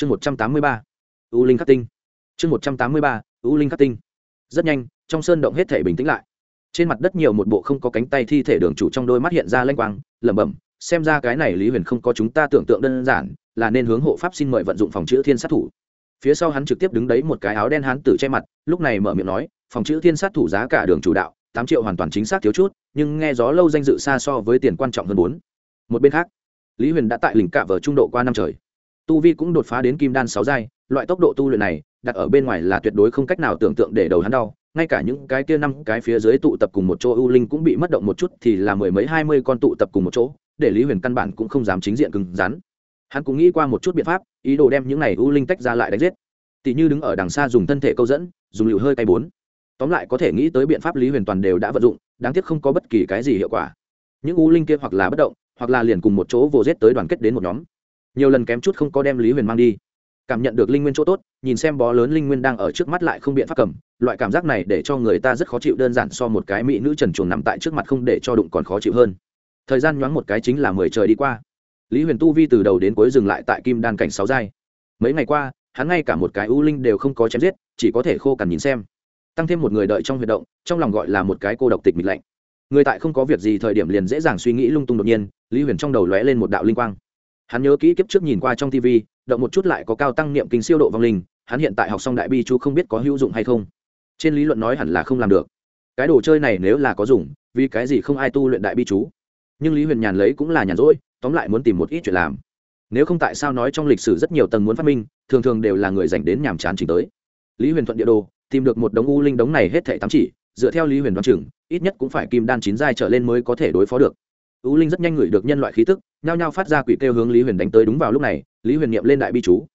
chương một trăm tám mươi ba, u linh khắc tinh. Chương một trăm tám mươi ba, u linh khắc tinh. Rất nhanh, trong sơn động hết thể bình tĩnh lại. Trên mặt đất nhiều một bộ không có cánh tay thi thể đường chủ trong đôi mắt hiện ra lanh quang, lẩm bẩm, xem ra cái này lý huyền không có chúng ta tưởng tượng đơn giản, là nên hướng hộ pháp xin mời vận dụng phòng chữ thiên sát thủ. Phía sau hắn trực tiếp đứng đấy một cái áo đen hán tử che mặt, lúc này mở miệng nói, phòng chữ thiên sát thủ giá cả đường chủ đạo, tám triệu hoàn toàn chính xác thiếu chút, nhưng nghe gió lâu danh dự xa so với tiền quan trọng hơn bốn. Một bên khác, lý huyền đã tại lình cạ vở trung độ qua năm trời tu vi cũng đột phá đến kim đan sáu giai, loại tốc độ tu luyện này, đặt ở bên ngoài là tuyệt đối không cách nào tưởng tượng để đầu hắn đau. Ngay cả những cái kia năm cái phía dưới tụ tập cùng một chỗ ưu linh cũng bị mất động một chút thì là mười mấy hai mươi con tụ tập cùng một chỗ, để lý huyền căn bản cũng không dám chính diện cứng rắn. Hắn cũng nghĩ qua một chút biện pháp, ý đồ đem những này ưu linh tách ra lại đánh giết. Tỷ như đứng ở đằng xa dùng thân thể câu dẫn, dùng lựu hơi cay bốn. Tóm lại có thể nghĩ tới biện pháp lý huyền toàn đều đã vận dụng, đáng tiếc không có bất kỳ cái gì hiệu quả. Những ưu linh kia hoặc là bất động, hoặc là liền cùng một chỗ vô giết tới đoàn kết đến một nhóm nhiều lần kém chút không có đem lý huyền mang đi cảm nhận được linh nguyên chỗ tốt nhìn xem bó lớn linh nguyên đang ở trước mắt lại không biện pháp cầm loại cảm giác này để cho người ta rất khó chịu đơn giản so một cái mỹ nữ trần chuồng nằm tại trước mặt không để cho đụng còn khó chịu hơn thời gian nhoáng một cái chính là mười trời đi qua lý huyền tu vi từ đầu đến cuối dừng lại tại kim đan cảnh sáu giai mấy ngày qua hắn ngay cả một cái ưu linh đều không có chém giết chỉ có thể khô cằn nhìn xem tăng thêm một người đợi trong huy động trong lòng gọi là một cái cô độc tịch mịch lạnh người tại không có việc gì thời điểm liền dễ dàng suy nghĩ lung tung đột nhiên lý huyền trong đầu lóe lên một đạo linh quang hắn nhớ kỹ kiếp trước nhìn qua trong tv động một chút lại có cao tăng niệm kinh siêu độ vong linh, hắn hiện tại học xong đại bi chú không biết có hữu dụng hay không. Trên lý luận nói hẳn là không làm được. Cái đồ chơi này nếu là có dùng, vì cái gì không ai tu luyện đại bi chú? Nhưng lý huyền nhàn lấy cũng là nhàn rỗi, tóm lại muốn tìm một ít chuyện làm. Nếu không tại sao nói trong lịch sử rất nhiều tầng muốn phát minh, thường thường đều là người dành đến nhàm chán trình tới. Lý huyền thuận địa đồ, tìm được một đống u linh đống này hết thệ tám chỉ, dựa theo lý huyền đoán chừng, ít nhất cũng phải kim đan chín giai trở lên mới có thể đối phó được. U linh rất nhanh ngửi được nhân loại khí tức nhao nhao phát ra quỷ kêu hướng lý huyền đánh tới đúng vào lúc này, lý huyền niệm lên đại bi chú.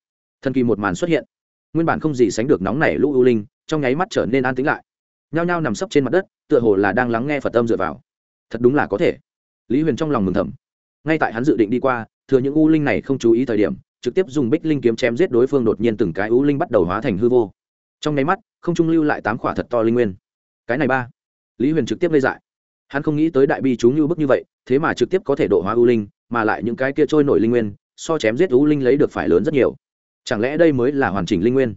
Thần kỳ một màn xuất hiện. Nguyên bản không gì sánh được nóng nảy lũ u linh, trong nháy mắt trở nên an tĩnh lại. Nhao nhao nằm sấp trên mặt đất, tựa hồ là đang lắng nghe phật âm dựa vào. Thật đúng là có thể. Lý huyền trong lòng mừng thầm. Ngay tại hắn dự định đi qua, thừa những u linh này không chú ý thời điểm, trực tiếp dùng bích linh kiếm chém giết đối phương đột nhiên từng cái u linh bắt đầu hóa thành hư vô. Trong nháy mắt, không trung lưu lại tám khỏa thật to linh nguyên. Cái này ba. Lý huyền trực tiếp gây dại. Hắn không nghĩ tới đại bi chú như bức như vậy, thế mà trực tiếp có thể độ hóa u linh mà lại những cái kia trôi nổi linh nguyên, so chém giết u linh lấy được phải lớn rất nhiều. Chẳng lẽ đây mới là hoàn chỉnh linh nguyên?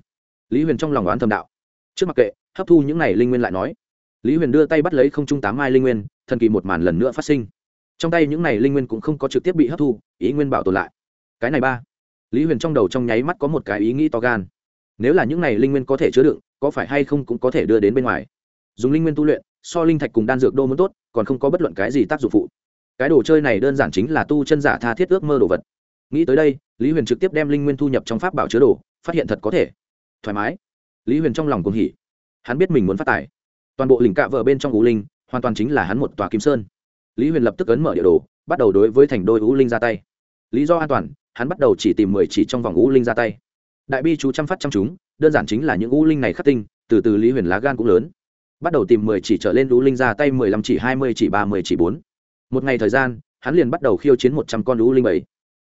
Lý huyền trong lòng đoán thầm đạo. Trước mặc kệ, hấp thu những này linh nguyên lại nói. Lý huyền đưa tay bắt lấy không trung tám mai linh nguyên, thần kỳ một màn lần nữa phát sinh. Trong tay những này linh nguyên cũng không có trực tiếp bị hấp thu, ý nguyên bảo tồn lại. Cái này ba. Lý huyền trong đầu trong nháy mắt có một cái ý nghĩ to gan. Nếu là những này linh nguyên có thể chứa đựng, có phải hay không cũng có thể đưa đến bên ngoài. Dùng linh nguyên tu luyện, so linh thạch cùng đan dược đô muốn tốt, còn không có bất luận cái gì tác dụng phụ cái đồ chơi này đơn giản chính là tu chân giả tha thiết ước mơ đồ vật. Nghĩ tới đây, lý huyền trực tiếp đem linh nguyên thu nhập trong pháp bảo chứa đồ, phát hiện thật có thể. Thoải mái. Lý huyền trong lòng cùng hỉ. Hắn biết mình muốn phát tài. Toàn bộ lình cạ vợ bên trong ú linh, hoàn toàn chính là hắn một tòa kim sơn. Lý huyền lập tức ấn mở địa đồ, bắt đầu đối với thành đôi ú linh ra tay. Lý do an toàn, hắn bắt đầu chỉ tìm mười chỉ trong vòng ú linh ra tay. Đại bi chú chăm phát chăm chúng, đơn giản chính là những ú linh này khắc tinh, từ từ lý huyền lá gan cũng lớn. Bắt đầu tìm mười chỉ trở lên ú linh ra tay, mười lăm chỉ, hai mươi chỉ, ba mươi chỉ, bốn một ngày thời gian, hắn liền bắt đầu khiêu chiến một trăm con lũ linh bảy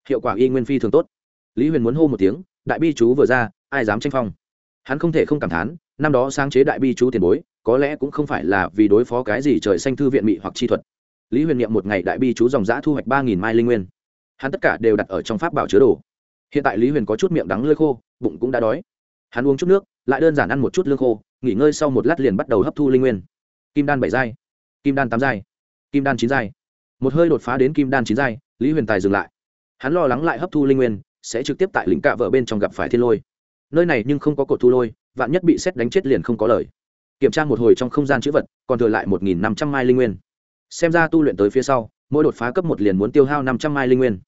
hiệu quả y nguyên phi thường tốt. Lý huyền muốn hô một tiếng, đại bi chú vừa ra, ai dám tranh phong? Hắn không thể không cảm thán, năm đó sáng chế đại bi chú tiền bối, có lẽ cũng không phải là vì đối phó cái gì trời xanh thư viện mị hoặc chi thuật. Lý huyền niệm một ngày đại bi chú dòng giã thu hoạch ba nghìn mai linh nguyên. Hắn tất cả đều đặt ở trong pháp bảo chứa đồ. Hiện tại lý huyền có chút miệng đắng lơi khô, bụng cũng đã đói. Hắn uống chút nước, lại đơn giản ăn một chút lương khô, nghỉ ngơi sau một lát liền bắt đầu hấp thu linh nguyên. Kim đan bảy giai, kim đan tám giai, kim đan chín giai một hơi đột phá đến kim đan chín giai, lý huyền tài dừng lại. Hắn lo lắng lại hấp thu linh nguyên, sẽ trực tiếp tại lĩnh cạ vợ bên trong gặp phải thiên lôi. Nơi này nhưng không có cột thu lôi, vạn nhất bị xét đánh chết liền không có lời. Kiểm tra một hồi trong không gian chữ vật, còn thừa lại một nghìn năm trăm mai linh nguyên. Xem ra tu luyện tới phía sau, mỗi đột phá cấp một liền muốn tiêu hao năm trăm mai linh nguyên.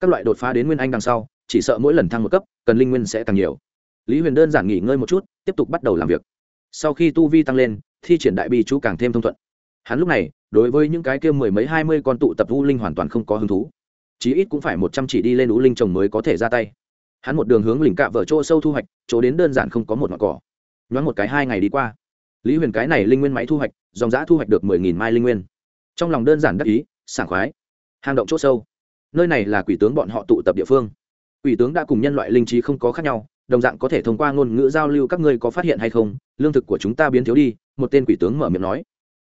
Các loại đột phá đến nguyên anh đằng sau, chỉ sợ mỗi lần thăng một cấp, cần linh nguyên sẽ càng nhiều. Lý huyền đơn giản nghỉ ngơi một chút, tiếp tục bắt đầu làm việc. Sau khi tu vi tăng lên, thi triển đại bi chú càng thêm thông thuận. Hắn lúc này đối với những cái kia mười mấy, hai mươi con tụ tập u linh hoàn toàn không có hứng thú. Chí ít cũng phải một trăm chỉ đi lên u linh trồng mới có thể ra tay. Hắn một đường hướng lỉnh cạ vợ chỗ sâu thu hoạch, chỗ đến đơn giản không có một ngọn cỏ. Nhoáng một cái hai ngày đi qua. Lý huyền cái này linh nguyên máy thu hoạch, dòng giã thu hoạch được mười nghìn mai linh nguyên. Trong lòng đơn giản đắc ý, sảng khoái. Hang động c h ỗ sâu. Nơi này là quỷ tướng bọn họ tụ tập địa phương. Quỷ tướng đã cùng nhân loại linh trí không có khác nhau, đồng dạng có thể thông qua ngôn ngữ giao lưu các ngươi có phát hiện hay không? Lương thực của chúng ta biến thiếu đi, một tên quỷ tướng mở miệng nói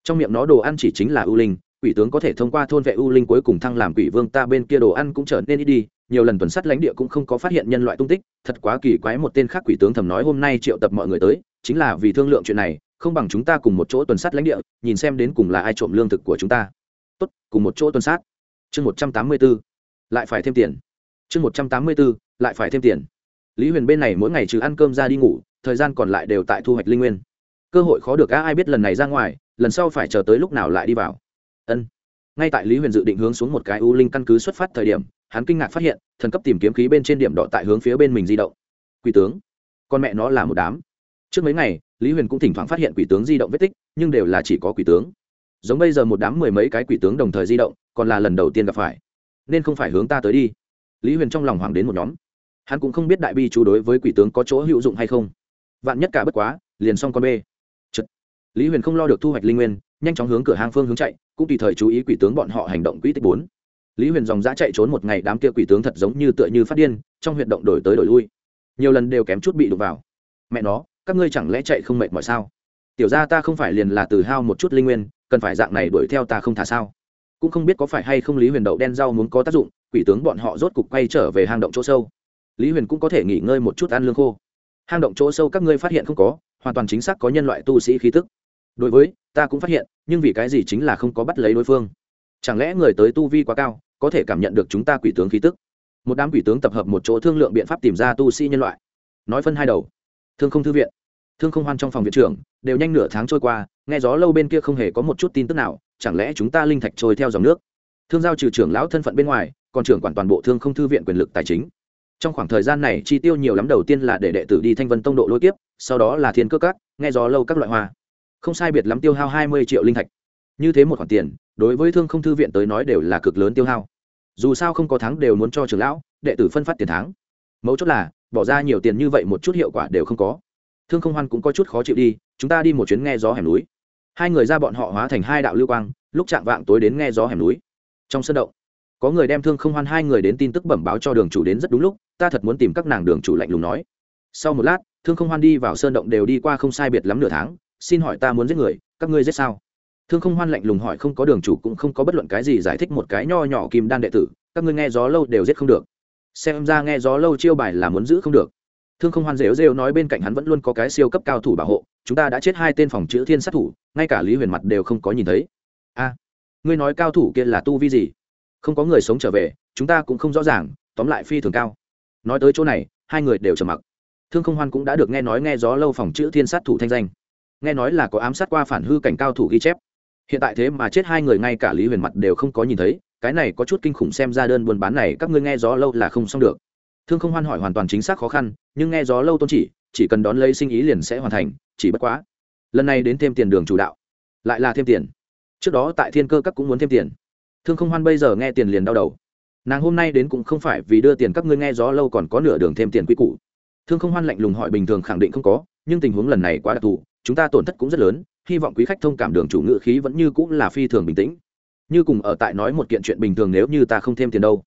trong miệng nó đồ ăn chỉ chính là ưu linh, quỷ tướng có thể thông qua thôn vệ ưu linh cuối cùng thăng làm quỷ vương, ta bên kia đồ ăn cũng trở nên ít đi, nhiều lần tuần sát lãnh địa cũng không có phát hiện nhân loại tung tích, thật quá kỳ quái một tên khác quỷ tướng thầm nói hôm nay triệu tập mọi người tới, chính là vì thương lượng chuyện này, không bằng chúng ta cùng một chỗ tuần sát lãnh địa, nhìn xem đến cùng là ai trộm lương thực của chúng ta. Tốt, cùng một chỗ tuần sát. Chương một trăm tám mươi b ố lại phải thêm tiền. Chương một trăm tám mươi b ố lại phải thêm tiền. Lý huyền bên này mỗi ngày trừ ăn cơm ra đi ngủ, thời gian còn lại đều tại thu hoạch linh nguyên. Cơ hội khó được ai biết lần này ra ngoài lần sau phải chờ tới lúc nào lại đi vào. Ân. Ngay tại lý huyền dự định hướng xuống một cái u linh căn cứ xuất phát thời điểm, hắn kinh ngạc phát hiện, thần cấp tìm kiếm khí bên trên điểm đỏ tại hướng phía bên mình di động. Quỷ tướng. Con mẹ nó là một đám. Trước mấy ngày, lý huyền cũng thỉnh thoảng phát hiện quỷ tướng di động vết tích, nhưng đều là chỉ có quỷ tướng. Giống bây giờ một đám mười mấy cái quỷ tướng đồng thời di động, còn là lần đầu tiên gặp phải. Nên không phải hướng ta tới đi. Lý huyền trong lòng hoàng đến một nhóm. Hắn cũng không biết đại bi chú đối với quỷ tướng có chỗ hữu dụng hay không. Vạn nhất cả bất quá, liền xong con b lý huyền không lo được thu hoạch linh nguyên, nhanh chóng hướng cửa hàng phương hướng chạy, cũng tùy thời chú ý quỷ tướng bọn họ hành động quỹ tích bốn. Lý huyền dòng dã chạy trốn một ngày, đám kia quỷ tướng thật giống như tựa như phát điên, trong huyệt động đổi tới đổi lui. Nhiều lần đều kém chút bị đụng vào. Mẹ nó, các ngươi chẳng lẽ chạy không mệt mỏi sao? Tiểu ra ta không phải liền là từ hao một chút linh nguyên, cần phải dạng này đuổi theo ta không thả sao? Cũng không biết có phải hay không lý huyền đậu đen rau muốn có tác dụng, quỷ tướng bọn họ rốt cục quay trở về hang động chỗ sâu. Lý huyền cũng có thể nghỉ ngơi một chút ăn lương khô. Hang động chỗ sâu các ngươi phát hiện không có, hoàn toàn chính xác có nhân loại tu sĩ khí tức đối với, ta cũng phát hiện, nhưng vì cái gì chính là không có bắt lấy đối phương? Chẳng lẽ người tới tu vi quá cao, có thể cảm nhận được chúng ta quỷ tướng khí tức? Một đám quỷ tướng tập hợp một chỗ thương lượng biện pháp tìm ra tu sĩ nhân loại. Nói phân hai đầu. Thương không thư viện. Thương không hoan trong phòng viện trưởng, đều nhanh nửa tháng trôi qua, nghe gió lâu bên kia không hề có một chút tin tức nào, chẳng lẽ chúng ta linh thạch trôi theo dòng nước? Thương giao trừ trưởng lão thân phận bên ngoài, còn trưởng quản toàn bộ thương không thư viện quyền lực tài chính. Trong khoảng thời gian này, chi tiêu nhiều lắm đầu tiên là để đệ tử đi thanh vân tông độ lôi tiếp sau đó là thiên cơ cát nghe gió lâu các loại hoa không sai biệt lắm tiêu hao hai mươi triệu linh thạch. Như thế một khoản tiền, đối với thương không thư viện tới nói đều là cực lớn tiêu hao. Dù sao không có tháng đều muốn cho trưởng lão, đệ tử phân phát tiền tháng mấu chốt là, bỏ ra nhiều tiền như vậy một chút hiệu quả đều không có. Thương không hoan cũng có chút khó chịu đi, chúng ta đi một chuyến nghe gió hẻm núi. Hai người ra bọn họ hóa thành hai đạo lưu quang, lúc chạm vạng tối đến nghe gió hẻm núi. Trong sân động, có người đem thương không hoan hai người đến tin tức bẩm báo cho đường chủ đến rất đúng lúc, ta thật muốn tìm các nàng đường chủ lạnh lùng nói. Sau một lát, thương không hoan đi vào sơn động đều đi qua không sai biệt lắm nửa tháng xin hỏi ta muốn giết người, các ngươi giết sao? Thương không hoan lạnh lùng hỏi, không có đường chủ cũng không có bất luận cái gì giải thích một cái nho nhỏ kim đan đệ tử, các ngươi nghe gió lâu đều giết không được. Xem ra nghe gió lâu chiêu bài là muốn giữ không được. Thương không hoan rêu rêu nói bên cạnh hắn vẫn luôn có cái siêu cấp cao thủ bảo hộ, chúng ta đã chết hai tên phòng chữ thiên sát thủ, ngay cả lý huyền mặt đều không có nhìn thấy. A, ngươi nói cao thủ kia là tu vi gì? Không có người sống trở về, chúng ta cũng không rõ ràng, tóm lại phi thường cao. Nói tới chỗ này, hai người đều trầm mặc. Thương không hoan cũng đã được nghe nói nghe gió lâu phòng chữ thiên sát thủ thanh danh nghe nói là có ám sát qua phản hư cảnh cao thủ ghi chép. Hiện tại thế mà chết hai người ngay cả lý huyền mặt đều không có nhìn thấy, cái này có chút kinh khủng xem ra đơn buôn bán này các ngươi nghe gió lâu là không xong được. Thương không hoan hỏi hoàn toàn chính xác khó khăn, nhưng nghe gió lâu tôn chỉ chỉ cần đón lấy sinh ý liền sẽ hoàn thành, chỉ bất quá, lần này đến thêm tiền đường chủ đạo, lại là thêm tiền. Trước đó tại thiên cơ các cũng muốn thêm tiền. Thương không hoan bây giờ nghe tiền liền đau đầu. Nàng hôm nay đến cũng không phải vì đưa tiền các ngươi nghe gió lâu còn có nửa đường thêm tiền quy củ. Thương không hoan lạnh lùng hỏi bình thường khẳng định không có, nhưng tình huống lần này quá đặc thù chúng ta tổn thất cũng rất lớn, hy vọng quý khách thông cảm đường chủ ngự khí vẫn như cũng là phi thường bình tĩnh. Như cùng ở tại nói một kiện chuyện bình thường nếu như ta không thêm tiền đâu.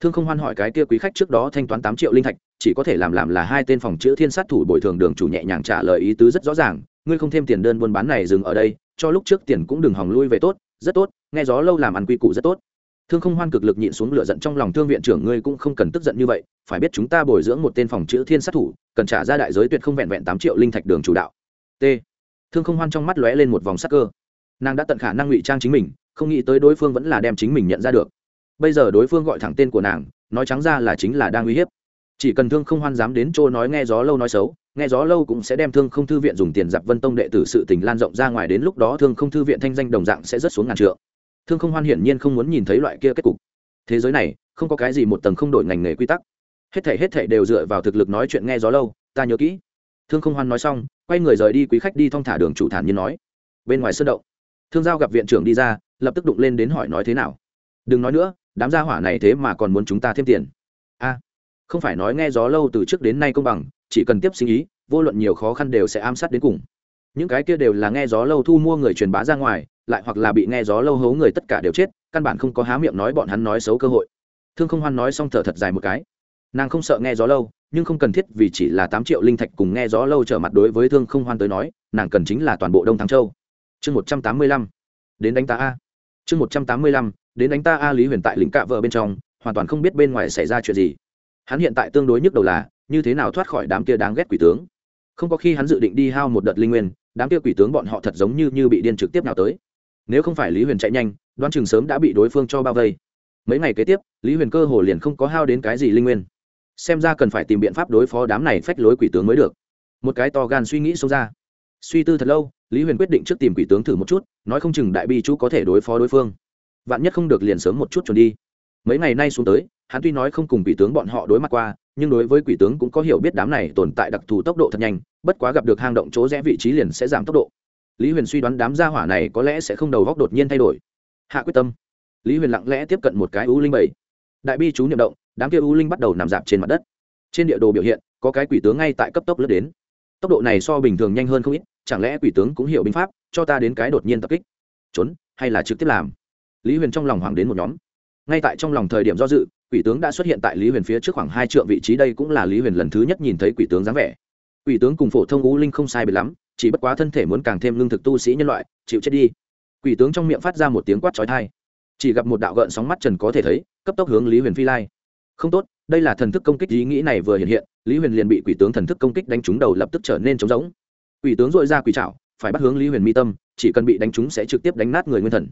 Thương không hoan hỏi cái kia quý khách trước đó thanh toán tám triệu linh thạch, chỉ có thể làm làm là hai tên phòng chữ thiên sát thủ bồi thường đường chủ nhẹ nhàng trả lời ý tứ rất rõ ràng, ngươi không thêm tiền đơn buôn bán này dừng ở đây, cho lúc trước tiền cũng đừng hòng lui về tốt, rất tốt, nghe gió lâu làm ăn quy củ rất tốt. Thương không hoan cực lực nhịn xuống lửa giận trong lòng thương viện trưởng ngươi cũng không cần tức giận như vậy, phải biết chúng ta bồi dưỡng một tên phòng chữ thiên sát thủ, cần trả ra đại giới tuyệt không vẹn vẹn tám triệu linh thạch đường chủ đạo t. Thương không hoan trong mắt lóe lên một vòng sắc cơ. Nàng đã tận khả năng ngụy trang chính mình, không nghĩ tới đối phương vẫn là đem chính mình nhận ra được. Bây giờ đối phương gọi thẳng tên của nàng, nói trắng ra là chính là đang uy hiếp. Chỉ cần thương không hoan dám đến chỗ nói nghe gió lâu nói xấu, nghe gió lâu cũng sẽ đem thương không thư viện dùng tiền giặc vân tông đệ tử sự tình lan rộng ra ngoài đến lúc đó thương không thư viện thanh danh đồng dạng sẽ rất xuống ngàn trượng. Thương không hoan hiển nhiên không muốn nhìn thấy loại kia kết cục. Thế giới này, không có cái gì một tầng không đổi ngành nghề quy tắc. Hết thể hết thể đều dựa vào thực lực nói chuyện nghe gió lâu, ta nhớ kỹ thương không hoan nói xong, quay người rời đi quý khách đi thong thả đường chủ thản nhiên nói. Bên ngoài sân động, thương giao gặp viện trưởng đi ra, lập tức đụng lên đến hỏi nói thế nào. Đừng nói nữa, đám gia hỏa này thế mà còn muốn chúng ta thêm tiền. A, không phải nói nghe gió lâu từ trước đến nay công bằng, chỉ cần tiếp sinh ý, vô luận nhiều khó khăn đều sẽ ám sát đến cùng. Những cái kia đều là nghe gió lâu thu mua người truyền bá ra ngoài, lại hoặc là bị nghe gió lâu hấu người tất cả đều chết, căn bản không có há miệng nói bọn hắn nói xấu cơ hội. Thương không hoan nói xong thở thật dài một cái nàng không sợ nghe gió lâu, nhưng không cần thiết vì chỉ là tám triệu linh thạch cùng nghe gió lâu trở mặt đối với thương không hoan tới nói, nàng cần chính là toàn bộ đông thắng châu. Chương một trăm tám mươi lăm, đến đánh ta a. Chương một trăm tám mươi lăm, đến đánh ta a lý huyền tại lĩnh cạ vợ bên trong, hoàn toàn không biết bên ngoài xảy ra chuyện gì. Hắn hiện tại tương đối nhức đầu là, như thế nào thoát khỏi đám kia đáng ghét quỷ tướng? Không có khi hắn dự định đi hao một đợt linh nguyên, đám kia quỷ tướng bọn họ thật giống như như bị điên trực tiếp nào tới. Nếu không phải lý huyền chạy nhanh đoan chừng sớm đã bị đối phương cho bao vây. Mấy ngày kế tiếp, lý huyền cơ hồ liền không có hao đến cái gì linh nguyên xem ra cần phải tìm biện pháp đối phó đám này phách lối quỷ tướng mới được. Một cái to gan suy nghĩ sâu ra. Suy tư thật lâu, lý huyền quyết định trước tìm quỷ tướng thử một chút, nói không chừng đại bi chú có thể đối phó đối phương. Vạn nhất không được liền sớm một chút chuẩn đi. Mấy ngày nay xuống tới, hắn tuy nói không cùng quỷ tướng bọn họ đối mặt qua, nhưng đối với quỷ tướng cũng có hiểu biết đám này tồn tại đặc thù tốc độ thật nhanh, bất quá gặp được hang động chỗ rẽ vị trí liền sẽ giảm tốc độ. Lý huyền suy đoán đám gia hỏa này có lẽ sẽ không đầu góc đột nhiên thay đổi. Hạ quyết tâm. Lý huyền lặng lẽ tiếp cận một cái u linh bảy. Đại bi chú niệm động đám kia u linh bắt đầu nằm dạp trên mặt đất. Trên địa đồ biểu hiện, có cái quỷ tướng ngay tại cấp tốc lướt đến. Tốc độ này so bình thường nhanh hơn không ít, chẳng lẽ quỷ tướng cũng hiểu binh pháp, cho ta đến cái đột nhiên tập kích? Trốn, hay là trực tiếp làm? Lý huyền trong lòng hoàng đến một nhóm. Ngay tại trong lòng thời điểm do dự, quỷ tướng đã xuất hiện tại lý huyền phía trước khoảng hai triệu vị trí đây cũng là lý huyền lần thứ nhất nhìn thấy quỷ tướng dáng vẻ. Quỷ tướng cùng phổ thông u linh không sai biệt lắm, chỉ bất quá thân thể muốn càng thêm lương thực tu sĩ nhân loại, chịu chết đi. Quỷ tướng trong miệng phát ra một tiếng quát trói thai chỉ gặp một đạo gợn sóng mắt trần có thể thấy, cấp tốc hướng lý huyền phi lai không tốt, đây là thần thức công kích, ý nghĩ này vừa hiện hiện, lý huyền liền bị quỷ tướng thần thức công kích đánh trúng đầu lập tức trở nên trống rỗng. Quỷ tướng dội ra quỷ trảo, phải bắt hướng lý huyền mi tâm, chỉ cần bị đánh trúng sẽ trực tiếp đánh nát người nguyên thần.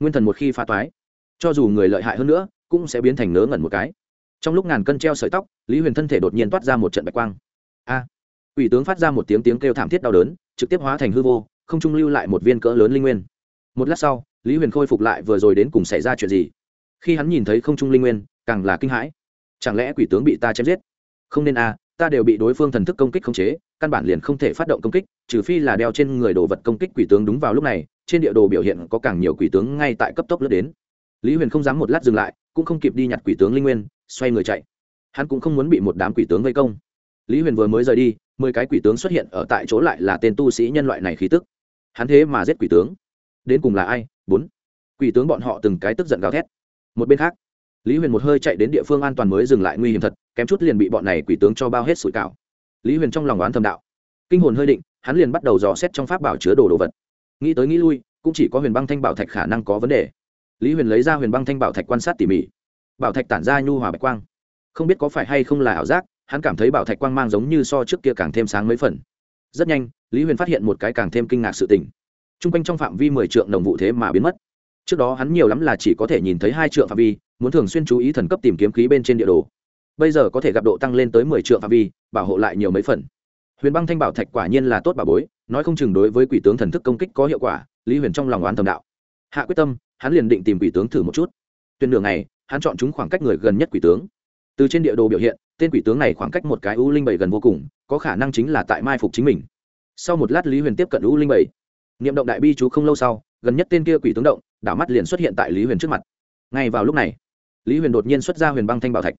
Nguyên thần một khi phá toái, cho dù người lợi hại hơn nữa, cũng sẽ biến thành nớ ngẩn một cái. Trong lúc ngàn cân treo sợi tóc, lý huyền thân thể đột nhiên toát ra một trận bạch quang. A! Quỷ tướng phát ra một tiếng tiếng kêu thảm thiết đau đớn, trực tiếp hóa thành hư vô, không trung lưu lại một viên cỡ lớn linh nguyên. Một lát sau, lý huyền khôi phục lại vừa rồi đến cùng xảy ra chuyện gì. Khi hắn nhìn thấy không trung linh nguyên, càng là kinh hãi chẳng lẽ quỷ tướng bị ta chém giết? Không nên a, ta đều bị đối phương thần thức công kích khống chế, căn bản liền không thể phát động công kích, trừ phi là đeo trên người đồ vật công kích quỷ tướng đúng vào lúc này, trên địa đồ biểu hiện có càng nhiều quỷ tướng ngay tại cấp tốc lướt đến. Lý huyền không dám một lát dừng lại, cũng không kịp đi nhặt quỷ tướng linh nguyên, xoay người chạy. Hắn cũng không muốn bị một đám quỷ tướng vây công. Lý huyền vừa mới rời đi, mười cái quỷ tướng xuất hiện ở tại chỗ lại là tên tu sĩ nhân loại này khí tức. Hắn thế mà giết quỷ tướng. Đến cùng là ai? Bốn. Quỷ tướng bọn họ từng cái tức giận gào thét. Một bên khác lý huyền một hơi chạy đến địa phương an toàn mới dừng lại nguy hiểm thật, kém chút liền bị bọn này quỷ tướng cho bao hết sủi cảo. Lý huyền trong lòng đoán thầm đạo. Kinh hồn hơi định, hắn liền bắt đầu dò xét trong pháp bảo chứa đồ đồ vật. Nghĩ tới nghĩ lui, cũng chỉ có huyền băng thanh bảo thạch khả năng có vấn đề. Lý huyền lấy ra huyền băng thanh bảo thạch quan sát tỉ mỉ. Bảo thạch tản ra nhu hòa bạch quang. Không biết có phải hay không là ảo giác, hắn cảm thấy bảo thạch quang mang giống như so trước kia càng thêm sáng mấy phần. Rất nhanh, lý huyền phát hiện một cái càng thêm kinh ngạc sự tình. T r u n g quanh trong phạm vi mười trượng đồng vụ thế mà biến mất. Trước đó hắn nhiều lắm là chỉ có thể nhìn thấy hai trượng phạm vi muốn thường xuyên chú ý thần cấp tìm kiếm khí bên trên địa đồ. Bây giờ có thể gặp độ tăng lên tới mười triệu phạm vi, bảo hộ lại nhiều mấy phần. Huyền băng thanh bảo thạch quả nhiên là tốt bà bối, nói không chừng đối với quỷ tướng thần thức công kích có hiệu quả, lý huyền trong lòng oán thầm đạo. Hạ quyết tâm, hắn liền định tìm quỷ tướng thử một chút. Tuyên đường này hắn chọn chúng khoảng cách người gần nhất quỷ tướng. Từ trên địa đồ biểu hiện, tên quỷ tướng này khoảng cách một cái u linh bảy gần vô cùng, có khả năng chính là tại mai phục chính mình. Sau một lát lý huyền tiếp cận u linh bảy. Niệm động đại bi chú không lâu sau, gần nhất tên kia quỷ tướng động, đảo mắt liền xuất hiện tại lý huyền trước mặt. Ngay vào lúc này lý huyền đột nhiên xuất ra huyền băng thanh bảo thạch.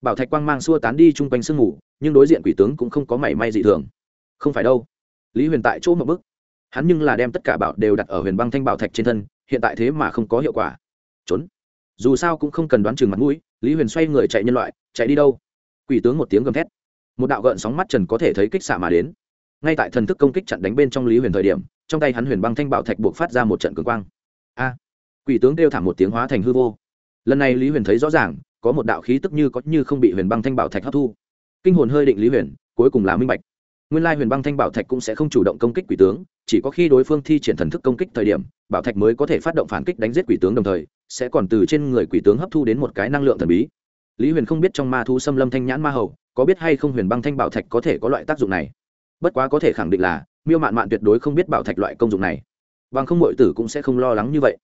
Bảo thạch quang mang xua tán đi chung quanh sương ngủ nhưng đối diện quỷ tướng cũng không có mảy may dị thường. Không phải đâu. Lý huyền tại chỗ một bức. Hắn nhưng là đem tất cả bảo đều đặt ở huyền băng thanh bảo thạch trên thân, hiện tại thế mà không có hiệu quả. Trốn. Dù sao cũng không cần đoán chừng mặt mũi, lý huyền xoay người chạy nhân loại, chạy đi đâu? Quỷ tướng một tiếng gầm thét. Một đạo gợn sóng mắt trần có thể thấy kích xạ mà đến. Ngay tại thần thức công kích chặn đánh bên trong lý huyền thời điểm, trong tay hắn huyền băng thanh bảo thạch buộc phát ra một trận cường quang. A. Quỷ tướng kêu thảm một tiếng hóa thành hư vô lần này lý huyền thấy rõ ràng, có một đạo khí tức như có như không bị huyền băng thanh bảo thạch hấp thu. Kinh hồn hơi định lý huyền, cuối cùng là minh bạch. Nguyên lai huyền băng thanh bảo thạch cũng sẽ không chủ động công kích quỷ tướng, chỉ có khi đối phương thi triển thần thức công kích thời điểm, bảo thạch mới có thể phát động phản kích đánh giết quỷ tướng đồng thời, sẽ còn từ trên người quỷ tướng hấp thu đến một cái năng lượng thần bí. Lý huyền không biết trong ma thu xâm lâm thanh nhãn ma hầu, có biết hay không huyền băng thanh bảo thạch có thể có loại tác dụng này? Bất quá có thể khẳng định là, miêu mạn mạn tuyệt đối không biết bảo thạch loại công dụng này. Bằng không mọi tử cũng sẽ không lo lắng như vậy.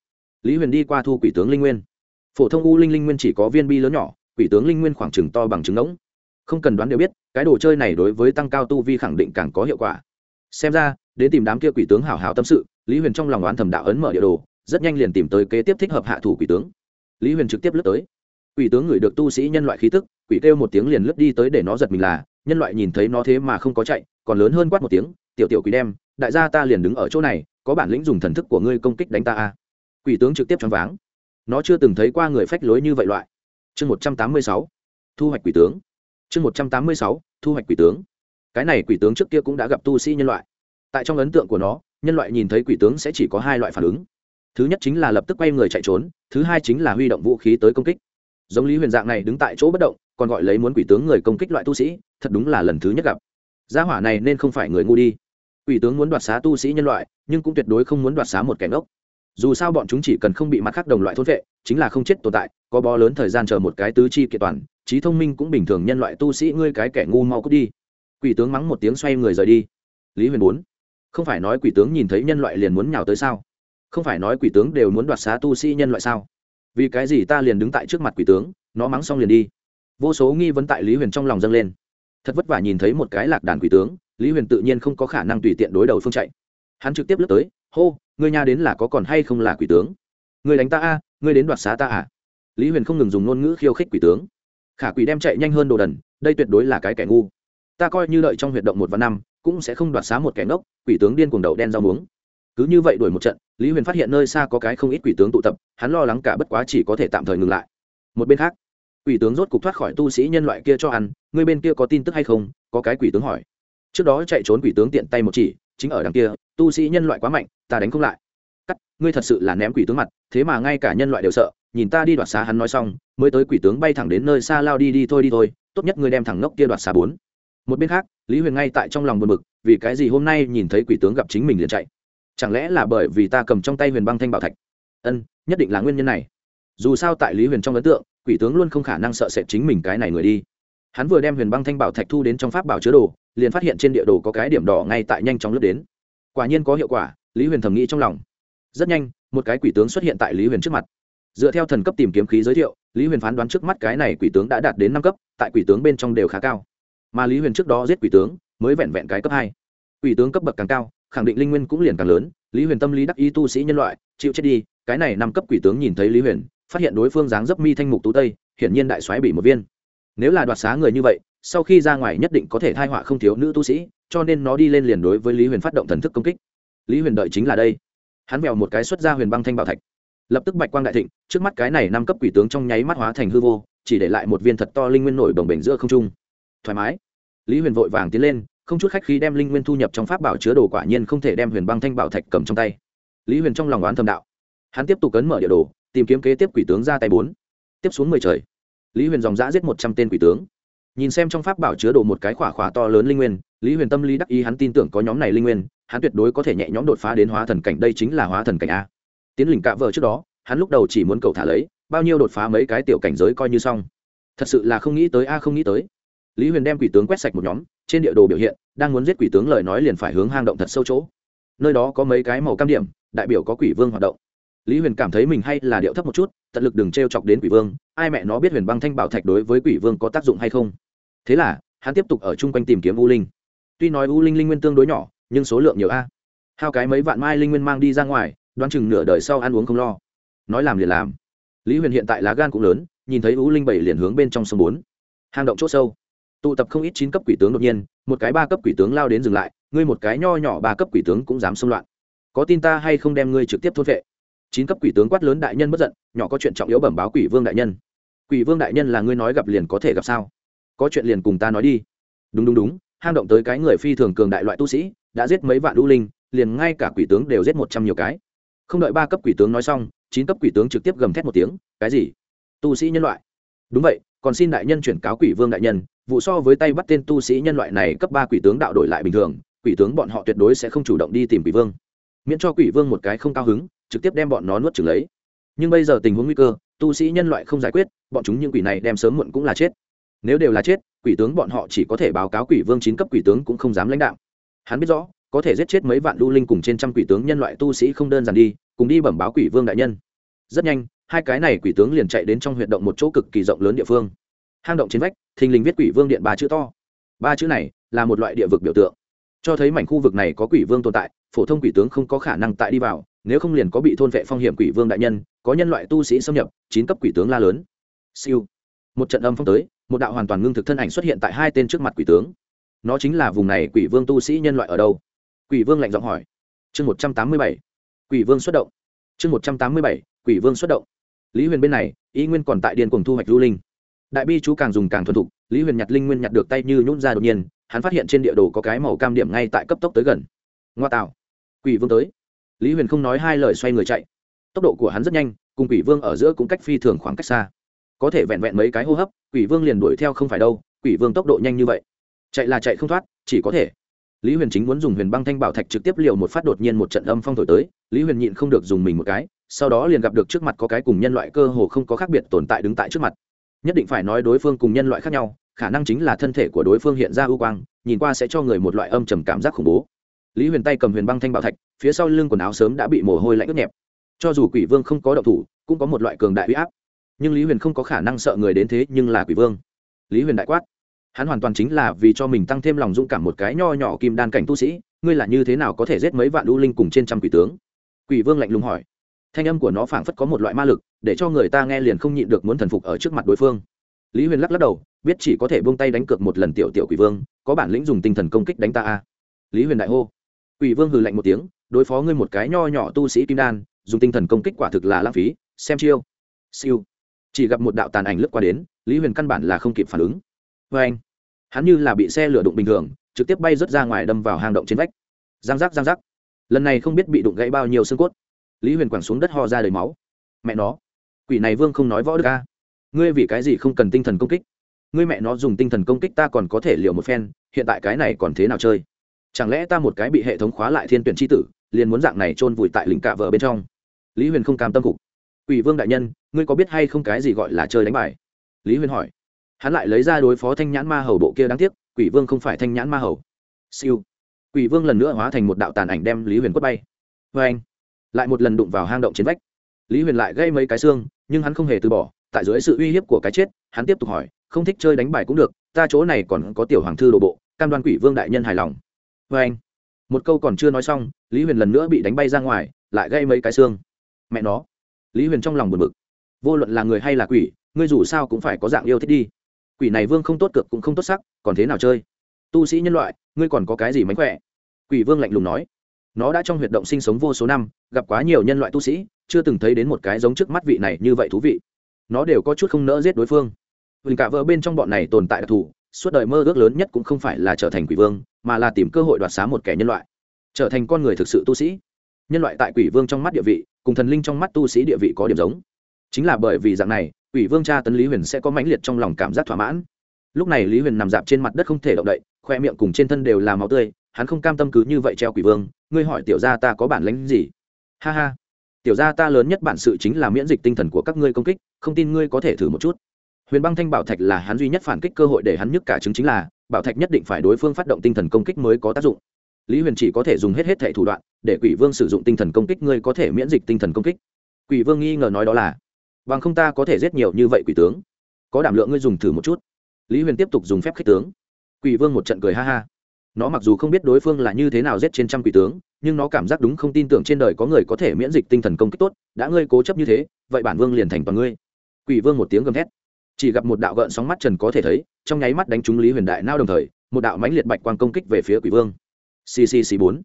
Lý huyền đi qua thu quỷ tướng linh nguyên phổ thông u linh linh nguyên chỉ có viên bi lớn nhỏ, quỷ tướng linh nguyên khoảng chừng to bằng trứng ngỗng. Không cần đoán đều biết, cái đồ chơi này đối với tăng cao tu vi khẳng định càng có hiệu quả. Xem ra, đến tìm đám kia quỷ tướng hảo hảo tâm sự, lý huyền trong lòng oán thầm đạo ấn mở địa đồ, rất nhanh liền tìm tới kế tiếp thích hợp hạ thủ quỷ tướng. Lý huyền trực tiếp lướt tới. Quỷ tướng ngửi được tu sĩ nhân loại khí tức, quỷ kêu một tiếng liền lướt đi tới để nó giật mình là, nhân loại nhìn thấy nó thế mà không có chạy, còn lớn hơn quát một tiếng, tiểu tiểu quỷ đem, đại gia ta liền đứng ở chỗ này, có bản lĩnh dùng thần thức của ngươi công kích đánh ta a. Quỷ tướng trực tiếp choáng váng nó chưa từng thấy qua người phách lối như vậy loại. Chương một trăm tám mươi sáu, thu hoạch quỷ tướng. Chương một trăm tám mươi sáu, thu hoạch quỷ tướng. Cái này quỷ tướng trước kia cũng đã gặp tu sĩ nhân loại. Tại trong ấn tượng của nó, nhân loại nhìn thấy quỷ tướng sẽ chỉ có hai loại phản ứng. Thứ nhất chính là lập tức quay người chạy trốn, thứ hai chính là huy động vũ khí tới công kích. Giống lý huyền dạng này đứng tại chỗ bất động, còn gọi lấy muốn quỷ tướng người công kích loại tu sĩ, thật đúng là lần thứ nhất gặp. Gia hỏa này nên không phải người ngu đi. Quỷ tướng muốn đoạt xá tu sĩ nhân loại, nhưng cũng tuyệt đối không muốn đoạt xá một kẻ ngốc dù sao bọn chúng chỉ cần không bị mặt khác đồng loại thôn vệ, chính là không chết tồn tại, có bó lớn thời gian chờ một cái tứ chi kiện toàn, trí thông minh cũng bình thường nhân loại tu sĩ ngươi cái kẻ ngu mau cút đi. Quỷ tướng mắng một tiếng xoay người rời đi. Lý huyền bốn, không phải nói quỷ tướng nhìn thấy nhân loại liền muốn nhào tới sao? Không phải nói quỷ tướng đều muốn đoạt xá tu sĩ nhân loại sao? Vì cái gì ta liền đứng tại trước mặt quỷ tướng, nó mắng xong liền đi. Vô số nghi vấn tại lý huyền trong lòng dâng lên. Thật vất vả nhìn thấy một cái lạc đàn quỷ tướng, lý huyền tự nhiên không có khả năng tùy tiện đối đầu phương chạy. Hắn trực tiếp lướt tới, hô ngươi nha đến là có còn hay không là quỷ tướng? Ngươi đánh ta a, ngươi đến đoạt xá ta à? Lý huyền không ngừng dùng ngôn ngữ khiêu khích quỷ tướng. Khả quỷ đem chạy nhanh hơn đồ đần, đây tuyệt đối là cái kẻ ngu. Ta coi như đợi trong huyệt động một và năm, cũng sẽ không đoạt xá một kẻ ngốc, quỷ tướng điên cuồng đầu đen rau muống. Cứ như vậy đuổi một trận, lý huyền phát hiện nơi xa có cái không ít quỷ tướng tụ tập, hắn lo lắng cả bất quá chỉ có thể tạm thời ngừng lại. Một bên khác, quỷ tướng rốt cục thoát khỏi tu sĩ nhân loại kia cho ăn người bên kia có tin tức hay không? Có cái quỷ tướng hỏi. Trước đó chạy trốn quỷ tướng tiện tay một chỉ, chính ở đằng kia, tu sĩ nhân loại quá mạnh ta đánh không lại. Cắt, ngươi thật sự là ném quỷ tướng mặt, thế mà ngay cả nhân loại đều sợ, nhìn ta đi đoạt xá hắn nói xong, mới tới quỷ tướng bay thẳng đến nơi xa lao đi đi thôi đi thôi, tốt nhất ngươi đem thẳng ngốc kia đoạt xá bốn. Một bên khác, lý huyền ngay tại trong lòng buồn bực, vì cái gì hôm nay nhìn thấy quỷ tướng gặp chính mình liền chạy? Chẳng lẽ là bởi vì ta cầm trong tay huyền băng thanh bảo thạch? Ân, nhất định là nguyên nhân này. Dù sao tại lý huyền trong ấn tượng, quỷ tướng luôn không khả năng sợ sệt chính mình cái này người đi. Hắn vừa đem huyền băng thanh bảo thạch thu đến trong pháp bảo chứa đồ, liền phát hiện trên địa đồ có cái điểm đỏ ngay tại nhanh chóng lướt đến. Quả nhiên có hiệu quả lý huyền thầm nghĩ trong lòng. Rất nhanh, một cái quỷ tướng xuất hiện tại lý huyền trước mặt. Dựa theo thần cấp tìm kiếm khí giới thiệu, lý huyền phán đoán trước mắt cái này quỷ tướng đã đạt đến năm cấp, tại quỷ tướng bên trong đều khá cao. Mà lý huyền trước đó giết quỷ tướng, mới vẹn vẹn cái cấp hai. Quỷ tướng cấp bậc càng cao, khẳng định linh nguyên cũng liền càng lớn, lý huyền tâm lý đắc ý tu sĩ nhân loại, chịu chết đi, cái này năm cấp quỷ tướng nhìn thấy lý huyền, phát hiện đối phương dáng dấp mi thanh mục tú tây, hiển nhiên đại soái bị một viên. Nếu là đoạt xá người như vậy, sau khi ra ngoài nhất định có thể thai họa không thiếu nữ tu sĩ, cho nên nó đi lên liền đối với lý huyền phát động thần thức công kích lý huyền đợi chính là đây. Hắn vèo một cái xuất ra huyền băng thanh bảo thạch. Lập tức bạch quang đại thịnh, trước mắt cái này năm cấp quỷ tướng trong nháy mắt hóa thành hư vô, chỉ để lại một viên thật to linh nguyên nổi đồng bể giữa không trung. Thoải mái. Lý huyền vội vàng tiến lên, không chút khách khí đem linh nguyên thu nhập trong pháp bảo chứa đồ quả nhiên không thể đem huyền băng thanh bảo thạch cầm trong tay. Lý huyền trong lòng oán thầm đạo. Hắn tiếp tục cấn mở địa đồ, tìm kiếm kế tiếp quỷ tướng ra tay bốn. Tiếp xuống mười trời, lý huyền dòng giã giết một trăm tên quỷ tướng nhìn xem trong pháp bảo chứa đồ một cái khỏa khỏa to lớn linh nguyên, lý huyền tâm lý đắc ý hắn tin tưởng có nhóm này linh nguyên, hắn tuyệt đối có thể nhẹ nhõm đột phá đến hóa thần cảnh, đây chính là hóa thần cảnh a. Tiến lình cạ vợ trước đó, hắn lúc đầu chỉ muốn cầu thả lấy, bao nhiêu đột phá mấy cái tiểu cảnh giới coi như xong. Thật sự là không nghĩ tới a, không nghĩ tới. Lý huyền đem quỷ tướng quét sạch một nhóm, trên địa đồ biểu hiện, đang muốn giết quỷ tướng lời nói liền phải hướng hang động thật sâu chỗ. Nơi đó có mấy cái màu cam điểm, đại biểu có quỷ vương hoạt động lý huyền cảm thấy mình hay là điệu thấp một chút, tận lực đừng t r e o chọc đến quỷ vương, ai mẹ nó biết huyền băng thanh bảo thạch đối với quỷ vương có tác dụng hay không. Thế là, hắn tiếp tục ở chung quanh tìm kiếm u linh. Tuy nói u linh linh nguyên tương đối nhỏ, nhưng số lượng nhiều a. Hao cái mấy vạn mai linh nguyên mang đi ra ngoài, đoán chừng nửa đời sau ăn uống không lo. Nói làm liền làm. Lý huyền hiện tại lá gan cũng lớn, nhìn thấy u linh bảy liền hướng bên trong sông bốn. Hang động c h ỗ sâu. Tụ tập không ít chín cấp quỷ tướng đột nhiên, một cái ba cấp quỷ tướng lao đến dừng lại, ngươi một cái nho nhỏ ba cấp quỷ tướng cũng dám xông loạn. Có tin ta hay không đem ngươi trực tiếp thốt vệ chín cấp quỷ tướng quát lớn đại nhân bất giận, nhỏ có chuyện trọng yếu bẩm báo quỷ vương đại nhân. Quỷ vương đại nhân là ngươi nói gặp liền có thể gặp sao? Có chuyện liền cùng ta nói đi. Đúng đúng đúng, hang động tới cái người phi thường cường đại loại tu sĩ, đã giết mấy vạn đu linh, liền ngay cả quỷ tướng đều giết một trăm nhiều cái. Không đợi ba cấp quỷ tướng nói xong, chín cấp quỷ tướng trực tiếp gầm thét một tiếng, cái gì? Tu sĩ nhân loại? Đúng vậy, còn xin đại nhân chuyển cáo quỷ vương đại nhân, vụ so với tay bắt tên tu sĩ nhân loại này cấp ba quỷ tướng đạo đổi lại bình thường, quỷ tướng bọn họ tuyệt đối sẽ không chủ động đi tìm quỷ vương. Miễn cho quỷ vương một cái không cao hứng trực tiếp đem bọn nó nuốt chửng lấy. Nhưng bây giờ tình huống nguy cơ, tu sĩ nhân loại không giải quyết, bọn chúng những quỷ này đem sớm muộn cũng là chết. Nếu đều là chết, quỷ tướng bọn họ chỉ có thể báo cáo quỷ vương chín cấp quỷ tướng cũng không dám lãnh đạo. Hắn biết rõ, có thể giết chết mấy vạn lưu linh cùng trên trăm quỷ tướng nhân loại tu sĩ không đơn giản đi, cùng đi bẩm báo quỷ vương đại nhân. Rất nhanh, hai cái này quỷ tướng liền chạy đến trong huyệt động một chỗ cực kỳ rộng lớn địa phương. Hang động trên vách, thình lình viết quỷ vương điện ba chữ to. Ba chữ này là một loại địa vực biểu tượng. Cho thấy mảnh khu vực này có quỷ vương tồn tại, phổ thông quỷ tướng không có khả năng tại đi vào nếu không liền có bị thôn vệ phong hiểm quỷ vương đại nhân, có nhân loại tu sĩ xâm nhập, chín cấp quỷ tướng la lớn. Siêu. Một trận âm phong tới, một đạo hoàn toàn ngưng thực thân ảnh xuất hiện tại hai tên trước mặt quỷ tướng. Nó chính là vùng này quỷ vương tu sĩ nhân loại ở đâu? Quỷ vương lạnh giọng hỏi. Chương một trăm tám mươi bảy. Quỷ vương xuất động. Chương một trăm tám mươi bảy. Quỷ vương xuất động. Lý huyền bên này ý nguyên còn tại điền cùng thu hoạch lưu linh. Đại bi chú càng dùng càng thuần thục, lý huyền nhặt linh nguyên nhặt được tay như nhún ra đột nhiên, hắn phát hiện trên địa đồ có cái màu cam điểm ngay tại cấp tốc tới gần. Ngoa tạo. Quỷ vương tới lý huyền không nói hai lời xoay người chạy. Tốc độ của hắn rất nhanh, cùng quỷ vương ở giữa cũng cách phi thường khoảng cách xa. Có thể vẹn vẹn mấy cái hô hấp, quỷ vương liền đuổi theo không phải đâu, quỷ vương tốc độ nhanh như vậy. Chạy là chạy không thoát, chỉ có thể. Lý huyền chính muốn dùng huyền băng thanh bảo thạch trực tiếp liều một phát đột nhiên một trận âm phong thổi tới, lý huyền nhịn không được dùng mình một cái, sau đó liền gặp được trước mặt có cái cùng nhân loại cơ hồ không có khác biệt tồn tại đứng tại trước mặt. Nhất định phải nói đối phương cùng nhân loại khác nhau, khả năng chính là thân thể của đối phương hiện ra ưu quang, nhìn qua sẽ cho người một loại âm trầm cảm giác khủng bố. Lý huyền tay cầm huyền băng thanh bảo thạch phía sau lưng quần áo sớm đã bị mồ hôi lạnh ướt nhẹp. Cho dù quỷ vương không có động thủ, cũng có một loại cường đại huy áp. Nhưng lý huyền không có khả năng sợ người đến thế nhưng là quỷ vương. Lý huyền đại quát. Hắn hoàn toàn chính là vì cho mình tăng thêm lòng dũng cảm một cái nho nhỏ kim đan cảnh tu sĩ, ngươi là như thế nào có thể giết mấy vạn u linh cùng trên trăm quỷ tướng? Quỷ vương lạnh lùng hỏi. Thanh âm của nó phảng phất có một loại ma lực, để cho người ta nghe liền không nhịn được muốn thần phục ở trước mặt đối phương. Lý huyền lắc lắc đầu, biết chỉ có thể buông tay đánh cược một lần tiểu tiểu quỷ vương, có bản lĩnh dùng tinh thần công kích đánh ta a. Lý huyền đại hô. Quỷ vương hừ lạnh một tiếng đối phó ngươi một cái nho nhỏ tu sĩ kim đan, dùng tinh thần công kích quả thực là lãng phí, xem chiêu. Siêu. Chỉ gặp một đạo tàn ảnh lướt qua đến, lý huyền căn bản là không kịp phản ứng. Vê anh hắn như là bị xe lửa đụng bình thường, trực tiếp bay rớt ra ngoài đâm vào hang động trên vách. Giang giác giang giác. Lần này không biết bị đụng gãy bao nhiêu xương cốt. Lý huyền quẳng xuống đất ho ra đầy máu. Mẹ nó. Quỷ này vương không nói võ được ca ngươi vì cái gì không cần tinh thần công kích? Ngươi mẹ nó dùng tinh thần công kích ta còn có thể liều một phen, hiện tại cái này còn thế nào chơi? Chẳng lẽ ta một cái bị hệ thống khóa lại thiên tuyển tri tử liền muốn dạng này chôn vùi tại lĩnh cạ vợ bên trong. Lý huyền không cam tâm cục. Ủy vương đại nhân, ngươi có biết hay không cái gì gọi là chơi đánh bài? Lý huyền hỏi. Hắn lại lấy ra đối phó thanh nhãn ma hầu bộ kia đáng tiếc, quỷ vương không phải thanh nhãn ma hầu. Siêu. Quỷ vương lần nữa hóa thành một đạo tàn ảnh đem lý huyền quất bay. Vê anh, lại một lần đụng vào hang động trên vách. Lý huyền lại gây mấy cái xương, nhưng hắn không hề từ bỏ. Tại dưới sự uy hiếp của cái chết, hắn tiếp tục hỏi, không thích chơi đánh bài cũng được, ta chỗ này còn có tiểu hoàng thư đồ bộ, cam đoan quỷ vương đại nhân hài lòng. Vê anh một câu còn chưa nói xong, lý huyền lần nữa bị đánh bay ra ngoài, lại gây mấy cái xương. Mẹ nó. Lý huyền trong lòng buồn bực. Vô luận là người hay là quỷ, ngươi dù sao cũng phải có dạng yêu thích đi. Quỷ này vương không tốt cực cũng không tốt sắc, còn thế nào chơi? Tu sĩ nhân loại, ngươi còn có cái gì mánh khỏe? Quỷ vương lạnh lùng nói. Nó đã trong huyệt động sinh sống vô số năm, gặp quá nhiều nhân loại tu sĩ, chưa từng thấy đến một cái giống trước mắt vị này như vậy thú vị. Nó đều có chút không nỡ giết đối phương. Vừng cả vợ bên trong bọn này tồn tại đặc thù, suốt đời mơ ước lớn nhất cũng không phải là trở thành quỷ vương mà là tìm cơ hội đoạt xá một kẻ nhân loại, trở thành con người thực sự tu sĩ. Nhân loại tại quỷ vương trong mắt địa vị, cùng thần linh trong mắt tu sĩ địa vị có điểm giống. Chính là bởi vì dạng này, quỷ vương cha tấn lý huyền sẽ có mãnh liệt trong lòng cảm giác thỏa mãn. Lúc này lý huyền nằm dạp trên mặt đất không thể động đậy, khoe miệng cùng trên thân đều là máu tươi, hắn không cam tâm cứ như vậy treo quỷ vương, ngươi hỏi tiểu gia ta có bản lĩnh gì? Ha ha, tiểu gia ta lớn nhất bản sự chính là miễn dịch tinh thần của các ngươi công kích, không tin ngươi có thể thử một chút. Huyền băng thanh bảo thạch là hắn duy nhất phản kích cơ hội để hắn nhức cả chứng chính là bảo thạch nhất định phải đối phương phát động tinh thần công kích mới có tác dụng. Lý huyền chỉ có thể dùng hết hết thể thủ đoạn để quỷ vương sử dụng tinh thần công kích, ngươi có thể miễn dịch tinh thần công kích. Quỷ vương nghi ngờ nói đó là, bằng không ta có thể giết nhiều như vậy quỷ tướng. Có đảm lượng ngươi dùng thử một chút. Lý huyền tiếp tục dùng phép khích tướng. Quỷ vương một trận cười ha ha. Nó mặc dù không biết đối phương là như thế nào giết trên trăm quỷ tướng, nhưng nó cảm giác đúng không tin tưởng trên đời có người có thể miễn dịch tinh thần công kích tốt. Đã ngươi cố chấp như thế, vậy bản vương liền thành toàn ngươi. Quỷ vương một tiếng gầm thét chỉ gặp một đạo gợn sóng mắt trần có thể thấy, trong nháy mắt đánh trúng lý huyền đại nao đồng thời, một đạo mãnh liệt bạch quang công kích về phía quỷ vương. Ccc bốn.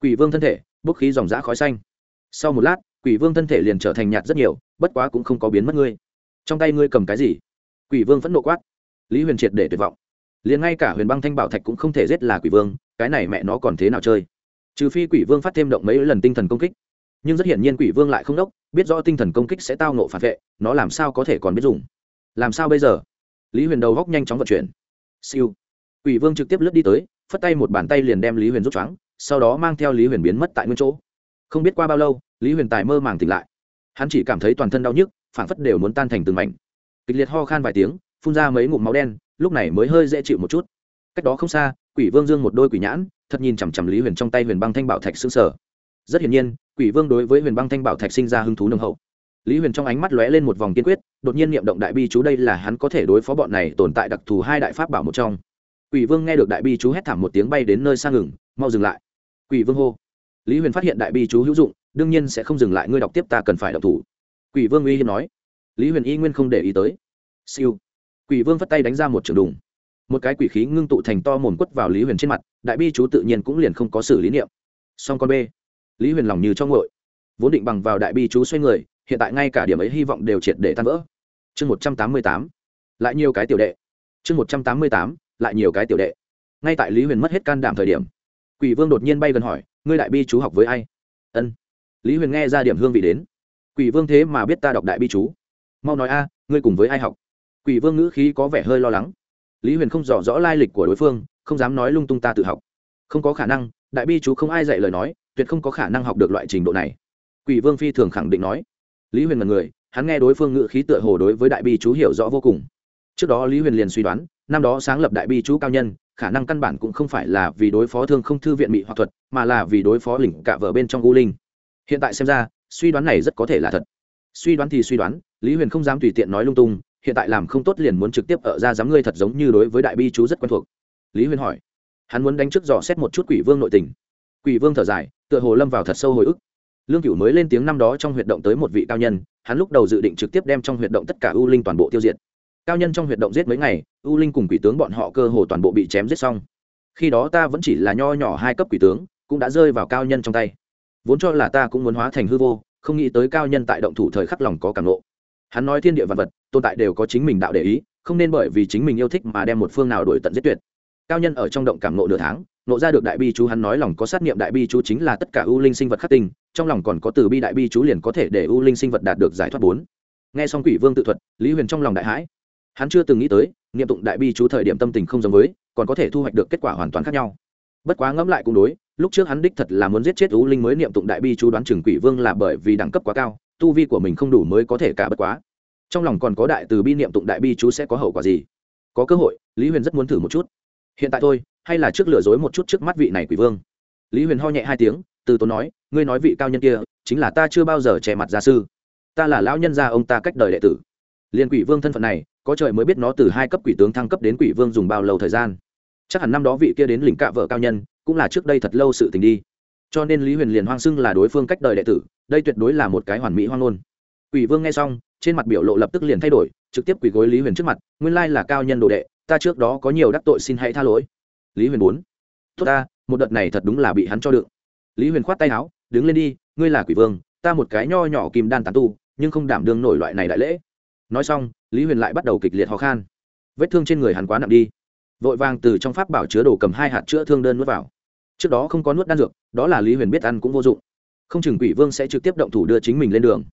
Quỷ vương thân thể, bốc khí dòng giã khói xanh. Sau một lát, quỷ vương thân thể liền trở thành nhạt rất nhiều, bất quá cũng không có biến mất ngươi. Trong tay ngươi cầm cái gì? Quỷ vương phẫn nộ quát. Lý huyền triệt để tuyệt vọng. Liền ngay cả huyền băng thanh bảo thạch cũng không thể giết là quỷ vương, cái này mẹ nó còn thế nào chơi? Trừ phi quỷ vương phát thêm động mấy lần tinh thần công kích. Nhưng rất hiển nhiên quỷ vương lại không đốc, biết rõ tinh thần công kích sẽ tao nộ phản vệ, nó làm sao có thể còn biết dùng? Làm sao bây giờ? Lý huyền đầu góc nhanh chóng vận chuyển. Siêu. Quỷ vương trực tiếp lướt đi tới, phất tay một bàn tay liền đem lý huyền rút choáng, sau đó mang theo lý huyền biến mất tại nguyên chỗ. Không biết qua bao lâu, lý huyền tài mơ màng tỉnh lại. Hắn chỉ cảm thấy toàn thân đau nhức phản phất đều muốn tan thành từng mảnh. Kịch liệt ho khan vài tiếng, phun ra mấy ngụm máu đen, lúc này mới hơi dễ chịu một chút. Cách đó không xa, quỷ vương dương một đôi quỷ nhãn, thật nhìn chằm chằm lý huyền trong tay huyền băng thanh bảo thạch xương sở rất hiển nhiên, quỷ vương đối với huyền băng thanh bảo thạch sinh ra hứng thú nồng hậu lý huyền trong ánh mắt lóe lên một vòng kiên quyết, đột nhiên niệm động đại bi chú đây là hắn có thể đối phó bọn này tồn tại đặc thù hai đại pháp bảo một trong. Quỷ vương nghe được đại bi chú hét thảm một tiếng bay đến nơi sang ngừng, mau dừng lại. Quỷ vương hô. Lý huyền phát hiện đại bi chú hữu dụng, đương nhiên sẽ không dừng lại, ngươi đọc tiếp ta cần phải đọc thủ. Quỷ vương uy hiên nói. Lý huyền y nguyên không để ý tới. Siêu. Quỷ vương vất tay đánh ra một trường đùng. Một cái quỷ khí ngưng tụ thành to mồm quất vào lý huyền trên mặt, đại bi chú tự nhiên cũng liền không có xử lý niệm. Song con b lý huyền lòng như cho ngội vốn định bằng vào đại bi chú xoay người hiện tại ngay cả điểm ấy hy vọng đều triệt để tan vỡ. Chương một trăm tám mươi tám, lại nhiều cái tiểu đệ. Chương một trăm tám mươi tám, lại nhiều cái tiểu đệ. Ngay tại lý huyền mất hết can đảm thời điểm, quỷ vương đột nhiên bay gần hỏi, ngươi đại bi chú học với ai? Ân. Lý huyền nghe ra điểm hương vị đến. Quỷ vương thế mà biết ta đọc đại bi chú. Mau nói a, ngươi cùng với ai học? Quỷ vương ngữ khí có vẻ hơi lo lắng. Lý huyền không rõ rõ lai lịch của đối phương, không dám nói lung tung ta tự học. Không có khả năng, đại bi chú không ai dạy lời nói, tuyệt không có khả năng học được loại trình độ này. Quỷ vương phi thường khẳng định nói lý huyền là người, hắn nghe đối phương ngự khí tựa hồ đối với đại bi chú hiểu rõ vô cùng. Trước đó lý huyền liền suy đoán, năm đó sáng lập đại bi chú cao nhân, khả năng căn bản cũng không phải là vì đối phó thương không thư viện mỹ hoặc thuật, mà là vì đối phó lỉnh cả vợ bên trong u linh. Hiện tại xem ra, suy đoán này rất có thể là thật. Suy đoán thì suy đoán, lý huyền không dám tùy tiện nói lung tung, hiện tại làm không tốt liền muốn trực tiếp ở ra dám ngươi thật giống như đối với đại bi chú rất quen thuộc. Lý huyền hỏi. Hắn muốn đánh trước dò xét một chút quỷ vương nội tình. Quỷ vương thở dài, tựa hồ lâm vào thật sâu hồi ức lương cựu mới lên tiếng năm đó trong huyệt động tới một vị cao nhân, hắn lúc đầu dự định trực tiếp đem trong huyệt động tất cả u linh toàn bộ tiêu diệt. Cao nhân trong huyệt động giết mấy ngày u linh cùng quỷ tướng bọn họ cơ hồ toàn bộ bị chém giết xong. Khi đó ta vẫn chỉ là nho nhỏ hai cấp quỷ tướng, cũng đã rơi vào cao nhân trong tay. Vốn cho là ta cũng muốn hóa thành hư vô, không nghĩ tới cao nhân tại động thủ thời khắc lòng có cảm nộ hắn nói thiên địa vật vật, tồn tại đều có chính mình đạo để ý, không nên bởi vì chính mình yêu thích mà đem một phương nào đổi tận giết tuyệt. Cao nhân ở trong động cảm nộ nửa tháng nộ ra được đại bi chú hắn nói lòng có sát nghiệm đại bi chú chính là tất cả u linh sinh vật khắc tinh, trong lòng còn có từ bi đại bi chú liền có thể để u linh sinh vật đạt được giải thoát bốn. Nghe xong quỷ vương tự thuật, lý huyền trong lòng đại hãi. Hắn chưa từng nghĩ tới, niệm tụng đại bi chú thời điểm tâm tình không giống với, còn có thể thu hoạch được kết quả hoàn toàn khác nhau. Bất quá ngẫm lại cũng đối, lúc trước hắn đích thật là muốn giết chết u linh mới niệm tụng đại bi chú đoán chừng quỷ vương là bởi vì đẳng cấp quá cao, tu vi của mình không đủ mới có thể cả bất quá. Trong lòng còn có đại từ bi niệm tụng đại bi chú sẽ có hậu quả gì? Có cơ hội, lý huyền rất muốn thử một chút. Hiện tại thôi hay là trước lừa dối một chút trước mắt vị này quỷ vương? Lý huyền ho nhẹ hai tiếng, từ tốn nói, ngươi nói vị cao nhân kia, chính là ta chưa bao giờ che mặt gia sư. Ta là lão nhân gia ông ta cách đời đệ tử. Liên quỷ vương thân phận này, có trời mới biết nó từ hai cấp quỷ tướng thăng cấp đến quỷ vương dùng bao lâu thời gian. Chắc hẳn năm đó vị kia đến lĩnh cạ vợ cao nhân, cũng là trước đây thật lâu sự tình đi. Cho nên lý huyền liền hoang xưng là đối phương cách đời đệ tử, đây tuyệt đối là một cái hoàn mỹ hoang ngôn. Quỷ vương nghe xong, trên mặt biểu lộ lập tức liền thay đổi, trực tiếp quỷ gối lý huyền trước mặt, nguyên lai là cao nhân đồ đệ, ta trước đó có nhiều đắc tội xin hãy tha lỗi lý huyền bốn tốt ta, một đợt này thật đúng là bị hắn cho đựng. Lý huyền khoát tay áo, đứng lên đi, ngươi là quỷ vương, ta một cái nho nhỏ kim đan tán tu, nhưng không đảm đương nổi loại này đại lễ. Nói xong, lý huyền lại bắt đầu kịch liệt ho khan. Vết thương trên người hắn quá nặng đi. Vội vàng từ trong pháp bảo chứa đồ cầm hai hạt chữa thương đơn nuốt vào. Trước đó không có nuốt đan dược, đó là lý huyền biết ăn cũng vô dụng. Không chừng quỷ vương sẽ trực tiếp động thủ đưa chính mình lên đường.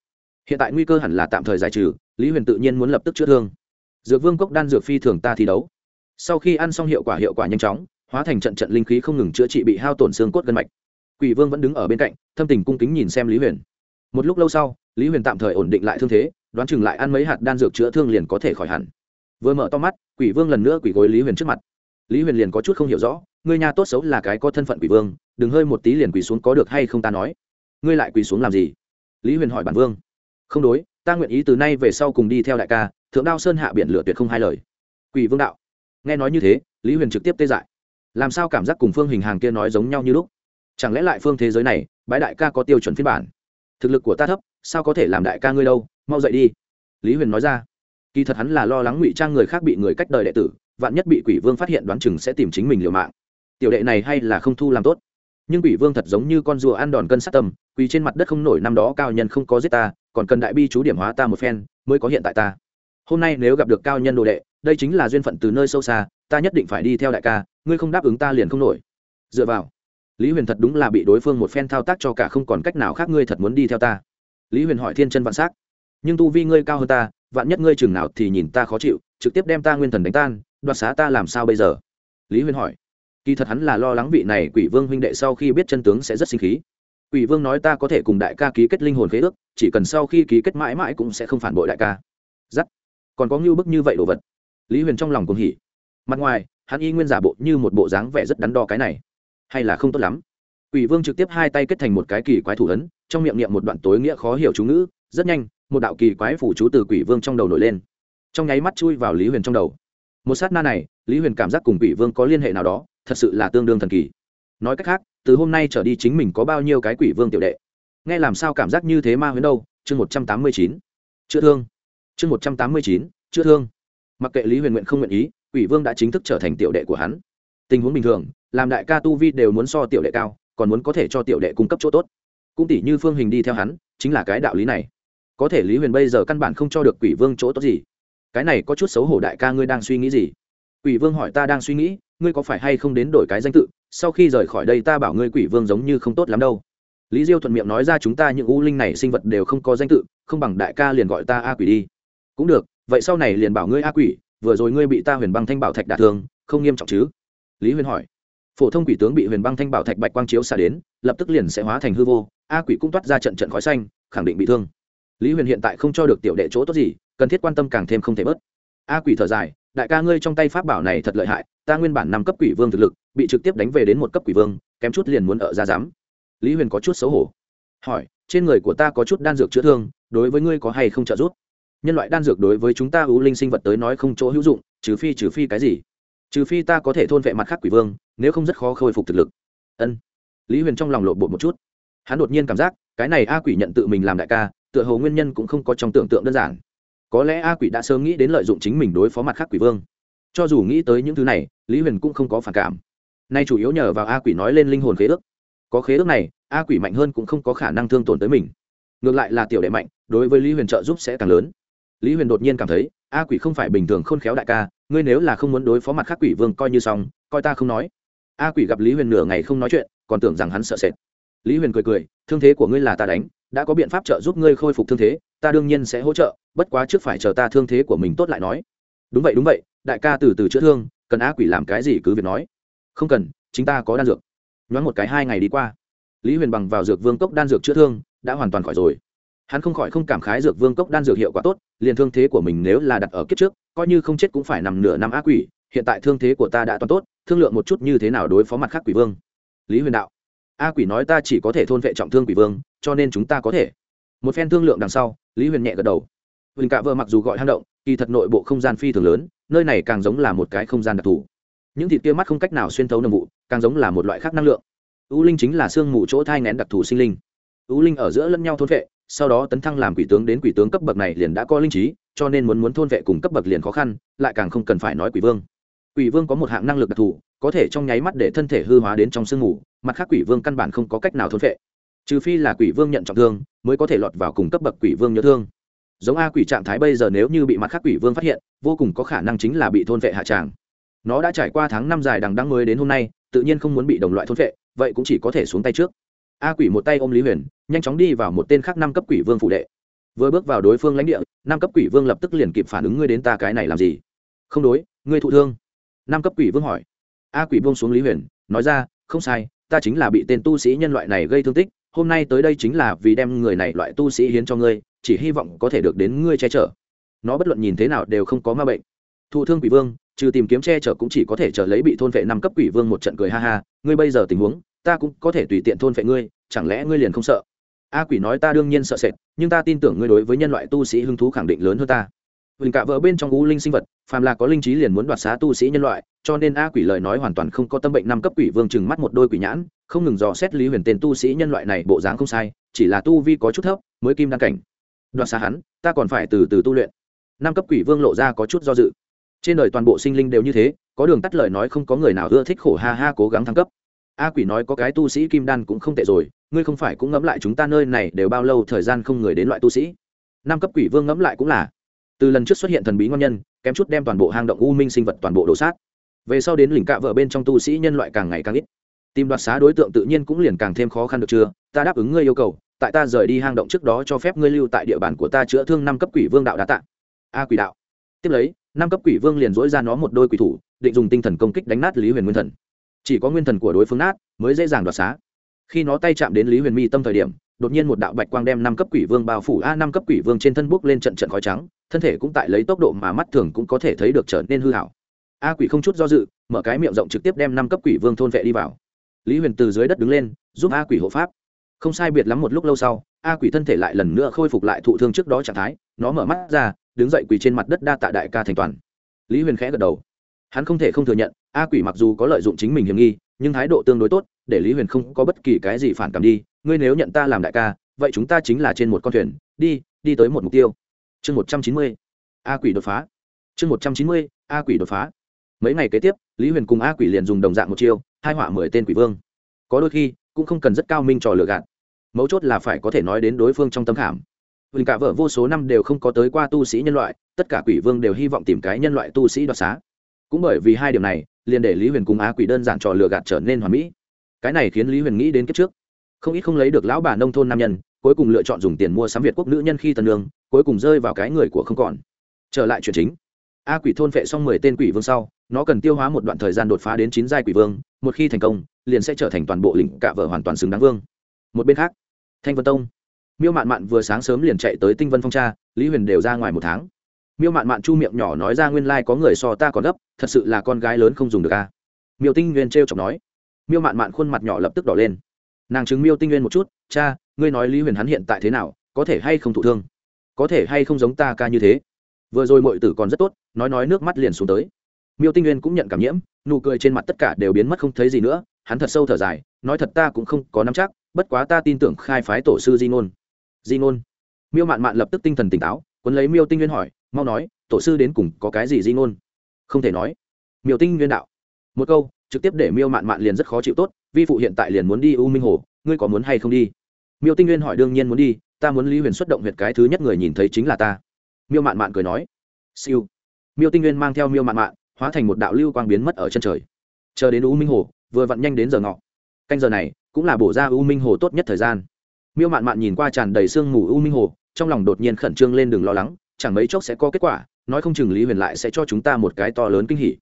Hiện tại nguy cơ hẳn là tạm thời giải trừ, lý huyền tự nhiên muốn lập tức chữa thương. Dược vương cốc đan dược phi thường ta thi đấu sau khi ăn xong hiệu quả hiệu quả nhanh chóng, hóa thành trận trận linh khí không ngừng chữa trị bị hao tổn xương cốt gân mạch. Quỷ vương vẫn đứng ở bên cạnh, thâm tình cung kính nhìn xem lý huyền. Một lúc lâu sau, lý huyền tạm thời ổn định lại thương thế, đoán chừng lại ăn mấy hạt đan dược chữa thương liền có thể khỏi hẳn. Vừa mở to mắt, quỷ vương lần nữa quỷ gối lý huyền trước mặt. Lý huyền liền có chút không hiểu rõ, ngươi nhà tốt xấu là cái có thân phận quỷ vương, đừng hơi một tí liền quỳ xuống có được hay không ta nói. Ngươi lại quỳ xuống làm gì? Lý huyền hỏi bản vương. Không đối, ta nguyện ý từ nay về sau cùng đi theo đại ca, thượng đao sơn hạ biển lửa tuyệt không hai lời. Quỷ vương đạo nghe nói như thế, lý huyền trực tiếp tê dại. Làm sao cảm giác cùng phương hình hàng kia nói giống nhau như lúc? Chẳng lẽ lại phương thế giới này, bái đại ca có tiêu chuẩn phiên bản? Thực lực của ta thấp, sao có thể làm đại ca ngươi đâu? Mau dậy đi. Lý huyền nói ra. Kỳ thật hắn là lo lắng ngụy trang người khác bị người cách đời đệ tử, vạn nhất bị quỷ vương phát hiện đoán chừng sẽ tìm chính mình liều mạng. Tiểu đệ này hay là không thu làm tốt. Nhưng quỷ vương thật giống như con rùa ăn đòn cân sát tâm, quỳ trên mặt đất không nổi năm đó cao nhân không có giết ta, còn cần đại bi chú điểm hóa ta một phen, mới có hiện tại ta hôm nay nếu gặp được cao nhân đồ đệ, đây chính là duyên phận từ nơi sâu xa, ta nhất định phải đi theo đại ca, ngươi không đáp ứng ta liền không nổi. Dựa vào, lý huyền thật đúng là bị đối phương một phen thao tác cho cả không còn cách nào khác ngươi thật muốn đi theo ta. Lý huyền hỏi thiên chân vạn s á c nhưng tu vi ngươi cao hơn ta, vạn nhất ngươi chừng nào thì nhìn ta khó chịu, trực tiếp đem ta nguyên thần đánh tan, đoạt xá ta làm sao bây giờ? Lý huyền hỏi, kỳ thật hắn là lo lắng vị này quỷ vương huynh đệ sau khi biết chân tướng sẽ rất sinh khí. Quỷ vương nói ta có thể cùng đại ca ký kết linh hồn khế ước, chỉ cần sau khi ký kết mãi mãi cũng sẽ không phản bội đại ca. Giắt còn có ngưu bức như vậy đồ vật. Lý huyền trong lòng cũng hỉ. Mặt ngoài, hắn y nguyên giả bộ như một bộ dáng vẻ rất đắn đo cái này. Hay là không tốt lắm. Quỷ vương trực tiếp hai tay kết thành một cái kỳ quái thủ ấn, trong miệng niệm một đoạn tối nghĩa khó hiểu chú ngữ, rất nhanh, một đạo kỳ quái phủ chú từ quỷ vương trong đầu nổi lên. Trong nháy mắt chui vào lý huyền trong đầu. Một sát na này, lý huyền cảm giác cùng quỷ vương có liên hệ nào đó, thật sự là tương đương thần kỳ. Nói cách khác, từ hôm nay trở đi chính mình có bao nhiêu cái quỷ vương tiểu đệ? Nghe làm sao cảm giác như thế ma huyến đâu? Chương một trăm tám mươi chín. Chữa thương chương một trăm tám mươi chín, chữa thương. Mặc kệ lý huyền nguyện không nguyện ý, quỷ vương đã chính thức trở thành tiểu đệ của hắn. Tình huống bình thường, làm đại ca tu vi đều muốn so tiểu đệ cao, còn muốn có thể cho tiểu đệ cung cấp chỗ tốt. Cũng tỷ như phương hình đi theo hắn, chính là cái đạo lý này. Có thể lý huyền bây giờ căn bản không cho được quỷ vương chỗ tốt gì. Cái này có chút xấu hổ đại ca ngươi đang suy nghĩ gì? Quỷ vương hỏi ta đang suy nghĩ, ngươi có phải hay không đến đổi cái danh tự? Sau khi rời khỏi đây ta bảo ngươi quỷ vương giống như không tốt lắm đâu. Lý diêu thuận miệng nói ra chúng ta những u linh này sinh vật đều không có danh tự, không bằng đại ca liền gọi ta a quỷ đi cũng được, vậy sau này liền bảo ngươi a quỷ, vừa rồi ngươi bị ta huyền băng thanh bảo thạch đả thương, không nghiêm trọng chứ? Lý huyền hỏi. Phổ thông quỷ tướng bị huyền băng thanh bảo thạch bạch quang chiếu xả đến, lập tức liền sẽ hóa thành hư vô, a quỷ cũng toát ra trận trận khói xanh, khẳng định bị thương. Lý huyền hiện tại không cho được tiểu đệ chỗ tốt gì, cần thiết quan tâm càng thêm không thể bớt. A quỷ thở dài, đại ca ngươi trong tay pháp bảo này thật lợi hại, ta nguyên bản năm cấp quỷ vương thực lực, bị trực tiếp đánh về đến một cấp quỷ vương, kém chút liền muốn ở ra dám lý huyền có chút xấu hổ. Hỏi, trên người của ta có chút đan dược chữa thương, đối với ngươi có hay không trợ giúp? Nhân loại đan dược đối với chúng ta ưu linh sinh vật tới nói không chỗ hữu dụng, trừ phi trừ phi cái gì? Trừ phi ta có thể thôn vệ mặt khác quỷ vương, nếu không rất khó khôi phục thực lực. Ân. Lý huyền trong lòng lộ bột một chút. Hắn đột nhiên cảm giác, cái này a quỷ nhận tự mình làm đại ca, tựa hồ nguyên nhân cũng không có trong tưởng tượng đơn giản. Có lẽ a quỷ đã sớm nghĩ đến lợi dụng chính mình đối phó mặt khác quỷ vương. Cho dù nghĩ tới những thứ này, lý huyền cũng không có phản cảm. Nay chủ yếu nhờ vào a quỷ nói lên linh hồn khế ước. Có khế ước này, a quỷ mạnh hơn cũng không có khả năng thương tổn tới mình. Ngược lại là tiểu đệ mạnh, đối với lý huyền trợ giúp sẽ càng lớn lý huyền đột nhiên cảm thấy, a quỷ không phải bình thường khôn khéo đại ca, ngươi nếu là không muốn đối phó mặt khác quỷ vương coi như xong, coi ta không nói. A quỷ gặp lý huyền nửa ngày không nói chuyện, còn tưởng rằng hắn sợ sệt. Lý huyền cười cười, thương thế của ngươi là ta đánh, đã có biện pháp trợ giúp ngươi khôi phục thương thế, ta đương nhiên sẽ hỗ trợ, bất quá trước phải chờ ta thương thế của mình tốt lại nói. Đúng vậy đúng vậy, đại ca từ từ chữa thương, cần a quỷ làm cái gì cứ việc nói. Không cần, chính ta có đan dược. Nhoáng một cái hai ngày đi qua, lý huyền bằng vào dược vương cốc đan dược chữa thương, đã hoàn toàn khỏi rồi hắn không khỏi không cảm khái dược vương cốc đan dược hiệu quả tốt, liền thương thế của mình nếu là đặt ở kiếp trước, coi như không chết cũng phải nằm nửa năm ác quỷ, hiện tại thương thế của ta đã toàn tốt, thương lượng một chút như thế nào đối phó mặt khác quỷ vương. Lý huyền đạo a quỷ nói ta chỉ có thể thôn vệ trọng thương quỷ vương, cho nên chúng ta có thể. Một phen thương lượng đằng sau, lý huyền nhẹ gật đầu. Huỳnh cạ vợ mặc dù gọi hang động, kỳ thật nội bộ không gian phi thường lớn, nơi này càng giống là một cái không gian đặc thù. Những thịt kia mắt không cách nào xuyên thấu nồng vụ, càng giống là một loại khác năng lượng. U linh chính là xương mù chỗ thai ngén đặc thù sinh linh. U linh ở giữa lẫn nhau thôn vệ sau đó tấn thăng làm quỷ tướng đến quỷ tướng cấp bậc này liền đã có linh trí, cho nên muốn muốn thôn vệ cùng cấp bậc liền khó khăn, lại càng không cần phải nói quỷ vương. Quỷ vương có một hạng năng lực đặc thù, có thể trong nháy mắt để thân thể hư hóa đến trong sương mù, mặt khác quỷ vương căn bản không có cách nào thôn vệ. Trừ phi là quỷ vương nhận trọng thương, mới có thể lọt vào cùng cấp bậc quỷ vương nhớ thương. Giống a quỷ trạng thái bây giờ nếu như bị mặt khác quỷ vương phát hiện, vô cùng có khả năng chính là bị thôn vệ hạ tràng. Nó đã trải qua tháng năm dài đằng đăng mới đến hôm nay, tự nhiên không muốn bị đồng loại thôn vệ, vậy cũng chỉ có thể xuống tay trước a quỷ một tay ôm lý huyền, nhanh chóng đi vào một tên khác năm cấp quỷ vương phụ đệ. Vừa bước vào đối phương lãnh địa, năm cấp quỷ vương lập tức liền kịp phản ứng ngươi đến ta cái này làm gì? Không đối, ngươi thụ thương. Năm cấp quỷ vương hỏi. A quỷ buông xuống lý huyền, nói ra, không sai, ta chính là bị tên tu sĩ nhân loại này gây thương tích, hôm nay tới đây chính là vì đem người này loại tu sĩ hiến cho ngươi, chỉ hy vọng có thể được đến ngươi che chở. Nó bất luận nhìn thế nào đều không có ma bệnh. Thụ thương quỷ vương, trừ tìm kiếm che chở cũng chỉ có thể chờ lấy bị thôn vệ năm cấp quỷ vương một trận cười ha ha, ngươi bây giờ tình huống ta cũng có thể tùy tiện thôn phệ ngươi, chẳng lẽ ngươi liền không sợ? A quỷ nói ta đương nhiên sợ sệt, nhưng ta tin tưởng ngươi đối với nhân loại tu sĩ hứng thú khẳng định lớn hơn ta. Huỳnh cả vợ bên trong u linh sinh vật, phàm là có linh trí liền muốn đoạt xá tu sĩ nhân loại, cho nên a quỷ lời nói hoàn toàn không có tâm bệnh năm cấp quỷ vương chừng mắt một đôi quỷ nhãn, không ngừng dò xét lý huyền tên tu sĩ nhân loại này bộ dáng không sai, chỉ là tu vi có chút thấp, mới kim đăng cảnh. Đoạt xá hắn, ta còn phải từ từ tu luyện. Năm cấp quỷ vương lộ ra có chút do dự. Trên đời toàn bộ sinh linh đều như thế, có đường tắt lời nói không có người nào ưa thích khổ ha ha cố gắng thăng cấp a quỷ nói có cái tu sĩ kim đan cũng không tệ rồi, ngươi không phải cũng ngẫm lại chúng ta nơi này đều bao lâu thời gian không người đến loại tu sĩ? Năm cấp quỷ vương ngẫm lại cũng là. Từ lần trước xuất hiện thần bí ngon nhân, kém chút đem toàn bộ hang động u minh sinh vật toàn bộ đổ sát. Về sau đến lỉnh cạ vợ bên trong tu sĩ nhân loại càng ngày càng ít. Tìm đoạt xá đối tượng tự nhiên cũng liền càng thêm khó khăn được chưa? Ta đáp ứng ngươi yêu cầu, tại ta rời đi hang động trước đó cho phép ngươi lưu tại địa bàn của ta chữa thương năm cấp quỷ vương đạo đã tạ. A quỷ đạo. Tiếp lấy, năm cấp quỷ vương liền dỗi ra nó một đôi quỷ thủ, định dùng tinh thần công kích đánh nát lý huyền nguyên thần chỉ có nguyên thần của đối phương nát, mới dễ dàng đoạt xá. Khi nó tay chạm đến lý huyền mi tâm thời điểm, đột nhiên một đạo bạch quang đem năm cấp quỷ vương bao phủ, a, năm cấp quỷ vương trên thân bước lên trận trận khói trắng, thân thể cũng tại lấy tốc độ mà mắt thường cũng có thể thấy được trở nên hư hảo. A quỷ không chút do dự, mở cái miệng rộng trực tiếp đem năm cấp quỷ vương thôn vệ đi vào. Lý huyền từ dưới đất đứng lên, giúp a quỷ hộ pháp. Không sai biệt lắm một lúc lâu sau, a quỷ thân thể lại lần nữa khôi phục lại thụ thương trước đó trạng thái, nó mở mắt ra, đứng dậy quỳ trên mặt đất đa tạ đại ca thành toàn. Lý huyền khẽ gật đầu. Hắn không thể không thừa nhận a quỷ mặc dù có lợi dụng chính mình hiểm nghi nhưng thái độ tương đối tốt để lý huyền không có bất kỳ cái gì phản cảm đi. Ngươi nếu nhận ta làm đại ca vậy chúng ta chính là trên một con thuyền đi đi tới một mục tiêu. Chương một trăm chín mươi a quỷ đột phá. Chương một trăm chín mươi a quỷ đột phá. Mấy ngày kế tiếp lý huyền cùng a quỷ liền dùng đồng dạng một chiêu hai họa mười tên quỷ vương. Có đôi khi cũng không cần rất cao minh trò lừa gạt. Mấu chốt là phải có thể nói đến đối phương trong tâm khảm. Huỳnh cả vợ vô số năm đều không có tới qua tu sĩ nhân loại, tất cả quỷ vương đều hy vọng tìm cái nhân loại tu sĩ đoạt xá. Cũng bởi vì hai điểm này, liền để Lý Huyền cùng Á Quỷ đơn giản trò lừa gạt trở nên hoàn mỹ. Cái này khiến Lý Huyền nghĩ đến kiếp trước, không ít không lấy được lão bà nông thôn nam nhân, cuối cùng lựa chọn dùng tiền mua sắm Việt quốc nữ nhân khi tần lương, cuối cùng rơi vào cái người của không còn. trở lại chuyện chính. A quỷ thôn phệ xong mười tên quỷ vương sau nó cần tiêu hóa một đoạn thời gian đột phá đến chín giai quỷ vương một khi thành công liền sẽ trở thành toàn bộ lĩnh cạ vợ hoàn toàn xứng đáng vương. Một bên khác thanh vân tông. Miêu mạn mạn vừa sáng sớm liền chạy tới tinh vân phong cha lý huyền đều ra ngoài một tháng miêu mạn mạn chu miệng nhỏ nói ra nguyên lai、like、có người so ta còn gấp, thật sự là con gái lớn không dùng được a miêu tinh nguyên t r e o chọc nói. Miêu mạn mạn khuôn mặt nhỏ lập tức đỏ lên. Nàng chứng miêu tinh nguyên một chút, cha, ngươi nói lý huyền hắn hiện tại thế nào, có thể hay không thụ thương? Có thể hay không giống ta ca như thế? Vừa rồi mọi tử còn rất tốt, nói nói nước mắt liền xuống tới. Miêu tinh nguyên cũng nhận cảm nhiễm, nụ cười trên mặt tất cả đều biến mất không thấy gì nữa, hắn thật sâu thở dài, nói thật ta cũng không có nắm chắc, bất quá ta tin tưởng khai phái tổ sư di ngôn. Di ngôn. Miêu mạn mạn lập tức tinh thần tỉnh táo quấn lấy miêu tinh nguyên hỏi mau nói, tổ sư đến cùng có cái gì di ngôn? Không thể nói. Miêu tinh nguyên đạo. Một câu, trực tiếp để miêu mạn mạn liền rất khó chịu tốt, vi phụ hiện tại liền muốn đi u minh hồ, ngươi có muốn hay không đi? Miêu tinh nguyên hỏi đương nhiên muốn đi, ta muốn lý huyền xuất động huyệt cái thứ nhất người nhìn thấy chính là ta. Miêu mạn mạn cười nói. Siêu. Miêu tinh nguyên mang theo miêu mạn mạn, hóa thành một đạo lưu quang biến mất ở chân trời. Chờ đến u minh hồ, vừa vặn nhanh đến giờ ngọ. Canh giờ này, cũng là bổ ra u minh hồ tốt nhất thời gian. Miêu mạn mạn nhìn qua tràn đầy sương mù u minh hồ, trong lòng đột nhiên khẩn trương lên đường lo lắng chẳng mấy chốc sẽ có kết quả, nói không chừng lý huyền lại sẽ cho chúng ta một cái to lớn kinh hỉ.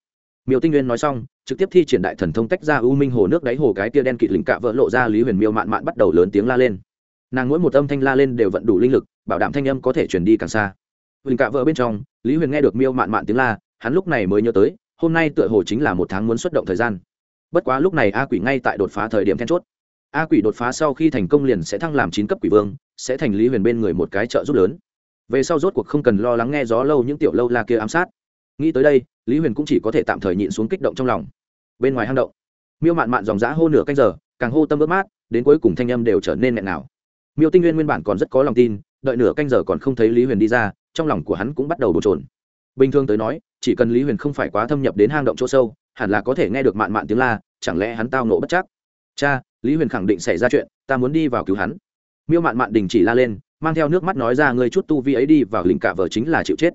Miêu tinh nguyên nói xong, trực tiếp thi triển đại thần thông tách ra u minh hồ nước đáy hồ cái tia đen kịt lình cạ vỡ lộ ra lý huyền miêu mạn mạn bắt đầu lớn tiếng la lên. Nàng mỗi một âm thanh la lên đều vận đủ linh lực, bảo đảm thanh âm có thể chuyển đi càng xa. Huỳnh cạ vỡ bên trong, lý huyền nghe được miêu mạn mạn tiếng la, hắn lúc này mới nhớ tới, hôm nay tựa hồ chính là một tháng muốn xuất động thời gian. Bất quá lúc này a quỷ ngay tại đột phá thời điểm then chốt. A quỷ đột phá sau khi thành công liền sẽ thăng làm chín cấp quỷ vương, sẽ thành lý huyền bên người một cái trợ giúp lớn về sau rốt cuộc không cần lo lắng nghe gió lâu những tiểu lâu la kia ám sát. Nghĩ tới đây, lý huyền cũng chỉ có thể tạm thời nhịn xuống kích động trong lòng. Bên ngoài hang động, miêu mạn mạn dòng dã hô nửa canh giờ, càng hô tâm ướt mát, đến cuối cùng thanh âm đều trở nên nghẹn nào miêu tinh nguyên nguyên bản còn rất có lòng tin, đợi nửa canh giờ còn không thấy lý huyền đi ra, trong lòng của hắn cũng bắt đầu bồn trồn bình thường tới nói, chỉ cần lý huyền không phải quá thâm nhập đến hang động chỗ sâu, hẳn là có thể nghe được mạn mạn tiếng la, chẳng lẽ hắn tao nộ bất chắc? Cha, lý huyền khẳng định xảy ra chuyện, ta muốn đi vào cứu hắn. Miêu mạn mạn đình chỉ la lên mang theo nước mắt nói ra ngươi chút tu vi ấy đi vào lình cả vợ chính là chịu chết.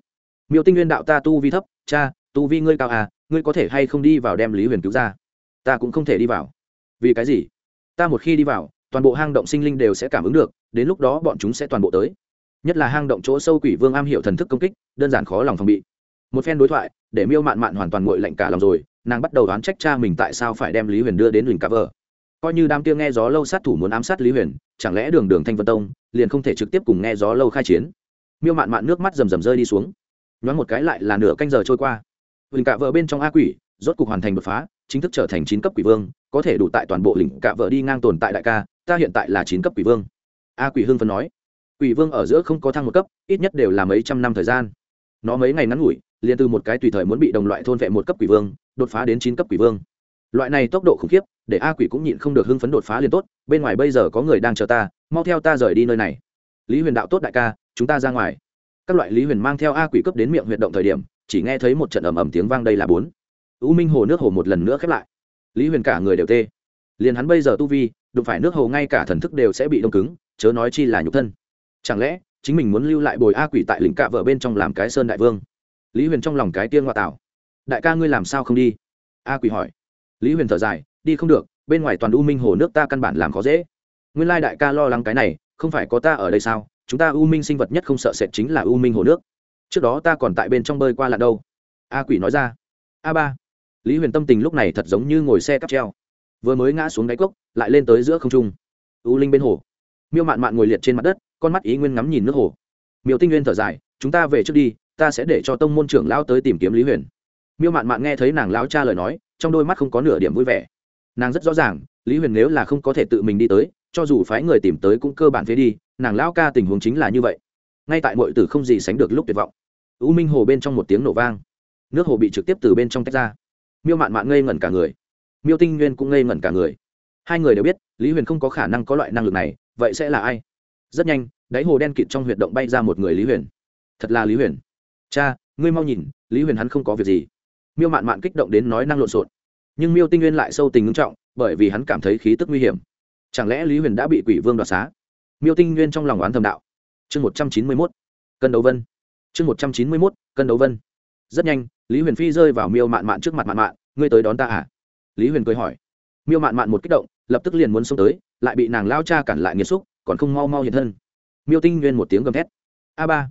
Miêu tinh nguyên đạo ta tu vi thấp, cha, tu vi ngươi cao à ngươi có thể hay không đi vào đem lý huyền cứu ra? Ta cũng không thể đi vào. Vì cái gì? Ta một khi đi vào, toàn bộ hang động sinh linh đều sẽ cảm ứng được, đến lúc đó bọn chúng sẽ toàn bộ tới. Nhất là hang động chỗ sâu quỷ vương am hiểu thần thức công kích, đơn giản khó lòng phòng bị. Một phen đối thoại, để miêu mạn mạn hoàn toàn nguội lạnh cả lòng rồi, nàng bắt đầu đoán trách cha mình tại sao phải đem lý huyền đưa đến huỳnh cá vờ coi như đám kia nghe gió lâu sát thủ muốn ám sát lý huyền, chẳng lẽ đường đường thanh vân tông liền không thể trực tiếp cùng nghe gió lâu khai chiến? Miêu mạn mạn nước mắt rầm rầm rơi đi xuống. Nhoáng một cái lại là nửa canh giờ trôi qua. Huỳnh cả vợ bên trong a quỷ rốt cục hoàn thành đột phá, chính thức trở thành chín cấp quỷ vương, có thể đủ tại toàn bộ lĩnh cả vợ đi ngang tồn tại đại ca, ta hiện tại là chín cấp quỷ vương. A quỷ hưng phân nói. Quỷ vương ở giữa không có thăng một cấp, ít nhất đều là mấy trăm năm thời gian. Nó mấy ngày ngắn ngủi, liền từ một cái tùy thời muốn bị đồng loại thôn vệ một cấp quỷ vương, đột phá đến chín cấp quỷ vương. Loại này tốc độ khủng khiếp để a quỷ cũng nhịn không được hưng phấn đột phá liền tốt, bên ngoài bây giờ có người đang chờ ta, mau theo ta rời đi nơi này. Lý huyền đạo tốt đại ca, chúng ta ra ngoài. Các loại lý huyền mang theo a quỷ cấp đến miệng huyệt động thời điểm, chỉ nghe thấy một trận ầm ầm tiếng vang đây là bốn. U minh hồ nước hồ một lần nữa khép lại. Lý huyền cả người đều tê. Liền hắn bây giờ tu vi, đụng phải nước hồ ngay cả thần thức đều sẽ bị đông cứng, chớ nói chi là nhục thân. Chẳng lẽ, chính mình muốn lưu lại bồi a quỷ tại lĩnh cạ vợ bên trong làm cái sơn đại vương? Lý huyền trong lòng cái tiên ngoại tảo. Đại ca ngươi làm sao không đi? A quỷ hỏi. Lý huyền thở dài đi không được, bên ngoài toàn u minh hồ nước ta căn bản làm khó dễ. Nguyên lai đại ca lo lắng cái này, không phải có ta ở đây sao? Chúng ta u minh sinh vật nhất không sợ sệt chính là u minh hồ nước. Trước đó ta còn tại bên trong bơi qua là đâu. A quỷ nói ra. A ba. Lý huyền tâm tình lúc này thật giống như ngồi xe cắp treo. Vừa mới ngã xuống đáy cốc, lại lên tới giữa không trung. U linh bên hồ. Miêu mạn mạn ngồi liệt trên mặt đất, con mắt ý nguyên ngắm nhìn nước hồ. Miêu tinh nguyên thở dài, chúng ta về trước đi, ta sẽ để cho tông môn trưởng lão tới tìm kiếm lý huyền. Miêu mạn mạn nghe thấy nàng lão cha lời nói, trong đôi mắt không có nửa điểm vui vẻ nàng rất rõ ràng, lý huyền nếu là không có thể tự mình đi tới, cho dù phái người tìm tới cũng cơ bản phế đi, nàng lao ca tình huống chính là như vậy. Ngay tại mọi tử không gì sánh được lúc tuyệt vọng, u minh hồ bên trong một tiếng nổ vang. Nước hồ bị trực tiếp từ bên trong tách ra. Miêu mạn mạn ngây ngẩn cả người. Miêu tinh nguyên cũng ngây ngẩn cả người. Hai người đều biết, lý huyền không có khả năng có loại năng lực này, vậy sẽ là ai? Rất nhanh, đáy hồ đen kịt trong huyệt động bay ra một người lý huyền. Thật là lý huyền. Cha, ngươi mau nhìn, lý huyền hắn không có việc gì. Miêu mạn mạn kích động đến nói năng lộn xộn nhưng miêu tinh nguyên lại sâu tình ngưng trọng, bởi vì hắn cảm thấy khí tức nguy hiểm. Chẳng lẽ lý huyền đã bị quỷ vương đoạt xá? Miêu tinh nguyên trong lòng oán thầm đạo. Chương một trăm chín mươi mốt, cân đấu vân. Chương một trăm chín mươi mốt, cân đấu vân. Rất nhanh, lý huyền phi rơi vào miêu mạn mạn trước mặt mạn mạn, ngươi tới đón ta à? Lý huyền cười hỏi. Miêu mạn mạn một kích động, lập tức liền muốn xông tới, lại bị nàng lao cha cản lại nghiệt xúc, còn không mau mau hiện thân. Miêu tinh nguyên một tiếng gầm thét. A ba.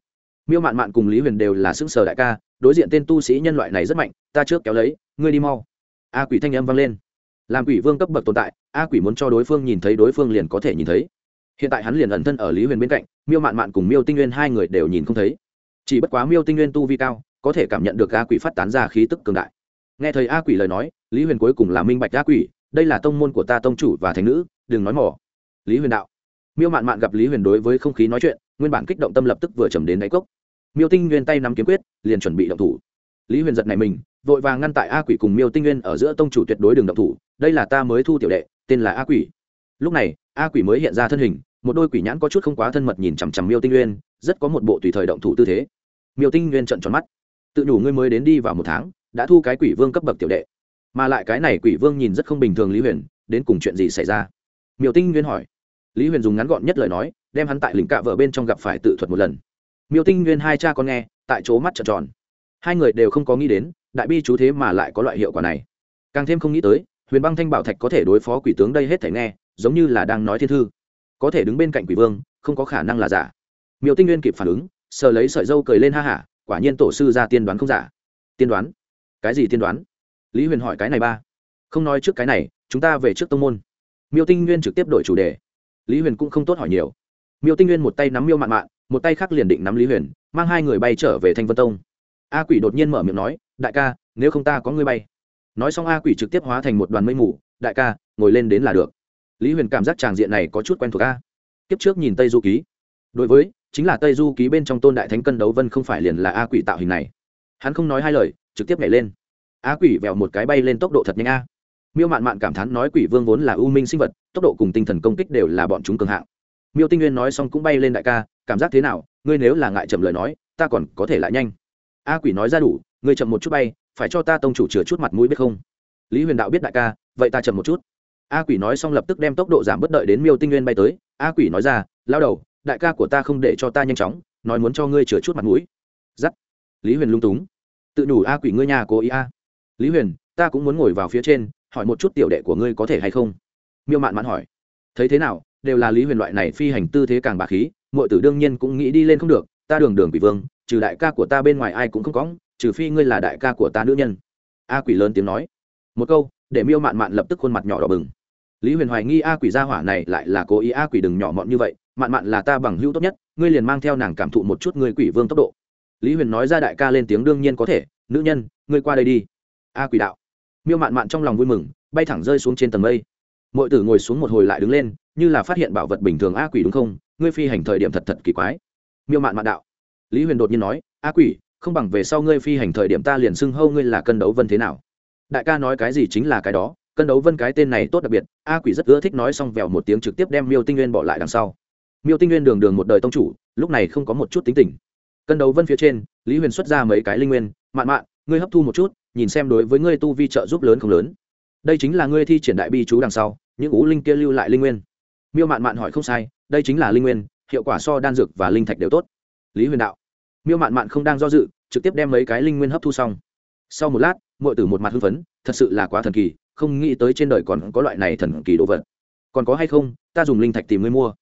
Miêu mạn mạn cùng lý huyền đều là xứng sở đại ca, đối diện tên tu sĩ nhân loại này rất mạnh, ta trước kéo lấy, ngươi đi mau a quỷ thanh âm vang lên. Làm quỷ vương cấp bậc tồn tại, a quỷ muốn cho đối phương nhìn thấy đối phương liền có thể nhìn thấy. Hiện tại hắn liền ẩn thân ở lý huyền bên cạnh, miêu mạn mạn cùng miêu tinh nguyên hai người đều nhìn không thấy. Chỉ bất quá miêu tinh nguyên tu vi cao, có thể cảm nhận được a quỷ phát tán ra khí tức cường đại. Nghe thấy a quỷ lời nói, lý huyền cuối cùng là minh bạch a quỷ, đây là tông môn của ta tông chủ và thành nữ, đừng nói mỏ lý huyền đạo. Miêu mạn mạn gặp lý huyền đối với không khí nói chuyện, nguyên bản kích động tâm lập tức vừa trầm đến đáy cốc. Miêu tinh nguyên tay nắm kiếm quyết, liền chuẩn bị động thủ. Lý huyền giật này mình vội vàng ngăn tại a quỷ cùng miêu tinh nguyên ở giữa tông chủ tuyệt đối đường động thủ, đây là ta mới thu tiểu đệ, tên là a quỷ. Lúc này, a quỷ mới hiện ra thân hình, một đôi quỷ nhãn có chút không quá thân mật nhìn chằm chằm miêu tinh nguyên, rất có một bộ tùy thời động thủ tư thế. Miêu tinh nguyên trận tròn mắt. Tự đủ ngươi mới đến đi vào một tháng, đã thu cái quỷ vương cấp bậc tiểu đệ. Mà lại cái này quỷ vương nhìn rất không bình thường lý huyền, đến cùng chuyện gì xảy ra? Miêu tinh nguyên hỏi. Lý huyền dùng ngắn gọn nhất lời nói, đem hắn tại lĩnh cạ vợ bên trong gặp phải tự thuật một lần. Miêu tinh nguyên hai cha con nghe, tại chỗ mắt trợn tròn. Hai người đều không có nghĩ đến đại bi chú thế mà lại có loại hiệu quả này. Càng thêm không nghĩ tới, huyền băng thanh bảo thạch có thể đối phó quỷ tướng đây hết thể nghe, giống như là đang nói thiên thư. Có thể đứng bên cạnh quỷ vương, không có khả năng là giả. Miêu tinh nguyên kịp phản ứng, sờ lấy sợi dâu cười lên ha hả, quả nhiên tổ sư ra tiên đoán không giả. Tiên đoán? Cái gì tiên đoán? Lý huyền hỏi cái này ba. Không nói trước cái này, chúng ta về trước tông môn. Miêu tinh nguyên trực tiếp đổi chủ đề. Lý huyền cũng không tốt hỏi nhiều. Miêu tinh nguyên một tay nắm miêu mạn mạn, một tay khác liền định nắm lý huyền, mang hai người bay trở về thanh vân tông a quỷ đột nhiên mở miệng nói, đại ca, nếu không ta có ngươi bay. Nói xong a quỷ trực tiếp hóa thành một đoàn mây mù, đại ca, ngồi lên đến là được. Lý huyền cảm giác tràng diện này có chút quen thuộc a. Kiếp trước nhìn tây du ký. Đối với, chính là tây du ký bên trong tôn đại thánh cân đấu vân không phải liền là a quỷ tạo hình này. Hắn không nói hai lời, trực tiếp nhảy lên. A quỷ vẹo một cái bay lên tốc độ thật nhanh a. Miêu mạn mạn cảm thán nói quỷ vương vốn là ưu minh sinh vật, tốc độ cùng tinh thần công kích đều là bọn chúng cường hạng. Miêu tinh nguyên nói xong cũng bay lên đại ca, cảm giác thế nào? Ngươi nếu là ngại chậm lời nói, ta còn có thể lại nhanh a quỷ nói ra đủ, ngươi chậm một chút bay, phải cho ta tông chủ chừa chút mặt mũi biết không? Lý huyền đạo biết đại ca, vậy ta chậm một chút. A quỷ nói xong lập tức đem tốc độ giảm bất đợi đến miêu tinh nguyên bay tới. A quỷ nói ra, lao đầu, đại ca của ta không để cho ta nhanh chóng, nói muốn cho ngươi chừa chút mặt mũi. Giắt. Lý huyền lung túng. Tự đủ a quỷ ngươi nhà cố ý a. Lý huyền, ta cũng muốn ngồi vào phía trên, hỏi một chút tiểu đệ của ngươi có thể hay không? Miêu mạn mạn hỏi. Thấy thế nào, đều là lý huyền loại này phi hành tư thế càng bà khí mọi tử đương nhiên cũng nghĩ đi lên không được, ta đường đường quỷ vương trừ đại ca của ta bên ngoài ai cũng không có, trừ phi ngươi là đại ca của ta nữ nhân. A quỷ lớn tiếng nói. Một câu, để miêu mạn mạn lập tức khuôn mặt nhỏ đỏ bừng. Lý huyền hoài nghi a quỷ gia hỏa này lại là cố ý a quỷ đừng nhỏ mọn như vậy, mạn mạn là ta bằng hữu tốt nhất, ngươi liền mang theo nàng cảm thụ một chút ngươi quỷ vương tốc độ. Lý huyền nói ra đại ca lên tiếng đương nhiên có thể, nữ nhân, ngươi qua đây đi. A quỷ đạo. Miêu mạn mạn trong lòng vui mừng, bay thẳng rơi xuống trên tầng mây. M tử ngồi xuống một hồi lại đứng lên, như là phát hiện bảo vật bình thường a quỷ đúng không? Ngươi phi hành thời điểm thật thật kỳ quái. Miêu mạn mạn đạo lý huyền đột nhiên nói, a quỷ, không bằng về sau ngươi phi hành thời điểm ta liền xưng hâu ngươi là cân đấu vân thế nào? Đại ca nói cái gì chính là cái đó, cân đấu vân cái tên này tốt đặc biệt, a quỷ rất ưa thích nói xong vèo một tiếng trực tiếp đem miêu tinh nguyên bỏ lại đằng sau. Miêu tinh nguyên đường đường một đời tông chủ, lúc này không có một chút tính tình. Cân đấu vân phía trên, lý huyền xuất ra mấy cái linh nguyên, mạn mạn, ngươi hấp thu một chút, nhìn xem đối với ngươi tu vi trợ giúp lớn không lớn. Đây chính là ngươi thi triển đại bi chú đằng sau, những ú linh kia lưu lại linh nguyên. Miêu mạn mạn hỏi, không sai, đây chính là linh nguyên, hiệu quả so đan dược và linh thạch đều tốt. Lý huyền đạo miêu mạn mạn không đang do dự, trực tiếp đem mấy cái linh nguyên hấp thu xong. Sau một lát mọi tử một mặt hưng phấn, thật sự là quá thần kỳ, không nghĩ tới trên đời còn có loại này thần kỳ đồ vật. Còn có hay không, ta dùng linh thạch tìm ngươi mua.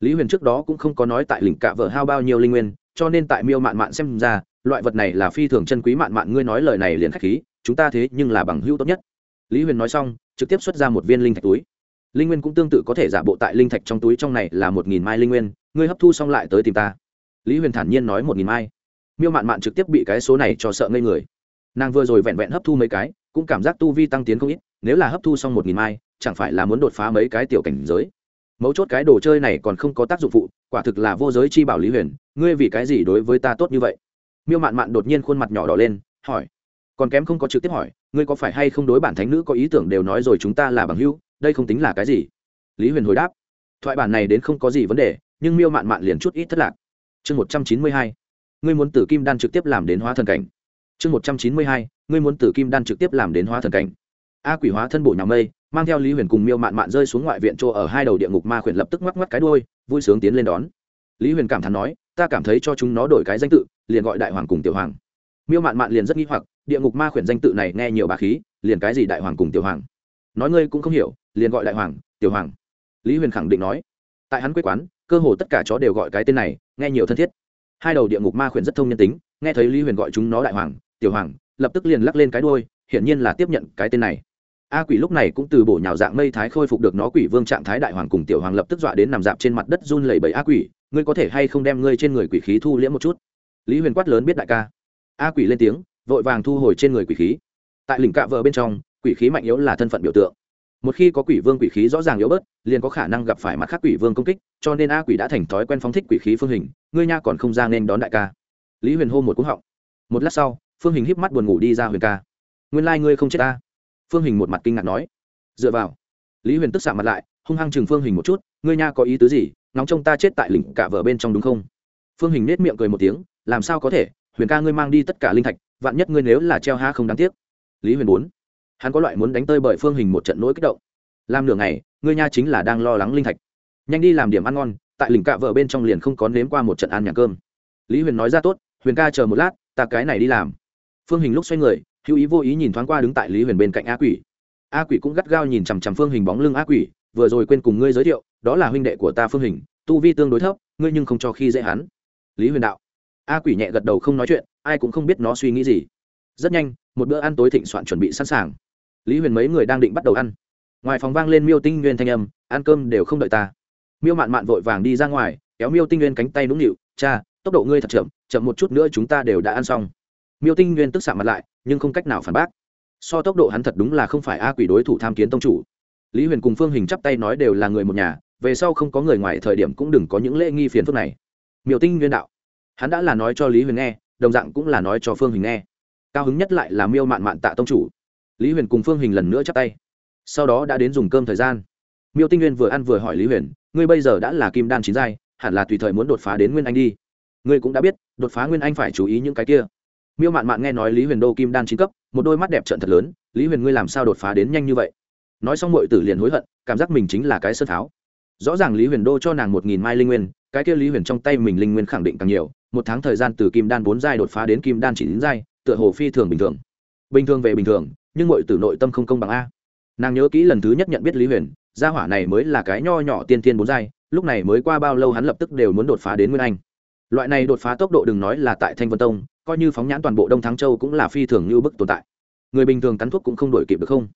Lý huyền trước đó cũng không có nói tại lĩnh cạ vợ hao bao nhiêu linh nguyên, cho nên tại miêu mạn mạn xem ra, loại vật này là phi thường chân quý mạn mạn, ngươi nói lời này liền k h á c h khí, chúng ta thế nhưng là bằng hữu tốt nhất. Lý huyền nói xong, trực tiếp xuất ra một viên linh thạch túi. Linh nguyên cũng tương tự có thể giả bộ tại linh thạch trong túi trong này là một nghìn mai linh nguyên, ngươi hấp thu xong lại tới tìm ta. Lý huyền thản nhiên nói một nghìn mai miêu mạn mạn trực tiếp bị cái số này cho sợ ngây người. Nàng vừa rồi vẹn vẹn hấp thu mấy cái, cũng cảm giác tu vi tăng tiến không ít, nếu là hấp thu xong một nghìn mai, chẳng phải là muốn đột phá mấy cái tiểu cảnh giới. Mấu chốt cái đồ chơi này còn không có tác dụng phụ, quả thực là vô giới chi bảo lý huyền, ngươi vì cái gì đối với ta tốt như vậy? Miêu mạn mạn đột nhiên khuôn mặt nhỏ đỏ lên, hỏi. Còn kém không có trực tiếp hỏi, ngươi có phải hay không đối bản thánh nữ có ý tưởng đều nói rồi chúng ta là bằng hữu, đây không tính là cái gì? Lý huyền hồi đáp. Thoại bản này đến không có gì vấn đề, nhưng miêu mạn mạn liền chút ít thất lạc. Chương một trăm chín mươi hai ngươi muốn tử kim đan trực tiếp làm đến hóa thần cảnh. Chương một trăm chín mươi hai, ngươi muốn tử kim đan trực tiếp làm đến hóa thần cảnh. A quỷ hóa thân bộ nhà mây, mang theo lý huyền cùng miêu mạn mạn rơi xuống ngoại viện chỗ ở hai đầu địa ngục ma khuyển lập tức ngoắc ngoắc cái đôi vui sướng tiến lên đón. Lý huyền cảm thán nói, ta cảm thấy cho chúng nó đổi cái danh tự, liền gọi đại hoàng cùng tiểu hoàng. Miêu mạn mạn liền rất nghi hoặc, địa ngục ma khuyển danh tự này nghe nhiều bà khí, liền cái gì đại hoàng cùng tiểu hoàng? Nói ngươi cũng không hiểu, liền gọi đại hoàng, tiểu hoàng. Lý huyền khẳng định nói. Tại hắn quê quán, cơ hồ tất cả chó đều gọi cái tên này, nghe nhiều thân thiết hai đầu địa ngục ma khuyển rất thông nhân tính, nghe thấy lý huyền gọi chúng nó đại hoàng, tiểu hoàng, lập tức liền lắc lên cái đôi hiển nhiên là tiếp nhận cái tên này. A quỷ lúc này cũng từ bổ nhào dạng mây thái khôi phục được nó quỷ vương trạng thái đại hoàng cùng tiểu hoàng lập tức dọa đến nằm dạp trên mặt đất run lẩy bẩy. A quỷ, ngươi có thể hay không đem ngươi trên người quỷ khí thu liễm một chút? Lý huyền quát lớn biết đại ca. A quỷ lên tiếng, vội vàng thu hồi trên người quỷ khí. Tại lình cạ vợ bên trong, quỷ khí mạnh yếu là thân phận biểu tượng một khi có quỷ vương quỷ khí rõ ràng yếu bớt, liền có khả năng gặp phải mặt khác quỷ vương công kích, cho nên a quỷ đã thành thói quen phóng thích quỷ khí phương hình, ngươi nha còn không ra nên đón đại ca. Lý huyền hô một cú họng. Một lát sau, phương hình híp mắt buồn ngủ đi ra huyền ca. Nguyên lai、like、ngươi không chết ta. Phương hình một mặt kinh ngạc nói. Dựa vào. Lý huyền tức xạ mặt lại, hung hăng chừng phương hình một chút, ngươi nha có ý tứ gì nóng trông ta chết tại lỉnh cả vợ bên trong đúng không? Phương hình nết miệng cười một tiếng, làm sao có thể, huyền ca ngươi mang đi tất cả linh thạch, vạn nhất ngươi nếu là treo ha không đáng tiếc. Lý huyền bốn hắn có loại muốn đánh tơi bởi phương hình một trận nỗi kích động. Làm nửa ngày, ngươi nha chính là đang lo lắng linh thạch. Nhanh đi làm điểm ăn ngon, tại lình cạ vợ bên trong liền không có nếm qua một trận ăn nhà cơm. Lý huyền nói ra tốt, huyền ca chờ một lát, ta cái này đi làm. Phương hình lúc xoay người, hữu ý vô ý nhìn thoáng qua đứng tại lý huyền bên cạnh a quỷ. A quỷ cũng gắt gao nhìn chằm chằm phương hình bóng lưng a quỷ, vừa rồi quên cùng ngươi giới thiệu, đó là huynh đệ của ta phương hình, tu vi tương đối thấp, ngươi nhưng không cho khi dễ hắn. Lý huyền đạo. A quỷ nhẹ gật đầu không nói chuyện, ai cũng không biết nó suy nghĩ gì. Rất nhanh, một bữa ăn tối thịnh soạn chuẩn bị sẵn sàng lý huyền mấy người đang định bắt đầu ăn ngoài phòng vang lên miêu tinh nguyên thanh âm ăn cơm đều không đợi ta miêu mạn mạn vội vàng đi ra ngoài kéo miêu tinh nguyên cánh tay nũng nịu cha tốc độ ngươi thật chậm chậm một chút nữa chúng ta đều đã ăn xong miêu tinh nguyên tức xạ mặt lại nhưng không cách nào phản bác so tốc độ hắn thật đúng là không phải a quỷ đối thủ tham kiến tông chủ lý huyền cùng phương hình chắp tay nói đều là người một nhà về sau không có người ngoài thời điểm cũng đừng có những lễ nghi phiền phức này miêu tinh nguyên đạo hắn đã là nói cho lý huyền nghe đồng dạng cũng là nói cho phương hình nghe cao hứng nhất lại là miêu mạn mạn tạ tông chủ lý huyền cùng phương hình lần nữa chắp tay. Sau đó đã đến dùng cơm thời gian. Miêu tinh nguyên vừa ăn vừa hỏi lý huyền, ngươi bây giờ đã là kim đan chín giai, hẳn là tùy thời muốn đột phá đến nguyên anh đi. Ngươi cũng đã biết, đột phá nguyên anh phải chú ý những cái kia. Miêu mạn mạn nghe nói lý huyền đô kim đan chín cấp, một đôi mắt đẹp trận thật lớn, lý huyền ngươi làm sao đột phá đến nhanh như vậy? Nói xong mọi tử liền hối hận, cảm giác mình chính là cái sơn tháo. Rõ ràng lý huyền đô cho nàng một nghìn mai linh nguyên, cái kia lý huyền trong tay mình linh nguyên khẳng định càng nhiều, một tháng thời gian từ kim đan bốn giai đột phá đến kim đan chỉ chín giai, tựa hồ phi thường bình thường. Bình thường về bình thường nhưng mọi tử nội tâm không công bằng a. Nàng nhớ kỹ lần thứ nhất nhận biết lý huyền, gia hỏa này mới là cái nho nhỏ tiên tiên bốn giai, lúc này mới qua bao lâu hắn lập tức đều muốn đột phá đến nguyên anh. Loại này đột phá tốc độ đừng nói là tại thanh vân tông, coi như phóng nhãn toàn bộ đông thắng châu cũng là phi thường như bức tồn tại. Người bình thường cắn thuốc cũng không đổi kịp được không?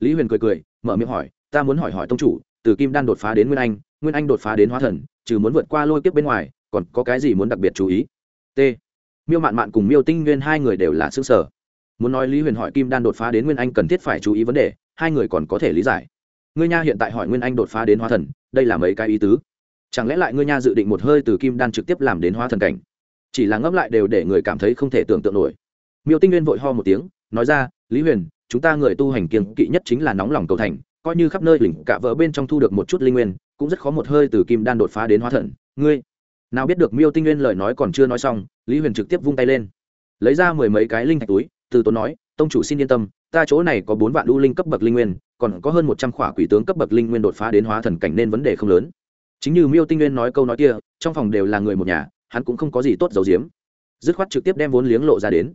Lý huyền cười cười, mở miệng hỏi, ta muốn hỏi hỏi tông chủ, từ kim đan đột phá đến nguyên anh nguyên anh đột phá đến hóa thần, trừ muốn vượt qua lôi kiếp bên ngoài, còn có cái gì muốn đặc biệt chú ý? T. Miêu mạn mạn cùng miêu tinh nguyên hai người đều là xương sở muốn nói lý huyền hỏi kim đan đột phá đến nguyên anh cần thiết phải chú ý vấn đề, hai người còn có thể lý giải. Ngươi nha hiện tại hỏi nguyên anh đột phá đến hóa thần, đây là mấy cái ý tứ? Chẳng lẽ lại ngươi nha dự định một hơi từ kim đan trực tiếp làm đến hóa thần cảnh? Chỉ là ngẫm lại đều để người cảm thấy không thể tưởng tượng nổi. Miêu tinh nguyên vội ho một tiếng, nói ra, lý huyền, chúng ta người tu hành kiên kỵ nhất chính là nóng lòng cầu thành, coi như khắp nơi lỉnh cả vỡ bên trong thu được một chút linh nguyên, cũng rất khó một hơi từ kim đan đột phá đến hóa thần. Ngươi, nào biết được miêu tinh nguyên lời nói còn chưa nói xong, lý huyền trực tiếp vung tay lên, lấy ra mười mấy cái linh thạch túi từ tốn nói, tông chủ xin yên tâm, ta chỗ này có bốn vạn đu linh cấp bậc linh nguyên, còn có hơn một trăm khỏa quỷ tướng cấp bậc linh nguyên đột phá đến hóa thần cảnh nên vấn đề không lớn. Chính như miêu tinh nguyên nói câu nói kia, trong phòng đều là người một nhà, hắn cũng không có gì tốt giấu giếm. Dứt khoát trực tiếp đem vốn liếng lộ ra đến.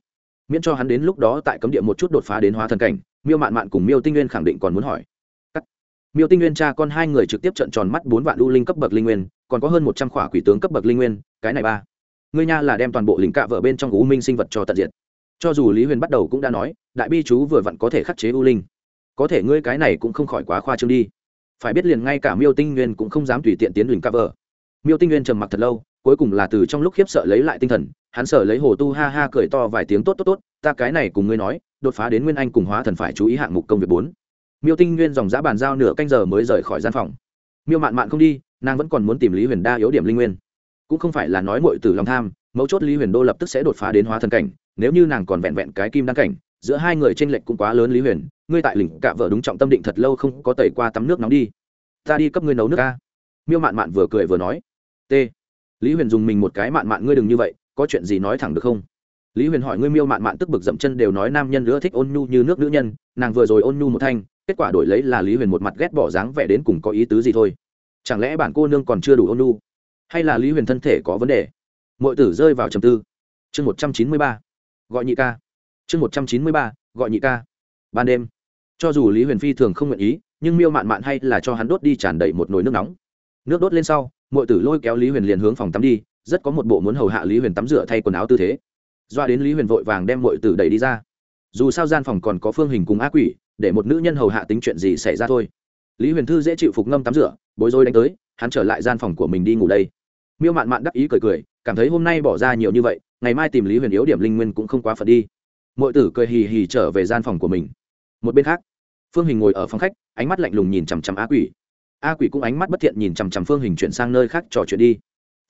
Miễn cho hắn đến lúc đó tại cấm địa một chút đột phá đến hóa thần cảnh, miêu mạn mạn cùng miêu tinh nguyên khẳng định còn muốn hỏi. Cắt. miêu tinh nguyên cha con hai người trực tiếp trận tròn mắt bốn vạn đu linh cấp bậc linh nguyên, còn có hơn một trăm khỏa quỷ tướng cấp bậc linh nguyên, cái này ba. Ngươi nha là đem toàn bộ lính cạ vợ bên trong u minh sinh vật cho tận diệt cho dù lý huyền bắt đầu cũng đã nói, đại bi chú vừa vặn có thể khắc chế u linh. Có thể ngươi cái này cũng không khỏi quá khoa trương đi. Phải biết liền ngay cả miêu tinh nguyên cũng không dám tùy tiện tiến huỳnh cover. Miêu tinh nguyên trầm mặc thật lâu, cuối cùng là từ trong lúc khiếp sợ lấy lại tinh thần, hắn sợ lấy hồ tu ha ha cười to vài tiếng tốt tốt tốt, ta cái này cùng ngươi nói, đột phá đến nguyên anh cùng hóa thần phải chú ý hạng mục công việc bốn. Miêu tinh nguyên dòng giã bàn giao nửa canh giờ mới rời khỏi gian phòng. Miêu mạn mạn không đi, nàng vẫn còn muốn tìm lý huyền đa yếu điểm linh nguyên. Cũng không phải là nói mội từ lòng tham, mấu chốt lý huyền đô lập tức sẽ đột phá đến hóa thần cảnh nếu như nàng còn vẹn vẹn cái kim đăng cảnh, giữa hai người tranh lệch cũng quá lớn lý huyền, ngươi tại lĩnh cạ vợ đúng trọng tâm định thật lâu không có tẩy qua tắm nước nóng đi. Ta đi cấp ngươi nấu nước ca miêu mạn mạn vừa cười vừa nói. T. Lý huyền dùng mình một cái mạn mạn, ngươi đừng như vậy, có chuyện gì nói thẳng được không? Lý huyền hỏi, ngươi miêu mạn mạn tức bực dậm chân đều nói nam nhân nữa thích ôn nhu như nước nữ nhân, nàng vừa rồi ôn nhu một thanh, kết quả đổi lấy là lý huyền một mặt ghét bỏ dáng vẻ đến cùng có ý tứ gì thôi. Chẳng lẽ bản cô nương còn chưa đủ ôn nhu? Hay là lý huyền thân thể có vấn đề? Mọi tử rơi vào trầm tư. Chương một trăm chín mươi ba gọi nhị ca. Chương một trăm chín mươi ba, gọi nhị ca. Ban đêm, cho dù lý huyền phi thường không nguyện ý, nhưng miêu mạn mạn hay là cho hắn đốt đi tràn đầy một nồi nước nóng. Nước đốt lên sau mọi tử lôi kéo lý huyền liền hướng phòng tắm đi, rất có một bộ muốn hầu hạ lý huyền tắm rửa thay quần áo tư thế. Doa đến lý huyền vội vàng đem mọi tử đẩy đi ra. Dù sao gian phòng còn có phương hình cùng ác quỷ, để một nữ nhân hầu hạ tính chuyện gì xảy ra thôi. Lý huyền thư dễ chịu phục ngâm tắm rửa, bối rối đánh tới, hắn trở lại gian phòng của mình đi ngủ đây miêu mạn mạn đắc ý cười cười, cảm thấy hôm nay bỏ ra nhiều như vậy, ngày mai tìm lý huyền yếu điểm linh nguyên cũng không quá phật đi. Mọi tử cười hì hì trở về gian phòng của mình. Một bên khác, phương hình ngồi ở phòng khách, ánh mắt lạnh lùng nhìn chằm chằm Á quỷ. A quỷ cũng ánh mắt bất thiện nhìn chằm chằm phương hình chuyển sang nơi khác trò chuyện đi.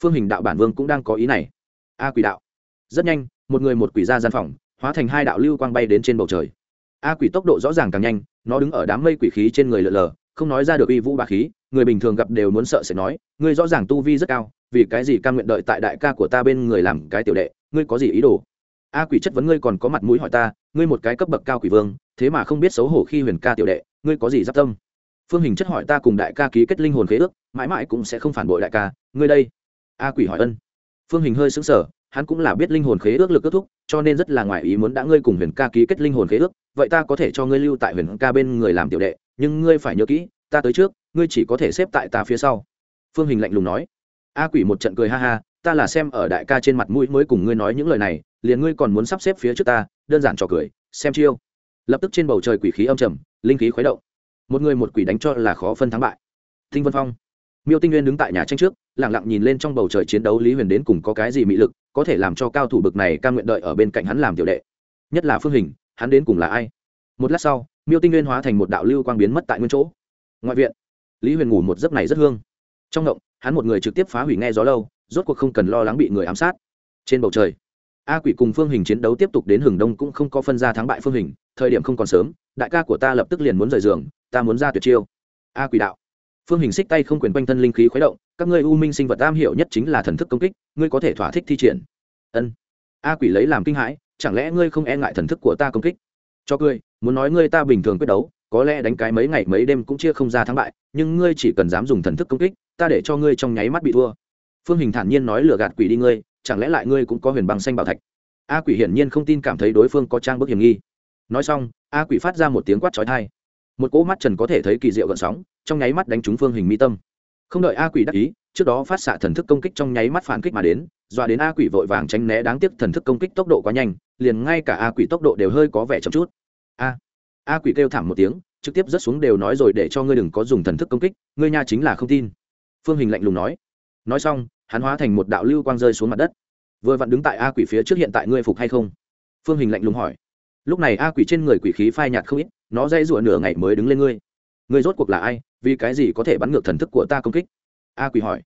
Phương hình đạo bản vương cũng đang có ý này. A quỷ đạo. Rất nhanh, một người một quỷ ra gian phòng, hóa thành hai đạo lưu quang bay đến trên bầu trời. A quỷ tốc độ rõ ràng càng nhanh, nó đứng ở đám mây quỷ khí trên người lượn lờ không nói ra được uy vũ bá khí, người bình thường gặp đều muốn sợ sẽ nói, ngươi rõ ràng tu vi rất cao, vì cái gì cam nguyện đợi tại đại ca của ta bên người làm cái tiểu đệ, ngươi có gì ý đồ? A quỷ chất vấn ngươi còn có mặt mũi hỏi ta, ngươi một cái cấp bậc cao quỷ vương, thế mà không biết xấu hổ khi huyền ca tiểu đệ, ngươi có gì giáp tâm? Phương hình chất hỏi ta cùng đại ca ký kết linh hồn khế ước, mãi mãi cũng sẽ không phản bội đại ca, ngươi đây? A quỷ hỏi ân. Phương hình hơi xứng sở hắn cũng là biết linh hồn khế ước lực kết thúc, cho nên rất là ngoài ý muốn đã ngươi cùng huyền ca ký kết linh hồn khế ước, vậy ta có thể cho ngươi lưu tại huyền ca bên người làm tiểu đệ nhưng ngươi phải nhớ kỹ, ta tới trước, ngươi chỉ có thể xếp tại ta phía sau. Phương hình lạnh lùng nói. A quỷ một trận cười ha ha, ta là xem ở đại ca trên mặt mũi mới cùng ngươi nói những lời này, liền ngươi còn muốn sắp xếp phía trước ta, đơn giản trò cười, xem chiêu. Lập tức trên bầu trời quỷ khí âm trầm, linh khí khuấy động. Một người một quỷ đánh cho là khó phân thắng bại. Tinh vân phong. Miêu tinh nguyên đứng tại nhà tranh trước lẳng lặng nhìn lên trong bầu trời chiến đấu lý huyền đến cùng có cái gì mị lực, có thể làm cho cao thủ bực này ca nguyện đợi ở bên cạnh hắn làm tiểu đệ. Nhất là phương hình, hắn đến cùng là ai? Một lát sau miêu tinh nguyên hóa thành một đạo lưu quang biến mất tại nguyên chỗ. Ngoại viện, lý huyền ngủ một giấc này rất hương. Trong động hắn một người trực tiếp phá hủy nghe gió lâu, rốt cuộc không cần lo lắng bị người ám sát. Trên bầu trời, a quỷ cùng phương hình chiến đấu tiếp tục đến hừng đông cũng không có phân ra thắng bại phương hình, thời điểm không còn sớm, đại ca của ta lập tức liền muốn rời giường, ta muốn ra tuyệt chiêu. A quỷ đạo. Phương hình xích tay không quyền quanh thân linh khí khuấy động, các ngươi u minh sinh vật am hiểu nhất chính là thần thức công kích, ngươi có thể thỏa thích thi triển. Ân. A quỷ lấy làm kinh hãi, chẳng lẽ ngươi không e ngại thần thức của ta công kích? Cho cười muốn nói ngươi ta bình thường quyết đấu, có lẽ đánh cái mấy ngày mấy đêm cũng chia không ra thắng bại, nhưng ngươi chỉ cần dám dùng thần thức công kích, ta để cho ngươi trong nháy mắt bị thua. Phương hình thản nhiên nói lừa gạt quỷ đi ngươi, chẳng lẽ lại ngươi cũng có huyền bằng xanh bảo thạch? A quỷ hiển nhiên không tin cảm thấy đối phương có trang bức hiểm nghi. Nói xong, a quỷ phát ra một tiếng quát trói thai một cỗ mắt trần có thể thấy kỳ diệu gợn sóng, trong nháy mắt đánh trúng phương hình mi tâm. Không đợi a quỷ đắc ý, trước đó phát xạ thần thức công kích trong nháy mắt phản kích mà đến, dọa đến a quỷ vội vàng tránh né, đáng tiếc thần thức công kích tốc độ quá nhanh, liền ngay cả a quỷ tốc độ đều hơi có vẻ chậm chút a. A quỷ kêu thảm một tiếng, trực tiếp rớt xuống đều nói rồi để cho ngươi đừng có dùng thần thức công kích, ngươi nha chính là không tin. Phương hình lạnh lùng nói. Nói xong, hắn hóa thành một đạo lưu quang rơi xuống mặt đất. Vừa vặn đứng tại a quỷ phía trước hiện tại ngươi phục hay không? Phương hình lạnh lùng hỏi. Lúc này a quỷ trên người quỷ khí phai nhạt không ít, nó dây rụa nửa ngày mới đứng lên ngươi. Ngươi rốt cuộc là ai, vì cái gì có thể bắn ngược thần thức của ta công kích? A quỷ hỏi.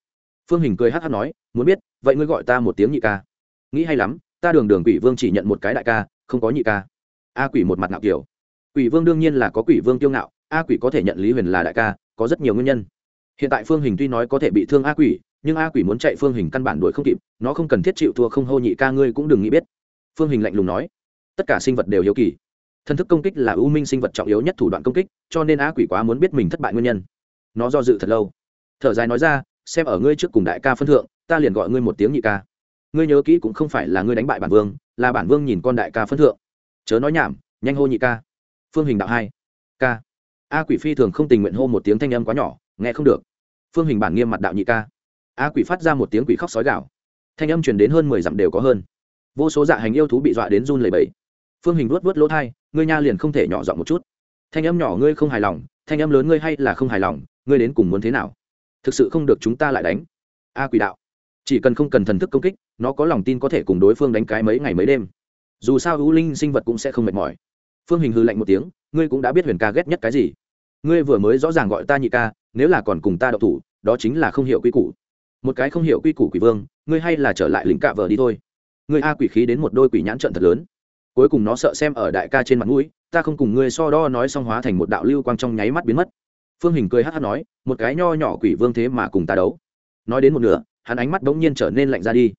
Phương hình cười hát hát nói, muốn biết, vậy ngươi gọi ta một tiếng nhị ca. Nghĩ hay lắm, ta đường đường quỷ vương chỉ nhận một cái đại ca, không có nhị ca a quỷ một mặt ngạo kiểu. Quỷ vương đương nhiên là có quỷ vương kiêu ngạo, a quỷ có thể nhận lý huyền là đại ca, có rất nhiều nguyên nhân. Hiện tại phương hình tuy nói có thể bị thương a quỷ, nhưng a quỷ muốn chạy phương hình căn bản đuổi không kịp, nó không cần thiết chịu thua không hô nhị ca ngươi cũng đừng nghĩ biết. Phương hình lạnh lùng nói. Tất cả sinh vật đều hiếu kỳ. Thân thức công kích là ưu minh sinh vật trọng yếu nhất thủ đoạn công kích, cho nên a quỷ quá muốn biết mình thất bại nguyên nhân. Nó do dự thật lâu. Thở dài nói ra, xem ở ngươi trước cùng đại ca phân thượng, ta liền gọi ngươi một tiếng nhị ca. Ngươi nhớ kỹ cũng không phải là ngươi đánh bại bản vương, là bản vương nhìn con đại ca phân thượng chớ nói nhảm, nhanh hô nhị ca. Phương hình đạo hai. Ca. A quỷ phi thường không tình nguyện hô một tiếng thanh âm quá nhỏ, nghe không được. Phương hình bản nghiêm mặt đạo nhị ca. A quỷ phát ra một tiếng quỷ khóc sói gạo thanh âm truyền đến hơn mười dặm đều có hơn. Vô số dạ hành yêu thú bị dọa đến run lầy bẫy phương hình luốt vớt lỗ thai, ngươi nha liền không thể nhỏ dọn một chút. Thanh âm nhỏ ngươi không hài lòng, thanh âm lớn ngươi hay là không hài lòng, ngươi đến cùng muốn thế nào? Thực sự không được chúng ta lại đánh. A quỷ đạo. Chỉ cần không cần thần thức công kích, nó có lòng tin có thể cùng đối phương đánh cái mấy ngày mấy đêm dù sao hữu linh sinh vật cũng sẽ không mệt mỏi. Phương hình hư lạnh một tiếng, ngươi cũng đã biết huyền ca ghét nhất cái gì. Ngươi vừa mới rõ ràng gọi ta nhị ca, nếu là còn cùng ta đậu thủ, đó chính là không hiểu quy củ. Một cái không hiểu quy củ quỷ vương, ngươi hay là trở lại lính cạ vợ đi thôi. Ngươi a quỷ khí đến một đôi quỷ nhãn trận thật lớn. Cuối cùng nó sợ xem ở đại ca trên mặt mũi, ta không cùng ngươi so đo nói xong hóa thành một đạo lưu quang trong nháy mắt biến mất. Phương hình cười hát hát nói, một cái nho nhỏ quỷ vương thế mà cùng ta đấu. Nói đến một nửa, hắn ánh mắt bỗng nhiên trở nên lạnh ra đi.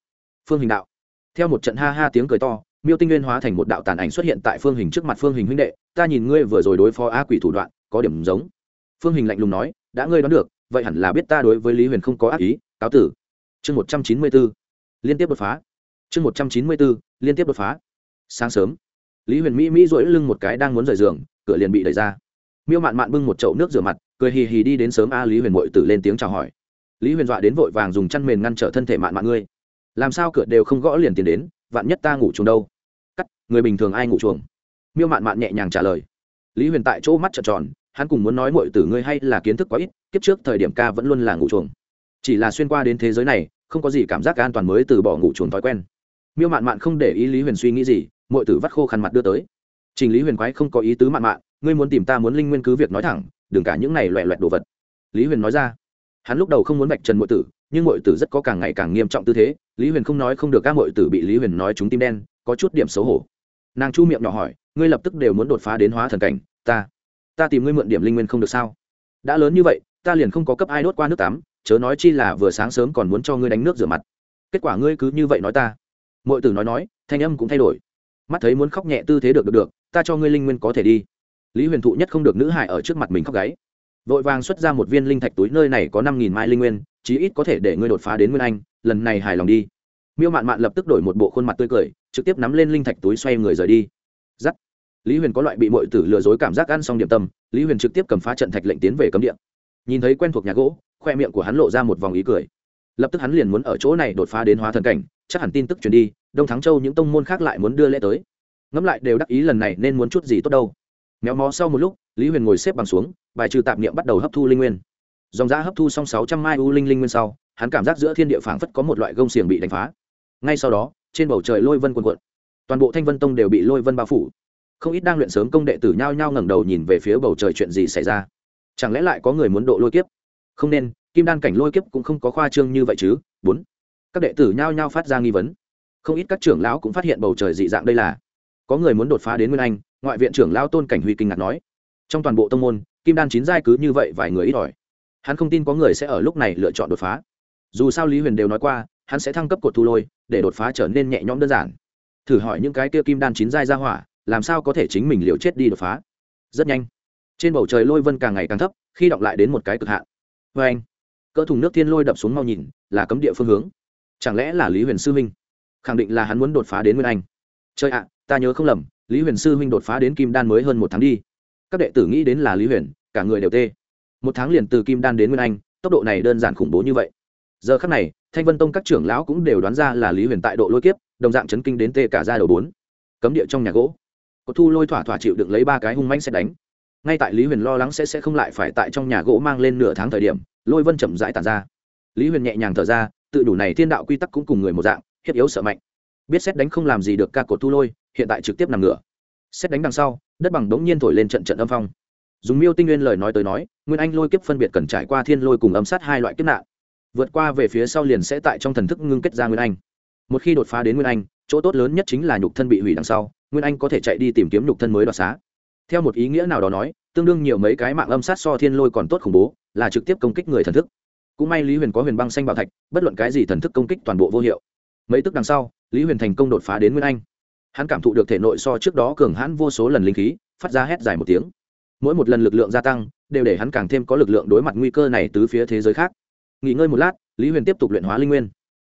Phương hình đạo. Theo một trận ha ha tiếng cười to miêu tinh nguyên hóa thành một đạo tàn ảnh xuất hiện tại phương hình trước mặt phương hình huynh đệ, ta nhìn ngươi vừa rồi đối phó a quỷ thủ đoạn, có điểm giống. Phương hình lạnh lùng nói, đã ngươi đoán được, vậy hẳn là biết ta đối với lý huyền không có ác ý, cáo tử. Chương một trăm chín mươi b ố liên tiếp đột phá. Chương một trăm chín mươi b ố liên tiếp đột phá. Sáng sớm, lý huyền mỹ mỹ dỗi lưng một cái đang muốn rời giường, cửa liền bị đẩy ra. Miêu mạn mạn bưng một chậu nước rửa mặt, cười hì hì đi đến sớm a, lý huyền mội tử lên tiếng chào hỏi. Lý huyền dọa đến vội vàng dùng chăn mền ngăn trở thân thể mạn mạn ngươi. Làm sao cửa đều không gõ liền tiền đến, vạn nhất ta ngủ chung đâu? Cắt, người bình thường ai ngủ chuồng? Miêu mạn mạn nhẹ nhàng trả lời. Lý huyền tại chỗ mắt trợn tròn, hắn cùng muốn nói mọi tử ngươi hay là kiến thức quá ít, kiếp trước thời điểm ca vẫn luôn là ngủ chuồng. Chỉ là xuyên qua đến thế giới này, không có gì cảm giác an toàn mới từ bỏ ngủ chuồng thói quen. Miêu mạn mạn không để ý lý huyền suy nghĩ gì mọi tử vắt khô khăn mặt đưa tới. Trình lý huyền quái không có ý tứ mạn mạn, ngươi muốn tìm ta muốn linh nguyên cứ việc nói thẳng, đừng cả những này loẹ loẹt đồ vật. Lý huyền nói ra. Hắn lúc đầu không muốn bạch trần mọi tử, nhưng mọi tử rất có càng ngày càng nghiêm trọng tư thế, lý huyền không nói không được các mọi tử bị lý huyền nói chúng tim đen có chút điểm xấu hổ. Nàng chu miệng nhỏ hỏi, ngươi lập tức đều muốn đột phá đến hóa thần cảnh, ta ta tìm ngươi mượn điểm linh nguyên không được sao? Đã lớn như vậy, ta liền không có cấp ai đốt qua nước tắm, chớ nói chi là vừa sáng sớm còn muốn cho ngươi đánh nước rửa mặt. Kết quả ngươi cứ như vậy nói ta. Mọi tử nói nói, thanh âm cũng thay đổi. Mắt thấy muốn khóc nhẹ tư thế được được được, ta cho ngươi linh nguyên có thể đi. Lý huyền thụ nhất không được nữ hải ở trước mặt mình khóc gáy. Vội vàng xuất ra một viên linh thạch túi nơi này có năm nghìn mai linh nguyên, chí ít có thể để ngươi đột phá đến nguyên anh, lần này hài lòng đi. Miêu mạn mạn lập tức đổi một bộ khuôn mặt tươi cười trực tiếp nắm lên linh thạch túi xoay người rời đi. Giắt. Lý huyền có loại bị mọi tử lừa dối cảm giác ăn xong điểm tâm, lý huyền trực tiếp cầm phá trận thạch lệnh tiến về cấm điện. nhìn thấy quen thuộc nhà gỗ, khoe miệng của hắn lộ ra một vòng ý cười. Lập tức hắn liền muốn ở chỗ này đột phá đến hóa thần cảnh, chắc hẳn tin tức truyền đi, đông thắng châu những tông môn khác lại muốn đưa lễ tới. Ngẫm lại đều đắc ý lần này nên muốn chút gì tốt đâu. Méo mó sau một lúc, lý huyền ngồi xếp bằng xuống, bài trừ tạp niệm bắt đầu hấp thu linh nguyên. Dòng giã hấp thu xong sáu trăm mai u linh linh nguyên sau, hắn cảm giác giữa thiên địa phảng phất có một loại gông xiềng bị đánh phá. Ngay sau đó trên bầu trời lôi vân quần quận toàn bộ thanh vân tông đều bị lôi vân bao phủ. Không ít đang luyện sớm công đệ tử nhao nhao ngẩng đầu nhìn về phía bầu trời chuyện gì xảy ra. Chẳng lẽ lại có người muốn độ lôi kiếp? Không nên, kim đan cảnh lôi kiếp cũng không có khoa trương như vậy chứ. Bốn. Các đệ tử nhao nhao phát ra nghi vấn. Không ít các trưởng lão cũng phát hiện bầu trời dị dạng đây là. Có người muốn đột phá đến nguyên anh, ngoại viện trưởng lão tôn cảnh huy kinh ngạc nói. Trong toàn bộ tông môn, kim đan chín giai cứ như vậy vài người ít ỏi. Hắn không tin có người sẽ ở lúc này lựa chọn đột phá. Dù sao lý huyền đều nói qua hắn sẽ thăng cấp cột thu lôi, để đột phá trở nên nhẹ nhõm đơn giản. Thử hỏi những cái kia kim đan chín giai ra hỏa, làm sao có thể chính mình liều chết đi đột phá? Rất nhanh. Trên bầu trời lôi vân càng ngày càng thấp, khi đọng lại đến một cái cực hạn. Vê anh, cỡ thùng nước thiên lôi đập xuống mau nhìn, là cấm địa phương hướng. Chẳng lẽ là lý huyền sư huynh khẳng định là hắn muốn đột phá đến nguyên anh. Chơi ạ, ta nhớ không lầm, lý huyền sư huynh đột phá đến kim đan mới hơn một tháng đi. Các đệ tử nghĩ đến là lý huyền, cả người đều tê. Một tháng liền từ kim đan đến nguyên anh, tốc độ này đơn giản khủng bố như vậy. Giờ khắc này thanh vân tông các trưởng lão cũng đều đoán ra là lý huyền tại độ lôi kiếp, đồng dạng chấn kinh đến tê cả ra đầu bốn. Cấm địa trong nhà gỗ. Có thu lôi thỏa thỏa chịu đựng lấy ba cái hung manh sẽ đánh. Ngay tại lý huyền lo lắng sẽ sẽ không lại phải tại trong nhà gỗ mang lên nửa tháng thời điểm, lôi vân chậm rãi tàn ra. Lý huyền nhẹ nhàng thở ra, tự đủ này thiên đạo quy tắc cũng cùng người một dạng, hiếp yếu sợ mạnh. Biết xét đánh không làm gì được ca cột thu lôi, hiện tại trực tiếp nằm ngửa. Xét đánh đằng sau, đất bằng đống nhiên thổi lên trận trận âm phong. Dùng miêu tinh nguyên lời nói tới nói, nguyên anh lôi kiếp phân biệt cần trải qua thiên lôi cùng âm sát hai loại kiếp nạn vượt qua về phía sau liền sẽ tại trong thần thức ngưng kết ra nguyên anh. Một khi đột phá đến nguyên anh, chỗ tốt lớn nhất chính là nhục thân bị hủy đằng sau, nguyên anh có thể chạy đi tìm kiếm nhục thân mới đoạt xá. Theo một ý nghĩa nào đó nói, tương đương nhiều mấy cái mạng âm sát so thiên lôi còn tốt khủng bố, là trực tiếp công kích người thần thức. Cũng may lý huyền có huyền băng xanh bảo thạch, bất luận cái gì thần thức công kích toàn bộ vô hiệu. Mấy tức đằng sau, lý huyền thành công đột phá đến nguyên anh. Hắn cảm thụ được thể nội so trước đó cường hãn vô số lần linh khí, phát ra hét dài một tiếng. Mỗi một lần lực lượng gia tăng, đều để hắn càng thêm có lực lượng đối mặt nguy cơ này từ phía thế giới khác nghỉ ngơi một lát, lý huyền tiếp tục luyện hóa linh nguyên.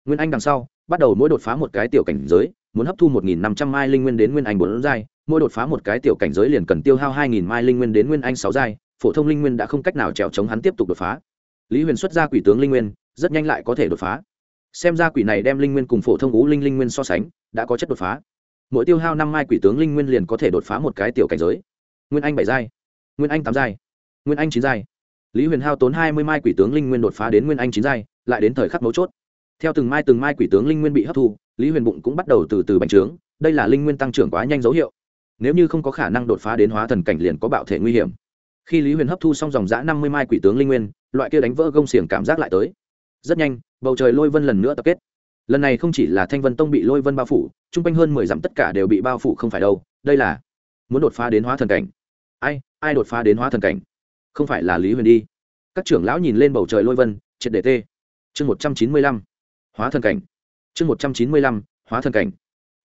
Nguyên anh đằng sau, bắt đầu mỗi đột phá một cái tiểu cảnh giới, muốn hấp thu một nghìn năm trăm mai linh nguyên đến nguyên anh bốn giai, mỗi đột phá một cái tiểu cảnh giới liền cần tiêu hao hai nghìn mai linh nguyên đến nguyên anh sáu giai, phổ thông linh nguyên đã không cách nào trèo chống hắn tiếp tục đột phá. Lý huyền xuất ra quỷ tướng linh nguyên, rất nhanh lại có thể đột phá. Xem ra quỷ này đem linh nguyên cùng phổ thông ú linh linh nguyên so sánh, đã có chất đột phá. Mỗi tiêu hao năm mai quỷ tướng linh nguyên liền có thể đột phá một cái tiểu cảnh giới. Nguyên anh bảy giai, nguyên anh tám giai, nguyên anh chín giai lý huyền hao tốn hai mươi mai quỷ tướng linh nguyên đột phá đến nguyên anh chín giai, lại đến thời khắc mấu chốt. Theo từng mai từng mai quỷ tướng linh nguyên bị hấp thu, lý huyền bụng cũng bắt đầu từ từ bành trướng, đây là linh nguyên tăng trưởng quá nhanh dấu hiệu. Nếu như không có khả năng đột phá đến hóa thần cảnh liền có bạo thể nguy hiểm. Khi lý huyền hấp thu xong dòng giã năm mươi mai quỷ tướng linh nguyên, loại kia đánh vỡ gông xiềng cảm giác lại tới. Rất nhanh, bầu trời lôi vân lần nữa tập kết. Lần này không chỉ là thanh vân tông bị lôi vân bao phủ t r u n g quanh hơn mười dặm tất cả đều bị bao phủ không phải đâu, đây là muốn đột phá đến hóa thần cảnh. Ai ai đột phá đến hóa thần cảnh? Không phải là lý huyền đi. Các trưởng lão nhìn lên bầu trời lôi vân, triệt đề tê. Chương một trăm chín mươi lăm, hóa thần cảnh. Chương một trăm chín mươi lăm, hóa thần cảnh.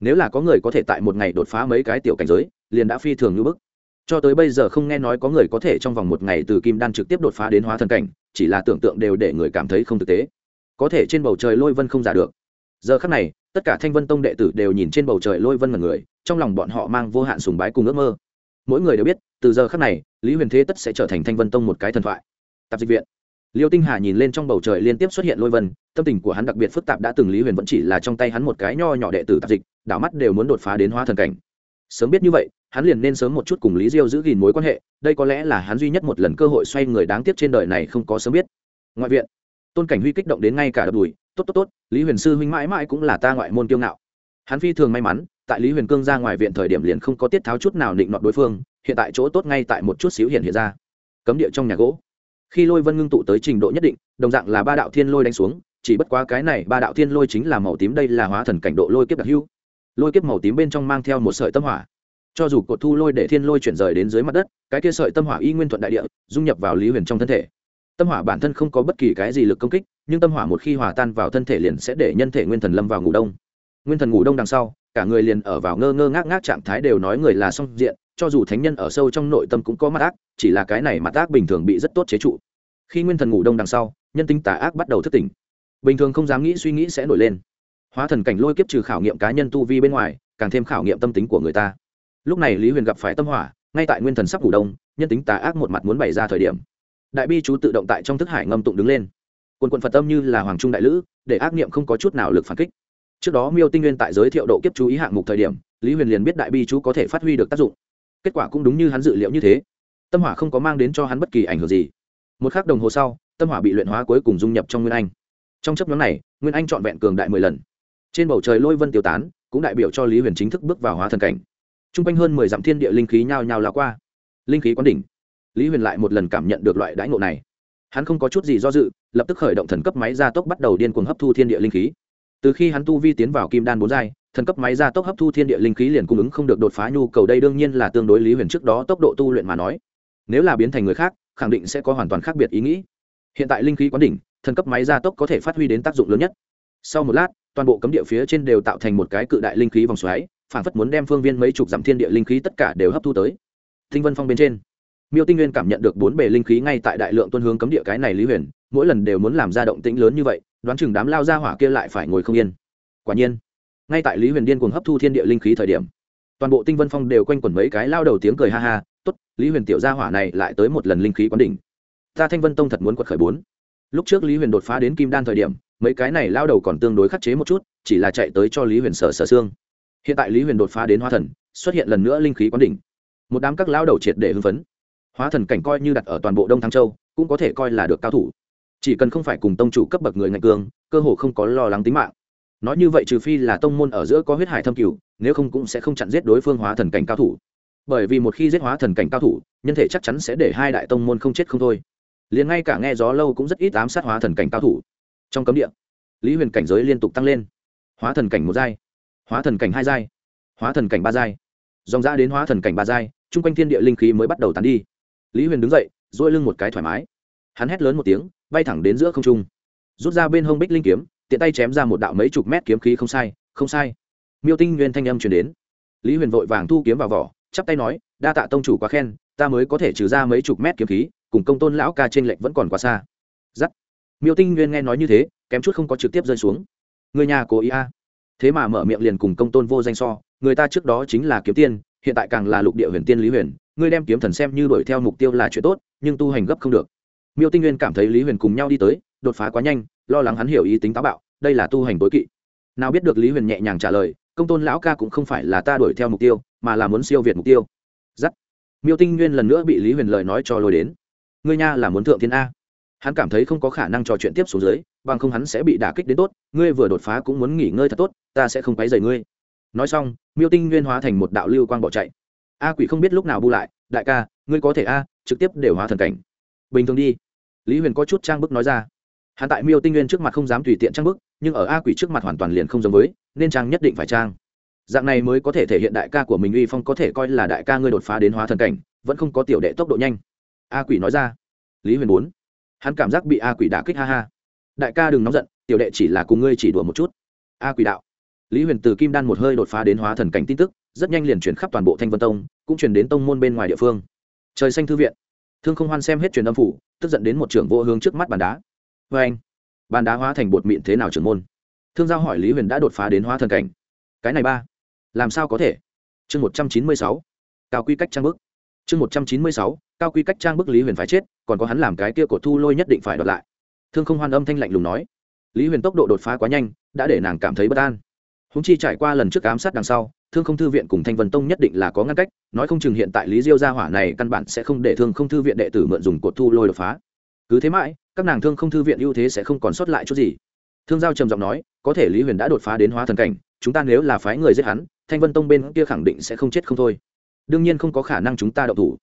Nếu là có người có thể tại một ngày đột phá mấy cái tiểu cảnh giới, liền đã phi thường như bức. Cho tới bây giờ không nghe nói có người có thể trong vòng một ngày từ kim đan trực tiếp đột phá đến hóa thần cảnh, chỉ là tưởng tượng đều để người cảm thấy không thực tế. Có thể trên bầu trời lôi vân không giả được. Giờ khắc này, tất cả thanh vân tông đệ tử đều nhìn trên bầu trời lôi vân mật người, trong lòng bọn họ mang vô hạn sùng bái cùng ước mơ mỗi người đều biết, từ giờ khắc này, lý huyền thế tất sẽ trở thành thanh vân tông một cái thần thoại. Tạp dịch viện. Liêu tinh hà nhìn lên trong bầu trời liên tiếp xuất hiện lôi vân, tâm tình của hắn đặc biệt phức tạp đã từng lý huyền vẫn chỉ là trong tay hắn một cái nho nhỏ đệ tử tạp dịch, đảo mắt đều muốn đột phá đến hóa thần cảnh. Sớm biết như vậy, hắn liền nên sớm một chút cùng lý diêu giữ gìn mối quan hệ, đây có lẽ là hắn duy nhất một lần cơ hội xoay người đáng tiếc trên đời này không có sớm biết. Ngoại viện. Tôn cảnh huy kích động đến ngay cả đập đùi, tốt tốt tốt, lý huyền sư huynh mãi mãi cũng là ta ngoại môn kiêu ngạo hắn phi thường may mắn, tại lý huyền cương ra ngoài viện thời điểm liền không có tiết tháo chút nào định nọt đối phương, hiện tại chỗ tốt ngay tại một chút xíu hiện hiện ra. Cấm địa trong nhà gỗ. Khi lôi vân ngưng tụ tới trình độ nhất định, đồng dạng là ba đạo thiên lôi đánh xuống, chỉ bất quá cái này ba đạo thiên lôi chính là màu tím, đây là hóa thần cảnh độ lôi kiếp đặc hưu lôi kiếp màu tím bên trong mang theo một sợi tâm hỏa. Cho dù cột thu lôi để thiên lôi chuyển rời đến dưới mặt đất, cái kia sợi tâm hỏa y nguyên thuận đại địa, dung nhập vào lý huyền trong thân thể. Tâm hỏa bản thân không có bất kỳ cái gì lực công kích, nhưng tâm hỏa một khi hòa tan vào thân thể liền sẽ để nhân thể nguyên thần lâm vào ngủ đông nguyên thần ngủ đông đằng sau, cả người liền ở vào ngơ ngơ ngác ngác trạng thái đều nói người là song diện, cho dù thánh nhân ở sâu trong nội tâm cũng có mặt ác, chỉ là cái này mặt ác bình thường bị rất tốt chế trụ. Khi nguyên thần ngủ đông đằng sau, nhân tính tà ác bắt đầu thức tỉnh. Bình thường không dám nghĩ suy nghĩ sẽ nổi lên. Hóa thần cảnh lôi kiếp trừ khảo nghiệm cá nhân tu vi bên ngoài, càng thêm khảo nghiệm tâm tính của người ta. Lúc này lý huyền gặp phải tâm hỏa, ngay tại nguyên thần sắp ngủ đông, nhân tính tà ác một mặt muốn bày ra thời điểm. Đại bi chú tự động tại trong thức hải ngâm tụng đứng lên. Quần quần phật tâm như là hoàng trung đại lữ, để ác niệm không có chút nào lực phản kích trước đó miêu tinh nguyên tại giới thiệu độ kiếp chú ý hạng mục thời điểm, lý huyền liền biết đại bi chú có thể phát huy được tác dụng. Kết quả cũng đúng như hắn dự liệu như thế. Tâm hỏa không có mang đến cho hắn bất kỳ ảnh hưởng gì. Một k h ắ c đồng hồ sau, tâm hỏa bị luyện hóa cuối cùng dung nhập trong nguyên anh. Trong chấp nhóm này, nguyên anh trọn vẹn cường đại mười lần. Trên bầu trời lôi vân tiêu tán, cũng đại biểu cho lý huyền chính thức bước vào hóa thần cảnh. T r u n g quanh hơn mười dặm thiên địa linh khí nhao nhao lá qua. Linh khí quán đỉnh. Lý huyền lại một lần cảm nhận được loại đãi ngộ này. Hắn không có chút gì do dự, lập tức khởi động thần cấp máy gia tốc bắt đầu điên cuồng hấp thu thiên địa linh khí từ khi hắn tu vi tiến vào kim đan bốn giai, thần cấp máy gia tốc hấp thu thiên địa linh khí liền cung ứng không được đột phá nhu cầu, đây đương nhiên là tương đối lý huyền trước đó tốc độ tu luyện mà nói. Nếu là biến thành người khác, khẳng định sẽ có hoàn toàn khác biệt ý nghĩ. Hiện tại linh khí quán đỉnh, thần cấp máy gia tốc có thể phát huy đến tác dụng lớn nhất. Sau một lát, toàn bộ cấm địa phía trên đều tạo thành một cái cự đại linh khí vòng xoáy, phản phất muốn đem phương viên mấy chục dặm thiên địa linh khí tất cả đều hấp thu tới. Thinh vân phong bên trên, miêu tinh nguyên cảm nhận được bốn bề linh khí ngay tại đại lượng tuân hướng cấm địa cái này lý huyền, mỗi lần đều muốn làm ra động tĩnh lớn như vậy đoán chừng đám lao ra hỏa kia lại phải ngồi không yên. Quả nhiên, ngay tại lý huyền điên cuồng hấp thu thiên địa linh khí thời điểm, toàn bộ tinh vân phong đều quanh quẩn mấy cái lao đầu tiếng cười ha ha, tốt, lý huyền tiểu gia hỏa này lại tới một lần linh khí quán đỉnh. Ta thanh vân tông thật muốn quật khởi bốn. Lúc trước lý huyền đột phá đến kim đan thời điểm, mấy cái này lao đầu còn tương đối khắc chế một chút, chỉ là chạy tới cho lý huyền sở sở xương. Hiện tại lý huyền đột phá đến Hoa thần, xuất hiện lần nữa linh khí quán đỉnh. Một đám các lao đầu triệt để hưng phấn. Hóa thần cảnh coi như đặt ở toàn bộ đông thăng châu, cũng có thể coi là được cao thủ chỉ cần không phải cùng tông chủ cấp bậc người ngạch cương, cơ hồ không có lo lắng tính mạng. Nói như vậy trừ phi là tông môn ở giữa có huyết hải thâm cửu, nếu không cũng sẽ không chặn giết đối phương hóa thần cảnh cao thủ. Bởi vì một khi giết hóa thần cảnh cao thủ, nhân thể chắc chắn sẽ để hai đại tông môn không chết không thôi. Liền ngay cả nghe gió lâu cũng rất ít ám sát hóa thần cảnh cao thủ. Trong cấm địa, lý huyền cảnh giới liên tục tăng lên. Hóa thần cảnh một giai, hóa thần cảnh hai giai, hóa thần cảnh ba giai. Dòng ra đến hóa thần cảnh ba giai, chung quanh thiên địa linh khí mới bắt đầu tán đi. Lý huyền đứng dậy dỗi lưng một cái thoải mái. Hắn hét lớn một tiếng bay thẳng đến giữa không trung. Rút ra bên hông bích linh kiếm, tiện tay chém ra một đạo mấy chục mét kiếm khí không sai không sai. Miêu tinh nguyên thanh âm chuyển đến. Lý huyền vội vàng thu kiếm vào vỏ, chắp tay nói, đa tạ tông chủ quá khen, ta mới có thể trừ ra mấy chục mét kiếm khí, cùng công tôn lão ca trên lệnh vẫn còn quá xa. Giắt. Miêu tinh nguyên nghe nói như thế, kém chút không có trực tiếp rơi xuống. Người nhà cố ý a. Thế mà mở miệng liền cùng công tôn vô danh so, người ta trước đó chính là kiếm tiên, hiện tại càng là lục địa huyền tiên lý huyền, ngươi đem kiếm thần xem như đuổi theo mục tiêu là chuyện tốt, nhưng tu hành gấp không được miêu tinh nguyên cảm thấy lý huyền cùng nhau đi tới đột phá quá nhanh lo lắng hắn hiểu ý tính táo bạo đây là tu hành tối kỵ nào biết được lý huyền nhẹ nhàng trả lời công tôn lão ca cũng không phải là ta đuổi theo mục tiêu mà là muốn siêu việt mục tiêu giắt miêu tinh nguyên lần nữa bị lý huyền lời nói cho lôi đến ngươi nha là muốn thượng thiên a hắn cảm thấy không có khả năng trò chuyện tiếp xuống dưới bằng không hắn sẽ bị đả kích đến tốt ngươi vừa đột phá cũng muốn nghỉ ngơi thật tốt ta sẽ không quấy rầy ngươi nói xong miêu tinh nguyên hóa thành một đạo lưu quang bỏ chạy a quỷ không biết lúc nào bu lại đại ca ngươi có thể a trực tiếp đều hóa thần cảnh bình thường đi lý huyền có chút trang bức nói ra. Hắn tại miêu tinh nguyên trước mặt không dám tùy tiện trang bức, nhưng ở a quỷ trước mặt hoàn toàn liền không giống với, nên trang nhất định phải trang. Dạng này mới có thể thể hiện đại ca của mình uy phong có thể coi là đại ca ngươi đột phá đến hóa thần cảnh, vẫn không có tiểu đệ tốc độ nhanh. A quỷ nói ra. Lý huyền bốn hắn cảm giác bị a quỷ đả kích ha ha. Đại ca đừng nóng giận, tiểu đệ chỉ là cùng ngươi chỉ đùa một chút. A quỷ đạo. Lý huyền từ kim đan một hơi đột phá đến hóa thần cảnh tin tức, rất nhanh liền chuyển khắp toàn bộ thanh vân tông, cũng chuyển đến tông môn bên ngoài địa phương. Trời xanh thư viện thương không hoan xem hết truyền âm phủ, tức giận đến một trưởng vô hướng trước mắt bàn đá. Vê anh, bàn đá hóa thành bột mịn thế nào trưởng môn? Thương giao hỏi lý huyền đã đột phá đến hóa thần cảnh. Cái này ba, làm sao có thể? Chương một trăm chín mươi sáu, cao quy cách trang bức. Chương một trăm chín mươi sáu, cao quy cách trang bức lý huyền phải chết, còn có hắn làm cái kia của thu lôi nhất định phải đoạt lại. Thương không hoan âm thanh lạnh lùng nói. Lý huyền tốc độ đột phá quá nhanh, đã để nàng cảm thấy bất an. Húng chi trải qua lần trước ám sát đằng sau thương không thư viện cùng thanh vân tông nhất định là có ngăn cách, nói không chừng hiện tại lý diêu gia hỏa này căn bản sẽ không để thương không thư viện đệ tử mượn dùng cột thu lôi đột phá. Cứ thế mãi, các nàng thương không thư viện ưu thế sẽ không còn sót lại chút gì. Thương giao trầm giọng nói, có thể lý huyền đã đột phá đến hóa thần cảnh, chúng ta nếu là phái người giết hắn, thanh vân tông bên kia khẳng định sẽ không chết không thôi. Đương nhiên không có khả năng chúng ta động thủ.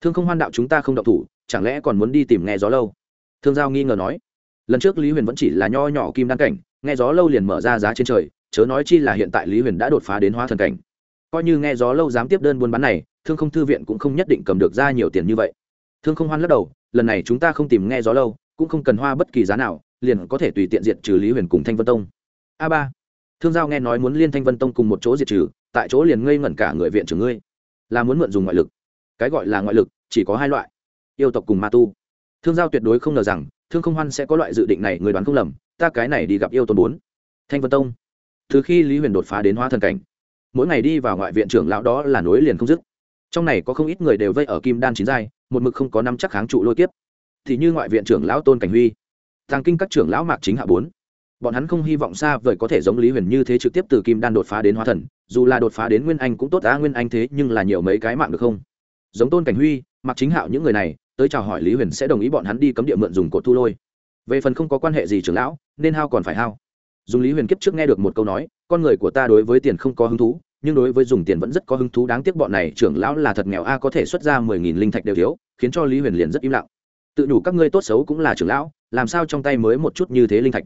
Thương không hoan đạo chúng ta không động thủ, chẳng lẽ còn muốn đi tìm nghe gió lâu? Thương giao nghi ngờ nói. Lần trước lý huyền vẫn chỉ là nho nhỏ kim đan cảnh, nghe gió lâu liền mở ra giá trên trời chớ nói chi là hiện tại lý huyền đã đột phá đến hóa thần cảnh. Coi như nghe gió lâu dám tiếp đơn buôn bán này, thương không thư viện cũng không nhất định cầm được ra nhiều tiền như vậy. Thương không hoan lắc đầu, lần này chúng ta không tìm nghe gió lâu, cũng không cần hoa bất kỳ giá nào, liền có thể tùy tiện diệt trừ lý huyền cùng thanh vân tông. A ba. Thương giao nghe nói muốn liên thanh vân tông cùng một chỗ diệt trừ, tại chỗ liền ngây ngẩn cả người viện trưởng ngươi. Là muốn mượn dùng ngoại lực. Cái gọi là ngoại lực, chỉ có hai loại. Yêu tộc cùng ma tu. Thương giao tuyệt đối không ngờ rằng, thương không hoan sẽ có loại dự định này, người đoán không lầm, ta cái này đi gặp yêu tôn bốn. Thanh vân tông từ khi lý huyền đột phá đến hóa thần cảnh, mỗi ngày đi vào ngoại viện trưởng lão đó là nối liền không dứt. Trong này có không ít người đều vây ở kim đan chín giai, một mực không có năm chắc kháng trụ lôi kiếp. Thì như ngoại viện trưởng lão tôn cảnh huy, tàng kinh các trưởng lão mạc chính hạ bốn, bọn hắn không hy vọng xa vời có thể giống lý huyền như thế trực tiếp từ kim đan đột phá đến hóa thần, dù là đột phá đến nguyên anh cũng tốt đã nguyên anh thế nhưng là nhiều mấy cái mạng được không? Giống tôn cảnh huy mặc chính hạo những người này, tới chào hỏi lý huyền sẽ đồng ý bọn hắn đi cấm địa mượn dùng cột thu lôi. Về phần không có quan hệ gì trưởng lão, nên hao còn phải hao dùng lý huyền kiếp trước nghe được một câu nói, con người của ta đối với tiền không có hứng thú, nhưng đối với dùng tiền vẫn rất có hứng thú. Đáng tiếc bọn này trưởng lão là thật nghèo, a, có thể xuất ra mười nghìn linh thạch đều thiếu, khiến cho lý huyền liền rất im lặng. Tự đủ các ngươi tốt xấu cũng là trưởng lão, làm sao trong tay mới một chút như thế linh thạch?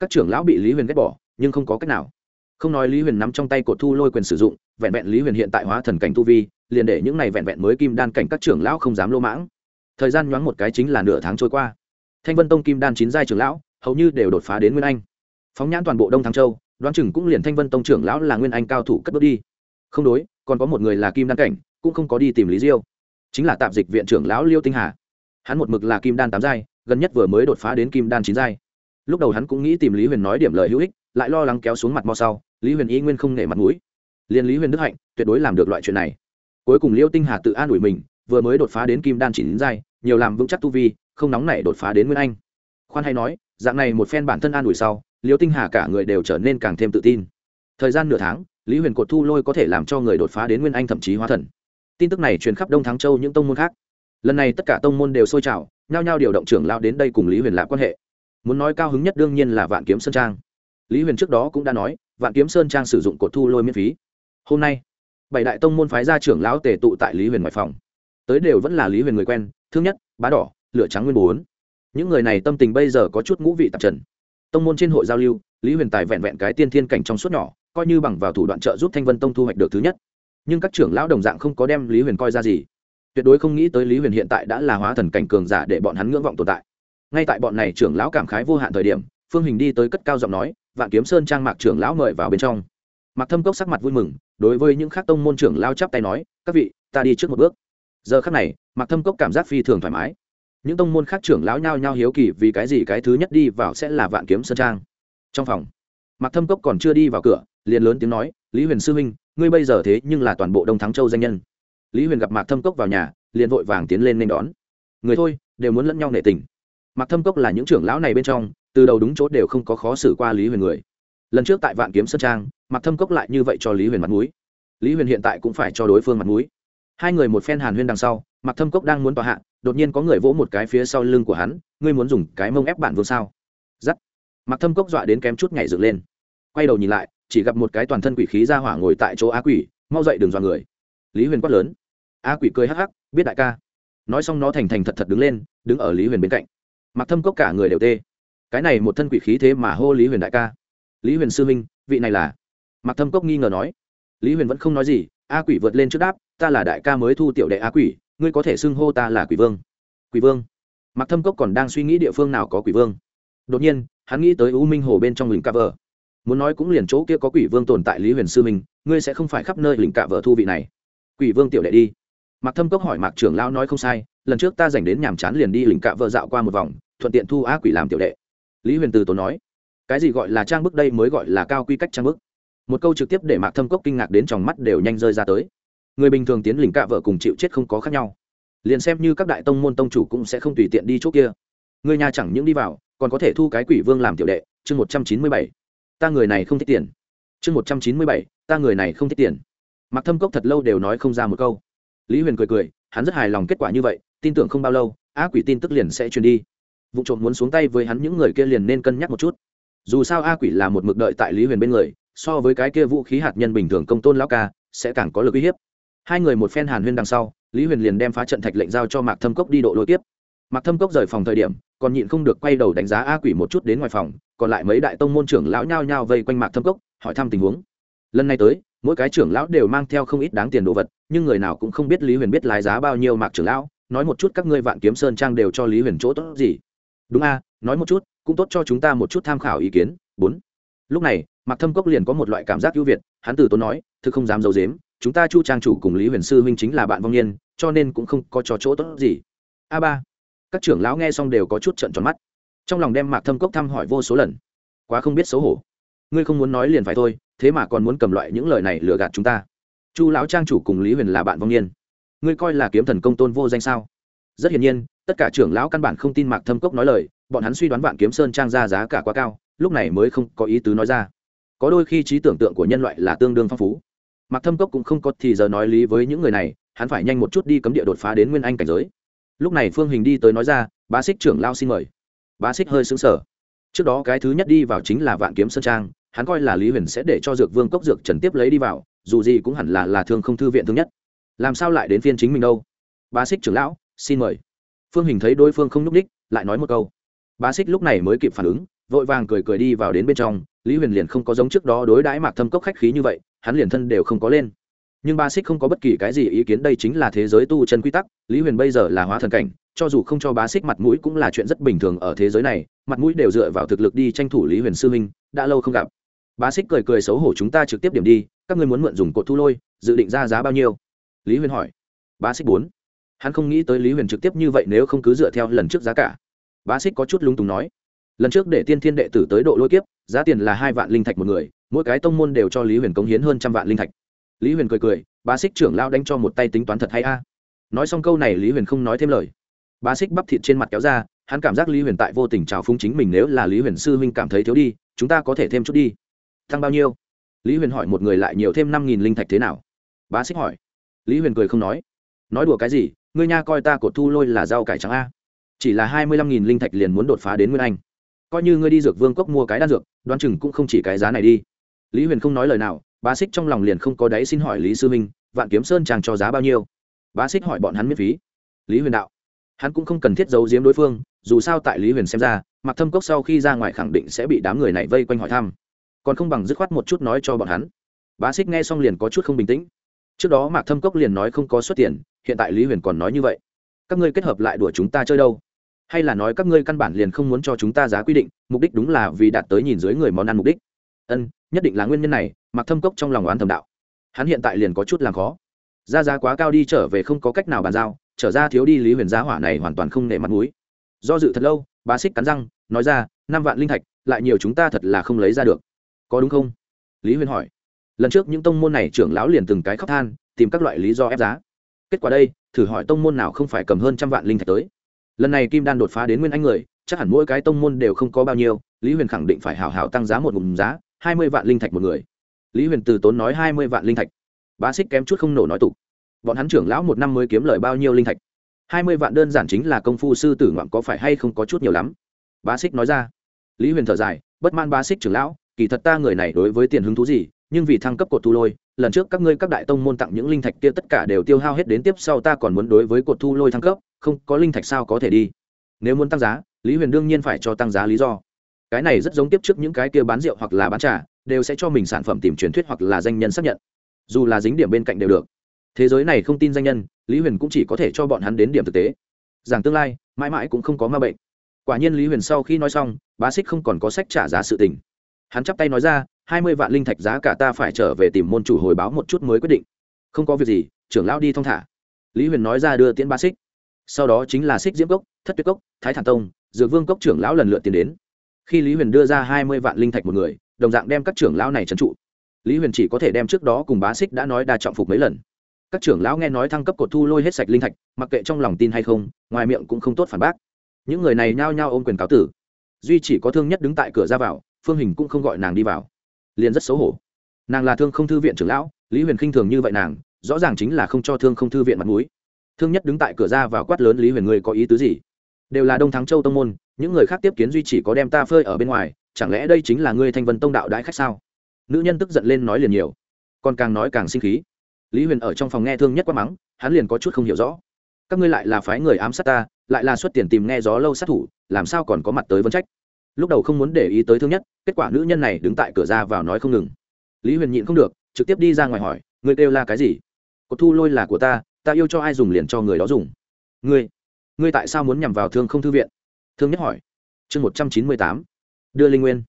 Các trưởng lão bị lý huyền ghét bỏ, nhưng không có cách nào. Không nói lý huyền nắm trong tay cột thu lôi quyền sử dụng, vẹn vẹn lý huyền hiện tại hóa thần cảnh tu vi, liền để những này vẹn vẹn mới kim đan cảnh các trưởng lão không dám lô mãng. Thời gian nhoáng một cái chính là nửa tháng trôi qua. Thanh vân tông kim đan chín giai trưởng lão, hầu như đều đột phá đến nguyên anh phóng nhãn toàn bộ đông thắng châu đoán chừng cũng liền thanh vân tông trưởng lão là nguyên anh cao thủ cất bước đi không đối còn có một người là kim đan cảnh cũng không có đi tìm lý diêu chính là tạp dịch viện trưởng lão liêu tinh hà hắn một mực là kim đan tám giai gần nhất vừa mới đột phá đến kim đan chín giai lúc đầu hắn cũng nghĩ tìm lý huyền nói điểm lời hữu ích lại lo lắng kéo xuống mặt mo sau lý huyền y nguyên không nể mặt mũi liền lý huyền đức hạnh tuyệt đối làm được loại chuyện này cuối cùng liêu tinh hà tự an ủi mình vừa mới đột phá đến kim đan chín giai nhiều làm vững chắc tu vi không nóng nảy đột phá đến nguyên anh khoan hay nói dạng này một phen bản thân an ủi sau liêu tinh hà cả người đều trở nên càng thêm tự tin. Thời gian nửa tháng, lý huyền cột thu lôi có thể làm cho người đột phá đến nguyên anh thậm chí hóa thần. Tin tức này truyền khắp đông thắng châu những tông môn khác. Lần này tất cả tông môn đều sôi trào, nhao nhao điều động trưởng lao đến đây cùng lý huyền lạc quan hệ. Muốn nói cao hứng nhất đương nhiên là vạn kiếm sơn trang. Lý huyền trước đó cũng đã nói, vạn kiếm sơn trang sử dụng cột thu lôi miễn phí. Hôm nay, bảy đại tông môn phái ra trưởng lão tề tụ tại lý huyền ngoài phòng. Tới đều vẫn là lý huyền người quen thương nhất, bá đỏ, lửa trắng nguyên bốn. Những người này tâm tình bây giờ có chút ngũ vị tạp trần tông môn trên hội giao lưu, lý huyền tài vẹn vẹn cái tiên thiên cảnh trong suốt nhỏ, coi như bằng vào thủ đoạn trợ giúp thanh vân tông thu hoạch được thứ nhất. Nhưng các trưởng lão đồng dạng không có đem lý huyền coi ra gì. Tuyệt đối không nghĩ tới lý huyền hiện tại đã là hóa thần cảnh cường giả để bọn hắn ngưỡng vọng tồn tại. Ngay tại bọn này trưởng lão cảm khái vô hạn thời điểm, phương hình đi tới cất cao giọng nói, vạn kiếm sơn trang mạc trưởng lão mời vào bên trong. Mạc thâm cốc sắc mặt vui mừng, đối với những khác tông môn trưởng lao chắp tay nói, các vị, ta đi trước một bước. Giờ khác này, mạc thâm cốc cảm giác phi thường thoải mái những tông môn khác trưởng lão nhao nhao hiếu kỳ vì cái gì cái thứ nhất đi vào sẽ là vạn kiếm sơn trang. Trong phòng, mạc thâm cốc còn chưa đi vào cửa, liền lớn tiếng nói, lý huyền sư huynh, ngươi bây giờ thế nhưng là toàn bộ đông thắng châu danh nhân. Lý huyền gặp mạc thâm cốc vào nhà, liền vội vàng tiến lên nên đón. Người thôi, đều muốn lẫn nhau nệ tình. Mạc thâm cốc là những trưởng lão này bên trong, từ đầu đúng chỗ đều không có khó xử qua lý huyền người. Lần trước tại vạn kiếm sơn trang, mạc thâm cốc lại như vậy cho lý huyền mặt mũi. Lý huyền hiện tại cũng phải cho đối phương mặt mũi. Hai người một phen hàn huyên đằng sau, mạc thâm cốc đang muốn tòa hạ đột nhiên có người vỗ một cái phía sau lưng của hắn, ngươi muốn dùng cái mông ép bản vương sao? Giắt. Mặc thâm cốc dọa đến kém chút nhảy dựng lên. Quay đầu nhìn lại, chỉ gặp một cái toàn thân quỷ khí ra hỏa ngồi tại chỗ á quỷ, mau dậy đừng dọa người. Lý huyền quát lớn. Á quỷ cười hắc hắc, biết đại ca. Nói xong nó thành thành thật thật đứng lên, đứng ở lý huyền bên cạnh. Mặc thâm cốc cả người đều tê. Cái này một thân quỷ khí thế mà hô lý huyền đại ca. Lý huyền sư minh vị này là? Mặc thâm cốc nghi ngờ nói. Lý huyền vẫn không nói gì, a quỷ vượt lên trước đáp, ta là đại ca mới thu tiểu đệ a quỷ ngươi có thể xưng hô ta là quỷ vương. Quỷ vương? Mặc thâm cốc còn đang suy nghĩ địa phương nào có quỷ vương. Đột nhiên, hắn nghĩ tới u minh hồ bên trong lình cạ vợ. Muốn nói cũng liền chỗ kia có quỷ vương tồn tại lý huyền sư minh, ngươi sẽ không phải khắp nơi lình cạ vợ thu vị này. Quỷ vương tiểu đệ đi. Mặc thâm cốc hỏi mạc trưởng lão nói không sai, lần trước ta dành đến nhàm chán liền đi lình cạ vợ dạo qua một vòng, thuận tiện thu á quỷ làm tiểu đệ. Lý huyền từ tốn nói, cái gì gọi là trang bức đây mới gọi là cao quy cách trang bức. Một câu trực tiếp để mạc thâm cốc kinh ngạc đến tròng mắt đều nhanh rơi ra tới người bình thường tiến lình cạ vợ cùng chịu chết không có khác nhau. Liền xem như các đại tông môn tông chủ cũng sẽ không tùy tiện đi chỗ kia. Người nhà chẳng những đi vào, còn có thể thu cái quỷ vương làm tiểu đệ, chương một trăm chín mươi bảy. Ta người này không thích tiền. Chương một trăm chín mươi bảy, ta người này không thích tiền. Mặc thâm cốc thật lâu đều nói không ra một câu. Lý huyền cười cười, hắn rất hài lòng kết quả như vậy, tin tưởng không bao lâu, á quỷ tin tức liền sẽ truyền đi. Vụ trộm muốn xuống tay với hắn những người kia liền nên cân nhắc một chút. Dù sao a quỷ là một mực đợi tại lý huyền bên người, so với cái kia vũ khí hạt nhân bình thường công tôn lão ca, sẽ càng có lực uy hiếp hai người một phen hàn huyên đằng sau, lý huyền liền đem phá trận thạch lệnh giao cho mạc thâm cốc đi độ lôi tiếp mạc thâm cốc rời phòng thời điểm, còn nhịn không được quay đầu đánh giá a quỷ một chút đến ngoài phòng, còn lại mấy đại tông môn trưởng lão nhao nhao vây quanh mạc thâm cốc, hỏi thăm tình huống. Lần này tới, mỗi cái trưởng lão đều mang theo không ít đáng tiền đồ vật, nhưng người nào cũng không biết lý huyền biết lái giá bao nhiêu mạc trưởng lão, nói một chút các ngươi vạn kiếm sơn trang đều cho lý huyền chỗ tốt gì. Đúng a, nói một chút, cũng tốt cho chúng ta một chút tham khảo ý kiến. Bốn. Lúc này, mạc thâm cốc liền có một loại cảm giác ưu việt, hắn từ tốn nói, thực không dám d i ấ u dếm chúng ta chu trang chủ cùng lý huyền sư huynh chính là bạn vong niên, cho nên cũng không có trò chỗ tốt gì. A ba. Các trưởng lão nghe xong đều có chút trận tròn mắt. Trong lòng đem mạc thâm cốc thăm hỏi vô số lần. Quá không biết xấu hổ. Ngươi không muốn nói liền phải thôi, thế mà còn muốn cầm loại những lời này lừa gạt chúng ta. Chu lão trang chủ cùng lý huyền là bạn vong niên. Ngươi coi là kiếm thần công tôn vô danh sao? Rất hiển nhiên, tất cả trưởng lão căn bản không tin mạc thâm cốc nói lời, bọn hắn suy đoán vạn kiếm sơn trang ra giá cả quá cao, lúc này mới không có ý tứ nói ra. Có đôi khi trí tưởng tượng của nhân loại là tương đương phong phú mạc thâm cốc cũng không có thì giờ nói lý với những người này, hắn phải nhanh một chút đi cấm địa đột phá đến nguyên anh cảnh giới. Lúc này phương hình đi tới nói ra, bá xích trưởng lao xin mời. Bá xích hơi xứng sở trước đó cái thứ nhất đi vào chính là vạn kiếm sơn trang, hắn coi là lý huyền sẽ để cho dược vương cốc dược trần tiếp lấy đi vào, dù gì cũng hẳn là là thương không thư viện thứ nhất. Làm sao lại đến phiên chính mình đâu? Bá xích trưởng lão, xin mời. Phương hình thấy đối phương không n ú c ních lại nói một câu. Bá xích lúc này mới kịp phản ứng vội vàng cười cười đi vào đến bên trong, lý huyền liền không có giống trước đó đối đãi mạc thâm cốc khách khí như vậy, hắn liền thân đều không có lên. Nhưng bá xích không có bất kỳ cái gì ý kiến, đây chính là thế giới tu chân quy tắc, lý huyền bây giờ là hóa thần cảnh, cho dù không cho bá xích mặt mũi cũng là chuyện rất bình thường ở thế giới này, mặt mũi đều dựa vào thực lực đi tranh thủ lý huyền sư huynh. đã lâu không gặp. Bá xích cười cười xấu hổ, chúng ta trực tiếp điểm đi, các ngươi muốn mượn dùng cột thu lôi, dự định ra giá bao nhiêu? Lý huyền hỏi. Bá xích bốn. Hắn không nghĩ tới lý huyền trực tiếp như vậy nếu không cứ dựa theo lần trước giá cả. Bá xích có chút lung túng nói lần trước để tiên thiên đệ tử tới độ lôi kiếp, giá tiền là hai vạn linh thạch một người, mỗi cái tông môn đều cho lý huyền cống hiến hơn trăm vạn linh thạch. Lý huyền cười cười, bá xích trưởng lao đánh cho một tay tính toán thật hay a? Nói xong câu này lý huyền không nói thêm lời. Bá xích bắp thịt trên mặt kéo ra, hắn cảm giác lý huyền tại vô tình trào phúng chính mình nếu là lý huyền sư huynh cảm thấy thiếu đi, chúng ta có thể thêm chút đi. Thăng bao nhiêu? Lý huyền hỏi một người lại nhiều thêm năm nghìn linh thạch thế nào? Bá xích hỏi. Lý huyền cười không nói. Nói đùa cái gì, ngươi nha coi ta cột thu lôi là rau cải trắng a. Chỉ là hai mươi lăm nghìn linh thạch liền muốn đột phá đến nguyên anh coi như ngươi đi dược vương cốc mua cái đan dược, đoán chừng cũng không chỉ cái giá này đi. Lý huyền không nói lời nào, bá xích trong lòng liền không có đáy xin hỏi lý sư minh, vạn kiếm sơn chàng cho giá bao nhiêu. Bá xích hỏi bọn hắn miễn phí. Lý huyền đạo, hắn cũng không cần thiết giấu giếm đối phương, dù sao tại lý huyền xem ra mặc thâm cốc sau khi ra ngoài khẳng định sẽ bị đám người này vây quanh hỏi thăm. Còn không bằng dứt khoát một chút nói cho bọn hắn. Bá xích nghe xong liền có chút không bình tĩnh. Trước đó mạc thâm cốc liền nói không có xuất tiền, hiện tại lý huyền còn nói như vậy. Các ngươi kết hợp lại đùa chúng ta chơi đâu? Hay là nói các ngươi căn bản liền không muốn cho chúng ta giá quy định, mục đích đúng là vì đạt tới nhìn dưới người món ăn mục đích. Ân, nhất định là nguyên nhân này mặc thâm cốc trong lòng oán thầm đạo. Hắn hiện tại liền có chút làm khó. Ra giá quá cao đi trở về không có cách nào bàn giao, trở ra thiếu đi lý huyền giá hỏa này hoàn toàn không nể mặt mũi. Do dự thật lâu, bà xích cắn răng, nói ra, năm vạn linh thạch, lại nhiều chúng ta thật là không lấy ra được. Có đúng không? Lý huyền hỏi. Lần trước những tông môn này trưởng lão liền từng cái khóc than, tìm các loại lý do ép giá. Kết quả đây, thử hỏi tông môn nào không phải cầm hơn trăm vạn linh thạch tới? Lần này kim đan đột phá đến nguyên anh người, chắc hẳn mỗi cái tông môn đều không có bao nhiêu, lý huyền khẳng định phải hảo hảo tăng giá một ngụm giá, hai mươi vạn linh thạch một người. Lý huyền từ tốn nói hai mươi vạn linh thạch. Bá xích kém chút không nổ nói tục. Bọn hắn trưởng lão một năm mới kiếm lời bao nhiêu linh thạch? hai mươi vạn đơn giản chính là công phu sư tử ngoạn có phải hay không có chút nhiều lắm? Bá xích nói ra. Lý huyền thở dài, bất man bá xích trưởng lão, kỳ thật ta người này đối với tiền hứng thú gì, nhưng vì thăng cấp cột thu lôi, lần trước các ngươi các đại tông môn tặng những linh thạch kia tất cả đều tiêu hao hết đến tiếp sau ta còn muốn đối với cột thu lôi thăng cấp không có linh thạch sao có thể đi? Nếu muốn tăng giá, lý huyền đương nhiên phải cho tăng giá lý do. Cái này rất giống tiếp trước những cái kia bán rượu hoặc là bán trà, đều sẽ cho mình sản phẩm tìm truyền thuyết hoặc là danh nhân xác nhận. Dù là dính điểm bên cạnh đều được. Thế giới này không tin danh nhân, lý huyền cũng chỉ có thể cho bọn hắn đến điểm thực tế. Rằng tương lai, mãi mãi cũng không có ma bệnh. Quả nhiên lý huyền sau khi nói xong, bá xích không còn có sách trả giá sự tình. Hắn chắp tay nói ra, hai mươi vạn linh thạch giá cả ta phải trở về tìm môn chủ hồi báo một chút mới quyết định. Không có việc gì, trưởng lão đi thong thả. Lý huyền nói ra đưa tiễn Bá xích sau đó chính là xích diễm cốc, thất tuyết cốc, thái thản tông, dược vương cốc trưởng lão lần lượt tiến đến. khi lý huyền đưa ra hai mươi vạn linh thạch một người, đồng dạng đem các trưởng lão này trấn trụ. lý huyền chỉ có thể đem trước đó cùng bá xích đã nói đa trọng phục mấy lần. các trưởng lão nghe nói thăng cấp cột thu lôi hết sạch linh thạch, mặc kệ trong lòng tin hay không, ngoài miệng cũng không tốt phản bác. những người này nhao nhao ôm quyền cáo tử. duy chỉ có thương nhất đứng tại cửa ra vào, phương hình cũng không gọi nàng đi vào. liền rất xấu hổ. nàng là thương không thư viện trưởng lão, lý huyền khinh thường như vậy nàng, rõ ràng chính là không cho thương không thư viện mặt m ũ i thương nhất đứng tại cửa ra vào quát lớn lý huyền ngươi có ý tứ gì? Đều là đông thắng châu tông môn, những người khác tiếp kiến duy chỉ có đem ta phơi ở bên ngoài, chẳng lẽ đây chính là ngươi thanh vân tông đạo đãi khách sao? Nữ nhân tức giận lên nói liền nhiều, còn càng nói càng sinh khí. Lý huyền ở trong phòng nghe thương nhất quát mắng, hắn liền có chút không hiểu rõ. Các ngươi lại là phái người ám sát ta, lại là xuất tiền tìm nghe gió lâu sát thủ, làm sao còn có mặt tới vấn trách? Lúc đầu không muốn để ý tới thương nhất, kết quả nữ nhân này đứng tại cửa ra vào nói không ngừng. Lý huyền nhịn không được, trực tiếp đi ra ngoài hỏi người kêu là cái gì? Cột thu lôi là của ta ta yêu cho ai dùng liền cho người đó dùng. Ngươi ngươi tại sao muốn nhằm vào thương không thư viện? Thương nhất hỏi. Chương một trăm chín mươi tám. Đưa linh nguyên.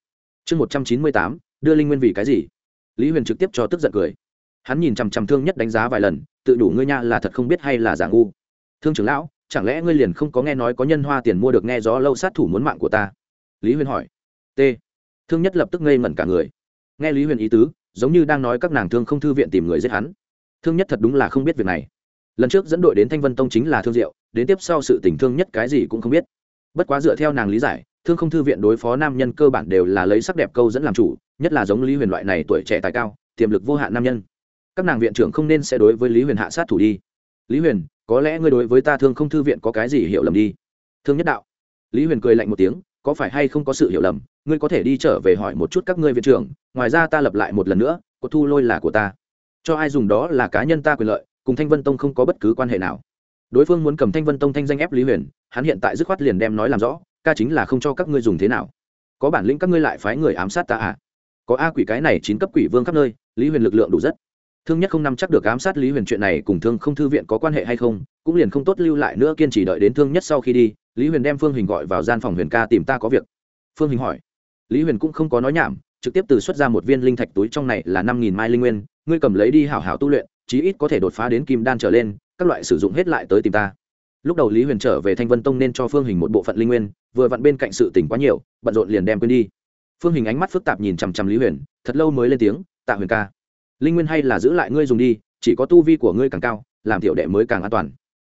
Chương một trăm chín mươi tám, đưa linh nguyên vì cái gì? Lý huyền trực tiếp cho tức giận cười. Hắn nhìn chằm chằm thương nhất đánh giá vài lần, tự đủ ngươi nha là thật không biết hay là giả ngu. Thương trưởng lão, chẳng lẽ ngươi liền không có nghe nói có nhân hoa tiền mua được nghe gió lâu sát thủ muốn mạng của ta? Lý huyền hỏi. T. Thương nhất lập tức ngây ngẩn cả người. Nghe lý huyền ý tứ, giống như đang nói các nàng thương không thư viện tìm người giết hắn. Thương nhất thật đúng là không biết việc này lần trước dẫn đội đến thanh vân tông chính là thương diệu, đến tiếp sau sự tình thương nhất cái gì cũng không biết. Bất quá dựa theo nàng lý giải, thương không thư viện đối phó nam nhân cơ bản đều là lấy sắc đẹp câu dẫn làm chủ, nhất là giống lý huyền loại này tuổi trẻ tài cao, tiềm lực vô hạn nam nhân. Các nàng viện trưởng không nên sẽ đối với lý huyền hạ sát thủ đi. Lý huyền, có lẽ ngươi đối với ta thương không thư viện có cái gì hiểu lầm đi? Thương nhất đạo. Lý huyền cười lạnh một tiếng, có phải hay không có sự hiểu lầm? Ngươi có thể đi trở về hỏi một chút các ngươi viện trưởng, ngoài ra ta lập lại một lần nữa, có thu lôi là của ta. Cho ai dùng đó là cá nhân ta quyền lợi cùng thanh vân tông không có bất cứ quan hệ nào. Đối phương muốn cầm thanh vân tông thanh danh ép lý huyền, hắn hiện tại dứt khoát liền đem nói làm rõ, ca chính là không cho các ngươi dùng thế nào. Có bản lĩnh các ngươi lại phái người ám sát ta à? Có a quỷ cái này chín cấp quỷ vương khắp nơi, lý huyền lực lượng đủ rất. Thương nhất không nắm chắc được ám sát lý huyền chuyện này cùng thương không thư viện có quan hệ hay không, cũng liền không tốt lưu lại nữa kiên trì đợi đến thương nhất sau khi đi, lý huyền đem phương hình gọi vào gian phòng huyền ca tìm ta có việc. Phương hình hỏi. Lý huyền cũng không có nói nhảm, trực tiếp từ xuất ra một viên linh thạch túi trong này là năm nghìn mai linh nguyên, ngươi cầm lấy đi hảo hảo tu luyện chí ít có thể đột phá đến kim đan trở lên, các loại sử dụng hết lại tới tìm ta. Lúc đầu lý huyền trở về thanh vân tông nên cho phương hình một bộ phận linh nguyên, vừa vặn bên cạnh sự tỉnh quá nhiều, bận rộn liền đem quên đi. Phương hình ánh mắt phức tạp nhìn chằm chằm lý huyền, thật lâu mới lên tiếng, tạ huyền ca, linh nguyên hay là giữ lại ngươi dùng đi, chỉ có tu vi của ngươi càng cao, làm tiểu đệ mới càng an toàn.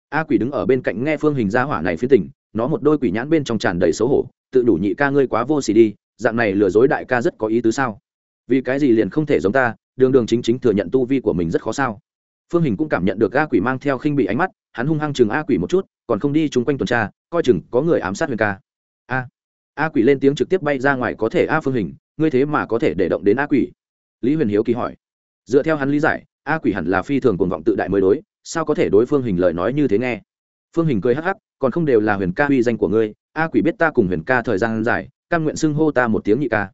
A quỷ đứng ở bên cạnh nghe phương hình gia hỏa này phía tỉnh nó một đôi quỷ nhãn bên trong tràn đầy xấu hổ, tự đủ nhị ca ngươi quá vô xỉ đi, dạng này lừa dối đại ca rất có ý tứ sao? Vì cái gì liền không thể giống ta đường đường chính chính thừa nhận tu vi của mình rất khó sao. Phương hình cũng cảm nhận được a quỷ mang theo khinh bị ánh mắt, hắn hung hăng chừng a quỷ một chút, còn không đi chung quanh tuần tra, coi chừng có người ám sát huyền ca. A a quỷ lên tiếng trực tiếp bay ra ngoài có thể a phương hình, ngươi thế mà có thể để động đến a quỷ? Lý huyền hiếu kỳ hỏi. Dựa theo hắn lý giải, a quỷ hẳn là phi thường cuồng vọng tự đại mới đối, sao có thể đối phương hình lời nói như thế nghe? Phương hình cười hắc hắc, còn không đều là huyền ca uy danh của ngươi, a quỷ biết ta cùng huyền ca thời gian dài căn nguyện xưng hô ta một tiếng nhị ca.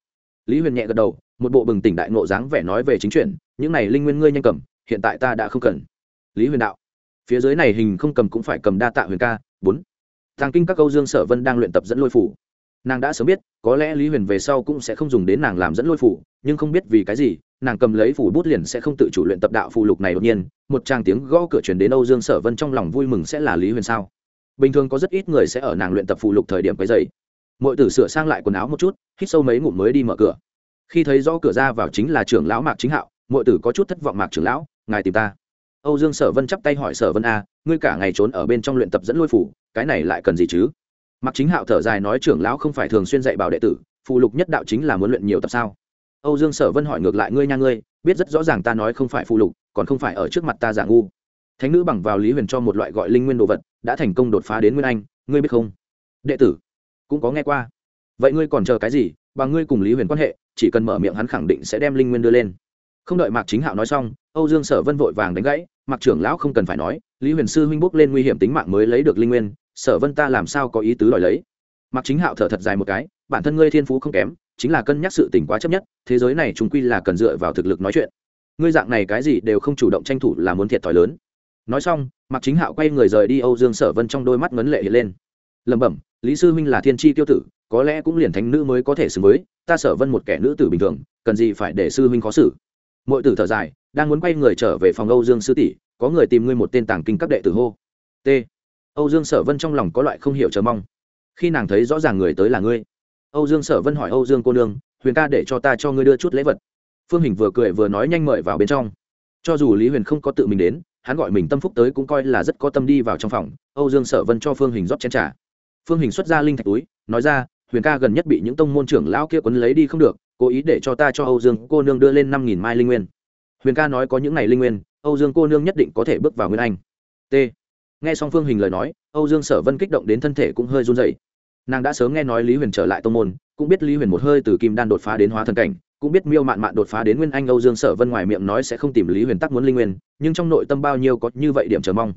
Lý huyền nhẹ gật đầu một bộ bừng tỉnh đại nộ dáng vẻ nói về chính chuyện, những này linh nguyên ngươi nhanh cầm, hiện tại ta đã không cần. Lý huyền đạo, phía dưới này hình không cầm cũng phải cầm đa tạ huyền ca. Bốn thằng kinh các câu dương sở vân đang luyện tập dẫn lôi phủ. Nàng đã sớm biết, có lẽ lý huyền về sau cũng sẽ không dùng đến nàng làm dẫn lôi phủ, nhưng không biết vì cái gì, nàng cầm lấy phủ bút liền sẽ không tự chủ luyện tập đạo phù lục này đột nhiên, một tràng tiếng gõ cửa chuyển đến âu dương sở vân trong lòng vui mừng sẽ là lý huyền sao? Bình thường có rất ít người sẽ ở nàng luyện tập phù lục thời điểm cái dày mọi tử sửa sang lại quần áo một chút, hít sâu mấy ngụm mới đi mở cửa khi thấy rõ cửa ra vào chính là trưởng lão mạc chính hạo mọi tử có chút thất vọng mạc trưởng lão, ngài tìm ta. Âu dương sở vân chắp tay hỏi sở vân a, ngươi cả ngày trốn ở bên trong luyện tập dẫn lôi phủ, cái này lại cần gì chứ? Mạc chính hạo thở dài nói trưởng lão không phải thường xuyên dạy bảo đệ tử phù lục nhất đạo chính là muốn luyện nhiều tập sao? Âu dương sở vân hỏi ngược lại ngươi nha ngươi, biết rất rõ ràng ta nói không phải phù lục, còn không phải ở trước mặt ta giả ngu. Thánh nữ bằng vào lý huyền cho một loại gọi linh nguyên đồ vật, đã thành công đột phá đến nguyên anh, ngươi biết không? Đệ tử, cũng có nghe qua. Vậy ngươi còn chờ cái gì? Bằng ngươi cùng lý huyền quan hệ, chỉ cần mở miệng hắn khẳng định sẽ đem linh nguyên đưa lên. Không đợi mạc chính hạo nói xong, âu dương sở vân vội vàng đánh gãy, mạc trưởng lão không cần phải nói, lý huyền sư huynh bốc lên nguy hiểm tính mạng mới lấy được linh nguyên, sở vân ta làm sao có ý tứ đòi lấy? Mạc chính hạo thở thật dài một cái, bản thân ngươi thiên phú không kém, chính là cân nhắc sự tình quá chấp nhất, thế giới này chúng quy là cần dựa vào thực lực nói chuyện. Ngươi dạng này cái gì đều không chủ động tranh thủ là muốn thiệt thòi lớn. Nói xong, mạc chính hạo quay người rời đi âu dương sở vân trong đôi mắt ngấn lệ hiện lên. Lẩm bẩm, lý sư huynh là thiên tri tiêu tử có lẽ cũng liền thánh nữ mới có thể xứng với, ta sở vân một kẻ nữ tử bình thường, cần gì phải để sư huynh khó xử. Mọi tử thở dài, đang muốn quay người trở về phòng âu dương sư tỷ, có người tìm ngươi một tên tàng kinh các đệ tử hô. T. Âu dương sở vân trong lòng có loại không hiểu chờ mong. Khi nàng thấy rõ ràng người tới là ngươi. Âu dương sở vân hỏi âu dương cô nương, huyền ca để cho ta cho ngươi đưa chút lễ vật. Phương hình vừa cười vừa nói nhanh mời vào bên trong. Cho dù lý huyền không có tự mình đến, hắn gọi mình tâm phúc tới cũng coi là rất có tâm đi vào trong phòng. Âu dương sở vân cho phương hình rót chén trà. Phương hình xuất ra linh thạch túi, nói ra huyền ca gần nhất bị những tông môn trưởng lão kia quấn lấy đi không được, cố ý để cho ta cho âu dương cô nương đưa lên năm nghìn mai linh nguyên. Huyền ca nói có những ngày linh nguyên, âu dương cô nương nhất định có thể bước vào nguyên anh. T. Nghe xong phương hình lời nói, âu dương sở vân kích động đến thân thể cũng hơi run dậy nàng đã sớm nghe nói lý huyền trở lại tông môn, cũng biết lý huyền một hơi từ kim đan đột phá đến hóa thần cảnh, cũng biết miêu mạn mạn đột phá đến nguyên anh âu dương sở vân ngoài miệng nói sẽ không tìm lý huyền tắc muốn linh nguyên, nhưng trong nội tâm bao nhiêu có như vậy điểm chờ mong.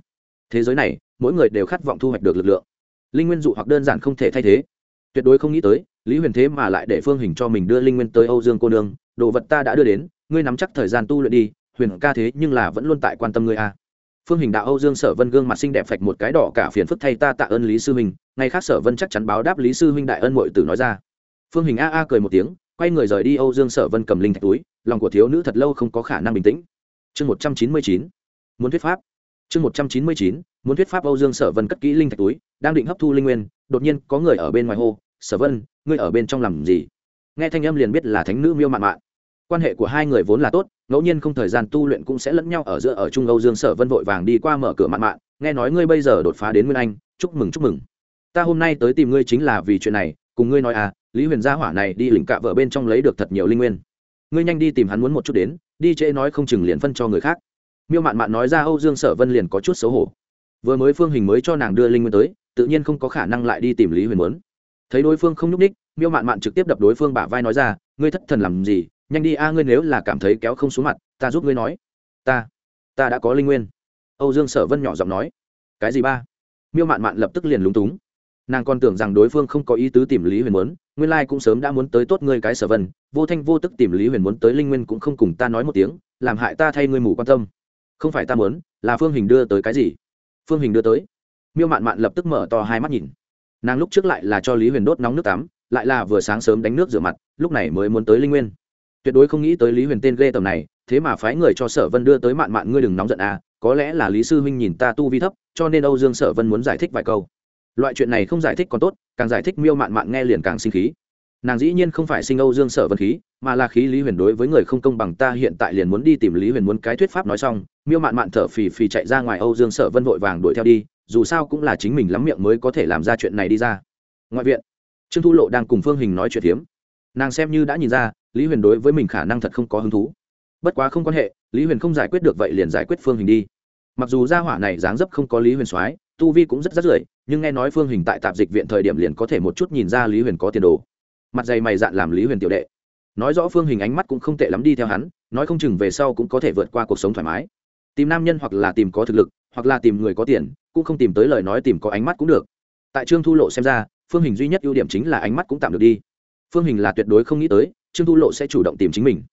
Thế giới này, mỗi người đều khát vọng thu hoạch được lực lượng. Linh nguyên dụ hoặc đơn giản không thể thay thế tuyệt đối không nghĩ tới, lý huyền thế mà lại để phương hình cho mình đưa linh nguyên tới âu dương cô nương, đồ vật ta đã đưa đến, ngươi nắm chắc thời gian tu luyện đi, huyền ca thế nhưng là vẫn luôn tại quan tâm ngươi a. Phương hình đạo âu dương sở vân gương mặt xinh đẹp phạch một cái đỏ cả phiền phức thay ta tạ ơn lý sư huynh ngay khác sở vân chắc chắn báo đáp lý sư huynh đại ân mội tử nói ra. Phương hình a a cười một tiếng, quay người rời đi âu dương sở vân cầm linh thạch túi, lòng của thiếu nữ thật lâu không có khả năng bình tĩnh. Chương một trăm chín mươi chín, muốn thuyết pháp. Chương một trăm chín mươi chín, muốn thuyết pháp âu dương sở vân cất kỹ linh thạch túi, đang định hấp thu linh nguyên đột nhiên có người ở bên ngoài hô, sở vân, ngươi ở bên trong làm gì? Nghe thanh âm liền biết là thánh nữ miêu mạn mạn. Quan hệ của hai người vốn là tốt, ngẫu nhiên không thời gian tu luyện cũng sẽ lẫn nhau ở giữa ở trung âu dương sở vân vội vàng đi qua mở cửa mạn mạn, nghe nói ngươi bây giờ đột phá đến nguyên anh, chúc mừng chúc mừng. Ta hôm nay tới tìm ngươi chính là vì chuyện này, cùng ngươi nói à lý huyền gia hỏa này đi lỉnh cạ vợ bên trong lấy được thật nhiều linh nguyên. Ngươi nhanh đi tìm hắn muốn một chút đến, đi trễ nói không chừng liền phân cho người khác. Miêu mạn mạn nói ra âu dương sở vân liền có chút xấu hổ. Vừa mới phương hình mới cho nàng đưa linh nguyên tới tự nhiên không có khả năng lại đi tìm lý huyền muốn. Thấy đối phương không nhúc ních miêu mạn mạn trực tiếp đập đối phương bả vai nói ra, ngươi thất thần làm gì? Nhanh đi a, ngươi nếu là cảm thấy kéo không xuống mặt, ta giúp ngươi nói. Ta ta đã có linh nguyên. Âu dương sở vân nhỏ giọng nói. Cái gì ba? Miêu mạn mạn lập tức liền lúng túng. Nàng còn tưởng rằng đối phương không có ý tứ tìm lý huyền muốn, nguyên lai cũng sớm đã muốn tới tốt ngươi cái sở vân, vô thanh vô tức tìm lý huyền muốn tới linh nguyên cũng không cùng ta nói một tiếng, làm hại ta thay ngươi mù quan tâm. Không phải ta muốn, là phương hình đưa tới cái gì? Phương hình đưa tới miêu mạn mạn lập tức mở to hai mắt nhìn. Nàng lúc trước lại là cho lý huyền đốt nóng nước tắm, lại là vừa sáng sớm đánh nước rửa mặt, lúc này mới muốn tới linh nguyên. Tuyệt đối không nghĩ tới lý huyền tên ghê tầm này, thế mà phái người cho sở vân đưa tới mạn mạn ngươi đừng nóng giận à có lẽ là lý sư huynh nhìn ta tu vi thấp, cho nên âu dương sở vân muốn giải thích vài câu. Loại chuyện này không giải thích còn tốt, càng giải thích miêu mạn mạn nghe liền càng sinh khí. Nàng dĩ nhiên không phải sinh âu dương sở vân khí, mà là khí lý huyền đối với người không công bằng ta hiện tại liền muốn đi tìm lý huyền muốn cái thuyết pháp nói xong, miêu mạn mạn thở phì phì chạy ra ngoài âu dương sở vân vội vàng đuổi theo đi dù sao cũng là chính mình lắm miệng mới có thể làm ra chuyện này đi ra. Ngoại viện, trương thu lộ đang cùng phương hình nói chuyện hiếm nàng xem như đã nhìn ra, lý huyền đối với mình khả năng thật không có hứng thú. Bất quá không quan hệ, lý huyền không giải quyết được vậy liền giải quyết phương hình đi. Mặc dù gia hỏa này dáng dấp không có lý huyền soái, tu vi cũng rất rất rưỡi, nhưng nghe nói phương hình tại tạp dịch viện thời điểm liền có thể một chút nhìn ra lý huyền có tiền đồ. Mặt dày mày dạn làm lý huyền tiểu đệ. Nói rõ phương hình ánh mắt cũng không tệ lắm đi theo hắn, nói không chừng về sau cũng có thể vượt qua cuộc sống thoải mái. Tìm nam nhân hoặc là tìm có thực lực hoặc là tìm người có tiền, cũng không tìm tới lời nói tìm có ánh mắt cũng được. Tại trương thu lộ xem ra, phương hình duy nhất ưu điểm chính là ánh mắt cũng tạm được đi. Phương hình là tuyệt đối không nghĩ tới, trương thu lộ sẽ chủ động tìm chính mình.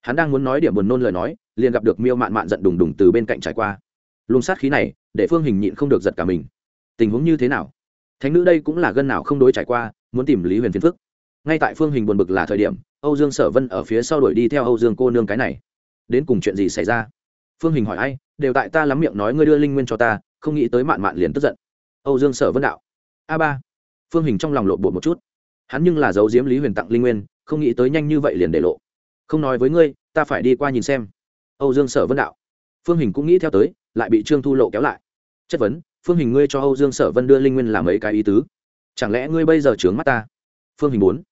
Hắn đang muốn nói điểm buồn nôn lời nói, liền gặp được miêu mạn mạn giận đùng đùng từ bên cạnh trải qua. Luồng sát khí này, để phương hình nhịn không được giật cả mình. Tình huống như thế nào? Thánh nữ đây cũng là gân nào không đối trải qua, muốn tìm lý huyền phiền phức. Ngay tại phương hình buồn bực là thời điểm, âu dương sở vân ở phía sau đuổi đi theo âu dương cô nương cái này. Đến cùng chuyện gì xảy ra? Phương hình hỏi ai, đều tại ta lắm miệng nói ngươi đưa linh nguyên cho ta, không nghĩ tới mạn mạn liền tức giận. Âu dương sở vân đạo. A ba. Phương hình trong lòng lộ bột một chút. Hắn nhưng là giấu diếm lý huyền tặng linh nguyên, không nghĩ tới nhanh như vậy liền để lộ. Không nói với ngươi, ta phải đi qua nhìn xem. Âu dương sở vân đạo. Phương hình cũng nghĩ theo tới, lại bị trương thu lộ kéo lại. Chất vấn, phương hình ngươi cho âu dương sở vân đưa linh nguyên làm mấy cái ý tứ? Chẳng lẽ ngươi bây giờ trướng mắt ta? Phương hình muốn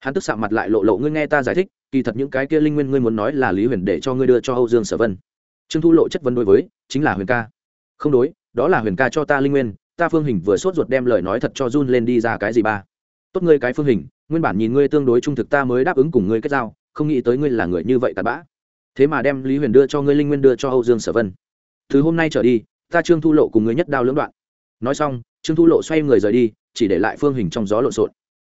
hắn tức sạm mặt lại lộ lộ, ngươi nghe ta giải thích, kỳ thật những cái kia linh nguyên ngươi muốn nói là lý huyền để cho ngươi đưa cho âu dương sở vân trương thu lộ chất vấn đối với, chính là huyền ca. Không đối, đó là huyền ca cho ta linh nguyên, ta phương hình vừa sốt ruột đem lời nói thật cho run lên đi ra cái gì ba. Tốt ngươi cái phương hình, nguyên bản nhìn ngươi tương đối trung thực ta mới đáp ứng cùng ngươi kết giao, không nghĩ tới ngươi là người như vậy tạt bã. Thế mà đem lý huyền đưa cho ngươi linh nguyên đưa cho âu dương sở vân. Từ hôm nay trở đi, ta trương thu lộ cùng ngươi nhất đao lưỡng đoạn. Nói xong, trương thu lộ xoay người rời đi, chỉ để lại phương hình trong gió lộn xộn.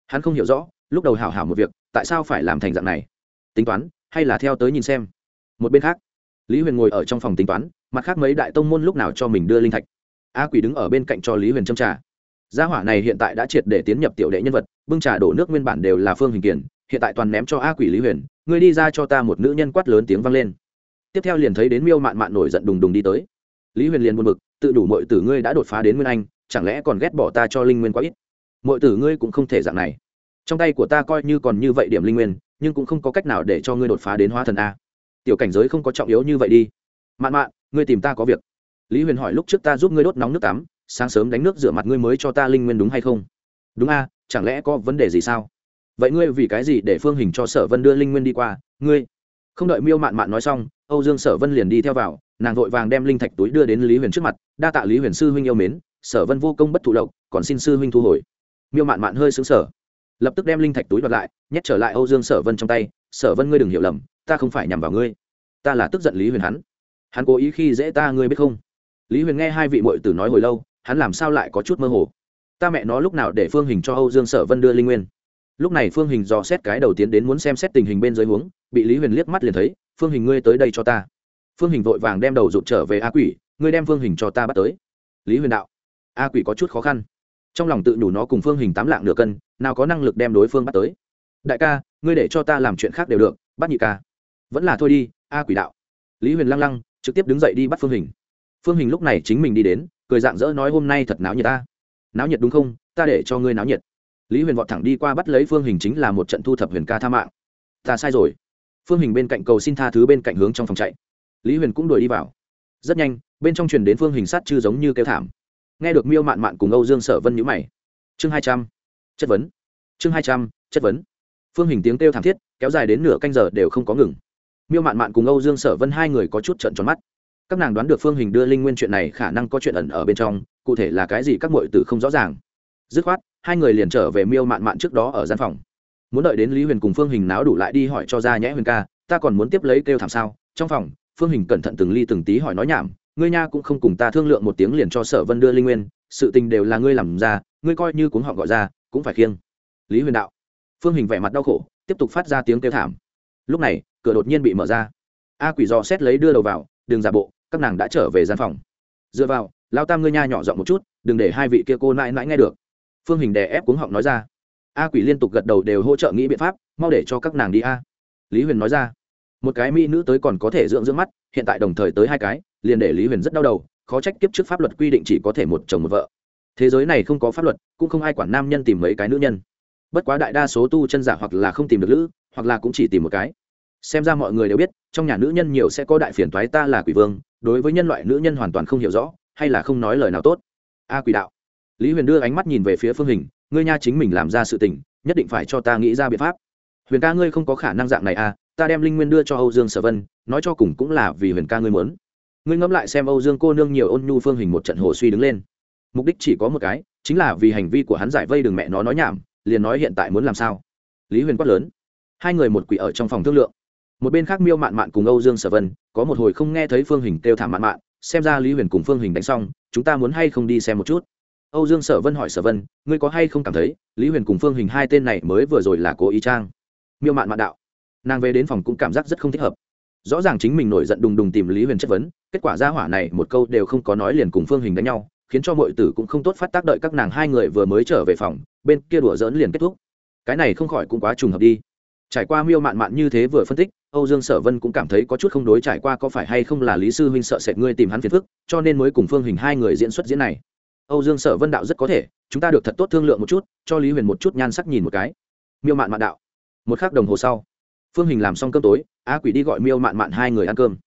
Hắn không hiểu rõ, lúc đầu hảo hảo một việc, tại sao phải làm thành dạng này? Tính toán, hay là theo tới nhìn xem. Một bên khác lý huyền ngồi ở trong phòng tính toán, mặt khác mấy đại tông môn lúc nào cho mình đưa linh thạch. A quỷ đứng ở bên cạnh cho lý huyền châm trà. Gia hỏa này hiện tại đã triệt để tiến nhập tiểu đệ nhân vật, bưng trà đổ nước nguyên bản đều là phương hình kiển hiện tại toàn ném cho a quỷ lý huyền, ngươi đi ra cho ta một nữ nhân quát lớn tiếng vang lên. Tiếp theo liền thấy đến miêu mạn mạn nổi giận đùng đùng đi tới. Lý huyền liền buồn bực, tự đủ mọi tử ngươi đã đột phá đến nguyên anh, chẳng lẽ còn ghét bỏ ta cho linh nguyên quá ít? Mọi tử ngươi cũng không thể dạng này. Trong tay của ta coi như còn như vậy điểm linh nguyên, nhưng cũng không có cách nào để cho ngươi đột phá đến hóa thần a tiểu cảnh giới không có trọng yếu như vậy đi. Mạn mạn, ngươi tìm ta có việc. Lý huyền hỏi lúc trước ta giúp ngươi đốt nóng nước tắm, sáng sớm đánh nước rửa mặt ngươi mới cho ta linh nguyên đúng hay không? Đúng a, chẳng lẽ có vấn đề gì sao? Vậy ngươi vì cái gì để phương hình cho sở vân đưa linh nguyên đi qua? Ngươi, không đợi miêu mạn mạn nói xong, âu dương sở vân liền đi theo vào, nàng vội vàng đem linh thạch túi đưa đến lý huyền trước mặt, đa tạ lý huyền sư huynh yêu mến, sở vân vô công bất thụ lộc, còn xin sư huynh thu hồi. Miêu mạn mạn hơi xứng sở lập tức đem linh thạch túi đoạt lại, nhét trở lại âu dương sở vân trong tay, sở vân ngươi đừng hiểu lầm ta không phải nhằm vào ngươi, ta là tức giận lý huyền hắn. Hắn cố ý khi dễ ta ngươi biết không? Lý huyền nghe hai vị mội tử nói hồi lâu, hắn làm sao lại có chút mơ hồ? Ta mẹ nó lúc nào để phương hình cho âu dương sở vân đưa linh nguyên? Lúc này phương hình dò xét cái đầu tiến đến muốn xem xét tình hình bên dưới huống, bị lý huyền liếc mắt liền thấy, phương hình ngươi tới đây cho ta. Phương hình vội vàng đem đầu rụt trở về a quỷ, ngươi đem phương hình cho ta bắt tới. Lý huyền đạo, a quỷ có chút khó khăn. Trong lòng tự nhủ nó cùng phương hình tám lạng nửa cân, nào có năng lực đem đối phương bắt tới. Đại ca, ngươi để cho ta làm chuyện khác đều được, bắt nhị ca vẫn là thôi đi, a quỷ đạo. Lý huyền lăng lăng, trực tiếp đứng dậy đi bắt phương hình. Phương hình lúc này chính mình đi đến, cười dạng dỡ nói hôm nay thật náo nhiệt ta. Náo nhiệt đúng không? Ta để cho ngươi náo nhiệt. Lý huyền vọt thẳng đi qua bắt lấy phương hình chính là một trận thu thập huyền ca tha mạng. Ta sai rồi. Phương hình bên cạnh cầu xin tha thứ bên cạnh hướng trong phòng chạy. Lý huyền cũng đuổi đi vào. Rất nhanh, bên trong truyền đến phương hình sát chư giống như kêu thảm. Nghe được miêu mạn mạn cùng âu dương sở vân nhữ mày. Chương hai trăm, chất vấn. Chương hai trăm, chất vấn. Phương hình tiếng kêu thảm thiết, kéo dài đến nửa canh giờ đều không có ngừng miêu mạn mạn cùng âu dương sở vân hai người có chút trận tròn mắt các nàng đoán được phương hình đưa linh nguyên chuyện này khả năng có chuyện ẩn ở bên trong cụ thể là cái gì các mọi tử không rõ ràng dứt khoát hai người liền trở về miêu mạn mạn trước đó ở gian phòng muốn đợi đến lý huyền cùng phương hình náo đủ lại đi hỏi cho ra nhẽ huyền ca ta còn muốn tiếp lấy kêu thảm sao trong phòng phương hình cẩn thận từng ly từng tí hỏi nói nhảm ngươi nha cũng không cùng ta thương lượng một tiếng liền cho sở vân đưa linh nguyên sự tình đều là ngươi làm ra ngươi coi như cuống họ gọi ra cũng phải khiêng lý huyền đạo phương hình vẻ mặt đau khổ tiếp tục phát ra tiếng kêu thảm lúc này, cửa đột nhiên bị mở ra. A quỷ dò xét lấy đưa đầu vào, đừng giả bộ, các nàng đã trở về gian phòng. Dựa vào lao tam ngươi nha nhỏ giọng một chút, đừng để hai vị kia cô nãi nãi nghe được. Phương hình đè ép cuống họng nói ra. A quỷ liên tục gật đầu đều hỗ trợ nghĩ biện pháp, mau để cho các nàng đi a. Lý huyền nói ra. Một cái mỹ nữ tới còn có thể dưỡng dưỡng mắt, hiện tại đồng thời tới hai cái, liền để lý huyền rất đau đầu, khó trách kiếp trước pháp luật quy định chỉ có thể một chồng một vợ. Thế giới này không có pháp luật, cũng không ai quản nam nhân tìm mấy cái nữ nhân. Bất quá đại đa số tu chân giả hoặc là không tìm được lữ hoặc là cũng chỉ tìm một cái. Xem ra mọi người đều biết, trong nhà nữ nhân nhiều sẽ có đại phiền toái ta là quỷ vương, đối với nhân loại nữ nhân hoàn toàn không hiểu rõ, hay là không nói lời nào tốt. A quỷ đạo. Lý huyền đưa ánh mắt nhìn về phía phương hình, ngươi nha chính mình làm ra sự tình, nhất định phải cho ta nghĩ ra biện pháp. Huyền ca ngươi không có khả năng dạng này à ta đem linh nguyên đưa cho âu dương sở vân, nói cho cùng cũng là vì huyền ca ngươi muốn. Ngươi ngẫm lại xem âu dương cô nương nhiều ôn nhu phương hình một trận hồ suy đứng lên. Mục đích chỉ có một cái, chính là vì hành vi của hắn giải vây đừng mẹ nó nói nhảm, liền nói hiện tại muốn làm sao. Lý huyền quát lớn hai người một quỷ ở trong phòng thương lượng. Một bên khác miêu mạn mạn cùng âu dương sở vân, có một hồi không nghe thấy phương hình kêu thảm mạn mạn, xem ra lý huyền cùng phương hình đánh xong, chúng ta muốn hay không đi xem một chút? Âu dương sở vân hỏi sở vân, ngươi có hay không cảm thấy, lý huyền cùng phương hình hai tên này mới vừa rồi là cố ý trang? Miêu mạn mạn đạo. Nàng về đến phòng cũng cảm giác rất không thích hợp. Rõ ràng chính mình nổi giận đùng đùng tìm lý huyền chất vấn, kết quả ra hỏa này một câu đều không có nói liền cùng phương hình đánh nhau, khiến cho mọi tử cũng không tốt phát tác đợi các nàng hai người vừa mới trở về phòng, bên kia đùa dỡn liền kết thúc. Cái này không khỏi cũng quá trùng hợp đi trải qua miêu mạn mạn như thế vừa phân tích, âu dương sở vân cũng cảm thấy có chút không đối trải qua có phải hay không là lý sư huynh sợ sệt ngươi tìm hắn phiền phức, cho nên mới cùng phương hình hai người diễn xuất diễn này. Âu dương sở vân đạo rất có thể, chúng ta được thật tốt thương lượng một chút, cho lý huyền một chút nhan sắc nhìn một cái. Miêu mạn mạn đạo. Một k h ắ c đồng hồ sau, phương hình làm xong cơm tối á quỷ đi gọi miêu mạn mạn hai người ăn cơm.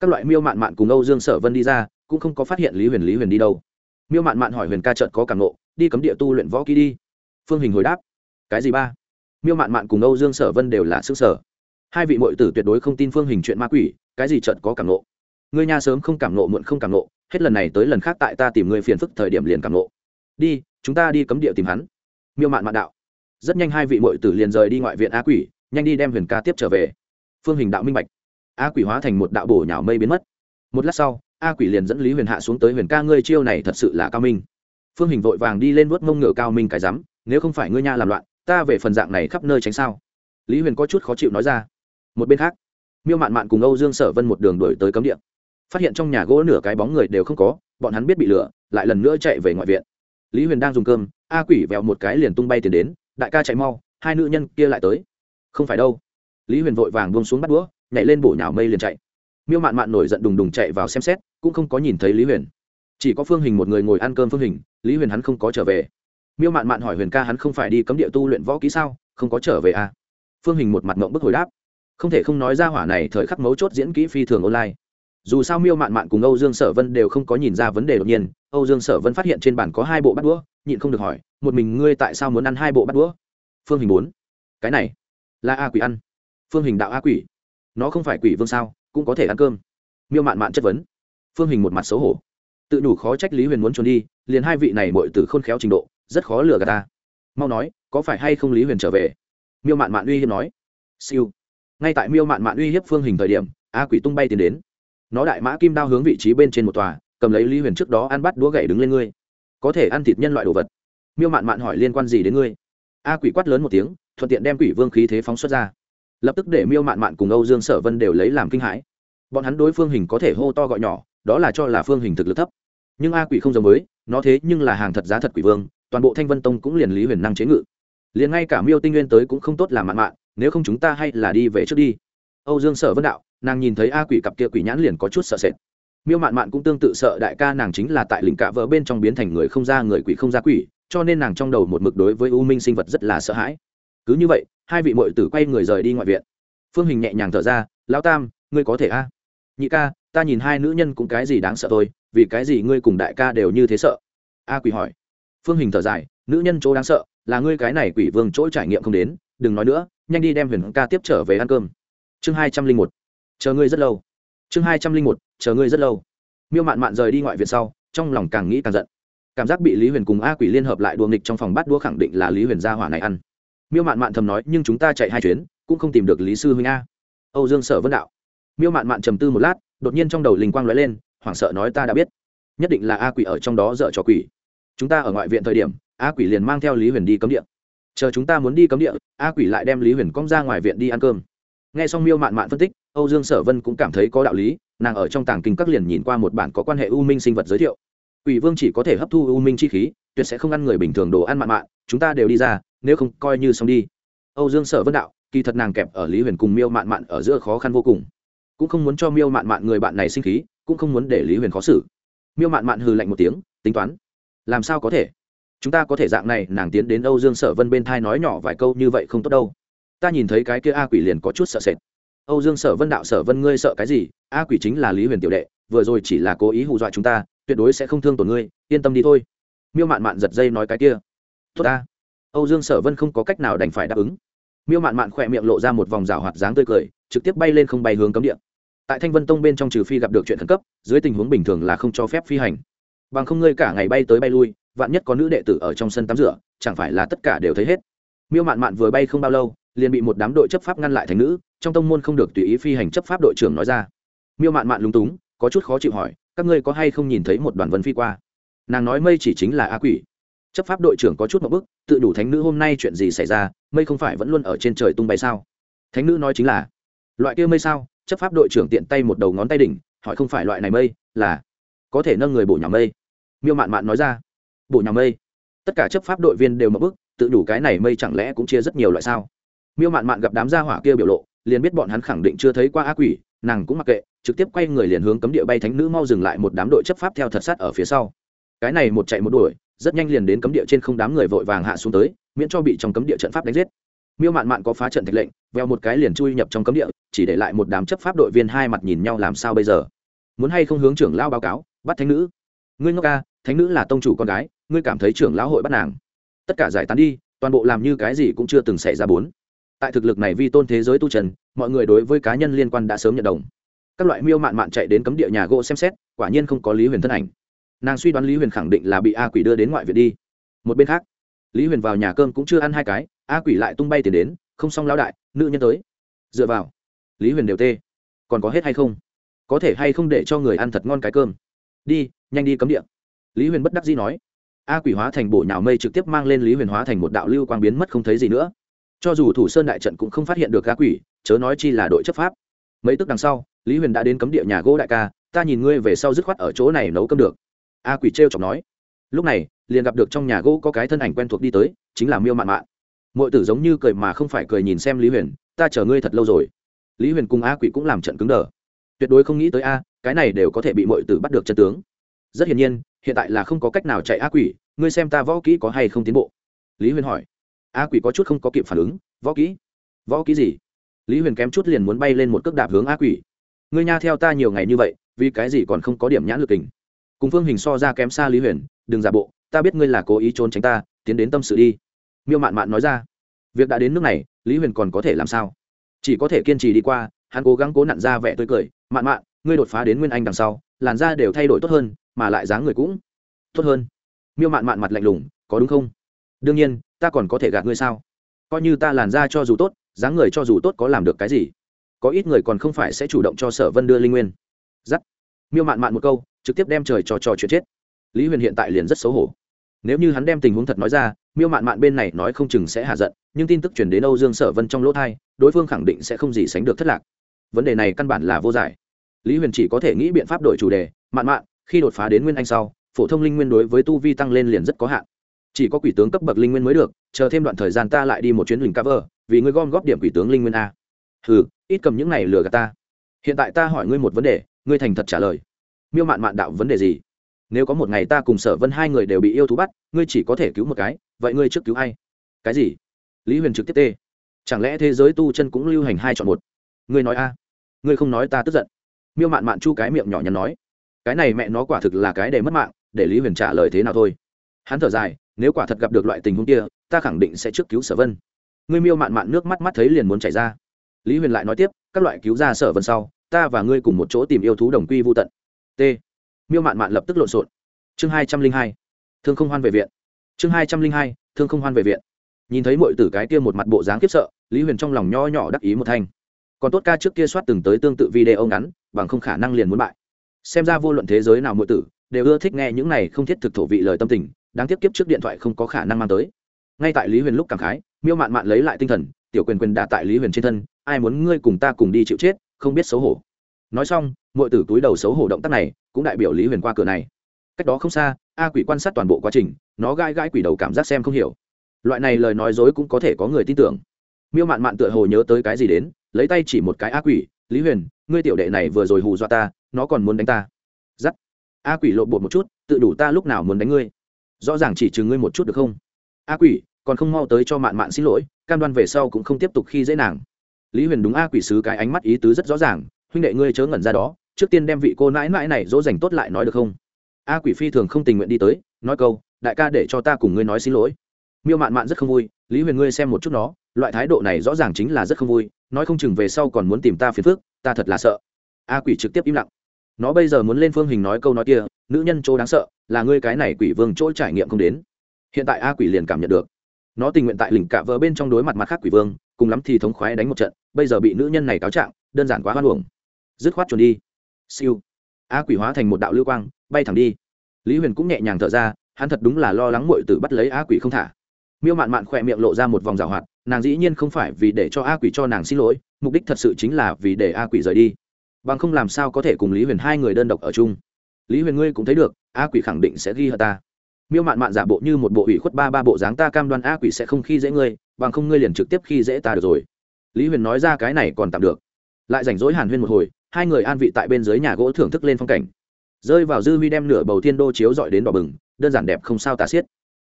Các loại miêu mạn mạn cùng âu dương sở vân đi ra, cũng không có phát hiện lý huyền lý huyền đi đâu. Miêu mạn mạn hỏi huyền ca trợt có cảm nộ đi cấm địa tu luyện võ kỹ đi. Phương hình hồi đáp. Cái gì ba? Miêu mạn mạn cùng âu dương sở vân đều là xứ sở. Hai vị mội tử tuyệt đối không tin phương hình chuyện ma quỷ, cái gì trận có cảm nộ ngươi nhà sớm không cảm nộ muộn không cảm nộ hết lần này tới lần khác tại ta tìm người phiền phức thời điểm liền cảm nộ đi, chúng ta đi cấm địa tìm hắn. Miêu mạn mạn đạo. Rất nhanh hai vị mội tử liền rời đi ngoại viện a quỷ, nhanh đi đem huyền ca tiếp trở về. Phương hình đạo minh bạch. A quỷ hóa thành một đạo bổ nhảo mây biến mất. Một lát sau, a quỷ liền dẫn lý huyền hạ xuống tới huyền ca ngươi chiêu này thật sự là cao minh. Phương hình vội vàng đi lên vớt mông ngựa cao minh cái rắm, nếu không phải ngươi nha làm loạn ta về phần dạng này khắp nơi tránh sao? Lý huyền có chút khó chịu nói ra. Một bên khác miêu mạn mạn cùng âu dương sở vân một đường đổi tới cấm điện, phát hiện trong nhà gỗ nửa cái bóng người đều không có bọn hắn biết bị lửa lại lần nữa chạy về ngoại viện. Lý huyền đang dùng cơm a quỷ vẹo một cái liền tung bay tiền đến đại ca chạy mau hai nữ nhân kia lại tới. Không phải đâu. Lý huyền vội vàng buông xuống bắt đũa nhảy lên bổ nhào mây liền chạy. Miêu mạn mạn nổi giận đùng đùng chạy vào xem xét cũng không có nhìn thấy lý huyền. Chỉ có phương hình một người ngồi ăn cơm phương hình lý huyền hắn không có trở về miêu mạn mạn hỏi huyền ca hắn không phải đi cấm địa tu luyện võ kỹ sao, không có trở về à? Phương hình một mặt mộng bức hồi đáp. Không thể không nói ra hỏa này thời khắc mấu chốt diễn kỹ phi thường online. Dù sao miêu mạn mạn cùng âu dương sở vân đều không có nhìn ra vấn đề đột nhiên. Âu dương sở vân phát hiện trên bàn có hai bộ bắt đũa, nhịn không được hỏi, một mình ngươi tại sao muốn ăn hai bộ bắt đũa? Phương hình bốn cái này là a quỷ ăn. Phương hình đạo a quỷ. Nó không phải quỷ vương sao, cũng có thể ăn cơm. Miêu mạn mạn chất vấn. Phương hình một mặt xấu hổ. Tự đủ khó trách lý huyền muốn trốn đi, liền hai vị này mọi từ khôn khéo trình độ rất khó lừa gạt ta. Mau nói, có phải hay không lý huyền trở về? Miêu mạn mạn uy hiếp nói. Siêu. Ngay tại miêu mạn mạn uy hiếp phương hình thời điểm, a quỷ tung bay tiến đến. Nó đại mã kim đao hướng vị trí bên trên một tòa, cầm lấy lý huyền trước đó ăn bắt đũa gậy đứng lên ngươi. Có thể ăn thịt nhân loại đồ vật. Miêu mạn mạn hỏi liên quan gì đến ngươi? A quỷ quát lớn một tiếng, thuận tiện đem quỷ vương khí thế phóng xuất ra. Lập tức để miêu mạn mạn cùng âu dương sở vân đều lấy làm kinh hãi. Bọn hắn đối phương hình có thể hô to gọi nhỏ, đó là cho là phương hình thực lực thấp. Nhưng a quỷ không giống với nó thế nhưng là hàng thật giá thật quỷ vương, toàn bộ thanh vân tông cũng liền lý huyền năng chế ngự. Liền ngay cả miêu tinh nguyên tới cũng không tốt làm mạn mạn, nếu không chúng ta hay là đi về trước đi. Âu dương sở vân đạo, nàng nhìn thấy a quỷ cặp kia quỷ nhãn liền có chút sợ sệt. Miêu mạn mạn cũng tương tự sợ đại ca nàng chính là tại lĩnh cạ vỡ bên trong biến thành người không ra người quỷ không ra quỷ, cho nên nàng trong đầu một mực đối với u minh sinh vật rất là sợ hãi. Cứ như vậy, hai vị mội tử quay người rời đi ngoại viện. Phương hình nhẹ nhàng thở ra lao tam, ngươi có thể a? Nhị ca, ta nhìn hai nữ nhân cũng cái gì đáng sợ thôi vì cái gì ngươi cùng đại ca đều như thế sợ? A quỷ hỏi. Phương hình thở dài, nữ nhân chỗ đáng sợ, là ngươi cái này quỷ vương chỗ trải nghiệm không đến, đừng nói nữa, nhanh đi đem huyền ca tiếp trở về ăn cơm. Chương hai trăm linh một. Chờ ngươi rất lâu. Chương hai trăm linh một, chờ ngươi rất lâu. Miêu mạn mạn rời đi ngoại viện sau, trong lòng càng nghĩ càng giận. Cảm giác bị lý huyền cùng a quỷ liên hợp lại đùa nghịch trong phòng bắt đũa khẳng định là lý huyền gia hỏa này ăn. Miêu mạn mạn thầm nói, nhưng chúng ta chạy hai chuyến, cũng không tìm được lý sư huynh a. Âu dương sở vân đạo. Miêu mạn mạn trầm tư một lát, đột nhiên trong đầu linh quang lóe lên hoảng sợ nói ta đã biết. Nhất định là a quỷ ở trong đó dở trò quỷ. Chúng ta ở ngoại viện thời điểm, a quỷ liền mang theo lý huyền đi cấm địa. Chờ chúng ta muốn đi cấm địa, a quỷ lại đem lý huyền cong ra ngoài viện đi ăn cơm. Nghe xong miêu mạn mạn phân tích, âu dương sở vân cũng cảm thấy có đạo lý, nàng ở trong tàng kinh các liền nhìn qua một bản có quan hệ u minh sinh vật giới thiệu. Quỷ vương chỉ có thể hấp thu u minh chi khí, tuyệt sẽ không ăn người bình thường đồ ăn mạn mạn, chúng ta đều đi ra, nếu không coi như xong đi. Âu dương sở vân đạo, kỳ thật nàng kẹp ở lý huyền cùng miêu mạn mạn ở giữa khó khăn vô cùng. Cũng không muốn cho miêu mạn mạn người bạn này sinh khí cũng không muốn để lý huyền khó xử miêu mạn mạn hừ lạnh một tiếng tính toán làm sao có thể chúng ta có thể dạng này nàng tiến đến âu dương sở vân bên thai nói nhỏ vài câu như vậy không tốt đâu ta nhìn thấy cái kia a quỷ liền có chút sợ sệt âu dương sở vân đạo sở vân ngươi sợ cái gì a quỷ chính là lý huyền tiểu đệ vừa rồi chỉ là cố ý hù dọa chúng ta tuyệt đối sẽ không thương tổn ngươi yên tâm đi thôi miêu mạn mạn giật dây nói cái kia tốt ta âu dương sở vân không có cách nào đành phải đáp ứng miêu mạn mạn khỏe miệng lộ ra một vòng rào hoạt dáng tươi cười trực tiếp bay lên không bay hướng cấm địa tại thanh vân tông bên trong trừ phi gặp được chuyện khẩn cấp, dưới tình huống bình thường là không cho phép phi hành. Bằng không ngươi cả ngày bay tới bay lui, vạn nhất có nữ đệ tử ở trong sân tắm rửa, chẳng phải là tất cả đều thấy hết. Miêu mạn mạn vừa bay không bao lâu, liền bị một đám đội chấp pháp ngăn lại thành nữ, trong tông môn không được tùy ý phi hành chấp pháp đội trưởng nói ra. Miêu mạn mạn lúng túng, có chút khó chịu hỏi, các ngươi có hay không nhìn thấy một đoàn vân phi qua? Nàng nói mây chỉ chính là a quỷ. Chấp pháp đội trưởng có chút một bức, tự đủ thánh nữ hôm nay chuyện gì xảy ra, mây không phải vẫn luôn ở trên trời tung bay sao? Thánh nữ nói chính là, loại kia mây sao? Chấp pháp đội trưởng tiện tay một đầu ngón tay đỉnh, hỏi không phải loại này mây, là có thể nâng người bổ nhà mây. Miêu mạn mạn nói ra, bổ nhà mây. Tất cả chấp pháp đội viên đều một bức, tự đủ cái này mây chẳng lẽ cũng chia rất nhiều loại sao? Miêu mạn mạn gặp đám gia hỏa kia biểu lộ, liền biết bọn hắn khẳng định chưa thấy qua ác quỷ, nàng cũng mặc kệ, trực tiếp quay người liền hướng cấm địa bay thánh nữ mau dừng lại một đám đội chấp pháp theo thật sát ở phía sau. Cái này một chạy một đuổi, rất nhanh liền đến cấm địa trên không đám người vội vàng hạ xuống tới, miễn cho bị trong cấm địa trận pháp đánh giết. Miêu mạn mạn có phá trận thạch lệnh veo một cái liền chui nhập trong cấm địa, chỉ để lại một đám chấp pháp đội viên hai mặt nhìn nhau làm sao bây giờ? Muốn hay không hướng trưởng lao báo cáo, bắt thánh nữ? Ngươi ngốc ca, thánh nữ là tông chủ con gái, ngươi cảm thấy trưởng lão hội bắt nàng. Tất cả giải tán đi, toàn bộ làm như cái gì cũng chưa từng xảy ra bốn. Tại thực lực này vi tôn thế giới tu trần, mọi người đối với cá nhân liên quan đã sớm nhận đồng. Các loại miêu mạn mạn chạy đến cấm địa nhà gỗ xem xét, quả nhiên không có lý huyền thân ảnh. Nàng suy đoán lý huyền khẳng định là bị a quỷ đưa đến ngoại viện đi. Một bên khác, lý huyền vào nhà cơm cũng chưa ăn hai cái, a quỷ lại tung bay tiền đến, không xong lao đại nữ nhân tới. Dựa vào. Lý huyền đều tê. Còn có hết hay không? Có thể hay không để cho người ăn thật ngon cái cơm? Đi, nhanh đi cấm địa. Lý huyền bất đắc dĩ nói. A quỷ hóa thành bộ nhào mây trực tiếp mang lên lý huyền hóa thành một đạo lưu quang biến mất không thấy gì nữa. Cho dù thủ sơn đại trận cũng không phát hiện được a quỷ, chớ nói chi là đội chấp pháp. Mấy tức đằng sau, lý huyền đã đến cấm địa nhà gỗ đại ca, ta nhìn ngươi về sau dứt khoát ở chỗ này nấu cơm được. A quỷ t r chọc nói. Lúc này, liền gặp được trong nhà gỗ có cái thân ảnh quen thuộc đi tới, chính là miêu mạn mạn mọi tử giống như cười mà không phải cười nhìn xem lý huyền, ta chờ ngươi thật lâu rồi. Lý huyền cùng a quỷ cũng làm trận cứng đờ. Tuyệt đối không nghĩ tới a, cái này đều có thể bị mọi tử bắt được chân tướng. Rất hiển nhiên, hiện tại là không có cách nào chạy a quỷ, ngươi xem ta võ kỹ có hay không tiến bộ? Lý huyền hỏi. A quỷ có chút không có kịp phản ứng, võ kỹ? Võ kỹ gì? Lý huyền kém chút liền muốn bay lên một cước đạp hướng a quỷ. Ngươi nha theo ta nhiều ngày như vậy, vì cái gì còn không có điểm nhãn lực tình cùng phương hình so ra kém xa lý huyền, đừng giả bộ, ta biết ngươi là cố ý trốn tránh ta, tiến đến tâm sự đi miêu mạn mạn nói ra. Việc đã đến nước này, lý huyền còn có thể làm sao? Chỉ có thể kiên trì đi qua, hắn cố gắng cố nặn ra vẻ tươi cười, mạn mạn, ngươi đột phá đến nguyên anh đằng sau, làn da đều thay đổi tốt hơn, mà lại dáng người cũng tốt hơn. Miêu mạn mạn mặt lạnh lùng, có đúng không? Đương nhiên, ta còn có thể gạt ngươi sao? Coi như ta làn da cho dù tốt, dáng người cho dù tốt có làm được cái gì? Có ít người còn không phải sẽ chủ động cho sở vân đưa linh nguyên. Giắt. Miêu mạn mạn một câu, trực tiếp đem trời cho trò chuyện chết. Lý huyền hiện tại liền rất xấu hổ. Nếu như hắn đem tình huống thật nói ra miêu mạn mạn bên này nói không chừng sẽ hạ giận, nhưng tin tức chuyển đến âu dương sở vân trong lỗ thai, đối phương khẳng định sẽ không gì sánh được thất lạc. Vấn đề này căn bản là vô giải. Lý huyền chỉ có thể nghĩ biện pháp đổi chủ đề, mạn mạn, khi đột phá đến nguyên anh sau, phổ thông linh nguyên đối với tu vi tăng lên liền rất có hạn. Chỉ có quỷ tướng cấp bậc linh nguyên mới được, chờ thêm đoạn thời gian ta lại đi một chuyến huỳnh cover vì ngươi gom góp điểm quỷ tướng linh nguyên a. Ừ ít cầm những này lừa gạt ta. Hiện tại ta hỏi ngươi một vấn đề, ngươi thành thật trả lời. Miêu mạn mạn đạo vấn đề gì? Nếu có một ngày ta cùng sở vân hai người đều bị yêu thú bắt, ngươi chỉ có thể cứu một cái, vậy ngươi trước cứu ai? Cái gì? Lý huyền trực tiếp tê. Chẳng lẽ thế giới tu chân cũng lưu hành hai chọn một? Ngươi nói a. Ngươi không nói ta tức giận. Miêu mạn mạn chu cái miệng nhỏ nhắn nói. Cái này mẹ nó quả thực là cái để mất mạng, để lý huyền trả lời thế nào thôi? Hắn thở dài, nếu quả thật gặp được loại tình huống kia, ta khẳng định sẽ trước cứu sở vân. Ngươi miêu mạn mạn nước mắt mắt thấy liền muốn chảy ra. Lý huyền lại nói tiếp, các loại cứu ra sở vân sau, ta và ngươi cùng một chỗ tìm yêu thú đồng quy vô tận. T miêu mạn mạn lập tức lộn xộn. Chương hai trăm linh hai, thương không hoan về viện. Chương hai trăm linh hai, thương không hoan về viện. Nhìn thấy mọi tử cái kia một mặt bộ dáng khiếp sợ, lý huyền trong lòng nho nhỏ đắc ý một thanh. Còn tốt ca trước kia soát từng tới tương tự video ngắn, bằng không khả năng liền muốn bại. Xem ra vô luận thế giới nào mọi tử, đều ưa thích nghe những này không thiết thực thổ vị lời tâm tình, đáng tiếc kiếp trước điện thoại không có khả năng mang tới. Ngay tại lý huyền lúc cảm khái, miêu mạn mạn lấy lại tinh thần, tiểu quyền quyền đả tại lý huyền trên thân, ai muốn ngươi cùng ta cùng đi chịu chết, không biết xấu hổ. Nói xong mọi tử túi đầu xấu hổ động tác này cũng đại biểu lý huyền qua cửa này cách đó không xa a quỷ quan sát toàn bộ quá trình nó gãi gãi quỷ đầu cảm giác xem không hiểu loại này lời nói dối cũng có thể có người tin tưởng miêu mạn mạn tựa hồ nhớ tới cái gì đến lấy tay chỉ một cái a quỷ lý huyền ngươi tiểu đệ này vừa rồi hù dọa ta nó còn muốn đánh ta giắt a quỷ lộ bột một chút tự đủ ta lúc nào muốn đánh ngươi rõ ràng chỉ chừng ngươi một chút được không a quỷ còn không mau tới cho mạn mạn xin lỗi cam đoan về sau cũng không tiếp tục khi dễ nàng lý huyền đúng a quỷ sứ cái ánh mắt ý tứ rất rõ ràng huynh đệ ngươi chớ ngẩn ra đó trước tiên đem vị cô nãi nãi này dỗ dành tốt lại nói được không? A quỷ phi thường không tình nguyện đi tới, nói câu, đại ca để cho ta cùng ngươi nói xin lỗi. Miêu mạn mạn rất không vui, lý huyền ngươi xem một chút nó, loại thái độ này rõ ràng chính là rất không vui, nói không chừng về sau còn muốn tìm ta phiền phức, ta thật là sợ. A quỷ trực tiếp im lặng. Nó bây giờ muốn lên phương hình nói câu nói kia, nữ nhân chỗ đáng sợ, là ngươi cái này quỷ vương chỗ trải nghiệm không đến. Hiện tại a quỷ liền cảm nhận được. Nó tình nguyện tại lỉnh cả vợ bên trong đối mặt mặt khác quỷ vương, cùng lắm thì thống khoái đánh một trận, bây giờ bị nữ nhân này cáo trạng, đơn giản quá hoan hồng dứt khoát chuồn đi siêu. A quỷ hóa thành một đạo lưu quang, bay thẳng đi. Lý huyền cũng nhẹ nhàng thở ra, hắn thật đúng là lo lắng mội tử bắt lấy a quỷ không thả. Miêu mạn mạn khỏe miệng lộ ra một vòng rào hoạt, nàng dĩ nhiên không phải vì để cho a quỷ cho nàng xin lỗi, mục đích thật sự chính là vì để a quỷ rời đi. Bằng không làm sao có thể cùng lý huyền hai người đơn độc ở chung. Lý huyền ngươi cũng thấy được, a quỷ khẳng định sẽ ghi hờ ta. Miêu mạn mạn giả bộ như một bộ ủy khuất ba ba bộ dáng, ta cam đoan a quỷ sẽ không khi dễ ngươi, bằng không ngươi liền trực tiếp khi dễ ta được rồi. Lý huyền nói ra cái này còn tạm được. Lại rảnh rỗi hàn huyên một hồi hai người an vị tại bên dưới nhà gỗ thưởng thức lên phong cảnh. Rơi vào dư huy đem nửa bầu thiên đô chiếu dọi đến đỏ bừng, đơn giản đẹp không sao tà xiết.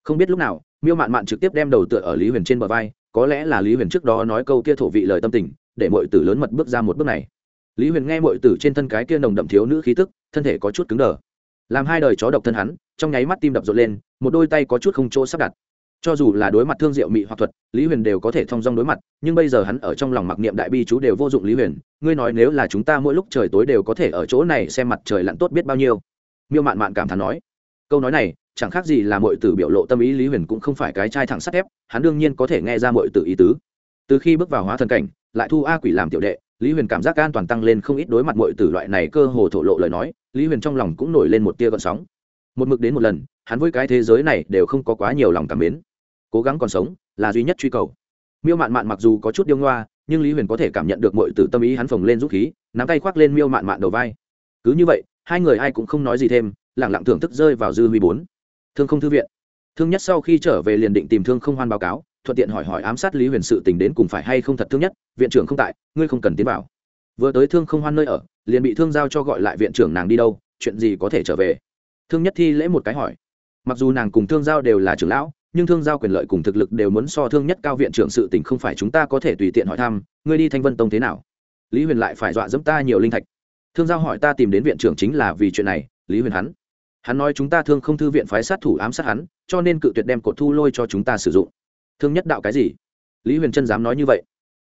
Không biết lúc nào, miêu mạn mạn trực tiếp đem đầu tựa ở lý huyền trên bờ vai, có lẽ là lý huyền trước đó nói câu kia thổ vị lời tâm tình, để mọi tử lớn mật bước ra một bước này. Lý huyền nghe mọi tử trên thân cái kia nồng đậm thiếu nữ khí tức, thân thể có chút cứng đờ. Làm hai đời chó độc thân hắn, trong nháy mắt tim đập rộn lên, một đôi tay có chút không chỗ sắp đặt cho dù là đối mặt thương diệu mị hoặc thuật, lý huyền đều có thể thong dong đối mặt, nhưng bây giờ hắn ở trong lòng mặc niệm đại bi chú đều vô dụng lý huyền, ngươi nói nếu là chúng ta mỗi lúc trời tối đều có thể ở chỗ này xem mặt trời lặn tốt biết bao nhiêu. Miêu mạn mạn cảm thán nói, câu nói này, chẳng khác gì là mọi tử biểu lộ tâm ý lý huyền cũng không phải cái trai thẳng sắt thép, hắn đương nhiên có thể nghe ra mọi tử ý tứ. Từ khi bước vào hóa thần cảnh, lại thu a quỷ làm tiểu đệ, lý huyền cảm giác an toàn tăng lên không ít đối mặt mọi tử loại này cơ hồ thổ lộ lời nói, lý huyền trong lòng cũng nổi lên một tia gợn sóng. Một mực đến một lần, hắn với cái thế giới này đều không có quá nhiều lòng cảm mến cố gắng còn sống là duy nhất truy cầu. Miêu mạn mạn mặc dù có chút điêu ngoa, nhưng lý huyền có thể cảm nhận được mọi từ tâm ý hắn phồng lên rút khí, nắm tay khoác lên miêu mạn mạn đầu vai. Cứ như vậy, hai người ai cũng không nói gì thêm lẳng lặng thưởng thức rơi vào dư huy bốn. Thương không thư viện. Thương nhất sau khi trở về liền định tìm thương không hoan báo cáo, thuận tiện hỏi hỏi ám sát lý huyền sự tình đến cùng phải hay không thật thương nhất, viện trưởng không tại, ngươi không cần tiến vào. Vừa tới thương không hoan nơi ở, liền bị thương giao cho gọi lại viện trưởng nàng đi đâu, chuyện gì có thể trở về. Thương nhất thi lễ một cái hỏi. Mặc dù nàng cùng thương giao đều là trưởng lão nhưng thương giao quyền lợi cùng thực lực đều muốn so thương nhất cao viện trưởng sự tình không phải chúng ta có thể tùy tiện hỏi thăm, ngươi đi thanh vân tông thế nào? Lý huyền lại phải dọa dẫm ta nhiều linh thạch. Thương giao hỏi ta tìm đến viện trưởng chính là vì chuyện này, lý huyền hắn. Hắn nói chúng ta thương không thư viện phái sát thủ ám sát hắn, cho nên cự tuyệt đem cột thu lôi cho chúng ta sử dụng. Thương nhất đạo cái gì? Lý huyền chân dám nói như vậy.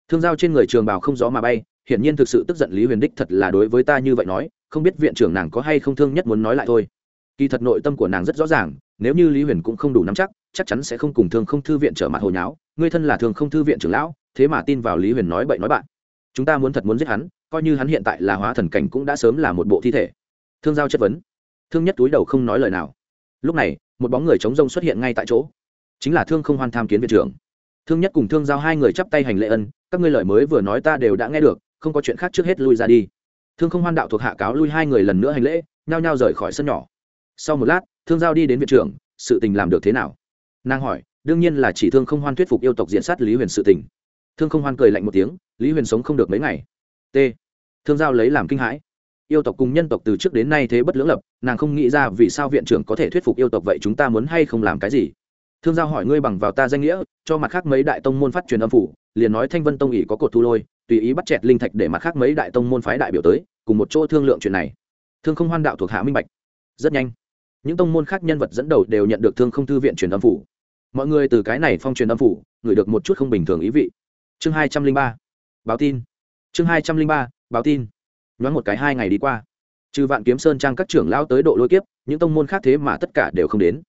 Thương giao trên người trường bảo không gió mà bay, hiển nhiên thực sự tức giận lý huyền đích thật là đối với ta như vậy nói, không biết viện trưởng nàng có hay không thương nhất muốn nói lại thôi kỳ thật nội tâm của nàng rất rõ ràng, nếu như lý huyền cũng không đủ nắm chắc chắc chắn sẽ không cùng thương không thư viện trở mặt hồi nháo. Ngươi thân là thương không thư viện trưởng lão, thế mà tin vào lý huyền nói bậy nói bạn. Chúng ta muốn thật muốn giết hắn, coi như hắn hiện tại là hóa thần cảnh cũng đã sớm là một bộ thi thể. Thương giao chất vấn. Thương nhất túi đầu không nói lời nào. Lúc này, một bóng người chống rông xuất hiện ngay tại chỗ. Chính là thương không hoan tham kiến viện trưởng. Thương nhất cùng thương giao hai người chắp tay hành lệ ân, các ngươi lời mới vừa nói ta đều đã nghe được, không có chuyện khác trước hết lui ra đi. Thương không hoan đạo thuộc hạ cáo lui hai người lần nữa hành lễ, nhao nhao rời khỏi sân nhỏ sau một lát, thương giao đi đến viện trưởng, sự tình làm được thế nào? Nàng hỏi, đương nhiên là chỉ thương không hoan thuyết phục yêu tộc diện sát lý huyền sự tình. Thương không hoan cười lạnh một tiếng, lý huyền sống không được mấy ngày. T. Thương giao lấy làm kinh hãi. Yêu tộc cùng nhân tộc từ trước đến nay thế bất lưỡng lập, nàng không nghĩ ra vì sao viện trưởng có thể thuyết phục yêu tộc vậy chúng ta muốn hay không làm cái gì. Thương giao hỏi, ngươi bằng vào ta danh nghĩa, cho mặt khác mấy đại tông môn phát truyền âm phủ, liền nói thanh vân tông ỉ có cột thu lôi, tùy ý bắt chẹt linh thạch để mặt khác mấy đại tông môn phái đại biểu tới, cùng một chỗ thương lượng chuyện này. Thương không hoan đạo thuộc hạ minh bạch. Rất nhanh những tông môn khác nhân vật dẫn đầu đều nhận được thương không thư viện truyền âm phủ. Mọi người từ cái này phong truyền âm phủ gửi được một chút không bình thường ý vị. Chương hai trăm linh ba, báo tin. Chương hai trăm linh ba, báo tin. Nhoáng một cái hai ngày đi qua. Trừ vạn kiếm sơn trang các trưởng lao tới độ lôi kiếp, những tông môn khác thế mà tất cả đều không đến.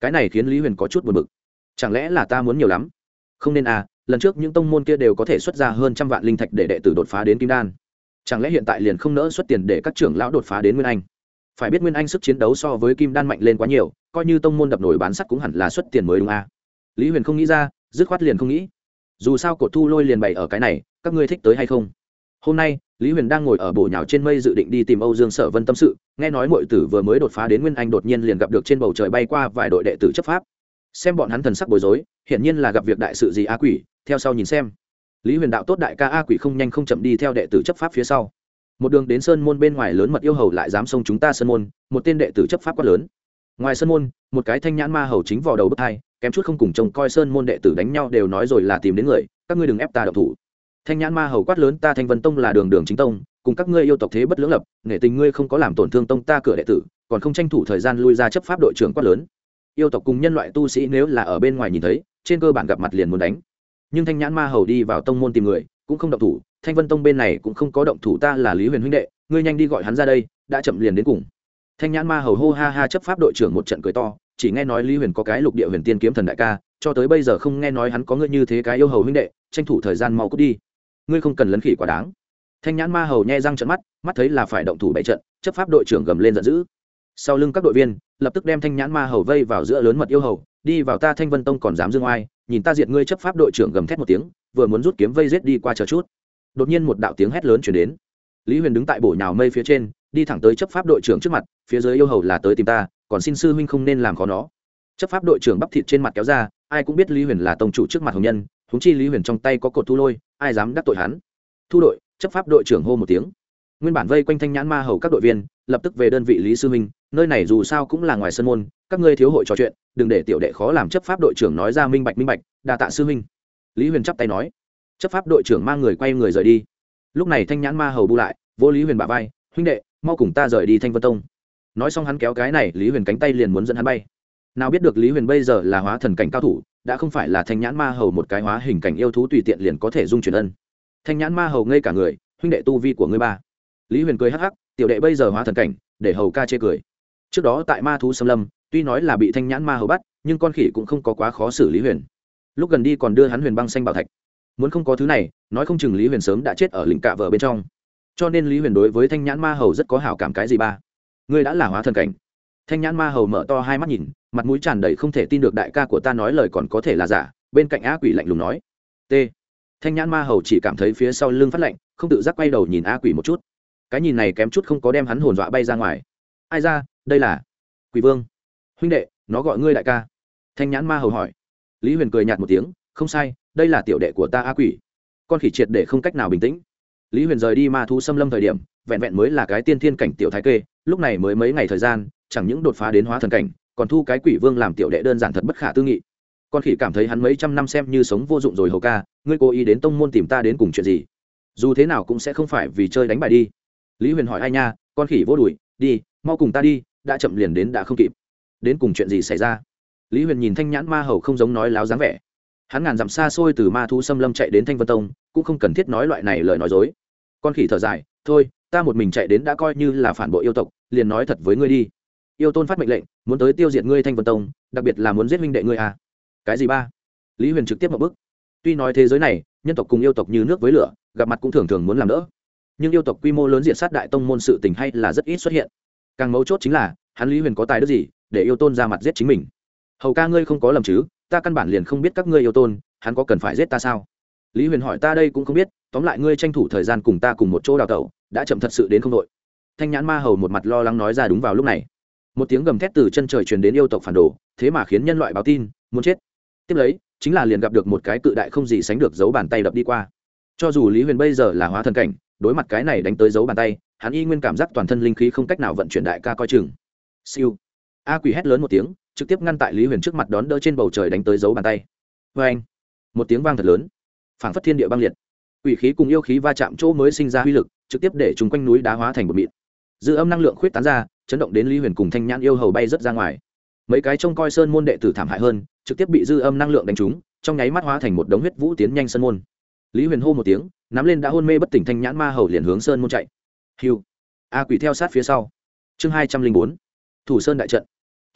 Cái này khiến lý huyền có chút buồn bực. Chẳng lẽ là ta muốn nhiều lắm? Không nên à lần trước những tông môn kia đều có thể xuất ra hơn trăm vạn linh thạch để đệ tử đột phá đến kim đan. Chẳng lẽ hiện tại liền không nỡ xuất tiền để các trưởng lão đột phá đến nguyên anh? Phải biết nguyên anh sức chiến đấu so với kim đan mạnh lên quá nhiều, coi như tông môn đập nổi bán sắt cũng hẳn là xuất tiền mới đúng à. lý huyền không nghĩ ra, dứt khoát liền không nghĩ. Dù sao cột thu lôi liền bày ở cái này, các ngươi thích tới hay không? Hôm nay, lý huyền đang ngồi ở bổ nhào trên mây dự định đi tìm âu dương sở vân tâm sự, nghe nói mọi tử vừa mới đột phá đến nguyên anh đột nhiên liền gặp được trên bầu trời bay qua vài đội đệ tử chấp pháp. Xem bọn hắn thần sắc bối rối, hiển nhiên là gặp việc đại sự gì a quỷ, theo sau nhìn xem. Lý huyền đạo tốt đại ca a quỷ không nhanh không chậm đi theo đệ tử chấp pháp phía sau một đường đến sơn môn bên ngoài lớn mật yêu hầu lại dám xông chúng ta sơn môn, một tên đệ tử chấp pháp quá lớn. Ngoài sơn môn, một cái thanh nhãn ma hầu chính vào đầu bức hai, kém chút không cùng chồng coi sơn môn đệ tử đánh nhau đều nói rồi là tìm đến người, các ngươi đừng ép ta đậu thủ. Thanh nhãn ma hầu quát lớn, ta thanh vân tông là đường đường chính tông, cùng các ngươi yêu tộc thế bất lưỡng lập, nể tình ngươi không có làm tổn thương tông ta cửa đệ tử, còn không tranh thủ thời gian lui ra chấp pháp đội trưởng quát lớn. Yêu tộc cùng nhân loại tu sĩ nếu là ở bên ngoài nhìn thấy, trên cơ bản gặp mặt liền muốn đánh. Nhưng thanh nhãn ma hầu đi vào tông môn tìm người, cũng không động thủ thanh vân tông bên này cũng không có động thủ ta là lý huyền huynh đệ, ngươi nhanh đi gọi hắn ra đây, đã chậm liền đến cùng. Thanh nhãn ma hầu hô ha ha chấp pháp đội trưởng một trận cười to, chỉ nghe nói lý huyền có cái lục địa huyền tiên kiếm thần đại ca, cho tới bây giờ không nghe nói hắn có ngươi như thế cái yêu hầu huynh đệ, tranh thủ thời gian mau cút đi. Ngươi không cần lấn khỉ quá đáng. Thanh nhãn ma hầu nhẹ răng trận mắt mắt thấy là phải động thủ bảy trận, chấp pháp đội trưởng gầm lên giận dữ. Sau lưng các đội viên, lập tức đem thanh nhãn ma hầu vây vào giữa lớn mật yêu hầu, đi vào ta thanh vân tông còn dám dương oai, nhìn ta diệt ngươi chấp pháp đội trưởng gầm thét một tiếng, vừa muốn rút kiếm vây rết đi qua chờ chút đột nhiên một đạo tiếng hét lớn chuyển đến. Lý huyền đứng tại bổ nhào mây phía trên, đi thẳng tới chấp pháp đội trưởng trước mặt, phía dưới yêu hầu là tới tìm ta, còn xin sư huynh không nên làm khó nó. Chấp pháp đội trưởng bắp thịt trên mặt kéo ra, ai cũng biết lý huyền là tông chủ trước mặt hồng nhân thúng chi lý huyền trong tay có cột thu lôi, ai dám đắc tội hắn? Thu đội, chấp pháp đội trưởng hô một tiếng. Nguyên bản vây quanh thanh nhãn ma hầu các đội viên, lập tức về đơn vị lý sư minh, nơi này dù sao cũng là ngoài sân môn, các ngươi thiếu hội trò chuyện, đừng để tiểu đệ khó làm chấp pháp đội trưởng nói ra minh bạch minh bạch, đa tạ sư minh lý huyền chắp tay nói chấp pháp đội trưởng mang người quay người rời đi. Lúc này thanh nhãn ma hầu bu lại, vô lý huyền bả vai, huynh đệ, mau cùng ta rời đi thanh vân tông. Nói xong hắn kéo cái này, lý huyền cánh tay liền muốn dẫn hắn bay. Nào biết được lý huyền bây giờ là hóa thần cảnh cao thủ, đã không phải là thanh nhãn ma hầu một cái hóa hình cảnh yêu thú tùy tiện liền có thể dung chuyển ân. Thanh nhãn ma hầu ngây cả người, huynh đệ tu vi của ngươi ba. Lý huyền cười hắc hắc, tiểu đệ bây giờ hóa thần cảnh, để hầu ca chê cười. Trước đó tại ma thú xâm lâm, tuy nói là bị thanh nhãn ma hầu bắt, nhưng con khỉ cũng không có quá khó xử lý huyền. Lúc gần đi còn đưa hắn huyền băng xanh bảo thạch muốn không có thứ này, nói không chừng lý huyền sớm đã chết ở lĩnh cạ vợ bên trong. Cho nên lý huyền đối với thanh nhãn ma hầu rất có hảo cảm cái gì ba? Ngươi đã là hóa thần cảnh. Thanh nhãn ma hầu mở to hai mắt nhìn, mặt mũi tràn đầy không thể tin được đại ca của ta nói lời còn có thể là giả, bên cạnh á quỷ lạnh lùng nói. T. Thanh nhãn ma hầu chỉ cảm thấy phía sau lưng phát lạnh, không tự giác quay đầu nhìn Á quỷ một chút. Cái nhìn này kém chút không có đem hắn hồn dọa bay ra ngoài. Ai ra, đây là quỷ vương. Huynh đệ, nó gọi ngươi đại ca. Thanh nhãn ma hầu hỏi. Lý huyền cười nhạt một tiếng, không sai đây là tiểu đệ của ta a quỷ. Con khỉ triệt để không cách nào bình tĩnh. Lý huyền rời đi ma thu xâm lâm thời điểm, vẹn vẹn mới là cái tiên thiên cảnh tiểu thái kê, lúc này mới mấy ngày thời gian, chẳng những đột phá đến hóa thần cảnh, còn thu cái quỷ vương làm tiểu đệ đơn giản thật bất khả tư nghị. Con khỉ cảm thấy hắn mấy trăm năm xem như sống vô dụng rồi hầu ca, ngươi cố ý đến tông môn tìm ta đến cùng chuyện gì? Dù thế nào cũng sẽ không phải vì chơi đánh bài đi. Lý huyền hỏi ai nha, con khỉ vô đùi đi, mau cùng ta đi, đã chậm liền đến đã không kịp. Đến cùng chuyện gì xảy ra? Lý huyền nhìn thanh nhãn ma hầu không giống nói láo dáng vẻ hắn ngàn dặm xa xôi từ ma thu xâm lâm chạy đến thanh vân tông, cũng không cần thiết nói loại này lời nói dối. Con khỉ thở dài, thôi, ta một mình chạy đến đã coi như là phản bội yêu tộc, liền nói thật với ngươi đi. Yêu tôn phát mệnh lệnh, muốn tới tiêu diệt ngươi thanh vân tông, đặc biệt là muốn giết huynh đệ ngươi à. Cái gì ba? Lý huyền trực tiếp một bức. Tuy nói thế giới này, nhân tộc cùng yêu tộc như nước với lửa, gặp mặt cũng thường thường muốn làm đỡ. Nhưng yêu tộc quy mô lớn diện sát đại tông môn sự tình hay là rất ít xuất hiện. Càng mấu chốt chính là, hắn lý huyền có tài đức gì để yêu tôn ra mặt giết chính mình? Hầu ca ngươi không có lầm chứ ta căn bản liền không biết các ngươi yêu tôn, hắn có cần phải giết ta sao? Lý huyền hỏi ta đây cũng không biết, tóm lại ngươi tranh thủ thời gian cùng ta cùng một chỗ đào tẩu, đã chậm thật sự đến không đội. Thanh nhãn ma hầu một mặt lo lắng nói ra đúng vào lúc này. Một tiếng gầm thét từ chân trời truyền đến yêu tộc phản đồ, thế mà khiến nhân loại báo tin, muốn chết. Tiếp lấy, chính là liền gặp được một cái cự đại không gì sánh được giấu bàn tay đập đi qua. Cho dù lý huyền bây giờ là hóa thần cảnh, đối mặt cái này đánh tới giấu bàn tay, hắn y nguyên cảm giác toàn thân linh khí không cách nào vận chuyển đại ca coi chừng. Siêu. A quỷ hét lớn một tiếng trực tiếp ngăn tại lý huyền trước mặt đón đỡ trên bầu trời đánh tới dấu bàn tay. Vê anh, một tiếng vang thật lớn, phảng phất thiên địa băng liệt. Quỷ khí cùng yêu khí va chạm chỗ mới sinh ra uy lực, trực tiếp để chúng quanh núi đá hóa thành một mịn. Dư âm năng lượng khuyết tán ra, chấn động đến lý huyền cùng thanh nhãn yêu hầu bay rớt ra ngoài. Mấy cái trông coi sơn môn đệ tử thảm hại hơn, trực tiếp bị dư âm năng lượng đánh trúng, trong nháy mắt hóa thành một đống huyết vũ tiến nhanh sơn môn. Lý huyền hô một tiếng, nắm lên đã hôn mê bất tỉnh thanh nhãn ma hầu liền hướng sơn môn chạy. Hiu, a quỷ theo sát phía sau. Chương hai trăm linh bốn, thủ sơn đại trận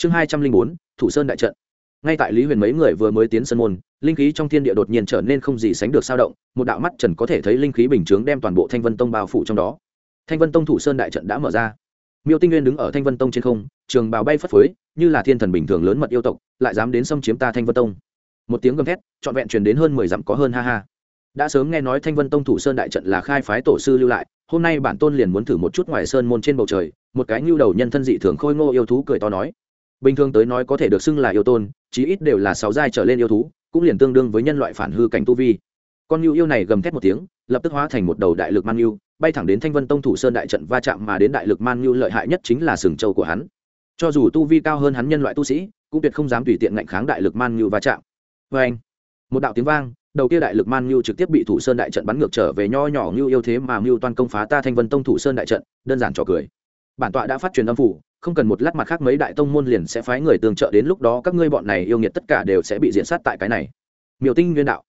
chương hai trăm linh bốn, thủ sơn đại trận. Ngay tại lý huyền mấy người vừa mới tiến sân môn, linh khí trong thiên địa đột nhiên trở nên không gì sánh được sao động, một đạo mắt trần có thể thấy linh khí bình chướng đem toàn bộ thanh vân tông bao phủ trong đó. Thanh vân tông thủ sơn đại trận đã mở ra. Miêu tinh nguyên đứng ở thanh vân tông trên không, trường bào bay phất phới, như là thiên thần bình thường lớn mật yêu tộc, lại dám đến xâm chiếm ta thanh vân tông. Một tiếng gầm thét, trọn vẹn truyền đến hơn mười dặm có hơn ha ha. Đã sớm nghe nói thanh vân tông thủ sơn đại trận là khai phái tổ sư lưu lại, hôm nay bản tôn liền muốn thử một chút ngoài sơn môn trên bầu trời, một cái nhu đầu nhân thân dị thường khôi ngô yêu thú cười to nói bình thường tới nói có thể được xưng là yêu tôn chí ít đều là sáu giai trở lên yêu thú cũng liền tương đương với nhân loại phản hư cảnh tu vi. Con yêu yêu này gầm thét một tiếng lập tức hóa thành một đầu đại lực man yêu, bay thẳng đến thanh vân tông thủ sơn đại trận va chạm mà đến đại lực man yêu lợi hại nhất chính là sừng châu của hắn. Cho dù tu vi cao hơn hắn nhân loại tu sĩ cũng tuyệt không dám tùy tiện ngạnh kháng đại lực man yêu va chạm. Vê anh một đạo tiếng vang đầu kia đại lực man yêu trực tiếp bị thủ sơn đại trận bắn ngược trở về nho nhỏ yêu yêu thế mà yêu toàn công phá ta thanh vân tông thủ sơn đại trận đơn giản trò cười. Bản tọa đã phát truyền âm phủ không cần một lát mặt khác mấy đại tông môn liền sẽ phái người tương trợ đến lúc đó các ngươi bọn này yêu nghiệt tất cả đều sẽ bị diện sát tại cái này. Miểu tinh nguyên đạo.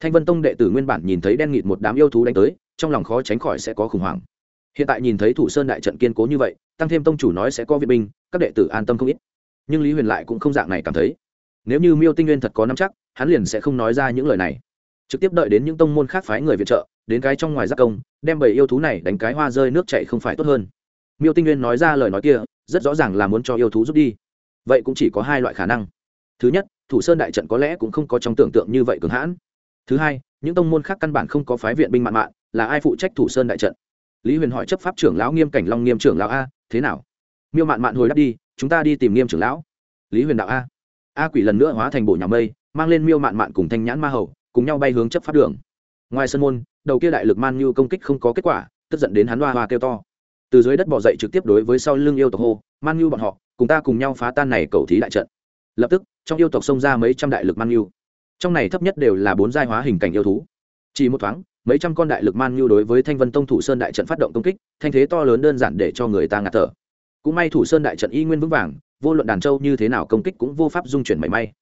Thanh vân tông đệ tử nguyên bản nhìn thấy đen nghịt một đám yêu thú đánh tới, trong lòng khó tránh khỏi sẽ có khủng hoảng. Hiện tại nhìn thấy thủ sơn đại trận kiên cố như vậy, tăng thêm tông chủ nói sẽ có viện binh, các đệ tử an tâm không ít. Nhưng lý huyền lại cũng không dạng này cảm thấy. Nếu như miêu tinh nguyên thật có nắm chắc, hắn liền sẽ không nói ra những lời này. Trực tiếp đợi đến những tông môn khác phái người viện trợ, đến cái trong ngoài giác công, đem bảy yêu thú này đánh cái hoa rơi nước chạy không phải tốt hơn. Miêu tinh nguyên nói ra lời nói kia rất rõ ràng là muốn cho yêu thú rút đi. Vậy cũng chỉ có hai loại khả năng. Thứ nhất, thủ sơn đại trận có lẽ cũng không có trong tưởng tượng như vậy cường hãn. Thứ hai, những tông môn khác căn bản không có phái viện binh mạn mạn, là ai phụ trách thủ sơn đại trận? Lý huyền hỏi chấp pháp trưởng lão nghiêm cảnh long nghiêm trưởng lão a, thế nào? Miêu mạn mạn hồi đáp đi, chúng ta đi tìm nghiêm trưởng lão. Lý huyền đạo a. A quỷ lần nữa hóa thành bộ nhà mây, mang lên miêu mạn mạn cùng thanh nhãn ma hầu, cùng nhau bay hướng chấp pháp đường. Ngoài sân môn, đầu kia đại lực man như công kích không có kết quả, tức giận đến hắn hoa hoa kêu to từ dưới đất bỏ dậy trực tiếp đối với sau lưng yêu tộc hô, man nhu bọn họ, cùng ta cùng nhau phá tan này cầu thí đại trận. Lập tức, trong yêu tộc xông ra mấy trăm đại lực man nhu trong này thấp nhất đều là bốn giai hóa hình cảnh yêu thú. Chỉ một thoáng, mấy trăm con đại lực man nhu đối với thanh vân tông thủ sơn đại trận phát động công kích, thanh thế to lớn đơn giản để cho người ta ngạt thở. Cũng may thủ sơn đại trận y nguyên vững vàng, vô luận đàn châu như thế nào công kích cũng vô pháp dung chuyển mảy may.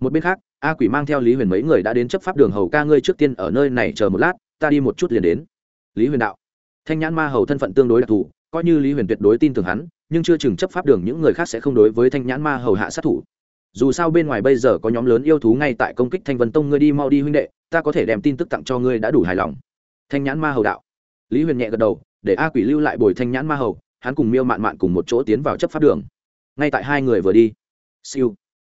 Một bên khác, a quỷ mang theo lý huyền mấy người đã đến chấp pháp đường hầu ca ngươi trước tiên ở nơi này chờ một lát, ta đi một chút liền đến. Lý huyền đạo, thanh nhãn ma hầu thân phận tương đối đặc thù coi như lý huyền tuyệt đối tin tưởng hắn, nhưng chưa chừng chấp pháp đường những người khác sẽ không đối với thanh nhãn ma hầu hạ sát thủ. Dù sao bên ngoài bây giờ có nhóm lớn yêu thú ngay tại công kích thanh vân tông, ngươi đi mau đi huynh đệ, ta có thể đem tin tức tặng cho ngươi đã đủ hài lòng. Thanh nhãn ma hầu đạo. Lý huyền nhẹ gật đầu, để a quỷ lưu lại bồi thanh nhãn ma hầu, hắn cùng miêu mạn mạn cùng một chỗ tiến vào chấp pháp đường. Ngay tại hai người vừa đi. Siêu.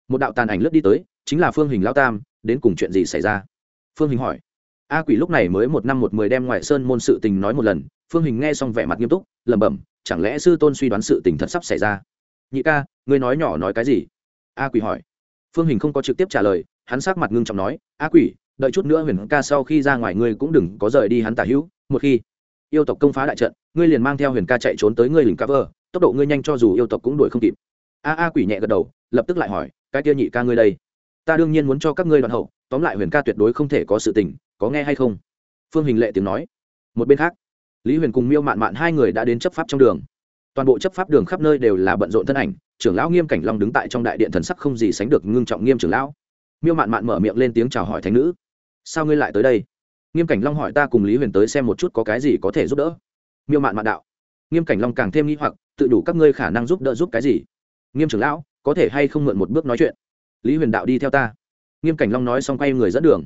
Một đạo tàn ảnh lướt đi tới, chính là phương hình lao tam, đến cùng chuyện gì xảy ra? Phương hình hỏi. A quỷ lúc này mới một năm một mười đem ngoại sơn môn sự tình nói một lần phương hình nghe xong vẻ mặt nghiêm túc lẩm bẩm chẳng lẽ sư tôn suy đoán sự tình thật sắp xảy ra? Nhị ca ngươi nói nhỏ nói cái gì? A quỷ hỏi. Phương hình không có trực tiếp trả lời hắn sắc mặt ngưng trọng nói a quỷ đợi chút nữa huyền ca sau khi ra ngoài ngươi cũng đừng có rời đi hắn tả hữu một khi yêu tộc công phá đại trận ngươi liền mang theo huyền ca chạy trốn tới ngươi lình vơ, tốc độ ngươi nhanh cho dù yêu tộc cũng đuổi không kịp. A a quỷ nhẹ gật đầu lập tức lại hỏi cái kia nhị ca ngươi đây? Ta đương nhiên muốn cho các ngươi đoạn hậu tóm lại huyền ca tuyệt đối không thể có sự tình có nghe hay không? Phương hình lệ tiếng nói. Một bên khác lý huyền cùng miêu mạn mạn hai người đã đến chấp pháp trong đường. Toàn bộ chấp pháp đường khắp nơi đều là bận rộn thân ảnh, trưởng lão nghiêm cảnh long đứng tại trong đại điện thần sắc không gì sánh được ngưng trọng nghiêm trưởng lão. Miêu mạn mạn mở miệng lên tiếng chào hỏi thánh nữ. Sao ngươi lại tới đây? Nghiêm cảnh long hỏi, ta cùng lý huyền tới xem một chút có cái gì có thể giúp đỡ. Miêu mạn mạn đạo, nghiêm cảnh long càng thêm nghi hoặc, tự đủ các ngươi khả năng giúp đỡ giúp cái gì? Nghiêm trưởng lão, có thể hay không mượn một bước nói chuyện? Lý huyền đạo, đi theo ta. Nghiêm cảnh long nói xong quay người dẫn đường.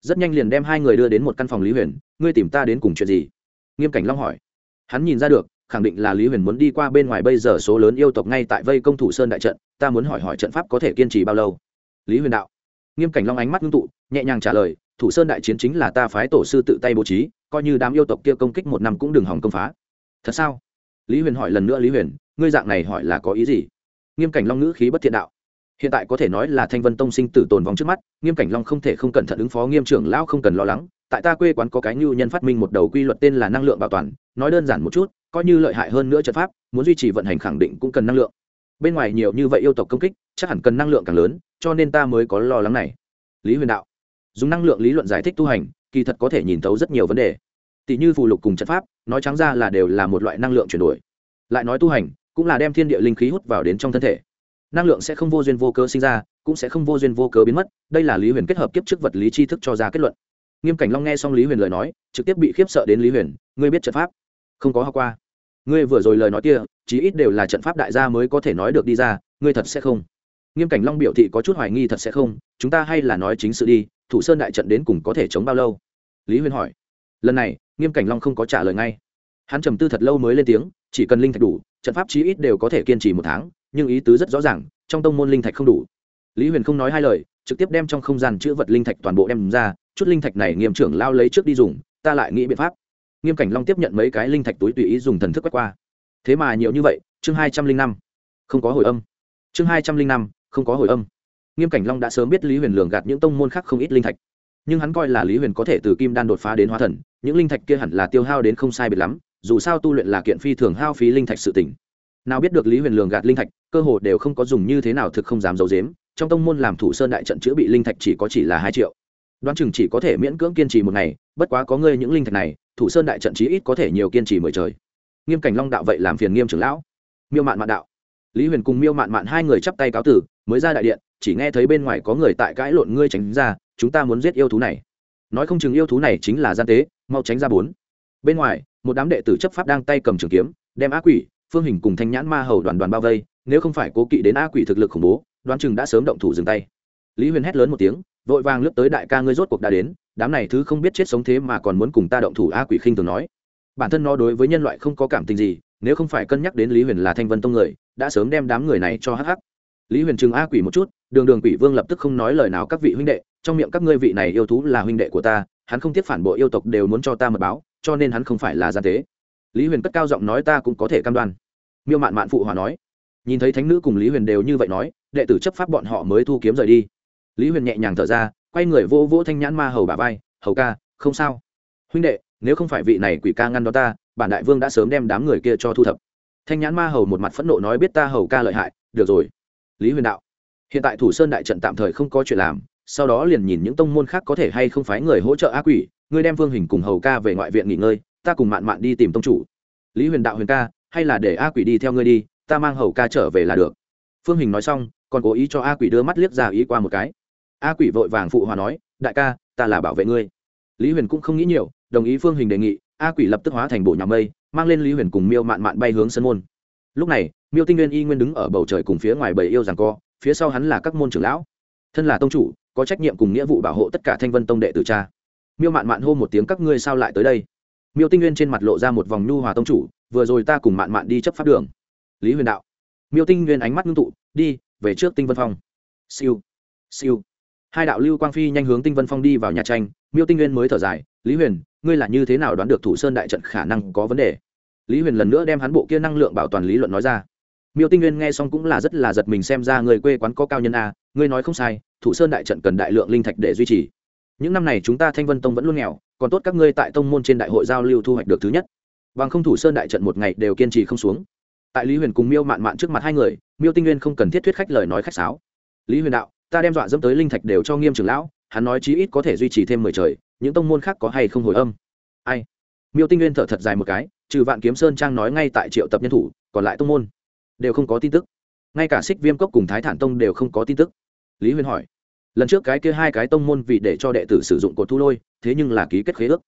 Rất nhanh liền đem hai người đưa đến một căn phòng lý huyền, ngươi tìm ta đến cùng chuyện gì? Nghiêm cảnh long hỏi. Hắn nhìn ra được, khẳng định là lý huyền muốn đi qua bên ngoài bây giờ số lớn yêu tộc ngay tại vây công thủ sơn đại trận, ta muốn hỏi hỏi trận pháp có thể kiên trì bao lâu? Lý huyền đạo. Nghiêm cảnh long ánh mắt ngưng tụ, nhẹ nhàng trả lời, thủ sơn đại chiến chính là ta phái tổ sư tự tay bố trí, coi như đám yêu tộc kia công kích một năm cũng đừng hỏng công phá. Thật sao? Lý huyền hỏi lần nữa lý huyền, ngươi dạng này hỏi là có ý gì? Nghiêm cảnh long ngữ khí bất thiện đạo. Hiện tại có thể nói là thanh vân tông sinh tử tồn vong trước mắt, nghiêm cảnh long không thể không cẩn thận ứng phó nghiêm trưởng lão không cần lo lắng tại ta quê quán có cái ngưu nhân phát minh một đầu quy luật tên là năng lượng bảo toàn, nói đơn giản một chút, coi như lợi hại hơn nữa trận pháp, muốn duy trì vận hành khẳng định cũng cần năng lượng. Bên ngoài nhiều như vậy yêu tộc công kích, chắc hẳn cần năng lượng càng lớn, cho nên ta mới có lo lắng này. Lý huyền đạo, dùng năng lượng lý luận giải thích tu hành, kỳ thật có thể nhìn thấu rất nhiều vấn đề. Tỷ như phù lục cùng trận pháp, nói trắng ra là đều là một loại năng lượng chuyển đổi. Lại nói tu hành, cũng là đem thiên địa linh khí hút vào đến trong thân thể. Năng lượng sẽ không vô duyên vô cớ sinh ra, cũng sẽ không vô duyên vô cớ biến mất, đây là lý huyền kết hợp kiếp trước vật lý tri thức cho ra kết luận nghiêm cảnh long nghe xong lý huyền lời nói, trực tiếp bị khiếp sợ đến lý huyền, ngươi biết trận pháp? Không có học qua. Ngươi vừa rồi lời nói kia, chí ít đều là trận pháp đại gia mới có thể nói được đi ra, ngươi thật sẽ không? Nghiêm cảnh long biểu thị có chút hoài nghi thật sẽ không, chúng ta hay là nói chính sự đi, thủ sơn đại trận đến cùng có thể chống bao lâu? Lý huyền hỏi. Lần này, nghiêm cảnh long không có trả lời ngay. Hắn trầm tư thật lâu mới lên tiếng, chỉ cần linh thạch đủ, trận pháp chí ít đều có thể kiên trì một tháng, nhưng ý tứ rất rõ ràng, trong tông môn linh thạch không đủ. Lý huyền không nói hai lời trực tiếp đem trong không gian chữ vật linh thạch toàn bộ đem ra, chút linh thạch này nghiêm trưởng lao lấy trước đi dùng, ta lại nghĩ biện pháp. Nghiêm cảnh long tiếp nhận mấy cái linh thạch túi tùy ý dùng thần thức quét qua. Thế mà nhiều như vậy, chương hai trăm linh năm. Không có hồi âm. Chương hai trăm linh năm, không có hồi âm. Nghiêm cảnh long đã sớm biết lý huyền lường gạt những tông môn khác không ít linh thạch. Nhưng hắn coi là lý huyền có thể từ kim đan đột phá đến hóa thần, những linh thạch kia hẳn là tiêu hao đến không sai biệt lắm, dù sao tu luyện là kiện phi thường hao phí linh thạch sự tỉnh nào biết được lý huyền lường gạt linh thạch, cơ hồ đều không có dùng như thế nào thực không dám giấu dếm trong tông môn làm thủ sơn đại trận chữa bị linh thạch chỉ có chỉ là hai triệu. Đoán chừng chỉ có thể miễn cưỡng kiên trì một ngày, bất quá có ngươi những linh thạch này, thủ sơn đại trận chí ít có thể nhiều kiên trì mười trời. Nghiêm cảnh long đạo vậy làm phiền nghiêm trưởng lão. Miêu mạn mạn đạo. Lý huyền cùng miêu mạn mạn hai người chắp tay cáo tử, mới ra đại điện, chỉ nghe thấy bên ngoài có người tại cãi lộn ngươi tránh ra, chúng ta muốn giết yêu thú này. Nói không chừng yêu thú này chính là gian tế, mau tránh ra bốn. Bên ngoài, một đám đệ tử chấp pháp đang tay cầm trường kiếm, đem á quỷ, phương hình cùng thanh nhãn ma hầu đoàn đoàn bao vây, nếu không phải cố kỵ đến á quỷ thực lực khủng bố đoán chừng đã sớm động thủ dừng tay. Lý huyền hét lớn một tiếng, vội vàng lướt tới đại ca ngươi rốt cuộc đã đến, đám này thứ không biết chết sống thế mà còn muốn cùng ta động thủ a quỷ khinh thường nói. Bản thân nó đối với nhân loại không có cảm tình gì, nếu không phải cân nhắc đến lý huyền là thanh vân tông người, đã sớm đem đám người này cho hắc hắc. Lý huyền chừng a quỷ một chút, đường đường quỷ vương lập tức không nói lời nào các vị huynh đệ, trong miệng các ngươi vị này yêu thú là huynh đệ của ta, hắn không tiếc phản bội yêu tộc đều muốn cho ta mật báo, cho nên hắn không phải là gian tế lý huyền cất cao giọng nói ta cũng có thể cam đoan. Miêu mạn mạn phụ hòa nói. Nhìn thấy thánh nữ cùng lý huyền đều như vậy nói đệ tử chấp pháp bọn họ mới thu kiếm rời đi. Lý huyền nhẹ nhàng thở ra, quay người vô vỗ thanh nhãn ma hầu bà vai, hầu ca, không sao. Huynh đệ, nếu không phải vị này quỷ ca ngăn đó ta, bản đại vương đã sớm đem đám người kia cho thu thập. Thanh nhãn ma hầu một mặt phẫn nộ nói, biết ta hầu ca lợi hại, được rồi. Lý huyền đạo, hiện tại thủ sơn đại trận tạm thời không có chuyện làm, sau đó liền nhìn những tông môn khác có thể hay không phái người hỗ trợ á quỷ, ngươi đem vương hình cùng hầu ca về ngoại viện nghỉ ngơi, ta cùng mạn mạn đi tìm tông chủ. Lý huyền đạo, huyền ca, hay là để a quỷ đi theo ngươi đi, ta mang hầu ca trở về là được. Phương hình nói xong còn cố ý cho a quỷ đưa mắt liếc ra ý qua một cái. A quỷ vội vàng phụ hòa nói, đại ca, ta là bảo vệ ngươi. Lý huyền cũng không nghĩ nhiều, đồng ý phương hình đề nghị, a quỷ lập tức hóa thành bộ nhà mây, mang lên lý huyền cùng miêu mạn mạn bay hướng sân môn. Lúc này, miêu tinh nguyên y nguyên đứng ở bầu trời cùng phía ngoài bầy yêu rằng co, phía sau hắn là các môn trưởng lão. Thân là tông chủ, có trách nhiệm cùng nghĩa vụ bảo hộ tất cả thanh vân tông đệ tử cha. Miêu mạn mạn hô một tiếng, các ngươi sao lại tới đây? Miêu tinh nguyên trên mặt lộ ra một vòng nhu hòa tông chủ, vừa rồi ta cùng mạn mạn đi chấp pháp đường. Lý huyền đạo. Miêu tinh nguyên ánh mắt ngưng tụ, đi về trước tinh vân phong. Siêu siêu. Hai đạo lưu quang phi nhanh hướng tinh vân phong đi vào nhà tranh, miêu tinh nguyên mới thở dài, lý huyền, ngươi là như thế nào đoán được thủ sơn đại trận khả năng có vấn đề? Lý huyền lần nữa đem hắn bộ kia năng lượng bảo toàn lý luận nói ra. Miêu tinh nguyên nghe xong cũng là rất là giật mình xem ra người quê quán có cao nhân a, ngươi nói không sai, thủ sơn đại trận cần đại lượng linh thạch để duy trì. Những năm này chúng ta thanh vân tông vẫn luôn nghèo, còn tốt các ngươi tại tông môn trên đại hội giao lưu thu hoạch được thứ nhất. Bằng không thủ sơn đại trận một ngày đều kiên trì không xuống tại lý huyền cùng miêu mạn mạn trước mặt hai người miêu tinh nguyên không cần thiết thuyết khách lời nói khách sáo lý huyền đạo ta đem dọa dẫm tới linh thạch đều cho nghiêm trưởng lão hắn nói chí ít có thể duy trì thêm mười trời những tông môn khác có hay không hồi âm ai miêu tinh nguyên thở thật dài một cái trừ vạn kiếm sơn trang nói ngay tại triệu tập nhân thủ còn lại tông môn đều không có tin tức ngay cả xích viêm cốc cùng thái thản tông đều không có tin tức lý huyền hỏi lần trước cái kia hai cái tông môn vì để cho đệ tử sử dụng cột thu lôi thế nhưng là ký kết khế ước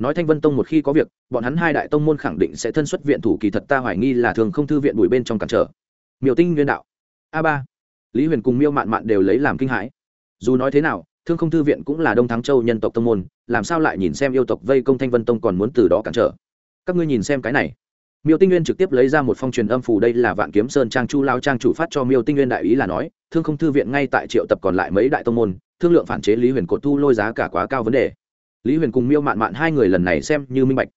nói thanh vân tông một khi có việc, bọn hắn hai đại tông môn khẳng định sẽ thân xuất viện thủ kỳ thật ta hoài nghi là thường không thư viện bùi bên trong cản trở. Miêu tinh nguyên đạo. A ba. Lý huyền cùng miêu mạn mạn đều lấy làm kinh hãi. Dù nói thế nào, thương không thư viện cũng là đông thắng châu nhân tộc tông môn, làm sao lại nhìn xem yêu tộc vây công thanh vân tông còn muốn từ đó cản trở? Các ngươi nhìn xem cái này. Miêu tinh nguyên trực tiếp lấy ra một phong truyền âm phủ đây là vạn kiếm sơn trang chu lao trang chủ phát cho miêu tinh nguyên đại ý là nói, thương không thư viện ngay tại triệu tập còn lại mấy đại tông môn, thương lượng phản chế lý huyền cột thu lôi giá cả quá cao vấn đề lý huyền cùng miêu mạn mạn hai người lần này xem như minh bạch.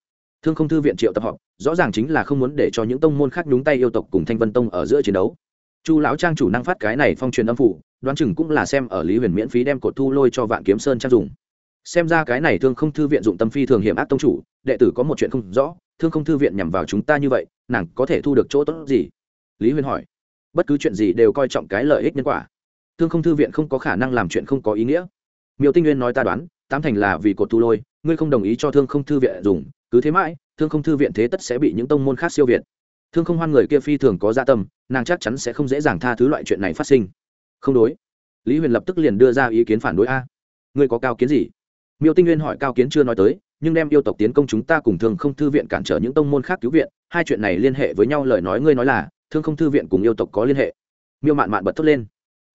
Thương không thư viện triệu tập họp rõ ràng chính là không muốn để cho những tông môn khác nhúng tay yêu tộc cùng thanh vân tông ở giữa chiến đấu. Chu lão trang chủ năng phát cái này phong truyền âm phủ, đoán chừng cũng là xem ở lý huyền miễn phí đem cột thu lôi cho vạn kiếm sơn trang dùng. Xem ra cái này thương không thư viện dụng tâm phi thường hiểm ác tông chủ, đệ tử có một chuyện không rõ, thương không thư viện nhằm vào chúng ta như vậy, nàng có thể thu được chỗ tốt gì? Lý huyền hỏi. Bất cứ chuyện gì đều coi trọng cái lợi ích nhân quả. Thương không thư viện không có khả năng làm chuyện không có ý nghĩa. Miêu tinh nguyên nói ta đoán tám thành là vì cột thu lôi, ngươi không đồng ý cho thương không thư viện dùng, cứ thế mãi, thương không thư viện thế tất sẽ bị những tông môn khác siêu việt. Thương không hoan người kia phi thường có gia dạ tâm, nàng chắc chắn sẽ không dễ dàng tha thứ loại chuyện này phát sinh. Không đối. Lý huyền lập tức liền đưa ra ý kiến phản đối a. Ngươi có cao kiến gì? Miêu tinh nguyên hỏi cao kiến chưa nói tới, nhưng đem yêu tộc tiến công chúng ta cùng thương không thư viện cản trở những tông môn khác cứu viện, hai chuyện này liên hệ với nhau lời nói ngươi nói là, thương không thư viện cùng yêu tộc có liên hệ. Miêu mạn mạn bật thốt lên.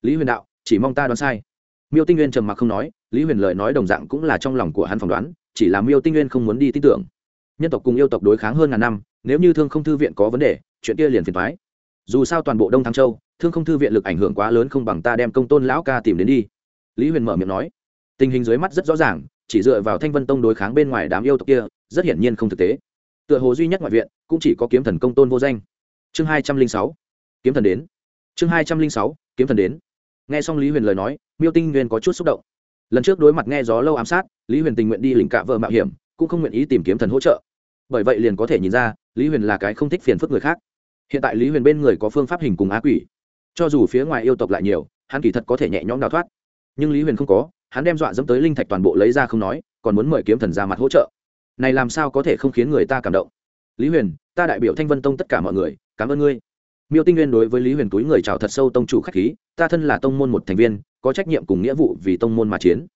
Lý huyền đạo, chỉ mong ta đoán sai. Miêu tinh nguyên trầm mặc không nói lý huyền lời nói đồng dạng cũng là trong lòng của hắn phỏng đoán, chỉ là miêu tinh nguyên không muốn đi tin tưởng. Nhân tộc cùng yêu tộc đối kháng hơn ngàn năm, nếu như thương không thư viện có vấn đề, chuyện kia liền phiền thoái dù sao toàn bộ đông thăng châu, thương không thư viện lực ảnh hưởng quá lớn không bằng ta đem công tôn lão ca tìm đến đi. Lý huyền mở miệng nói. Tình hình dưới mắt rất rõ ràng, chỉ dựa vào thanh vân tông đối kháng bên ngoài đám yêu tộc kia, rất hiển nhiên không thực tế. Tựa hồ duy nhất ngoại viện, cũng chỉ có kiếm thần công tôn vô danh. Chương hai trăm linh sáu. Kiếm thần đến. Chương hai trăm linh sáu, kiếm thần đến. Nghe xong lý huyền lời nói, miêu tinh nguyên có chút xúc động lần trước đối mặt nghe gió lâu ám sát, lý huyền tình nguyện đi lình cạ vợ mạo hiểm, cũng không nguyện ý tìm kiếm thần hỗ trợ. Bởi vậy liền có thể nhìn ra, lý huyền là cái không thích phiền phức người khác. Hiện tại lý huyền bên người có phương pháp hình cùng á quỷ. Cho dù phía ngoài yêu tộc lại nhiều, hắn kỳ thật có thể nhẹ nhõm đào thoát. Nhưng lý huyền không có, hắn đem dọa dẫm tới linh thạch toàn bộ lấy ra không nói, còn muốn mời kiếm thần ra mặt hỗ trợ. Này làm sao có thể không khiến người ta cảm động? Lý huyền, ta đại biểu thanh vân tông tất cả mọi người, cảm ơn ngươi. Miêu tinh nguyên đối với lý huyền túi người chào thật sâu tông chủ k h á c h khí, ta thân là tông môn một thành viên có trách nhiệm cùng nghĩa vụ vì tông môn mà chiến.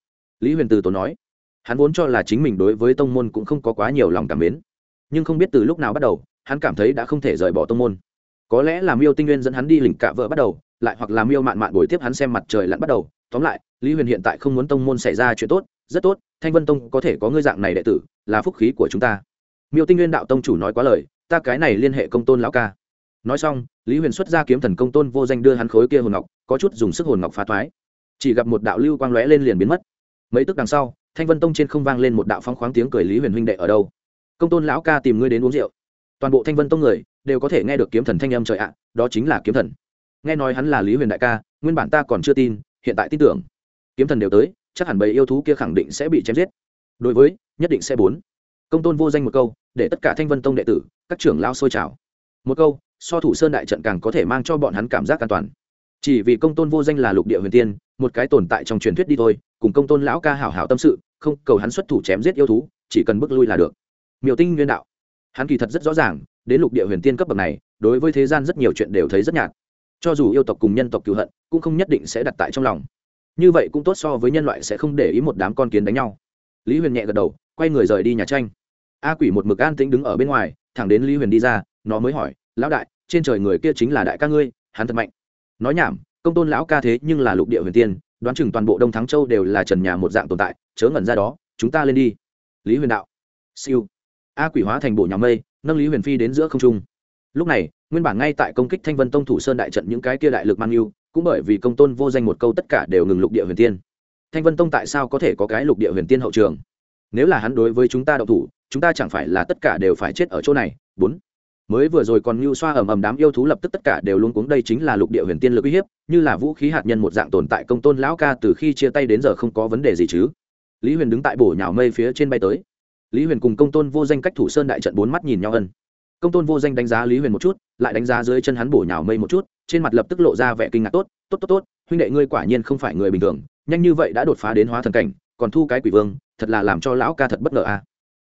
Lý huyền từ tốn nói, hắn vốn cho là chính mình đối với tông môn cũng không có quá nhiều lòng cảm mến. Nhưng không biết từ lúc nào bắt đầu, hắn cảm thấy đã không thể rời bỏ tông môn. Có lẽ là miêu tinh nguyên dẫn hắn đi lỉnh cạ vợ bắt đầu, lại hoặc là miêu mạn mạn buổi tiếp hắn xem mặt trời lặn bắt đầu. Tóm lại, lý huyền hiện tại không muốn tông môn xảy ra chuyện tốt, rất tốt, thanh vân tông có thể có ngươi dạng này đệ tử, là phúc khí của chúng ta. Miêu tinh nguyên đạo tông chủ nói quá lời, ta cái này liên hệ công tôn lão ca. Nói xong, lý huyền xuất ra kiếm thần công tôn vô danh đưa hắn khối kia hồn ngọc, có chút dùng sức hồn ngọc phá thoái chỉ gặp một đạo lưu quang lóe lên liền biến mất. Mấy tức đằng sau, thanh vân tông trên không vang lên một đạo phong khoáng tiếng cười lý huyền huynh đệ ở đâu? Công tôn lão ca tìm ngươi đến uống rượu. Toàn bộ thanh vân tông người đều có thể nghe được kiếm thần thanh âm trời ạ, đó chính là kiếm thần. Nghe nói hắn là lý huyền đại ca, nguyên bản ta còn chưa tin, hiện tại tin tưởng. Kiếm thần đều tới, chắc hẳn bầy yêu thú kia khẳng định sẽ bị chém giết. Đối với, nhất định sẽ bốn. Công tôn vô danh một câu, để tất cả thanh vân tông đệ tử, các trưởng lao sôi trào. Một câu, so thủ sơn đại trận càng có thể mang cho bọn hắn cảm giác an toàn. Chỉ vì công tôn vô danh là lục địa huyền tiên một cái tồn tại trong truyền thuyết đi thôi, cùng công tôn lão ca hảo hảo tâm sự, không cầu hắn xuất thủ chém giết yêu thú, chỉ cần bước lui là được. Miểu tinh nguyên đạo. Hắn kỳ thật rất rõ ràng, đến lục địa huyền tiên cấp bậc này, đối với thế gian rất nhiều chuyện đều thấy rất nhạt. Cho dù yêu tộc cùng nhân tộc cựu hận, cũng không nhất định sẽ đặt tại trong lòng. Như vậy cũng tốt so với nhân loại sẽ không để ý một đám con kiến đánh nhau. Lý huyền nhẹ gật đầu, quay người rời đi nhà tranh. A quỷ một mực an tĩnh đứng ở bên ngoài, thẳng đến lý huyền đi ra, nó mới hỏi, lão đại, trên trời người kia chính là đại ca ngươi, hắn thật mạnh. Nói nhảm công tôn lão ca thế nhưng là lục địa huyền tiên, đoán chừng toàn bộ đông thắng châu đều là trần nhà một dạng tồn tại, chớ ngẩn ra đó, chúng ta lên đi. Lý huyền đạo. Siêu. A quỷ hóa thành bộ nhà mây, nâng lý huyền phi đến giữa không trung. Lúc này, nguyên bản ngay tại công kích thanh vân tông thủ sơn đại trận những cái kia đại lực mang yêu, cũng bởi vì công tôn vô danh một câu tất cả đều ngừng lục địa huyền tiên. Thanh vân tông tại sao có thể có cái lục địa huyền tiên hậu trường? Nếu là hắn đối với chúng ta đậu thủ, chúng ta chẳng phải là tất cả đều phải chết ở chỗ này. Bốn mới vừa rồi còn như xoa ầm ầm đám yêu thú lập tức tất cả đều luôn cuống, đây chính là lục địa huyền tiên lực uy hiếp, như là vũ khí hạt nhân một dạng tồn tại công tôn lão ca từ khi chia tay đến giờ không có vấn đề gì chứ. Lý huyền đứng tại bổ nhào mây phía trên bay tới. Lý huyền cùng công tôn vô danh cách thủ sơn đại trận bốn mắt nhìn nhau ân. Công tôn vô danh đánh giá lý huyền một chút, lại đánh giá dưới chân hắn bổ nhào mây một chút, trên mặt lập tức lộ ra vẻ kinh ngạc tốt tốt tốt tốt, huynh đệ ngươi quả nhiên không phải người bình thường, nhanh như vậy đã đột phá đến hóa thần cảnh, còn thu cái quỷ vương, thật là làm cho lão ca thật bất ngờ a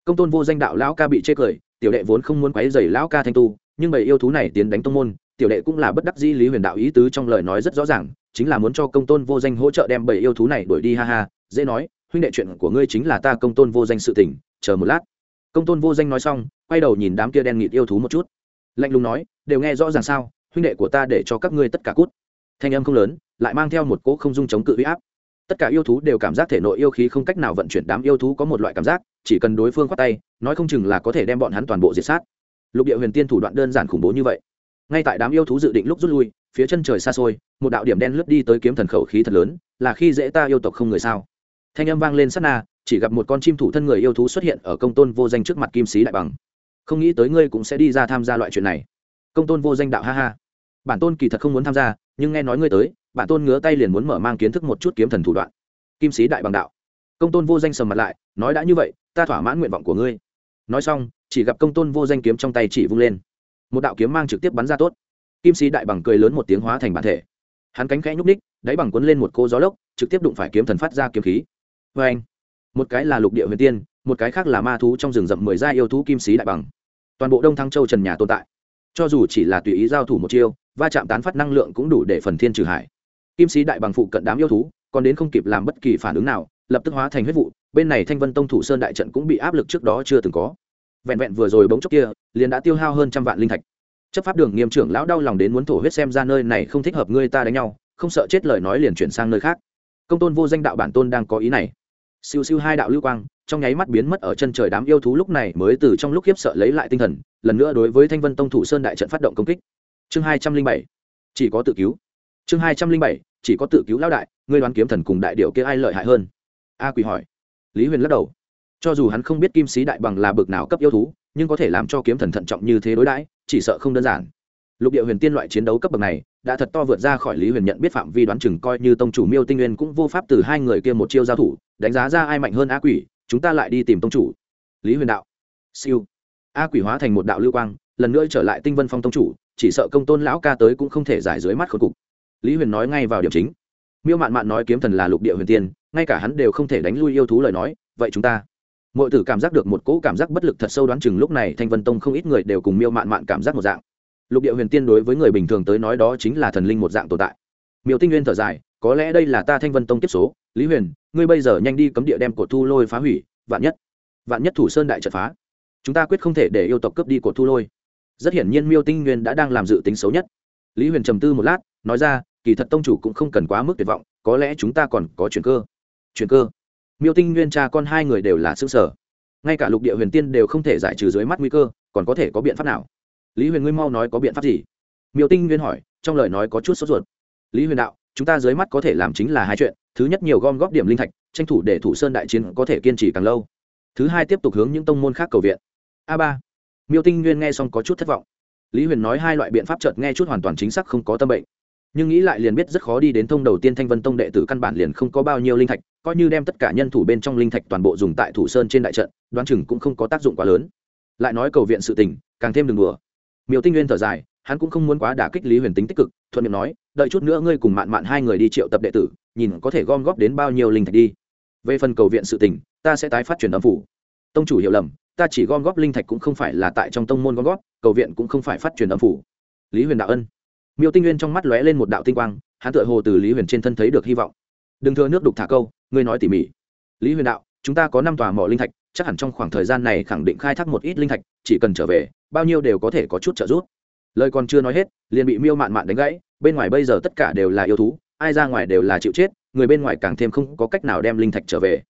công tôn vô danh đạo lão ca bị chê cười tiểu đệ vốn không muốn quấy rầy lão ca thanh tu nhưng bầy yêu thú này tiến đánh tông môn tiểu đệ cũng là bất đắc dĩ lý huyền đạo ý tứ trong lời nói rất rõ ràng chính là muốn cho công tôn vô danh hỗ trợ đem bầy yêu thú này đuổi đi ha ha dễ nói huynh đệ chuyện của ngươi chính là ta công tôn vô danh sự tình, chờ một lát. Công tôn vô danh nói xong quay đầu nhìn đám kia đen nghịt yêu thú một chút. Lạnh lùng nói đều nghe rõ ràng sao huynh đệ của ta để cho các ngươi tất cả cút. Thanh âm không lớn lại mang theo một cỗ không dung chống cự uy áp tất cả yêu thú đều cảm giác thể nội yêu khí không cách nào vận chuyển, đám yêu thú có một loại cảm giác, chỉ cần đối phương khoát tay, nói không chừng là có thể đem bọn hắn toàn bộ diệt sát. Lục địa huyền tiên thủ đoạn đơn giản khủng bố như vậy. Ngay tại đám yêu thú dự định lúc rút lui, phía chân trời xa xôi, một đạo điểm đen lướt đi tới kiếm thần khẩu khí thật lớn, là khi dễ ta yêu tộc không người sao? Thanh âm vang lên sát na, chỉ gặp một con chim thủ thân người yêu thú xuất hiện ở công tôn vô danh trước mặt kim sĩ đại bằng. Không nghĩ tới ngươi cũng sẽ đi ra tham gia loại chuyện này. Công tôn vô danh đạo ha ha. Bản tôn kỳ thật không muốn tham gia nhưng nghe nói ngươi tới bản tôn ngứa tay liền muốn mở mang kiến thức một chút kiếm thần thủ đoạn. Kim sĩ đại bằng đạo. Công tôn vô danh sầm mặt lại, nói đã như vậy, ta thỏa mãn nguyện vọng của ngươi. Nói xong, chỉ gặp công tôn vô danh kiếm trong tay chỉ vung lên. Một đạo kiếm mang trực tiếp bắn ra tốt. Kim sĩ đại bằng cười lớn một tiếng hóa thành bản thể. Hắn cánh khẽ nhúc ních đáy bằng quấn lên một cô gió lốc, trực tiếp đụng phải kiếm thần phát ra kiếm khí. Vê anh một cái là lục địa huyền tiên, một cái khác là ma thú trong rừng rậm mười gia yêu thú kim sĩ đại bằng. Toàn bộ đông thăng châu trần nhà tồn tại cho dù chỉ là tùy ý giao thủ một chiêu, va chạm tán phát năng lượng cũng đủ để phần thiên trừ hải. Kim sĩ đại bằng phụ cận đám yêu thú, còn đến không kịp làm bất kỳ phản ứng nào, lập tức hóa thành huyết vụ, bên này thanh vân tông thủ sơn đại trận cũng bị áp lực trước đó chưa từng có. Vẹn vẹn vừa rồi bỗng chốc kia, liền đã tiêu hao hơn trăm vạn linh thạch. Chấp pháp đường nghiêm trưởng lão đau lòng đến muốn thổ huyết xem ra nơi này không thích hợp ngươi ta đánh nhau, không sợ chết lời nói liền chuyển sang nơi khác. Công tôn vô danh đạo bản tôn đang có ý này siêu siêu hai đạo lưu quang, trong nháy mắt biến mất ở chân trời đám yêu thú lúc này mới từ trong lúc khiếp sợ lấy lại tinh thần, lần nữa đối với thanh vân tông thủ sơn đại trận phát động công kích. Chương hai trăm linh bảy, chỉ có tự cứu. Chương hai trăm linh bảy, chỉ có tự cứu lão đại, ngươi đoán kiếm thần cùng đại điệu kia ai lợi hại hơn? A quỳ hỏi. Lý huyền lắc đầu. Cho dù hắn không biết kim sĩ đại bằng là bực nào cấp yêu thú, nhưng có thể làm cho kiếm thần thận trọng như thế đối đãi, chỉ sợ không đơn giản. Lục địa huyền tiên loại chiến đấu cấp bậc này đã thật to vượt ra khỏi lý huyền nhận biết phạm vi đoán chừng coi như tông chủ miêu tinh nguyên cũng vô pháp từ hai người kia một chiêu giao thủ, đánh giá ra ai mạnh hơn a quỷ, chúng ta lại đi tìm tông chủ. Lý huyền đạo. Siêu. A quỷ hóa thành một đạo lưu quang, lần nữa trở lại tinh vân phong tông chủ, chỉ sợ công tôn lão ca tới cũng không thể giải dưới mắt khôi cục. Lý huyền nói ngay vào điểm chính. Miêu mạn mạn nói kiếm thần là lục địa huyền tiên, ngay cả hắn đều không thể đánh lui yêu thú lời nói, vậy chúng ta. Mọi tử cảm giác được một cỗ cảm giác bất lực thật sâu đoán chừng lúc này thanh vân tông không ít người đều cùng miêu mạn mạn cảm giác một dạng lục địa huyền tiên đối với người bình thường tới nói đó chính là thần linh một dạng tồn tại. Miêu tinh nguyên thở dài, có lẽ đây là ta thanh vân tông tiếp số. Lý huyền, ngươi bây giờ nhanh đi cấm địa đem cột thu lôi phá hủy, vạn nhất vạn nhất thủ sơn đại trật phá. Chúng ta quyết không thể để yêu tộc cướp đi cột thu lôi. Rất hiển nhiên miêu tinh nguyên đã đang làm dự tính xấu nhất. Lý huyền trầm tư một lát, nói ra, kỳ thật tông chủ cũng không cần quá mức tuyệt vọng, có lẽ chúng ta còn có chuyện cơ. Chuyện cơ. Miêu tinh nguyên cha con hai người đều là xương sở ngay cả lục địa huyền tiên đều không thể giải trừ dưới mắt nguy cơ, còn có thể có biện pháp nào? Lý huyền ngươi mau nói có biện pháp gì? Miêu tinh nguyên hỏi, trong lời nói có chút sốt ruột. Lý huyền đạo, chúng ta dưới mắt có thể làm chính là hai chuyện, thứ nhất nhiều gom góp điểm linh thạch, tranh thủ để thủ sơn đại chiến có thể kiên trì càng lâu. Thứ hai tiếp tục hướng những tông môn khác cầu viện. A ba. Miêu tinh nguyên nghe xong có chút thất vọng. Lý huyền nói hai loại biện pháp chợt nghe chút hoàn toàn chính xác không có tâm bệnh. Nhưng nghĩ lại liền biết rất khó đi đến thông đầu tiên thanh vân tông đệ tử căn bản liền không có bao nhiêu linh thạch, coi như đem tất cả nhân thủ bên trong linh thạch toàn bộ dùng tại thủ sơn trên đại trận, đoán chừng cũng không có tác dụng quá lớn. Lại nói cầu viện sự tình, càng thêm đừng đùa miêu tinh nguyên thở dài, hắn cũng không muốn quá đả kích lý huyền tính tích cực, thuận miệng nói, đợi chút nữa ngươi cùng mạn mạn hai người đi triệu tập đệ tử, nhìn có thể gom góp đến bao nhiêu linh thạch đi. Về phần cầu viện sự tình, ta sẽ tái phát truyền âm phủ. Tông chủ hiểu lầm, ta chỉ gom góp linh thạch cũng không phải là tại trong tông môn gom góp, cầu viện cũng không phải phát truyền âm phủ. Lý huyền đạo ân. Miêu tinh nguyên trong mắt lóe lên một đạo tinh quang, hắn tựa hồ từ lý huyền trên thân thấy được hy vọng. Đừng thưa nước đục thả câu, ngươi nói tỉ mỉ. Lý huyền đạo, chúng ta có năm tòa mỏ linh thạch, chắc hẳn trong khoảng thời gian này khẳng định khai thác một ít linh thạch, chỉ cần trở về bao nhiêu đều có thể có chút trợ giúp. Lời còn chưa nói hết, liền bị miêu mạn mạn đánh gãy, bên ngoài bây giờ tất cả đều là yêu thú, ai ra ngoài đều là chịu chết, người bên ngoài càng thêm không có cách nào đem linh thạch trở về.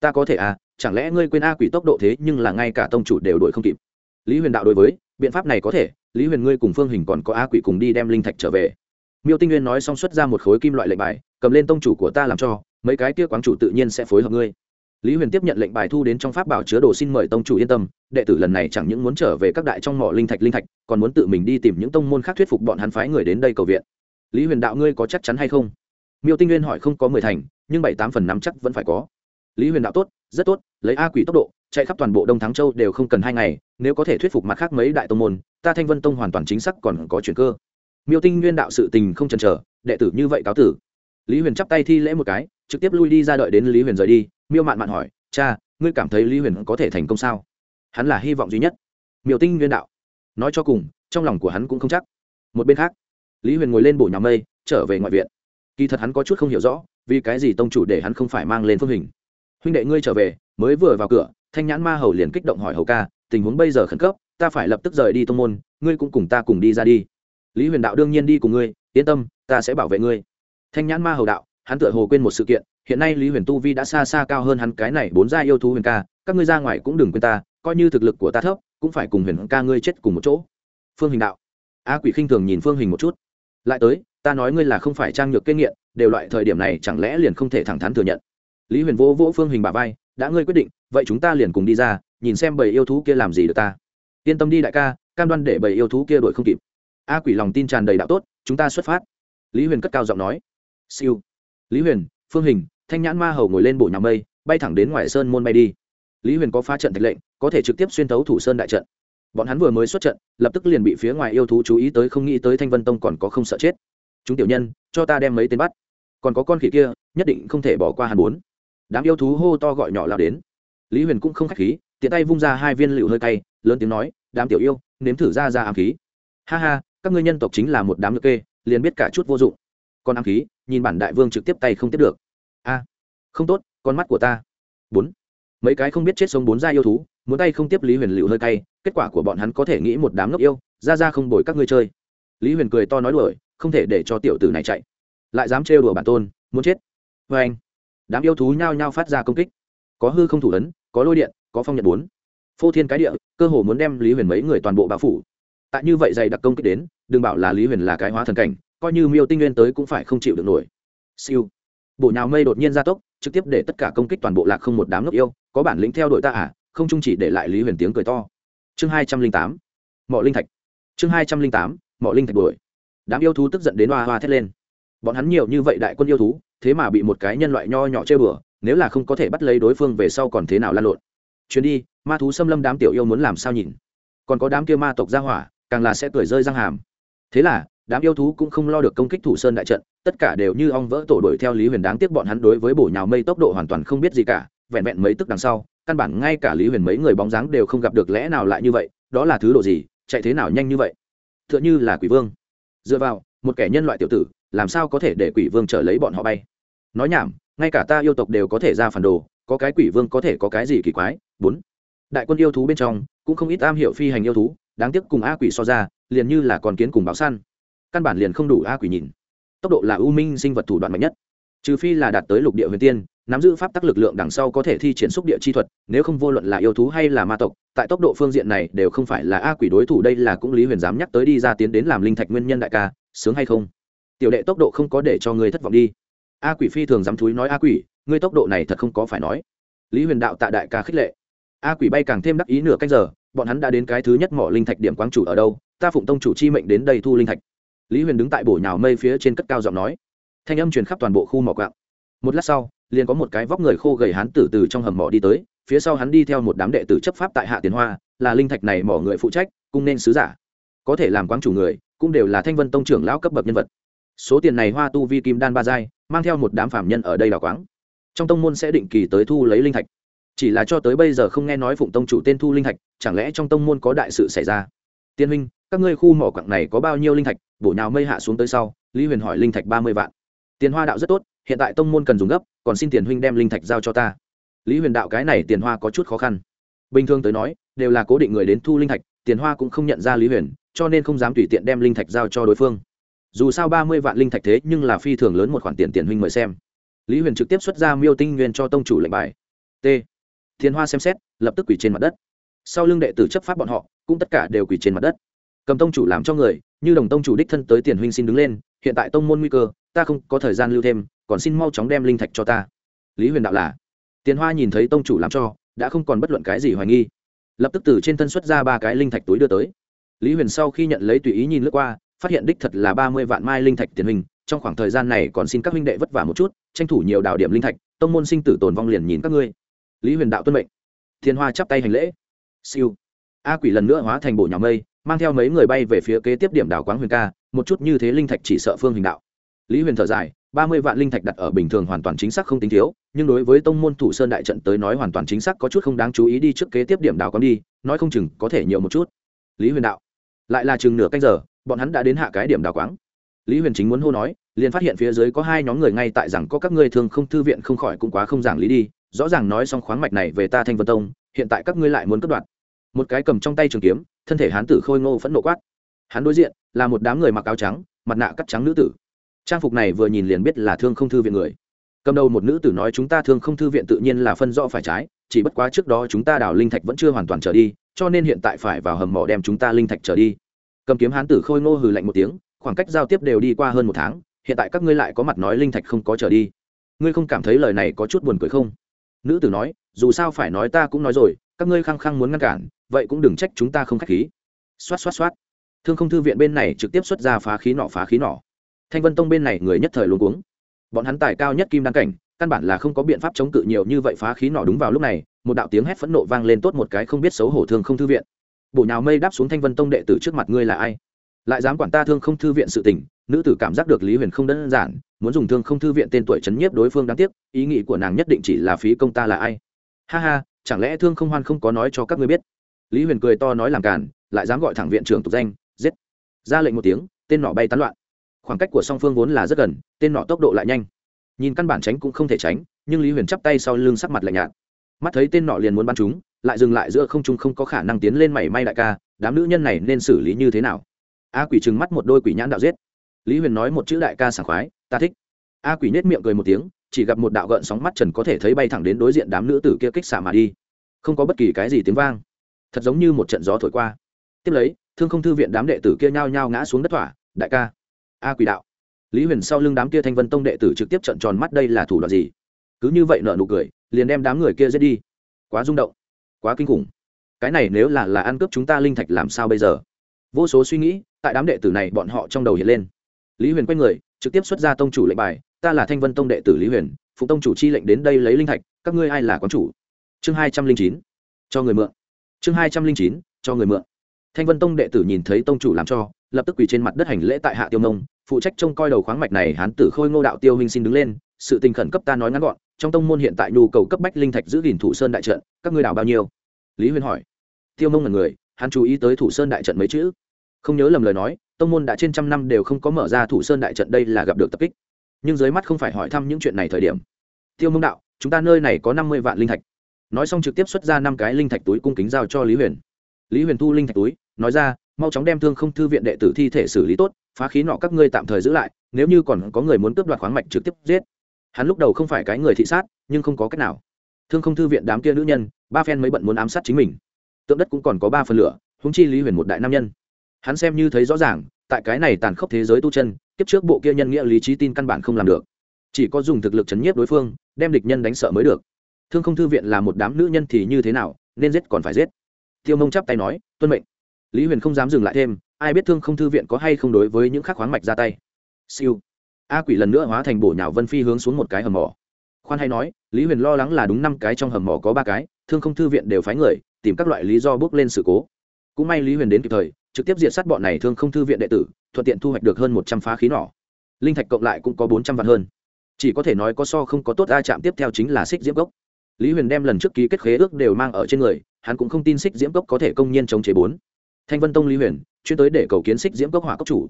Ta có thể à chẳng lẽ ngươi quên a quỷ tốc độ thế nhưng là ngay cả tông chủ đều đuổi không kịp? Lý huyền đạo đối với, biện pháp này có thể, lý huyền ngươi cùng phương hình còn có a quỷ cùng đi đem linh thạch trở về. Miêu tinh nguyên nói xong xuất ra một khối kim loại lệnh bài, cầm lên tông chủ của ta làm cho, mấy cái kia quán chủ tự nhiên sẽ phối hợp ngươi lý huyền tiếp nhận lệnh bài thu đến trong pháp bảo chứa đồ xin mời tông chủ yên tâm, đệ tử lần này chẳng những muốn trở về các đại trong mỏ linh thạch linh thạch, còn muốn tự mình đi tìm những tông môn khác thuyết phục bọn hắn phái người đến đây cầu viện. Lý huyền đạo ngươi có chắc chắn hay không? Miêu tinh nguyên hỏi không có mười thành, nhưng bảy tám phần năm chắc vẫn phải có. Lý huyền đạo tốt, rất tốt, lấy a quỷ tốc độ, chạy khắp toàn bộ đông thắng châu đều không cần hai ngày, nếu có thể thuyết phục mặt khác mấy đại tông môn, ta thanh vân tông hoàn toàn chính xác còn có chuyện cơ. Miêu tinh nguyên đạo sự tình không chần chờ, đệ tử như vậy cáo tử. Lý huyền chắp tay thi lễ một cái, trực tiếp lui đi ra đợi đến lý huyền rời đi miêu mạn mạn hỏi, cha, ngươi cảm thấy lý huyền có thể thành công sao? Hắn là hy vọng duy nhất. Miêu tinh nguyên đạo. Nói cho cùng, trong lòng của hắn cũng không chắc. Một bên khác, lý huyền ngồi lên bổ nhà mây, trở về ngoại viện. Kỳ thật hắn có chút không hiểu rõ, vì cái gì tông chủ để hắn không phải mang lên phương hình. Huynh đệ ngươi trở về, mới vừa vào cửa, thanh nhãn ma hầu liền kích động hỏi hầu ca, tình huống bây giờ khẩn cấp, ta phải lập tức rời đi tông môn, ngươi cũng cùng ta cùng đi ra đi. Lý huyền đạo đương nhiên đi cùng ngươi, yên tâm, ta sẽ bảo vệ ngươi. Thanh nhãn ma hầu đạo, hắn tựa hồ quên một sự kiện hiện nay lý huyền tu vi đã xa xa cao hơn hắn cái này bốn gia yêu thú huyền ca, các ngươi ra ngoài cũng đừng quên ta, coi như thực lực của ta thấp, cũng phải cùng huyền ca ngươi chết cùng một chỗ. Phương hình đạo. A quỷ khinh thường nhìn phương hình một chút. Lại tới, ta nói ngươi là không phải trang nhược kinh nghiện đều loại thời điểm này chẳng lẽ liền không thể thẳng thắn thừa nhận. Lý huyền vỗ vỗ phương hình bà vai, đã ngươi quyết định, vậy chúng ta liền cùng đi ra, nhìn xem bầy yêu thú kia làm gì được ta. Yên tâm đi đại ca, cam đoan để bầy yêu thú kia đuổi không kịp. A quỷ lòng tin tràn đầy đạo tốt, chúng ta xuất phát. Lý huyền cất cao giọng nói. Siêu. Lý huyền, phương hình thanh nhãn ma hầu ngồi lên bộ nhà mây, bay thẳng đến ngoài sơn môn bay đi. Lý huyền có phá trận thạch lệnh, có thể trực tiếp xuyên tấu thủ sơn đại trận. Bọn hắn vừa mới xuất trận, lập tức liền bị phía ngoài yêu thú chú ý tới, không nghĩ tới thanh vân tông còn có không sợ chết. Chúng tiểu nhân, cho ta đem mấy tên bắt. Còn có con khỉ kia, nhất định không thể bỏ qua hàn bốn đám yêu thú hô to gọi nhỏ lao đến. Lý huyền cũng không k h á c h khí, tiện tay vung ra hai viên lựu hơi cay, lớn tiếng nói, đám tiểu yêu, nếm thử ra ra ám khí. Ha ha, các ngươi nhân tộc chính là một đám ngựa kê, liền biết cả chút vô dụng. Còn ám khí, nhìn bản đại vương trực tiếp tay không tiếp được không tốt, con mắt của ta. Bốn. Mấy cái không biết chết sống bốn gia yêu thú, muốn tay không tiếp lý huyền lựu hơi cay, kết quả của bọn hắn có thể nghĩ một đám ngốc yêu, ra ra không bồi các ngươi chơi. Lý huyền cười to nói đuổi không thể để cho tiểu tử này chạy. Lại dám trêu đùa bản tôn, muốn chết. Vê anh, đám yêu thú nhao nhao phát ra công kích. Có hư không thủ ấn, có lôi điện, có phong nhật bốn. Phô thiên cái địa, cơ hồ muốn đem lý huyền mấy người toàn bộ bao phủ. Tại như vậy dày đặc công kích đến, đừng bảo là lý huyền là cái hóa thần cảnh, coi như miêu tinh nguyên tới cũng phải không chịu được nổi. Siêu. Bộ nhào mây đột nhiên gia tốc trực tiếp để tất cả công kích toàn bộ lạc không một đám ngốc yêu, có bản lĩnh theo đội ta à? Không chung chỉ để lại lý huyền tiếng cười to. Chương hai trăm linh tám mỏ linh thạch. Chương hai trăm linh tám mỏ linh thạch đuổi. Đám yêu thú tức giận đến hoa hoa thét lên. Bọn hắn nhiều như vậy đại quân yêu thú, thế mà bị một cái nhân loại nho nhỏ chơi bừa, nếu là không có thể bắt lấy đối phương về sau còn thế nào lan lộn? Chuyến đi, ma thú xâm lâm đám tiểu yêu muốn làm sao nhìn? Còn có đám kia ma tộc gia hỏa, càng là sẽ cười rơi răng hàm. Thế là đám yêu thú cũng không lo được công kích thủ sơn đại trận, tất cả đều như ong vỡ tổ đuổi theo lý huyền đáng tiếc bọn hắn đối với bổ nhào mây tốc độ hoàn toàn không biết gì cả, vẹn vẹn mấy tức đằng sau, căn bản ngay cả lý huyền mấy người bóng dáng đều không gặp được lẽ nào lại như vậy, đó là thứ độ gì, chạy thế nào nhanh như vậy? T h ư ợ n h ư là quỷ vương. Dựa vào, một kẻ nhân loại tiểu tử, làm sao có thể để quỷ vương trở lấy bọn họ bay? Nói nhảm, ngay cả ta yêu tộc đều có thể ra phản đồ, có cái quỷ vương có thể có cái gì kỳ quái? Bốn. Đại quân yêu thú bên trong, cũng không ít am hiểu phi hành yêu thú, đáng tiếc cùng a quỷ so ra, liền như là con kiến cùng báo săn căn bản liền không đủ a quỷ nhìn. Tốc độ là ưu minh sinh vật thủ đoạn mạnh nhất. Trừ phi là đạt tới lục địa huyền tiên, nắm giữ pháp tắc lực lượng đằng sau có thể thi triển xúc địa chi thuật, nếu không vô luận là yêu thú hay là ma tộc, tại tốc độ phương diện này đều không phải là a quỷ đối thủ đây là cũng lý huyền dám nhắc tới đi ra tiến đến làm linh thạch nguyên nhân đại ca, sướng hay không? Tiểu đệ tốc độ không có để cho người thất vọng đi. A quỷ phi thường dám thúi nói a quỷ, ngươi tốc độ này thật không có phải nói. Lý huyền đạo tạ đại ca khích lệ. A quỷ bay càng thêm đắc ý nửa cách giờ, bọn hắn đã đến cái thứ nhất mỏ linh thạch điểm quang chủ ở đâu, ta phụng tông chủ chi mệnh đến đây thu linh thạch lý huyền đứng tại bổ nhào mây phía trên cất cao giọng nói. Thanh âm truyền khắp toàn bộ khu mỏ quạng. Một lát sau, liền có một cái vóc người khô gầy hán tử từ trong hầm mỏ đi tới, phía sau hắn đi theo một đám đệ tử chấp pháp tại hạ tiền hoa, là linh thạch này mỏ người phụ trách, cung nên sứ giả. Có thể làm quán chủ người, cũng đều là thanh vân tông trưởng lão cấp bậc nhân vật. Số tiền này hoa tu vi kim đan ba giai, mang theo một đám phạm nhân ở đây đào quáng. Trong tông môn sẽ định kỳ tới thu lấy linh thạch. Chỉ là cho tới bây giờ không nghe nói phụng tông chủ tên thu linh thạch, chẳng lẽ trong tông môn có đại sự xảy ra? Tiên huynh, các ngươi khu mỏ quặng này có bao nhiêu linh thạch, bổ nhào mây hạ xuống tới sau, lý huyền hỏi linh thạch ba mươi vạn. Tiền hoa đạo rất tốt, hiện tại tông môn cần dùng gấp, còn xin tiền huynh đem linh thạch giao cho ta. Lý huyền đạo cái này tiền hoa có chút khó khăn. Bình thường tới nói, đều là cố định người đến thu linh thạch, tiền hoa cũng không nhận ra lý huyền, cho nên không dám tùy tiện đem linh thạch giao cho đối phương. Dù sao ba mươi vạn linh thạch thế, nhưng là phi thường lớn một khoản tiền tiền huynh mời xem. Lý huyền trực tiếp xuất ra miêu tinh nguyên cho tông chủ lệnh bài. T. Tiền hoa xem xét, lập tức quỳ trên mặt đất. Sau lưng đệ tử chấp pháp bọn họ cũng tất cả đều quỳ trên mặt đất. Cầm tông chủ làm cho người, như đồng tông chủ đích thân tới tiền huynh xin đứng lên, hiện tại tông môn nguy cơ, ta không có thời gian lưu thêm, còn xin mau chóng đem linh thạch cho ta. Lý huyền đạo là. Tiền hoa nhìn thấy tông chủ làm cho, đã không còn bất luận cái gì hoài nghi. Lập tức từ trên thân xuất ra ba cái linh thạch túi đưa tới. Lý huyền sau khi nhận lấy tùy ý nhìn lướt qua, phát hiện đích thật là ba mươi vạn mai linh thạch tiền hình trong khoảng thời gian này còn xin các huynh đệ vất vả một chút, tranh thủ nhiều đạo điểm linh thạch, tông môn sinh tử tồn vong liền nhìn các ngươi. Lý huyền đạo tuân mệnh. Thiên hoa chắp tay hành lễ. Siêu a quỷ lần nữa hóa thành bộ nhà mây, mang theo mấy người bay về phía kế tiếp điểm đảo quáng huyền ca, một chút như thế linh thạch chỉ sợ phương hình đạo. Lý huyền thở dài, ba mươi vạn linh thạch đặt ở bình thường hoàn toàn chính xác không tính thiếu, nhưng đối với tông môn thủ sơn đại trận tới nói hoàn toàn chính xác có chút không đáng chú ý đi trước kế tiếp điểm đảo quán đi, nói không chừng có thể nhiều một chút. Lý huyền đạo, lại là chừng nửa canh giờ, bọn hắn đã đến hạ cái điểm đảo quáng. Lý huyền chính muốn hô nói, liền phát hiện phía dưới có hai nhóm người ngay tại rằng có các ngươi thường không thư viện không khỏi cũng quá không giảng lý đi, rõ ràng nói xong khoáng mạch này về ta thanh vân tông, hiện tại các ngươi lại muốn cất đoạt một cái cầm trong tay trường kiếm, thân thể hán tử khôi ngô phẫn nộ quát. Hắn đối diện, là một đám người mặc áo trắng, mặt nạ cắt trắng nữ tử. Trang phục này vừa nhìn liền biết là thương không thư viện người. Cầm đầu một nữ tử nói chúng ta thương không thư viện tự nhiên là phân rõ phải trái, chỉ bất quá trước đó chúng ta đào linh thạch vẫn chưa hoàn toàn trở đi, cho nên hiện tại phải vào hầm mỏ đem chúng ta linh thạch trở đi. Cầm kiếm hán tử khôi ngô hừ lạnh một tiếng, khoảng cách giao tiếp đều đi qua hơn một tháng, hiện tại các ngươi lại có mặt nói linh thạch không có trở đi. Ngươi không cảm thấy lời này có chút buồn cười không? Nữ tử nói, dù sao phải nói ta cũng nói rồi, các ngươi khăng khăng muốn ngăn cản vậy cũng đừng trách chúng ta không k h á c h khí. Xoát xoát xoát. Thương không thư viện bên này trực tiếp xuất ra phá khí nọ, phá khí nọ. Thanh vân tông bên này người nhất thời luôn cuống. Bọn hắn tài cao nhất kim đăng cảnh, căn bản là không có biện pháp chống cự nhiều như vậy phá khí nọ đúng vào lúc này, một đạo tiếng hét phẫn nộ vang lên tốt một cái không biết xấu hổ thương không thư viện. Bộ nhào mây đáp xuống thanh vân tông đệ tử trước mặt ngươi là ai? Lại dám quản ta thương không thư viện sự tình, nữ tử cảm giác được lý huyền không đơn giản, muốn dùng thương không thư viện tên tuổi chấn nhiếp đối phương đáng tiếc, ý nghĩ của nàng nhất định chỉ là phí công ta là ai? Ha ha, chẳng lẽ thương không hoan không có nói cho các ngươi biết? Lý huyền cười to nói làm càn, lại dám gọi thẳng viện trưởng tục danh, giết. Ra lệnh một tiếng, tên nọ bay tán loạn. Khoảng cách của song phương vốn là rất gần, tên nọ tốc độ lại nhanh. Nhìn căn bản tránh cũng không thể tránh, nhưng lý huyền chắp tay sau lưng sắc mặt lạnh nhạt. Mắt thấy tên nọ liền muốn bắn chúng, lại dừng lại giữa không trung không có khả năng tiến lên mảy may đại ca, đám nữ nhân này nên xử lý như thế nào? A quỷ trừng mắt một đôi quỷ nhãn đạo giết. Lý huyền nói một chữ đại ca sảng khoái, ta thích. A quỷ nết miệng cười một tiếng, chỉ gặp một đạo gợn sóng mắt trần có thể thấy bay thẳng đến đối diện đám nữ tử kia kích xả mà đi. Không có bất kỳ cái gì tiếng vang thật giống như một trận gió thổi qua. Tiếp lấy, thương không thư viện đám đệ tử kia nhao nhao ngã xuống đất thỏa, đại ca, a quỷ đạo. Lý huyền sau lưng đám kia thanh vân tông đệ tử trực tiếp trận tròn mắt, đây là thủ đoạn gì? Cứ như vậy nợ nụ cười, liền đem đám người kia giết đi. Quá rung động, quá kinh khủng. Cái này nếu là là ăn cướp chúng ta linh thạch làm sao bây giờ? Vô số suy nghĩ tại đám đệ tử này bọn họ trong đầu hiện lên. Lý huyền quay người, trực tiếp xuất ra tông chủ lệnh bài, ta là thanh vân tông đệ tử lý huyền, phụ tông chủ chi lệnh đến đây lấy linh thạch, các ngươi ai là quán chủ? Chương hai trăm linh chín, cho người mượn chương hai trăm linh chín, cho người mượn. Thanh vân tông đệ tử nhìn thấy tông chủ làm cho, lập tức quỳ trên mặt đất hành lễ tại hạ tiêu nông, phụ trách trông coi đầu khoáng mạch này hán tử khôi ngô đạo tiêu huynh xin đứng lên, sự tình khẩn cấp ta nói ngắn gọn, trong tông môn hiện tại nhu cầu cấp bách linh thạch giữ gìn thủ sơn đại trận, các ngươi đào bao nhiêu? Lý huyên hỏi. Tiêu mông là người, hắn chú ý tới thủ sơn đại trận mấy chữ. Không nhớ lầm lời nói, tông môn đã trên trăm năm đều không có mở ra thủ sơn đại trận đây là gặp được tập kích. Nhưng dưới mắt không phải hỏi thăm những chuyện này thời điểm. Tiêu mông đạo, chúng ta nơi này có năm mươi vạn linh thạch nói xong trực tiếp xuất ra năm cái linh thạch túi cung kính giao cho lý huyền. Lý huyền thu linh thạch túi, nói ra, mau chóng đem thương không thư viện đệ tử thi thể xử lý tốt, phá khí nọ các ngươi tạm thời giữ lại, nếu như còn có người muốn cướp đoạt khoáng mạch trực tiếp giết. Hắn lúc đầu không phải cái người thị sát, nhưng không có cách nào. Thương không thư viện đám kia nữ nhân, ba phen mới bận muốn ám sát chính mình. Tượng đất cũng còn có ba phần lửa húng chi lý huyền một đại nam nhân. Hắn xem như thấy rõ ràng, tại cái này tàn khốc thế giới tu chân tiếp trước bộ kia nhân nghĩa lý trí tin căn bản không làm được. Chỉ có dùng thực lực chấn nhiếp đối phương, đem địch nhân đánh sợ mới được thương không thư viện là một đám nữ nhân thì như thế nào, nên giết còn phải giết. Tiêu mông chắp tay nói, tuân mệnh. Lý huyền không dám dừng lại thêm, ai biết thương không thư viện có hay không đối với những khắc khoáng mạch ra tay. Siêu. A quỷ lần nữa hóa thành bổ nhào vân phi hướng xuống một cái hầm mỏ. Khoan hay nói, lý huyền lo lắng là đúng năm cái trong hầm mỏ có ba cái, thương không thư viện đều phái người, tìm các loại lý do bước lên sự cố. Cũng may lý huyền đến kịp thời, trực tiếp diệt sát bọn này thương không thư viện đệ tử, thuận tiện thu hoạch được hơn một trăm phá khí nỏ. Linh thạch cộng lại cũng có bốn trăm vạn hơn. Chỉ có thể nói có so không có tốt, a chạm tiếp theo chính là xích diễm gốc lý huyền đem lần trước ký kết khế ước đều mang ở trên người, hắn cũng không tin xích diễm cốc có thể công nhiên chống chế bốn. Thanh vân tông lý huyền, chuyên tới để cầu kiến xích diễm cốc hỏa cốc chủ.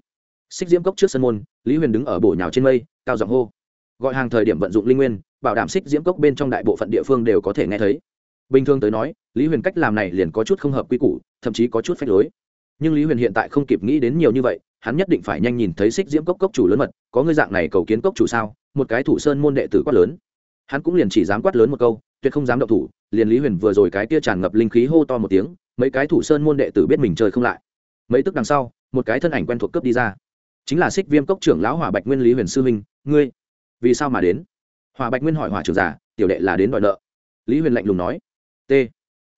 Xích diễm cốc trước sân môn, lý huyền đứng ở bổ nhào trên mây, cao giọng hô. Gọi hàng thời điểm vận dụng linh nguyên, bảo đảm xích diễm cốc bên trong đại bộ phận địa phương đều có thể nghe thấy. Bình thường tới nói, lý huyền cách làm này liền có chút không hợp quy củ, thậm chí có chút phách lối. Nhưng lý huyền hiện tại không kịp nghĩ đến nhiều như vậy, hắn nhất định phải nhanh nhìn thấy xích diễm cốc cốc chủ lớn mật, có ngư dạng này cầu kiến cốc chủ sao? Một cái thủ sơn môn đệ tử quát lớn. Hắn cũng liền chỉ dám quát lớn một câu tuyệt không dám động thủ, liền lý huyền vừa rồi cái tia tràn ngập linh khí hô to một tiếng, mấy cái thủ sơn môn đệ tử biết mình chơi không lại. Mấy tức đằng sau, một cái thân ảnh quen thuộc cướp đi ra. Chính là xích viêm cốc trưởng lão hỏa bạch nguyên lý huyền sư minh ngươi, vì sao mà đến? Hỏa bạch nguyên hỏi hỏa trưởng giả tiểu đệ là đến đòi nợ. Lý huyền lạnh lùng nói, t.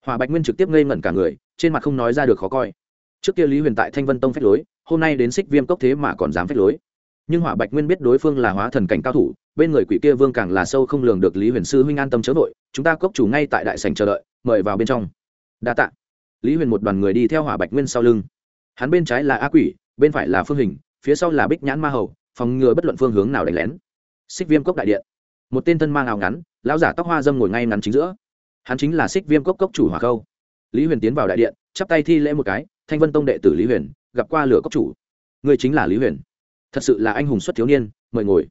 Hỏa bạch nguyên trực tiếp ngây ngẩn cả người, trên mặt không nói ra được khó coi. Trước kia lý huyền tại thanh vân tông phách lối, hôm nay đến xích viêm cốc thế mà còn dám phách lối. Nhưng hỏa bạch nguyên biết đối phương là hóa thần cảnh cao thủ bên người quỷ kia vương càng là sâu không lường được lý huyền sư huynh an tâm chớ vội, chúng ta cốc chủ ngay tại đại sành chờ đợi, mời vào bên trong. Đa t ạ lý huyền một đoàn người đi theo hỏa bạch nguyên sau lưng. Hắn bên trái là a quỷ, bên phải là phương hình, phía sau là bích nhãn ma hầu, phòng ngừa bất luận phương hướng nào đánh lén. Xích viêm cốc đại điện. Một tên thân mang áo ngắn, lão giả tóc hoa dâm ngồi ngay ngắn chính giữa. Hắn chính là xích viêm cốc cốc chủ hỏa khâu. Lý huyền tiến vào đại điện, chắp tay thi lễ một cái, thanh vân tông đệ tử lý huyền, gặp qua lửa cốc chủ. Người chính là lý huyền. Thật sự là anh hùng xuất thiếu niên, mời ngồi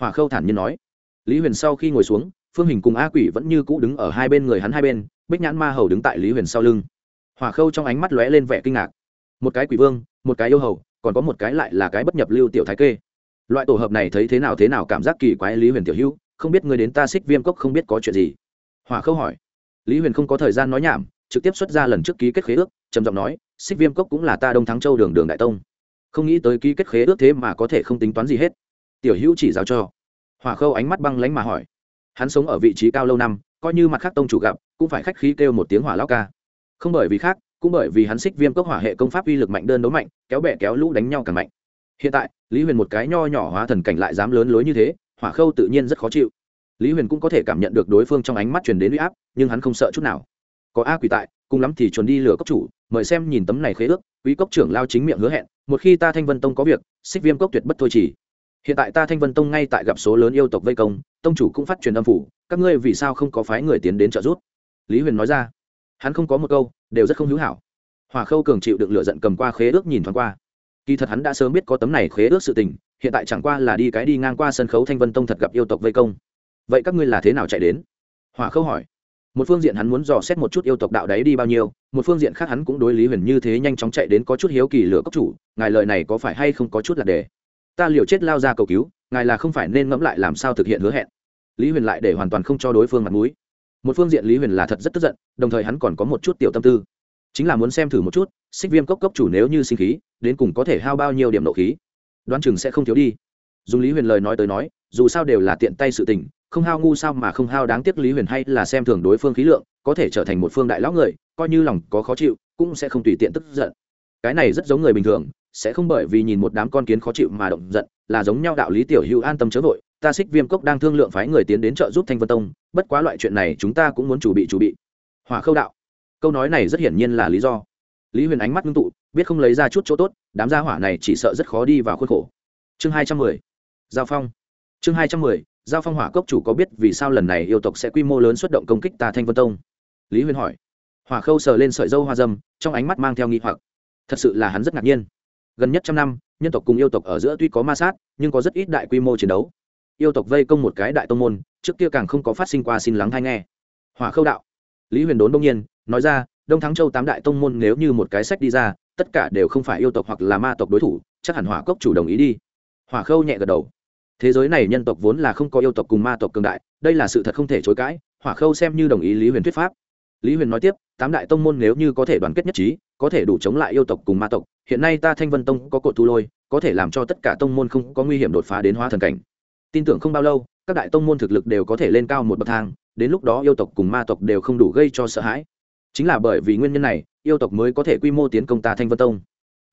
hòa khâu thản nhiên nói. Lý huyền sau khi ngồi xuống, phương hình cùng a quỷ vẫn như cũ đứng ở hai bên người hắn hai bên, bích nhãn ma hầu đứng tại lý huyền sau lưng. Hòa khâu trong ánh mắt lóe lên vẻ kinh ngạc. Một cái quỷ vương, một cái yêu hầu, còn có một cái lại là cái bất nhập lưu tiểu thái kê. Loại tổ hợp này thấy thế nào thế nào cảm giác kỳ quái lý huyền tiểu hữu, không biết người đến ta xích viêm cốc không biết có chuyện gì. Hòa khâu hỏi. Lý huyền không có thời gian nói nhảm, trực tiếp xuất ra lần trước ký kết khế ước, trầm giọng nói, xích viêm cốc cũng là ta đông thắng châu đường đường đại tông. Không nghĩ tới ký kết khế ước thế mà có thể không tính toán gì hết tiểu hữu chỉ giáo cho. Hỏa khâu ánh mắt băng lánh mà hỏi. Hắn sống ở vị trí cao lâu năm, coi như mặt khác tông chủ gặp, cũng phải khách khí kêu một tiếng hỏa lao ca. Không bởi vì khác, cũng bởi vì hắn xích viêm cốc hỏa hệ công pháp uy lực mạnh đơn đấu mạnh, kéo bẹ kéo lũ đánh nhau càng mạnh. Hiện tại, lý huyền một cái nho nhỏ hóa thần cảnh lại dám lớn lối như thế, hỏa khâu tự nhiên rất khó chịu. Lý huyền cũng có thể cảm nhận được đối phương trong ánh mắt truyền đến uy áp, nhưng hắn không sợ chút nào. Có a quỷ tại, cùng lắm thì chuẩn đi lửa cốc chủ, mời xem nhìn tấm này khế ước, quý cốc trưởng lao chính miệng hứa hẹn, một khi ta thanh vân tông có việc, xích viêm cốc tuyệt bất thôi chỉ hiện tại ta thanh vân tông ngay tại gặp số lớn yêu tộc vây công, tông chủ cũng phát truyền âm phủ, các ngươi vì sao không có phái người tiến đến trợ giúp? Lý huyền nói ra. Hắn không có một câu, đều rất không hữu hảo. Hòa khâu cường chịu được lựa giận cầm qua khế ước nhìn thoáng qua. Kỳ thật hắn đã sớm biết có tấm này khế ước sự tình, hiện tại chẳng qua là đi cái đi ngang qua sân khấu thanh vân tông thật gặp yêu tộc vây công. Vậy các ngươi là thế nào chạy đến? Hòa khâu hỏi. Một phương diện hắn muốn dò xét một chút yêu tộc đạo đấy đi bao nhiêu, một phương diện khác hắn cũng đối lý huyền như thế nhanh chóng chạy đến có chút hiếu kỳ lửa cốc chủ, ngài lời này có phải hay không có chút là để? Ta liều chết lao ra cầu cứu, ngài là không phải nên ngẫm lại làm sao thực hiện hứa hẹn. Lý huyền lại để hoàn toàn không cho đối phương mặt mũi. Một phương diện lý huyền là thật rất tức giận, đồng thời hắn còn có một chút tiểu tâm tư. Chính là muốn xem thử một chút, xích viêm cốc cốc chủ nếu như sinh khí, đến cùng có thể hao bao nhiêu điểm nộ khí. Đoán chừng sẽ không thiếu đi. Dùng lý huyền lời nói tới nói, dù sao đều là tiện tay sự tình, không hao ngu sao mà không hao đáng tiếc lý huyền hay là xem thường đối phương khí lượng, có thể trở thành một phương đại lão người, coi như lòng có khó chịu, cũng sẽ không tùy tiện tức giận. Cái này rất giống người bình thường sẽ không bởi vì nhìn một đám con kiến khó chịu mà động giận, là giống nhau đạo lý tiểu hữu an tâm chớ vội, ta xích viêm cốc đang thương lượng phái người tiến đến trợ giúp thanh vân tông, bất quá loại chuyện này chúng ta cũng muốn chủ bị chủ bị. Hòa khâu đạo, câu nói này rất hiển nhiên là lý do. Lý huyền ánh mắt ngưng tụ, biết không lấy ra chút chỗ tốt, đám gia hỏa này chỉ sợ rất khó đi vào khuôn khổ. Chương hai trăm mười, giao phong. Chương hai trăm mười, giao phong hỏa cốc chủ có biết vì sao lần này yêu tộc sẽ quy mô lớn xuất động công kích ta thanh vân tông? Lý huyền hỏi. Hỏa khâu sờ lên sợi dâu hoa dâm, trong ánh mắt mang theo nghi hoặc. Thật sự là hắn rất ngạc nhiên gần nhất trăm năm, nhân tộc cùng yêu tộc ở giữa tuy có ma sát, nhưng có rất ít đại quy mô chiến đấu. Yêu tộc vây công một cái đại tông môn, trước kia càng không có phát sinh qua xin lắng hay nghe. Hỏa khâu đạo. Lý huyền đốn đông nhiên, nói ra, đông thắng châu tám đại tông môn nếu như một cái sách đi ra, tất cả đều không phải yêu tộc hoặc là ma tộc đối thủ, chắc hẳn hỏa cốc chủ đồng ý đi. Hỏa khâu nhẹ gật đầu. Thế giới này nhân tộc vốn là không có yêu tộc cùng ma tộc cường đại, đây là sự thật không thể chối cãi, hỏa khâu xem như đồng ý lý huyền thuyết pháp. Lý huyền nói tiếp tám đại tông môn nếu như có thể đoàn kết nhất trí, có thể đủ chống lại yêu tộc cùng ma tộc, hiện nay ta thanh vân tông có cột thu lôi, có thể làm cho tất cả tông môn không có nguy hiểm đột phá đến hóa thần cảnh. Tin tưởng không bao lâu, các đại tông môn thực lực đều có thể lên cao một bậc thang, đến lúc đó yêu tộc cùng ma tộc đều không đủ gây cho sợ hãi. Chính là bởi vì nguyên nhân này, yêu tộc mới có thể quy mô tiến công ta thanh vân tông.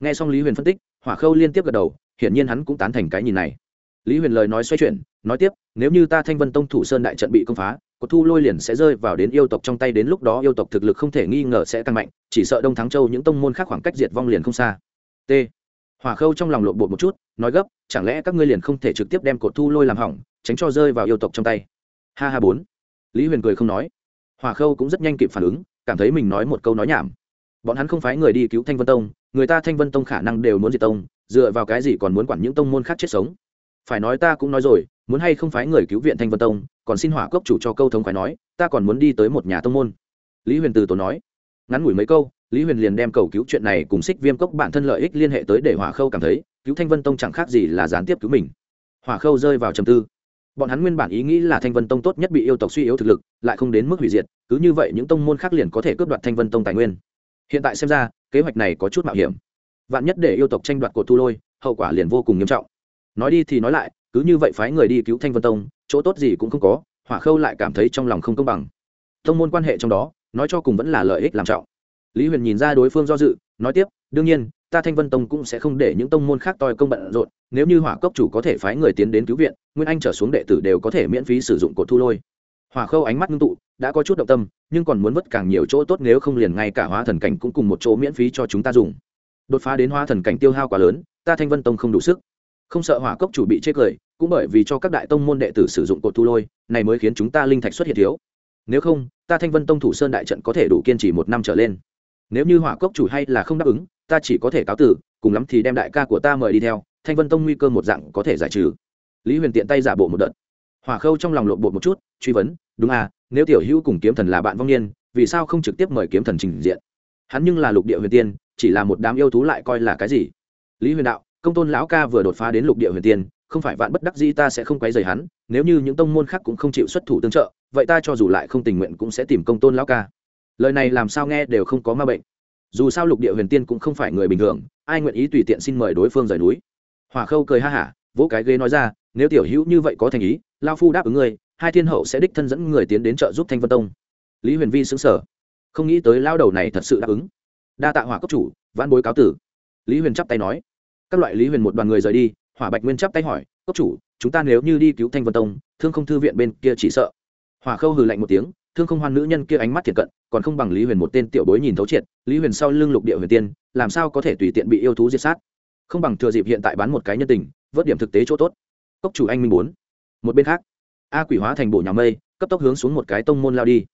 N g h e xong lý huyền phân tích, hỏa khâu liên tiếp gật đầu, hiển nhiên hắn cũng tán thành cái nhìn này. Lý huyền lời nói xoay chuyển, nói tiếp, nếu như ta thanh vân tông thủ sơn đại trận bị công phá cột thu lôi liền sẽ rơi vào đến yêu tộc trong tay đến lúc đó yêu tộc thực lực không thể nghi ngờ sẽ tăng mạnh, chỉ sợ đông thắng châu những tông môn khác khoảng cách diệt vong liền không xa. T. Hỏa khâu trong lòng lộn bột một chút, nói gấp, chẳng lẽ các ngươi liền không thể trực tiếp đem cột thu lôi làm hỏng, tránh cho rơi vào yêu tộc trong tay? Ha ha bốn. Lý huyền cười không nói. Hỏa khâu cũng rất nhanh kịp phản ứng, cảm thấy mình nói một câu nói nhảm. Bọn hắn không phái người đi cứu thanh vân tông, người ta thanh vân tông khả năng đều muốn diệt tông, dựa vào cái gì còn muốn quản những tông môn khác chết sống? Phải nói ta cũng nói rồi, muốn hay không phải người cứu viện thanh vân tông, còn xin hỏa cốc chủ cho câu thống phải nói, ta còn muốn đi tới một nhà tông môn. Lý huyền từ tổ nói. Ngắn ngủi mấy câu, lý huyền liền đem cầu cứu chuyện này cùng xích viêm cốc bản thân lợi ích liên hệ tới để hỏa khâu cảm thấy, cứu thanh vân tông chẳng khác gì là gián tiếp cứu mình. Hỏa khâu rơi vào trầm tư. Bọn hắn nguyên bản ý nghĩ là thanh vân tông tốt nhất bị yêu tộc suy yếu thực lực, lại không đến mức hủy diệt, cứ như vậy những tông môn khác liền có thể cướp đoạt thanh vân tông tài nguyên. Hiện tại xem ra, kế hoạch này có chút mạo hiểm. Vạn nhất để yêu tộc tranh đoạt cột thu lôi, hậu quả liền vô cùng nghiêm trọng nói đi thì nói lại, cứ như vậy phái người đi cứu thanh vân tông, chỗ tốt gì cũng không có, hỏa khâu lại cảm thấy trong lòng không công bằng. Tông môn quan hệ trong đó, nói cho cùng vẫn là lợi ích làm trọng. Lý huyền nhìn ra đối phương do dự, nói tiếp, đương nhiên, ta thanh vân tông cũng sẽ không để những tông môn khác toi công bận rộn, nếu như hỏa cốc chủ có thể phái người tiến đến cứu viện, nguyên anh trở xuống đệ tử đều có thể miễn phí sử dụng cột thu lôi. Hỏa khâu ánh mắt ngưng tụ, đã có chút động tâm, nhưng còn muốn vất càng nhiều chỗ tốt nếu không liền ngay cả hóa thần cảnh cũng cùng một chỗ miễn phí cho chúng ta dùng. Đột phá đến hóa thần cảnh tiêu hao quá lớn, ta thanh vân tông không đủ sức không sợ hỏa cốc chủ bị chết cười, cũng bởi vì cho các đại tông môn đệ tử sử dụng cột thu lôi, này mới khiến chúng ta linh thạch xuất hiện thiếu. Nếu không, ta thanh vân tông thủ sơn đại trận có thể đủ kiên trì một năm trở lên. Nếu như hỏa cốc chủ hay là không đáp ứng, ta chỉ có thể cáo tử cùng lắm thì đem đại ca của ta mời đi theo, thanh vân tông nguy cơ một dạng có thể giải trừ. Lý huyền tiện tay giả bộ một đợt. Hỏa khâu trong lòng lộn bộ một chút, truy vấn, đúng à nếu tiểu hữu cùng kiếm thần là bạn vong niên, vì sao không trực tiếp mời kiếm thần trình diện? Hắn nhưng là lục địa huyền tiên, chỉ là một đám yêu thú lại coi là cái gì? Lý huyền đạo công tôn lão ca vừa đột phá đến lục địa huyền tiên, không phải vạn bất đắc dĩ ta sẽ không quấy rầy hắn, nếu như những tông môn khác cũng không chịu xuất thủ tương trợ, vậy ta cho dù lại không tình nguyện cũng sẽ tìm công tôn lão ca. Lời này làm sao nghe đều không có ma bệnh. Dù sao lục địa huyền tiên cũng không phải người bình thường, ai nguyện ý tùy tiện xin mời đối phương rời núi? Hòa khâu cười ha hả, vỗ cái ghế nói ra, nếu tiểu hữu như vậy có thành ý lao phu đáp ứng người hai thiên hậu sẽ đích thân dẫn người tiến đến trợ giúp thanh vân tông. Lý huyền vi xứng sở không nghĩ tới lao đầu này thật sự đáp ứng. Đa tạ hỏa cấp chủ, vãn bối cáo tử. Lý huyền chắp tay nói các loại lý huyền một đoàn người rời đi, hỏa bạch nguyên chắp tay hỏi cấp chủ, chúng ta nếu như đi cứu thanh vân tông, thương không thư viện bên kia chỉ sợ. Hỏa khâu hừ lạnh một tiếng, thương không hoan nữ nhân kia ánh mắt thiệt cận, còn không bằng lý huyền một tên tiểu bối nhìn thấu triệt, lý huyền sau lưng lục địa huyền tiên, làm sao có thể tùy tiện bị yêu thú diệt sát? Không bằng thừa dịp hiện tại bán một cái nhân tình, vớt điểm thực tế chỗ tốt. Cốc chủ anh minh bốn. Một bên khác, a quỷ hóa thành bộ nhà mây, cấp tốc hướng xuống một cái tông môn lao đi.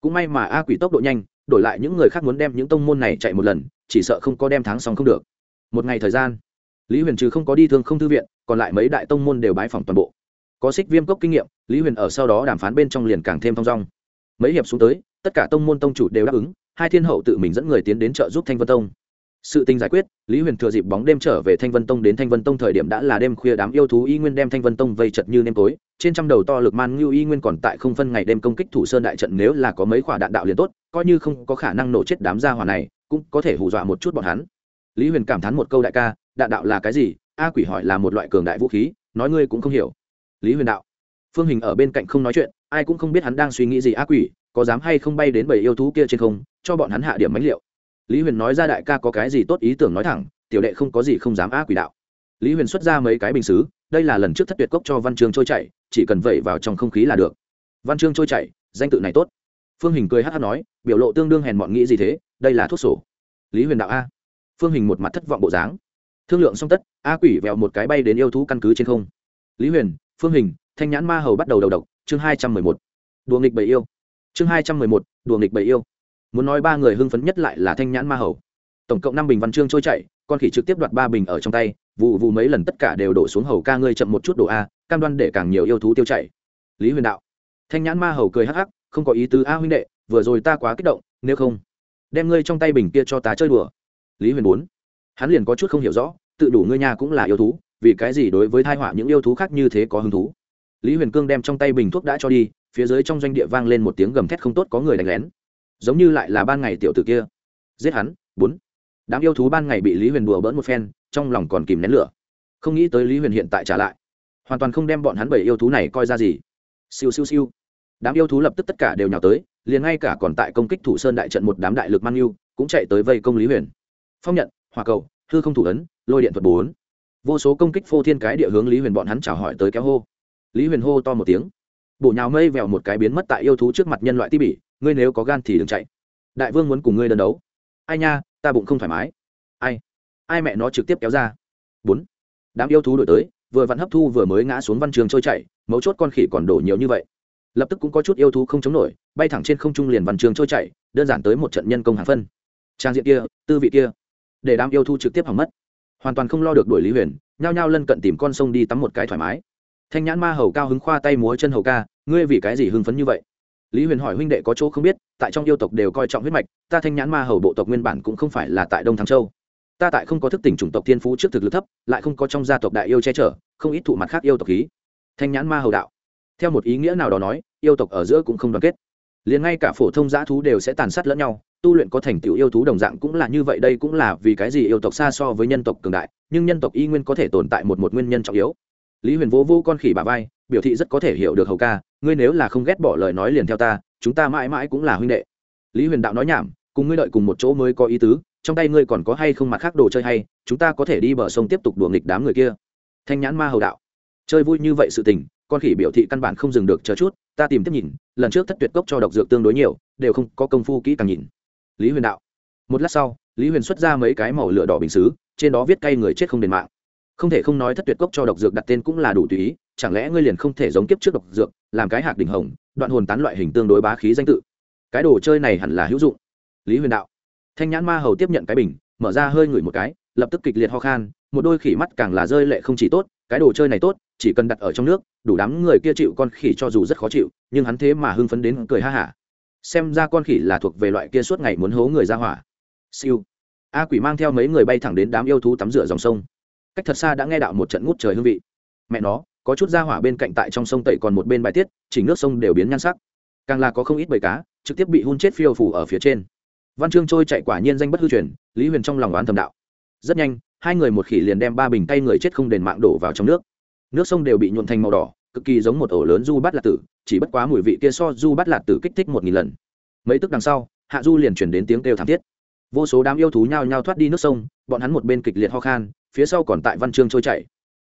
Cũng may mà a quỷ tốc độ nhanh, đổi lại những người khác muốn đem những tông môn này chạy một lần, chỉ sợ không có đem thắng xong không được. Một ngày thời gian lý huyền trừ không có đi thương không thư viện, còn lại mấy đại tông môn đều bái phỏng toàn bộ. Có xích viêm cốc kinh nghiệm, lý huyền ở sau đó đàm phán bên trong liền càng thêm thong dong. Mấy hiệp xuống tới, tất cả tông môn tông chủ đều đáp ứng, hai thiên hậu tự mình dẫn người tiến đến trợ giúp thanh vân tông. Sự tình giải quyết, lý huyền thừa dịp bóng đêm trở về thanh vân tông đến thanh vân tông thời điểm đã là đêm khuya đám yêu thú y nguyên đem thanh vân tông vây chật như nêm tối, trên trăm đầu to lực man ngưu y nguyên còn tại không phân ngày đêm công kích thủ sơn đại trận nếu là có mấy quả đạn đạo liền tốt, coi như không có khả năng nổ chết đám gia hỏa này, cũng có thể hù dọa một chút bọn hắn. Lý huyền cảm thán một câu đại ca đạn đạo là cái gì? A quỷ hỏi là một loại cường đại vũ khí, nói ngươi cũng không hiểu. Lý huyền đạo. Phương hình ở bên cạnh không nói chuyện, ai cũng không biết hắn đang suy nghĩ gì a quỷ, có dám hay không bay đến bảy yêu thú kia trên không, cho bọn hắn hạ điểm mánh liệu. Lý huyền nói ra đại ca có cái gì tốt ý tưởng nói thẳng, tiểu đệ không có gì không dám a quỷ đạo. Lý huyền xuất ra mấy cái bình xứ, đây là lần trước thất tuyệt cốc cho văn chương trôi chảy, chỉ cần vẩy vào trong không khí là được. Văn chương trôi chảy, danh tự này tốt. Phương hình cười hát hát nói, biểu lộ tương đương hèn mọn nghĩ gì thế, đây là thuốc sổ. Lý huyền đạo a. Phương hình một mặt thất vọng bộ dáng thương lượng xong tất, a quỷ vẹo một cái bay đến yêu thú căn cứ trên không. Lý huyền, phương hình, thanh nhãn ma hầu bắt đầu đầu độc, chương hai trăm mười một. Đùa nghịch bầy yêu. Chương hai trăm mười một, đùa nghịch bầy yêu. Muốn nói ba người hưng phấn nhất lại là thanh nhãn ma hầu. Tổng cộng năm bình văn chương trôi chạy con khỉ trực tiếp đoạt ba bình ở trong tay, vụ vụ mấy lần tất cả đều đổ xuống hầu ca ngươi chậm một chút đổ a, cam đoan để càng nhiều yêu thú tiêu chảy. Lý huyền đạo. Thanh nhãn ma hầu cười hắc hắc, không có ý tứ a huynh đệ, vừa rồi ta quá kích động, nếu không, đem ngươi trong tay bình kia cho ta chơi đùa. Lý huyền bốn hắn liền có chút không hiểu rõ, tự đủ ngươi nhà cũng là yêu thú, vì cái gì đối với thai họa những yêu thú khác như thế có hứng thú? Lý huyền cương đem trong tay bình thuốc đã cho đi, phía dưới trong doanh địa vang lên một tiếng gầm thét không tốt có người đánh lén. Giống như lại là ban ngày tiểu tử kia. Giết hắn, bốn. Đám yêu thú ban ngày bị lý huyền đùa bỡn một phen, trong lòng còn kìm nén lửa. Không nghĩ tới lý huyền hiện tại trả lại. Hoàn toàn không đem bọn hắn bảy yêu thú này coi ra gì. Siêu siêu siêu. Đám yêu thú lập tức tất cả đều nhào tới, liền ngay cả còn tại công kích thủ sơn đại trận một đám đại lực man yêu, cũng chạy tới vây công lý huyền. Phong nhận hòa cầu, hư không thủ ấn, lôi điện thuật bốn. Vô số công kích phô thiên cái địa hướng lý huyền bọn hắn chào hỏi tới kéo hô. Lý huyền hô to một tiếng. Bổ nhào mây vèo một cái biến mất tại yêu thú trước mặt nhân loại ti bỉ, ngươi nếu có gan thì đừng chạy. Đại vương muốn cùng ngươi đơn đấu. Ai nha, ta bụng không thoải mái. Ai? Ai mẹ nó trực tiếp kéo ra. Bốn. Đám yêu thú đổi tới, vừa vặn hấp thu vừa mới ngã xuống văn trường trôi chạy mấu chốt con khỉ còn đổ nhiều như vậy. Lập tức cũng có chút yêu thú không chống nổi, bay thẳng trên không trung liền văn trường trôi chạy đơn giản tới một trận nhân công hàng phân. Trang diện kia, tư vị kia để đám yêu thu trực tiếp hỏng mất. Hoàn toàn không lo được đuổi lý huyền, nhao nhao lân cận tìm con sông đi tắm một cái thoải mái. Thanh nhãn ma hầu cao hứng khoa tay múa chân hầu ca, ngươi vì cái gì hưng phấn như vậy? Lý huyền hỏi huynh đệ có chỗ không biết, tại trong yêu tộc đều coi trọng huyết mạch, ta thanh nhãn ma hầu bộ tộc nguyên bản cũng không phải là tại đông thắng châu. Ta tại không có thức tỉnh chủng tộc thiên phú trước thực lực thấp, lại không có trong gia tộc đại yêu che chở, không ít thụ mặt khác yêu tộc khí. Thanh nhãn ma hầu đạo. Theo một ý nghĩa nào đó nói, yêu tộc ở giữa cũng không đoàn kết. Liền ngay cả phổ thông giã thú đều sẽ tàn sát lẫn nhau tu luyện có thành tựu yêu thú đồng dạng cũng là như vậy, đây cũng là vì cái gì yêu tộc xa so với nhân tộc cường đại, nhưng nhân tộc y nguyên có thể tồn tại một một nguyên nhân trọng yếu. Lý huyền vô vô con khỉ bà vai, biểu thị rất có thể hiểu được hầu ca, ngươi nếu là không ghét bỏ lời nói liền theo ta, chúng ta mãi mãi cũng là huynh đệ. Lý huyền đạo nói nhảm, cùng ngươi đợi cùng một chỗ mới có ý tứ, trong tay ngươi còn có hay không mặt khác đồ chơi hay, chúng ta có thể đi bờ sông tiếp tục đùa nghịch đám người kia. Thanh nhãn ma hầu đạo. Chơi vui như vậy sự tình, con khỉ biểu thị căn bản không dừng được, chờ chút, ta tìm tiếp nhìn, lần trước thất tuyệt cốc cho độc dược tương đối nhiều, đều không có công phu kỹ càng nhìn lý huyền đạo. Một lát sau, lý huyền xuất ra mấy cái màu lửa đỏ bình xứ, trên đó viết cay người chết không đền mạng. Không thể không nói thất tuyệt cốc cho độc dược đặt tên cũng là đủ tùy ý, chẳng lẽ ngươi liền không thể giống kiếp trước độc dược, làm cái hạc đỉnh hồng, đoạn hồn tán loại hình tương đối bá khí danh tự? Cái đồ chơi này hẳn là hữu dụng. Lý huyền đạo. Thanh nhãn ma hầu tiếp nhận cái bình, mở ra hơi ngửi một cái, lập tức kịch liệt ho khan, một đôi khỉ mắt càng là rơi lệ không chỉ tốt, cái đồ chơi này tốt, chỉ cần đặt ở trong nước, đủ đám người kia chịu con khỉ cho dù rất khó chịu, nhưng hắn thế mà hưng phấn đến cười ha hả xem ra con khỉ là thuộc về loại kia suốt ngày muốn hố người ra hỏa. Siêu. A quỷ mang theo mấy người bay thẳng đến đám yêu thú tắm rửa dòng sông. Cách thật xa đã nghe đạo một trận ngút trời hương vị. Mẹ nó, có chút ra hỏa bên cạnh tại trong sông tẩy còn một bên bài tiết, chỉnh nước sông đều biến nhan sắc. Càng là có không ít bầy cá, trực tiếp bị hun chết phiêu phủ ở phía trên. Văn chương trôi chạy quả nhiên danh bất hư truyền, lý huyền trong lòng oán thầm đạo. Rất nhanh, hai người một khỉ liền đem ba bình tay người chết không đền mạng đổ vào trong nước. Nước sông đều bị nhuộn thành màu đỏ cực kỳ giống một ổ lớn du bát lạt tử, chỉ bất quá mùi vị kia so du bát lạt tử kích thích một nghìn lần. Mấy tức đằng sau, hạ du liền chuyển đến tiếng kêu thảm thiết. Vô số đám yêu thú nhao nhao thoát đi nước sông, bọn hắn một bên kịch liệt ho khan, phía sau còn tại văn chương trôi chảy.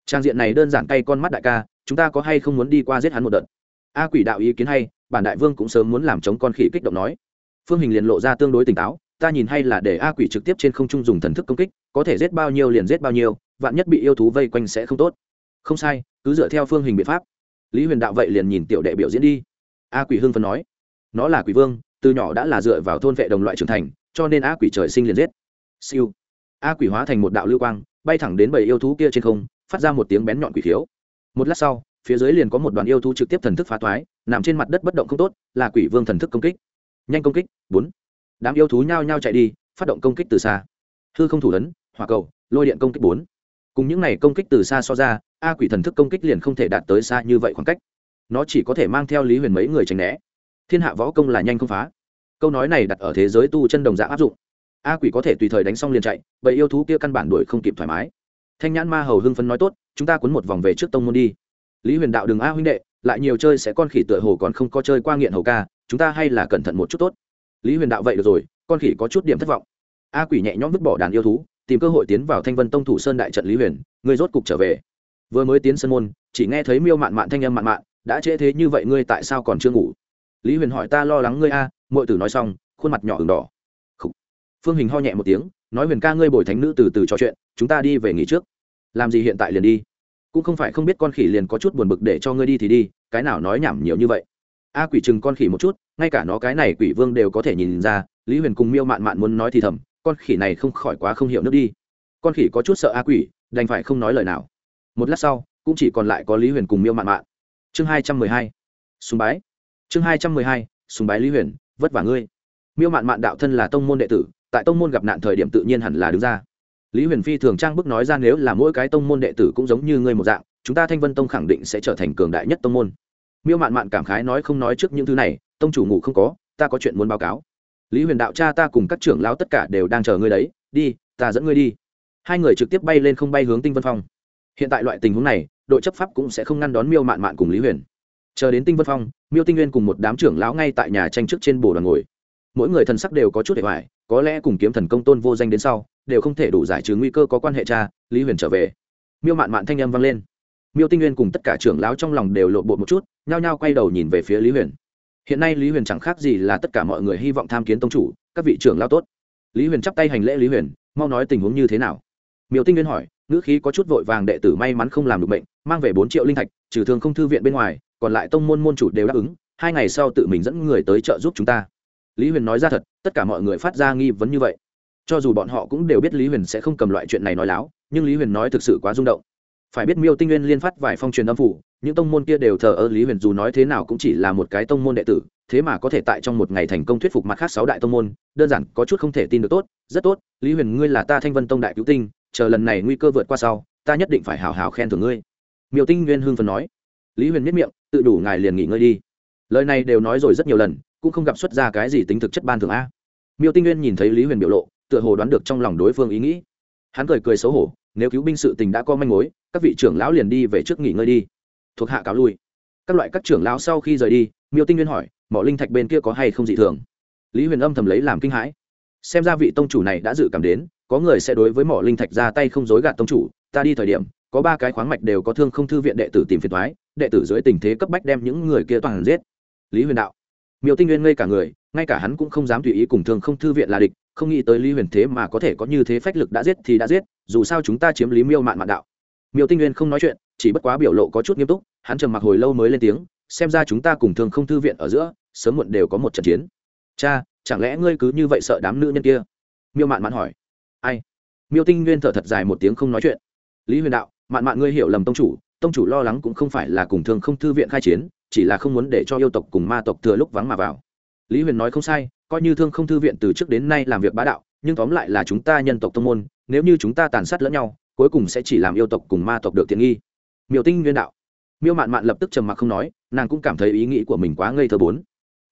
Trang diện này đơn giản cay con mắt đại ca, chúng ta có hay không muốn đi qua giết hắn một đợt? A quỷ đạo ý kiến hay, bản đại vương cũng sớm muốn làm chống con khỉ kích động nói. Phương hình liền lộ ra tương đối tỉnh táo, ta nhìn hay là để a quỷ trực tiếp trên không trung dùng thần thức công kích, có thể giết bao nhiêu liền giết bao nhiêu, vạn nhất bị yêu thú vây quanh sẽ không tốt. Không sai, cứ dựa theo phương hình biện pháp lý huyền đạo vậy liền nhìn tiểu đệ biểu diễn đi. A quỷ hưng phân nói, nó là quỷ vương, từ nhỏ đã là dựa vào thôn vệ đồng loại trưởng thành, cho nên a quỷ trời sinh liền giết. Siêu. A quỷ hóa thành một đạo lưu quang, bay thẳng đến bảy yêu thú kia trên không, phát ra một tiếng bén nhọn quỷ khiếu. Một lát sau, phía dưới liền có một đoàn yêu thú trực tiếp thần thức phá toái, nằm trên mặt đất bất động không tốt, là quỷ vương thần thức công kích. Nhanh công kích, bốn. Đám yêu thú nhao nhao chạy đi, phát động công kích từ xa. Hư không thủ ấn, hỏa cầu, lôi điện công kích, bốn. Cùng những n à y công kích từ xa so ra a quỷ thần thức công kích liền không thể đạt tới xa như vậy khoảng cách. Nó chỉ có thể mang theo lý huyền mấy người tránh né. Thiên hạ võ công là nhanh không phá. Câu nói này đặt ở thế giới tu chân đồng dạng áp dụng. A quỷ có thể tùy thời đánh xong liền chạy bởi yêu thú kia căn bản đuổi không kịp thoải mái. Thanh nhãn ma hầu hưng phấn nói tốt, chúng ta cuốn một vòng về trước tông môn đi. Lý huyền đạo đừng a huynh đệ, lại nhiều chơi sẽ con khỉ tựa hồ còn không có chơi qua nghiện hầu ca, chúng ta hay là cẩn thận một chút tốt. Lý huyền đạo vậy được rồi, con khỉ có chút điểm thất vọng. A quỷ nhẹ nhõm vứt bỏ đàn yêu thú, tìm cơ hội tiến vào thanh vân tông thủ sơn đại trận lý huyền, người rốt cục trở về vừa mới tiến sân môn, chỉ nghe thấy miêu mạn mạn thanh âm mạn mạn, đã trễ thế như vậy ngươi tại sao còn chưa ngủ? Lý huyền hỏi ta lo lắng ngươi a mọi tử nói xong, khuôn mặt nhỏ ửng đỏ. Phương hình ho nhẹ một tiếng, nói huyền ca ngươi bồi thánh nữ từ từ trò chuyện, chúng ta đi về nghỉ trước. Làm gì hiện tại liền đi? Cũng không phải không biết con khỉ liền có chút buồn bực để cho ngươi đi thì đi, cái nào nói nhảm nhiều như vậy. A quỷ chừng con khỉ một chút, ngay cả nó cái này quỷ vương đều có thể nhìn ra, lý huyền cùng miêu mạn mạn muốn nói thì thầm, con khỉ này không khỏi quá không hiểu nước đi. Con khỉ có chút sợ a quỷ, đành phải không nói lời nào một lát sau, cũng chỉ còn lại có lý huyền cùng miêu mạn mạn. Chương hai trăm mười hai. Sùng bái. Chương hai trăm mười hai, sùng bái lý huyền, vất vả ngươi. Miêu mạn mạn đạo thân là tông môn đệ tử, tại tông môn gặp nạn thời điểm tự nhiên hẳn là đứng ra. Lý huyền phi thường trang bức nói ra nếu là mỗi cái tông môn đệ tử cũng giống như ngươi một dạng, chúng ta thanh vân tông khẳng định sẽ trở thành cường đại nhất tông môn. Miêu mạn mạn cảm khái nói không nói trước những thứ này, tông chủ ngủ không có, ta có chuyện muốn báo cáo. Lý huyền đạo cha ta cùng các trưởng lão tất cả đều đang chờ ngươi đấy, đi, ta dẫn ngươi đi. Hai người trực tiếp bay lên không bay hướng tinh vân phong hiện tại loại tình huống này, đội chấp pháp cũng sẽ không ngăn đón miêu mạn mạn cùng lý huyền. Chờ đến tinh vân phong, miêu tinh nguyên cùng một đám trưởng lão ngay tại nhà tranh trước trên bồ đoàn ngồi. Mỗi người thần sắc đều có chút hệ hoài, có lẽ cùng kiếm thần công tôn vô danh đến sau, đều không thể đủ giải trừ nguy cơ có quan hệ cha, lý huyền trở về. Miêu mạn mạn thanh âm vang lên. Miêu tinh nguyên cùng tất cả trưởng lão trong lòng đều lộ bộ một chút, nhao nhao quay đầu nhìn về phía lý huyền. Hiện nay lý huyền chẳng khác gì là tất cả mọi người hy vọng tham kiến tông chủ, các vị trưởng lão tốt. Lý huyền chắp tay hành lễ lý huyền, mau nói tình huống như thế nào? Miêu tinh nguyên hỏi ngữ khí có chút vội vàng đệ tử may mắn không làm được bệnh mang về bốn triệu linh thạch, trừ thường không thư viện bên ngoài, còn lại tông môn môn chủ đều đáp ứng, hai ngày sau tự mình dẫn người tới trợ giúp chúng ta. Lý huyền nói ra thật, tất cả mọi người phát ra nghi vấn như vậy. Cho dù bọn họ cũng đều biết lý huyền sẽ không cầm loại chuyện này nói láo, nhưng lý huyền nói thực sự quá rung động. Phải biết miêu tinh nguyên liên phát vài phong truyền âm phủ, những tông môn kia đều thờ ơ lý huyền dù nói thế nào cũng chỉ là một cái tông môn đệ tử, thế mà có thể tại trong một ngày thành công thuyết phục mặt khác sáu đại tông môn, đơn giản có chút không thể tin được tốt. Rất tốt, lý huyền ngươi là ta thanh vân tông đại cứu tinh chờ lần này nguy cơ vượt qua sau, ta nhất định phải hào hào khen thưởng ngươi. Miêu tinh nguyên hưng phần nói. Lý huyền miết miệng, tự đủ ngài liền nghỉ ngơi đi. Lời này đều nói rồi rất nhiều lần, cũng không gặp xuất ra cái gì tính thực chất ban thường a. Miêu tinh nguyên nhìn thấy lý huyền biểu lộ, tựa hồ đoán được trong lòng đối phương ý nghĩ. Hắn cười cười xấu hổ, nếu cứu binh sự tình đã có manh mối, các vị trưởng lão liền đi về trước nghỉ ngơi đi. Thuộc hạ cáo lui. Các loại các trưởng lão sau khi rời đi, miêu tinh nguyên hỏi, mỏ linh thạch bên kia có hay không dị thường? Lý huyền âm thầm lấy làm kinh hãi. Xem ra vị tông chủ này đã dự cảm đến có người sẽ đối với mỏ linh thạch ra tay không dối gạt tông chủ, ta đi thời điểm, có ba cái khoáng mạch đều có thương không thư viện đệ tử tìm phiền thoái đệ tử dưới tình thế cấp bách đem những người kia toàn giết. Lý huyền đạo. Miêu tinh nguyên ngây cả người, ngay cả hắn cũng không dám tùy ý cùng thương không thư viện là địch, không nghĩ tới lý huyền thế mà có thể có như thế phách lực đã giết thì đã giết, dù sao chúng ta chiếm lý miêu mạn mạn đạo. Miêu tinh nguyên không nói chuyện, chỉ bất quá biểu lộ có chút nghiêm túc, hắn trầm mặc hồi lâu mới lên tiếng, xem ra chúng ta cùng thường không thư viện ở giữa, sớm muộn đều có một trận chiến. Cha, chẳng lẽ ngươi cứ như vậy sợ đám nữ nhân kia? Miêu mạn mạn hỏi ai? Miêu tinh nguyên thở thật dài một tiếng không nói chuyện. Lý huyền đạo, mạn mạn ngươi hiểu lầm tông chủ tông chủ lo lắng cũng không phải là cùng thương không thư viện khai chiến, chỉ là không muốn để cho yêu tộc cùng ma tộc thừa lúc vắng mà vào. Lý huyền nói không sai, coi như thương không thư viện từ trước đến nay làm việc bá đạo, nhưng tóm lại là chúng ta nhân tộc tông môn, nếu như chúng ta tàn sát lẫn nhau, cuối cùng sẽ chỉ làm yêu tộc cùng ma tộc được tiện nghi. Miêu tinh nguyên đạo, miêu mạn mạn lập tức trầm mặc không nói, nàng cũng cảm thấy ý nghĩ của mình quá ngây thơ bốn.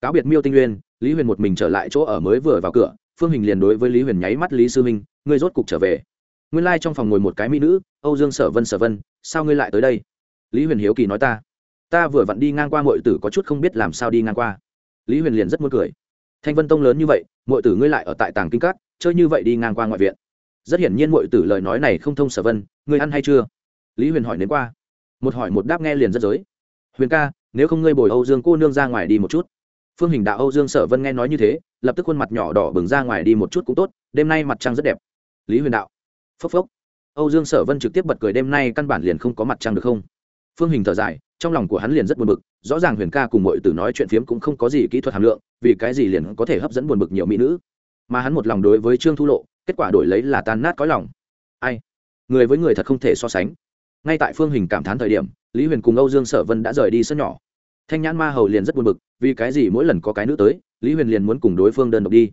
Cáo biệt miêu tinh nguyên, lý huyền một mình trở lại chỗ ở mới vừa vào cửa, phương hình liền đối với lý huyền nháy mắt lý sư minh ngươi rốt cục trở về. Nguyên lai、like、trong phòng ngồi một cái mỹ nữ, âu dương sở vân sở vân, sao ngươi lại tới đây? Lý huyền hiếu kỳ nói ta. Ta vừa vặn đi ngang qua mọi tử có chút không biết làm sao đi ngang qua. Lý huyền liền rất muốn cười. Thanh vân tông lớn như vậy mọi tử ngươi lại ở tại tàng kinh cát chơi như vậy đi ngang qua ngoại viện. Rất hiển nhiên mọi tử lời nói này không thông sở vân, ngươi ăn hay chưa? Lý huyền hỏi đến qua. Một hỏi một đáp nghe liền rất giới. Huyền ca, nếu không ngươi bồi âu dương cô nương ra ngoài đi một chút. Phương hình đạo âu dương sở vân nghe nói như thế, lập tức khuôn mặt nhỏ đỏ bừng ra ngoài đi một chút cũng tốt, đêm nay mặt trăng rất đẹp lý huyền đạo. Phốc phốc. Âu dương sở vân trực tiếp bật cười, đêm nay căn bản liền không có mặt trăng được không? Phương hình thở dài, trong lòng của hắn liền rất buồn bực, rõ ràng huyền ca cùng mọi tử nói chuyện phiếm cũng không có gì kỹ thuật hàm lượng, vì cái gì liền có thể hấp dẫn buồn bực nhiều mỹ nữ? Mà hắn một lòng đối với trương thu lộ, kết quả đổi lấy là tan nát có lòng. Ai? Người với người thật không thể so sánh. Ngay tại phương hình cảm thán thời điểm, lý huyền cùng âu dương sở vân đã rời đi sân nhỏ. Thanh nhãn ma hầu liền rất buồn bực, vì cái gì mỗi lần có cái nữ tới, lý huyền liền muốn cùng đối phương đơn độc đi.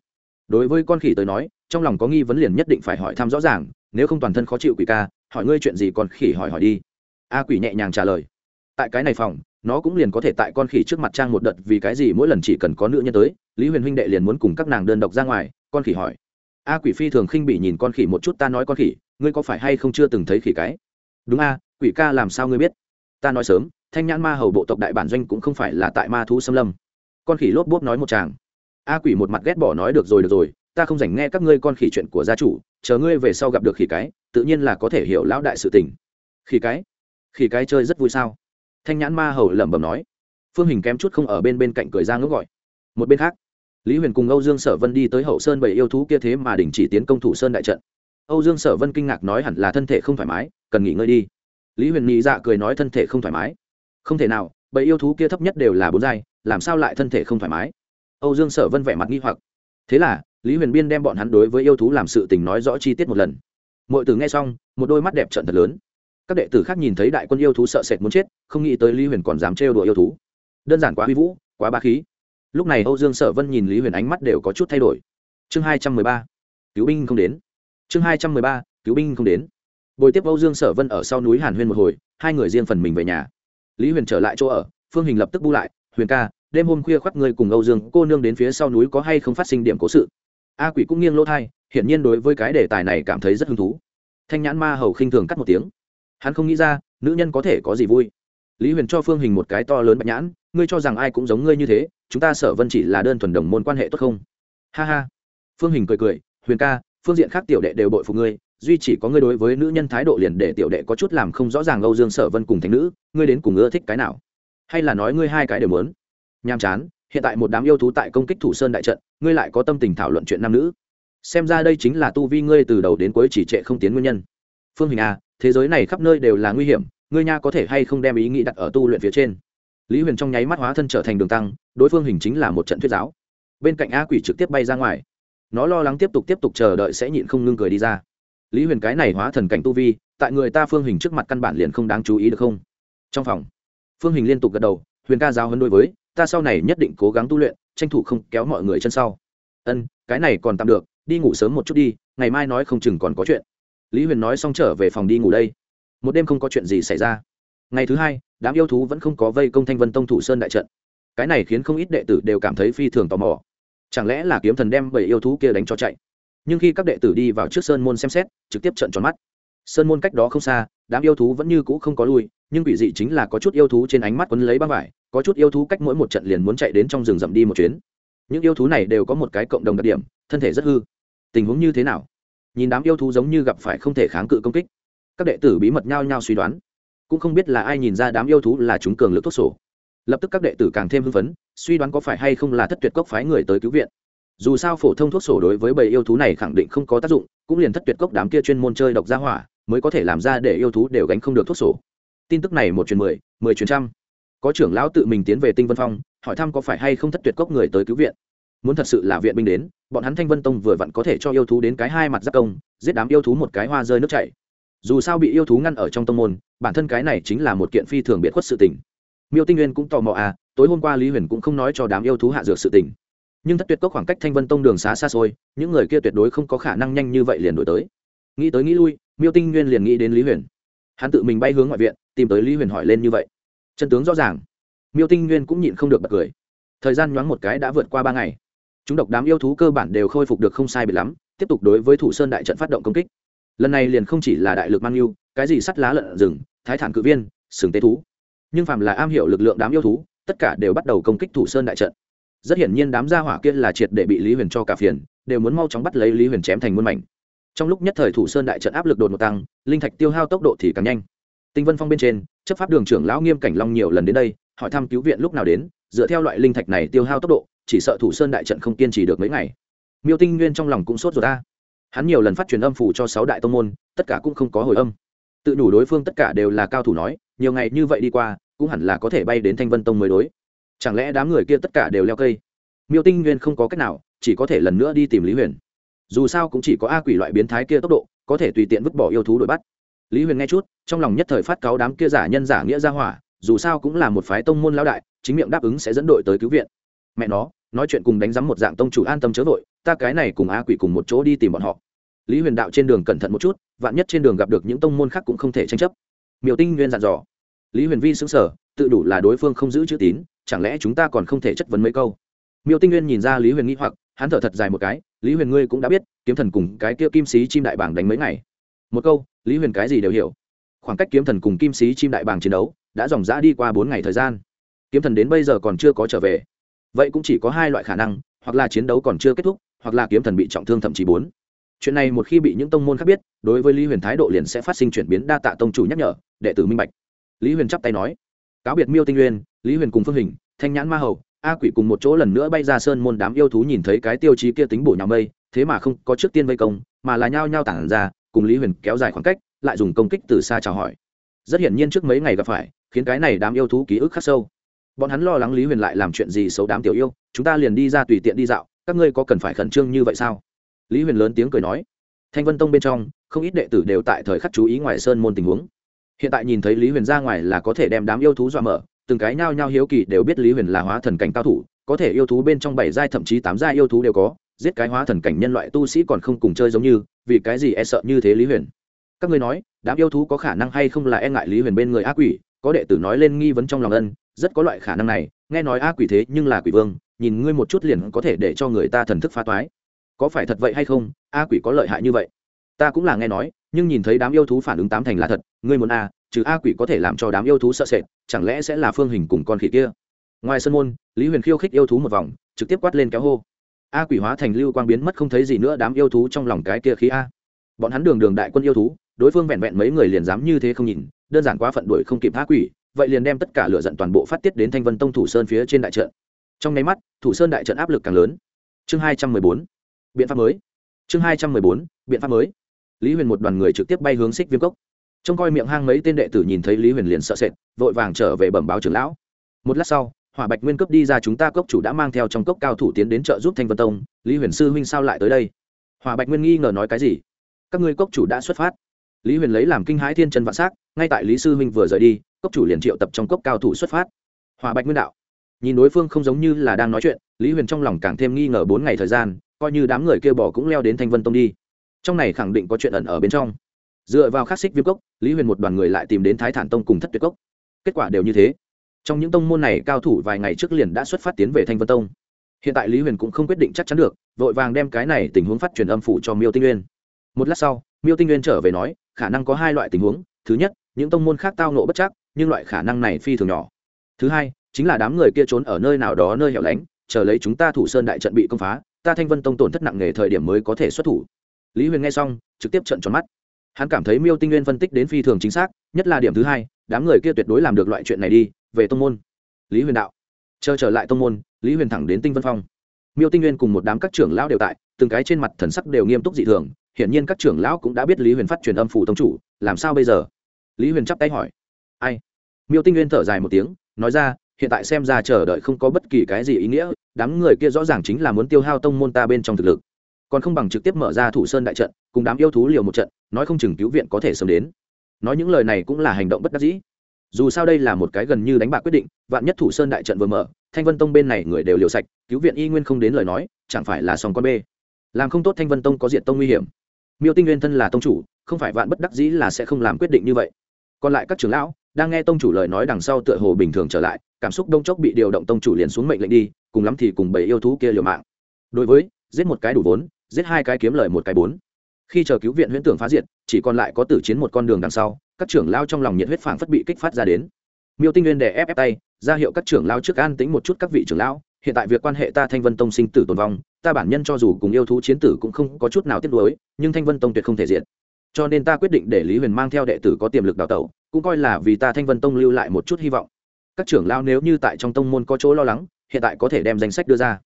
Đối với con khỉ tới nói trong lòng có nghi vấn liền nhất định phải hỏi thăm rõ ràng, nếu không toàn thân khó chịu quỷ ca, hỏi ngươi chuyện gì còn khỉ hỏi hỏi đi. A quỷ nhẹ nhàng trả lời. Tại cái này phòng, nó cũng liền có thể tại con khỉ trước mặt trang một đợt vì cái gì mỗi lần chỉ cần có nữ nhân tới, lý huyền huynh đệ liền muốn cùng các nàng đơn độc ra ngoài, con khỉ hỏi. A quỷ phi thường khinh bị nhìn con khỉ một chút, ta nói con khỉ, ngươi có phải hay không chưa từng thấy khỉ cái? Đúng a, quỷ ca làm sao ngươi biết? Ta nói sớm, thanh nhãn ma hầu bộ tộc đại bản doanh cũng không phải là tại ma thú xâm lâm. Con khỉ lốp bốp nói một chàng. A quỷ một mặt ghét bỏ nói được rồi được rồi ta không dành nghe các ngươi con khỉ chuyện của gia chủ, chờ ngươi về sau gặp được khỉ cái, tự nhiên là có thể hiểu lão đại sự tình. Khỉ cái? Khỉ cái chơi rất vui sao? Thanh nhãn ma hầu lẩm bẩm nói. Phương hình kém chút không ở bên bên cạnh cười ra ngước gọi. Một bên khác, lý huyền cùng âu dương sở vân đi tới hậu sơn bảy yêu thú kia thế mà đình chỉ tiến công thủ sơn đại trận. Âu dương sở vân kinh ngạc nói hẳn là thân thể không thoải mái, cần nghỉ ngơi đi. Lý huyền nghĩ dạ cười nói thân thể không thoải mái. Không thể nào, bảy yêu thú kia thấp nhất đều là bốn giai, làm sao lại thân thể không thoải mái? Âu dương sở vân vẻ mặt nghi hoặc. Thế là lý huyền biên đem bọn hắn đối với yêu thú làm sự tình nói rõ chi tiết một lần. Mọi từ nghe xong, một đôi mắt đẹp trận thật lớn. Các đệ tử khác nhìn thấy đại quân yêu thú sợ sệt muốn chết, không nghĩ tới lý huyền còn dám trêu đùa yêu thú. Đơn giản quá huy vũ, quá ba khí. Lúc này âu dương sở vân nhìn lý huyền ánh mắt đều có chút thay đổi. Chương hai trăm mười ba, cứu binh không đến. Chương hai trăm mười ba, cứu binh không đến. Bồi tiếp âu dương sở vân ở sau núi hàn huyên một hồi, hai người riêng phần mình về nhà. Lý huyền trở lại chỗ ở, phương hình lập tức bu lại, huyền ca, đêm hôm khuya khoác ngươi cùng âu dương cô nương đến phía sau núi có hay không phát sinh điểm cố sự? A quỷ cũng nghiêng lỗ thai, hiển nhiên đối với cái đề tài này cảm thấy rất hứng thú. Thanh nhãn ma hầu khinh thường cắt một tiếng. Hắn không nghĩ ra, nữ nhân có thể có gì vui. Lý huyền cho phương hình một cái to lớn bạch nhãn, ngươi cho rằng ai cũng giống ngươi như thế, chúng ta sở vân chỉ là đơn thuần đồng môn quan hệ tốt không? Ha ha. Phương hình cười cười, huyền ca, phương diện khác tiểu đệ đều bội phục ngươi, duy chỉ có ngươi đối với nữ nhân thái độ liền để tiểu đệ có chút làm không rõ ràng âu dương sở vân cùng thành nữ, ngươi đến cùng ưa thích cái nào? Hay là nói ngươi hai cái đều muốn? Nhàm chán hiện tại một đám yêu thú tại công kích thủ sơn đại trận, ngươi lại có tâm tình thảo luận chuyện nam nữ. Xem ra đây chính là tu vi ngươi từ đầu đến cuối chỉ trệ không tiến nguyên nhân. Phương hình à thế giới này khắp nơi đều là nguy hiểm, ngươi nha có thể hay không đem ý nghĩ đặt ở tu luyện phía trên? Lý huyền trong nháy mắt hóa thân trở thành đường tăng, đối phương hình chính là một trận thuyết giáo. Bên cạnh a quỷ trực tiếp bay ra ngoài. Nó lo lắng tiếp tục tiếp tục chờ đợi sẽ nhịn không ngưng cười đi ra. Lý huyền cái này hóa thần cảnh tu vi, tại người ta phương hình trước mặt căn bản liền không đáng chú ý được không? Trong phòng, phương hình liên tục gật đầu, huyền ca giáo hơn đối với ta sau này nhất định cố gắng tu luyện, tranh thủ không kéo mọi người chân sau. Ân, cái này còn tạm được, đi ngủ sớm một chút đi, ngày mai nói không chừng còn có chuyện. Lý huyền nói xong trở về phòng đi ngủ đây. Một đêm không có chuyện gì xảy ra. Ngày thứ hai, đám yêu thú vẫn không có vây công thanh vân tông thủ sơn đại trận. Cái này khiến không ít đệ tử đều cảm thấy phi thường tò mò. Chẳng lẽ là kiếm thần đem bảy yêu thú kia đánh cho chạy? Nhưng khi các đệ tử đi vào trước sơn môn xem xét, trực tiếp trận tròn mắt. Sơn môn cách đó không xa đám yêu thú vẫn như cũ không có lui, nhưng quỷ dị chính là có chút yêu thú trên ánh mắt quấn lấy băng vải, có chút yêu thú cách mỗi một trận liền muốn chạy đến trong rừng rậm đi một chuyến. Những yêu thú này đều có một cái cộng đồng đặc điểm, thân thể rất hư. Tình huống như thế nào? Nhìn đám yêu thú giống như gặp phải không thể kháng cự công kích. Các đệ tử bí mật nhao nhao suy đoán. Cũng không biết là ai nhìn ra đám yêu thú là chúng cường lực thuốc sổ. Lập tức các đệ tử càng thêm hưng phấn, suy đoán có phải hay không là thất tuyệt cốc phái người tới cứu viện. Dù sao phổ thông thuốc sổ đối với bầy yêu thú này khẳng định không có tác dụng, cũng liền thất tuyệt cốc đám kia chuyên môn chơi độc gia hỏa mới có thể làm ra để yêu thú đều gánh không được thuốc sổ. Tin tức này một truyền mười mười truyền trăm. Có trưởng lão tự mình tiến về tinh vân phong, hỏi thăm có phải hay không thất tuyệt cốc người tới cứu viện. Muốn thật sự là viện binh đến, bọn hắn thanh vân tông vừa vặn có thể cho yêu thú đến cái hai mặt giáp công, giết đám yêu thú một cái hoa rơi nước chảy. Dù sao bị yêu thú ngăn ở trong tông môn, bản thân cái này chính là một kiện phi thường biệt khuất sự tình. Miêu tinh nguyên cũng tò mò à tối hôm qua lý huyền cũng không nói cho đám yêu thú hạ dược sự tình. Nhưng thất tuyệt cốc khoảng cách thanh vân tông đường xá xa xôi, những người kia tuyệt đối không có khả năng nhanh như vậy liền đổi tới nghĩ tới nghĩ lui, miêu tinh nguyên liền nghĩ đến lý huyền. Hắn tự mình bay hướng ngoại viện, tìm tới lý huyền hỏi lên như vậy. Chân tướng rõ ràng. Miêu tinh nguyên cũng nhịn không được bật cười. Thời gian nhoáng một cái đã vượt qua ba ngày. Chúng độc đám yêu thú cơ bản đều khôi phục được không sai bị lắm, tiếp tục đối với thủ sơn đại trận phát động công kích. Lần này liền không chỉ là đại lực mang yêu, cái gì sắt lá lợn rừng, thái thản cự viên, sừng tế thú. Nhưng phạm là am hiểu lực lượng đám yêu thú, tất cả đều bắt đầu công kích thủ sơn đại trận. Rất hiển nhiên đám gia hỏa kia là triệt để bị lý huyền cho cả phiền, đều muốn mau chóng bắt lấy lý huyền chém thành muôn mảnh trong lúc nhất thời thủ sơn đại trận áp lực đột ngột tăng, linh thạch tiêu hao tốc độ thì càng nhanh. Tinh vân phong bên trên, chấp pháp đường trưởng lão nghiêm cảnh long nhiều lần đến đây, hỏi thăm cứu viện lúc nào đến, dựa theo loại linh thạch này tiêu hao tốc độ, chỉ sợ thủ sơn đại trận không kiên trì được mấy ngày. Miêu tinh nguyên trong lòng cũng sốt rồi ta hắn nhiều lần phát truyền âm phủ cho sáu đại tông môn, tất cả cũng không có hồi âm. Tự đủ đối phương tất cả đều là cao thủ nói, nhiều ngày như vậy đi qua, cũng hẳn là có thể bay đến thanh vân tông mới đối. Chẳng lẽ đám người kia tất cả đều leo cây? Miêu tinh nguyên không có cách nào, chỉ có thể lần nữa đi tìm lý huyền dù sao cũng chỉ có a quỷ loại biến thái kia tốc độ, có thể tùy tiện vứt bỏ yêu thú đuổi bắt. Lý huyền nghe chút, trong lòng nhất thời phát cáo đám kia giả nhân giả nghĩa ra hỏa, dù sao cũng là một phái tông môn lao đại, chính miệng đáp ứng sẽ dẫn đội tới cứu viện. Mẹ nó, nói chuyện cùng đánh giám một dạng tông chủ an tâm chớ vội, ta cái này cùng a quỷ cùng một chỗ đi tìm bọn họ. Lý huyền đạo trên đường cẩn thận một chút, vạn nhất trên đường gặp được những tông môn khác cũng không thể tranh chấp. Miêu tinh nguyên dặn dò. Lý huyền vi xứng sở tự đủ là đối phương không giữ chữ tín, chẳng lẽ chúng ta còn không thể chất vấn mấy câu? Miêu tinh nguyên nhìn ra lý huyền nghĩ hoặc hắn thở thật dài một cái lý huyền ngươi cũng đã biết kiếm thần cùng cái kia kim sĩ chim đại bảng đánh mấy ngày. Một câu lý huyền cái gì đều hiểu. Khoảng cách kiếm thần cùng kim sĩ chim đại bàng chiến đấu đã dòng dã đi qua bốn ngày thời gian. Kiếm thần đến bây giờ còn chưa có trở về. Vậy cũng chỉ có hai loại khả năng hoặc là chiến đấu còn chưa kết thúc hoặc là kiếm thần bị trọng thương thậm chí bốn. Chuyện này một khi bị những tông môn khác biết đối với lý huyền thái độ liền sẽ phát sinh chuyển biến đa tạ tông chủ nhắc nhở đệ tử minh bạch. Lý huyền chắp tay nói cáo biệt miêu tinh Nguyên, lý huyền cùng phương hình thanh nhãn ma hầu a quỷ cùng một chỗ lần nữa bay ra sơn môn đám yêu thú nhìn thấy cái tiêu chí kia tính bổ nhà mây, thế mà không có trước tiên vây công, mà là nhao nhao tản ra, cùng lý huyền kéo dài khoảng cách, lại dùng công kích từ xa chào hỏi. Rất hiển nhiên trước mấy ngày gặp phải, khiến cái này đám yêu thú ký ức khắc sâu. Bọn hắn lo lắng lý huyền lại làm chuyện gì xấu đám tiểu yêu, chúng ta liền đi ra tùy tiện đi dạo, các ngươi có cần phải khẩn trương như vậy sao? Lý huyền lớn tiếng cười nói. Thanh vân tông bên trong, không ít đệ tử đều tại thời khắc chú ý ngoài sơn môn tình huống. Hiện tại nhìn thấy lý huyền ra ngoài là có thể đem đám yêu thú dọa mở từng cái nhao nhao hiếu kỳ đều biết lý huyền là hóa thần cảnh cao thủ, có thể yêu thú bên trong bảy giai thậm chí tám giai yêu thú đều có, giết cái hóa thần cảnh nhân loại tu sĩ còn không cùng chơi giống như, vì cái gì e sợ như thế lý huyền? Các ngươi nói, đám yêu thú có khả năng hay không là e ngại lý huyền bên người ác quỷ? Có đệ tử nói lên nghi vấn trong lòng ân, rất có loại khả năng này, nghe nói ác quỷ thế nhưng là quỷ vương, nhìn ngươi một chút liền có thể để cho người ta thần thức phá toái. Có phải thật vậy hay không? A quỷ có lợi hại như vậy. Ta cũng là nghe nói, nhưng nhìn thấy đám yêu thú phản ứng tám thành là thật ngươi muốn a, trừ a quỷ có thể làm cho đám yêu thú sợ sệt, chẳng lẽ sẽ là phương hình cùng con khỉ kia? Ngoài sân môn, lý huyền khiêu khích yêu thú một vòng, trực tiếp quát lên kéo hô. A quỷ hóa thành lưu quang biến mất không thấy gì nữa đám yêu thú trong lòng cái kia khí a. Bọn hắn đường đường đại quân yêu thú, đối phương vẹn vẹn mấy người liền dám như thế không nhìn, đơn giản quá phận đuổi không kịp a quỷ, vậy liền đem tất cả lửa giận toàn bộ phát tiết đến thanh vân tông thủ sơn phía trên đại trận. Trong nháy mắt, thủ sơn đại trận áp lực càng lớn. Chương hai trăm mười bốn, biện pháp mới. Chương hai trăm mười bốn, biện pháp mới. Lý huyền một đoàn người trực tiếp bay hướng xích viêm cốc trông coi miệng hang mấy tên đệ tử nhìn thấy lý huyền liền sợ sệt, vội vàng trở về bẩm báo trưởng lão. Một lát sau, hỏa bạch nguyên cấp đi ra chúng ta cốc chủ đã mang theo trong cốc cao thủ tiến đến trợ giúp thanh vân tông. Lý huyền sư huynh sao lại tới đây? Hỏa bạch nguyên nghi ngờ nói cái gì? Các ngươi cốc chủ đã xuất phát. Lý huyền lấy làm kinh hãi thiên chân vạn s á c ngay tại lý sư huynh vừa rời đi, cốc chủ liền triệu tập trong cốc cao thủ xuất phát. Hỏa bạch nguyên đạo. Nhìn đối phương không giống như là đang nói chuyện, lý huyền trong lòng càng thêm nghi ngờ bốn ngày thời gian, coi như đám người kia bỏ cũng leo đến thanh vân tông đi. Trong này khẳng định có chuyện ẩn ở bên trong dựa vào khắc xích viêm cốc, lý huyền một đoàn người lại tìm đến thái thản tông cùng thất tuyệt cốc. Kết quả đều như thế. Trong những tông môn này cao thủ vài ngày trước liền đã xuất phát tiến về thanh vân tông. Hiện tại lý huyền cũng không quyết định chắc chắn được, vội vàng đem cái này tình huống phát truyền âm phủ cho miêu tinh nguyên. Một lát sau, miêu tinh nguyên trở về nói, khả năng có hai loại tình huống. Thứ nhất, những tông môn khác tao nộ bất chắc, nhưng loại khả năng này phi thường nhỏ. Thứ hai, chính là đám người kia trốn ở nơi nào đó nơi hẻo lánh, chờ lấy chúng ta thủ sơn đại trận bị công phá, ta thanh vân tông tổn thất nặng nề thời điểm mới có thể xuất thủ. Lý huyền nghe xong, trực tiếp trận tròn mắt hắn cảm thấy miêu tinh nguyên phân tích đến phi thường chính xác, nhất là điểm thứ hai, đám người kia tuyệt đối làm được loại chuyện này đi, về tông môn. Lý huyền đạo. Chờ trở lại tông môn, lý huyền thẳng đến tinh vân phong. Miêu tinh nguyên cùng một đám các trưởng lão đều tại, từng cái trên mặt thần sắc đều nghiêm túc dị thường, hiển nhiên các trưởng lão cũng đã biết lý huyền phát truyền âm phủ tông chủ, làm sao bây giờ? Lý huyền chắp tay hỏi. Ai? Miêu tinh nguyên thở dài một tiếng, nói ra, hiện tại xem ra chờ đợi không có bất kỳ cái gì ý nghĩa, đám người kia rõ ràng chính là muốn tiêu hao tông môn ta bên trong thực lực còn không bằng trực tiếp mở ra thủ sơn đại trận, cùng đám yêu thú liều một trận, nói không chừng cứu viện có thể sớm đến. Nói những lời này cũng là hành động bất đắc dĩ. Dù sao đây là một cái gần như đánh bạc quyết định, vạn nhất thủ sơn đại trận vừa mở, thanh vân tông bên này người đều liều sạch, cứu viện y nguyên không đến lời nói, chẳng phải là sòng con bê. Làm không tốt thanh vân tông có diện tông nguy hiểm. Miêu tinh nguyên thân là tông chủ, không phải vạn bất đắc dĩ là sẽ không làm quyết định như vậy. Còn lại các trưởng lão, đang nghe tông chủ lời nói đằng sau tựa hồ bình thường trở lại, cảm xúc đông chốc bị điều động tông chủ liền xuống mệnh lệnh đi, cùng lắm thì cùng bảy yêu thú kia liều mạng. Đối với, giết một cái đủ vốn giết hai cái kiếm lời một cái bốn. Khi chờ cứu viện huyễn tưởng phá diệt, chỉ còn lại có tử chiến một con đường đằng sau, các trưởng lao trong lòng nhiệt huyết phảng phất bị kích phát ra đến. Miêu tinh nguyên đè ép ép tay, ra hiệu các trưởng lao trước an tính một chút các vị trưởng lão, hiện tại việc quan hệ ta thanh vân tông sinh tử tồn vong, ta bản nhân cho dù cùng yêu thú chiến tử cũng không có chút nào tiếp nuối, nhưng thanh vân tông tuyệt không thể diện cho nên ta quyết định để lý huyền mang theo đệ tử có tiềm lực đào tẩu, cũng coi là vì ta thanh vân tông lưu lại một chút hy vọng. Các trưởng lao nếu như tại trong tông môn có chỗ lo lắng, hiện tại có thể đem danh sách đưa ra.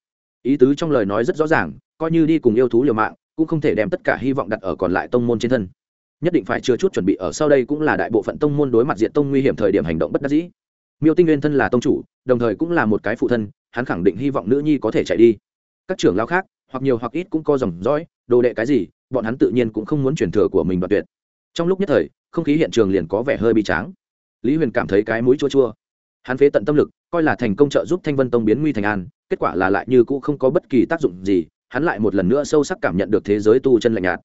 Ý tứ trong lời nói rất rõ ràng coi như đi cùng yêu thú liều mạng, cũng không thể đem tất cả hy vọng đặt ở còn lại tông môn trên thân. Nhất định phải chưa chút chuẩn bị ở sau đây cũng là đại bộ phận tông môn đối mặt diện tông nguy hiểm thời điểm hành động bất đắc dĩ. Miêu tinh nguyên thân là tông chủ, đồng thời cũng là một cái phụ thân, hắn khẳng định hy vọng nữ nhi có thể chạy đi. Các trưởng lao khác, hoặc nhiều hoặc ít cũng có dòng dõi, đồ đệ cái gì, bọn hắn tự nhiên cũng không muốn truyền thừa của mình đoạt tuyệt. Trong lúc nhất thời, không khí hiện trường liền có vẻ hơi bi tráng. Lý huyền cảm thấy cái mũi chua chua. Hắn phế tận tâm lực, coi là thành công trợ giúp thanh vân tông biến nguy thành an, kết quả là lại như cũ không có bất kỳ tác dụng gì hắn lại một lần nữa sâu sắc cảm nhận được thế giới tu chân lạnh nhạt.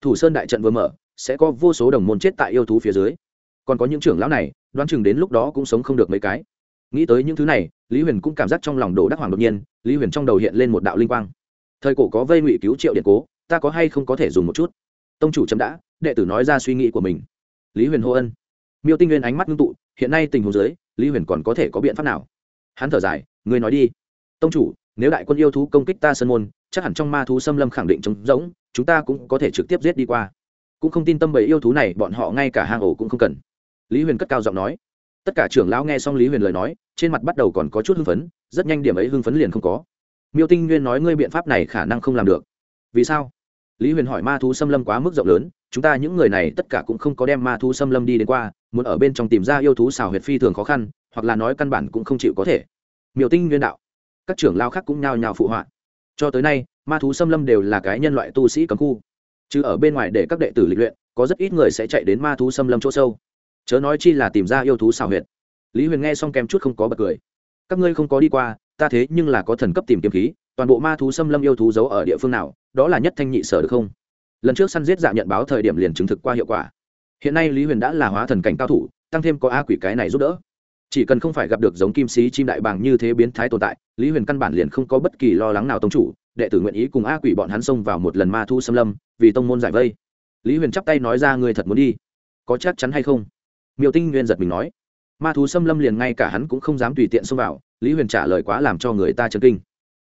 Thủ sơn đại trận vừa mở, sẽ có vô số đồng môn chết tại yêu thú phía dưới. Còn có những trưởng lão này, đoán chừng đến lúc đó cũng sống không được mấy cái. Nghĩ tới những thứ này, lý huyền cũng cảm giác trong lòng đồ đắc hoàng đột nhiên, lý huyền trong đầu hiện lên một đạo linh quang. Thời cổ có vây ngụy cứu triệu điện cố, ta có hay không có thể dùng một chút? Tông chủ chấm đã, đệ tử nói ra suy nghĩ của mình. Lý huyền hô ân. Miêu tinh nguyên ánh mắt ngưng tụ, hiện nay tình huống dưới, lý huyền còn có thể có biện pháp nào? Hắn thở dài, ngươi nói đi. Tông chủ, nếu đại quân yêu thú công kích ta sơn môn chắc hẳn trong ma thú xâm lâm khẳng định trống rỗng, chúng ta cũng có thể trực tiếp giết đi qua. Cũng không tin tâm bầy yêu thú này, bọn họ ngay cả hang ổ cũng không cần. Lý huyền cất cao giọng nói. Tất cả trưởng lão nghe xong lý huyền lời nói, trên mặt bắt đầu còn có chút hưng phấn, rất nhanh điểm ấy hưng phấn liền không có. Miêu tinh nguyên nói ngươi biện pháp này khả năng không làm được. Vì sao? Lý huyền hỏi ma thú xâm lâm quá mức rộng lớn, chúng ta những người này tất cả cũng không có đem ma thú xâm lâm đi đến qua, muốn ở bên trong tìm ra yêu thú xào huyệt phi thường khó khăn, hoặc là nói căn bản cũng không chịu có thể. Miêu tinh nguyên đạo. Các trưởng lao khác cũng nhao nhao phụ họa cho tới nay, ma thú xâm lâm đều là cái nhân loại tu sĩ cấm khu. Chứ ở bên ngoài để các đệ tử lịch luyện, có rất ít người sẽ chạy đến ma thú xâm lâm chỗ sâu. Chớ nói chi là tìm ra yêu thú xảo huyệt. Lý huyền nghe xong kèm chút không có bật cười. Các ngươi không có đi qua, ta thế nhưng là có thần cấp tìm kiếm khí, toàn bộ ma thú xâm lâm yêu thú giấu ở địa phương nào, đó là nhất thanh nhị sở được không? Lần trước săn giết dạ nhận báo thời điểm liền chứng thực qua hiệu quả. Hiện nay lý huyền đã là hóa thần cảnh cao thủ, tăng thêm có a quỷ cái này giúp đỡ chỉ cần không phải gặp được giống kim sĩ chim đại bàng như thế biến thái tồn tại, lý huyền căn bản liền không có bất kỳ lo lắng nào tông chủ, đệ tử nguyện ý cùng a quỷ bọn hắn xông vào một lần ma thu xâm lâm, vì tông môn giải vây. Lý huyền chắp tay nói ra người thật muốn đi? Có chắc chắn hay không? Miêu tinh nguyên giật mình nói. Ma thú xâm lâm liền ngay cả hắn cũng không dám tùy tiện xông vào, lý huyền trả lời quá làm cho người ta chấn kinh.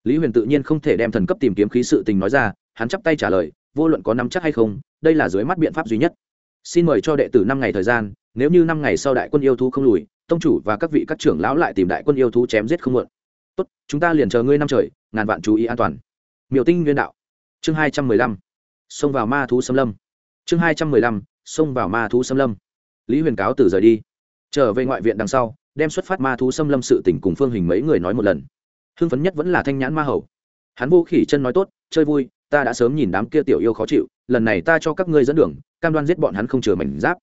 Lý huyền tự nhiên không thể đem thần cấp tìm kiếm khí sự tình nói ra, hắn chắp tay trả lời, vô luận có nắm chắc hay không, đây là dưới mắt biện pháp duy nhất. Xin mời cho đệ tử năm ngày thời gian, nếu như năm ngày sau đại quân yêu thú không lùi tông chủ và các vị các trưởng lão lại tìm đại quân yêu thú chém giết không muộn. Tốt, chúng ta liền chờ ngươi năm trời, ngàn vạn chú ý an toàn. Miểu tinh nguyên đạo. Chương hai trăm mười lăm. Xông vào ma thú xâm lâm. Chương hai trăm mười lăm. Xông vào ma thú xâm lâm. Lý huyền cáo từ rời đi. Trở về ngoại viện đằng sau, đem xuất phát ma thú xâm lâm sự tỉnh cùng phương hình mấy người nói một lần. Hưng phấn nhất vẫn là thanh nhãn ma hầu. Hắn vô khỉ chân nói tốt, chơi vui, ta đã sớm nhìn đám kia tiểu yêu khó chịu, lần này ta cho các ngươi dẫn đường, cam đoan giết bọn hắn không chừa mảnh giáp.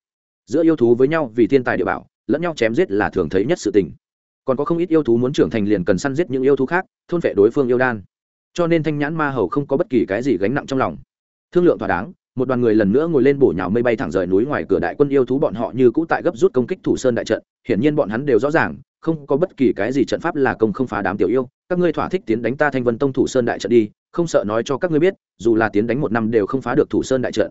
Giữa yêu thú với nhau vì thiên tài địa bảo lẫn nhau chém giết là thường thấy nhất sự tình. Còn có không ít yêu thú muốn trưởng thành liền cần săn giết những yêu thú khác, thôn vệ đối phương yêu đan. Cho nên thanh nhãn ma hầu không có bất kỳ cái gì gánh nặng trong lòng. Thương lượng thỏa đáng, một đoàn người lần nữa ngồi lên bổ nhào mây bay thẳng rời núi ngoài cửa đại quân yêu thú bọn họ như cũ tại gấp rút công kích thủ sơn đại trận, hiển nhiên bọn hắn đều rõ ràng, không có bất kỳ cái gì trận pháp là công không phá đám tiểu yêu. Các ngươi thỏa thích tiến đánh ta thanh vân tông thủ sơn đại trận đi, không sợ nói cho các ngươi biết, dù là tiến đánh một năm đều không phá được thủ sơn đại trận.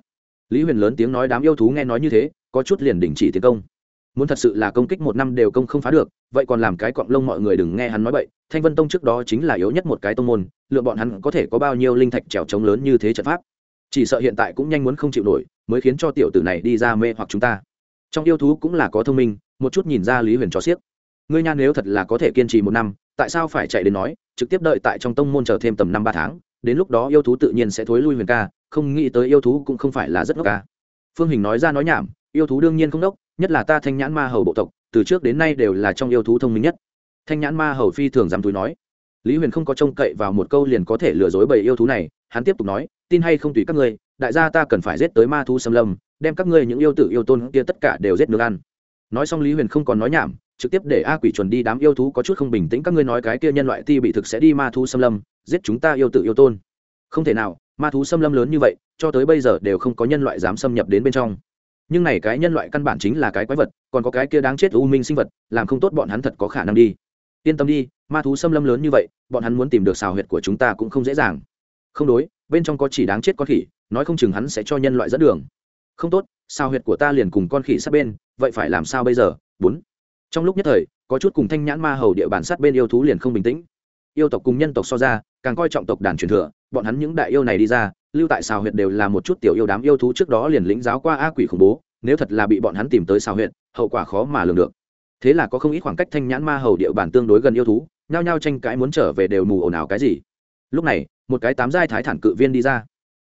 Lý huyền lớn tiếng nói đám yêu thú nghe nói như thế, có chút liền đình chỉ tiến công muốn thật sự là công kích một năm đều công không phá được, vậy còn làm cái cọng lông mọi người đừng nghe hắn nói vậy thanh vân tông trước đó chính là yếu nhất một cái tông môn, lựa bọn hắn có thể có bao nhiêu linh thạch trèo trống lớn như thế trận pháp. Chỉ sợ hiện tại cũng nhanh muốn không chịu nổi, mới khiến cho tiểu tử này đi ra mê hoặc chúng ta. Trong yêu thú cũng là có thông minh, một chút nhìn ra lý huyền cho xiếc ngươi nha nếu thật là có thể kiên trì một năm, tại sao phải chạy đến nói, trực tiếp đợi tại trong tông môn chờ thêm tầm năm ba tháng, đến lúc đó yêu thú tự nhiên sẽ thối lui huyền ca, không nghĩ tới yêu thú cũng không phải là rất ngốc ca. Phương hình nói ra nói nhảm, yêu thú đương nhiên không đốc nhất là ta thanh nhãn ma hầu bộ tộc, từ trước đến nay đều là trong yêu thú thông minh nhất. Thanh nhãn ma hầu phi thường dám túi nói. Lý huyền không có trông cậy vào một câu liền có thể lừa dối bầy yêu thú này, hắn tiếp tục nói, tin hay không tùy các ngươi, đại gia ta cần phải giết tới ma thú xâm lâm, đem các ngươi những yêu tử yêu tôn kia tất cả đều giết nước ăn. Nói xong lý huyền không còn nói nhảm, trực tiếp để a quỷ chuẩn đi đám yêu thú có chút không bình tĩnh các ngươi nói cái kia nhân loại ti bị thực sẽ đi ma thú xâm lâm, giết chúng ta yêu tử yêu tôn. Không thể nào, ma thú xâm lâm lớn như vậy, cho tới bây giờ đều không có nhân loại dám xâm nhập đến bên trong nhưng này cái nhân loại căn bản chính là cái quái vật, còn có cái kia đáng chết u minh sinh vật, làm không tốt bọn hắn thật có khả năng đi. Yên tâm đi, ma thú xâm lâm lớn như vậy, bọn hắn muốn tìm được xào huyệt của chúng ta cũng không dễ dàng. Không đối, bên trong có chỉ đáng chết con khỉ, nói không chừng hắn sẽ cho nhân loại dẫn đường. Không tốt, xào huyệt của ta liền cùng con khỉ sát bên, vậy phải làm sao bây giờ? Bốn. Trong lúc nhất thời, có chút cùng thanh nhãn ma hầu địa bàn sát bên yêu thú liền không bình tĩnh. Yêu tộc cùng nhân tộc so ra, càng coi trọng tộc đàn truyền thừa bọn hắn những đại yêu này đi ra, lưu tại xào huyệt đều là một chút tiểu yêu đám yêu thú trước đó liền lĩnh giáo qua a quỷ khủng bố, nếu thật là bị bọn hắn tìm tới xào huyệt, hậu quả khó mà lường được. Thế là có không ít khoảng cách thanh nhãn ma hầu địa bàn tương đối gần yêu thú, nhao nhao tranh cãi muốn trở về đều mù ồn ào cái gì. Lúc này, một cái tám giai thái thản cự viên đi ra.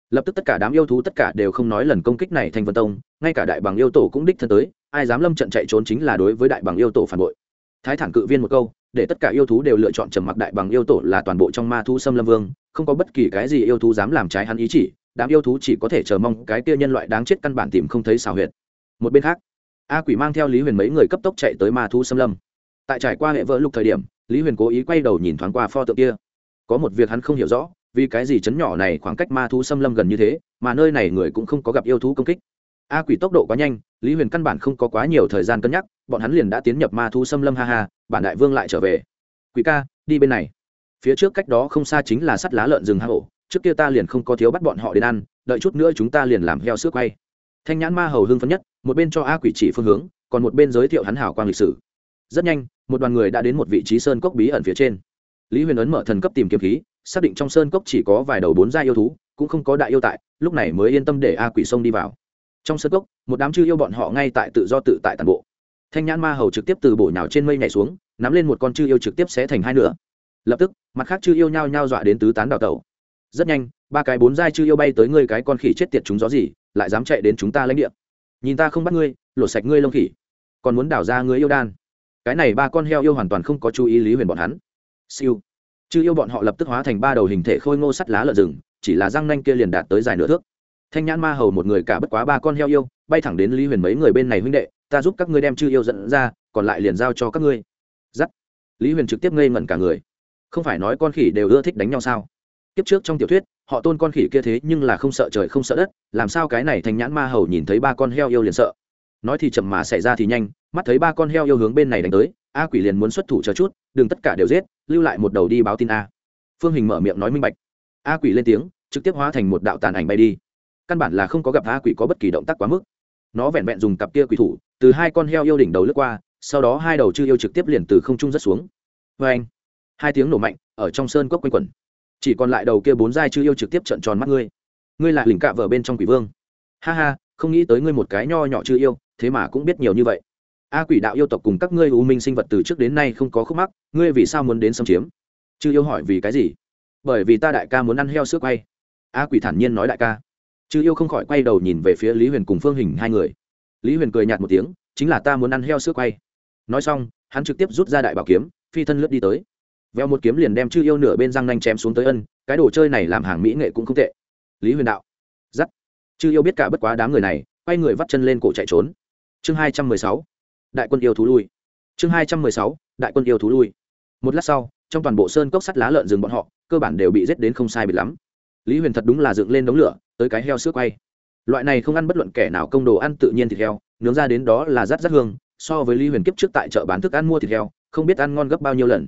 Lập tức tất cả đám yêu thú tất cả đều không nói lần công kích này thành vân tông, ngay cả đại bằng yêu tổ cũng đích thân tới, ai dám lâm trận chạy trốn chính là đối với đại bằng yêu tổ phản bội. Thái thản cự viên một câu, để tất cả yêu thú đều lựa chọn trầm mặc đại bằng yêu tổ là toàn bộ trong ma thú xâm lâm vương không có bất kỳ cái gì yêu thú dám làm trái hắn ý chỉ, đám yêu thú chỉ có thể chờ mong cái kia nhân loại đáng chết căn bản tìm không thấy xào huyệt. Một bên khác, a quỷ mang theo lý huyền mấy người cấp tốc chạy tới ma thú xâm lâm. Tại trải qua hệ vỡ lục thời điểm, lý huyền cố ý quay đầu nhìn thoáng qua pho tượng kia. Có một việc hắn không hiểu rõ, vì cái gì chấn nhỏ này khoảng cách ma thú xâm lâm gần như thế, mà nơi này người cũng không có gặp yêu thú công kích. A quỷ tốc độ quá nhanh, lý huyền căn bản không có quá nhiều thời gian cân nhắc, bọn hắn liền đã tiến nhập ma thú xâm lâm ha ha, bản đại vương lại trở về. Quỷ ca, đi bên này phía trước cách đó không xa chính là sắt lá lợn rừng hang ổ, trước kia ta liền không có thiếu bắt bọn họ đến ăn, đợi chút nữa chúng ta liền làm heo sước quay. Thanh nhãn ma hầu hưng phấn nhất, một bên cho a quỷ chỉ phương hướng, còn một bên giới thiệu hắn hảo quang lịch sử. Rất nhanh, một đoàn người đã đến một vị trí sơn cốc bí ẩn phía trên. Lý huyền ấn mở thần cấp tìm kiếm khí, xác định trong sơn cốc chỉ có vài đầu bốn gia yêu thú, cũng không có đại yêu tại, lúc này mới yên tâm để a quỷ sông đi vào. Trong sơn cốc, một đám chư yêu bọn họ ngay tại tự do tự tại toàn bộ. Thanh nhãn ma hầu trực tiếp từ bổ nhào trên mây nhảy xuống, nắm lên một con chư yêu trực tiếp xé thành hai nửa lập tức, mặt khác chư yêu nhao nhao dọa đến tứ tán đào tẩu. Rất nhanh, ba cái bốn dai chư yêu bay tới ngươi cái con khỉ chết tiệt chúng gió gì, lại dám chạy đến chúng ta lãnh địa. Nhìn ta không bắt ngươi, lột sạch ngươi lông khỉ. Còn muốn đảo ra ngươi yêu đan. Cái này ba con heo yêu hoàn toàn không có chú ý lý huyền bọn hắn. Siêu. Chư yêu bọn họ lập tức hóa thành ba đầu hình thể khôi ngô sắt lá lợn rừng, chỉ là răng nanh kia liền đạt tới dài nửa thước. Thanh nhãn ma hầu một người cả bất quá ba con heo yêu, bay thẳng đến lý huyền mấy người bên này huynh đệ, ta giúp các ngươi đem chư yêu dẫn ra, còn lại liền giao cho các ngươi. Giắt. Lý huyền trực tiếp ngây ngẩn cả người không phải nói con khỉ đều ưa thích đánh nhau sao? Kiếp trước trong tiểu thuyết, họ tôn con khỉ kia thế nhưng là không sợ trời không sợ đất, làm sao cái này thành nhãn ma hầu nhìn thấy ba con heo yêu liền sợ? Nói thì chậm mà xảy ra thì nhanh, mắt thấy ba con heo yêu hướng bên này đánh tới, a quỷ liền muốn xuất thủ chờ chút, đừng tất cả đều giết, lưu lại một đầu đi báo tin a. Phương hình mở miệng nói minh bạch. A quỷ lên tiếng, trực tiếp hóa thành một đạo tàn ảnh bay đi. Căn bản là không có gặp a quỷ có bất kỳ động tác quá mức. Nó vẹn vẹn dùng cặp kia quỷ thủ, từ hai con heo yêu đỉnh đầu lướt qua, sau đó hai đầu chư yêu trực tiếp liền từ không trung rất xuống. Vê anh hai tiếng nổ mạnh, ở trong sơn cốc quanh quẩn. Chỉ còn lại đầu kia bốn giai chư yêu trực tiếp trận tròn mắt ngươi. Ngươi là lỉnh cạ vợ bên trong quỷ vương. Ha ha, không nghĩ tới ngươi một cái nho nhỏ chư yêu, thế mà cũng biết nhiều như vậy. A quỷ đạo yêu tộc cùng các ngươi u minh sinh vật từ trước đến nay không có khúc mắc, ngươi vì sao muốn đến xâm chiếm? Chư yêu hỏi vì cái gì? Bởi vì ta đại ca muốn ăn heo sữa quay. A quỷ thản nhiên nói đại ca. Chư yêu không khỏi quay đầu nhìn về phía lý huyền cùng phương hình hai người. Lý huyền cười nhạt một tiếng, chính là ta muốn ăn heo sữa quay. Nói xong, hắn trực tiếp rút ra đại bảo kiếm, phi thân lướt đi tới veo một kiếm liền đem chư yêu nửa bên răng nanh chém xuống tới ân, cái đồ chơi này làm hàng mỹ nghệ cũng không tệ. Lý huyền đạo. Giắt. Chư yêu biết cả bất quá đám người này, quay người vắt chân lên cổ chạy trốn. Chương hai trăm mười sáu. Đại quân yêu thú lui. Chương hai trăm mười sáu. Đại quân yêu thú lui. Một lát sau, trong toàn bộ sơn cốc sắt lá lợn rừng bọn họ, cơ bản đều bị giết đến không sai bịt lắm. Lý huyền thật đúng là dựng lên đống lửa, tới cái heo sữa quay. Loại này không ăn bất luận kẻ nào công đồ ăn tự nhiên thịt heo, nướng ra đến đó là rát rát hương, so với lý huyền kiếp trước tại chợ bán thức ăn mua thịt heo, không biết ăn ngon gấp bao nhiêu lần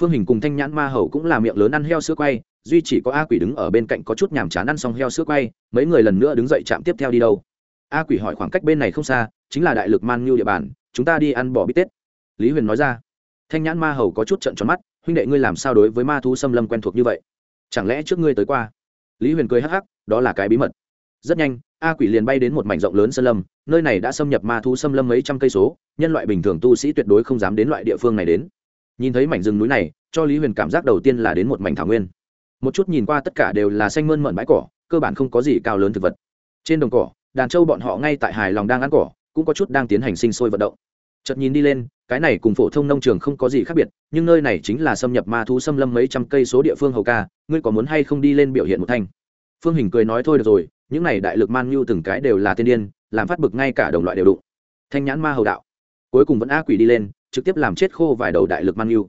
phương hình cùng thanh nhãn ma hầu cũng là miệng lớn ăn heo sữa quay, duy chỉ có a quỷ đứng ở bên cạnh có chút nhàm chán ăn xong heo sữa quay, mấy người lần nữa đứng dậy chạm tiếp theo đi đâu. A quỷ hỏi khoảng cách bên này không xa, chính là đại lực man ngưu địa bàn, chúng ta đi ăn bò bít tết. Lý huyền nói ra. Thanh nhãn ma hầu có chút trận tròn mắt, huynh đệ ngươi làm sao đối với ma thú xâm lâm quen thuộc như vậy? Chẳng lẽ trước ngươi tới qua? Lý huyền cười hắc hắc, đó là cái bí mật. Rất nhanh, a quỷ liền bay đến một mảnh rộng lớn sơn lâm, nơi này đã xâm nhập ma thú xâm lâm mấy trăm cây số, nhân loại bình thường tu sĩ tuyệt đối không dám đến loại địa phương này đến nhìn thấy mảnh rừng núi này, cho lý huyền cảm giác đầu tiên là đến một mảnh thảo nguyên. Một chút nhìn qua tất cả đều là xanh mơn mận bãi cỏ, cơ bản không có gì cao lớn thực vật. Trên đồng cỏ, đàn trâu bọn họ ngay tại hài lòng đang ăn cỏ, cũng có chút đang tiến hành sinh sôi vận động. Chợt nhìn đi lên, cái này cùng phổ thông nông trường không có gì khác biệt, nhưng nơi này chính là xâm nhập ma thú xâm lâm mấy trăm cây số địa phương hầu ca, ngươi có muốn hay không đi lên biểu hiện một thanh? Phương hình cười nói, thôi được rồi, những này đại lực man nhu từng cái đều là tiên điên, làm phát bực ngay cả đồng loại đều đụng. Thanh nhãn ma hầu đạo. Cuối cùng vẫn a quỷ đi lên trực tiếp làm chết khô vài đầu đại lực man yêu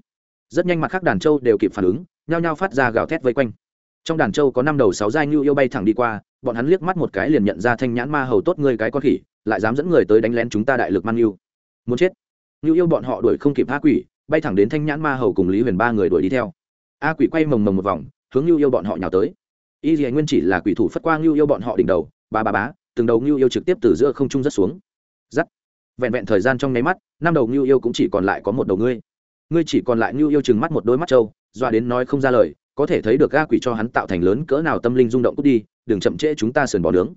rất nhanh mặt khác đàn trâu đều kịp phản ứng, nhao nhao phát ra gào thét vây quanh. Trong đàn trâu có năm đầu sáu giai nhu yêu bay thẳng đi qua, bọn hắn liếc mắt một cái liền nhận ra thanh nhãn ma hầu tốt ngươi cái con khỉ, lại dám dẫn người tới đánh lén chúng ta đại lực man yêu muốn chết. Nhu yêu bọn họ đuổi không kịp a quỷ, bay thẳng đến thanh nhãn ma hầu cùng lý huyền ba người đuổi đi theo. A quỷ quay mồng mồng một vòng, hướng nhu yêu bọn họ nhào tới. Y dì nguyên chỉ là quỷ thủ phất quang nhu yêu bọn họ đỉnh đầu, ba ba bá từng đầu nhu yêu trực tiếp từ giữa không trung rất xuống. Giắt vẹn vẹn thời gian trong nháy mắt, năm đầu nhu yêu cũng chỉ còn lại có một đầu ngươi. Ngươi chỉ còn lại nhu yêu chừng mắt một đôi mắt trâu doa đến nói không ra lời, có thể thấy được ga quỷ cho hắn tạo thành lớn cỡ nào tâm linh rung động cút đi, đừng chậm trễ chúng ta sườn bỏ nướng.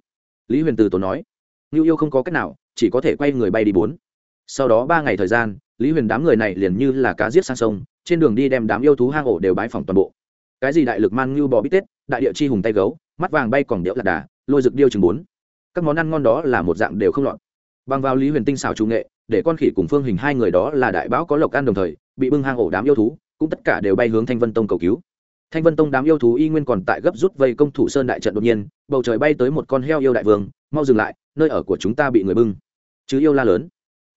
Lý huyền từ tổ nói nhu yêu không có cách nào, chỉ có thể quay người bay đi bốn. Sau đó ba ngày thời gian, lý huyền đám người này liền như là cá giết sang sông, trên đường đi đem đám yêu thú hang ổ đều bái phòng toàn bộ. Cái gì đại lực man ngưu bò bít tết, đại địa chi hùng tay gấu, mắt vàng bay còn điệu lạc đà, lôi rực điêu chừng bốn. Các món ăn ngon đó là một dạng đều không lọt bằng vào lý huyền tinh xảo chủ nghệ, để con khỉ cùng phương hình hai người đó là đại bão có lộc ăn đồng thời, bị bưng hang ổ đám yêu thú, cũng tất cả đều bay hướng thanh vân tông cầu cứu. Thanh vân tông đám yêu thú y nguyên còn tại gấp rút vây công thủ sơn đại trận đột nhiên, bầu trời bay tới một con heo yêu đại vương, mau dừng lại, nơi ở của chúng ta bị người bưng. Chứ yêu la lớn.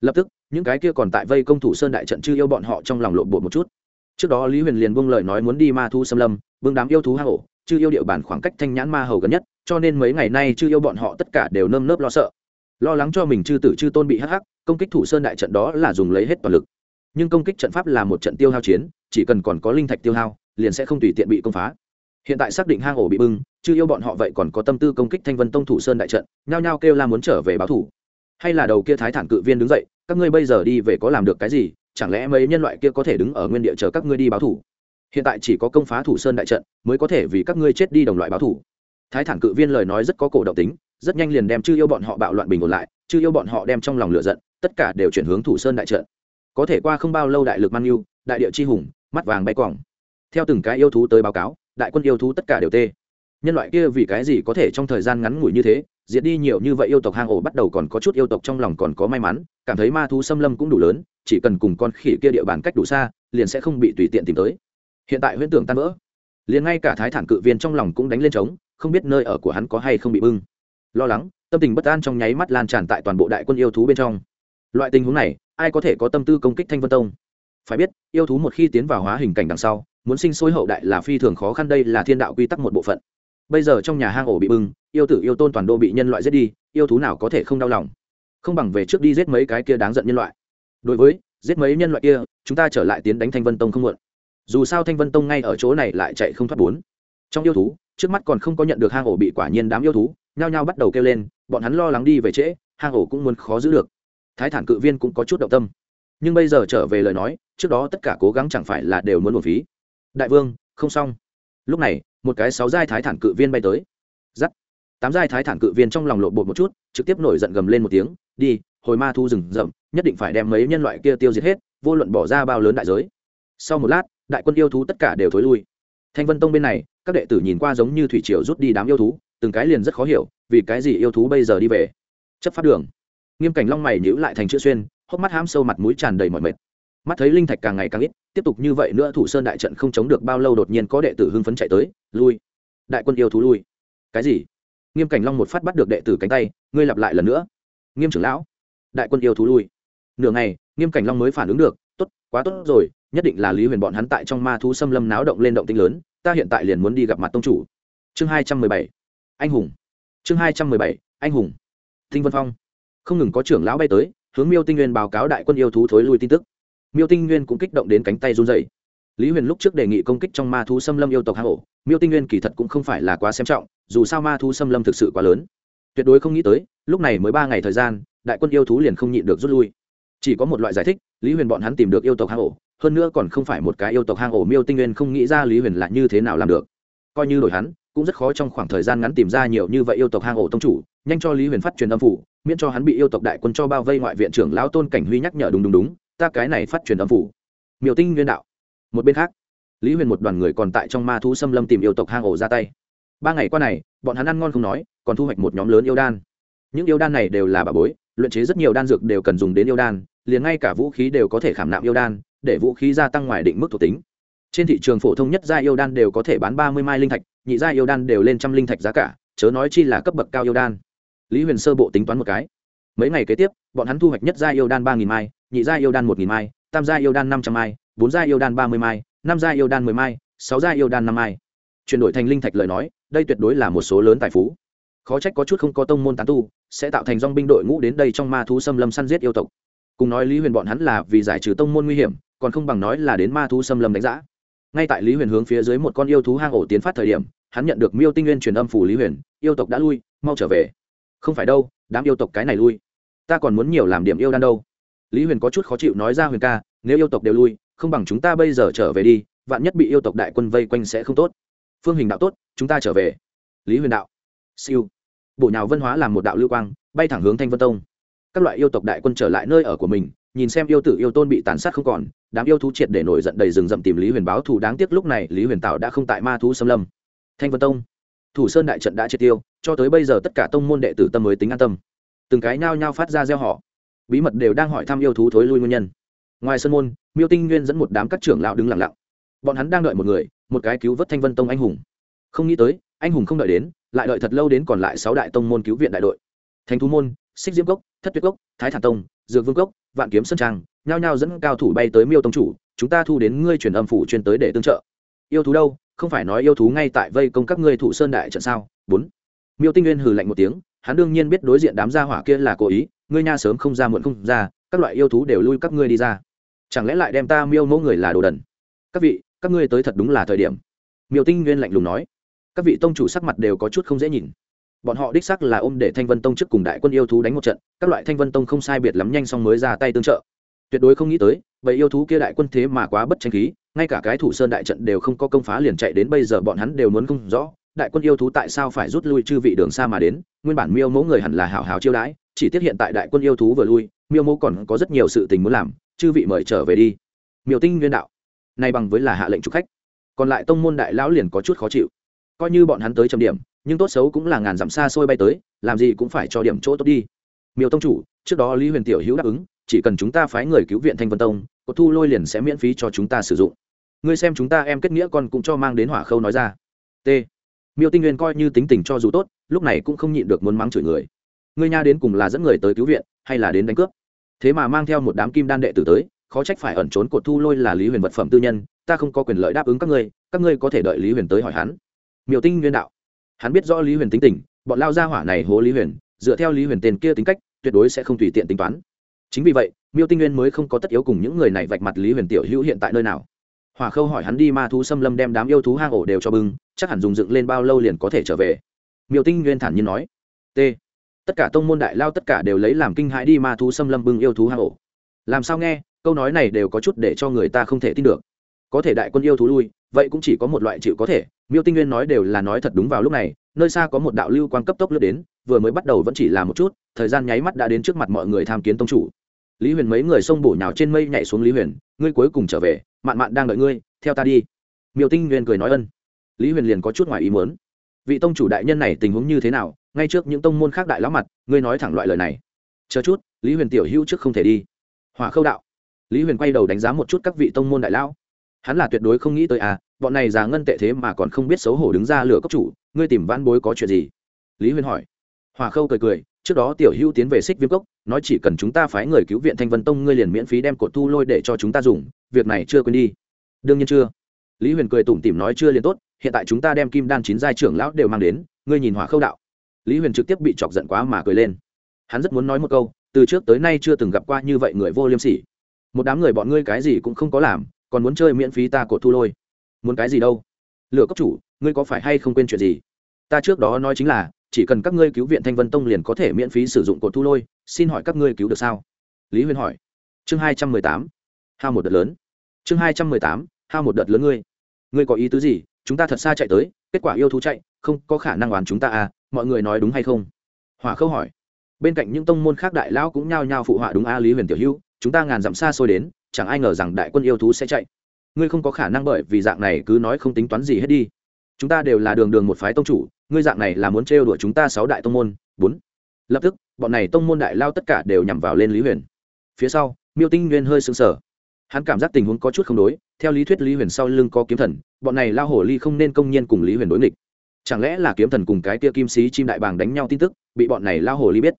Lập tức, những cái kia còn tại vây công thủ sơn đại trận chứ yêu bọn họ trong lòng lộn bột một chút. Trước đó lý huyền liền buông lời nói muốn đi ma thu xâm lâm, bưng đám yêu thú hang ổ chứ yêu địa bàn khoảng cách thanh nhãn ma hầu gần nhất, cho nên mấy ngày nay chứ yêu bọn họ tất cả đều nơm nớp lo sợ lo lắng cho mình chư tử chư tôn bị hắc hắc, công kích thủ sơn đại trận đó là dùng lấy hết toàn lực. Nhưng công kích trận pháp là một trận tiêu hao chiến, chỉ cần còn có linh thạch tiêu hao, liền sẽ không tùy tiện bị công phá. Hiện tại xác định hang ổ bị bưng, chư yêu bọn họ vậy còn có tâm tư công kích thanh vân tông thủ sơn đại trận, nhao nhao kêu la muốn trở về báo thủ. Hay là đầu kia thái thản cự viên đứng dậy, các ngươi bây giờ đi về có làm được cái gì, chẳng lẽ mấy nhân loại kia có thể đứng ở nguyên địa chờ các ngươi đi báo thủ? Hiện tại chỉ có công phá thủ sơn đại trận, mới có thể vì các ngươi chết đi đồng loại báo thủ. Thái thản cự viên lời nói rất có cổ động tính rất nhanh liền đem chư yêu bọn họ bạo loạn bình ổn lại, chư yêu bọn họ đem trong lòng lửa giận, tất cả đều chuyển hướng thủ sơn đại trận. Có thể qua không bao lâu đại lực man yêu đại địa chi hùng, mắt vàng bay quòng. Theo từng cái yêu thú tới báo cáo, đại quân yêu thú tất cả đều tê. Nhân loại kia vì cái gì có thể trong thời gian ngắn ngủi như thế, diệt đi nhiều như vậy yêu tộc hang ổ bắt đầu còn có chút yêu tộc trong lòng còn có may mắn, cảm thấy ma thú xâm lâm cũng đủ lớn, chỉ cần cùng con khỉ kia địa bàn cách đủ xa, liền sẽ không bị tùy tiện tìm tới. Hiện tại huyễn tưởng tan vỡ. Liền ngay cả thái thản cự viên trong lòng cũng đánh lên trống, không biết nơi ở của hắn có hay không bị bưng lo lắng, tâm tình bất an trong nháy mắt lan tràn tại toàn bộ đại quân yêu thú bên trong. Loại tình huống này, ai có thể có tâm tư công kích thanh vân tông? Phải biết, yêu thú một khi tiến vào hóa hình cảnh đằng sau, muốn sinh sôi hậu đại là phi thường khó khăn, đây là thiên đạo quy tắc một bộ phận. Bây giờ trong nhà hang ổ bị bưng, yêu tử yêu tôn toàn đô bị nhân loại giết đi, yêu thú nào có thể không đau lòng? Không bằng về trước đi giết mấy cái kia đáng giận nhân loại. Đối với, giết mấy nhân loại kia, chúng ta trở lại tiến đánh thanh vân tông không muộn. Dù sao thanh vân tông ngay ở chỗ này lại chạy không thoát bốn. Trong yêu thú, trước mắt còn không có nhận được hang ổ bị quả nhiên đám yêu thú nhao nhao bắt đầu kêu lên, bọn hắn lo lắng đi về trễ, hang ổ cũng muốn khó giữ được. Thái thản cự viên cũng có chút động tâm. Nhưng bây giờ trở về lời nói, trước đó tất cả cố gắng chẳng phải là đều muốn một phí. Đại vương, không xong. Lúc này, một cái sáu giai thái thản cự viên bay tới. Giắt. Tám giai thái thản cự viên trong lòng lộ bột một chút, trực tiếp nổi giận gầm lên một tiếng, đi, hồi ma thu rừng rậm, nhất định phải đem mấy nhân loại kia tiêu diệt hết, vô luận bỏ ra bao lớn đại giới. Sau một lát, đại quân yêu thú tất cả đều thối lui. Thanh vân tông bên này, các đệ tử nhìn qua giống như thủy triều rút đi đám yêu thú từng cái liền rất khó hiểu, vì cái gì yêu thú bây giờ đi về? Chấp phát đường. Nghiêm cảnh long mày nhữ lại thành chữ xuyên, hốc mắt hám sâu mặt mũi tràn đầy mọi mệt. Mắt thấy linh thạch càng ngày càng ít, tiếp tục như vậy nữa thủ sơn đại trận không chống được bao lâu đột nhiên có đệ tử hưng phấn chạy tới, lui. Đại quân yêu thú lui. Cái gì? Nghiêm cảnh long một phát bắt được đệ tử cánh tay, ngươi lặp lại lần nữa. Nghiêm trưởng lão. Đại quân yêu thú lui. Nửa ngày, nghiêm cảnh long mới phản ứng được, tốt, quá tốt rồi, nhất định là lý huyền bọn hắn tại trong ma thú xâm lâm náo động lên động tinh lớn, ta hiện tại liền muốn đi gặp mặt tông chủ. Chương hai trăm mười bảy anh hùng. Chương hai trăm mười bảy, anh hùng. Thinh vân phong. Không ngừng có trưởng lão bay tới, hướng miêu tinh nguyên báo cáo đại quân yêu thú thối lui tin tức. Miêu tinh nguyên cũng kích động đến cánh tay run dày lý huyền lúc trước đề nghị công kích trong ma thú xâm lâm yêu tộc hang ổ miêu tinh nguyên kỳ thật cũng không phải là quá xem trọng, dù sao ma thú xâm lâm thực sự quá lớn. Tuyệt đối không nghĩ tới, lúc này mới ba ngày thời gian, đại quân yêu thú liền không nhịn được rút lui. Chỉ có một loại giải thích, lý huyền bọn hắn tìm được yêu tộc hang ổ hơn nữa còn không phải một cái yêu tộc hang ổ miêu tinh nguyên không nghĩ ra lý huyền là như thế nào làm được. Coi như đổi hắn cũng rất khó trong khoảng thời gian ngắn tìm ra nhiều như vậy yêu tộc hang ổ tông chủ, nhanh cho lý huyền phát truyền âm phủ, miễn cho hắn bị yêu tộc đại quân cho bao vây ngoại viện trưởng lão tôn cảnh huy nhắc nhở đúng đúng đúng, ta cái này phát truyền âm phủ. Miêu tinh nguyên đạo. Một bên khác, lý huyền một đoàn người còn tại trong ma thú xâm lâm tìm yêu tộc hang ổ ra tay. Ba ngày qua này, bọn hắn ăn ngon không nói, còn thu hoạch một nhóm lớn yêu đan. Những yêu đan này đều là bà bối, luyện chế rất nhiều đan dược đều cần dùng đến yêu đan, liền ngay cả vũ khí đều có thể khảm nạm yêu đan, để vũ khí gia tăng ngoài định mức thuộc tính trên thị trường phổ thông nhất gia yêu đan đều có thể bán ba mươi mai linh thạch, nhị gia yêu đan đều lên trăm linh thạch giá cả, chớ nói chi là cấp bậc cao yêu đan. Lý huyền sơ bộ tính toán một cái. Mấy ngày kế tiếp, bọn hắn thu hoạch nhất gia yêu đan ba nghìn mai, nhị gia yêu đan một nghìn mai, tam gia yêu đan năm trăm mai, bốn gia yêu đan ba mươi mai, năm gia yêu đan mười mai, sáu gia yêu đan năm mai. Chuyển đổi thành linh thạch lời nói, đây tuyệt đối là một số lớn tài phú. Khó trách có chút không có tông môn tán tu, sẽ tạo thành dong binh đội ngũ đến đây trong ma thú xâm lâm săn giết yêu tộc. Cùng nói lý huyền bọn hắn là vì giải trừ tông môn nguy hiểm, còn không bằng nói là đến ma thú xâm lâm đánh giã ngay tại lý huyền hướng phía dưới một con yêu thú hang ổ tiến phát thời điểm, hắn nhận được miêu tinh nguyên truyền âm phủ lý huyền, yêu tộc đã lui, mau trở về. Không phải đâu, đám yêu tộc cái này lui. Ta còn muốn nhiều làm điểm yêu đan đâu. Lý huyền có chút khó chịu nói ra huyền ca, nếu yêu tộc đều lui, không bằng chúng ta bây giờ trở về đi, vạn nhất bị yêu tộc đại quân vây quanh sẽ không tốt. Phương hình đạo tốt, chúng ta trở về. Lý huyền đạo, siêu. Bộ nhào vân hóa làm một đạo lưu quang, bay thẳng hướng thanh vân tông. Các loại yêu tộc đại quân trở lại nơi ở của mình, nhìn xem yêu tử yêu tôn bị tàn sát không còn đám yêu thú triệt để nổi giận đầy rừng rậm tìm lý huyền báo thù. Đáng tiếc lúc này, lý huyền tạo đã không tại ma thú xâm lâm. Thanh vân tông, thủ sơn đại trận đã triệt tiêu, cho tới bây giờ tất cả tông môn đệ tử tâm mới tính an tâm. Từng cái nhao nhao phát ra gieo họ bí mật đều đang hỏi thăm yêu thú thối lui nguyên nhân. Ngoài sân môn, miêu tinh nguyên dẫn một đám các trưởng lão đứng lặng lặng. Bọn hắn đang đợi một người, một cái cứu vớt thanh vân tông anh hùng. Không nghĩ tới, anh hùng không đợi đến, lại đợi thật lâu đến còn lại sáu đại tông môn cứu viện đại đội. Thành thú môn xích diễm cốc, thất tuyết cốc, thái thản tông, dược vương cốc, vạn kiếm sơn trang, nhao nhao dẫn cao thủ bay tới miêu tông chủ, chúng ta thu đến ngươi truyền âm phủ truyền tới để tương trợ. Yêu thú đâu? Không phải nói yêu thú ngay tại vây công các ngươi thủ sơn đại trận sao? Bốn. Miêu tinh nguyên hừ lạnh một tiếng, hắn đương nhiên biết đối diện đám gia hỏa kia là cố ý, ngươi nha sớm không ra muộn không ra, các loại yêu thú đều lui các ngươi đi ra. Chẳng lẽ lại đem ta miêu mẫu người là đồ đần? Các vị, các ngươi tới thật đúng là thời điểm. Miêu tinh nguyên lạnh lùng nói. Các vị tông chủ sắc mặt đều có chút không dễ nhìn bọn họ đích sắc là ôm để thanh vân tông trước cùng đại quân yêu thú đánh một trận, các loại thanh vân tông không sai biệt lắm nhanh xong mới ra tay tương trợ. Tuyệt đối không nghĩ tới vậy yêu thú kia đại quân thế mà quá bất tranh khí, ngay cả cái thủ sơn đại trận đều không có công phá liền chạy đến bây giờ bọn hắn đều muốn không rõ, đại quân yêu thú tại sao phải rút lui chư vị đường xa mà đến, nguyên bản miêu mẫu người hẳn là hào hào chiêu đãi, chỉ tiếc hiện tại đại quân yêu thú vừa lui, miêu mẫu còn có rất nhiều sự tình muốn làm, chư vị mời trở về đi. Miêu tinh nguyên đạo nay bằng với là hạ lệnh trục khách, còn lại tông môn đại lão liền có chút khó chịu coi như bọn hắn tới trầm điểm, nhưng tốt xấu cũng là ngàn dặm xa xôi bay tới, làm gì cũng phải cho điểm chỗ tốt đi. Miêu tông chủ, trước đó lý huyền tiểu hữu đáp ứng, chỉ cần chúng ta phái người cứu viện thanh vân tông cột thu lôi liền sẽ miễn phí cho chúng ta sử dụng. Ngươi xem chúng ta em kết nghĩa còn cũng cho mang đến hỏa khâu nói ra. T. Miêu tinh nguyên coi như tính tình cho dù tốt, lúc này cũng không nhịn được muốn mắng chửi người. Ngươi nha đến cùng là dẫn người tới cứu viện, hay là đến đánh cướp? Thế mà mang theo một đám kim đan đệ tử tới, khó trách phải ẩn trốn cột thu lôi là lý huyền vật phẩm tư nhân, ta không có quyền lợi đáp ứng các ngươi các ngươi có thể đợi lý huyền tới hỏi hắn miêu tinh nguyên đạo. Hắn biết rõ lý huyền tính tình, bọn lao gia hỏa này hố lý huyền, dựa theo lý huyền tên kia tính cách, tuyệt đối sẽ không tùy tiện tính toán. Chính vì vậy, miêu tinh nguyên mới không có tất yếu cùng những người này vạch mặt lý huyền tiểu hữu hiện tại nơi nào. Hòa khâu hỏi hắn đi ma thú xâm lâm đem đám yêu thú hang ổ đều cho bưng, chắc hẳn dùng dựng lên bao lâu liền có thể trở về. Miêu tinh nguyên thản nhiên nói. T. Tất cả tông môn đại lao tất cả đều lấy làm kinh hãi đi ma thú xâm lâm bưng yêu thú hang ổ. Làm sao nghe, câu nói này đều có chút để cho người ta không thể tin được. Có thể đại quân yêu thú lui vậy cũng chỉ có một loại chịu có thể. Miêu tinh nguyên nói đều là nói thật đúng vào lúc này, nơi xa có một đạo lưu quan cấp tốc lướt đến, vừa mới bắt đầu vẫn chỉ là một chút, thời gian nháy mắt đã đến trước mặt mọi người tham kiến tông chủ. Lý huyền mấy người xông bổ nhào trên mây nhảy xuống lý huyền, ngươi cuối cùng trở về, mạn mạn đang đợi ngươi, theo ta đi. Miêu tinh nguyên cười nói ân. Lý huyền liền có chút ngoài ý muốn. Vị tông chủ đại nhân này tình huống như thế nào, ngay trước những tông môn khác đại lão mặt, ngươi nói thẳng loại lời này. Chờ chút, lý huyền tiểu hữu trước không thể đi. Hỏa khâu đạo. Lý huyền quay đầu đánh giá một chút các vị tông môn đại lão. Hắn là tuyệt đối không nghĩ tới à bọn này già ngân tệ thế mà còn không biết xấu hổ đứng ra lửa cốc chủ, ngươi tìm văn bối có chuyện gì? Lý huyền hỏi. Hòa khâu cười cười, trước đó tiểu hữu tiến về xích viêm cốc, nói chỉ cần chúng ta phái người cứu viện thanh vân tông, ngươi liền miễn phí đem cột thu lôi để cho chúng ta dùng, việc này chưa quên đi. Đương nhiên chưa. Lý huyền cười tủm tỉm nói chưa liền tốt, hiện tại chúng ta đem kim đan chín giai trưởng lão đều mang đến, ngươi nhìn hỏa khâu đạo. Lý huyền trực tiếp bị chọc giận quá mà cười lên. Hắn rất muốn nói một câu, từ trước tới nay chưa từng gặp qua như vậy người vô liêm sỉ. Một đám người bọn ngươi cái gì cũng không có làm, còn muốn chơi miễn phí ta cột thu lôi muốn cái gì đâu. Lựa cấp chủ, ngươi có phải hay không quên chuyện gì? Ta trước đó nói chính là, chỉ cần các ngươi cứu viện thanh vân tông liền có thể miễn phí sử dụng cột thu lôi, xin hỏi các ngươi cứu được sao? Lý huyên hỏi. Chương hai trăm mười tám. Hao một đợt lớn. Chương hai trăm mười tám, hao một đợt lớn ngươi. Ngươi có ý tứ gì? Chúng ta thật xa chạy tới, kết quả yêu thú chạy, không có khả năng oán chúng ta à mọi người nói đúng hay không? Hỏa khâu hỏi. Bên cạnh những tông môn khác đại lão cũng nhao nhao phụ họa đúng a lý huyền tiểu hữu, chúng ta ngàn dặm xa xôi đến, chẳng ai ngờ rằng đại quân yêu thú sẽ chạy ngươi không có khả năng bởi vì dạng này cứ nói không tính toán gì hết đi. Chúng ta đều là đường đường một phái tông chủ, ngươi dạng này là muốn trêu đuổi chúng ta sáu đại tông môn. Bốn. Lập tức, bọn này tông môn đại lao tất cả đều nhằm vào lên lý huyền. Phía sau, miêu tinh nguyên hơi sững sờ. Hắn cảm giác tình huống có chút không đối, theo lý thuyết lý huyền sau lưng có kiếm thần, bọn này lao hổ ly không nên công nhiên cùng lý huyền đối nghịch. Chẳng lẽ là kiếm thần cùng cái tia kim sĩ chim đại bàng đánh nhau tin tức, bị bọn này lao hổ ly biết?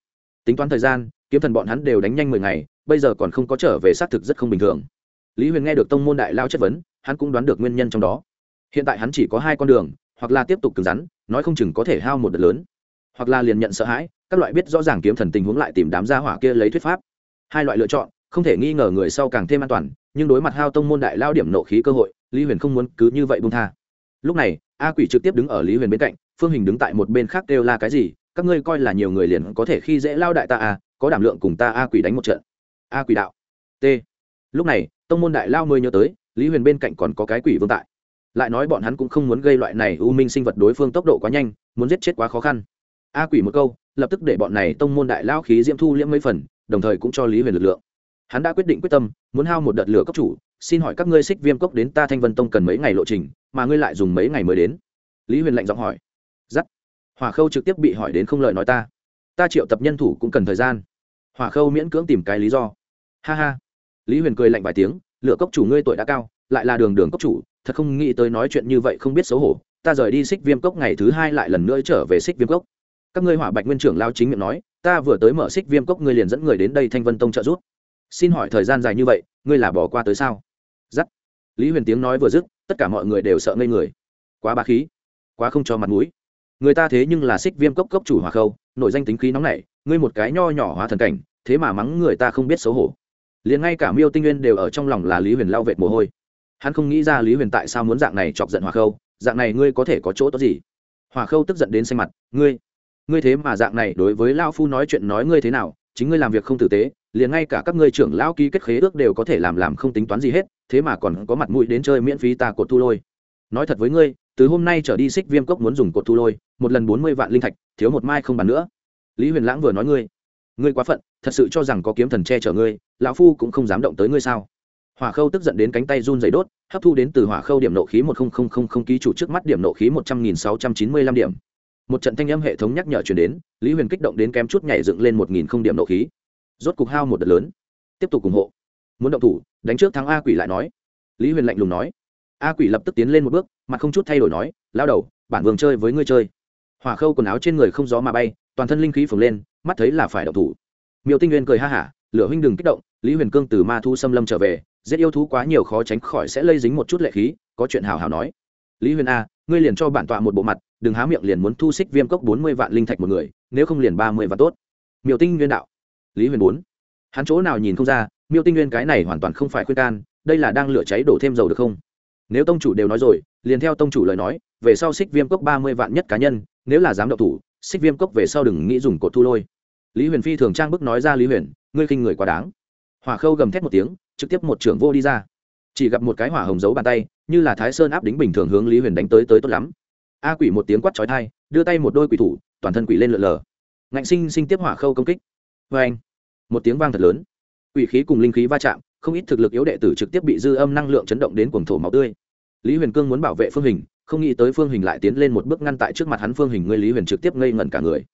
Tính toán thời gian, kiếm thần bọn hắn đều đánh nhanh mười ngày, bây giờ còn không có trở về xác thực rất không bình thường lý huyền nghe được tông môn đại lao chất vấn, hắn cũng đoán được nguyên nhân trong đó. Hiện tại hắn chỉ có hai con đường, hoặc là tiếp tục cứng rắn, nói không chừng có thể hao một đợt lớn, hoặc là liền nhận sợ hãi, các loại biết rõ ràng kiếm thần tình huống lại tìm đám gia hỏa kia lấy thuyết pháp. Hai loại lựa chọn, không thể nghi ngờ người sau càng thêm an toàn, nhưng đối mặt hao tông môn đại lao điểm nộ khí cơ hội, lý huyền không muốn cứ như vậy bung tha. Lúc này, a quỷ trực tiếp đứng ở lý huyền bên cạnh, phương hình đứng tại một bên khác kêu la cái gì, các ngươi coi là nhiều người liền có thể khi dễ lao đại ta à có đảm lượng cùng ta a quỷ đánh một trận. A quỷ đạo, t lúc này, tông môn đại lao mới nhớ tới, lý huyền bên cạnh còn có cái quỷ vương tại. Lại nói bọn hắn cũng không muốn gây loại này u minh sinh vật đối phương tốc độ quá nhanh, muốn giết chết quá khó khăn. A quỷ một câu, lập tức để bọn này tông môn đại lao khí diễm thu liễm mấy phần, đồng thời cũng cho lý huyền lực lượng. Hắn đã quyết định quyết tâm, muốn hao một đợt lửa cốc chủ, xin hỏi các ngươi xích viêm cốc đến ta thanh vân tông cần mấy ngày lộ trình, mà ngươi lại dùng mấy ngày mới đến? Lý huyền lạnh giọng hỏi. Giắt. Hỏa khâu trực tiếp bị hỏi đến không lợi nói ta. Ta triệu tập nhân thủ cũng cần thời gian. Hỏa khâu miễn cưỡng tìm cái lý do. Ha ha lý huyền cười lạnh vài tiếng, lựa cốc chủ ngươi tuổi đã cao, lại là đường đường cốc chủ, thật không nghĩ tới nói chuyện như vậy không biết xấu hổ. Ta rời đi xích viêm cốc ngày thứ hai lại lần nữa trở về xích viêm cốc. Các ngươi hỏa bạch nguyên trưởng lao chính miệng nói, ta vừa tới mở xích viêm cốc ngươi liền dẫn người đến đây thanh vân tông trợ giúp. Xin hỏi thời gian dài như vậy, ngươi là bỏ qua tới sao? Giắt lý huyền tiếng nói vừa dứt, tất cả mọi người đều sợ ngây người. Quá ba khí, quá không cho mặt mũi. Người ta thế nhưng là xích viêm cốc cốc chủ hòa khâu, nội danh tính khí nóng nảy, ngươi một cái nho nhỏ hóa thần cảnh, thế mà mắng người ta không biết xấu hổ liền ngay cả miêu tinh nguyên đều ở trong lòng là lý huyền lao vệt mồ hôi. Hắn không nghĩ ra lý huyền tại sao muốn dạng này chọc giận hòa khâu. Dạng này ngươi có thể có chỗ tốt gì? Hòa khâu tức giận đến xanh mặt. Ngươi ngươi thế mà dạng này đối với lao phu nói chuyện nói ngươi thế nào? Chính ngươi làm việc không tử tế, liền ngay cả các ngươi trưởng lão ký kết khế ước đều có thể làm làm không tính toán gì hết, thế mà còn có mặt mũi đến chơi miễn phí ta cột thu lôi. Nói thật với ngươi, từ hôm nay trở đi xích viêm cốc muốn dùng cột thu lôi, một lần bốn mươi vạn linh thạch, thiếu một mai không bàn nữa. Lý huyền lãng vừa nói ngươi ngươi quá phận, thật sự cho rằng có kiếm thần che chở ngươi, lão phu cũng không dám động tới ngươi sao? Hỏa khâu tức giận đến cánh tay run dày đốt, hấp thu đến từ hỏa khâu điểm nộ khí một ký chủ trước mắt điểm nộ khí một trăm nghìn sáu trăm chín mươi lăm điểm. Một trận thanh âm hệ thống nhắc nhở chuyển đến, lý huyền kích động đến kém chút nhảy dựng lên một nghìn không điểm nộ khí. Rốt cục hao một đợt lớn. Tiếp tục ủng hộ. Muốn động thủ, đánh trước thắng a quỷ lại nói. Lý huyền lạnh lùng nói. A quỷ lập tức tiến lên một bước, mặt không chút thay đổi nói lao đầu, bản vương chơi với ngươi chơi. Hỏa khâu quần áo trên người không gió mà bay, toàn thân linh khí phồng lên mắt thấy là phải động thủ. Miêu tinh nguyên cười ha hả, lửa huynh đừng kích động, lý huyền cương từ ma thu xâm lâm trở về, giết yêu thú quá nhiều khó tránh khỏi sẽ lây dính một chút lệ khí, có chuyện hào hào nói. Lý huyền a ngươi liền cho bản tọa một bộ mặt, đừng há miệng liền muốn thu xích viêm cốc bốn mươi vạn linh thạch một người, nếu không liền ba mươi vạn tốt. Miêu tinh nguyên đạo. Lý huyền bốn. Hắn chỗ nào nhìn không ra, miêu tinh nguyên cái này hoàn toàn không phải khuyên can, đây là đang lửa cháy đổ thêm dầu được không? Nếu tông chủ đều nói rồi, liền theo tông chủ lời nói, về sau xích viêm cốc ba mươi vạn nhất cá nhân, nếu là dám đậu thủ, xích viêm cốc về sau đừng nghĩ dùng cột thu lôi lý huyền phi thường trang bức nói ra lý huyền, ngươi khinh người quá đáng. Hỏa khâu gầm thét một tiếng, trực tiếp một trưởng vô đi ra. Chỉ gặp một cái hỏa hồng giấu bàn tay, như là thái sơn áp đính bình thường hướng lý huyền đánh tới tới tốt lắm. A quỷ một tiếng quát trói thai đưa tay một đôi quỷ thủ, toàn thân quỷ lên lượn lờ. Ngạnh sinh sinh tiếp hỏa khâu công kích. Vê anh, một tiếng vang thật lớn. Quỷ khí cùng linh khí va chạm, không ít thực lực yếu đệ tử trực tiếp bị dư âm năng lượng chấn động đến cuồng thổ máu tươi. Lý huyền cương muốn bảo vệ phương hình, không nghĩ tới phương hình lại tiến lên một bước ngăn tại trước mặt hắn phương hình ngươi lý huyền trực tiếp ngây ngẩn cả người.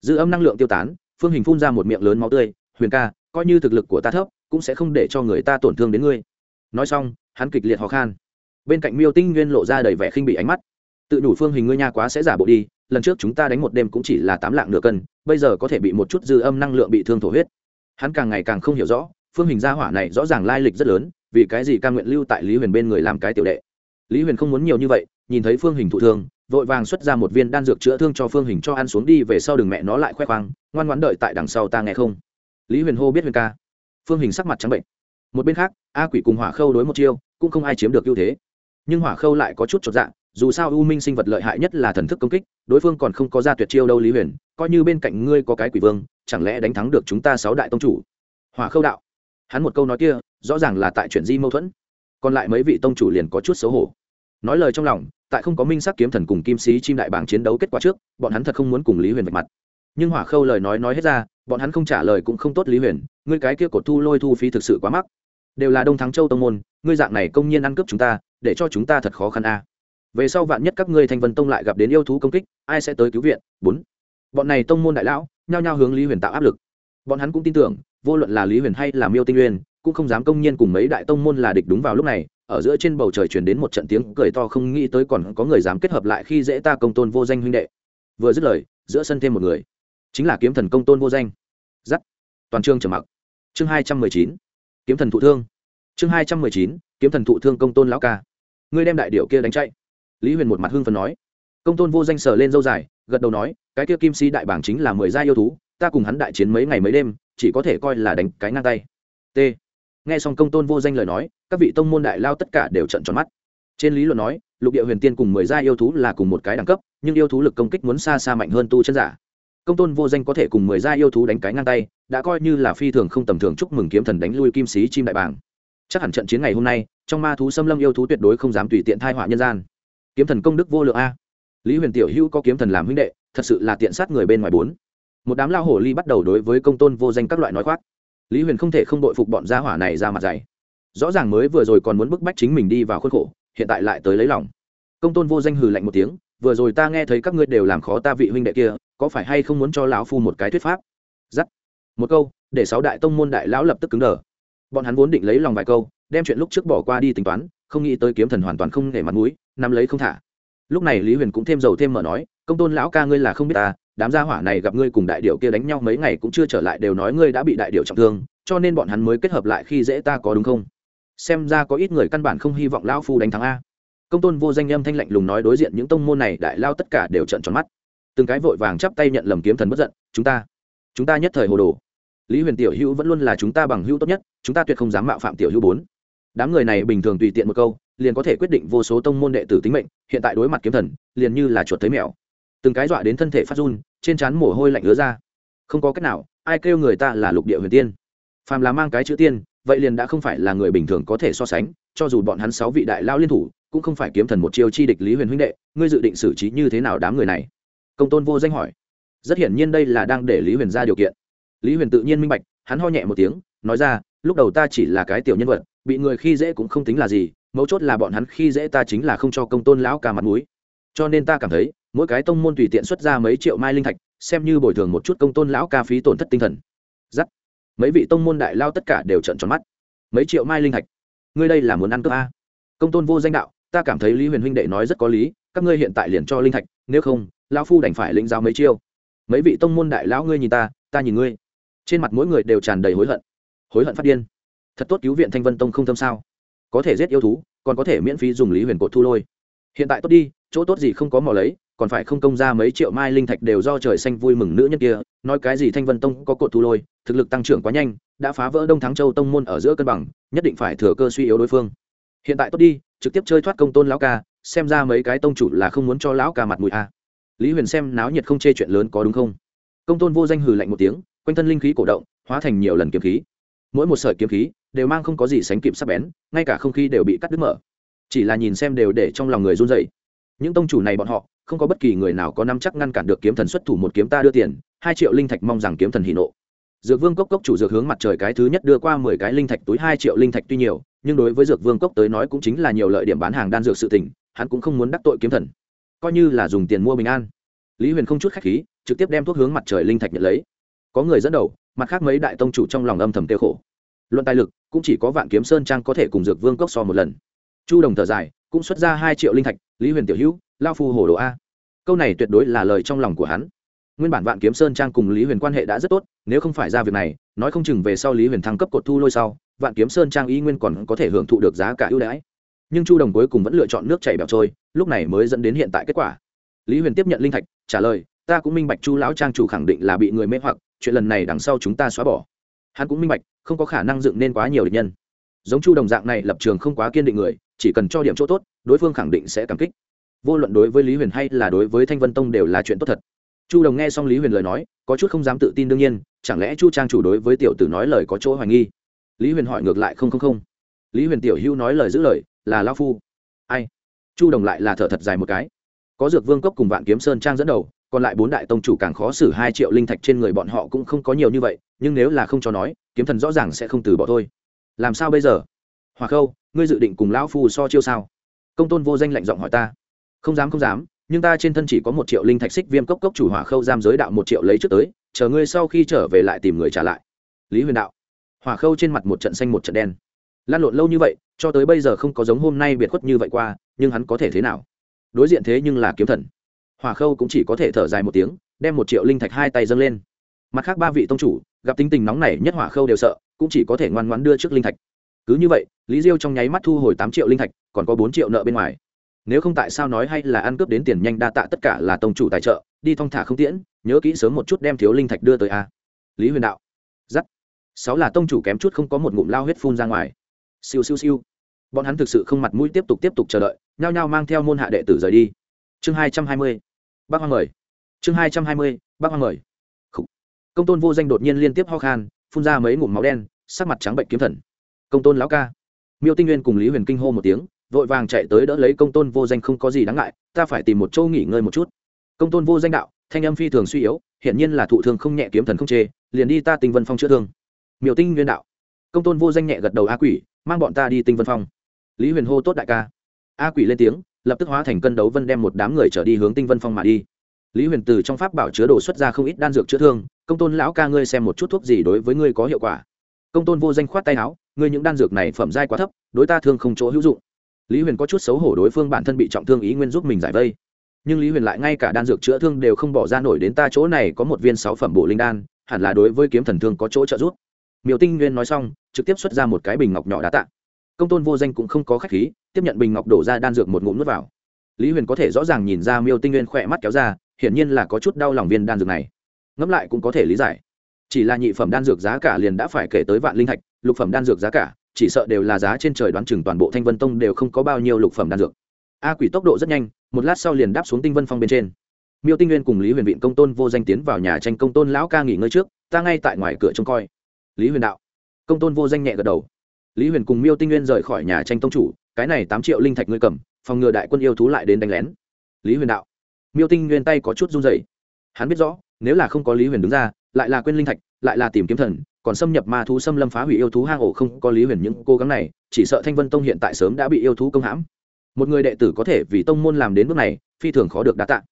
Dư âm năng lượng tiêu tán phương hình phun ra một miệng lớn máu tươi, huyền ca, coi như thực lực của ta thấp, cũng sẽ không để cho người ta tổn thương đến ngươi. Nói xong, hắn kịch liệt ho khan. Bên cạnh miêu tinh nguyên lộ ra đầy vẻ khinh bị ánh mắt. Tự đủ phương hình ngươi nha quá sẽ giả bộ đi, lần trước chúng ta đánh một đêm cũng chỉ là tám lạng nửa cân, bây giờ có thể bị một chút dư âm năng lượng bị thương thổ huyết. Hắn càng ngày càng không hiểu rõ, phương hình gia hỏa này rõ ràng lai lịch rất lớn, vì cái gì ca nguyện lưu tại lý huyền bên người làm cái tiểu đệ? Lý huyền không muốn nhiều như vậy, nhìn thấy phương hình thụ thương vội vàng xuất ra một viên đan dược chữa thương cho phương hình cho ăn xuống đi, về sau đừng mẹ nó lại khoe khoang, ngoan ngoãn đợi tại đằng sau ta nghe không. Lý huyền hô biết huyền ca. Phương hình sắc mặt trắng bệnh. Một bên khác, a quỷ cùng hỏa khâu đối một chiêu, cũng không ai chiếm được ưu thế. Nhưng hỏa khâu lại có chút chột dạ dù sao u minh sinh vật lợi hại nhất là thần thức công kích, đối phương còn không có ra tuyệt chiêu đâu lý huyền, coi như bên cạnh ngươi có cái quỷ vương, chẳng lẽ đánh thắng được chúng ta sáu đại tông chủ? Hỏa khâu đạo. Hắn một câu nói kia, rõ ràng là tại chuyện di mâu thuẫn. Còn lại mấy vị tông chủ liền có chút xấu hổ. Nói lời trong lòng tại không có minh sắc kiếm thần cùng kim sĩ chim đại bảng chiến đấu kết quả trước, bọn hắn thật không muốn cùng lý huyền vạch mặt. Nhưng hỏa khâu lời nói nói hết ra, bọn hắn không trả lời cũng không tốt lý huyền, ngươi cái kia cột thu lôi thu phí thực sự quá mắc. Đều là đông thắng châu tông môn, ngươi dạng này công nhiên ăn cướp chúng ta, để cho chúng ta thật khó khăn a. Về sau vạn nhất các ngươi thanh vân tông lại gặp đến yêu thú công kích, ai sẽ tới cứu viện? Bốn. Bọn này tông môn đại lão, nhao nhao hướng lý huyền tạo áp lực. Bọn hắn cũng tin tưởng, vô luận là lý huyền hay là miêu tinh uyên cũng không dám công nhiên cùng mấy đại tông môn là địch đúng vào lúc này ở giữa trên bầu trời truyền đến một trận tiếng cười to không nghĩ tới còn có người dám kết hợp lại khi dễ ta công tôn vô danh huynh đệ. Vừa dứt lời, giữa sân thêm một người. Chính là kiếm thần công tôn vô danh. Giắt. Toàn trương trầm mặc. Chương hai trăm mười chín. Kiếm thần thụ thương. Chương hai trăm mười chín. Kiếm thần thụ thương công tôn lão ca. Ngươi đem đại điệu kia đánh chạy. Lý huyền một mặt hưng phần nói. Công tôn vô danh sờ lên dâu dài, gật đầu nói, cái kia kim si đại bảng chính là mười gia yêu thú, ta cùng hắn đại chiến mấy ngày mấy đêm, chỉ có thể coi là đánh cái ngang tay. T nghe xong công tôn vô danh lời nói, các vị tông môn đại lao tất cả đều trận tròn mắt. Trên lý luận nói, lục địa huyền tiên cùng mười gia yêu thú là cùng một cái đẳng cấp, nhưng yêu thú lực công kích muốn xa xa mạnh hơn tu chân giả. Công tôn vô danh có thể cùng mười gia yêu thú đánh cái ngang tay, đã coi như là phi thường không tầm thường chúc mừng kiếm thần đánh lui kim sĩ chim đại bàng. Chắc hẳn trận chiến ngày hôm nay, trong ma thú xâm lâm yêu thú tuyệt đối không dám tùy tiện thai họa nhân gian. Kiếm thần công đức vô lượng a. Lý huyền tiểu hữu có kiếm thần làm huynh đệ, thật sự là tiện sát người bên ngoài bốn. Một đám lao hổ ly bắt đầu đối với công tôn vô danh các loại nói khoác lý huyền không thể không đội phục bọn gia hỏa này ra mặt dày. Rõ ràng mới vừa rồi còn muốn bức bách chính mình đi vào khuôn khổ, hiện tại lại tới lấy lòng. Công tôn vô danh hừ lạnh một tiếng, vừa rồi ta nghe thấy các ngươi đều làm khó ta vị huynh đệ kia, có phải hay không muốn cho lão phu một cái thuyết pháp? Giắt. Một câu, để sáu đại tông môn đại lão lập tức cứng đờ. Bọn hắn vốn định lấy lòng vài câu, đem chuyện lúc trước bỏ qua đi tính toán, không nghĩ tới kiếm thần hoàn toàn không để mặt mũi, nắm lấy không thả. Lúc này lý huyền cũng thêm dầu thêm mở nói công tôn lão ca ngươi là không biết ta, đám gia hỏa này gặp ngươi cùng đại điệu kia đánh nhau mấy ngày cũng chưa trở lại đều nói ngươi đã bị đại điệu trọng thương, cho nên bọn hắn mới kết hợp lại khi dễ ta có đúng không? Xem ra có ít người căn bản không hy vọng lão phu đánh thắng a. Công tôn vô danh âm thanh lạnh lùng nói đối diện những tông môn này, đại lao tất cả đều trận tròn mắt. Từng cái vội vàng chắp tay nhận lầm kiếm thần bất giận, chúng ta chúng ta nhất thời hồ đồ. Lý huyền tiểu hữu vẫn luôn là chúng ta bằng hữu tốt nhất, chúng ta tuyệt không dám mạo phạm tiểu hữu bốn. Đám người này bình thường tùy tiện một câu, liền có thể quyết định vô số tông môn đệ tử tính mệnh, hiện tại đối mặt kiếm thần, liền như là chuột thấy mèo từng cái dọa đến thân thể phát run, trên trán mồ hôi lạnh ứa ra. Không có cách nào, ai kêu người ta là lục địa huyền tiên? Phàm là mang cái chữ tiên, vậy liền đã không phải là người bình thường có thể so sánh, cho dù bọn hắn sáu vị đại lao liên thủ, cũng không phải kiếm thần một chiêu chi địch lý huyền huynh đệ, ngươi dự định xử trí như thế nào đám người này? Công tôn vô danh hỏi. Rất hiển nhiên đây là đang để lý huyền ra điều kiện. Lý huyền tự nhiên minh bạch, hắn ho nhẹ một tiếng, nói ra, lúc đầu ta chỉ là cái tiểu nhân vật, bị người khi dễ cũng không tính là gì, mấu chốt là bọn hắn khi dễ ta chính là không cho công tôn lão ca mặt mũi. Cho nên ta cảm thấy mỗi cái tông môn tùy tiện xuất ra mấy triệu mai linh thạch, xem như bồi thường một chút công tôn lão ca phí tổn thất tinh thần. Giắt. Mấy vị tông môn đại lao tất cả đều trận tròn mắt. Mấy triệu mai linh thạch? Ngươi đây là muốn ăn cướp a? Công tôn vô danh đạo, ta cảm thấy lý huyền huynh đệ nói rất có lý, các ngươi hiện tại liền cho linh thạch, nếu không, lão phu đành phải lĩnh giáo mấy chiêu. Mấy vị tông môn đại lão ngươi nhìn ta ta nhìn ngươi. Trên mặt mỗi người đều tràn đầy hối hận. Hối hận phát điên. Thật tốt cứu viện thanh vân tông không thâm sao? Có thể giết yêu thú, còn có thể miễn phí dùng lý huyền cột thu lôi. Hiện tại tốt đi, chỗ tốt gì không có mò lấy còn phải không công ra mấy triệu mai linh thạch đều do trời xanh vui mừng nữ nhân kia, nói cái gì thanh vân tông có cột thu lôi, thực lực tăng trưởng quá nhanh, đã phá vỡ đông thắng châu tông môn ở giữa cân bằng, nhất định phải thừa cơ suy yếu đối phương. Hiện tại tốt đi, trực tiếp chơi thoát công tôn lão ca, xem ra mấy cái tông chủ là không muốn cho lão ca mặt mũi a. Lý huyền xem náo nhiệt không chê chuyện lớn có đúng không? Công tôn vô danh hừ lạnh một tiếng, quanh thân linh khí cổ động, hóa thành nhiều lần kiếm khí. Mỗi một sợi kiếm khí đều mang không có gì sánh kịp sắc bén, ngay cả không khí đều bị cắt đứt mở. Chỉ là nhìn xem đều để trong lòng người run dậy những tông chủ này bọn họ, không có bất kỳ người nào có năm chắc ngăn cản được kiếm thần xuất thủ một kiếm ta đưa tiền, hai triệu linh thạch mong rằng kiếm thần hỷ nộ. Dược vương cốc cốc chủ dược hướng mặt trời cái thứ nhất đưa qua mười cái linh thạch túi, hai triệu linh thạch tuy nhiều, nhưng đối với dược vương cốc tới nói cũng chính là nhiều lợi điểm bán hàng đan dược sự tỉnh hắn cũng không muốn đắc tội kiếm thần. Coi như là dùng tiền mua bình an. Lý huyền không chút khách khí, trực tiếp đem thuốc hướng mặt trời linh thạch nhận lấy. Có người dẫn đầu, mặt khác mấy đại tông chủ trong lòng âm thầm tiêu khổ. Luận tài lực, cũng chỉ có vạn kiếm sơn trang có thể cùng dược vương cốc so một lần. Chu đồng thở dài cũng xuất ra hai triệu linh thạch, lý huyền tiểu hữu, lao phu hồ đồ a. Câu này tuyệt đối là lời trong lòng của hắn. Nguyên bản vạn kiếm sơn trang cùng lý huyền quan hệ đã rất tốt, nếu không phải ra việc này, nói không chừng về sau lý huyền thăng cấp cột thu lôi sau, vạn kiếm sơn trang y nguyên còn có thể hưởng thụ được giá cả ưu đãi. Nhưng chu đồng cuối cùng vẫn lựa chọn nước chảy bẹo trôi, lúc này mới dẫn đến hiện tại kết quả. Lý huyền tiếp nhận linh thạch, trả lời, ta cũng minh bạch chu lão trang chủ khẳng định là bị người mê hoặc, chuyện lần này đằng sau chúng ta xóa bỏ. Hắn cũng minh bạch, không có khả năng dựng nên quá nhiều địch nhân. Giống chu đồng dạng này lập trường không quá kiên định người chỉ cần cho điểm chỗ tốt, đối phương khẳng định sẽ cảm kích. Vô luận đối với lý huyền hay là đối với thanh vân tông đều là chuyện tốt thật. Chu đồng nghe xong lý huyền lời nói, có chút không dám tự tin đương nhiên, chẳng lẽ chu trang chủ đối với tiểu tử nói lời có chỗ hoài nghi? Lý huyền hỏi ngược lại không không không. Lý huyền tiểu Hưu nói lời giữ lời, là lao phu. Ai? Chu đồng lại là thở thật dài một cái. Có dược vương cốc cùng vạn kiếm sơn trang dẫn đầu, còn lại bốn đại tông chủ càng khó xử hai triệu linh thạch trên người bọn họ cũng không có nhiều như vậy, nhưng nếu là không cho nói, kiếm thần rõ ràng sẽ không từ bỏ thôi. Làm sao bây giờ? Hòa khâu ngươi dự định cùng lão phu so chiêu sao? Công tôn vô danh lạnh giọng hỏi ta. Không dám không dám, nhưng ta trên thân chỉ có một triệu linh thạch xích viêm cốc cốc chủ hỏa khâu giam giới đạo một triệu lấy trước tới, chờ ngươi sau khi trở về lại tìm người trả lại. Lý huyền đạo. Hỏa khâu trên mặt một trận xanh một trận đen. Lan lộn lâu như vậy, cho tới bây giờ không có giống hôm nay biệt khuất như vậy qua, nhưng hắn có thể thế nào? Đối diện thế nhưng là kiếm thần. Hỏa khâu cũng chỉ có thể thở dài một tiếng, đem một triệu linh thạch hai tay dâng lên. Mặt khác ba vị tông chủ, gặp tính tình nóng này nhất hỏa khâu đều sợ, cũng chỉ có thể ngoan ngoãn đưa trước linh thạch cứ như vậy, lý diêu trong nháy mắt thu hồi tám triệu linh thạch, còn có bốn triệu nợ bên ngoài. Nếu không tại sao nói hay là ăn cướp đến tiền nhanh đa tạ tất cả là tông chủ tài trợ, đi thong thả không tiễn, nhớ kỹ sớm một chút đem thiếu linh thạch đưa tới a. Lý huyền đạo. Giắt. Sáu là tông chủ kém chút không có một ngụm lao huyết phun ra ngoài. Siêu siêu siêu. Bọn hắn thực sự không mặt mũi tiếp tục tiếp tục chờ đợi, nhao nhao mang theo môn hạ đệ tử rời đi. Chương hai trăm hai mươi. Bác hoang mời. Chương hai trăm hai mươi, bác hoang mời. Công tôn vô danh đột nhiên liên tiếp ho khan, phun ra mấy ngụm máu đen, sắc mặt trắng bệnh kiếm thần công tôn lão ca. Miêu tinh nguyên cùng lý huyền kinh hô một tiếng, vội vàng chạy tới đỡ lấy công tôn vô danh không có gì đáng ngại, ta phải tìm một chỗ nghỉ ngơi một chút. Công tôn vô danh đạo, thanh âm phi thường suy yếu hiện nhiên là thụ thương không nhẹ kiếm thần không chê, liền đi ta tinh vân phong chữa thương. Miêu tinh nguyên đạo, công tôn vô danh nhẹ gật đầu a quỷ, mang bọn ta đi tinh vân phong. Lý huyền hô, tốt đại ca. A quỷ lên tiếng, lập tức hóa thành cân đấu vân đem một đám người trở đi hướng tinh vân phong mà đi. Lý huyền từ trong pháp bảo chứa đồ xuất ra không ít đan dược chữa thương, công tôn lão ca ngươi xem một chút thuốc gì đối với ngươi có hiệu quả. Công tôn vô danh khoát tay áo ngươi những đan dược này phẩm giai quá thấp, đối ta thương không chỗ hữu dụng. Lý huyền có chút xấu hổ đối phương bản thân bị trọng thương ý nguyên giúp mình giải vây. Nhưng lý huyền lại ngay cả đan dược chữa thương đều không bỏ ra nổi đến ta chỗ này có một viên sáu phẩm bộ linh đan, hẳn là đối với kiếm thần thương có chỗ trợ giúp. Miêu tinh nguyên nói xong, trực tiếp xuất ra một cái bình ngọc nhỏ đá tạ. Công tôn vô danh cũng không có khách khí, tiếp nhận bình ngọc đổ ra đan dược một ngụm nước vào. Lý huyền có thể rõ ràng nhìn ra miêu tinh nguyên khỏe mắt kéo ra, hiển nhiên là có chút đau lòng viên đan dược này. Ngẫm lại cũng có thể lý giải chỉ là nhị phẩm đan dược giá cả liền đã phải kể tới vạn linh thạch, lục phẩm đan dược giá cả, chỉ sợ đều là giá trên trời đoán chừng toàn bộ thanh vân tông đều không có bao nhiêu lục phẩm đan dược. A quỷ tốc độ rất nhanh, một lát sau liền đáp xuống tinh vân phong bên trên. Miêu tinh nguyên cùng lý huyền viện công tôn vô danh tiến vào nhà tranh công tôn lão ca nghỉ ngơi trước, ta ngay tại ngoài cửa trông coi. Lý huyền đạo. Công tôn vô danh nhẹ gật đầu. Lý huyền cùng miêu tinh nguyên rời khỏi nhà tranh tông chủ, cái này tám triệu linh thạch ngươi cầm, phòng ngừa đại quân yêu thú lại đến đánh lén. Lý huyền đạo. Miêu tinh nguyên tay có chút run dày hắn biết rõ, nếu là không có lý huyền đứng ra lại là quên linh thạch, lại là tìm kiếm thần, còn xâm nhập ma thú xâm lâm phá hủy yêu thú hang ổ không có lý huyền những cố gắng này, chỉ sợ thanh vân tông hiện tại sớm đã bị yêu thú công hãm. Một người đệ tử có thể vì tông môn làm đến bước này, phi thường khó được đa tạ.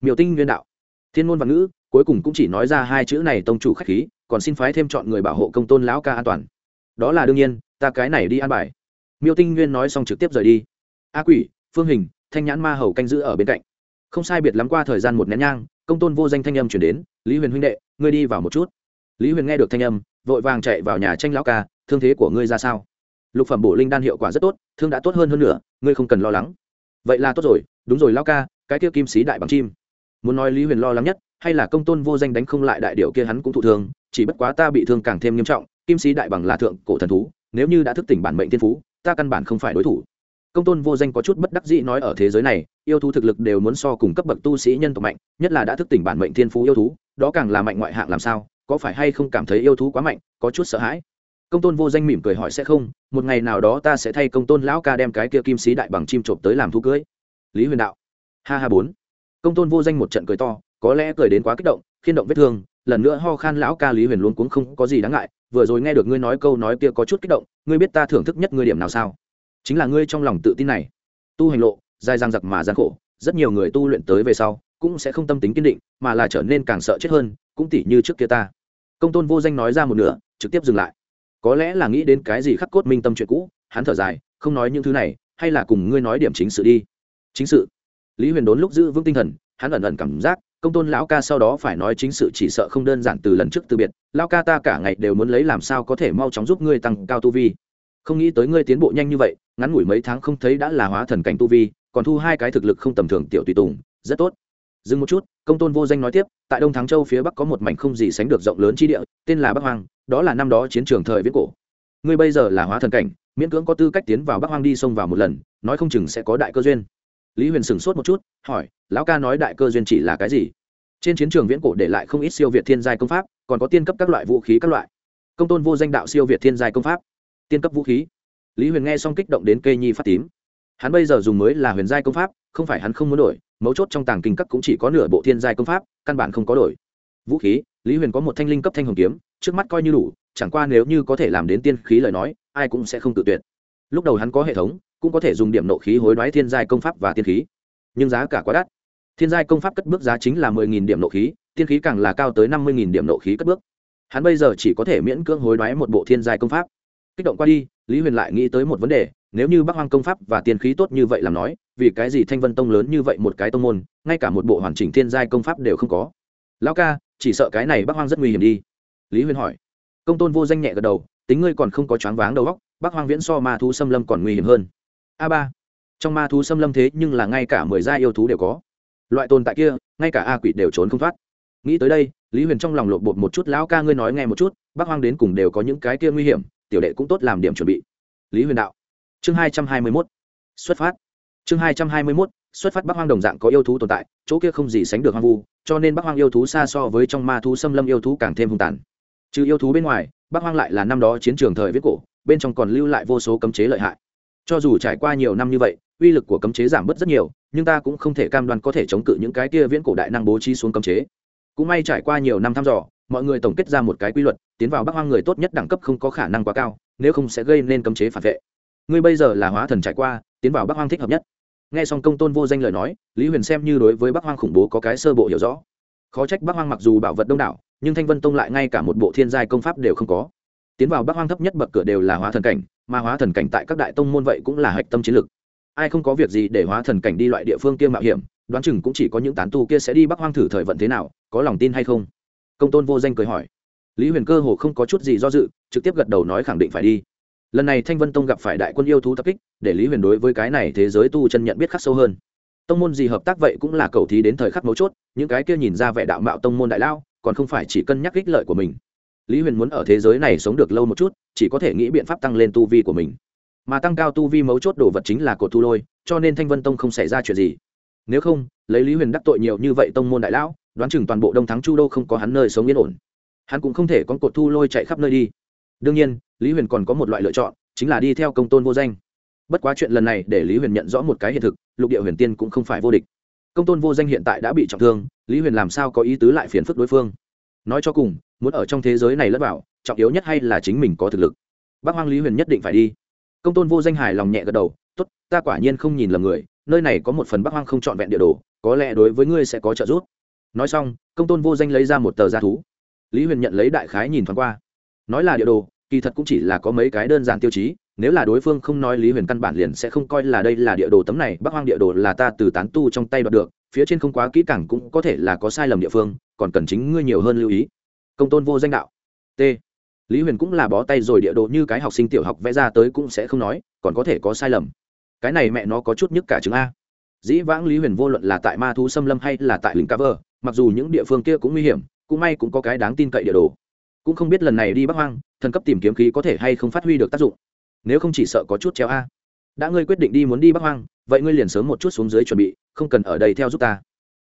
Miêu tinh nguyên đạo. Thiên môn văn ngữ, cuối cùng cũng chỉ nói ra hai chữ này tông chủ khách khí, còn xin phái thêm chọn người bảo hộ công tôn lão ca an toàn. Đó là đương nhiên, ta cái này đi an bài. Miêu tinh nguyên nói xong trực tiếp rời đi. A quỷ, phương hình, thanh nhãn ma hầu canh giữ ở bên cạnh. Không sai biệt lắm qua thời gian một nén nhang công tôn vô danh thanh âm chuyển đến, lý huyền huynh đệ, ngươi đi vào một chút. Lý huyền nghe được thanh âm, vội vàng chạy vào nhà tranh lão ca, thương thế của ngươi ra sao? Lục phẩm bổ linh đan hiệu quả rất tốt, thương đã tốt hơn hơn nữa, ngươi không cần lo lắng. Vậy là tốt rồi, đúng rồi lão ca, cái kia kim sĩ đại bằng chim. Muốn nói lý huyền lo lắng nhất, hay là công tôn vô danh đánh không lại đại điệu kia hắn cũng thụ thương, chỉ bất quá ta bị thương càng thêm nghiêm trọng, kim sĩ đại bằng là thượng cổ thần thú, nếu như đã thức tỉnh bản mệnh tiên phú, ta căn bản không phải đối thủ. Công tôn vô danh có chút bất đắc dĩ nói ở thế giới này yêu thú thực lực đều muốn so cùng cấp bậc tu sĩ nhân tộc mạnh, nhất là đã thức tỉnh bản mệnh thiên phú yêu thú, đó càng là mạnh ngoại hạng làm sao, có phải hay không cảm thấy yêu thú quá mạnh, có chút sợ hãi? Công tôn vô danh mỉm cười hỏi sẽ không, một ngày nào đó ta sẽ thay công tôn lão ca đem cái kia kim sĩ đại bằng chim trộm tới làm thú cưới. Lý huyền đạo. Ha ha bốn. Công tôn vô danh một trận cười to, có lẽ cười đến quá kích động, khiên động vết thương, lần nữa ho khan lão ca lý huyền luôn cũng không có gì đáng ngại, vừa rồi nghe được ngươi nói câu nói kia có chút kích động, ngươi biết ta thưởng thức nhất ngươi điểm nào sao? Chính là ngươi trong lòng tự tin này. Tu hành lộ dài dang dặc mà gian khổ, rất nhiều người tu luyện tới về sau, cũng sẽ không tâm tính kiên định, mà là trở nên càng sợ chết hơn, cũng tỉ như trước kia ta. Công tôn vô danh nói ra một nửa, trực tiếp dừng lại. Có lẽ là nghĩ đến cái gì khắc cốt minh tâm chuyện cũ, hắn thở dài, không nói những thứ này, hay là cùng ngươi nói điểm chính sự đi. Chính sự. Lý huyền đốn lúc giữ vững tinh thần, hắn ẩn ẩn cảm giác, công tôn lão ca sau đó phải nói chính sự chỉ sợ không đơn giản từ lần trước từ biệt, lão ca ta cả ngày đều muốn lấy làm sao có thể mau chóng giúp ngươi tăng cao tu vi. Không nghĩ tới ngươi tiến bộ nhanh như vậy, ngắn ngủi mấy tháng không thấy đã là hóa thần cảnh tu vi còn thu hai cái thực lực không tầm thường tiểu tùy tùng, rất tốt. Dừng một chút, công tôn vô danh nói tiếp, tại đông thắng châu phía bắc có một mảnh không gì sánh được rộng lớn chi địa, tên là bắc hoang, đó là năm đó chiến trường thời viễn cổ. Ngươi bây giờ là hóa thần cảnh, miễn cưỡng có tư cách tiến vào bắc hoang đi xông vào một lần, nói không chừng sẽ có đại cơ duyên. Lý huyền sửng sốt một chút, hỏi, lão ca nói đại cơ duyên chỉ là cái gì? Trên chiến trường viễn cổ để lại không ít siêu việt thiên giai công pháp, còn có tiên cấp các loại vũ khí các loại. Công tôn vô danh đạo siêu việt thiên giai công pháp. Tiên cấp vũ khí. Lý huyền nghe xong kích động đến cây nhi phát tím hắn bây giờ dùng mới là huyền giai công pháp, không phải hắn không muốn đổi, mấu chốt trong tàng kinh cấp cũng chỉ có nửa bộ thiên giai công pháp, căn bản không có đổi. Vũ khí, lý huyền có một thanh linh cấp thanh hồng kiếm, trước mắt coi như đủ, chẳng qua nếu như có thể làm đến tiên khí lời nói, ai cũng sẽ không tự tuyệt. Lúc đầu hắn có hệ thống, cũng có thể dùng điểm nộ khí hối đoái thiên giai công pháp và tiên khí. Nhưng giá cả quá đắt. Thiên giai công pháp cất bước giá chính là mười nghìn điểm nộ khí, tiên khí càng là cao tới năm mươi nghìn điểm nộ khí cất bước. Hắn bây giờ chỉ có thể miễn cưỡng hối đoái một bộ thiên giai công pháp. Kích động qua đi, lý huyền lại nghĩ tới một vấn đề nếu như bắc hoang công pháp và tiên khí tốt như vậy làm nói, vì cái gì thanh vân tông lớn như vậy một cái tông môn, ngay cả một bộ hoàn chỉnh thiên giai công pháp đều không có? Lão ca, chỉ sợ cái này bắc hoang rất nguy hiểm đi. Lý huyền hỏi. Công tôn vô danh nhẹ gật đầu, tính ngươi còn không có choáng váng đầu góc bắc hoang viễn so ma thú xâm lâm còn nguy hiểm hơn. A ba. Trong ma thú xâm lâm thế nhưng là ngay cả mười gia yêu thú đều có. Loại tồn tại kia, ngay cả a quỷ đều trốn không thoát. Nghĩ tới đây, lý huyền trong lòng lộ bột một chút, lão ca ngươi nói nghe một chút, bắc hoang đến cùng đều có những cái kia nguy hiểm, tiểu đệ cũng tốt làm điểm chuẩn bị. Lý huyền đạo chương hai trăm hai mươi mốt, xuất phát. Chương hai trăm hai mươi mốt, xuất phát bắc hoang đồng dạng có yêu thú tồn tại, chỗ kia không gì sánh được hoang vu, cho nên bắc hoang yêu thú xa so với trong ma thú xâm lâm yêu thú càng thêm hung tàn. Trừ yêu thú bên ngoài, bắc hoang lại là năm đó chiến trường thời viết cổ, bên trong còn lưu lại vô số cấm chế lợi hại. Cho dù trải qua nhiều năm như vậy, uy lực của cấm chế giảm bớt rất nhiều, nhưng ta cũng không thể cam đoan có thể chống cự những cái kia viễn cổ đại năng bố trí xuống cấm chế. Cũng may trải qua nhiều năm thăm dò, mọi người tổng kết ra một cái quy luật, tiến vào bắc hoang người tốt nhất đẳng cấp không có khả năng quá cao, nếu không sẽ gây nên cấm chế phản vệ ngươi bây giờ là hóa thần trải qua, tiến vào bắc hoang thích hợp nhất. Nghe xong công tôn vô danh lời nói, lý huyền xem như đối với bắc hoang khủng bố có cái sơ bộ hiểu rõ. Khó trách bắc hoang mặc dù bảo vật đông đảo, nhưng thanh vân tông lại ngay cả một bộ thiên giai công pháp đều không có. Tiến vào bắc hoang thấp nhất bậc cửa đều là hóa thần cảnh, mà hóa thần cảnh tại các đại tông môn vậy cũng là hạch tâm chiến lược. Ai không có việc gì để hóa thần cảnh đi loại địa phương kia mạo hiểm, đoán chừng cũng chỉ có những tán tu kia sẽ đi bắc hoang thử thời vận thế nào, có lòng tin hay không? Công tôn vô danh cười hỏi. Lý huyền cơ hồ không có chút gì do dự, trực tiếp gật đầu nói khẳng định phải đi lần này thanh vân tông gặp phải đại quân yêu thú tập kích, để lý huyền đối với cái này thế giới tu chân nhận biết khắc sâu hơn. Tông môn gì hợp tác vậy cũng là cầu thí đến thời khắc mấu chốt, những cái kia nhìn ra vẻ đạo mạo tông môn đại lao, còn không phải chỉ cân nhắc ích lợi của mình. Lý huyền muốn ở thế giới này sống được lâu một chút, chỉ có thể nghĩ biện pháp tăng lên tu vi của mình. Mà tăng cao tu vi mấu chốt đồ vật chính là cột thu lôi, cho nên thanh vân tông không xảy ra chuyện gì. Nếu không, lấy lý huyền đắc tội nhiều như vậy tông môn đại lão, đoán chừng toàn bộ đông thắng chu đô không có hắn nơi sống yên ổn. Hắn cũng không thể có cột thu lôi chạy khắp nơi đi. Đương nhiên lý huyền còn có một loại lựa chọn, chính là đi theo công tôn vô danh. Bất quá chuyện lần này để lý huyền nhận rõ một cái hiện thực, lục địa huyền tiên cũng không phải vô địch. Công tôn vô danh hiện tại đã bị trọng thương, lý huyền làm sao có ý tứ lại phiền phức đối phương? Nói cho cùng, muốn ở trong thế giới này lất vào, trọng yếu nhất hay là chính mình có thực lực. Bác hoang lý huyền nhất định phải đi. Công tôn vô danh hài lòng nhẹ gật đầu, tốt, ta quả nhiên không nhìn lầm người, nơi này có một phần bác hoang không trọn vẹn địa đồ, có lẽ đối với ngươi sẽ có trợ giúp. Nói xong, công tôn vô danh lấy ra một tờ gia thú. Lý huyền nhận lấy đại khái nhìn thoáng qua. Nói là địa đồ kỳ thật cũng chỉ là có mấy cái đơn giản tiêu chí, nếu là đối phương không nói lý huyền căn bản liền sẽ không coi là đây là địa đồ tấm này, bắc hoang địa đồ là ta từ tán tu trong tay đoạt được, phía trên không quá kỹ càng cũng có thể là có sai lầm địa phương, còn cần chính ngươi nhiều hơn lưu ý. Công tôn vô danh đạo. T. Lý huyền cũng là bó tay rồi địa đồ như cái học sinh tiểu học vẽ ra tới cũng sẽ không nói, còn có thể có sai lầm. Cái này mẹ nó có chút nhức cả chứng a. Dĩ vãng lý huyền vô luận là tại ma thú xâm lâm hay là tại lính cover mặc dù những địa phương kia cũng nguy hiểm, cũng may cũng có cái đáng tin cậy địa đồ cũng không biết lần này đi bắc hoang, thần cấp tìm kiếm khí có thể hay không phát huy được tác dụng. Nếu không chỉ sợ có chút treo a. Đã ngươi quyết định đi muốn đi bắc hoang, vậy ngươi liền sớm một chút xuống dưới chuẩn bị, không cần ở đây theo giúp ta.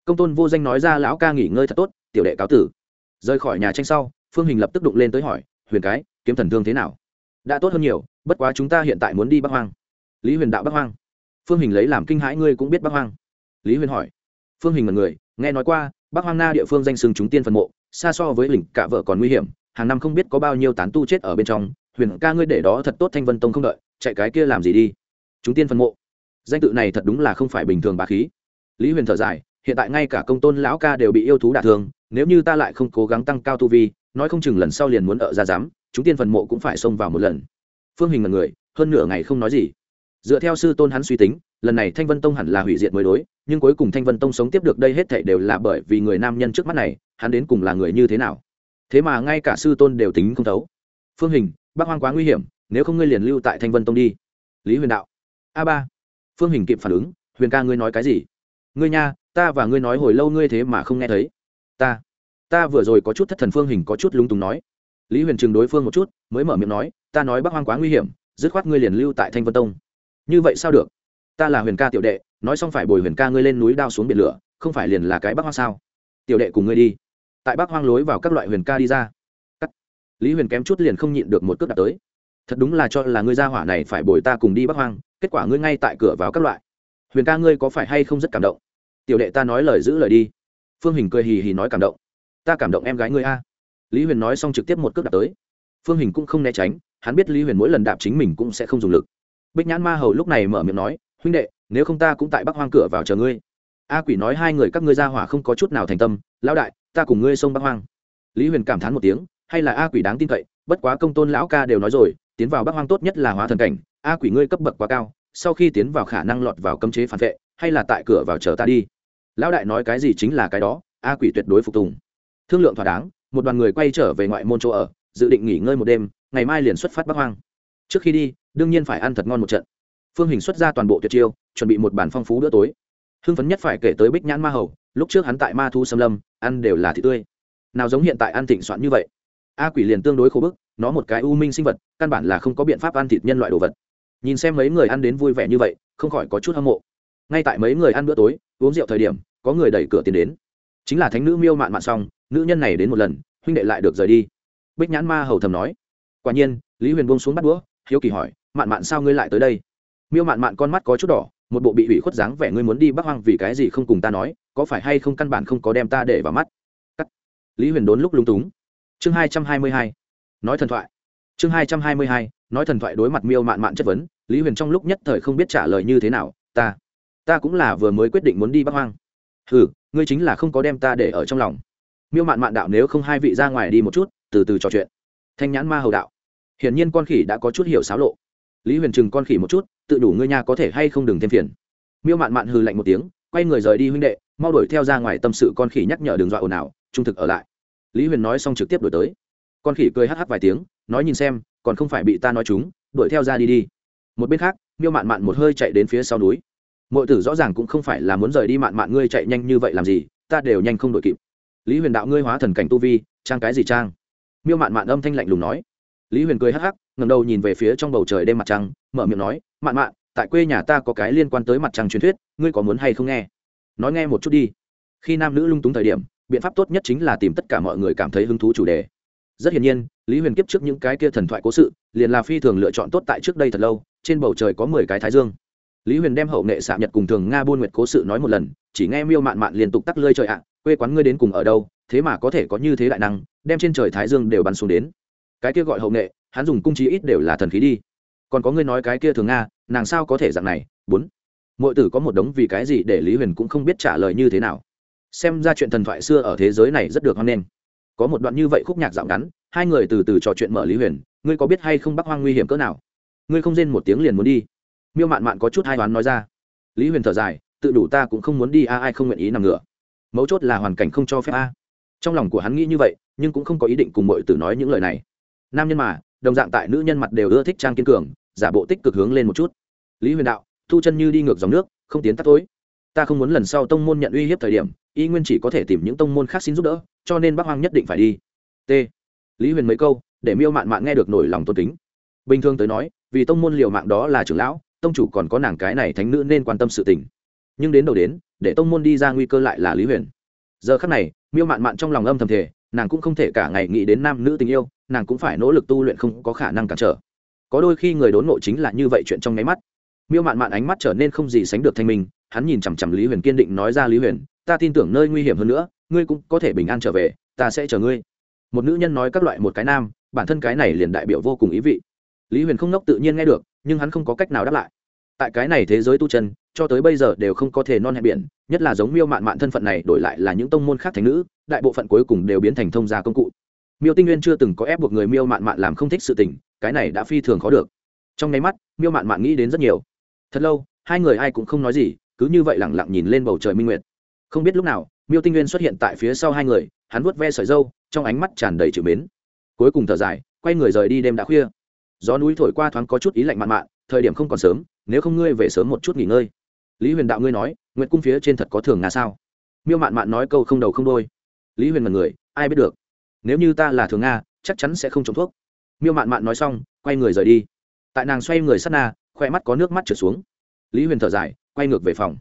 Công tôn vô danh nói ra lão ca nghỉ ngơi thật tốt, tiểu đệ cáo tử. Rời khỏi nhà tranh sau, phương hình lập tức đụng lên tới hỏi, huyền cái, kiếm thần thương thế nào? Đã tốt hơn nhiều, bất quá chúng ta hiện tại muốn đi bắc hoang. Lý huyền đạo bắc hoang. Phương hình lấy làm kinh hãi, ngươi cũng biết bắc hoang? Lý huyền hỏi. Phương hình mật người, nghe nói qua, bắc hoang na địa phương danh sừng chúng tiên phần mộ, xa so với lỉnh cả vợ còn nguy hiểm hàng năm không biết có bao nhiêu tán tu chết ở bên trong, huyền ca ngươi để đó thật tốt, thanh vân tông không đợi, chạy cái kia làm gì đi? Chúng tiên phân mộ. Danh tự này thật đúng là không phải bình thường bá khí. Lý huyền thở dài, hiện tại ngay cả công tôn lão ca đều bị yêu thú đả thương, nếu như ta lại không cố gắng tăng cao tu vi, nói không chừng lần sau liền muốn ở ra dám chúng tiên phần mộ cũng phải xông vào một lần. Phương hình là người, hơn nửa ngày không nói gì. Dựa theo sư tôn hắn suy tính, lần này thanh vân tông hẳn là hủy diệt mới đối, nhưng cuối cùng thanh vân tông sống tiếp được đây hết thảy đều là bởi vì người nam nhân trước mắt này, hắn đến cùng là người như thế nào? Thế mà ngay cả sư tôn đều tính không thấu. Phương hình bác hoang quá nguy hiểm, nếu không ngươi liền lưu tại thanh vân tông đi. Lý huyền đạo. A ba. Phương hình kịp phản ứng, huyền ca ngươi nói cái gì? Ngươi nha, ta và ngươi nói hồi lâu ngươi thế mà không nghe thấy. Ta ta vừa rồi có chút thất thần. Phương hình có chút lúng túng nói. Lý huyền chừng đối phương một chút, mới mở miệng nói, ta nói bác hoang quá nguy hiểm, dứt khoát ngươi liền lưu tại thanh vân tông. Như vậy sao được? Ta là huyền ca tiểu đệ, nói xong phải bồi huyền ca ngươi lên núi đao xuống biển lửa, không phải liền là cái bác hoang sao? Tiểu đệ cùng ngươi đi tại bác hoang lối vào các loại huyền ca đi ra. Cắt. lý huyền kém chút liền không nhịn được một cước đạp tới. Thật đúng là cho là ngươi gia hỏa này phải bồi ta cùng đi bác hoang, kết quả ngươi ngay tại cửa vào các loại. Huyền ca ngươi có phải hay không rất cảm động? Tiểu đệ ta nói lời giữ lời đi. Phương hình cười hì hì nói cảm động. Ta cảm động em gái ngươi a. Lý huyền nói xong trực tiếp một cước đạp tới. Phương hình cũng không né tránh, hắn biết lý huyền mỗi lần đạp chính mình cũng sẽ không dùng lực. Bích nhãn ma hầu lúc này mở miệng nói, huynh đệ, nếu không ta cũng tại bắc hoang cửa vào chờ ngươi a quỷ nói hai người các ngươi ra hỏa không có chút nào thành tâm, lão đại, ta cùng ngươi sông bắc hoang. Lý huyền cảm thán một tiếng, hay là a quỷ đáng tin cậy, bất quá công tôn lão ca đều nói rồi, tiến vào bắc hoang tốt nhất là hóa thần cảnh, a quỷ ngươi cấp bậc quá cao, sau khi tiến vào khả năng lọt vào cấm chế phản vệ, hay là tại cửa vào chờ ta đi. Lão đại nói cái gì chính là cái đó, a quỷ tuyệt đối phục tùng. Thương lượng thỏa đáng, một đoàn người quay trở về ngoại môn chỗ ở, dự định nghỉ ngơi một đêm, ngày mai liền xuất phát bắc hoang. Trước khi đi, đương nhiên phải ăn thật ngon một trận. Phương hình xuất ra toàn bộ tuyệt chiêu, chuẩn bị một bản phong phú bữa tối hưng phấn nhất phải kể tới bích nhãn ma hầu, lúc trước hắn tại ma thu xâm lâm, ăn đều là thịt tươi. Nào giống hiện tại ăn thịnh soạn như vậy. A quỷ liền tương đối khô bức, nó một cái u minh sinh vật, căn bản là không có biện pháp ăn thịt nhân loại đồ vật. Nhìn xem mấy người ăn đến vui vẻ như vậy, không khỏi có chút hâm mộ. Ngay tại mấy người ăn bữa tối, uống rượu thời điểm, có người đẩy cửa tiến đến. Chính là thánh nữ miêu mạn mạn xong, nữ nhân này đến một lần, huynh đệ lại được rời đi. Bích nhãn ma hầu thầm nói. Quả nhiên, lý huyền buông xuống bắt đũa, hiếu kỳ hỏi, mạn mạn sao ngươi lại tới đây? Miêu mạn mạn con mắt có chút đỏ một bộ bị hủy khuất dáng vẻ ngươi muốn đi bắc hoang vì cái gì không cùng ta nói, có phải hay không căn bản không có đem ta để vào mắt? Cắt. lý huyền đốn lúc lúng túng. Chương hai trăm hai mươi hai. Nói thần thoại. Chương hai trăm hai mươi hai. Nói thần thoại đối mặt miêu mạn mạn chất vấn, lý huyền trong lúc nhất thời không biết trả lời như thế nào, ta ta cũng là vừa mới quyết định muốn đi bắc hoang. Ừ ngươi chính là không có đem ta để ở trong lòng. Miêu mạn mạn đạo, nếu không hai vị ra ngoài đi một chút, từ từ trò chuyện. Thanh nhãn ma hầu đạo. Hiển nhiên con khỉ đã có chút hiểu xáo lộ lý huyền chừng con khỉ một chút, tự đủ ngươi nha có thể hay không đừng thêm phiền. Miêu mạn mạn hừ lạnh một tiếng, quay người rời đi huynh đệ, mau đuổi theo ra ngoài tâm sự con khỉ nhắc nhở đường dọa ồn ào, trung thực ở lại. Lý huyền nói xong trực tiếp đuổi tới. Con khỉ cười hắc hắc vài tiếng, nói nhìn xem, còn không phải bị ta nói chúng, đuổi theo ra đi đi. Một bên khác, miêu mạn mạn một hơi chạy đến phía sau núi. Mọi tử rõ ràng cũng không phải là muốn rời đi mạn mạn, ngươi chạy nhanh như vậy làm gì, ta đều nhanh không đội kịp. Lý huyền đạo ngươi hóa thần cảnh tu vi, trang cái gì trang? Miêu mạn mạn âm thanh lạnh lùng nói lý huyền cười hắc hắc ngầm đầu nhìn về phía trong bầu trời đêm mặt trăng, mở miệng nói, mạn mạn, tại quê nhà ta có cái liên quan tới mặt trăng truyền thuyết, ngươi có muốn hay không nghe? Nói nghe một chút đi. Khi nam nữ lung túng thời điểm, biện pháp tốt nhất chính là tìm tất cả mọi người cảm thấy hứng thú chủ đề. Rất hiển nhiên, lý huyền kiếp trước những cái kia thần thoại cố sự, liền là phi thường lựa chọn tốt tại trước đây thật lâu, trên bầu trời có mười cái thái dương. Lý huyền đem hậu nghệ xạ nhật cùng thường nga buôn nguyệt cố sự nói một lần, chỉ nghe miêu mạn mạn liên tục tắc lơi trời ạ, quê quán ngươi đến cùng ở đâu, thế mà có thể có như thế đại năng, đem trên trời thái dương đều bắn xuống đến cái kia gọi hậu nghệ, hắn dùng cung trí ít đều là thần khí đi. Còn có ngươi nói cái kia thường nga, nàng sao có thể dạng này? Bốn. Mọi tử có một đống vì cái gì để lý huyền cũng không biết trả lời như thế nào. Xem ra chuyện thần thoại xưa ở thế giới này rất được hoan nghênh. Có một đoạn như vậy khúc nhạc dạo ngắn, hai người từ từ trò chuyện mở lý huyền, ngươi có biết hay không bắc hoang nguy hiểm cỡ nào? Ngươi không rên một tiếng liền muốn đi. Miêu mạn mạn có chút hai đoán nói ra. Lý huyền thở dài, tự đủ ta cũng không muốn đi, a, ai không nguyện ý nằm ngửa. Mấu chốt là hoàn cảnh không cho phép, a. Trong lòng của hắn nghĩ như vậy, nhưng cũng không có ý định cùng mọi tử nói những lời này nam nhân mà, đồng dạng tại nữ nhân mặt đều ưa thích trang kiên cường, giả bộ tích cực hướng lên một chút. Lý huyền đạo, thu chân như đi ngược dòng nước, không tiến tắt tối. Ta không muốn lần sau tông môn nhận uy hiếp thời điểm, y nguyên chỉ có thể tìm những tông môn khác xin giúp đỡ, cho nên bắc hoang nhất định phải đi. T. Lý huyền mấy câu, để miêu mạn mạn nghe được nổi lòng tôn kính. Bình thường tới nói, vì tông môn liều mạng đó là trưởng lão, tông chủ còn có nàng cái này thánh nữ nên quan tâm sự tình. Nhưng đến đầu đến, để tông môn đi ra nguy cơ lại là lý huyền. Giờ khắc này, miêu mạn mạn trong lòng âm thầm thể nàng cũng không thể cả ngày nghĩ đến nam nữ tình yêu nàng cũng phải nỗ lực tu luyện không có khả năng cản trở. Có đôi khi người đốn ngộ chính là như vậy chuyện trong nháy mắt. Miêu mạn mạn ánh mắt trở nên không gì sánh được thanh minh, hắn nhìn chằm chằm lý huyền kiên định nói ra, lý huyền, ta tin tưởng nơi nguy hiểm hơn nữa, ngươi cũng có thể bình an trở về, ta sẽ chờ ngươi. Một nữ nhân nói các loại một cái nam, bản thân cái này liền đại biểu vô cùng ý vị. Lý huyền không nốc tự nhiên nghe được, nhưng hắn không có cách nào đáp lại. Tại cái này thế giới tu chân, cho tới bây giờ đều không có thể non hẹn biển, nhất là giống miêu mạn mạn thân phận này đổi lại là những tông môn khác thành nữ, đại bộ phận cuối cùng đều biến thành thông gia công cụ miêu tinh nguyên chưa từng có ép buộc người miêu mạn mạn làm không thích sự tình, cái này đã phi thường khó được. Trong nháy mắt, miêu mạn mạn nghĩ đến rất nhiều. Thật lâu, hai người ai cũng không nói gì, cứ như vậy lẳng lặng nhìn lên bầu trời minh nguyệt. Không biết lúc nào, miêu tinh nguyên xuất hiện tại phía sau hai người, hắn vuốt ve sợi dâu, trong ánh mắt tràn đầy chữ mến. Cuối cùng thở dài, quay người rời đi đêm đã khuya. Gió núi thổi qua thoáng có chút ý lạnh mạn mạn, thời điểm không còn sớm, nếu không ngươi về sớm một chút nghỉ ngơi. Lý huyền đạo ngươi nói nguyện cung phía trên thật có thường nga sao? Miêu mạn mạn nói câu không đầu không đôi. Lý huyền là người, ai biết được? Nếu như ta là thường nga, chắc chắn sẽ không trồng thuốc. Miêu mạn mạn nói xong, quay người rời đi. Tại nàng xoay người sát na, khoe mắt có nước mắt trượt xuống. Lý huyền thở dài, quay ngược về phòng.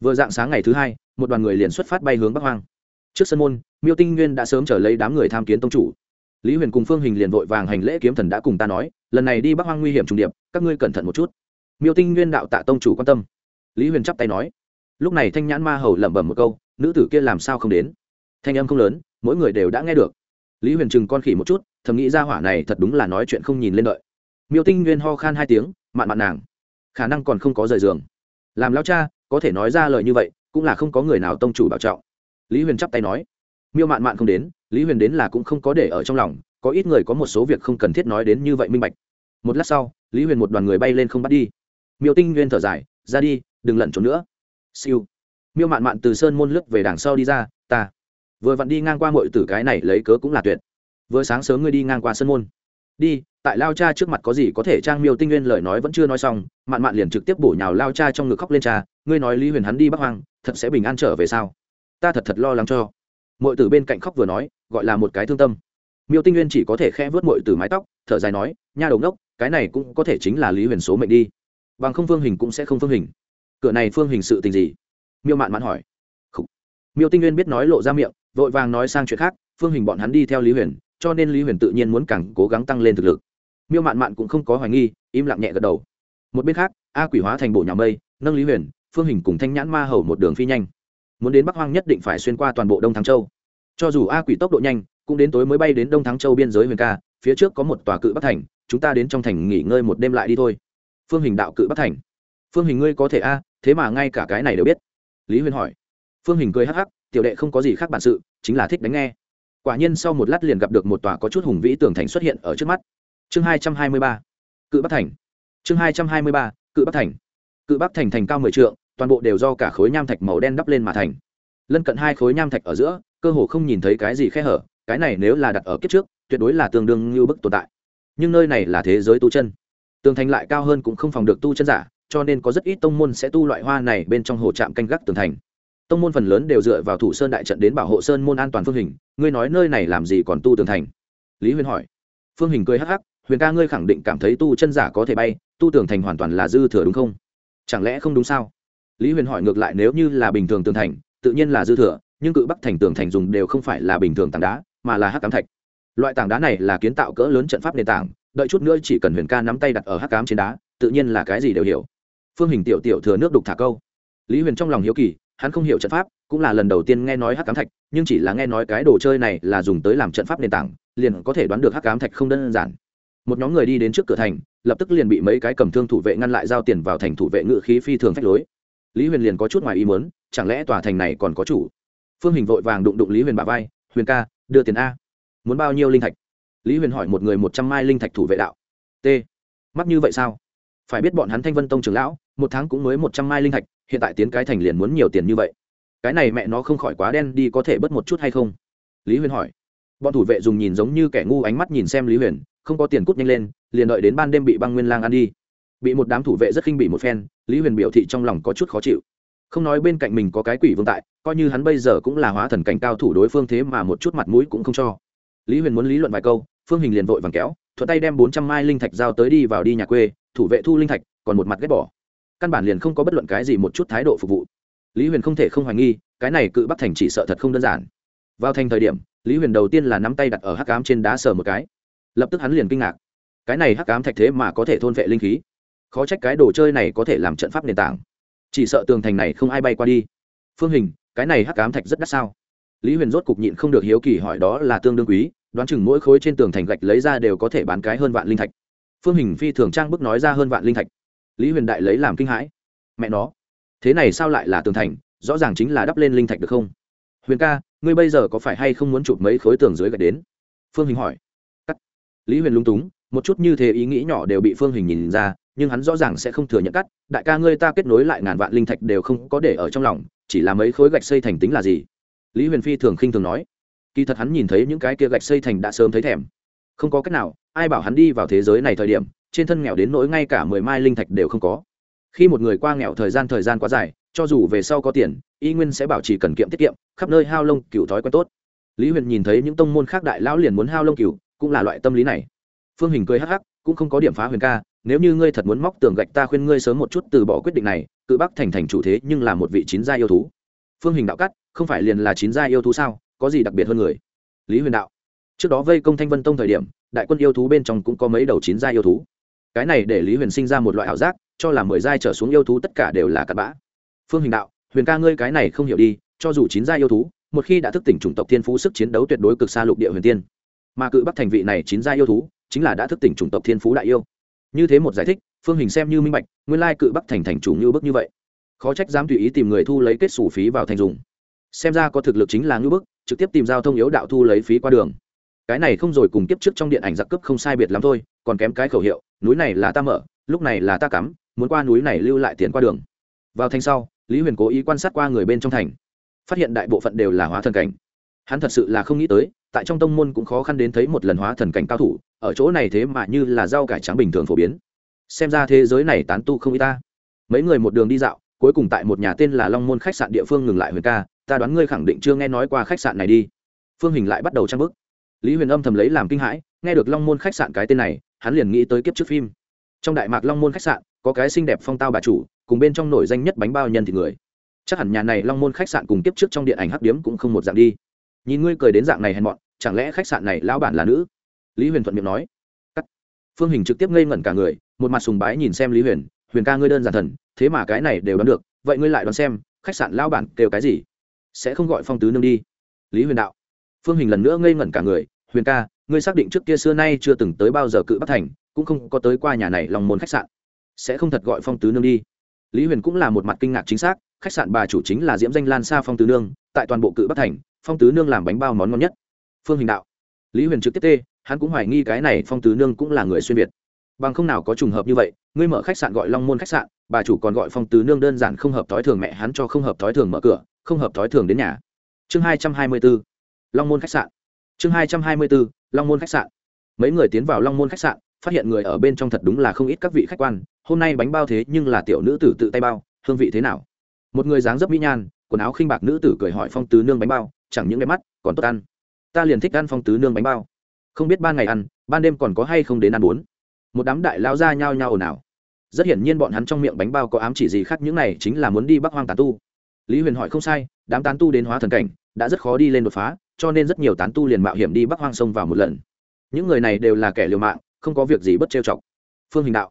Vừa dạng sáng ngày thứ hai, một đoàn người liền xuất phát bay hướng bắc hoang. Trước sân môn, miêu tinh nguyên đã sớm trở lấy đám người tham kiến tông chủ. Lý huyền cùng phương hình liền vội vàng hành lễ kiếm thần đã cùng ta nói, lần này đi bắc hoang nguy hiểm trùng điệp, các ngươi cẩn thận một chút. Miêu tinh nguyên đạo tạ tông chủ quan tâm. Lý huyền chắp tay nói. Lúc này thanh nhãn ma hầu lẩm bẩm một câu, nữ tử kia làm sao không đến? Thanh âm không lớn, mỗi người đều đã nghe được lý huyền trừng con khỉ một chút, thầm nghĩ ra hỏa này thật đúng là nói chuyện không nhìn lên đợi. Miêu tinh nguyên ho khan hai tiếng, mạn mạn nàng. Khả năng còn không có rời giường. Làm lao cha, có thể nói ra lời như vậy, cũng là không có người nào tông chủ bảo trọng. Lý huyền chắp tay nói. Miêu mạn mạn không đến, lý huyền đến là cũng không có để ở trong lòng, có ít người có một số việc không cần thiết nói đến như vậy minh bạch. Một lát sau, lý huyền một đoàn người bay lên không bắt đi. Miêu tinh nguyên thở dài, ra đi, đừng lẩn trốn nữa. Siêu. Miêu mạn mạn từ sơn môn lướt về đằng sau đi ra, ta vừa vặn đi ngang qua mọi tử cái này lấy cớ cũng là tuyệt. Vừa sáng sớm ngươi đi ngang qua sân môn. Đi, tại lao cha trước mặt có gì có thể trang miêu tinh nguyên lời nói vẫn chưa nói xong, mạn mạn liền trực tiếp bổ nhào lao cha trong ngực khóc lên cha, ngươi nói lý huyền hắn đi bắc hoang, thật sẽ bình an trở về sao? Ta thật thật lo lắng cho. Mọi tử bên cạnh khóc vừa nói, gọi là một cái thương tâm. Miêu tinh nguyên chỉ có thể khe vớt mọi tử mái tóc, thở dài nói, nha đầu ngốc, cái này cũng có thể chính là lý huyền số mệnh đi. Bằng không phương hình cũng sẽ không phương hình. Cửa này phương hình sự tình gì? Miêu mạn mạn hỏi. Miêu tinh nguyên biết nói lộ ra miệng vội vàng nói sang chuyện khác, phương hình bọn hắn đi theo lý huyền, cho nên lý huyền tự nhiên muốn càng cố gắng tăng lên thực lực. Miêu mạn mạn cũng không có hoài nghi, im lặng nhẹ gật đầu. Một bên khác, a quỷ hóa thành bộ nhà mây, nâng lý huyền, phương hình cùng thanh nhãn ma hầu một đường phi nhanh. Muốn đến bắc hoang nhất định phải xuyên qua toàn bộ đông thắng châu. Cho dù a quỷ tốc độ nhanh, cũng đến tối mới bay đến đông thắng châu biên giới huyền ca, phía trước có một tòa cự bắc thành, chúng ta đến trong thành nghỉ ngơi một đêm lại đi thôi. Phương hình đạo cự bắc thành. Phương hình ngươi có thể a, thế mà ngay cả cái này đều biết. Lý huyền hỏi. Phương hình cười hắc hắc tiểu đệ không có gì khác bản sự, chính là thích đánh nghe. Quả nhiên sau một lát liền gặp được một tòa có chút hùng vĩ tường thành xuất hiện ở trước mắt. Chương hai trăm hai mươi ba, cự bắc thành. Chương hai trăm hai mươi ba, cự bắc thành. Cự bắc thành thành cao mười trượng, toàn bộ đều do cả khối nham thạch màu đen đắp lên mà thành. Lân cận hai khối nham thạch ở giữa, cơ hồ không nhìn thấy cái gì khe hở, cái này nếu là đặt ở kiếp trước, tuyệt đối là tương đương như bức tồn tại. Nhưng nơi này là thế giới tu chân. Tường thành lại cao hơn cũng không phòng được tu chân giả, cho nên có rất ít tông môn sẽ tu loại hoa này bên trong hồ trạm canh gác tường thành tông môn phần lớn đều dựa vào thủ sơn đại trận đến bảo hộ sơn môn an toàn phương hình. Ngươi nói nơi này làm gì còn tu tường thành? Lý huyền hỏi. Phương hình cười hắc hắc, huyền ca ngươi khẳng định cảm thấy tu chân giả có thể bay, tu tường thành hoàn toàn là dư thừa đúng không? Chẳng lẽ không đúng sao? Lý huyền hỏi ngược lại, nếu như là bình thường tường thành, tự nhiên là dư thừa, nhưng cự bắc thành tường thành dùng đều không phải là bình thường tảng đá, mà là hắc cám thạch. Loại tảng đá này là kiến tạo cỡ lớn trận pháp nền tảng, đợi chút nữa chỉ cần huyền ca nắm tay đặt ở hắc cám trên đá, tự nhiên là cái gì đều hiểu. Phương hình tiểu tiểu thừa nước đục thả câu. Lý huyền trong lòng hiếu kỳ hắn không hiểu trận pháp, cũng là lần đầu tiên nghe nói hắc cám thạch, nhưng chỉ là nghe nói cái đồ chơi này là dùng tới làm trận pháp nền tảng, liền có thể đoán được hắc cám thạch không đơn giản. Một nhóm người đi đến trước cửa thành, lập tức liền bị mấy cái cầm thương thủ vệ ngăn lại giao tiền vào thành thủ vệ ngự khí phi thường phách lối. Lý huyền liền có chút ngoài ý muốn, chẳng lẽ tòa thành này còn có chủ? Phương hình vội vàng đụng đụng lý huyền bà vai, huyền ca, đưa tiền a. Muốn bao nhiêu linh thạch? Lý huyền hỏi một người một trăm mai linh thạch thủ vệ đạo. T. Mắc như vậy sao? Phải biết bọn hắn thanh vân tông trưởng lão một tháng cũng mới một trăm mai linh thạch, hiện tại tiến cái thành liền muốn nhiều tiền như vậy. Cái này mẹ nó không khỏi quá đen đi, có thể bớt một chút hay không? Lý huyền hỏi. Bọn thủ vệ dùng nhìn giống như kẻ ngu ánh mắt nhìn xem lý huyền, không có tiền cút nhanh lên, liền đợi đến ban đêm bị băng nguyên lang ăn đi. Bị một đám thủ vệ rất khinh bị một phen, lý huyền biểu thị trong lòng có chút khó chịu. Không nói bên cạnh mình có cái quỷ vương tại, coi như hắn bây giờ cũng là hóa thần cảnh cao thủ đối phương thế mà một chút mặt mũi cũng không cho. Lý huyền muốn lý luận vài câu, phương hình liền vội vàng kéo, thuận tay đem bốn trăm mai linh thạch giao tới đi vào đi nhà quê, thủ vệ thu linh thạch, còn một mặt ghét bỏ căn bản liền không có bất luận cái gì một chút thái độ phục vụ. Lý huyền không thể không hoài nghi, cái này cự bắc thành chỉ sợ thật không đơn giản. Vào thành thời điểm, lý huyền đầu tiên là nắm tay đặt ở hắc cám trên đá sờ một cái. Lập tức hắn liền kinh ngạc. Cái này hắc cám thạch thế mà có thể thôn vệ linh khí. Khó trách cái đồ chơi này có thể làm trận pháp nền tảng. Chỉ sợ tường thành này không ai bay qua đi. Phương hình, cái này hắc cám thạch rất đắt sao? Lý huyền rốt cục nhịn không được hiếu kỳ hỏi đó là tương đương quý, đoán chừng mỗi khối trên tường thành gạch lấy ra đều có thể bán cái hơn vạn linh thạch. Phương hình phi thường trang bức nói ra hơn vạn linh thạch lý huyền đại lấy làm kinh hãi. Mẹ nó, thế này sao lại là tường thành, rõ ràng chính là đắp lên linh thạch được không? Huyền ca, ngươi bây giờ có phải hay không muốn chụp mấy khối tường dưới gạch đến? Phương hình hỏi. Cắt. Lý huyền lung túng, một chút như thế ý nghĩ nhỏ đều bị phương hình nhìn ra, nhưng hắn rõ ràng sẽ không thừa nhận cắt. Đại ca ngươi ta kết nối lại ngàn vạn linh thạch đều không có để ở trong lòng, chỉ là mấy khối gạch xây thành tính là gì? Lý huyền phi thường khinh thường nói. Kỳ thật hắn nhìn thấy những cái kia gạch xây thành đã sớm thấy thèm. Không có cách nào ai bảo hắn đi vào thế giới này thời điểm, trên thân nghèo đến nỗi ngay cả mười mai linh thạch đều không có. Khi một người qua nghèo thời gian thời gian quá dài, cho dù về sau có tiền, y nguyên sẽ bảo trì cần kiệm tiết kiệm, khắp nơi hao lông cựu thói quen tốt. Lý huyền nhìn thấy những tông môn khác đại lão liền muốn hao lông cựu cũng là loại tâm lý này. Phương hình cười hắc hắc, cũng không có điểm phá huyền ca, nếu như ngươi thật muốn móc tường gạch ta khuyên ngươi sớm một chút từ bỏ quyết định này, cự bắc thành thành chủ thế nhưng là một vị chín gia yêu thú. Phương hình đạo cắt, không phải liền là chín gia yêu thú sao, có gì đặc biệt hơn người? Lý huyền đạo, trước đó vây công thanh vân tông thời điểm đại quân yêu thú bên trong cũng có mấy đầu chín gia yêu thú. Cái này để lý huyền sinh ra một loại ảo giác, cho là mười giai trở xuống yêu thú tất cả đều là cặn bã. Phương hình đạo, huyền ca ngươi cái này không hiểu đi, cho dù chín gia yêu thú, một khi đã thức tỉnh chủng tộc thiên phú sức chiến đấu tuyệt đối cực xa lục địa huyền tiên. Mà cự bắc thành vị này chín gia yêu thú, chính là đã thức tỉnh chủng tộc thiên phú đại yêu. Như thế một giải thích, phương hình xem như minh bạch, nguyên lai cự bắc thành thành chủ như bức như vậy. Khó trách dám tùy ý tìm người thu lấy kết xù phí vào thành dùng. Xem ra có thực lực chính là ngưỡng bức, trực tiếp tìm giao thông yếu đạo thu lấy phí qua đường cái này không rồi cùng kiếp trước trong điện ảnh giặc cướp không sai biệt lắm thôi, còn kém cái khẩu hiệu, núi này là ta mở, lúc này là ta cắm, muốn qua núi này lưu lại tiền qua đường. Vào thành sau, lý huyền cố ý quan sát qua người bên trong thành, phát hiện đại bộ phận đều là hóa thần cảnh. Hắn thật sự là không nghĩ tới, tại trong tông môn cũng khó khăn đến thấy một lần hóa thần cảnh cao thủ, ở chỗ này thế mà như là rau cải trắng bình thường phổ biến. Xem ra thế giới này tán tu không y ta. Mấy người một đường đi dạo, cuối cùng tại một nhà tên là long môn khách sạn địa phương ngừng lại huyền ca, ta đoán ngươi khẳng định chưa nghe nói qua khách sạn này đi. Phương hình lại bắt đầu trang bức lý huyền âm thầm lấy làm kinh hãi, nghe được long môn khách sạn cái tên này, hắn liền nghĩ tới kiếp trước phim. Trong đại mạc long môn khách sạn, có cái xinh đẹp phong tao bà chủ, cùng bên trong nổi danh nhất bánh bao nhân thì người. Chắc hẳn nhà này long môn khách sạn cùng kiếp trước trong điện ảnh hắc điếm cũng không một dạng đi. Nhìn ngươi cười đến dạng này hèn mọn, chẳng lẽ khách sạn này lão bản là nữ? Lý huyền thuận miệng nói. Cắt. phương hình trực tiếp ngây ngẩn cả người, một mặt sùng bái nhìn xem lý huyền huyền ca ngươi đơn giản thần, thế mà cái này đều đoán được, vậy ngươi lại đoán xem, khách sạn lão bản kêu cái gì? Sẽ không gọi phong tứ nương đi. Lý huyền đạo. Phương hình lần nữa ngây ngẩn cả người huyền ca ngươi xác định trước kia xưa nay chưa từng tới bao giờ cự bắc thành cũng không có tới qua nhà này lòng môn khách sạn. Sẽ không thật gọi phong tứ nương đi. Lý huyền cũng là một mặt kinh ngạc chính xác khách sạn bà chủ chính là diễm danh lan xa phong tứ nương tại toàn bộ cự bắc thành phong tứ nương làm bánh bao món ngon nhất. Phương hình đạo. Lý huyền trực tiếp tê hắn cũng hoài nghi cái này phong tứ nương cũng là người xuyên việt. Bằng không nào có trùng hợp như vậy ngươi mở khách sạn gọi long môn khách sạn bà chủ còn gọi phong tứ nương đơn giản không hợp thói thường mẹ hắn cho không hợp thói thường mở cửa không hợp thói thường đến nhà. Chương hai trăm hai mươi bốn, long môn khách sạn chương hai trăm hai mươi b ố long môn khách sạn. Mấy người tiến vào long môn khách sạn, phát hiện người ở bên trong thật đúng là không ít các vị khách quan. Hôm nay bánh bao thế nhưng là tiểu nữ tử tự tay bao, hương vị thế nào? Một người dáng dấp mỹ nhan, quần áo khinh bạc nữ tử cười hỏi phong tứ nương bánh bao, chẳng những đẹp mắt, còn tốt ăn. Ta liền thích ăn phong tứ nương bánh bao. Không biết ban ngày ăn, ban đêm còn có hay không đến ăn bốn một đám đại lao ra nhao nhao ồn ào. Rất hiển nhiên bọn hắn trong miệng bánh bao có ám chỉ gì khác, những này chính là muốn đi bắc hoang tán tu. Lý huyền hỏi không sai, đám tán tu đến hóa thần cảnh, đã rất khó đi lên đột phá cho nên rất nhiều tán tu liền mạo hiểm đi bắc hoang sông vào một lần. Những người này đều là kẻ liều mạng, không có việc gì bất trêu chọc. Phương hình đạo.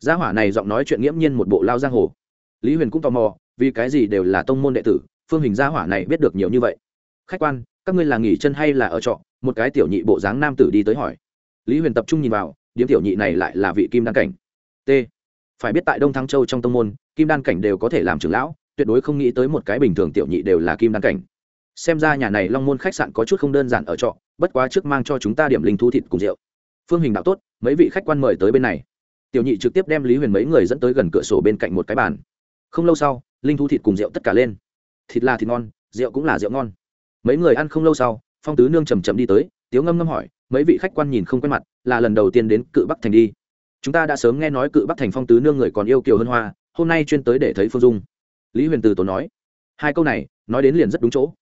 Gia hỏa này giọng nói chuyện nghiễm nhiên một bộ lao giang hồ. Lý huyền cũng tò mò, vì cái gì đều là tông môn đệ tử, phương hình gia hỏa này biết được nhiều như vậy. Khách quan, các ngươi là nghỉ chân hay là ở trọ? Một cái tiểu nhị bộ dáng nam tử đi tới hỏi. Lý huyền tập trung nhìn vào điếm tiểu nhị này lại là vị kim đan cảnh. T. Phải biết tại đông thăng châu trong tông môn, kim đan cảnh đều có thể làm trưởng lão, tuyệt đối không nghĩ tới một cái bình thường tiểu nhị đều là kim đan cảnh xem ra nhà này long môn khách sạn có chút không đơn giản ở trọ, bất quá trước mang cho chúng ta điểm linh thu thịt cùng rượu. Phương hình đạo tốt, mấy vị khách quan mời tới bên này. Tiểu nhị trực tiếp đem lý huyền mấy người dẫn tới gần cửa sổ bên cạnh một cái bàn. Không lâu sau, linh thu thịt cùng rượu tất cả lên. Thịt là thịt ngon, rượu cũng là rượu ngon. Mấy người ăn không lâu sau, phong tứ nương chầm chậm đi tới, tiếu ngâm ngâm hỏi, mấy vị khách quan nhìn không quen mặt, là lần đầu tiên đến cự bắc thành đi. Chúng ta đã sớm nghe nói cự bắc thành phong tứ nương người còn yêu kiều hơn hoa, hôm nay chuyên tới để thấy phương dung. Lý huyền từ tổ nói, hai câu này, nói đến liền rất đúng chỗ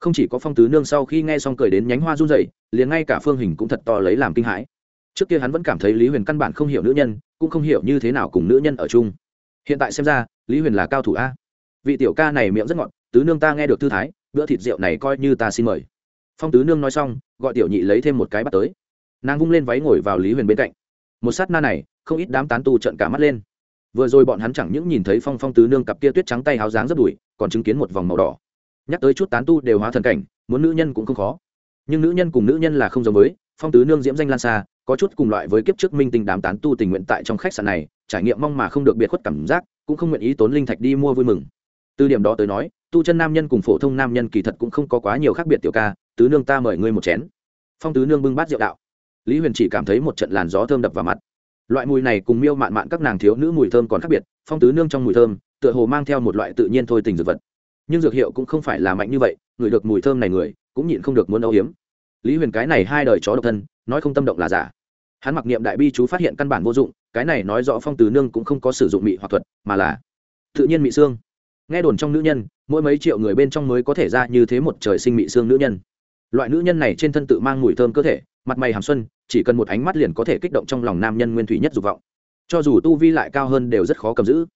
không chỉ có phong tứ nương sau khi nghe xong cười đến nhánh hoa run rẩy, liền ngay cả phương hình cũng thật to lấy làm kinh hãi. Trước kia hắn vẫn cảm thấy lý huyền căn bản không hiểu nữ nhân, cũng không hiểu như thế nào cùng nữ nhân ở chung. Hiện tại xem ra, lý huyền là cao thủ a. Vị tiểu ca này miệng rất ngọt, tứ nương ta nghe được thư thái, bữa thịt rượu này coi như ta xin mời. Phong tứ nương nói xong, gọi tiểu nhị lấy thêm một cái bắt tới. Nàng vung lên váy ngồi vào lý huyền bên cạnh. Một sát na này, không ít đám tán tu trận cả mắt lên. Vừa rồi bọn hắn chẳng những nhìn thấy phong phong tứ nương cặp kia tuyết trắng tay háo dáng rất đùi, còn chứng kiến một vòng màu đỏ nhắc tới chút tán tu đều hóa thần cảnh, muốn nữ nhân cũng không khó. Nhưng nữ nhân cùng nữ nhân là không giống với, phong tứ nương diễm danh lan xa, có chút cùng loại với kiếp trước minh tình đám tán tu tình nguyện tại trong khách sạn này, trải nghiệm mong mà không được biệt khuất cảm giác, cũng không nguyện ý tốn linh thạch đi mua vui mừng. Từ điểm đó tới nói, tu chân nam nhân cùng phổ thông nam nhân kỳ thật cũng không có quá nhiều khác biệt tiểu ca, tứ nương ta mời ngươi một chén. Phong tứ nương bưng bát rượu đạo. Lý huyền chỉ cảm thấy một trận làn gió thơm đập vào mặt. Loại mùi này cùng miêu mạn mạn các nàng thiếu nữ mùi thơm còn khác biệt, phong tứ nương trong mùi thơm, tựa hồ mang theo một loại tự nhiên thôi tình dược vật nhưng dược hiệu cũng không phải là mạnh như vậy, người được mùi thơm này người, cũng nhịn không được muốn âu hiếm. Lý huyền cái này hai đời chó độc thân, nói không tâm động là giả. Hắn mặc niệm đại bi chú phát hiện căn bản vô dụng, cái này nói rõ phong tứ nương cũng không có sử dụng mị hoặc thuật, mà là tự nhiên mị xương. Nghe đồn trong nữ nhân, mỗi mấy triệu người bên trong mới có thể ra như thế một trời sinh mị xương nữ nhân. Loại nữ nhân này trên thân tự mang mùi thơm cơ thể, mặt mày hàm xuân, chỉ cần một ánh mắt liền có thể kích động trong lòng nam nhân nguyên thủy nhất dục vọng. Cho dù tu vi lại cao hơn đều rất khó cầm giữ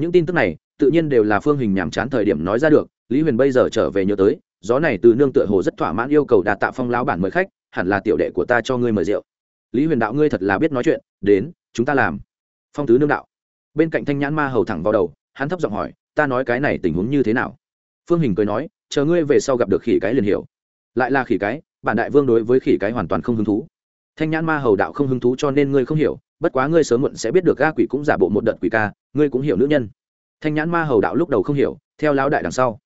những tin tức này tự nhiên đều là phương hình nhàm chán thời điểm nói ra được, lý huyền bây giờ trở về nhớ tới, gió này từ nương tựa hồ rất thỏa mãn yêu cầu đạt tạ phong lão bản mời khách, hẳn là tiểu đệ của ta cho ngươi mời rượu. Lý huyền đạo ngươi thật là biết nói chuyện, đến, chúng ta làm. Phong tứ nương đạo. Bên cạnh thanh nhãn ma hầu thẳng vào đầu, hắn thấp giọng hỏi, ta nói cái này tình huống như thế nào? Phương hình cười nói, chờ ngươi về sau gặp được khỉ cái liền hiểu. Lại là khỉ cái, bản đại vương đối với khỉ cái hoàn toàn không hứng thú. Thanh nhãn ma hầu đạo không hứng thú cho nên ngươi không hiểu bất quá ngươi sớm muộn sẽ biết được a quỷ cũng giả bộ một đợt quỷ ca, ngươi cũng hiểu nữ nhân. Thanh nhãn ma hầu đạo lúc đầu không hiểu, theo lão đại đằng sau.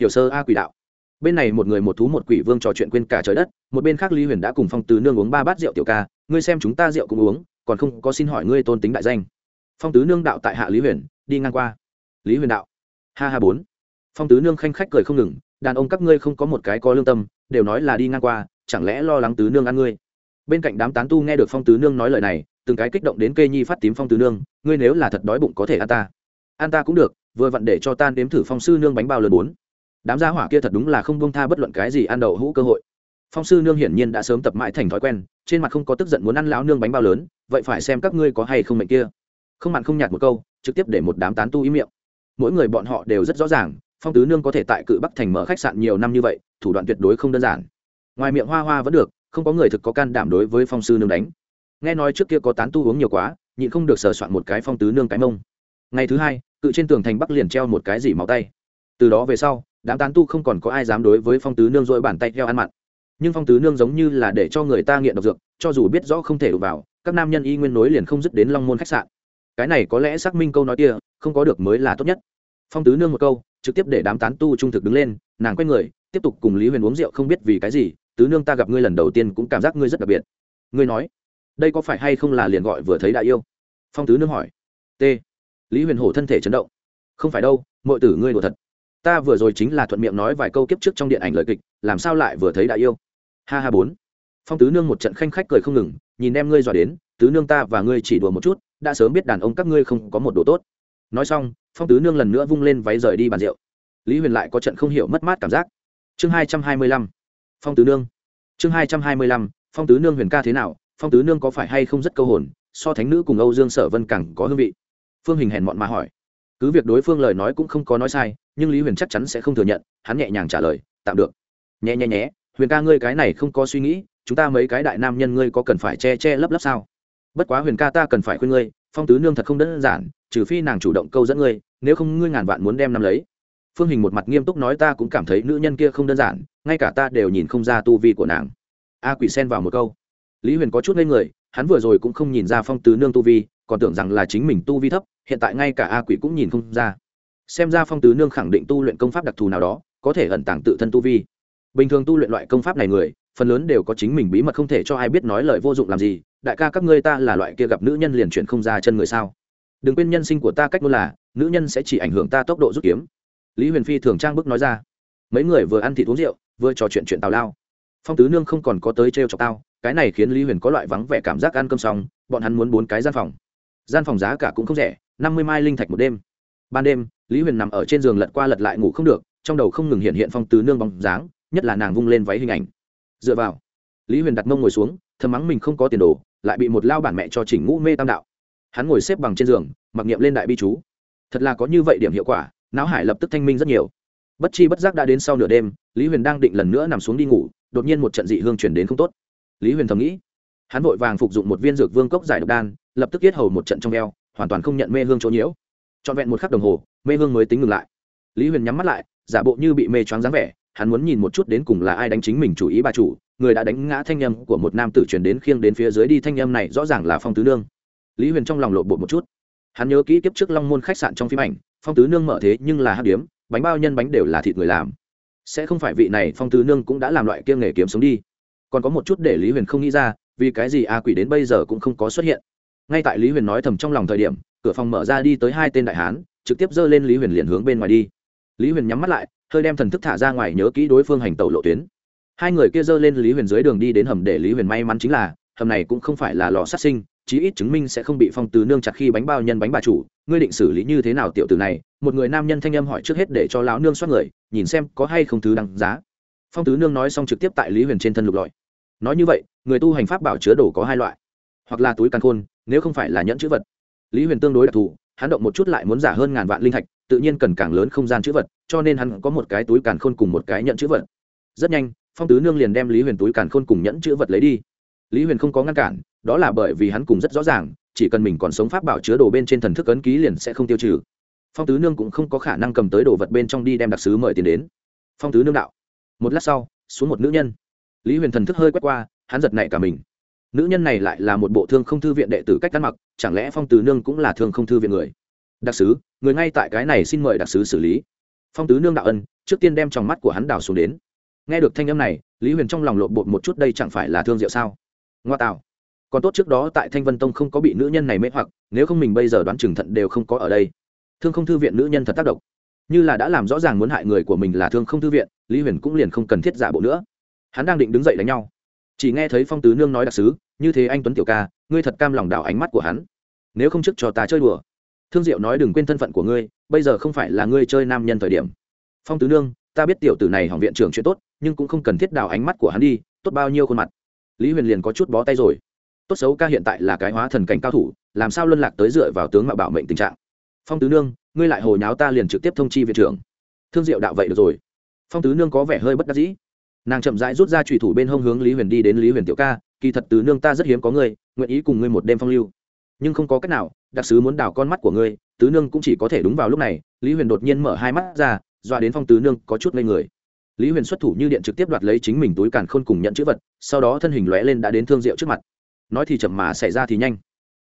Hiểu sơ a quỷ đạo. Bên này một người một thú một quỷ vương trò chuyện quên cả trời đất, một bên khác lý huyền đã cùng phong tứ nương uống ba bát rượu tiểu ca, ngươi xem chúng ta rượu cũng uống, còn không có xin hỏi ngươi tôn tính đại danh. Phong tứ nương đạo tại hạ lý huyền, đi ngang qua. Lý huyền đạo. Ha ha bốn. Phong tứ nương khanh khách cười không ngừng, đàn ông các ngươi không có một cái có lương tâm, đều nói là đi ngang qua, chẳng lẽ lo lắng tứ nương ăn ngươi? Bên cạnh đám tán tu nghe được phong tứ nương nói lời này từng cái kích động đến cây nhi phát tím phong tứ nương, ngươi nếu là thật đói bụng có thể ăn ta. Ăn ta cũng được, vừa vặn để cho tan đếm thử phong sư nương bánh bao lớn bốn. Đám gia hỏa kia thật đúng là không bông tha bất luận cái gì ăn đậu hũ cơ hội. Phong sư nương hiển nhiên đã sớm tập mãi thành thói quen, trên mặt không có tức giận muốn ăn lão nương bánh bao lớn, vậy phải xem các ngươi có hay không mệnh kia. Không mặn không nhạt một câu, trực tiếp để một đám tán tu ý miệng. Mỗi người bọn họ đều rất rõ ràng, phong tứ nương có thể tại cự bắc thành mở khách sạn nhiều năm như vậy, thủ đoạn tuyệt đối không đơn giản. Ngoài miệng hoa hoa vẫn được, không có người thực có can đảm đối với phong sư nương đánh nghe nói trước kia có tán tu uống nhiều quá, nhịn không được sờ soạn một cái phong tứ nương cái mông. Ngày thứ hai, cự trên tường thành bắc liền treo một cái dỉ máu tay. Từ đó về sau, đám tán tu không còn có ai dám đối với phong tứ nương dội bàn tay theo ăn mặn. Nhưng phong tứ nương giống như là để cho người ta nghiện độc dược, cho dù biết rõ không thể đụng vào, các nam nhân y nguyên nối liền không dứt đến long môn khách sạn. Cái này có lẽ xác minh câu nói kia, không có được mới là tốt nhất. Phong tứ nương một câu, trực tiếp để đám tán tu trung thực đứng lên, nàng quay người, tiếp tục cùng lý huyền uống rượu không biết vì cái gì, tứ nương ta gặp ngươi lần đầu tiên cũng cảm giác ngươi rất đặc biệt. Ngươi nói đây có phải hay không là liền gọi vừa thấy đại yêu? Phong tứ nương hỏi. T. Lý huyền hổ thân thể chấn động. Không phải đâu mọi tử ngươi đùa thật. Ta vừa rồi chính là thuận miệng nói vài câu kiếp trước trong điện ảnh lời kịch, làm sao lại vừa thấy đại yêu? Ha ha bốn. Phong tứ nương một trận khanh khách cười không ngừng, nhìn em ngươi dọa đến, tứ nương ta và ngươi chỉ đùa một chút, đã sớm biết đàn ông các ngươi không có một đồ tốt. Nói xong, phong tứ nương lần nữa vung lên váy rời đi bàn rượu. Lý huyền lại có trận không hiểu mất mát cảm giác. Chương hai trăm hai mươi lăm. Phong tứ nương. Chương hai trăm hai mươi lăm, phong tứ nương huyền ca thế nào phong tứ nương có phải hay không rất câu hồn, so thánh nữ cùng âu dương sở vân cẳng có hương vị. Phương hình hèn mọn mà hỏi. Cứ việc đối phương lời nói cũng không có nói sai, nhưng lý huyền chắc chắn sẽ không thừa nhận, hắn nhẹ nhàng trả lời, tạm được. Nhẹ nhẹ nhé huyền ca ngươi cái này không có suy nghĩ, chúng ta mấy cái đại nam nhân ngươi có cần phải che che lấp lấp sao? Bất quá huyền ca ta cần phải khuyên ngươi, phong tứ nương thật không đơn giản, trừ phi nàng chủ động câu dẫn ngươi, nếu không ngươi ngàn vạn muốn đem nắm lấy. Phương hình một mặt nghiêm túc nói, ta cũng cảm thấy nữ nhân kia không đơn giản, ngay cả ta đều nhìn không ra tu vi của nàng. A quỷ xen vào một câu lý huyền có chút ngây người, hắn vừa rồi cũng không nhìn ra phong tứ nương tu vi, còn tưởng rằng là chính mình tu vi thấp, hiện tại ngay cả a quỷ cũng nhìn không ra. Xem ra phong tứ nương khẳng định tu luyện công pháp đặc thù nào đó, có thể ẩn tàng tự thân tu vi. Bình thường tu luyện loại công pháp này người, phần lớn đều có chính mình bí mật không thể cho ai biết nói lời vô dụng làm gì. Đại ca các ngươi ta là loại kia gặp nữ nhân liền chuyển không ra chân người sao? Đừng quên nhân sinh của ta cách luôn là, nữ nhân sẽ chỉ ảnh hưởng ta tốc độ rút kiếm. Lý huyền phi thường trang bức nói ra. Mấy người vừa ăn thịt uống rượu, vừa trò chuyện chuyện tào lao. Phong tứ nương không còn có tới trêu chọc tao cái này khiến lý huyền có loại vắng vẻ cảm giác ăn cơm xong, bọn hắn muốn bốn cái gian phòng. Gian phòng giá cả cũng không rẻ, năm mươi mai linh thạch một đêm. Ban đêm, lý huyền nằm ở trên giường lật qua lật lại ngủ không được, trong đầu không ngừng hiện hiện phong tứ nương bóng dáng, nhất là nàng vung lên váy hình ảnh. Dựa vào, lý huyền đặt mông ngồi xuống, thầm mắng mình không có tiền đồ, lại bị một lao bản mẹ cho chỉnh ngũ mê tam đạo. Hắn ngồi xếp bằng trên giường, mặc niệm lên đại bi chú. Thật là có như vậy điểm hiệu quả, não hải lập tức thanh minh rất nhiều. Bất chi bất giác đã đến sau nửa đêm, lý huyền đang định lần nữa nằm xuống đi ngủ, đột nhiên một trận dị hương chuyển đến không tốt lý huyền thầm nghĩ. Hắn vội vàng phục dụng một viên dược vương cốc giải độc đan, lập tức kết hầu một trận trong eo, hoàn toàn không nhận mê hương chỗ nhiễu. Trọn vẹn một khắc đồng hồ, mê hương mới tính ngừng lại. Lý huyền nhắm mắt lại, giả bộ như bị mê choáng dáng vẻ, hắn muốn nhìn một chút đến cùng là ai đánh chính mình chủ ý bà chủ, người đã đánh ngã thanh âm của một nam tử truyền đến khiêng đến phía dưới đi, thanh âm này rõ ràng là phong tứ nương. Lý huyền trong lòng lộ bộ một chút. Hắn nhớ kỹ tiếp trước long môn khách sạn trong phim ảnh, phong tứ nương mở thế nhưng là hát điếm, bánh bao nhân bánh đều là thịt người làm. Sẽ không phải vị này phong tứ nương cũng đã làm loại kia nghề kiếm sống đi còn có một chút để lý huyền không nghĩ ra, vì cái gì a quỷ đến bây giờ cũng không có xuất hiện. Ngay tại lý huyền nói thầm trong lòng thời điểm, cửa phòng mở ra đi tới hai tên đại hán, trực tiếp giơ lên lý huyền liền hướng bên ngoài đi. Lý huyền nhắm mắt lại, hơi đem thần thức thả ra ngoài nhớ kỹ đối phương hành tẩu lộ tuyến. Hai người kia giơ lên lý huyền dưới đường đi đến hầm để lý huyền may mắn chính là, hầm này cũng không phải là lò sát sinh, chí ít chứng minh sẽ không bị phong từ nương chặt khi bánh bao nhân bánh bà chủ. Ngươi định xử lý như thế nào tiểu tử này? Một người nam nhân thanh âm hỏi trước hết để cho lão nương xoát người, nhìn xem có hay không thứ đăng giá phong tứ nương nói xong trực tiếp tại lý huyền trên thân lục lọi. Nói như vậy, người tu hành pháp bảo chứa đồ có hai loại. Hoặc là túi căn khôn, nếu không phải là nhẫn chữ vật. Lý huyền tương đối đặc thù, hắn động một chút lại muốn giả hơn ngàn vạn linh thạch, tự nhiên cần càng lớn không gian chữ vật, cho nên hắn có một cái túi càn khôn cùng một cái nhẫn chữ vật. Rất nhanh, phong tứ nương liền đem lý huyền túi càn khôn cùng nhẫn chữ vật lấy đi. Lý huyền không có ngăn cản, đó là bởi vì hắn cùng rất rõ ràng, chỉ cần mình còn sống pháp bảo chứa đồ bên trên thần thức ấn ký liền sẽ không tiêu trừ. Phong tứ nương cũng không có khả năng cầm tới đồ vật bên trong đi đem đặc sứ mời tiền đến. Phong tứ nương đạo một lát sau, xuống một nữ nhân. Lý huyền thần thức hơi quét qua, hắn giật nảy cả mình. Nữ nhân này lại là một bộ thương không thư viện đệ tử cách ăn mặc, chẳng lẽ phong tứ nương cũng là thương không thư viện người? Đặc sứ, người ngay tại cái này xin mời đặc sứ xử lý. Phong tứ nương đạo ân, trước tiên đem tròng mắt của hắn đào xuống đến. Nghe được thanh âm này, lý huyền trong lòng lộn bột một chút đây chẳng phải là thương diệu sao? Ngoa tạo. Còn tốt trước đó tại thanh vân tông không có bị nữ nhân này mê hoặc, nếu không mình bây giờ đoán chừng thận đều không có ở đây. Thương không thư viện nữ nhân thật tác động như là đã làm rõ ràng muốn hại người của mình là thương không thư viện, lý huyền cũng liền không cần thiết giả bộ nữa. Hắn đang định đứng dậy đánh nhau. Chỉ nghe thấy phong tứ nương nói đặc sứ, như thế anh tuấn tiểu ca, ngươi thật cam lòng đảo ánh mắt của hắn. Nếu không trước cho ta chơi đùa. Thương diệu nói đừng quên thân phận của ngươi, bây giờ không phải là ngươi chơi nam nhân thời điểm. Phong tứ nương, ta biết tiểu tử này hỏng viện trưởng chuyện tốt, nhưng cũng không cần thiết đào ánh mắt của hắn đi, tốt bao nhiêu khuôn mặt. Lý huyền liền có chút bó tay rồi. Tốt xấu ca hiện tại là cái hóa thần cảnh cao thủ, làm sao luân lạc tới dựa vào tướng mạo bảo mệnh tình trạng? Phong tứ nương, ngươi lại hồi nháo ta liền trực tiếp thông chi viện trưởng. Thương diệu đạo vậy được rồi. Phong tứ nương có vẻ hơi bất đắc dĩ. Nàng chậm rãi rút ra trùy thủ bên hông hướng lý huyền đi đến lý huyền tiểu ca, kỳ thật tứ nương ta rất hiếm có ngươi, nguyện ý cùng ngươi một đêm phong lưu. Nhưng không có cách nào, đặc sứ muốn đào con mắt của ngươi, tứ nương cũng chỉ có thể đúng vào lúc này, lý huyền đột nhiên mở hai mắt ra, dọa đến phong tứ nương có chút ngây người. Lý huyền xuất thủ như điện trực tiếp đoạt lấy chính mình túi càn khôn cùng nhận chữ vật, sau đó thân hình lóe lên đã đến thương diệu trước mặt. Nói thì chậm mà xảy ra thì nhanh.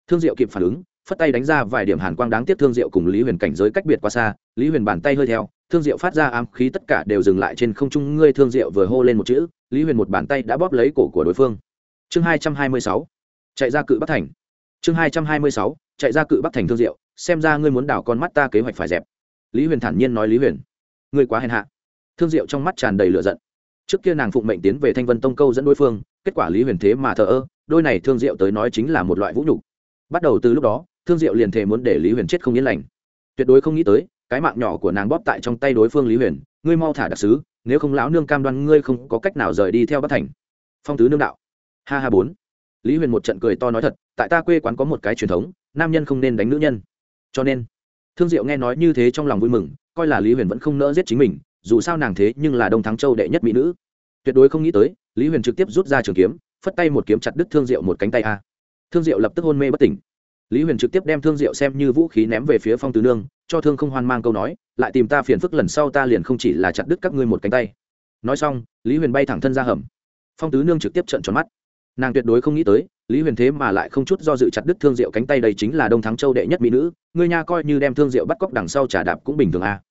Thương diệu kịp phản ứng phất tay đánh ra vài điểm hàn quang đáng tiếc thương diệu cùng lý huyền cảnh giới cách biệt quá xa, lý huyền bàn tay hơi theo, thương diệu phát ra ám khí tất cả đều dừng lại trên không trung, ngươi thương diệu vừa hô lên một chữ, lý huyền một bàn tay đã bóp lấy cổ của đối phương. Chương hai trăm hai mươi sáu, chạy ra cự bắc thành. Chương hai trăm hai mươi sáu, chạy ra cự bắc thành thương diệu, xem ra ngươi muốn đảo con mắt ta kế hoạch phải dẹp. Lý huyền thản nhiên nói lý huyền, ngươi quá hèn hạ. Thương diệu trong mắt tràn đầy lửa giận. Trước kia nàng phụng mệnh tiến về thanh vân tông câu dẫn đối phương, kết quả lý huyền thế mà thờ ơ, đôi này thương diệu tới nói chính là một loại vũ nhục. Bắt đầu từ lúc đó thương diệu liền thề muốn để lý huyền chết không yên lành. Tuyệt đối không nghĩ tới, cái mạng nhỏ của nàng bóp tại trong tay đối phương lý huyền, ngươi mau thả đặc sứ, nếu không lão nương cam đoan ngươi không có cách nào rời đi theo bất thành. Phong tứ nương đạo. Ha ha bốn. Lý huyền một trận cười to nói thật, tại ta quê quán có một cái truyền thống, nam nhân không nên đánh nữ nhân. Cho nên, thương diệu nghe nói như thế trong lòng vui mừng, coi là lý huyền vẫn không nỡ giết chính mình, dù sao nàng thế nhưng là đông thắng châu đệ nhất mỹ nữ. Tuyệt đối không nghĩ tới, lý huyền trực tiếp rút ra trường kiếm, phất tay một kiếm chặt đứt thương diệu một cánh tay a. Thương diệu lập tức hôn mê bất tỉnh lý huyền trực tiếp đem thương diệu xem như vũ khí ném về phía phong tứ nương, cho thương không hoan mang câu nói, lại tìm ta phiền phức lần sau ta liền không chỉ là chặt đứt các ngươi một cánh tay. Nói xong, lý huyền bay thẳng thân ra hầm. Phong tứ nương trực tiếp trận tròn mắt. Nàng tuyệt đối không nghĩ tới, lý huyền thế mà lại không chút do dự chặt đứt thương diệu cánh tay đây chính là đông thắng châu đệ nhất mỹ nữ ngươi nha coi như đem thương diệu bắt cóc đằng sau trả đạp cũng bình thường à.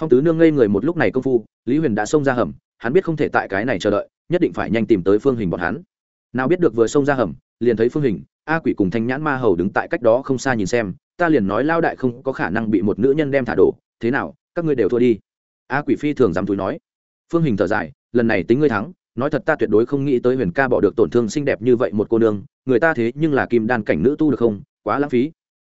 phong tứ nương ngây người một lúc này công phu, lý huyền đã xông ra hầm, hắn biết không thể tại cái này chờ đợi, nhất định phải nhanh tìm tới phương hình bọn hắn. Nào biết được vừa xông ra hầm, liền thấy phương hình a quỷ cùng thanh nhãn ma hầu đứng tại cách đó không xa nhìn xem, ta liền nói lao đại không có khả năng bị một nữ nhân đem thả đổ, thế nào, các ngươi đều thua đi. A quỷ phi thường dám túi nói. Phương hình thở dài, lần này tính ngươi thắng, nói thật ta tuyệt đối không nghĩ tới huyền ca bỏ được tổn thương xinh đẹp như vậy một cô nương, người ta thế nhưng là kim đan cảnh nữ tu được không, quá lãng phí.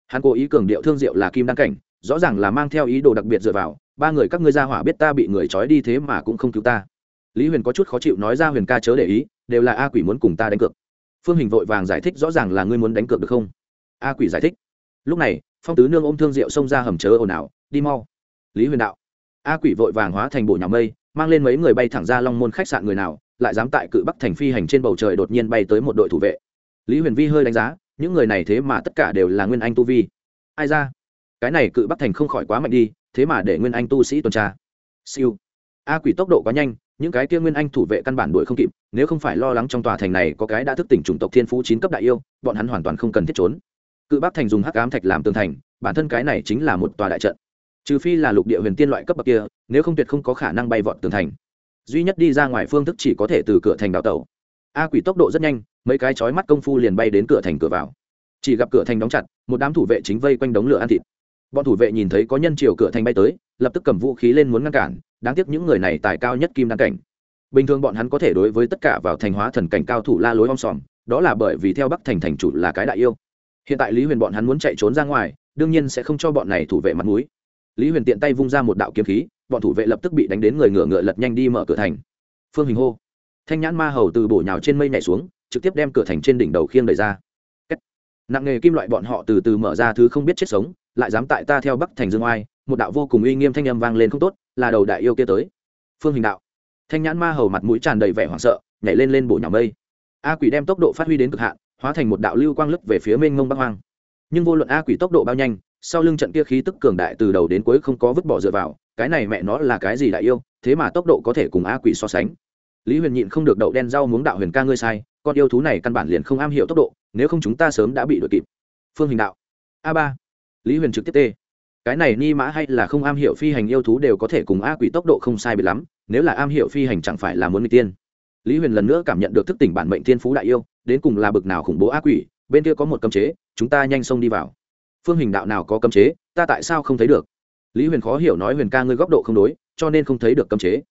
Hắn cố ý cường điệu thương diệu là kim đan cảnh, rõ ràng là mang theo ý đồ đặc biệt dựa vào, ba người các ngươi ra hỏa biết ta bị người trói đi thế mà cũng không cứu ta. Lý huyền có chút khó chịu nói ra huyền ca chớ để ý, đều là a quỷ muốn cùng ta đánh cược phương hình vội vàng giải thích rõ ràng là ngươi muốn đánh cược được không? A quỷ giải thích. Lúc này, phong tứ nương ôm thương rượu xông ra hầm chớ ồn ào, đi mau. Lý huyền đạo. A quỷ vội vàng hóa thành bộ nhà mây, mang lên mấy người bay thẳng ra long môn khách sạn người nào, lại dám tại cự bắc thành phi hành trên bầu trời đột nhiên bay tới một đội thủ vệ. Lý huyền vi hơi đánh giá, những người này thế mà tất cả đều là nguyên anh tu vi. Ai ra? Cái này cự bắc thành không khỏi quá mạnh đi, thế mà để nguyên anh tu sĩ tuần tra. Siêu. A quỷ tốc độ quá nhanh những cái kia nguyên anh thủ vệ căn bản đuổi không kịp, nếu không phải lo lắng trong tòa thành này có cái đã thức tỉnh chủng tộc thiên phú chín cấp đại yêu, bọn hắn hoàn toàn không cần thiết trốn. Cự bắc thành dùng hắc ám thạch làm tường thành, bản thân cái này chính là một tòa đại trận. Trừ phi là lục địa huyền tiên loại cấp bậc kia, nếu không tuyệt không có khả năng bay vọt tường thành. Duy nhất đi ra ngoài phương thức chỉ có thể từ cửa thành đào tẩu. A quỷ tốc độ rất nhanh, mấy cái chói mắt công phu liền bay đến cửa thành cửa vào. Chỉ gặp cửa thành đóng chặt, một đám thủ vệ chính vây quanh đống lửa ăn thịt. Bọn thủ vệ nhìn thấy có nhân chiều cửa thành bay tới, lập tức cầm vũ khí lên muốn ngăn cản đáng tiếc những người này tài cao nhất kim đăng cảnh. Bình thường bọn hắn có thể đối với tất cả vào thành hóa thần cảnh cao thủ la lối om sòm, đó là bởi vì theo bắc thành thành chủ là cái đại yêu. Hiện tại lý huyền bọn hắn muốn chạy trốn ra ngoài, đương nhiên sẽ không cho bọn này thủ vệ mặt mũi. Lý huyền tiện tay vung ra một đạo kiếm khí, bọn thủ vệ lập tức bị đánh đến người ngựa ngựa lật nhanh đi mở cửa thành. Phương hình hô. Thanh nhãn ma hầu từ bổ nhào trên mây nhảy xuống, trực tiếp đem cửa thành trên đỉnh đầu khiêng đẩy ra. Kết. nặng nghề kim loại bọn họ từ từ mở ra thứ không biết chết sống, lại dám tại ta theo bắc thành dương oai, một đạo vô cùng uy nghiêm thanh âm vang lên không tốt là đầu đại yêu kia tới. Phương hình đạo. Thanh nhãn ma hầu mặt mũi tràn đầy vẻ hoảng sợ, nhảy lên lên bộ nhỏ mây. A quỷ đem tốc độ phát huy đến cực hạn, hóa thành một đạo lưu quang lấp về phía mênh mông bắc hoang. Nhưng vô luận a quỷ tốc độ bao nhanh, sau lưng trận kia khí tức cường đại từ đầu đến cuối không có vứt bỏ dựa vào, cái này mẹ nó là cái gì đại yêu, thế mà tốc độ có thể cùng a quỷ so sánh. Lý huyền nhịn không được đậu đen rau muống đạo huyền ca ngươi sai, con yêu thú này căn bản liền không am hiểu tốc độ, nếu không chúng ta sớm đã bị đuổi kịp. Phương hình đạo. A ba. Lý huyền trực tiếp t cái này ni mã hay là không am hiểu phi hành yêu thú đều có thể cùng a quỷ tốc độ không sai bị lắm, nếu là am hiểu phi hành chẳng phải là muốn người tiên. Lý huyền lần nữa cảm nhận được thức tỉnh bản mệnh thiên phú đại yêu, đến cùng là bực nào khủng bố a quỷ, bên kia có một cấm chế, chúng ta nhanh xông đi vào. Phương hình đạo nào có cấm chế, ta tại sao không thấy được? Lý huyền khó hiểu nói huyền ca ngươi góc độ không đối, cho nên không thấy được cấm chế.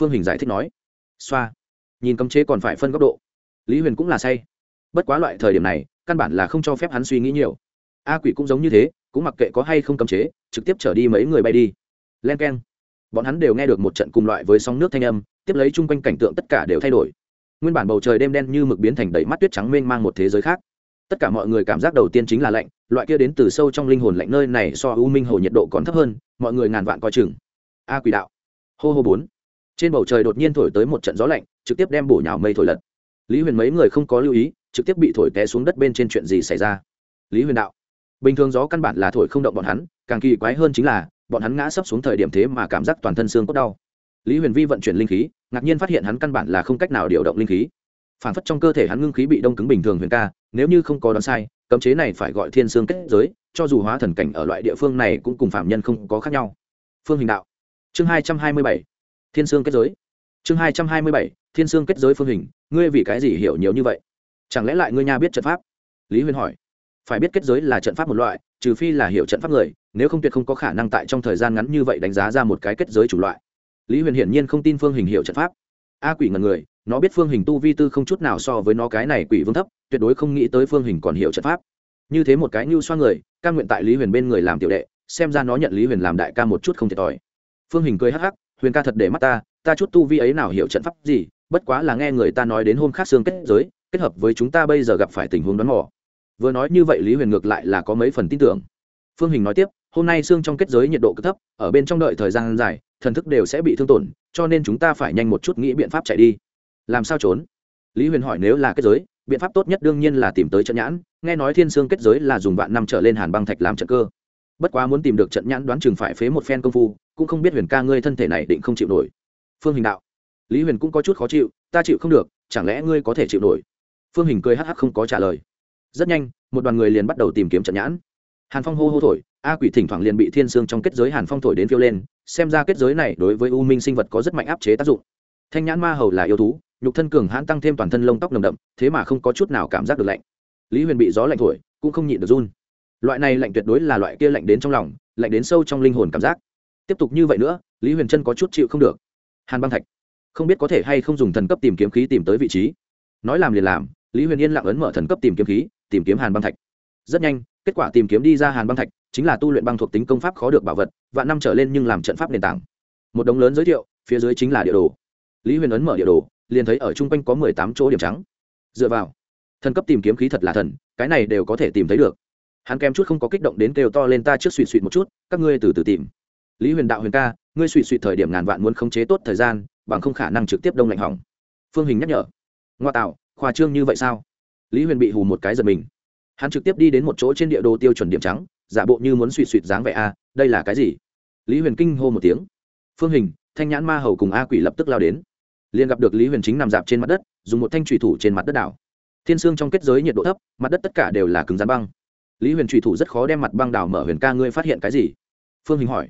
Phương hình giải thích nói. Xoa. Nhìn cấm chế còn phải phân góc độ. Lý huyền cũng là say. Bất quá loại thời điểm này, căn bản là không cho phép hắn suy nghĩ nhiều. A quỷ cũng giống như thế cũng mặc kệ có hay không cấm chế, trực tiếp trở đi mấy người bay đi. Len k e n bọn hắn đều nghe được một trận cùng loại với sóng nước thanh âm, tiếp lấy chung quanh cảnh tượng tất cả đều thay đổi. Nguyên bản bầu trời đêm đen như mực biến thành đầy mắt tuyết trắng mênh mang một thế giới khác. Tất cả mọi người cảm giác đầu tiên chính là lạnh, loại kia đến từ sâu trong linh hồn lạnh nơi này so u minh hồ nhiệt độ còn thấp hơn, mọi người ngàn vạn coi chừng. A quỷ đạo. Hô hô bốn. Trên bầu trời đột nhiên thổi tới một trận gió lạnh, trực tiếp đem bổ nhào mây thổi lật. Lý huyền mấy người không có lưu ý, trực tiếp bị thổi té xuống đất bên trên chuyện gì xảy ra. Lý huyền đạo bình thường gió căn bản là thổi không động bọn hắn, càng kỳ quái hơn chính là, bọn hắn ngã sấp xuống thời điểm thế mà cảm giác toàn thân xương cốt đau. Lý huyền vi vận chuyển linh khí, ngạc nhiên phát hiện hắn căn bản là không cách nào điều động linh khí. Phản phất trong cơ thể hắn ngưng khí bị đông cứng bình thường huyền ca, nếu như không có đoán sai, cấm chế này phải gọi thiên xương kết giới, cho dù hóa thần cảnh ở loại địa phương này cũng cùng phạm nhân không có khác nhau. Phương hình đạo. Chương hai trăm hai mươi bảy. Thiên xương kết giới. Chương hai trăm hai mươi bảy. Thiên xương kết giới phương hình, ngươi vì cái gì hiểu nhiều như vậy? Chẳng lẽ lại ngươi nha biết trận pháp? Lý huyền hỏi phải biết kết giới là trận pháp một loại, trừ phi là hiểu trận pháp người, nếu không tuyệt không có khả năng tại trong thời gian ngắn như vậy đánh giá ra một cái kết giới c loại. Lý huyền hiển nhiên không tin phương hình hiệu trận pháp. A quỷ ngần người, nó biết phương hình tu vi tư không chút nào so với nó cái này quỷ vương thấp, tuyệt đối không nghĩ tới phương hình còn hiểu trận pháp. Như thế một cái ngưu xoa người ca nguyện tại lý huyền bên người làm tiểu đệ, xem ra nó nhận lý huyền làm đại ca một chút không thiệt thòi. Phương hình cười hắc hắc, huyền ca thật để mắt ta ta chút tu vi ấy nào hiểu trận pháp gì, bất quá là nghe người ta nói đến hôm khác xương kết giới, kết hợp với chúng ta bây giờ gặp phải tình huống đón mò vừa nói như vậy lý huyền ngược lại là có mấy phần tin tưởng phương hình nói tiếp hôm nay xương trong kết giới nhiệt độ cực thấp ở bên trong đợi thời gian dài thần thức đều sẽ bị thương tổn cho nên chúng ta phải nhanh một chút nghĩ biện pháp chạy đi làm sao trốn lý huyền hỏi nếu là kết giới biện pháp tốt nhất đương nhiên là tìm tới trận nhãn nghe nói thiên xương kết giới là dùng vạn năm trở lên hàn băng thạch làm trận cơ bất quá muốn tìm được trận nhãn đoán chừng phải phế một phen công phu cũng không biết huyền ca ngươi thân thể này định không chịu nổi phương hình đạo lý huyền cũng có chút khó chịu ta chịu không được chẳng lẽ ngươi có thể chịu nổi phương hình cười hắc hắc không có trả lời rất nhanh, một đoàn người liền bắt đầu tìm kiếm trận nhãn. Hàn phong hô hô thổi, a quỷ thỉnh thoảng liền bị thiên sương trong kết giới hàn phong thổi đến phiêu lên, xem ra kết giới này đối với u minh sinh vật có rất mạnh áp chế tác dụng. Thanh nhãn ma hầu là yêu thú, nhục thân cường hãn tăng thêm toàn thân lông tóc nồng đậm, thế mà không có chút nào cảm giác được lạnh. Lý huyền bị gió lạnh thổi, cũng không nhịn được run. Loại này lạnh tuyệt đối là loại kia lạnh đến trong lòng, lạnh đến sâu trong linh hồn cảm giác. Tiếp tục như vậy nữa, lý huyền chân có chút chịu không được. Hàn băng thạch, không biết có thể hay không dùng thần cấp tìm kiếm khí tìm tới vị trí. Nói làm liền làm, lý huyền yên lặng ấn mở thần cấp tìm kiếm khí tìm kiếm hàn băng thạch. Rất nhanh, kết quả tìm kiếm đi ra hàn băng thạch chính là tu luyện băng thuộc tính công pháp khó được bảo vật, vạn năm trở lên nhưng làm trận pháp nền tảng. Một đống lớn giới thiệu, phía dưới chính là địa đồ. Lý huyền ấn mở địa đồ, liền thấy ở chung quanh có mười tám chỗ điểm trắng. Dựa vào, thần cấp tìm kiếm khí thật là thần, cái này đều có thể tìm thấy được. Hắn kém chút không có kích động đến kêu to lên ta trước suỵ suỵ một chút, các ngươi từ từ tìm. Lý huyền đạo huyền ca, ngươi suỵ suỵ thời điểm ngàn vạn muốn khống chế tốt thời gian, bằng không khả năng trực tiếp đông lạnh hỏng. Phương hình nhắc nhở, ngoa tạo, khoa trương như vậy sao? Lý huyền bị hù một cái giật mình. Hắn trực tiếp đi đến một chỗ trên địa đồ tiêu chuẩn điểm trắng, giả bộ như muốn suỵ suỵt dáng vẻ a, đây là cái gì? Lý huyền kinh hô một tiếng. Phương hình, thanh nhãn ma hầu cùng a quỷ lập tức lao đến. Liền gặp được lý huyền chính nằm dạp trên mặt đất, dùng một thanh trùy thủ trên mặt đất đảo. Thiên sương trong kết giới nhiệt độ thấp, mặt đất tất cả đều là cứng rắn băng. Lý huyền trùy thủ rất khó đem mặt băng đảo mở, huyền ca, ngươi phát hiện cái gì? Phương hình hỏi.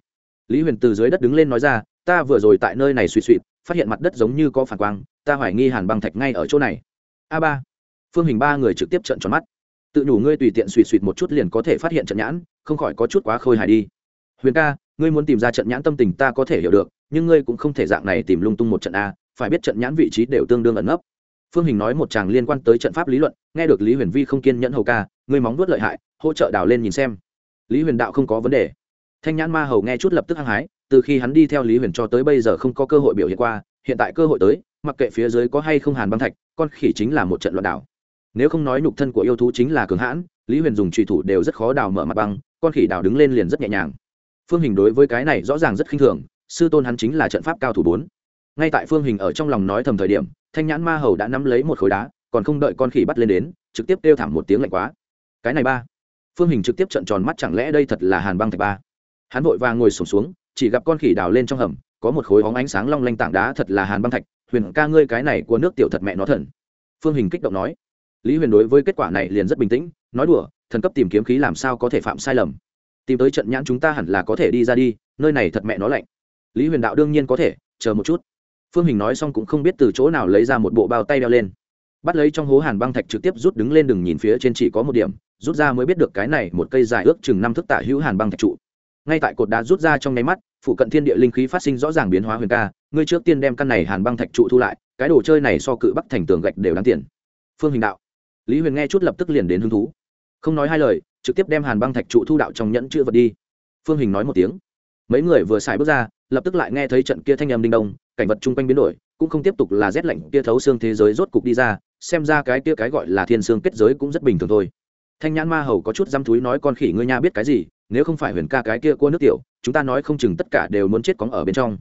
Lý huyền từ dưới đất đứng lên nói ra, ta vừa rồi tại nơi này suy suỵt phát hiện mặt đất giống như có phản quang, ta hoài nghi hàn băng thạch ngay ở chỗ này. A ba phương hình ba người trực tiếp trận tròn mắt. Tự đủ ngươi tùy tiện suy suỵt một chút liền có thể phát hiện trận nhãn, không khỏi có chút quá khôi hài đi. Huyền ca, ngươi muốn tìm ra trận nhãn tâm tình ta có thể hiểu được, nhưng ngươi cũng không thể dạng này tìm lung tung một trận a, phải biết trận nhãn vị trí đều tương đương ẩn nấp. Phương hình nói một chàng liên quan tới trận pháp lý luận, nghe được lý huyền vi không kiên nhẫn hầu ca, ngươi móng nuốt lợi hại, hỗ trợ đào lên nhìn xem. Lý huyền đạo không có vấn đề. Thanh nhãn ma hầu nghe chút lập tức hăng hái, từ khi hắn đi theo lý huyền cho tới bây giờ không có cơ hội biểu hiện qua, hiện tại cơ hội tới, mặc kệ phía dưới có hay không hàn băng thạch, con khỉ chính là một trận loạn đảo nếu không nói nhục thân của yêu thú chính là cường hãn, lý huyền dùng trùy thủ đều rất khó đào mở mặt băng, con khỉ đào đứng lên liền rất nhẹ nhàng. Phương hình đối với cái này rõ ràng rất khinh thường, sư tôn hắn chính là trận pháp cao thủ bốn. Ngay tại phương hình ở trong lòng nói thầm thời điểm, thanh nhãn ma hầu đã nắm lấy một khối đá, còn không đợi con khỉ bắt lên đến, trực tiếp kêu thảm một tiếng lạnh quá. Cái này ba. Phương hình trực tiếp trận tròn mắt chẳng lẽ đây thật là hàn băng thạch ba? Hắn vội vàng ngồi sổm xuống, chỉ gặp con khỉ đào lên trong hầm, có một khối hóng ánh sáng long lanh tảng đá thật là hàn băng thạch. Huyền ca ngươi cái này của nước tiểu thật mẹ nó thần. Phương hình kích động nói lý huyền đối với kết quả này liền rất bình tĩnh, nói đùa, thần cấp tìm kiếm khí làm sao có thể phạm sai lầm? Tìm tới trận nhãn chúng ta hẳn là có thể đi ra đi, nơi này thật mẹ nó lạnh. Lý huyền đạo đương nhiên có thể, chờ một chút. Phương hình nói xong cũng không biết từ chỗ nào lấy ra một bộ bao tay đeo lên. Bắt lấy trong hố hàn băng thạch trực tiếp rút đứng lên đừng nhìn phía trên chỉ có một điểm, rút ra mới biết được cái này một cây dài ước chừng năm thước tả hữu hàn băng thạch trụ. Ngay tại cột đá rút ra trong nháy mắt, phụ cận thiên địa linh khí phát sinh rõ ràng biến hóa huyền ca, ngươi trước tiên đem căn này hàn băng thạch trụ thu lại, cái đồ chơi này so cự bắc thành tường gạch đều đáng tiền. Phương hình đạo lý huyền nghe chút lập tức liền đến hứng thú. Không nói hai lời, trực tiếp đem hàn băng thạch trụ thu đạo trong nhẫn chữ vật đi. Phương hình nói một tiếng. Mấy người vừa xài bước ra, lập tức lại nghe thấy trận kia thanh âm đinh đông, cảnh vật chung quanh biến đổi, cũng không tiếp tục là rét lạnh, kia thấu xương thế giới rốt cục đi ra, xem ra cái kia cái gọi là thiên xương kết giới cũng rất bình thường thôi. Thanh nhãn ma hầu có chút dăm thúi nói con khỉ ngươi nha biết cái gì, nếu không phải huyền ca cái kia cua nước tiểu, chúng ta nói không chừng tất cả đều muốn chết cóng ở bên trong.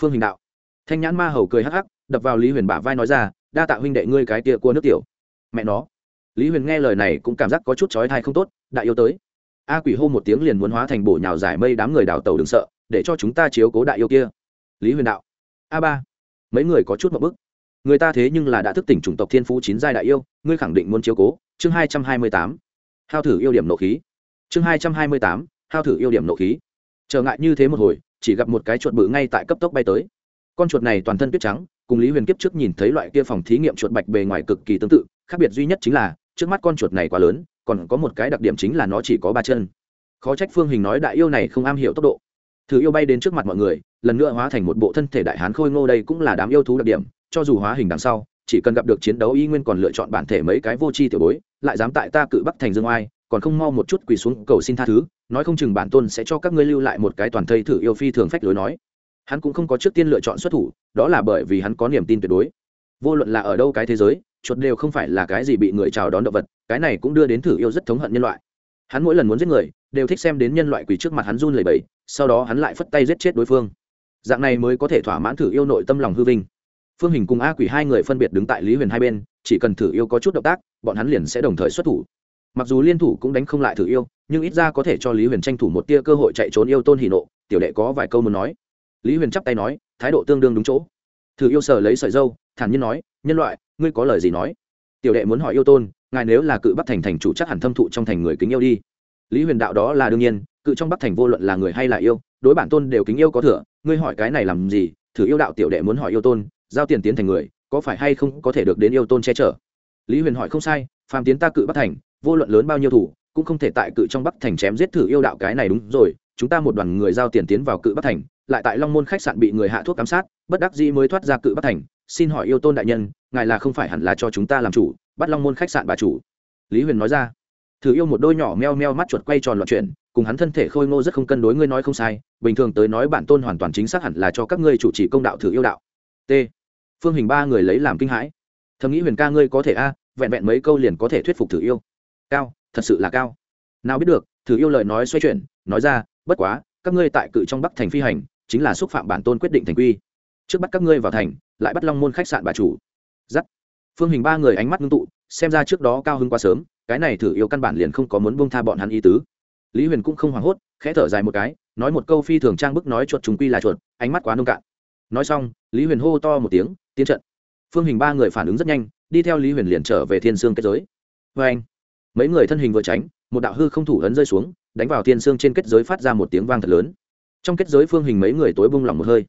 Phương hình đạo. Thanh nhãn ma hầu cười hắc hắc, đập vào lý huyền bả vai nói ra, đa tạ huynh đệ ngươi cái kia cua nước tiểu. Mẹ nó lý huyền nghe lời này cũng cảm giác có chút trói thai không tốt, đại yêu tới. A quỷ hô một tiếng liền muốn hóa thành bổ nhào giải mây đám người đào tàu đừng sợ, để cho chúng ta chiếu cố đại yêu kia. Lý huyền đạo. A ba, mấy người có chút một bức. Người ta thế nhưng là đã thức tỉnh chủng tộc thiên phú chín giai đại yêu, ngươi khẳng định muốn chiếu cố. Chương hai trăm hai mươi tám. Hao thử yêu điểm nộ khí. Chương hai trăm hai mươi tám. Hao thử yêu điểm nộ khí. Trở ngại như thế một hồi, chỉ gặp một cái chuột bự ngay tại cấp tốc bay tới. Con chuột này toàn thân tuyết trắng, cùng lý huyền kiếp trước nhìn thấy loại kia phòng thí nghiệm chuột bạch bề ngoài cực kỳ tương tự, khác biệt duy nhất chính là trước mắt con chuột này quá lớn, còn có một cái đặc điểm chính là nó chỉ có ba chân. Khó trách phương hình nói đại yêu này không am hiểu tốc độ. Thử yêu bay đến trước mặt mọi người, lần nữa hóa thành một bộ thân thể đại hán khôi ngô đây cũng là đám yêu thú đặc điểm, cho dù hóa hình đằng sau, chỉ cần gặp được chiến đấu y nguyên còn lựa chọn bản thể mấy cái vô tri tiểu bối, lại dám tại ta cự bắc thành dương oai, còn không mau một chút quỳ xuống cầu xin tha thứ, nói không chừng bản tôn sẽ cho các ngươi lưu lại một cái toàn thây thử yêu phi thường phách lối nói. Hắn cũng không có trước tiên lựa chọn xuất thủ, đó là bởi vì hắn có niềm tin tuyệt đối. Vô luận là ở đâu cái thế giới chuột đều không phải là cái gì bị người chào đón động vật, cái này cũng đưa đến thử yêu rất thống hận nhân loại. Hắn mỗi lần muốn giết người, đều thích xem đến nhân loại quỳ trước mặt hắn run lẩy bẩy, sau đó hắn lại phất tay giết chết đối phương. Dạng này mới có thể thỏa mãn thử yêu nội tâm lòng hư vinh. Phương hình cùng a quỷ hai người phân biệt đứng tại lý huyền hai bên, chỉ cần thử yêu có chút động tác, bọn hắn liền sẽ đồng thời xuất thủ. Mặc dù liên thủ cũng đánh không lại thử yêu, nhưng ít ra có thể cho lý huyền tranh thủ một tia cơ hội chạy trốn yêu tôn hỉ nộ, tiểu đệ có vài câu muốn nói. Lý huyền chắp tay nói, thái độ tương đương đúng chỗ. Thử yêu sờ lấy sợi dâu, thản nhiên nói, nhân loại ngươi có lời gì nói? Tiểu đệ muốn hỏi yêu tôn, ngài nếu là cự bắc thành thành chủ chắc hẳn thâm thụ trong thành người kính yêu đi. Lý huyền đạo đó là đương nhiên, cự trong bắc thành vô luận là người hay là yêu, đối bản tôn đều kính yêu có thừa, ngươi hỏi cái này làm gì? Thử yêu đạo tiểu đệ muốn hỏi yêu tôn, giao tiền tiến thành người, có phải hay không có thể được đến yêu tôn che chở? Lý huyền hỏi không sai, phàm tiến ta cự bắc thành, vô luận lớn bao nhiêu thủ, cũng không thể tại cự trong bắc thành chém giết thử yêu đạo cái này đúng rồi, chúng ta một đoàn người giao tiền tiến vào cự bắc thành, lại tại long môn khách sạn bị người hạ thuốc giám sát, bất đắc dĩ mới thoát ra cự bắc thành xin hỏi yêu tôn đại nhân, ngài là không phải hẳn là cho chúng ta làm chủ, bắt long môn khách sạn bà chủ? Lý huyền nói ra. Thử yêu một đôi nhỏ meo meo mắt chuột quay tròn loạn chuyển, cùng hắn thân thể khôi ngô rất không cân đối ngươi nói không sai, bình thường tới nói bản tôn hoàn toàn chính xác hẳn là cho các ngươi chủ trì công đạo thử yêu đạo. T. Phương hình ba người lấy làm kinh hãi. Thầm nghĩ huyền ca ngươi có thể a, vẹn vẹn mấy câu liền có thể thuyết phục thử yêu. Cao, thật sự là cao. Nào biết được, thử yêu lời nói xoay chuyển, nói ra, bất quá, các ngươi tại cự trong bắc thành phi hành, chính là xúc phạm bản tôn quyết định thành quy trước bắt các ngươi vào thành, lại bắt long môn khách sạn bà chủ. Dắt phương hình ba người ánh mắt ngưng tụ, xem ra trước đó cao hơn quá sớm, cái này thử yêu căn bản liền không có muốn buông tha bọn hắn ý tứ. Lý huyền cũng không hoảng hốt, khẽ thở dài một cái, nói một câu phi thường trang bức nói chuột chúng quy là chuột, ánh mắt quá nông cạn. Nói xong, lý huyền hô to một tiếng, tiến trận. Phương hình ba người phản ứng rất nhanh, đi theo lý huyền liền trở về thiên sương kết giới. Vê anh, mấy người thân hình vừa tránh, một đạo hư không thủ ấn rơi xuống, đánh vào thiên sương trên kết giới phát ra một tiếng vang thật lớn. Trong kết giới phương hình mấy người tối bung lỏng một hơi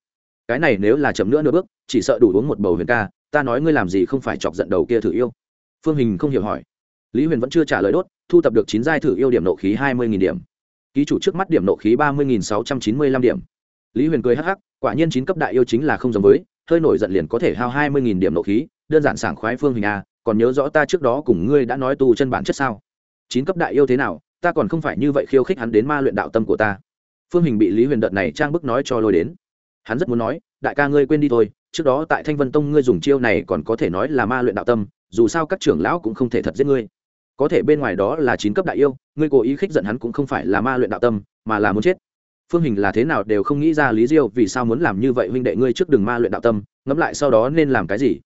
cái này nếu là chậm nữa nửa bước, chỉ sợ đủ uống một bầu huyền ca, ta nói ngươi làm gì không phải chọc giận đầu kia thử yêu. Phương hình không hiểu hỏi. Lý huyền vẫn chưa trả lời đốt, thu thập được chín giai thử yêu điểm nộ khí hai mươi điểm. Ký chủ trước mắt điểm nộ khí ba mươi sáu trăm chín mươi lăm điểm. Lý huyền cười hắc hắc, quả nhiên chín cấp đại yêu chính là không giống với, hơi nổi giận liền có thể hao hai mươi điểm nộ khí, đơn giản sảng khoái phương hình a còn nhớ rõ ta trước đó cùng ngươi đã nói tu chân bản chất sao? Chín cấp đại yêu thế nào, ta còn không phải như vậy khiêu khích hắn đến ma luyện đạo tâm của ta. Phương hình bị lý huyền đợt này trang bức nói cho lôi đến hắn rất muốn nói, đại ca ngươi quên đi thôi, trước đó tại thanh vân tông ngươi dùng chiêu này còn có thể nói là ma luyện đạo tâm, dù sao các trưởng lão cũng không thể thật giết ngươi. Có thể bên ngoài đó là chín cấp đại yêu, ngươi cố ý khích giận hắn cũng không phải là ma luyện đạo tâm, mà là muốn chết. Phương hình là thế nào đều không nghĩ ra lý diêu vì sao muốn làm như vậy huynh đệ ngươi trước đường ma luyện đạo tâm, ngẫm lại sau đó nên làm cái gì?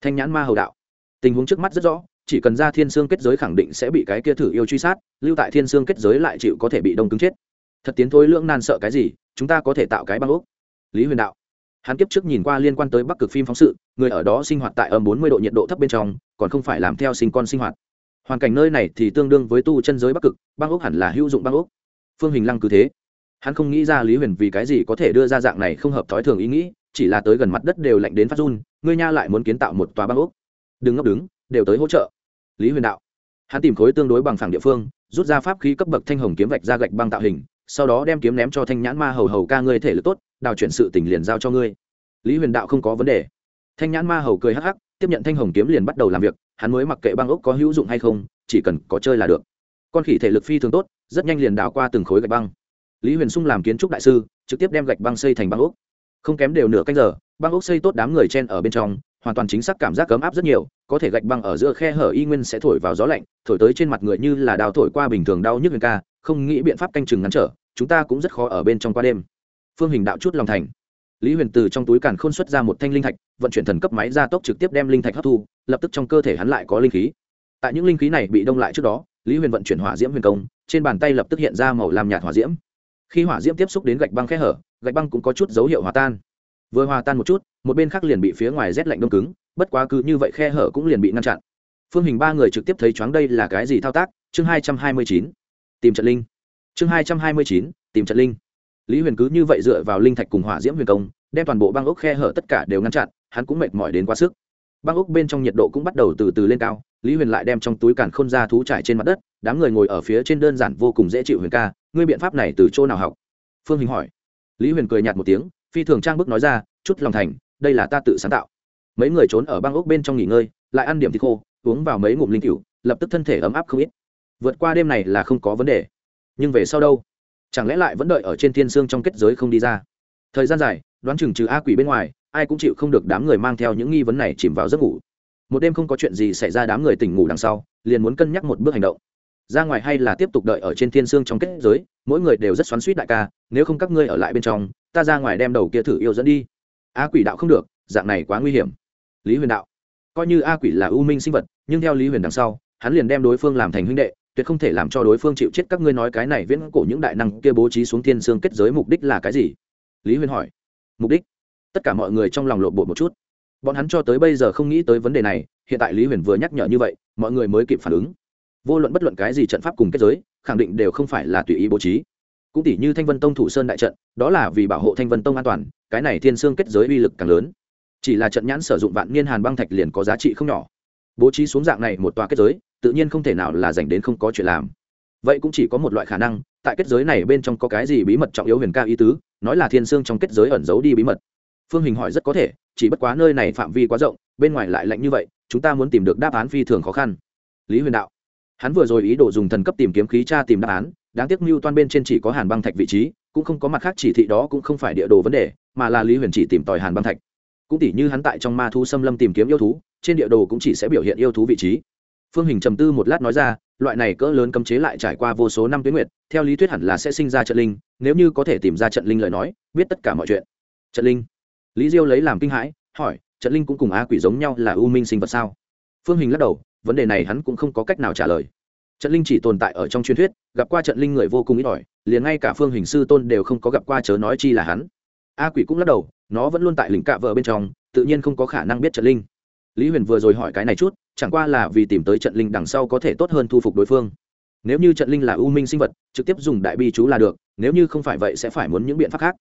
Thanh nhãn ma hầu đạo. Tình huống trước mắt rất rõ, chỉ cần ra thiên sương kết giới khẳng định sẽ bị cái kia thử yêu truy sát, lưu tại thiên sương kết giới lại chịu có thể bị đông cứng chết. Thật tiến thôi lưỡng nan sợ cái gì, chúng ta có thể tạo cái băng ốc lý huyền đạo. Hắn kiếp trước nhìn qua liên quan tới bắc cực phim phóng sự, người ở đó sinh hoạt tại âm bốn mươi độ nhiệt độ thấp bên trong, còn không phải làm theo sinh con sinh hoạt. Hoàn cảnh nơi này thì tương đương với tu chân giới bắc cực, băng ốc hẳn là hữu dụng băng ốc phương hình lăng cứ thế. Hắn không nghĩ ra lý huyền vì cái gì có thể đưa ra dạng này không hợp thói thường ý nghĩ, chỉ là tới gần mặt đất đều lạnh đến phát run ngươi nha lại muốn kiến tạo một tòa băng ốc đừng ngốc đứng, đều tới hỗ trợ. Lý huyền đạo. Hắn tìm khối tương đối bằng phẳng địa phương, rút ra pháp khí cấp bậc thanh hồng kiếm vạch ra gạch băng tạo hình sau đó đem kiếm ném cho thanh nhãn ma hầu hầu ca ngươi thể lực tốt, đào chuyển sự tình liền giao cho ngươi. Lý huyền đạo không có vấn đề. Thanh nhãn ma hầu cười hắc hắc, tiếp nhận thanh hồng kiếm liền bắt đầu làm việc, hắn mới mặc kệ băng ốc có hữu dụng hay không, chỉ cần có chơi là được. Con khỉ thể lực phi thường tốt, rất nhanh liền đào qua từng khối gạch băng. Lý huyền sung làm kiến trúc đại sư, trực tiếp đem gạch băng xây thành băng ốc. Không kém đều nửa canh giờ, băng ốc xây tốt đám người chen ở bên trong, hoàn toàn chính xác cảm giác cấm áp rất nhiều, có thể gạch băng ở giữa khe hở y nguyên sẽ thổi vào gió lạnh, thổi tới trên mặt người như là đào thổi qua bình thường đau nhức huyền ca không nghĩ biện pháp canh chừng ngắn trở, chúng ta cũng rất khó ở bên trong qua đêm. Phương hình đạo chút lòng thành. Lý huyền từ trong túi càn khôn xuất ra một thanh linh thạch, vận chuyển thần cấp máy ra tốc trực tiếp đem linh thạch hấp thu, lập tức trong cơ thể hắn lại có linh khí. Tại những linh khí này bị đông lại trước đó, lý huyền vận chuyển hỏa diễm huyền công, trên bàn tay lập tức hiện ra màu làm nhạt hỏa diễm. Khi hỏa diễm tiếp xúc đến gạch băng khe hở, gạch băng cũng có chút dấu hiệu hòa tan. Vừa hòa tan một chút, một bên khác liền bị phía ngoài rét lạnh đông cứng, bất quá cứ như vậy khe hở cũng liền bị ngăn chặn. Phương hình ba người trực tiếp thấy choáng đây là cái gì thao tác? Chương hai trăm hai mươi chín tìm trận linh. Chương hai trăm hai mươi chín, tìm trận linh. Lý huyền cứ như vậy dựa vào linh thạch cùng hỏa diễm huyền công, đem toàn bộ băng ốc khe hở tất cả đều ngăn chặn, hắn cũng mệt mỏi đến quá sức. Băng ốc bên trong nhiệt độ cũng bắt đầu từ từ lên cao, lý huyền lại đem trong túi càn khôn ra thú trải trên mặt đất, đám người ngồi ở phía trên đơn giản vô cùng dễ chịu huyền ca, ngươi biện pháp này từ chỗ nào học? Phương hình hỏi. Lý huyền cười nhạt một tiếng, phi thường trang bức nói ra, chút lòng thành, đây là ta tự sáng tạo. Mấy người trốn ở băng ốc bên trong nghỉ ngơi, lại ăn điểm thịt khô, uống vào mấy ngụm linh cựu lập tức thân thể ấm áp không ít vượt qua đêm này là không có vấn đề. Nhưng về sau đâu? Chẳng lẽ lại vẫn đợi ở trên thiên sương trong kết giới không đi ra? Thời gian dài, đoán chừng trừ a quỷ bên ngoài, ai cũng chịu không được đám người mang theo những nghi vấn này chìm vào giấc ngủ. Một đêm không có chuyện gì xảy ra đám người tỉnh ngủ đằng sau, liền muốn cân nhắc một bước hành động. Ra ngoài hay là tiếp tục đợi ở trên thiên sương trong kết giới, mỗi người đều rất xoắn suýt đại ca, nếu không các ngươi ở lại bên trong, ta ra ngoài đem đầu kia thử yêu dẫn đi. A quỷ đạo không được, dạng này quá nguy hiểm. Lý huyền đạo, coi như a quỷ là ưu minh sinh vật, nhưng theo lý huyền đằng sau, hắn liền đem đối phương làm thành huynh đệ tuyệt không thể làm cho đối phương chịu chết các ngươi nói cái này viễn cổ những đại năng kia bố trí xuống thiên sương kết giới mục đích là cái gì? Lý huyền hỏi. Mục đích? Tất cả mọi người trong lòng lộn bột một chút. Bọn hắn cho tới bây giờ không nghĩ tới vấn đề này, hiện tại lý huyền vừa nhắc nhở như vậy, mọi người mới kịp phản ứng. Vô luận bất luận cái gì trận pháp cùng kết giới, khẳng định đều không phải là tùy ý bố trí. Cũng tỷ như thanh vân tông thủ sơn đại trận, đó là vì bảo hộ thanh vân tông an toàn, cái này thiên sương kết giới uy lực càng lớn. Chỉ là trận nhãn sử dụng vạn niên hàn băng thạch liền có giá trị không nhỏ. Bố trí xuống dạng này một tòa kết giới tự nhiên không thể nào là dành đến không có chuyện làm. Vậy cũng chỉ có một loại khả năng, tại kết giới này bên trong có cái gì bí mật trọng yếu huyền ca ý tứ, nói là thiên sương trong kết giới ẩn giấu đi bí mật. Phương hình hỏi rất có thể, chỉ bất quá nơi này phạm vi quá rộng, bên ngoài lại lạnh như vậy, chúng ta muốn tìm được đáp án phi thường khó khăn. Lý huyền đạo. Hắn vừa rồi ý đồ dùng thần cấp tìm kiếm khí tra tìm đáp án, đáng tiếc mưu toan bên trên chỉ có hàn băng thạch vị trí, cũng không có mặt khác chỉ thị đó cũng không phải địa đồ vấn đề, mà là lý huyền chỉ tìm tòi hàn băng thạch. Cũng tỉ như hắn tại trong ma thu xâm lâm tìm kiếm yêu thú, trên địa đồ cũng chỉ sẽ biểu hiện yêu thú vị trí phương hình trầm tư một lát nói ra, loại này cỡ lớn cấm chế lại trải qua vô số năm tuyến nguyệt, theo lý thuyết hẳn là sẽ sinh ra trận linh, nếu như có thể tìm ra trận linh lời nói, biết tất cả mọi chuyện. Trận linh? Lý diêu lấy làm kinh hãi, hỏi, trận linh cũng cùng a quỷ giống nhau là ưu minh sinh vật sao? Phương hình lắc đầu, vấn đề này hắn cũng không có cách nào trả lời. Trận linh chỉ tồn tại ở trong truyền thuyết, gặp qua trận linh người vô cùng ít ỏi, liền ngay cả phương hình sư tôn đều không có gặp qua chớ nói chi là hắn. A quỷ cũng lắc đầu, nó vẫn luôn tại lính cạ vợ bên trong, tự nhiên không có khả năng biết trận linh. Lý huyền vừa rồi hỏi cái này chút chẳng qua là vì tìm tới trận linh đằng sau có thể tốt hơn thu phục đối phương. Nếu như trận linh là ưu minh sinh vật, trực tiếp dùng đại bi chú là được, nếu như không phải vậy sẽ phải muốn những biện pháp khác.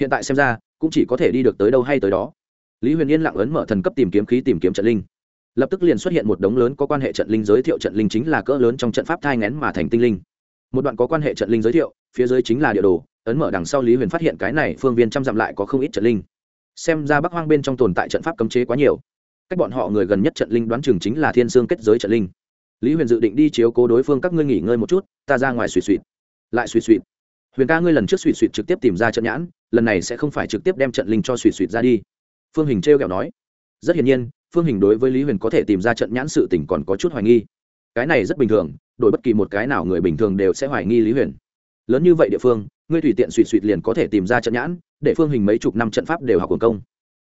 Hiện tại xem ra, cũng chỉ có thể đi được tới đâu hay tới đó. Lý huyền yên lặng ấn mở thần cấp tìm kiếm khí tìm kiếm trận linh. Lập tức liền xuất hiện một đống lớn có quan hệ trận linh giới thiệu trận linh chính là cỡ lớn trong trận pháp thai ngén mà thành tinh linh. Một đoạn có quan hệ trận linh giới thiệu, phía dưới chính là địa đồ, ấn mở đằng sau lý huyền phát hiện cái này phương viên trăm dặm lại có không ít trận linh. Xem ra bắc hoang bên trong tồn tại trận pháp cấm chế quá nhiều cách bọn họ người gần nhất trận linh đoán chừng chính là thiên sương kết giới trận linh. Lý huyền dự định đi chiếu cố đối phương, các ngươi nghỉ ngơi một chút, ta ra ngoài suy suy. Lại suy suy. Huyền ca ngươi lần trước suy suy trực tiếp tìm ra trận nhãn, lần này sẽ không phải trực tiếp đem trận linh cho suy suy ra đi. Phương hình trêu kẹo nói. Rất hiển nhiên, phương hình đối với lý huyền có thể tìm ra trận nhãn sự tình còn có chút hoài nghi. Cái này rất bình thường, đổi bất kỳ một cái nào người bình thường đều sẽ hoài nghi lý huyền. Lớn như vậy địa phương, ngươi tùy tiện suy suy liền có thể tìm ra trận nhãn, để phương hình mấy chục năm trận pháp đều học quần công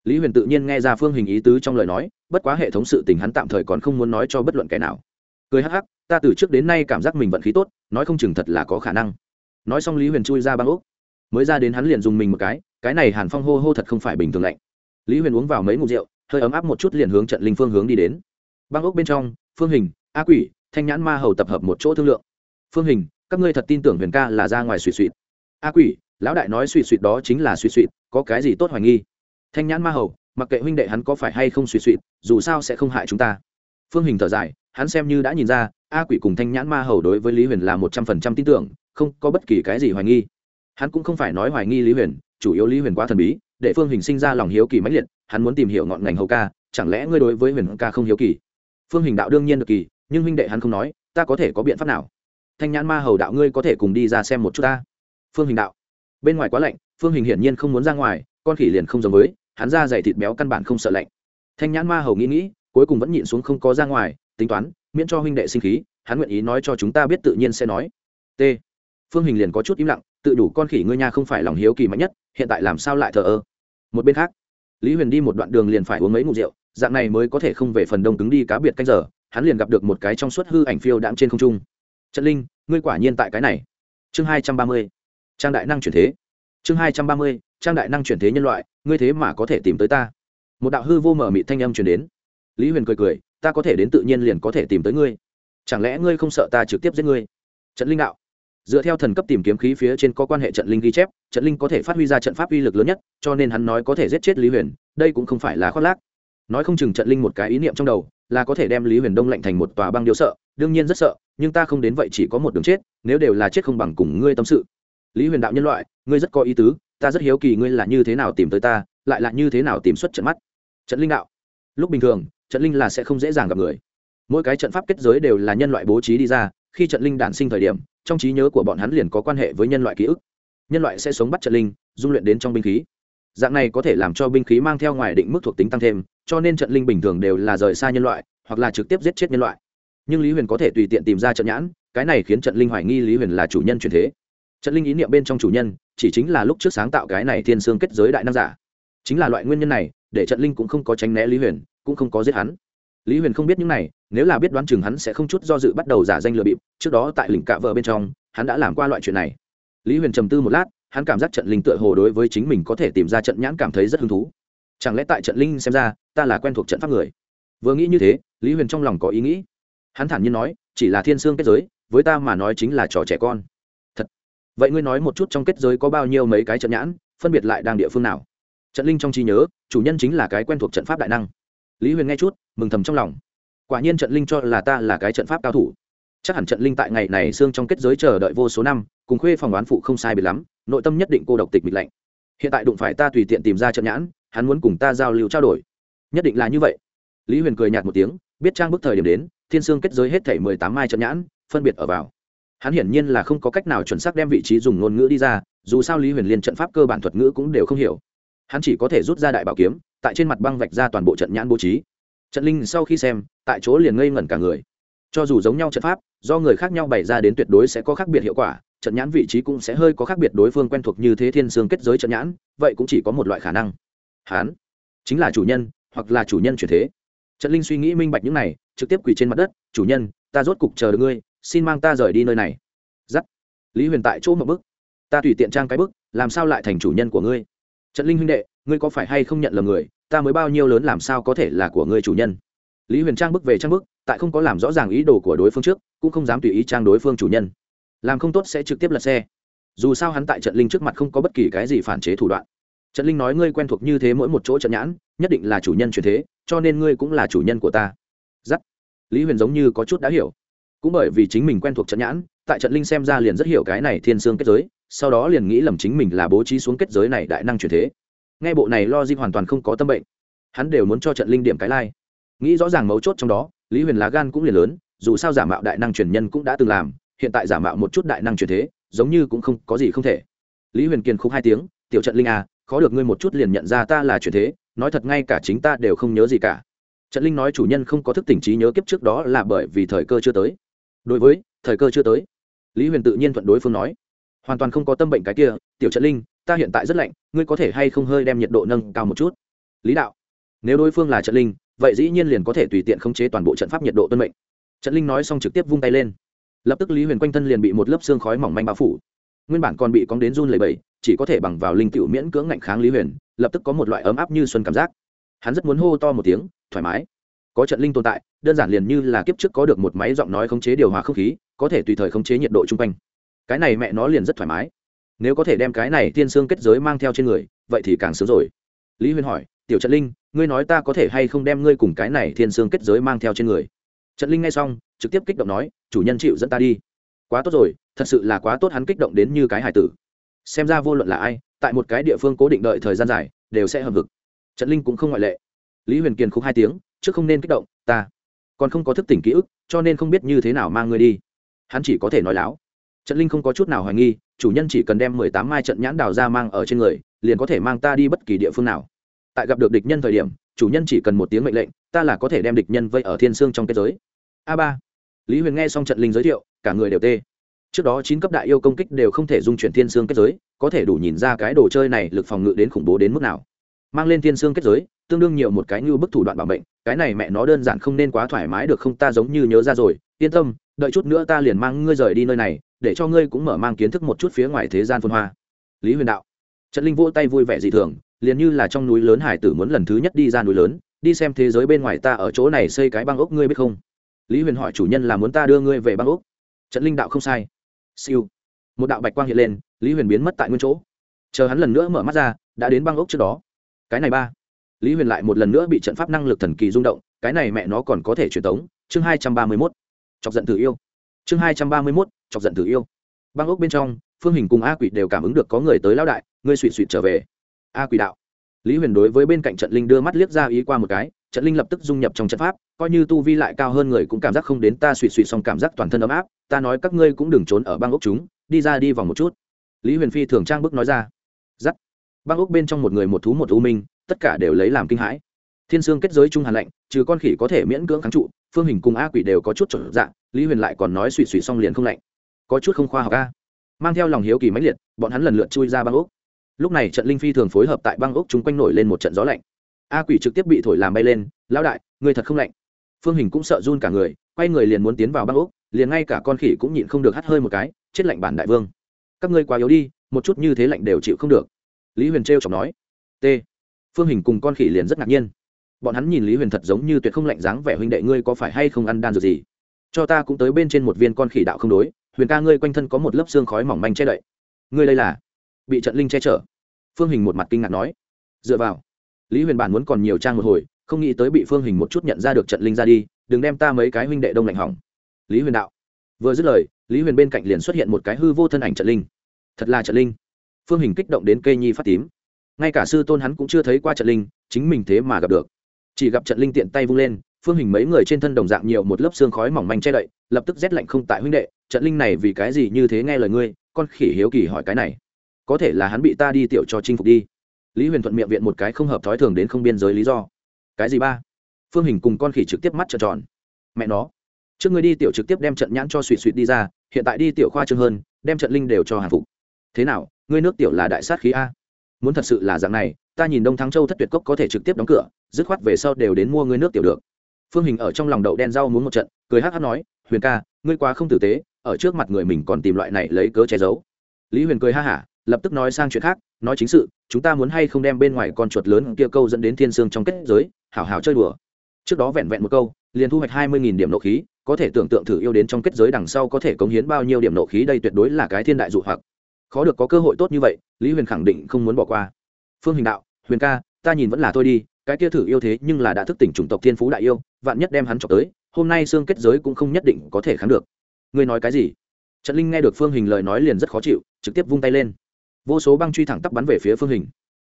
lý huyền tự nhiên nghe ra phương hình ý tứ trong lời nói, bất quá hệ thống sự tình hắn tạm thời còn không muốn nói cho bất luận kẻ nào. Cười hắc hắc, ta từ trước đến nay cảm giác mình vận khí tốt, nói không chừng thật là có khả năng. Nói xong lý huyền chui ra băng úc mới ra đến hắn liền dùng mình một cái cái này hàn phong hô hô thật không phải bình thường lạnh. Lý huyền uống vào mấy ngụ rượu, hơi ấm áp một chút liền hướng trận linh phương hướng đi đến. Băng ốc bên trong, phương hình, a quỷ, thanh nhãn ma hầu tập hợp một chỗ thương lượng. Phương hình, các ngươi thật tin tưởng huyền ca là ra ngoài suy suy a quỷ, lão đại nói suy suy đó chính là suy suy có cái gì tốt hoài nghi? Thanh nhãn ma hầu, mặc kệ huynh đệ hắn có phải hay không suy suy dù sao sẽ không hại chúng ta. Phương hình thở dài, hắn xem như đã nhìn ra, a quỷ cùng thanh nhãn ma hầu đối với lý huyền là một trăm phần trăm tin tưởng, không có bất kỳ cái gì hoài nghi. Hắn cũng không phải nói hoài nghi lý huyền, chủ yếu lý huyền quá thần bí, để phương hình sinh ra lòng hiếu kỳ mãnh liệt, hắn muốn tìm hiểu ngọn ngành hầu ca, chẳng lẽ ngươi đối với huyền ca không hiếu kỳ? Phương hình đạo đương nhiên được kỳ, nhưng huynh đệ hắn không nói, ta có thể có biện pháp nào? Thanh nhãn ma hầu đạo ngươi có thể cùng đi ra xem một chút ta. Phương hình đạo, bên ngoài quá lạnh, phương hình hiển nhiên không muốn ra ngoài, con khỉ liền không giống với hắn ra dày thịt béo căn bản không sợ lạnh. Thanh nhãn ma hầu nghĩ nghĩ, cuối cùng vẫn nhịn xuống không có ra ngoài, tính toán, miễn cho huynh đệ sinh khí, hắn nguyện ý nói cho chúng ta biết tự nhiên sẽ nói. T. Phương hình liền có chút im lặng, tự đủ con khỉ ngươi nha không phải lòng hiếu kỳ mạnh nhất, hiện tại làm sao lại thờ ơ? Một bên khác, lý huyền đi một đoạn đường liền phải uống mấy ngụm rượu, dạng này mới có thể không về phần đông cứng đi cá biệt canh giờ, hắn liền gặp được một cái trong suốt hư ảnh phiêu đạm trên không trung. Trận linh, ngươi quả nhiên tại cái này. Chương hai trăm ba mươi. Trang đại năng chuyển thế. Chương hai trăm ba mươi trang đại năng chuyển thế nhân loại, ngươi thế mà có thể tìm tới ta. Một đạo hư vô mở mị thanh âm chuyển đến. Lý huyền cười cười, ta có thể đến tự nhiên liền có thể tìm tới ngươi. Chẳng lẽ ngươi không sợ ta trực tiếp giết ngươi? Trận linh đạo. Dựa theo thần cấp tìm kiếm khí phía trên có quan hệ trận linh ghi chép, trận linh có thể phát huy ra trận pháp uy lực lớn nhất, cho nên hắn nói có thể giết chết lý huyền, đây cũng không phải là khoác lác. Nói không chừng trận linh một cái ý niệm trong đầu, là có thể đem lý huyền đông lạnh thành một tòa băng điếu sợ, đương nhiên rất sợ, nhưng ta không đến vậy chỉ có một đường chết, nếu đều là chết không bằng cùng ngươi tâm sự. Lý huyền đạo nhân loại, ngươi rất có ý tứ ta rất hiếu kỳ ngươi là như thế nào tìm tới ta, lại là như thế nào tìm xuất trận mắt. Trận linh đạo. Lúc bình thường, trận linh là sẽ không dễ dàng gặp người. Mỗi cái trận pháp kết giới đều là nhân loại bố trí đi ra, khi trận linh đản sinh thời điểm, trong trí nhớ của bọn hắn liền có quan hệ với nhân loại ký ức. Nhân loại sẽ sống bắt trận linh, dung luyện đến trong binh khí. Dạng này có thể làm cho binh khí mang theo ngoài định mức thuộc tính tăng thêm, cho nên trận linh bình thường đều là rời xa nhân loại, hoặc là trực tiếp giết chết nhân loại. Nhưng lý huyền có thể tùy tiện tìm ra trận nhãn, cái này khiến trận linh hoài nghi lý huyền là chủ nhân truyền thế trận linh ý niệm bên trong chủ nhân, chỉ chính là lúc trước sáng tạo cái này thiên sương kết giới đại năng giả. Chính là loại nguyên nhân này, để trận linh cũng không có tránh né lý huyền, cũng không có giết hắn. Lý huyền không biết những này, nếu là biết đoán chừng hắn sẽ không chút do dự bắt đầu giả danh lừa bịp, trước đó tại lĩnh cạ vợ bên trong, hắn đã làm qua loại chuyện này. Lý huyền trầm tư một lát, hắn cảm giác trận linh tựa hồ đối với chính mình có thể tìm ra trận nhãn cảm thấy rất hứng thú. Chẳng lẽ tại trận linh xem ra, ta là quen thuộc trận pháp người? Vừa nghĩ như thế, lý huyền trong lòng có ý nghĩ. Hắn thản nhiên nói, chỉ là thiên sương kết giới, với ta mà nói chính là trò trẻ con vậy ngươi nói một chút trong kết giới có bao nhiêu mấy cái trận nhãn, phân biệt lại đang địa phương nào? Trận linh trong trí nhớ, chủ nhân chính là cái quen thuộc trận pháp đại năng. Lý huyền nghe chút, mừng thầm trong lòng. Quả nhiên trận linh cho là ta là cái trận pháp cao thủ. Chắc hẳn trận linh tại ngày này xương trong kết giới chờ đợi vô số năm, cùng khuê phòng oán phụ không sai biệt lắm, nội tâm nhất định cô độc tịch mịch lạnh. Hiện tại đụng phải ta tùy tiện tìm ra trận nhãn, hắn muốn cùng ta giao lưu trao đổi. Nhất định là như vậy. Lý huyền cười nhạt một tiếng, biết trang bức thời điểm đến, thiên sương kết giới hết thảy mười tám mai trận nhãn, phân biệt ở vào hắn hiển nhiên là không có cách nào chuẩn xác đem vị trí dùng ngôn ngữ đi ra, dù sao lý huyền liên trận pháp cơ bản thuật ngữ cũng đều không hiểu. Hắn chỉ có thể rút ra đại bảo kiếm, tại trên mặt băng vạch ra toàn bộ trận nhãn bố trí. Trận linh sau khi xem, tại chỗ liền ngây ngẩn cả người. Cho dù giống nhau trận pháp, do người khác nhau bày ra đến tuyệt đối sẽ có khác biệt hiệu quả, trận nhãn vị trí cũng sẽ hơi có khác biệt đối phương quen thuộc như thế thiên sương kết giới trận nhãn, vậy cũng chỉ có một loại khả năng. Hán chính là chủ nhân, hoặc là chủ nhân chuyển thế. Trận linh suy nghĩ minh bạch những này, trực tiếp quỳ trên mặt đất, chủ nhân, ta rốt cục chờ được ngươi xin mang ta rời đi nơi này. Giắt. Lý huyền tại chỗ một bức ta tùy tiện trang cái bức, làm sao lại thành chủ nhân của ngươi? Trận linh huynh đệ, ngươi có phải hay không nhận lầm người? Ta mới bao nhiêu lớn làm sao có thể là của ngươi chủ nhân? Lý huyền trang bước về trang bước tại không có làm rõ ràng ý đồ của đối phương trước, cũng không dám tùy ý trang đối phương chủ nhân. Làm không tốt sẽ trực tiếp lật xe. Dù sao hắn tại trận linh trước mặt không có bất kỳ cái gì phản chế thủ đoạn. Trận linh nói ngươi quen thuộc như thế mỗi một chỗ trận nhãn, nhất định là chủ nhân truyền thế, cho nên ngươi cũng là chủ nhân của ta. Giắt. Lý huyền giống như có chút đã hiểu cũng bởi vì chính mình quen thuộc trận nhãn, tại trận linh xem ra liền rất hiểu cái này thiên sương kết giới, sau đó liền nghĩ lầm chính mình là bố trí xuống kết giới này đại năng truyền thế. Nghe bộ này lo di hoàn toàn không có tâm bệnh. Hắn đều muốn cho trận linh điểm cái lai、like. nghĩ rõ ràng mấu chốt trong đó, lý huyền lá gan cũng liền lớn, dù sao giả mạo đại năng truyền nhân cũng đã từng làm, hiện tại giả mạo một chút đại năng truyền thế, giống như cũng không có gì không thể. Lý huyền kiên khúc hai tiếng, tiểu trận linh à khó được ngươi một chút liền nhận ra ta là truyền thế, nói thật ngay cả chính ta đều không nhớ gì cả. Trận linh nói chủ nhân không có thức tỉnh trí nhớ kiếp trước đó là bởi vì thời cơ chưa tới đối với, thời cơ chưa tới. Lý huyền tự nhiên thuận đối phương nói. Hoàn toàn không có tâm bệnh cái kia, tiểu trận linh, ta hiện tại rất lạnh, ngươi có thể hay không hơi đem nhiệt độ nâng cao một chút? Lý đạo. Nếu đối phương là trận linh, vậy dĩ nhiên liền có thể tùy tiện khống chế toàn bộ trận pháp nhiệt độ tuân mệnh. Trận linh nói xong trực tiếp vung tay lên. Lập tức lý huyền quanh thân liền bị một lớp xương khói mỏng manh bao phủ. Nguyên bản còn bị cóng đến run lầy bầy chỉ có thể bằng vào linh cựu miễn cưỡng ngạnh kháng lý huyền, lập tức có một loại ấm áp như xuân cảm giác. Hắn rất muốn hô to một tiếng, thoải mái có trận linh tồn tại, đơn giản liền như là kiếp trước có được một máy giọng nói khống chế điều hòa không khí, có thể tùy thời khống chế nhiệt độ chung quanh. Cái này mẹ nó liền rất thoải mái. Nếu có thể đem cái này thiên xương kết giới mang theo trên người, vậy thì càng sớm rồi. Lý Huyên hỏi, tiểu trận linh, ngươi nói ta có thể hay không đem ngươi cùng cái này thiên sương kết giới mang theo trên người? Trận linh nghe xong, trực tiếp kích động nói, chủ nhân chịu dẫn ta đi. Quá tốt rồi, thật sự là quá tốt. Hắn kích động đến như cái hải tử. Xem ra vô luận là ai, tại một cái địa phương cố định đợi thời gian dài, đều sẽ hợp vực. Trận linh cũng không ngoại lệ. Lý huyền kiền khúc hai tiếng trước không nên kích động, ta còn không có thức tỉnh ký ức, cho nên không biết như thế nào mang ngươi đi. Hắn chỉ có thể nói láo. Trận linh không có chút nào hoài nghi, chủ nhân chỉ cần đem mười tám mai trận nhãn đào ra mang ở trên người, liền có thể mang ta đi bất kỳ địa phương nào. Tại gặp được địch nhân thời điểm, chủ nhân chỉ cần một tiếng mệnh lệnh, ta là có thể đem địch nhân vây ở thiên sương trong kết giới. A ba. Lý huyền nghe xong trận linh giới thiệu, cả người đều tê. Trước đó chín cấp đại yêu công kích đều không thể dung chuyển thiên sương kết giới, có thể đủ nhìn ra cái đồ chơi này lực phòng ngự đến khủng bố đến mức nào. Mang lên thiên sương kết giới, tương đương nhiều một cái như bức thủ đoạn bảo mệnh cái này mẹ nó đơn giản không nên quá thoải mái được không? Ta giống như nhớ ra rồi. Yên tâm, đợi chút nữa ta liền mang ngươi rời đi nơi này, để cho ngươi cũng mở mang kiến thức một chút phía ngoài thế gian phân hoa. Lý huyền đạo. Trận linh vỗ tay vui vẻ dị thường, liền như là trong núi lớn hải tử muốn lần thứ nhất đi ra núi lớn, đi xem thế giới bên ngoài ta ở chỗ này xây cái băng ốc ngươi biết không? Lý huyền hỏi chủ nhân là muốn ta đưa ngươi về băng ốc. Trận linh đạo không sai. Siêu. Một đạo bạch quang hiện lên, lý huyền biến mất tại nguyên chỗ. Chờ hắn lần nữa mở mắt ra, đã đến băng ốc trước đó. Cái này ba lý huyền lại một lần nữa bị trận pháp năng lực thần kỳ rung động, cái này mẹ nó còn có thể truyền tống. Chương hai trăm ba mươi mốt, chọc giận thử yêu. Chương hai trăm ba mươi mốt, chọc giận thử yêu. Băng ốc bên trong, phương hình cùng a quỷ đều cảm ứng được có người tới lão đại, ngươi suỵ suỵ trở về. A quỷ đạo. Lý huyền đối với bên cạnh trận linh đưa mắt liếc ra ý qua một cái, trận linh lập tức dung nhập trong trận pháp, coi như tu vi lại cao hơn người cũng cảm giác không đến ta suỵ suỵ xong cảm giác toàn thân ấm áp, ta nói các ngươi cũng đừng trốn ở băng ốc chúng, đi ra đi vòng một chút. Lý huyền phi thường trang bức nói ra. Giắt. Băng ốc bên trong một người một thú một u minh tất cả đều lấy làm kinh hãi. Thiên sương kết giới trung hàn lạnh, trừ con khỉ có thể miễn cưỡng kháng trụ, phương hình cùng a quỷ đều có chút chuẩn dạng lý huyền lại còn nói suỵ suỵ xong liền không lạnh. Có chút không khoa học a. Mang theo lòng hiếu kỳ mãnh liệt, bọn hắn lần lượt chui ra băng ốc. Lúc này trận linh phi thường phối hợp tại băng ốc chúng quanh nổi lên một trận gió lạnh. A quỷ trực tiếp bị thổi làm bay lên, lão đại người thật không lạnh. Phương hình cũng sợ run cả người, quay người liền muốn tiến vào băng ốc, liền ngay cả con khỉ cũng nhịn không được hắt hơi một cái, chết lạnh bản đại vương. Các ngươi quá yếu đi, một chút như thế lạnh đều chịu không được. Lý huyền trêu chọc nói, t phương hình cùng con khỉ liền rất ngạc nhiên. Bọn hắn nhìn lý huyền thật giống như tuyệt không lạnh dáng vẻ, huynh đệ, ngươi có phải hay không ăn đan dược gì? Cho ta cũng tới bên trên một viên con khỉ đạo không đối, huyền ca ngươi quanh thân có một lớp xương khói mỏng manh che đậy. Ngươi đây là? bị trận linh che chở. Phương hình một mặt kinh ngạc nói. Dựa vào. Lý huyền bản muốn còn nhiều trang một hồi, không nghĩ tới bị phương hình một chút nhận ra được trận linh ra đi, đừng đem ta mấy cái huynh đệ đông lạnh hỏng. Lý huyền đạo. Vừa dứt lời, lý huyền bên cạnh liền xuất hiện một cái hư vô thân ảnh trận linh. Thật là trận linh. Phương hình kích động đến cây nhi phát tím ngay cả sư tôn hắn cũng chưa thấy qua trận linh, chính mình thế mà gặp được. Chỉ gặp trận linh tiện tay vung lên, phương hình mấy người trên thân đồng dạng nhiều một lớp xương khói mỏng manh che đậy, lập tức rét lạnh không tại huynh đệ, trận linh này vì cái gì như thế nghe lời ngươi, con khỉ hiếu kỳ hỏi cái này. Có thể là hắn bị ta đi tiểu cho chinh phục đi. Lý huyền thuận miệng viện một cái không hợp thói thường đến không biên giới lý do. Cái gì ba? Phương hình cùng con khỉ trực tiếp mắt trợn tròn. Mẹ nó. Trước ngươi đi tiểu trực tiếp đem trận nhãn cho suỵ suỵ đi ra, hiện tại đi tiểu khoa trương hơn, đem trận linh đều cho hàng phục. Thế nào, ngươi nước tiểu là đại sát khí a? Muốn thật sự là dạng này, ta nhìn đông thắng châu thất tuyệt cốc có thể trực tiếp đóng cửa, dứt khoát về sau đều đến mua ngươi nước tiểu được. Phương hình ở trong lòng đậu đen rau muốn một trận, cười hát hát nói, huyền ca, ngươi quá không tử tế, ở trước mặt người mình còn tìm loại này lấy cớ che giấu. Lý huyền cười ha hả, lập tức nói sang chuyện khác, nói chính sự, chúng ta muốn hay không đem bên ngoài con chuột lớn kia câu dẫn đến thiên sương trong kết giới, hảo hảo chơi đùa. Trước đó vẹn vẹn một câu, liền thu hoạch hai mươi điểm nộ khí, có thể tưởng tượng thử yêu đến trong kết giới đằng sau có thể cống hiến bao nhiêu điểm nộ khí, đây tuyệt đối là cái thiên đại dụ hoặc khó được có cơ hội tốt như vậy, lý huyền khẳng định không muốn bỏ qua. Phương hình đạo, huyền ca, ta nhìn vẫn là thôi đi, cái kia thử yêu thế nhưng là đã thức tỉnh chủng tộc thiên phú đại yêu, vạn nhất đem hắn chọc tới, hôm nay xương kết giới cũng không nhất định có thể kháng được. Ngươi nói cái gì? Trận linh nghe được phương hình lời nói liền rất khó chịu, trực tiếp vung tay lên. Vô số băng truy thẳng tắp bắn về phía phương hình.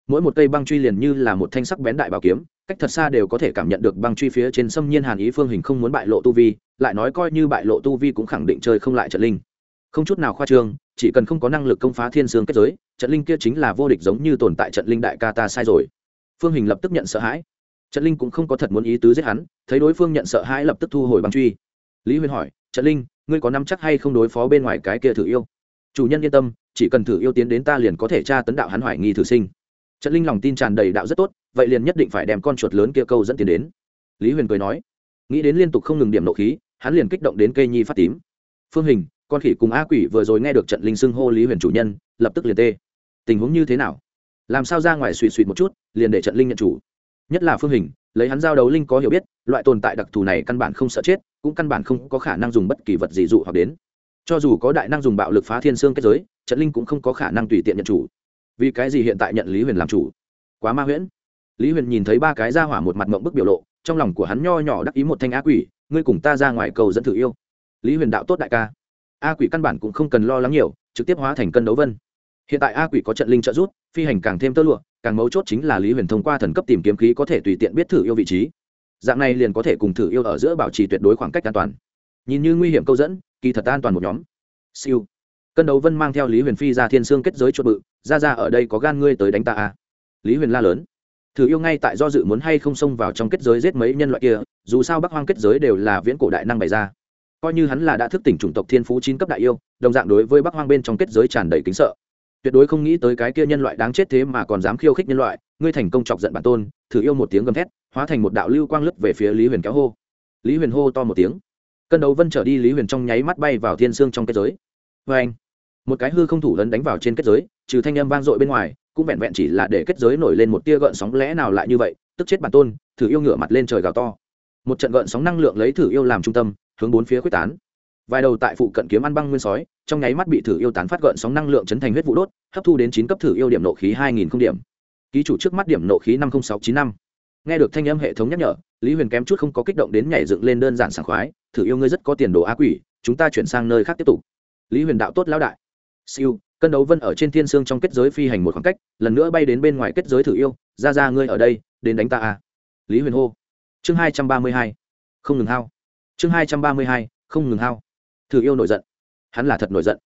Mỗi một cây băng truy liền như là một thanh sắc bén đại bảo kiếm, cách thật xa đều có thể cảm nhận được băng truy phía trên xâm nhiên hàn ý phương hình không muốn bại lộ tu vi, lại nói coi như bại lộ tu vi cũng khẳng định chơi không lại trận linh. Không chút nào khoa trương chỉ cần không có năng lực công phá thiên sương kết giới, trận linh kia chính là vô địch giống như tồn tại trận linh đại ca ta sai rồi. Phương hình lập tức nhận sợ hãi. Trận linh cũng không có thật muốn ý tứ giết hắn, thấy đối phương nhận sợ hãi lập tức thu hồi băng truy. Lý huyền hỏi, trận linh, ngươi có nắm chắc hay không đối phó bên ngoài cái kia thử yêu? Chủ nhân yên tâm, chỉ cần thử yêu tiến đến ta liền có thể tra tấn đạo hắn hoài nghi thử sinh. Trận linh lòng tin tràn đầy đạo rất tốt, vậy liền nhất định phải đem con chuột lớn kia câu dẫn tiến đến. Lý huyền cười nói, nghĩ đến liên tục không ngừng điểm nộ khí, hắn liền kích động đến cây nhi phát tím. Phương hình con khỉ cùng a quỷ vừa rồi nghe được trận linh xưng hô lý huyền chủ nhân, lập tức liền tê. Tình huống như thế nào? Làm sao ra ngoài suy suy một chút, liền để trận linh nhận chủ? Nhất là phương hình, lấy hắn giao đấu linh có hiểu biết, loại tồn tại đặc thù này căn bản không sợ chết, cũng căn bản không có khả năng dùng bất kỳ vật gì dụ hoặc đến. Cho dù có đại năng dùng bạo lực phá thiên xương kết giới, trận linh cũng không có khả năng tùy tiện nhận chủ. Vì cái gì hiện tại nhận lý huyền làm chủ? Quá ma huyễn. Lý huyền nhìn thấy ba cái ra hỏa một mặt mộng bức biểu lộ, trong lòng của hắn nho nhỏ đắc ý một thanh á quỷ, ngươi cùng ta ra ngoài cầu dẫn thử yêu. Lý huyền đạo tốt đại ca a quỷ căn bản cũng không cần lo lắng nhiều, trực tiếp hóa thành cân đấu vân. Hiện tại a quỷ có trận linh trợ rút phi hành càng thêm tơ lụa, càng mấu chốt chính là lý huyền thông qua thần cấp tìm kiếm khí có thể tùy tiện biết thử yêu vị trí. Dạng này liền có thể cùng thử yêu ở giữa bảo trì tuyệt đối khoảng cách an toàn. Nhìn như nguy hiểm câu dẫn, kỳ thật an toàn một nhóm. Siêu. Cân đấu vân mang theo lý huyền phi ra thiên sương kết giới chuột bự, ra ra, ở đây có gan ngươi tới đánh ta à. lý huyền la lớn. Thử yêu ngay tại do dự muốn hay không xông vào trong kết giới giết mấy nhân loại kia, dù sao bắc hoang kết giới đều là viễn cổ đại năng bày ra coi như hắn là đã thức tỉnh chủng tộc thiên phú chín cấp đại yêu, đồng dạng đối với bắc hoang bên trong kết giới tràn đầy kính sợ. Tuyệt đối không nghĩ tới cái kia nhân loại đáng chết thế mà còn dám khiêu khích nhân loại, ngươi thành công chọc giận bản tôn, thử yêu một tiếng gầm thét, hóa thành một đạo lưu quang lấp về phía lý huyền kéo hô. Lý huyền hô to một tiếng. Cân đấu vân trở đi, lý huyền trong nháy mắt bay vào thiên xương trong kết giới. Vê anh một cái hư không thủ lấn đánh vào trên kết giới, trừ thanh âm vang dội bên ngoài, cũng vẹn vẹn chỉ là để kết giới nổi lên một tia gợn sóng lẽ nào lại như vậy, tức chết bản tôn, thử yêu ngửa mặt lên trời gào to. Một trận gợn sóng năng lượng lấy thử yêu làm trung tâm hướng bốn phía quyết tán. Vài đầu tại phụ cận kiếm ăn băng nguyên sói, trong nháy mắt bị thử yêu tán phát gợn sóng năng lượng chấn thành huyết vụ đốt, hấp thu đến chín cấp thử yêu điểm nộ khí hai nghìn không điểm. Ký chủ trước mắt điểm nộ khí năm nghìn sáu chín năm. Nghe được thanh âm hệ thống nhắc nhở, lý huyền kém chút không có kích động đến nhảy dựng lên đơn giản sảng khoái, thử yêu ngươi rất có tiền đồ á quỷ, chúng ta chuyển sang nơi khác tiếp tục. Lý huyền đạo tốt lão đại. Siêu, cân đấu vân ở trên thiên sương trong kết giới phi hành một khoảng cách, lần nữa bay đến bên ngoài kết giới thử yêu, ra ra ngươi ở đây, đến đánh ta à. lý huyền hô. Chương hai trăm ba mươi hai. Không ngừng hao chương hai trăm ba mươi hai, không ngừng hao. Thử yêu nổi giận. Hắn là thật nổi giận.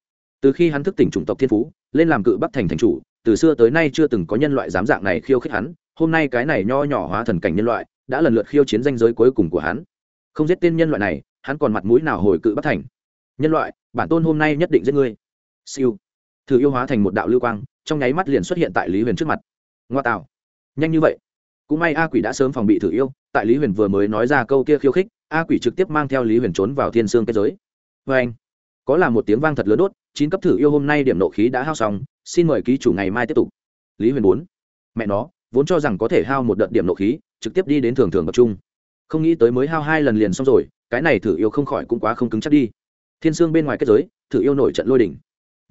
Từ khi hắn thức tỉnh chủng tộc thiên phú, lên làm cự bắc thành thành chủ, từ xưa tới nay chưa từng có nhân loại dám dạng này khiêu khích hắn. Hôm nay cái này nho nhỏ hóa thần cảnh nhân loại đã lần lượt khiêu chiến danh giới cuối cùng của hắn. Không giết tên nhân loại này, hắn còn mặt mũi nào hồi cự bắc thành? Nhân loại, bản tôn hôm nay nhất định giết ngươi. Siêu. Thử yêu hóa thành một đạo lưu quang, trong nháy mắt liền xuất hiện tại lý huyền trước mặt. Ngoa tạo. Nhanh như vậy. Cũng may a quỷ đã sớm phòng bị thử yêu, tại lý huyền vừa mới nói ra câu kia khiêu khích a quỷ trực tiếp mang theo lý huyền trốn vào thiên sương kết giới. Vê anh, có là một tiếng vang thật lớn đốt, chín cấp thử yêu hôm nay điểm nộ khí đã hao xong, xin mời ký chủ ngày mai tiếp tục. Lý huyền bốn, mẹ nó, vốn cho rằng có thể hao một đợt điểm nộ khí, trực tiếp đi đến thường thường tập trung. Không nghĩ tới mới hao hai lần liền xong rồi, cái này thử yêu không khỏi cũng quá không cứng chắc đi. Thiên sương bên ngoài kết giới, thử yêu nổi trận lôi đỉnh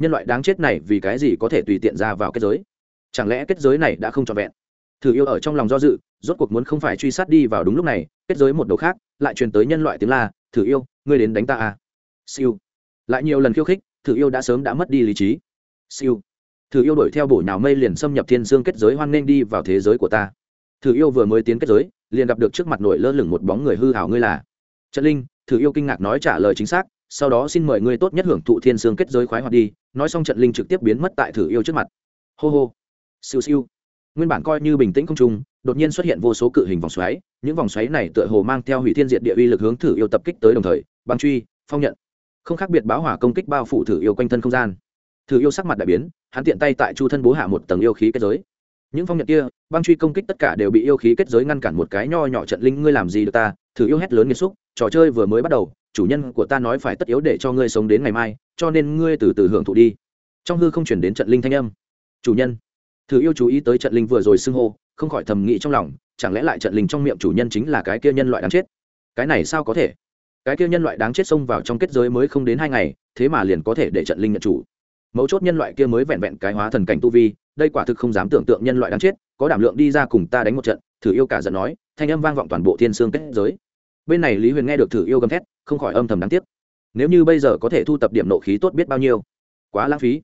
nhân loại đáng chết này vì cái gì có thể tùy tiện ra vào kết giới? Chẳng lẽ kết giới này đã không trọn vẹn? Thử yêu ở trong lòng do dự, rốt cuộc muốn không phải truy sát đi vào đúng lúc này kết giới một đầu khác, lại truyền tới nhân loại tiếng la, thử yêu, ngươi đến đánh ta à? Siêu. Lại nhiều lần khiêu khích, thử yêu đã sớm đã mất đi lý trí. Siêu. Thử yêu đuổi theo bổ nhào mây liền xâm nhập thiên dương kết giới hoan nghênh đi vào thế giới của ta. Thử yêu vừa mới tiến kết giới, liền gặp được trước mặt nổi lơ lửng một bóng người hư hảo ngươi là. Trận linh, thử yêu kinh ngạc nói trả lời chính xác, sau đó xin mời ngươi tốt nhất hưởng thụ thiên sương kết giới khoái hoạt đi, nói xong trận linh trực tiếp biến mất tại thử yêu trước mặt. Hô hô. Siêu siêu. Nguyên bản coi như bình tĩnh không trung đột nhiên xuất hiện vô số cự hình vòng xoáy, những vòng xoáy này tựa hồ mang theo hủy thiên diệt địa uy lực hướng thử yêu tập kích tới đồng thời, băng truy, phong nhận. Không khác biệt báo hỏa công kích bao phủ thử yêu quanh thân không gian. Thử yêu sắc mặt đại biến, hắn tiện tay tại chu thân bố hạ một tầng yêu khí kết giới. Những phong nhận kia, băng truy công kích tất cả đều bị yêu khí kết giới ngăn cản một cái nho nhỏ trận linh, ngươi làm gì được ta? Thử yêu hét lớn nghiêm xúc trò chơi vừa mới bắt đầu, chủ nhân của ta nói phải tất yếu để cho ngươi sống đến ngày mai, cho nên ngươi từ từ hưởng thụ đi. Trong hư không chuyển đến trận linh thanh âm. Chủ nhân thử yêu chú ý tới trận linh vừa rồi xưng hô, không khỏi thầm nghĩ trong lòng, chẳng lẽ lại trận linh trong miệng chủ nhân chính là cái kia nhân loại đáng chết? Cái này sao có thể? Cái kia nhân loại đáng chết xông vào trong kết giới mới không đến hai ngày, thế mà liền có thể để trận linh nhận chủ. Mấu chốt nhân loại kia mới vẹn vẹn cái hóa thần cảnh tu vi, đây quả thực không dám tưởng tượng nhân loại đáng chết, có đảm lượng đi ra cùng ta đánh một trận thử yêu cả giận nói, thanh âm vang vọng toàn bộ thiên sương kết giới. Bên này lý huyền nghe được thử yêu gầm thét, không khỏi âm thầm đáng tiếc. Nếu như bây giờ có thể thu tập điểm nộ khí tốt biết bao nhiêu? Quá lãng phí.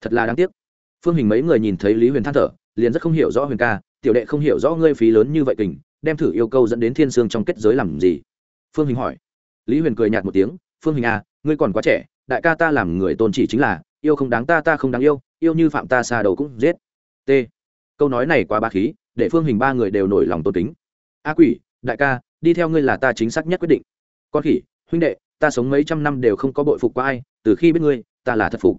Thật là đáng tiếc phương hình mấy người nhìn thấy lý huyền than thở, liền rất không hiểu rõ huyền ca, tiểu đệ không hiểu rõ ngươi phí lớn như vậy kình, đem thử yêu cầu dẫn đến thiên sương trong kết giới làm gì? Phương hình hỏi. Lý huyền cười nhạt một tiếng, phương hình à ngươi còn quá trẻ, đại ca ta làm người tôn chỉ chính là, yêu không đáng ta ta không đáng yêu yêu như phạm ta xa đầu cũng giết. T. Câu nói này quá ba khí, để phương hình ba người đều nổi lòng tôn kính. A quỷ, đại ca, đi theo ngươi là ta chính xác nhất quyết định. Con khỉ, huynh đệ, ta sống mấy trăm năm đều không có bội phục qua ai, từ khi biết ngươi, ta là thật phục.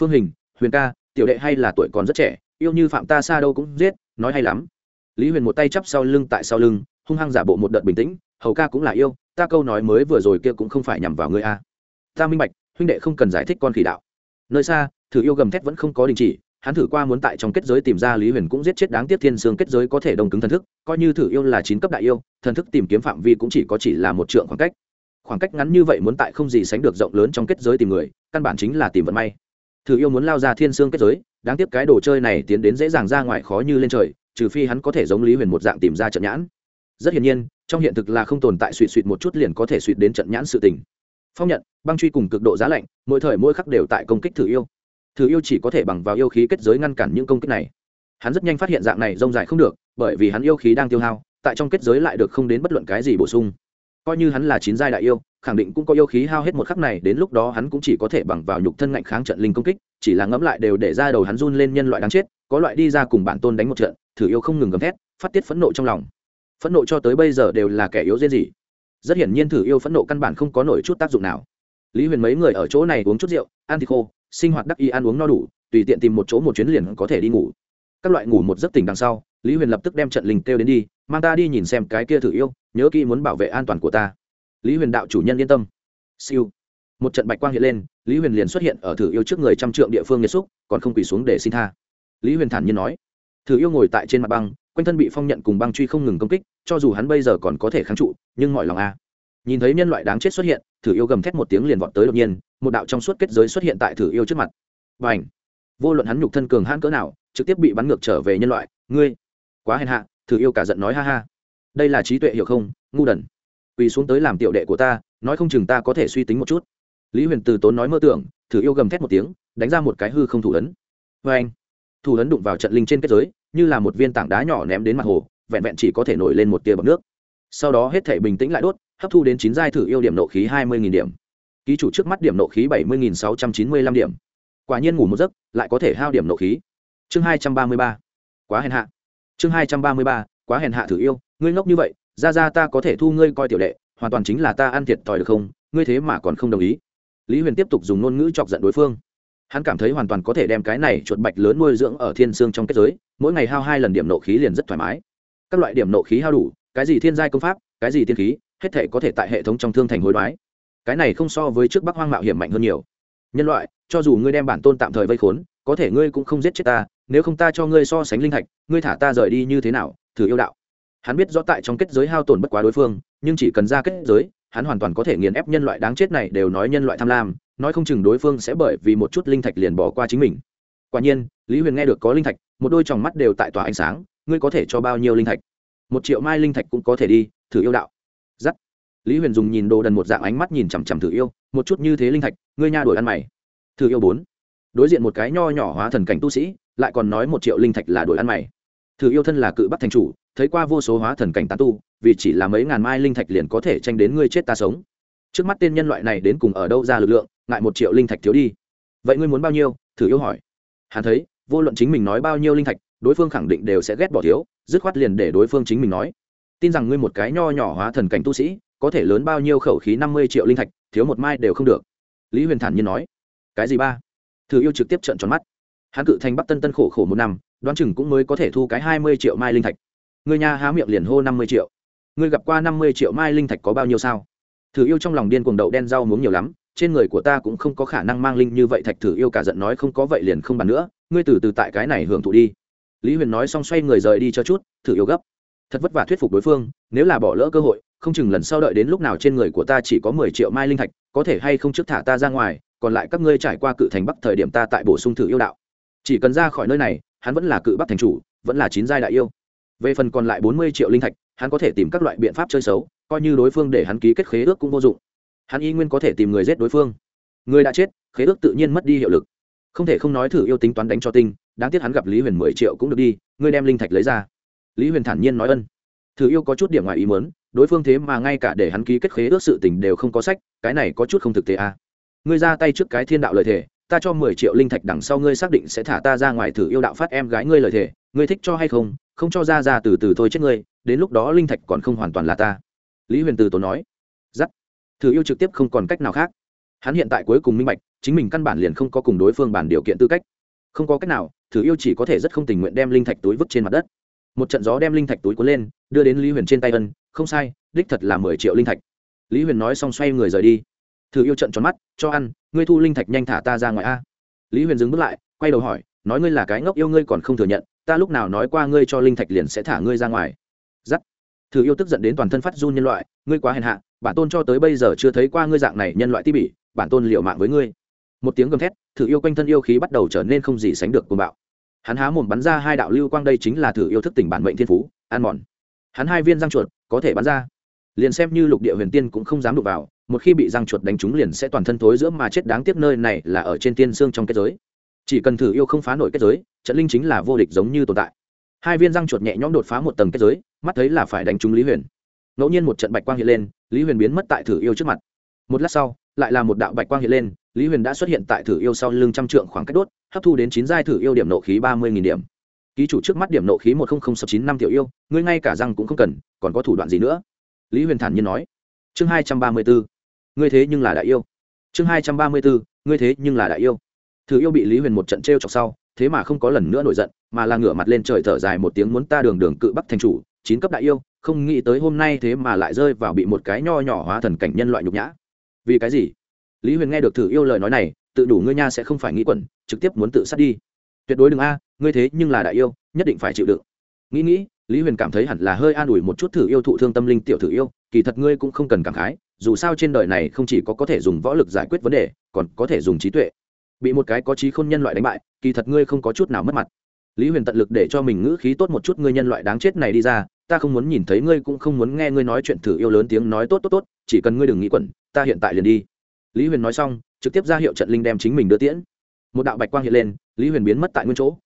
Phương hình, huyền ca tiểu đệ hay là tuổi còn rất trẻ, yêu như phạm ta xa đâu cũng giết, nói hay lắm. Lý huyền một tay chắp sau lưng tại sau lưng, hung hăng giả bộ một đợt bình tĩnh, hầu ca cũng là yêu, ta câu nói mới vừa rồi kia cũng không phải nhằm vào ngươi a. Ta minh bạch, huynh đệ không cần giải thích con khỉ đạo. Nơi xa, thử yêu gầm thét vẫn không có đình chỉ, hắn thử qua muốn tại trong kết giới tìm ra lý huyền cũng giết chết đáng tiếc thiên sương kết giới có thể đông cứng thần thức, coi như thử yêu là chín cấp đại yêu, thần thức tìm kiếm phạm vi cũng chỉ có chỉ là một trượng khoảng cách. Khoảng cách ngắn như vậy muốn tại không gì sánh được rộng lớn trong kết giới tìm người, căn bản chính là tìm vận may thử yêu muốn lao ra thiên sương kết giới, đáng tiếc cái đồ chơi này tiến đến dễ dàng ra ngoài khó như lên trời, trừ phi hắn có thể giống lý huyền một dạng tìm ra trận nhãn. Rất hiển nhiên, trong hiện thực là không tồn tại suỵt suỵt một chút liền có thể suỵt đến trận nhãn sự tình. Phong nhận, băng truy cùng cực độ giá lạnh, mỗi thời mỗi khắc đều tại công kích thử yêu. Thử yêu chỉ có thể bằng vào yêu khí kết giới ngăn cản những công kích này. Hắn rất nhanh phát hiện dạng này rông dài không được, bởi vì hắn yêu khí đang tiêu hao, tại trong kết giới lại được không đến bất luận cái gì bổ sung. Coi như hắn là chín giai đại yêu khẳng định cũng có yêu khí hao hết một khắc này, đến lúc đó hắn cũng chỉ có thể bằng vào nhục thân ngạnh kháng trận linh công kích, chỉ là ngẫm lại đều để ra đầu hắn run lên nhân loại đáng chết, có loại đi ra cùng bản tôn đánh một trận, thử yêu không ngừng gầm thét, phát tiết phẫn nộ trong lòng. Phẫn nộ cho tới bây giờ đều là kẻ yếu dễ gì. Rất hiển nhiên thử yêu phẫn nộ căn bản không có nổi chút tác dụng nào. Lý huyền mấy người ở chỗ này uống chút rượu, ăn thịt khô, sinh hoạt đắc y ăn uống no đủ, tùy tiện tìm một chỗ một chuyến liền có thể đi ngủ. Các loại ngủ một giấc tỉnh đằng sau, lý huyền lập tức đem trận linh kêu đến đi, mang ta đi nhìn xem cái kia thử yêu, nhớ kỹ muốn bảo vệ an toàn của ta lý huyền đạo chủ nhân yên tâm. Siêu. Một trận bạch quang hiện lên, lý huyền liền xuất hiện ở thử yêu trước người trăm trượng địa phương nhiệt xúc, còn không quỳ xuống để xin tha. Lý huyền thản nhiên nói, thử yêu ngồi tại trên mặt băng, quanh thân bị phong nhận cùng băng truy không ngừng công kích, cho dù hắn bây giờ còn có thể kháng trụ, nhưng mọi lòng a. Nhìn thấy nhân loại đáng chết xuất hiện, thử yêu gầm thét một tiếng liền vọt tới đột nhiên, một đạo trong suốt kết giới xuất hiện tại thử yêu trước mặt. Và ảnh vô luận hắn nhục thân cường hãn cỡ nào, trực tiếp bị bắn ngược trở về nhân loại, ngươi, quá hèn hạ, thử yêu cả giận nói ha ha. Đây là trí tuệ hiểu không, ngu đần quỳ xuống tới làm tiểu đệ của ta, nói không chừng ta có thể suy tính một chút. Lý huyền từ tốn nói mơ tưởng, thử yêu gầm thét một tiếng, đánh ra một cái hư không thủ ấn. Vê anh, thủ ấn đụng vào trận linh trên kết giới, như là một viên tảng đá nhỏ ném đến mặt hồ, vẹn vẹn chỉ có thể nổi lên một tia bọc nước. Sau đó hết thể bình tĩnh lại đốt, hấp thu đến chín giai thử yêu điểm nộ khí hai mươi điểm. Ký chủ trước mắt điểm nộ khí bảy mươi sáu trăm chín mươi lăm điểm. Quả nhiên ngủ một giấc, lại có thể hao điểm nộ khí. Chương hai trăm ba mươi ba. Quá hèn hạ. Chương hai trăm ba mươi ba. Quá hèn hạ thử yêu, ngươi ngốc như vậy ra ra ta có thể thu ngươi coi tiểu đệ, hoàn toàn chính là ta ăn thiệt thòi được không? Ngươi thế mà còn không đồng ý. Lý huyền tiếp tục dùng ngôn ngữ chọc giận đối phương. Hắn cảm thấy hoàn toàn có thể đem cái này chuột bạch lớn nuôi dưỡng ở thiên sương trong kết giới, mỗi ngày hao hai lần điểm nộ khí liền rất thoải mái. Các loại điểm nộ khí hao đủ, cái gì thiên giai công pháp, cái gì tiên khí, hết thể có thể tại hệ thống trong thương thành hối đoái. Cái này không so với trước bắc hoang mạo hiểm mạnh hơn nhiều. Nhân loại, cho dù ngươi đem bản tôn tạm thời vây khốn, có thể ngươi cũng không giết chết ta, nếu không ta cho ngươi so sánh linh thạch ngươi thả ta rời đi như thế nào, thử yêu đạo hắn biết rõ tại trong kết giới hao tổn bất quá đối phương, nhưng chỉ cần ra kết giới, hắn hoàn toàn có thể nghiền ép nhân loại đáng chết này đều nói nhân loại tham lam, nói không chừng đối phương sẽ bởi vì một chút linh thạch liền bỏ qua chính mình. Quả nhiên, lý huyền nghe được có linh thạch, một đôi tròng mắt đều tại tòa ánh sáng, ngươi có thể cho bao nhiêu linh thạch? Một triệu mai linh thạch cũng có thể đi, thử yêu đạo. Giắt. Lý huyền dùng nhìn đồ đần một dạng ánh mắt nhìn chằm chằm thử yêu, một chút như thế linh thạch, ngươi nha đổi ăn mày. Thử yêu bốn. Đối diện một cái nho nhỏ hóa thần cảnh tu sĩ, lại còn nói một triệu linh thạch là đổi ăn mày. Thử yêu thân là cự bắt thành chủ thấy qua vô số hóa thần cảnh tán tu, vì chỉ là mấy ngàn mai linh thạch liền có thể tranh đến ngươi chết ta sống. Trước mắt tên nhân loại này đến cùng ở đâu ra lực lượng, ngại một triệu linh thạch thiếu đi. Vậy ngươi muốn bao nhiêu? Thử yêu hỏi. Hắn thấy, vô luận chính mình nói bao nhiêu linh thạch, đối phương khẳng định đều sẽ ghét bỏ thiếu, dứt khoát liền để đối phương chính mình nói. Tin rằng ngươi một cái nho nhỏ hóa thần cảnh tu sĩ, có thể lớn bao nhiêu khẩu khí năm mươi triệu linh thạch, thiếu một mai đều không được. Lý huyền thản nhiên nói. Cái gì ba? Thử yêu trực tiếp trận tròn mắt. Hắn cự thành bắc tân tân khổ khổ một năm, đoán chừng cũng mới có thể thu cái hai mươi triệu mai linh thạch. Ngươi nhà há miệng liền hô năm mươi triệu. Ngươi gặp qua năm mươi triệu mai linh thạch có bao nhiêu sao? Thử yêu trong lòng điên cuồng đậu đen rau muống nhiều lắm, trên người của ta cũng không có khả năng mang linh như vậy thạch thử yêu cả giận nói không có vậy liền không bàn nữa, ngươi từ từ tại cái này hưởng thụ đi. Lý huyền nói xong xoay người rời đi cho chút, thử yêu gấp. Thật vất vả thuyết phục đối phương, nếu là bỏ lỡ cơ hội, không chừng lần sau đợi đến lúc nào trên người của ta chỉ có mười triệu mai linh thạch, có thể hay không trước thả ta ra ngoài, còn lại các ngươi trải qua cự thành bắc thời điểm ta tại bổ sung thử yêu đạo. Chỉ cần ra khỏi nơi này, hắn vẫn là cự bắc thành chủ, vẫn là chín giai đại yêu về phần còn lại bốn mươi triệu linh thạch, hắn có thể tìm các loại biện pháp chơi xấu, coi như đối phương để hắn ký kết khế ước cũng vô dụng. Hắn y nguyên có thể tìm người giết đối phương. Người đã chết, khế ước tự nhiên mất đi hiệu lực. Không thể không nói thử yêu tính toán đánh cho tinh, đáng tiếc hắn gặp lý huyền mười triệu cũng được đi, ngươi đem linh thạch lấy ra. Lý huyền thản nhiên nói ân. Thử yêu có chút điểm ngoài ý mớn đối phương thế mà ngay cả để hắn ký kết khế ước sự tình đều không có sách, cái này có chút không thực tế à. ngươi ra tay trước cái thiên đạo lời thể ta cho mười triệu linh thạch đằng sau ngươi xác định sẽ thả ta ra ngoài thử yêu đạo phát em gái ngươi lời thể ngươi thích cho hay không không cho ra ra từ từ thôi chết ngươi, đến lúc đó linh thạch còn không hoàn toàn là ta. Lý huyền từ tốn nói. Giắt. Thử yêu trực tiếp không còn cách nào khác. Hắn hiện tại cuối cùng minh bạch, chính mình căn bản liền không có cùng đối phương bản điều kiện tư cách. Không có cách nào, thử yêu chỉ có thể rất không tình nguyện đem linh thạch túi vứt trên mặt đất. Một trận gió đem linh thạch túi cuốn lên, đưa đến lý huyền trên tay ân, không sai, đích thật là mười triệu linh thạch. Lý huyền nói xong xoay người rời đi. Thử yêu trận tròn mắt, cho ăn, ngươi thu linh thạch nhanh thả ta ra ngoài a. Lý huyền dừng bước lại, quay đầu hỏi, nói ngươi là cái ngốc yêu ngươi còn không thừa nhận ta lúc nào nói qua ngươi cho linh thạch liền sẽ thả ngươi ra ngoài. Giắt. Thử yêu tức giận đến toàn thân phát run nhân loại, ngươi quá hèn hạ, bản tôn cho tới bây giờ chưa thấy qua ngươi dạng này nhân loại ti bỉ, bản tôn liệu mạng với ngươi. Một tiếng gầm thét, thử yêu quanh thân yêu khí bắt đầu trở nên không gì sánh được cuồng bạo. Hắn há mồm bắn ra hai đạo lưu quang đây chính là thử yêu thức tỉnh bản mệnh thiên phú An mòn. Hắn hai viên răng chuột, có thể bắn ra. Liền xem như lục địa huyền tiên cũng không dám đụng vào, một khi bị răng chuột đánh trúng liền sẽ toàn thân thối giữa mà chết. Đáng tiếc nơi này là ở trên tiên xương trong kết giới chỉ cần thử yêu không phá nổi kết giới, trận linh chính là vô địch giống như tồn tại. Hai viên răng chuột nhẹ nhõm đột phá một tầng kết giới, mắt thấy là phải đánh trúng lý huyền. Ngẫu nhiên một trận bạch quang hiện lên, lý huyền biến mất tại thử yêu trước mặt. Một lát sau, lại là một đạo bạch quang hiện lên, lý huyền đã xuất hiện tại thử yêu sau lưng trăm trượng khoảng cách đốt, hấp thu đến chín giai thử yêu điểm nộ khí ba mươi điểm. Ký chủ trước mắt điểm nộ khí một nghìn chín năm tiểu yêu, ngươi ngay cả răng cũng không cần, còn có thủ đoạn gì nữa? Lý huyền thản nhiên nói. Chương hai trăm ba mươi bốn ngươi thế nhưng là đại yêu. Chương hai trăm ba mươi bốn ngươi thế nhưng là đại yêu thử yêu bị lý huyền một trận t r e o chọc sau, thế mà không có lần nữa nổi giận, mà là ngửa mặt lên trời thở dài một tiếng muốn ta đường đường cự bắc thành chủ, chín cấp đại yêu, không nghĩ tới hôm nay thế mà lại rơi vào bị một cái nho nhỏ hóa thần cảnh nhân loại nhục nhã. Vì cái gì? Lý huyền nghe được thử yêu lời nói này, tự đủ ngươi nha sẽ không phải nghĩ quẩn, trực tiếp muốn tự sát đi. Tuyệt đối đừng a, ngươi thế nhưng là đại yêu, nhất định phải chịu đựng. Nghĩ nghĩ, lý huyền cảm thấy hẳn là hơi an ủi một chút thử yêu thụ thương tâm linh tiểu thử yêu, kỳ thật ngươi cũng không cần cảm khái, dù sao trên đời này không chỉ có có thể dùng võ lực giải quyết vấn đề, còn có thể dùng trí tuệ bị một cái có trí khôn nhân loại đánh bại, kỳ thật ngươi không có chút nào mất mặt. Lý huyền tận lực để cho mình ngữ khí tốt một chút, ngươi nhân loại đáng chết này đi ra, ta không muốn nhìn thấy ngươi, cũng không muốn nghe ngươi nói chuyện thử yêu lớn tiếng nói tốt tốt tốt, chỉ cần ngươi đừng nghĩ quẩn, ta hiện tại liền đi. Lý huyền nói xong, trực tiếp ra hiệu trận linh đem chính mình đưa tiễn. Một đạo bạch quang hiện lên, lý huyền biến mất tại nguyên chỗ.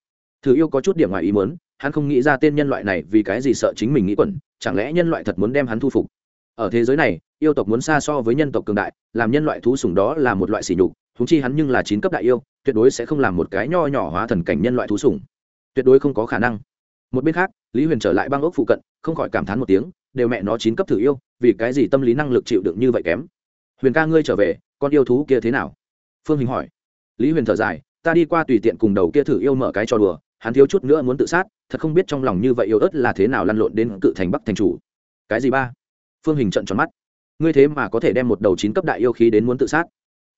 Thử yêu có chút điểm ngoài ý muốn, hắn không nghĩ ra tên nhân loại này vì cái gì sợ chính mình nghĩ quẩn, chẳng lẽ nhân loại thật muốn đem hắn thu phục? Ở thế giới này yêu tộc muốn xa so với nhân tộc cường đại, làm nhân loại thú sủng đó là một loại sỉ nhục thúng chi hắn nhưng là chín cấp đại yêu, tuyệt đối sẽ không làm một cái nho nhỏ hóa thần cảnh nhân loại thú sủng. Tuyệt đối không có khả năng. Một bên khác, lý huyền trở lại băng ốc phụ cận, không khỏi cảm thán một tiếng, đều mẹ nó chín cấp thử yêu, vì cái gì tâm lý năng lực chịu đựng như vậy kém? Huyền ca ngươi trở về, con yêu thú kia thế nào? Phương hình hỏi. Lý huyền thở dài, ta đi qua tùy tiện cùng đầu kia thử yêu mở cái trò đùa, hắn thiếu chút nữa muốn tự sát, thật không biết trong lòng như vậy yêu ớt là thế nào lăn lộn đến cự thành bắc thành chủ. Cái gì ba? Phương hình trận tròn mắt ngươi thế mà có thể đem một đầu chín cấp đại yêu khí đến muốn tự sát.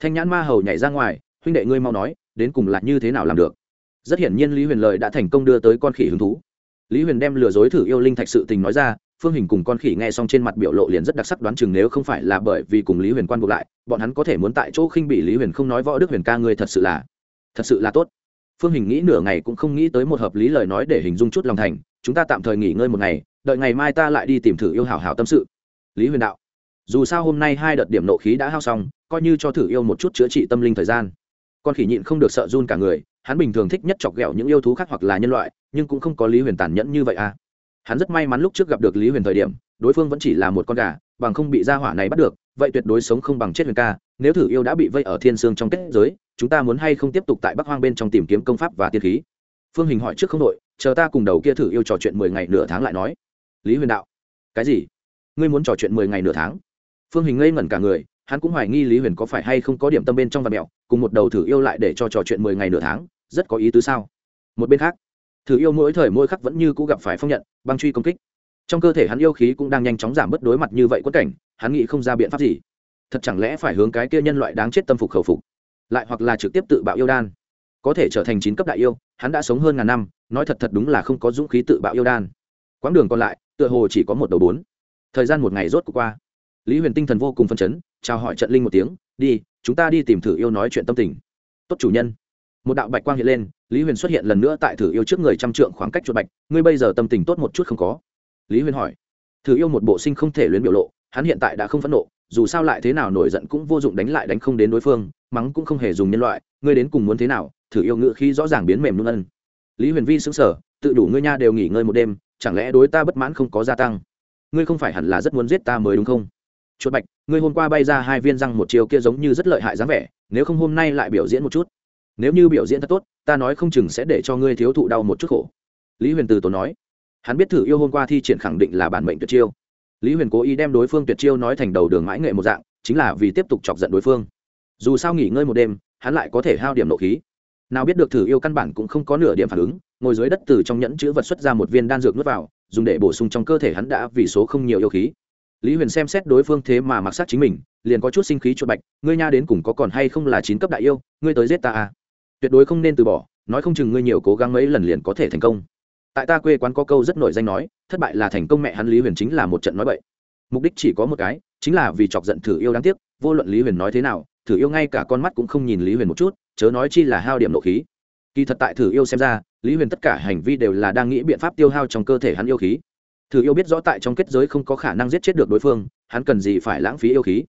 Thanh nhãn ma hầu nhảy ra ngoài, huynh đệ ngươi mau nói, đến cùng là như thế nào làm được? Rất hiển nhiên lý huyền lời đã thành công đưa tới con khỉ hứng thú. Lý huyền đem lừa dối thử yêu linh thạch sự tình nói ra, phương hình cùng con khỉ nghe xong trên mặt biểu lộ liền rất đặc sắc đoán chừng nếu không phải là bởi vì cùng lý huyền quan buộc lại, bọn hắn có thể muốn tại chỗ khinh bị lý huyền không nói võ đức huyền ca ngươi thật sự là, thật sự là tốt. Phương hình nghĩ nửa ngày cũng không nghĩ tới một hợp lý lời nói để hình dung chút lòng thành, chúng ta tạm thời nghỉ ngơi một ngày, đợi ngày mai ta lại đi tìm thử yêu hảo hảo tâm sự. Lý huyền đạo dù sao hôm nay hai đợt điểm nộ khí đã hao xong, coi như cho thử yêu một chút chữa trị tâm linh thời gian. Con khỉ nhịn không được sợ run cả người, hắn bình thường thích nhất chọc ghẹo những yêu thú khác hoặc là nhân loại, nhưng cũng không có lý huyền tàn nhẫn như vậy à. Hắn rất may mắn lúc trước gặp được lý huyền thời điểm, đối phương vẫn chỉ là một con gà, bằng không bị gia hỏa này bắt được, vậy tuyệt đối sống không bằng chết huyền ca, nếu thử yêu đã bị vây ở thiên sương trong kết giới, chúng ta muốn hay không tiếp tục tại bắc hoang bên trong tìm kiếm công pháp và tiên khí? Phương hình hỏi trước không đội, chờ ta cùng đầu kia thử yêu trò chuyện mười ngày nửa tháng lại nói. Lý huyền đạo, cái gì? Ngươi muốn trò chuyện mười ngày nửa tháng? Phương hình ngây ngẩn cả người, hắn cũng hoài nghi lý huyền có phải hay không có điểm tâm bên trong và mẹo, cùng một đầu thử yêu lại để cho trò chuyện mười ngày nửa tháng, rất có ý tứ sao? Một bên khác, thử yêu mỗi thời mỗi khắc vẫn như cũ gặp phải phong nhận, băng truy công kích. Trong cơ thể hắn yêu khí cũng đang nhanh chóng giảm bớt đối mặt như vậy quất cảnh, hắn nghĩ không ra biện pháp gì. Thật chẳng lẽ phải hướng cái kia nhân loại đáng chết tâm phục khẩu phục, lại hoặc là trực tiếp tự bạo yêu đan? Có thể trở thành chín cấp đại yêu, hắn đã sống hơn ngàn năm, nói thật thật đúng là không có dũng khí tự bạo yêu đan. Quãng đường còn lại, tựa hồ chỉ có một đầu bốn. Thời gian một ngày rốt qua lý huyền tinh thần vô cùng phân chấn, chào hỏi trận linh một tiếng, đi, chúng ta đi tìm thử yêu nói chuyện tâm tình. Tốt, chủ nhân. Một đạo bạch quang hiện lên, lý huyền xuất hiện lần nữa tại thử yêu trước người trăm trượng khoảng cách chuột bạch, ngươi bây giờ tâm tình tốt một chút không có? Lý huyền hỏi. Thử yêu một bộ sinh không thể luyến biểu lộ, hắn hiện tại đã không phẫn nộ, dù sao lại thế nào nổi giận cũng vô dụng đánh lại đánh không đến đối phương, mắng cũng không hề dùng nhân loại, ngươi đến cùng muốn thế nào? Thử yêu ngự khi rõ ràng biến mềm luôn ân. Lý huyền vi xứng sở tự đủ ngươi nha đều nghỉ ngơi một đêm, chẳng lẽ đối ta bất mãn không có gia tăng? Ngươi không phải hẳn là rất muốn giết ta mới đúng không? Chuột bạch, ngươi hôm qua bay ra hai viên răng một chiều kia giống như rất lợi hại dáng vẻ, nếu không hôm nay lại biểu diễn một chút. Nếu như biểu diễn thật tốt, ta nói không chừng sẽ để cho ngươi thiếu thụ đau một chút khổ. Lý huyền từ tổ nói. Hắn biết thử yêu hôm qua thi triển khẳng định là bản mệnh tuyệt chiêu. Lý huyền cố ý đem đối phương tuyệt chiêu nói thành đầu đường mãi nghệ một dạng, chính là vì tiếp tục chọc giận đối phương. Dù sao nghỉ ngơi một đêm, hắn lại có thể hao điểm nộ khí. Nào biết được thử yêu căn bản cũng không có nửa điểm phản ứng, ngồi dưới đất từ trong nhẫn chữ vật xuất ra một viên đan dược nuốt vào, dùng để bổ sung trong cơ thể hắn đã vì số không nhiều yêu khí lý huyền xem xét đối phương thế mà mặc sát chính mình, liền có chút sinh khí chuột bạch, ngươi nha đến cùng có còn hay không là chín cấp đại yêu, ngươi tới giết ta à? Tuyệt đối không nên từ bỏ, nói không chừng ngươi nhiều cố gắng mấy lần liền có thể thành công. Tại ta quê quán có câu rất nổi danh nói, thất bại là thành công mẹ hắn lý huyền chính là một trận nói bậy. Mục đích chỉ có một cái, chính là vì chọc giận thử yêu đáng tiếc, vô luận lý huyền nói thế nào, thử yêu ngay cả con mắt cũng không nhìn lý huyền một chút, chớ nói chi là hao điểm nộ khí. Kỳ thật tại thử yêu xem ra, lý huyền tất cả hành vi đều là đang nghĩ biện pháp tiêu hao trong cơ thể hắn yêu khí thử yêu biết rõ tại trong kết giới không có khả năng giết chết được đối phương, hắn cần gì phải lãng phí yêu khí?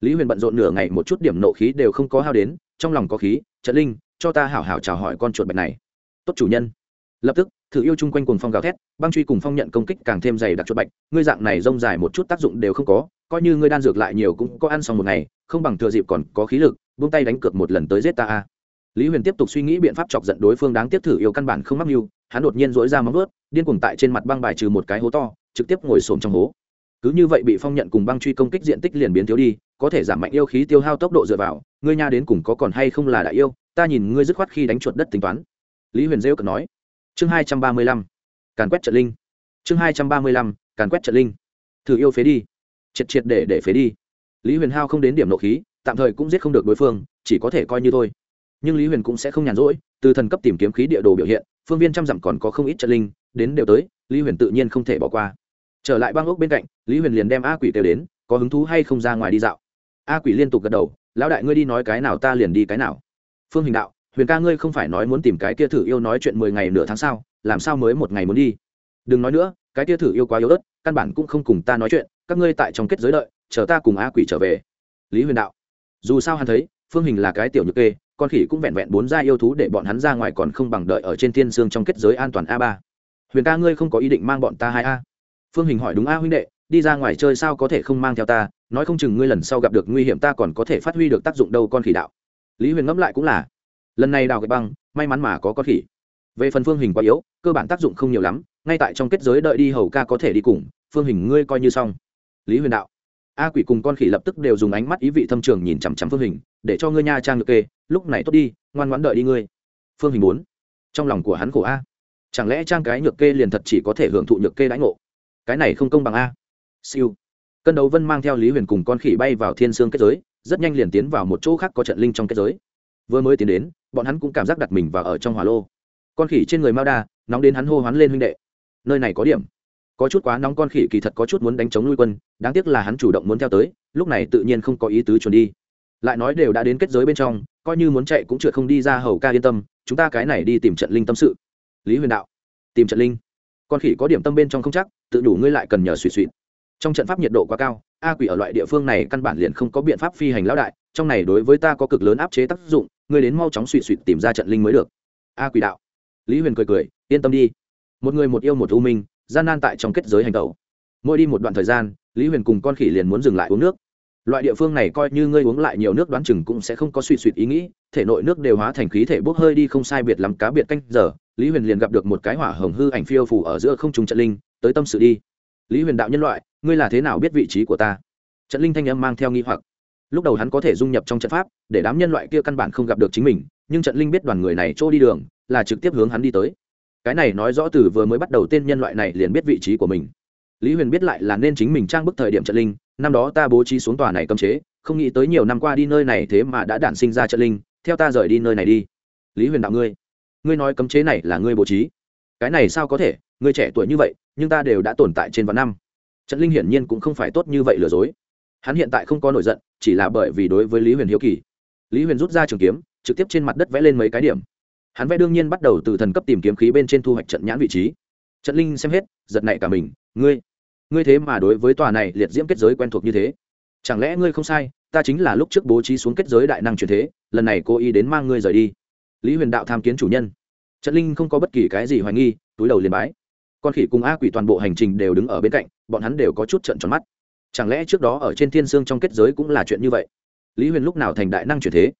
Lý huyền bận rộn nửa ngày một chút điểm nộ khí đều không có hao đến, trong lòng có khí, trận linh, cho ta hảo hảo chào hỏi con chuột bạch này. Tốt chủ nhân. Lập tức, thử yêu chung quanh cùng phong gào thét, băng truy cùng phong nhận công kích càng thêm dày đặc chuột bạch, ngươi dạng này rông dài một chút tác dụng đều không có, coi như ngươi đan dược lại nhiều cũng có ăn xong một ngày, không bằng thừa dịp còn có khí lực, buông tay đánh cược một lần tới giết ta a. Lý huyền tiếp tục suy nghĩ biện pháp chọc giận đối phương đáng tiếc thử yêu căn bản không mắc mưu, hắn đột nhiên dỗi ra móng ướt điên cuồng tại trên mặt băng bài trừ một cái hố to, trực tiếp ngồi xổm trong hố. Cứ như vậy bị phong nhận cùng băng truy công kích diện tích liền biến thiếu đi, có thể giảm mạnh yêu khí tiêu hao tốc độ dựa vào, ngươi nha đến cùng có còn hay không là đại yêu, ta nhìn ngươi dứt khoát khi đánh chuột đất tính toán. Lý huyền rêu cần nói. Chương hai trăm ba mươi lăm, càn quét trận linh. Chương hai trăm ba mươi lăm, càn quét trận linh. Thử yêu phế đi. Triệt triệt để để phế đi. Lý huyền hao không đến điểm nộ khí, tạm thời cũng giết không được đối phương, chỉ có thể coi như thôi. Nhưng lý huyền cũng sẽ không nhàn rỗi, từ thần cấp tìm kiếm khí địa đồ biểu hiện phương viên trăm dặm còn có không ít trận linh, đến đều tới, lý huyền tự nhiên không thể bỏ qua. Trở lại băng ốc bên cạnh, lý huyền liền đem a quỷ kêu đến, có hứng thú hay không ra ngoài đi dạo. A quỷ liên tục gật đầu, lão đại ngươi đi nói cái nào ta liền đi cái nào. Phương hình đạo, huyền ca ngươi không phải nói muốn tìm cái kia thử yêu nói chuyện mười ngày nửa tháng sau làm sao mới một ngày muốn đi? Đừng nói nữa, cái kia thử yêu quá yếu ớt, căn bản cũng không cùng ta nói chuyện, các ngươi tại trong kết giới đợi, chờ ta cùng a quỷ trở về. Lý huyền đạo. Dù sao hắn thấy, phương hình là cái tiểu nhược kê con khỉ cũng vẹn vẹn bốn gia yêu thú để bọn hắn ra ngoài còn không bằng đợi ở trên thiên sương trong kết giới an toàn a ba. Huyền ca ngươi không có ý định mang bọn ta hai a. Phương hình hỏi đúng a huynh đệ, đi ra ngoài chơi sao có thể không mang theo ta, nói không chừng ngươi lần sau gặp được nguy hiểm ta còn có thể phát huy được tác dụng đâu con khỉ đạo. Lý huyền ngẫm lại cũng là, lần này đào cái băng, may mắn mà có con khỉ. Về phần phương hình quá yếu, cơ bản tác dụng không nhiều lắm, ngay tại trong kết giới đợi đi hầu ca có thể đi cùng, phương hình ngươi coi như xong. Lý huyền đạo, a quỷ cùng con khỉ lập tức đều dùng ánh mắt ý vị thâm trường nhìn chằm chằm phương hình để cho ngươi nha trang được kê, lúc này tốt đi, ngoan ngoãn đợi đi ngươi. Phương hình bốn trong lòng của hắn khổ a. Chẳng lẽ trang cái nhược kê liền thật chỉ có thể hưởng thụ nhược kê đãi ngộ? Cái này không công bằng a. Siêu. Cân đấu vân mang theo lý huyền cùng con khỉ bay vào thiên sương kết giới, rất nhanh liền tiến vào một chỗ khác có trận linh trong kết giới. Vừa mới tiến đến, bọn hắn cũng cảm giác đặt mình vào ở trong hỏa lô. Con khỉ trên người mao đa, nóng đến hắn hô hoán lên huynh đệ. Nơi này có điểm. Có chút quá nóng con khỉ kỳ thật có chút muốn đánh chống lui quân, đáng tiếc là hắn chủ động muốn theo tới, lúc này tự nhiên không có ý tứ chuẩn đi lại nói đều đã đến kết giới bên trong, coi như muốn chạy cũng chưa không đi ra hầu ca yên tâm, chúng ta cái này đi tìm trận linh tâm sự. Lý huyền đạo, tìm trận linh. Con khỉ có điểm tâm bên trong không chắc, tự đủ ngươi lại cần nhờ suy suy trong trận pháp nhiệt độ quá cao, a quỷ ở loại địa phương này căn bản liền không có biện pháp phi hành lão đại, trong này đối với ta có cực lớn áp chế tác dụng, ngươi đến mau chóng suy suy tìm ra trận linh mới được. A quỷ đạo, lý huyền cười cười, yên tâm đi. Một người một yêu một u minh, gian nan tại trong kết giới hành tẩu. Mỗi đi một đoạn thời gian, lý huyền cùng con khỉ liền muốn dừng lại uống nước loại địa phương này coi như ngươi uống lại nhiều nước đoán chừng cũng sẽ không có suy suy ý nghĩ, thể nội nước đều hóa thành khí thể bốc hơi đi không sai biệt lắm cá biệt canh giờ. Lý huyền liền gặp được một cái hỏa hồng hư ảnh phiêu phủ ở giữa không trùng trận linh, tới tâm sự đi. Lý huyền đạo nhân loại, ngươi là thế nào biết vị trí của ta? Trận linh thanh âm mang theo nghi hoặc. Lúc đầu hắn có thể dung nhập trong trận pháp, để đám nhân loại kia căn bản không gặp được chính mình, nhưng trận linh biết đoàn người này trôi đi đường, là trực tiếp hướng hắn đi tới. Cái này nói rõ từ vừa mới bắt đầu tên nhân loại này liền biết vị trí của mình lý huyền biết lại là nên chính mình trang bức thời điểm trận linh, năm đó ta bố trí xuống tòa này cấm chế, không nghĩ tới nhiều năm qua đi nơi này thế mà đã đản sinh ra trận linh, theo ta rời đi nơi này đi. Lý huyền đạo ngươi ngươi nói cấm chế này là ngươi bố trí. Cái này sao có thể, ngươi trẻ tuổi như vậy, nhưng ta đều đã tồn tại trên vạn năm. Trận linh hiển nhiên cũng không phải tốt như vậy lừa dối. Hắn hiện tại không có nổi giận, chỉ là bởi vì đối với lý huyền hiếu kỳ. Lý huyền rút ra trường kiếm, trực tiếp trên mặt đất vẽ lên mấy cái điểm. Hắn vẽ đương nhiên bắt đầu từ thần cấp tìm kiếm khí bên trên thu hoạch trận nhãn vị trí. Trận linh xem hết, giật nảy cả mình, ngươi ngươi thế mà đối với tòa này liệt diễm kết giới quen thuộc như thế. Chẳng lẽ ngươi không sai, ta chính là lúc trước bố trí xuống kết giới đại năng truyền thế, lần này cô ý đến mang ngươi rời đi. Lý huyền đạo tham kiến chủ nhân. Trận linh không có bất kỳ cái gì hoài nghi, túi đầu liền bái. Con khỉ cùng a quỷ toàn bộ hành trình đều đứng ở bên cạnh, bọn hắn đều có chút trận tròn mắt. Chẳng lẽ trước đó ở trên thiên sương trong kết giới cũng là chuyện như vậy? Lý huyền lúc nào thành đại năng truyền thế?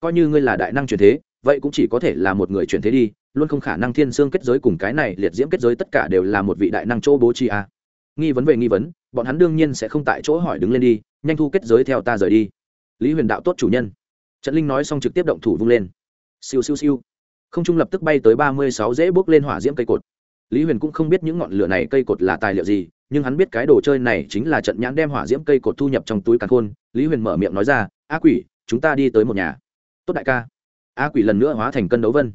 Coi như ngươi là đại năng truyền thế, vậy cũng chỉ có thể là một người truyền thế đi, luôn không khả năng thiên sương kết giới cùng cái này liệt diễm kết giới tất cả đều là một vị đại năng chỗ bố trí a nghi vấn về nghi vấn, bọn hắn đương nhiên sẽ không tại chỗ hỏi đứng lên đi, nhanh thu kết giới theo ta rời đi. Lý huyền đạo tốt chủ nhân. Trận linh nói xong trực tiếp động thủ vung lên. Siêu siêu siêu. Không trung lập tức bay tới ba mươi sáu dễ bước lên hỏa diễm cây cột. Lý huyền cũng không biết những ngọn lửa này cây cột là tài liệu gì, nhưng hắn biết cái đồ chơi này chính là trận nhãn đem hỏa diễm cây cột thu nhập trong túi càn khôn. Lý huyền mở miệng nói ra, a quỷ, chúng ta đi tới một nhà. Tốt đại ca. A quỷ lần nữa hóa thành cân đấu vân.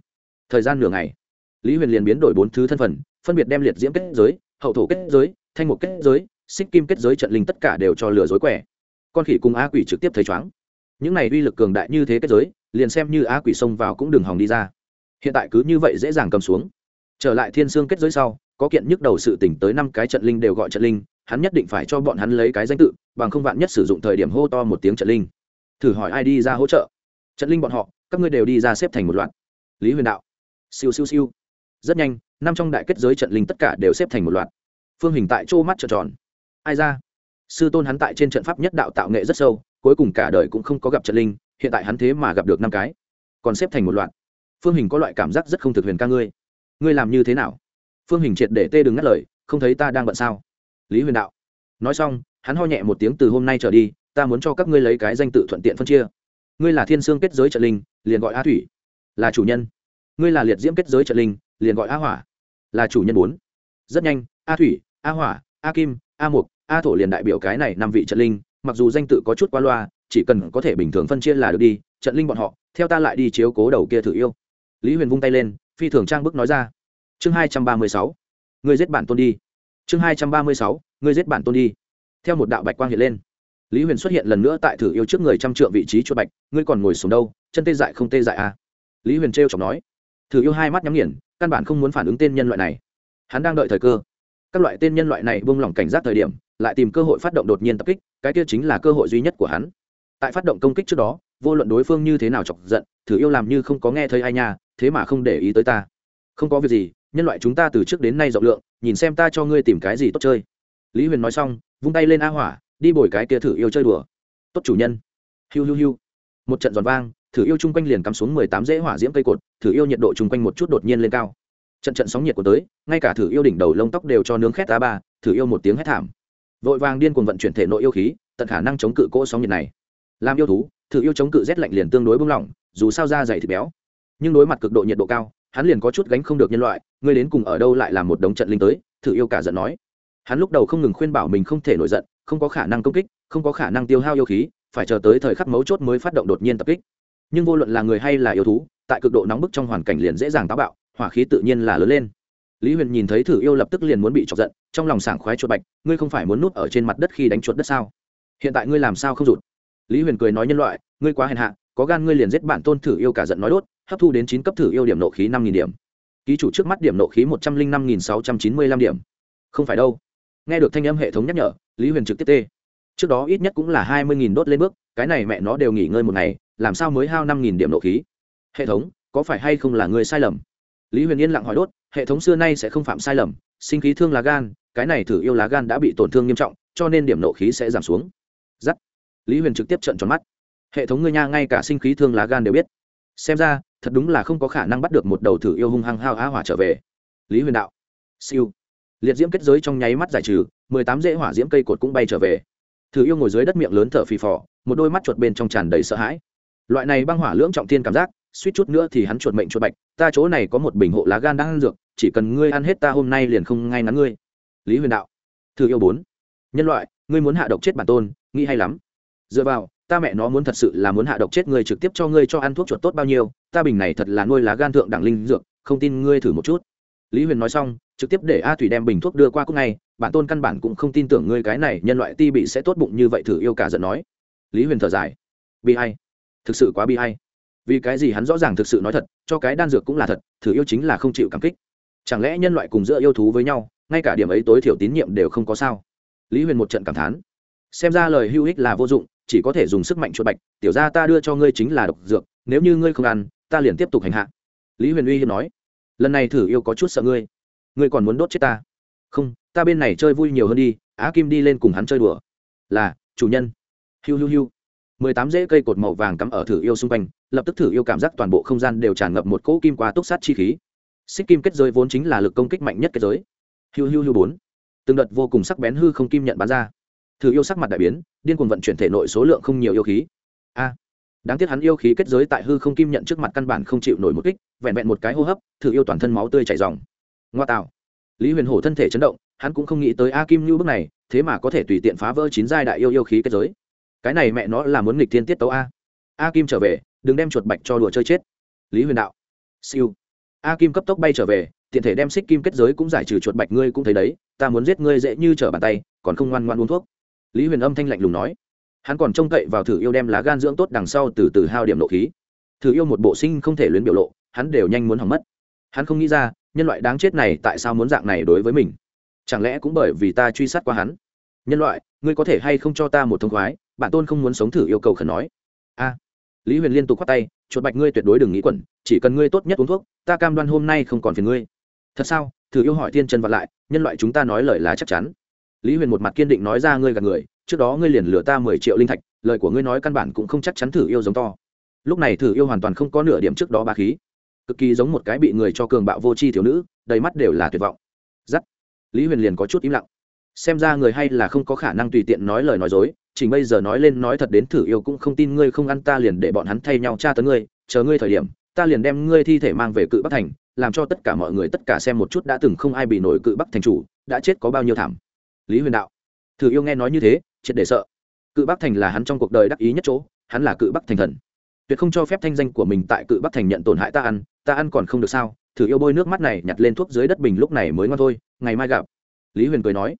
Thời gian nửa ngày, lý huyền liền biến đổi bốn thứ thân phận, phân biệt đem liệt diễm kết giới, hậu thổ kết giới thanh mục kết giới, xích kim kết giới trận linh tất cả đều cho lừa dối quẻ. Con khỉ cùng á quỷ trực tiếp thấy chóng những này uy lực cường đại như thế kết giới, liền xem như á quỷ xông vào cũng đừng hòng đi ra. Hiện tại cứ như vậy dễ dàng cầm xuống. Trở lại thiên sương kết giới sau, có kiện nhức đầu sự tỉnh tới năm cái trận linh đều gọi trận linh, hắn nhất định phải cho bọn hắn lấy cái danh tự, bằng không vạn nhất sử dụng thời điểm hô to một tiếng trận linh. Thử hỏi ai đi ra hỗ trợ? Trận linh bọn họ, các ngươi đều đi ra xếp thành một loạt. Lý huyền đạo. Siêu siêu siêu. Rất nhanh, năm trong đại kết giới trận linh tất cả đều xếp thành một loạt phương hình tại chỗ mắt trợn tròn. Ai ra? Sư tôn hắn tại trên trận pháp nhất đạo tạo nghệ rất sâu, cuối cùng cả đời cũng không có gặp trận linh, hiện tại hắn thế mà gặp được năm cái. Còn xếp thành một loạt. Phương hình có loại cảm giác rất không thực huyền ca ngươi. Ngươi làm như thế nào? Phương hình triệt để tê đừng ngắt lời, không thấy ta đang bận sao? Lý huyền đạo. Nói xong, hắn ho nhẹ một tiếng từ hôm nay trở đi, ta muốn cho các ngươi lấy cái danh tự thuận tiện phân chia. Ngươi là thiên sương kết giới trận linh, liền gọi a thủy. Là chủ nhân. Ngươi là liệt diễm kết giới trận linh, liền gọi a hỏa. Là chủ nhân bốn. Rất nhanh a thủy, a hỏa, a kim, a mục, a thổ liền đại biểu cái này năm vị trận linh, mặc dù danh tự có chút qua loa, chỉ cần có thể bình thường phân chia là được đi, trận linh bọn họ, theo ta lại đi chiếu cố đầu kia thử yêu. Lý huyền vung tay lên, phi thường trang bức nói ra. Chương hai trăm ba mươi sáu, người giết bản tôn đi. Chương hai trăm ba mươi sáu, người giết bản tôn đi. Theo một đạo bạch quang hiện lên. Lý huyền xuất hiện lần nữa tại thử yêu trước người trăm trượng vị trí chuột bạch, ngươi còn ngồi xuống đâu, chân tê dại không tê dại à? Lý huyền trêu chọc nói. Thử yêu hai mắt nhắm nghiền, căn bản không muốn phản ứng tên nhân loại này. Hắn đang đợi thời cơ các loại tên nhân loại này buông lỏng cảnh giác thời điểm, lại tìm cơ hội phát động đột nhiên tập kích, cái kia chính là cơ hội duy nhất của hắn. Tại phát động công kích trước đó, vô luận đối phương như thế nào chọc giận, thử yêu làm như không có nghe thấy ai nha, thế mà không để ý tới ta. Không có việc gì, nhân loại chúng ta từ trước đến nay rộng lượng, nhìn xem ta cho ngươi tìm cái gì tốt chơi. Lý huyền nói xong, vung tay lên a hỏa, đi bồi cái kia thử yêu chơi đùa. Tốt chủ nhân. Hiu hiu hiu. Một trận giòn vang, thử yêu chung quanh liền cắm xuống mười tám dễ hỏa diễm cây cột, thử yêu nhiệt độ chung quanh một chút đột nhiên lên cao trận trận sóng nhiệt của tới, ngay cả thử yêu đỉnh đầu lông tóc đều cho nướng khét tá ba, thử yêu một tiếng hét thảm. Vội vàng điên cuồng vận chuyển thể nội yêu khí, tận khả năng chống cự cỗ sóng nhiệt này. Làm yêu thú, thử yêu chống cự rét lạnh liền tương đối bung lỏng, dù sao da dày thịt béo. Nhưng đối mặt cực độ nhiệt độ cao, hắn liền có chút gánh không được nhân loại, ngươi đến cùng ở đâu lại là một đống trận linh tới, thử yêu cả giận nói. Hắn lúc đầu không ngừng khuyên bảo mình không thể nổi giận, không có khả năng công kích, không có khả năng tiêu hao yêu khí, phải chờ tới thời khắc mấu chốt mới phát động đột nhiên tập kích. Nhưng vô luận là người hay là yêu thú, tại cực độ nóng bức trong hoàn cảnh liền dễ dàng táo bạo hỏa khí tự nhiên là lớn lên. Lý huyền nhìn thấy thử yêu lập tức liền muốn bị chọc giận, trong lòng sảng khoái chuột bạch, ngươi không phải muốn núp ở trên mặt đất khi đánh chuột đất sao? Hiện tại ngươi làm sao không rụt? Lý huyền cười nói nhân loại, ngươi quá hèn hạ, có gan ngươi liền giết bản tôn thử yêu cả giận nói đốt, hấp thu đến chín cấp thử yêu điểm nộ khí năm nghìn điểm. Ký chủ trước mắt điểm nộ khí một trăm linh năm nghìn sáu trăm chín mươi lăm điểm. Không phải đâu. Nghe được thanh âm hệ thống nhắc nhở, lý huyền trực tiếp tê. Trước đó ít nhất cũng là hai mươi nghìn đốt lên bước, cái này mẹ nó đều nghỉ ngơi một ngày, làm sao mới hao năm nghìn điểm nộ khí? Hệ thống, có phải hay không là người sai lầm? Lý huyền yên lặng hỏi đốt, hệ thống xưa nay sẽ không phạm sai lầm, sinh khí thương lá gan, cái này thử yêu lá gan đã bị tổn thương nghiêm trọng, cho nên điểm nộ khí sẽ giảm xuống. Giắt. Lý huyền trực tiếp trận tròn mắt. Hệ thống ngươi nha, ngay cả sinh khí thương lá gan đều biết. Xem ra, thật đúng là không có khả năng bắt được một đầu thử yêu hung hăng hao á hỏa trở về. Lý huyền đạo. Siêu. Liệt diễm kết giới trong nháy mắt giải trừ, mười tám dễ hỏa diễm cây cột cũng bay trở về. Thử yêu ngồi dưới đất miệng lớn thở phì phò, một đôi mắt chuột bên trong tràn đầy sợ hãi. Loại này băng hỏa lưỡng trọng thiên cảm giác suýt chút nữa thì hắn chuột mệnh chuột bạch, ta chỗ này có một bình hộ lá gan đang ăn dược, chỉ cần ngươi ăn hết ta hôm nay liền không ngay ngắn ngươi. Lý huyền đạo, thử yêu bốn. Nhân loại, ngươi muốn hạ độc chết bản tôn, nghĩ hay lắm. Dựa vào, ta mẹ nó muốn thật sự là muốn hạ độc chết ngươi trực tiếp cho ngươi cho ăn thuốc chuột tốt bao nhiêu, ta bình này thật là nuôi lá gan thượng đẳng linh dược, không tin ngươi thử một chút. Lý huyền nói xong, trực tiếp để a thủy đem bình thuốc đưa qua cúc ngay, bản tôn căn bản cũng không tin tưởng ngươi cái này nhân loại ti bị sẽ tốt bụng như vậy thử yêu cả giận nói. Lý huyền thở dài. Bi hay thực sự quá bi hay vì cái gì hắn rõ ràng thực sự nói thật, cho cái đan dược cũng là thật, thử yêu chính là không chịu cảm kích. Chẳng lẽ nhân loại cùng giữa yêu thú với nhau, ngay cả điểm ấy tối thiểu tín nhiệm đều không có sao? Lý huyền một trận cảm thán. Xem ra lời hữu ích là vô dụng, chỉ có thể dùng sức mạnh chuột bạch, tiểu ra ta đưa cho ngươi chính là độc dược, nếu như ngươi không ăn, ta liền tiếp tục hành hạ. Lý huyền uy hiếp nói, lần này thử yêu có chút sợ ngươi ngươi còn muốn đốt chết ta? Không, ta bên này chơi vui nhiều hơn đi, á kim đi lên cùng hắn chơi đùa. Là, chủ nhân. Hiu hiu hiu. Mười tám rễ cây cột màu vàng cắm ở thử yêu xung quanh lập tức thử yêu cảm giác toàn bộ không gian đều tràn ngập một cỗ kim qua túc sát chi khí. Xích kim kết giới vốn chính là lực công kích mạnh nhất kết giới. Hiu hiu hiu bốn. Từng đợt vô cùng sắc bén hư không kim nhận bắn ra. Thử yêu sắc mặt đại biến, điên cuồng vận chuyển thể nội số lượng không nhiều yêu khí. A. Đáng tiếc hắn yêu khí kết giới tại hư không kim nhận trước mặt căn bản không chịu nổi một kích, vẹn vẹn một cái hô hấp, thử yêu toàn thân máu tươi chảy dòng ngoa tạo. Lý huyền hổ thân thể chấn động, hắn cũng không nghĩ tới a kim như bước này, thế mà có thể tùy tiện phá vỡ chín giai đại yêu yêu khí kết giới. Cái này mẹ nó là muốn nghịch thiên tiết tấu a. A kim trở về đừng đem chuột bạch cho đùa chơi chết. Lý huyền đạo. Siêu. A kim cấp tốc bay trở về, tiện thể đem xích kim kết giới cũng giải trừ chuột bạch ngươi cũng thấy đấy, ta muốn giết ngươi dễ như trở bàn tay, còn không ngoan ngoan uống thuốc. Lý huyền âm thanh lạnh lùng nói. Hắn còn trông cậy vào thử yêu đem lá gan dưỡng tốt đằng sau từ từ hao điểm nộ khí. Thử yêu một bộ sinh không thể luyến biểu lộ, hắn đều nhanh muốn hỏng mất. Hắn không nghĩ ra, nhân loại đáng chết này tại sao muốn dạng này đối với mình? Chẳng lẽ cũng bởi vì ta truy sát qua hắn? Nhân loại, ngươi có thể hay không cho ta một thông khoái? Bản tôn không muốn sống thử yêu cầu khẩn nói. A lý huyền liên tục khoát tay, chuột bạch ngươi tuyệt đối đừng nghĩ quẩn, chỉ cần ngươi tốt nhất uống thuốc, ta cam đoan hôm nay không còn phiền ngươi. Thật sao? Thử yêu hỏi thiên chân vặt lại, nhân loại chúng ta nói lời là chắc chắn. Lý huyền một mặt kiên định nói ra, ngươi gạt người, trước đó ngươi liền lừa ta mười triệu linh thạch, lời của ngươi nói căn bản cũng không chắc chắn thử yêu giống to. Lúc này thử yêu hoàn toàn không có nửa điểm trước đó ba khí, cực kỳ giống một cái bị người cho cường bạo vô tri thiếu nữ, đầy mắt đều là tuyệt vọng. Giắt. Lý huyền liền có chút im lặng xem ra người hay là không có khả năng tùy tiện nói lời nói dối, chỉ bây giờ nói lên nói thật đến thử yêu cũng không tin ngươi không ăn ta liền để bọn hắn thay nhau tra tấn ngươi, chờ ngươi thời điểm, ta liền đem ngươi thi thể mang về cự bắc thành, làm cho tất cả mọi người tất cả xem một chút đã từng không ai bị nổi cự bắc thành chủ, đã chết có bao nhiêu thảm. Lý huyền đạo, thử yêu nghe nói như thế triệt để sợ. Cự bắc thành là hắn trong cuộc đời đắc ý nhất chỗ, hắn là cự bắc thành thần. Tuyệt không cho phép thanh danh của mình tại cự bắc thành nhận tổn hại ta ăn ta ăn còn không được sao? Thử yêu bôi nước mắt này nhặt lên thuốc dưới đất bình lúc này mới ngon thôi, ngày mai gặp. Lý huyền cười nói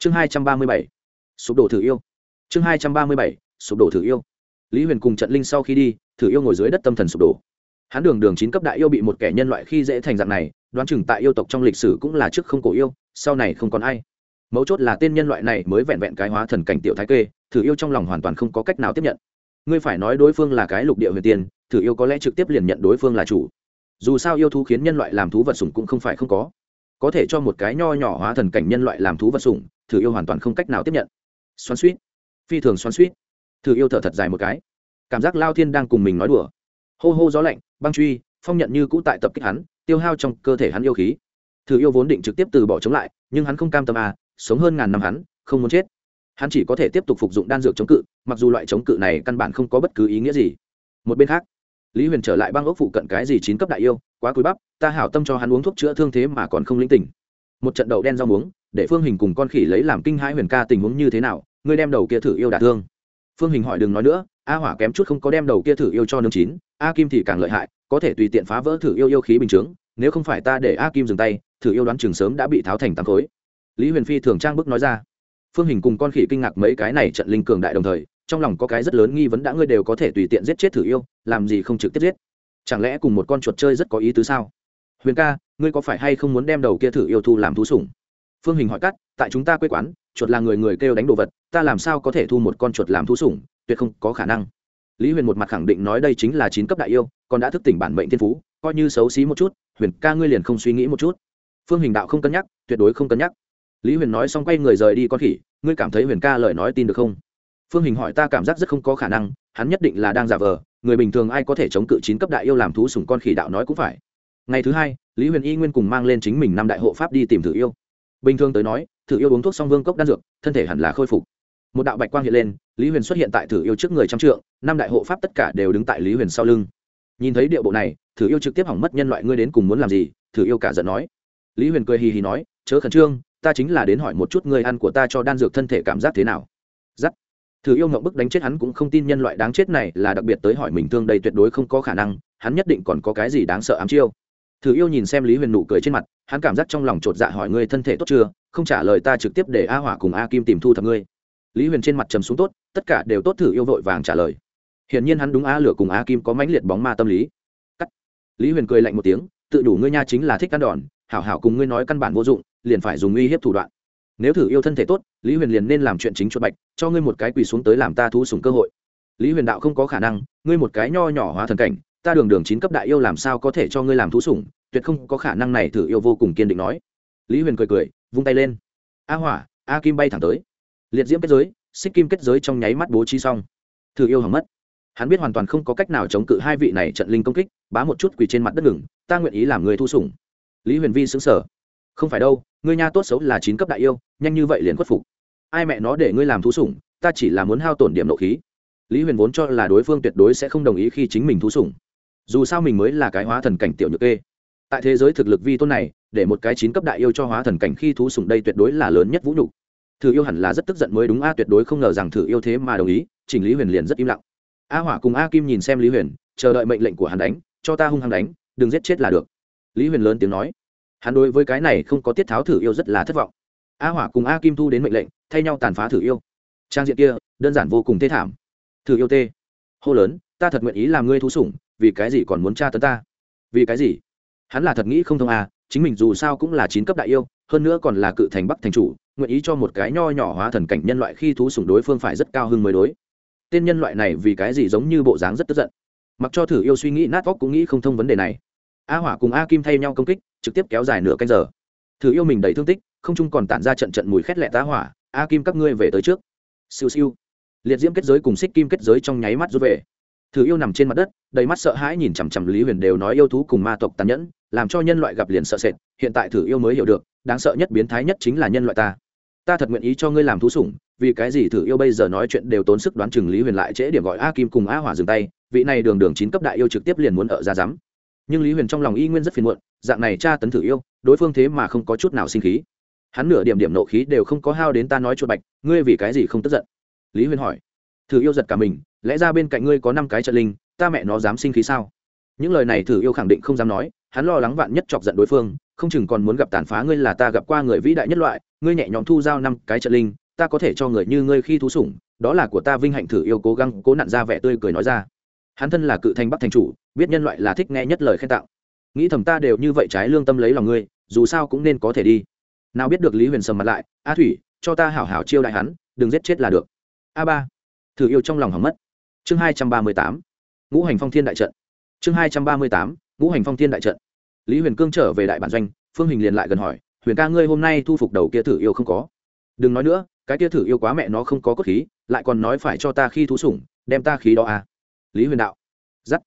chương hai trăm ba mươi bảy, sụp đổ thử yêu. Chương hai trăm ba mươi bảy, sụp đổ thử yêu. Lý huyền cùng trận linh sau khi đi, thử yêu ngồi dưới đất tâm thần sụp đổ. Hắn đường đường chín cấp đại yêu bị một kẻ nhân loại khi dễ thành dạng này, đoán chừng tại yêu tộc trong lịch sử cũng là trước không cổ yêu, sau này không còn ai. Mấu chốt là tên nhân loại này mới vẹn vẹn cái hóa thần cảnh tiểu thái kê, thử yêu trong lòng hoàn toàn không có cách nào tiếp nhận. Ngươi phải nói đối phương là cái lục địa huyền tiên, thử yêu có lẽ trực tiếp liền nhận đối phương là chủ. Dù sao yêu thú khiến nhân loại làm thú vật sủng cũng không phải không có. Có thể cho một cái nho nhỏ hóa thần cảnh nhân loại làm thú vật sủng thử yêu hoàn toàn không cách nào tiếp nhận. Xoắn suýt. Phi thường xoắn suýt. Thử yêu thở thật dài một cái. Cảm giác lao thiên đang cùng mình nói đùa. Hô hô gió lạnh, băng truy, phong nhận như cũ tại tập kích hắn, tiêu hao trong cơ thể hắn yêu khí. Thử yêu vốn định trực tiếp từ bỏ chống lại, nhưng hắn không cam tâm à sống hơn ngàn năm hắn, không muốn chết. Hắn chỉ có thể tiếp tục phục dụng đan dược chống cự, mặc dù loại chống cự này căn bản không có bất cứ ý nghĩa gì. Một bên khác, lý huyền trở lại băng ốc phụ cận cái gì chín cấp đại yêu, quá cúi bắp, ta hảo tâm cho hắn uống thuốc chữa thương thế mà còn không linh tỉnh. Một trận đậu đen rau muống để phương hình cùng con khỉ lấy làm kinh hãi huyền ca tình huống như thế nào, ngươi đem đầu kia thử yêu đả thương. Phương hình hỏi đừng nói nữa, a hỏa kém chút không có đem đầu kia thử yêu cho nương chín, a kim thì càng lợi hại, có thể tùy tiện phá vỡ thử yêu yêu khí bình chướng, nếu không phải ta để a kim dừng tay, thử yêu đoán chừng sớm đã bị tháo thành tám khối. Lý huyền phi thường trang bức nói ra. Phương hình cùng con khỉ kinh ngạc mấy cái này trận linh cường đại đồng thời, trong lòng có cái rất lớn nghi vấn đã ngươi đều có thể tùy tiện giết chết thử yêu, làm gì không trực tiếp giết? Chẳng lẽ cùng một con chuột chơi rất có ý tứ sao? Huyền ca, ngươi có phải hay không muốn đem đầu kia thử yêu thu làm thú sủng? Phương hình hỏi cắt, tại chúng ta quê quán, chuột là người người kêu đánh đồ vật, ta làm sao có thể thu một con chuột làm thú sủng? Tuyệt không có khả năng. Lý huyền một mặt khẳng định nói đây chính là chín cấp đại yêu, còn đã thức tỉnh bản mệnh thiên phú, coi như xấu xí một chút, huyền ca ngươi liền không suy nghĩ một chút. Phương hình đạo không cân nhắc, tuyệt đối không cân nhắc. Lý huyền nói xong quay người rời đi con khỉ, ngươi cảm thấy huyền ca lời nói tin được không? Phương hình hỏi, ta cảm giác rất không có khả năng, hắn nhất định là đang giả vờ, người bình thường ai có thể chống cự chín cấp đại yêu làm thú sùng con khỉ đạo nói cũng phải. Ngày thứ hai, lý huyền y nguyên cùng mang lên chính mình năm đại hộ pháp đi tìm thử yêu bình thường tới nói, thử yêu uống thuốc song vương cốc đan dược, thân thể hẳn là khôi phục. Một đạo bạch quang hiện lên, lý huyền xuất hiện tại thử yêu trước người trăm trượng, năm đại hộ pháp tất cả đều đứng tại lý huyền sau lưng. Nhìn thấy điệu bộ này, thử yêu trực tiếp hỏng mất nhân loại ngươi đến cùng muốn làm gì, thử yêu cả giận nói. Lý huyền cười hì hì nói, chớ khẩn trương, ta chính là đến hỏi một chút người ăn của ta cho đan dược thân thể cảm giác thế nào. Giắt. Thử yêu ngậm bức đánh chết hắn cũng không tin nhân loại đáng chết này là đặc biệt tới hỏi mình thương đây tuyệt đối không có khả năng, hắn nhất định còn có cái gì đáng sợ ám chiêu thử yêu nhìn xem lý huyền nụ cười trên mặt, hắn cảm giác trong lòng chột dạ hỏi ngươi thân thể tốt chưa, không trả lời ta trực tiếp để a hỏa cùng a kim tìm thu thập ngươi. Lý huyền trên mặt trầm xuống tốt, tất cả đều tốt, thử yêu vội vàng trả lời. Hiển nhiên hắn đúng a lửa cùng a kim có mãnh liệt bóng ma tâm lý. Cắt. Lý huyền cười lạnh một tiếng, tự đủ ngươi nha chính là thích ăn đòn, hảo hảo cùng ngươi nói căn bản vô dụng, liền phải dùng uy hiếp thủ đoạn. Nếu thử yêu thân thể tốt, lý huyền liền nên làm chuyện chính chuột bạch, cho ngươi một cái quỳ xuống tới làm ta thu sủng cơ hội. Lý huyền đạo không có khả năng, ngươi một cái nho nhỏ hóa thần cảnh ta đường đường chín cấp đại yêu làm sao có thể cho ngươi làm thú sủng, tuyệt không có khả năng này thử yêu vô cùng kiên định nói. Lý huyền cười cười, vung tay lên. A hỏa, a kim bay thẳng tới. Liệt diễm kết giới, xích kim kết giới trong nháy mắt bố trí xong. Thử yêu hỏng mất. Hắn biết hoàn toàn không có cách nào chống cự hai vị này trận linh công kích, bá một chút quỳ trên mặt đất ngừng, ta nguyện ý làm người thu sủng. Lý huyền vi xứng sở không phải đâu, ngươi nha tốt xấu là chín cấp đại yêu, nhanh như vậy liền khuất phục. Ai mẹ nó để ngươi làm thú sủng, ta chỉ là muốn hao tổn điểm nộ khí. Lý huyền vốn cho là đối phương tuyệt đối sẽ không đồng ý khi chính mình thú sủng dù sao mình mới là cái hóa thần cảnh tiểu nhược kê. Tại thế giới thực lực vi tôn này, để một cái chín cấp đại yêu cho hóa thần cảnh khi thú sủng đây tuyệt đối là lớn nhất vũ nhục. Thử yêu hẳn là rất tức giận mới đúng a, tuyệt đối không ngờ rằng thử yêu thế mà đồng ý, chỉnh lý huyền liền rất im lặng. A hỏa cùng a kim nhìn xem lý huyền, chờ đợi mệnh lệnh của hắn đánh, cho ta hung hăng đánh, đừng giết chết là được. Lý huyền lớn tiếng nói. Hắn đối với cái này không có tiết tháo thử yêu rất là thất vọng. A hỏa cùng a kim thu đến mệnh lệnh, thay nhau tàn phá thử yêu. Trang diện kia, đơn giản vô cùng thê thảm. Thử yêu tê. Hô lớn, ta thật nguyện ý làm ngươi thú sủng vì cái gì còn muốn tra tấn ta? Vì cái gì? Hắn là thật nghĩ không thông à chính mình dù sao cũng là chín cấp đại yêu, hơn nữa còn là cự thành bắc thành chủ, nguyện ý cho một cái nho nhỏ hóa thần cảnh nhân loại khi thú sủng đối phương phải rất cao hơn mới đối. Tên nhân loại này vì cái gì giống như bộ dáng rất tức giận. Mặc cho thử yêu suy nghĩ nát vóc cũng nghĩ không thông vấn đề này. A hỏa cùng a kim thay nhau công kích, trực tiếp kéo dài nửa canh giờ. Thử yêu mình đầy thương tích, không chung còn tản ra trận trận mùi khét lẹ tá hỏa, a kim các ngươi về tới trước. Siêu siêu. Liệt diễm kết giới cùng xích kim kết giới trong nháy mắt rút về thử yêu nằm trên mặt đất, đầy mắt sợ hãi nhìn chằm chằm lý huyền đều nói yêu thú cùng ma tộc tàn nhẫn, làm cho nhân loại gặp liền sợ sệt, hiện tại thử yêu mới hiểu được, đáng sợ nhất biến thái nhất chính là nhân loại ta. Ta thật nguyện ý cho ngươi làm thú sủng, vì cái gì thử yêu bây giờ nói chuyện đều tốn sức đoán chừng lý huyền lại trễ điểm gọi a kim cùng a hỏa dừng tay, vị này đường đường chín cấp đại yêu trực tiếp liền muốn ở ra dám. Nhưng lý huyền trong lòng y nguyên rất phiền muộn, dạng này tra tấn thử yêu, đối phương thế mà không có chút nào sinh khí. Hắn nửa điểm điểm nộ khí đều không có hao đến ta nói chuột bạch, ngươi vì cái gì không tức giận? Lý huyền hỏi. Thử yêu giật cả mình lẽ ra bên cạnh ngươi có năm cái trận linh, ta mẹ nó dám sinh khí sao? Những lời này thử yêu khẳng định không dám nói, hắn lo lắng vạn nhất chọc giận đối phương, không chừng còn muốn gặp tàn phá ngươi là ta gặp qua người vĩ đại nhất loại, ngươi nhẹ nhõm thu giao năm cái trận linh, ta có thể cho người như ngươi khi thú sủng, đó là của ta vinh hạnh thử yêu cố gắng, cố nặn ra vẻ tươi cười nói ra. Hắn thân là cự thành bắc thành chủ, biết nhân loại là thích nghe nhất lời khen tặng. Nghĩ thầm ta đều như vậy trái lương tâm lấy lòng ngươi, dù sao cũng nên có thể đi. Nào biết được lý huyền sầm mặt lại, a thủy, cho ta hảo hảo chiêu đại hắn, đừng giết chết là được. A ba, thử yêu trong lòng hỏng mất chương hai trăm ba mươi tám, ngũ hành phong thiên đại trận. Chương hai trăm ba mươi tám, ngũ hành phong thiên đại trận. Lý huyền cương trở về đại bản doanh, phương hình liền lại gần hỏi, huyền ca, ngươi hôm nay thu phục đầu kia thử yêu không có? Đừng nói nữa, cái kia thử yêu quá mẹ nó không có cốt khí, lại còn nói phải cho ta khi thú sủng, đem ta khí đó à? Lý huyền đạo. Giắt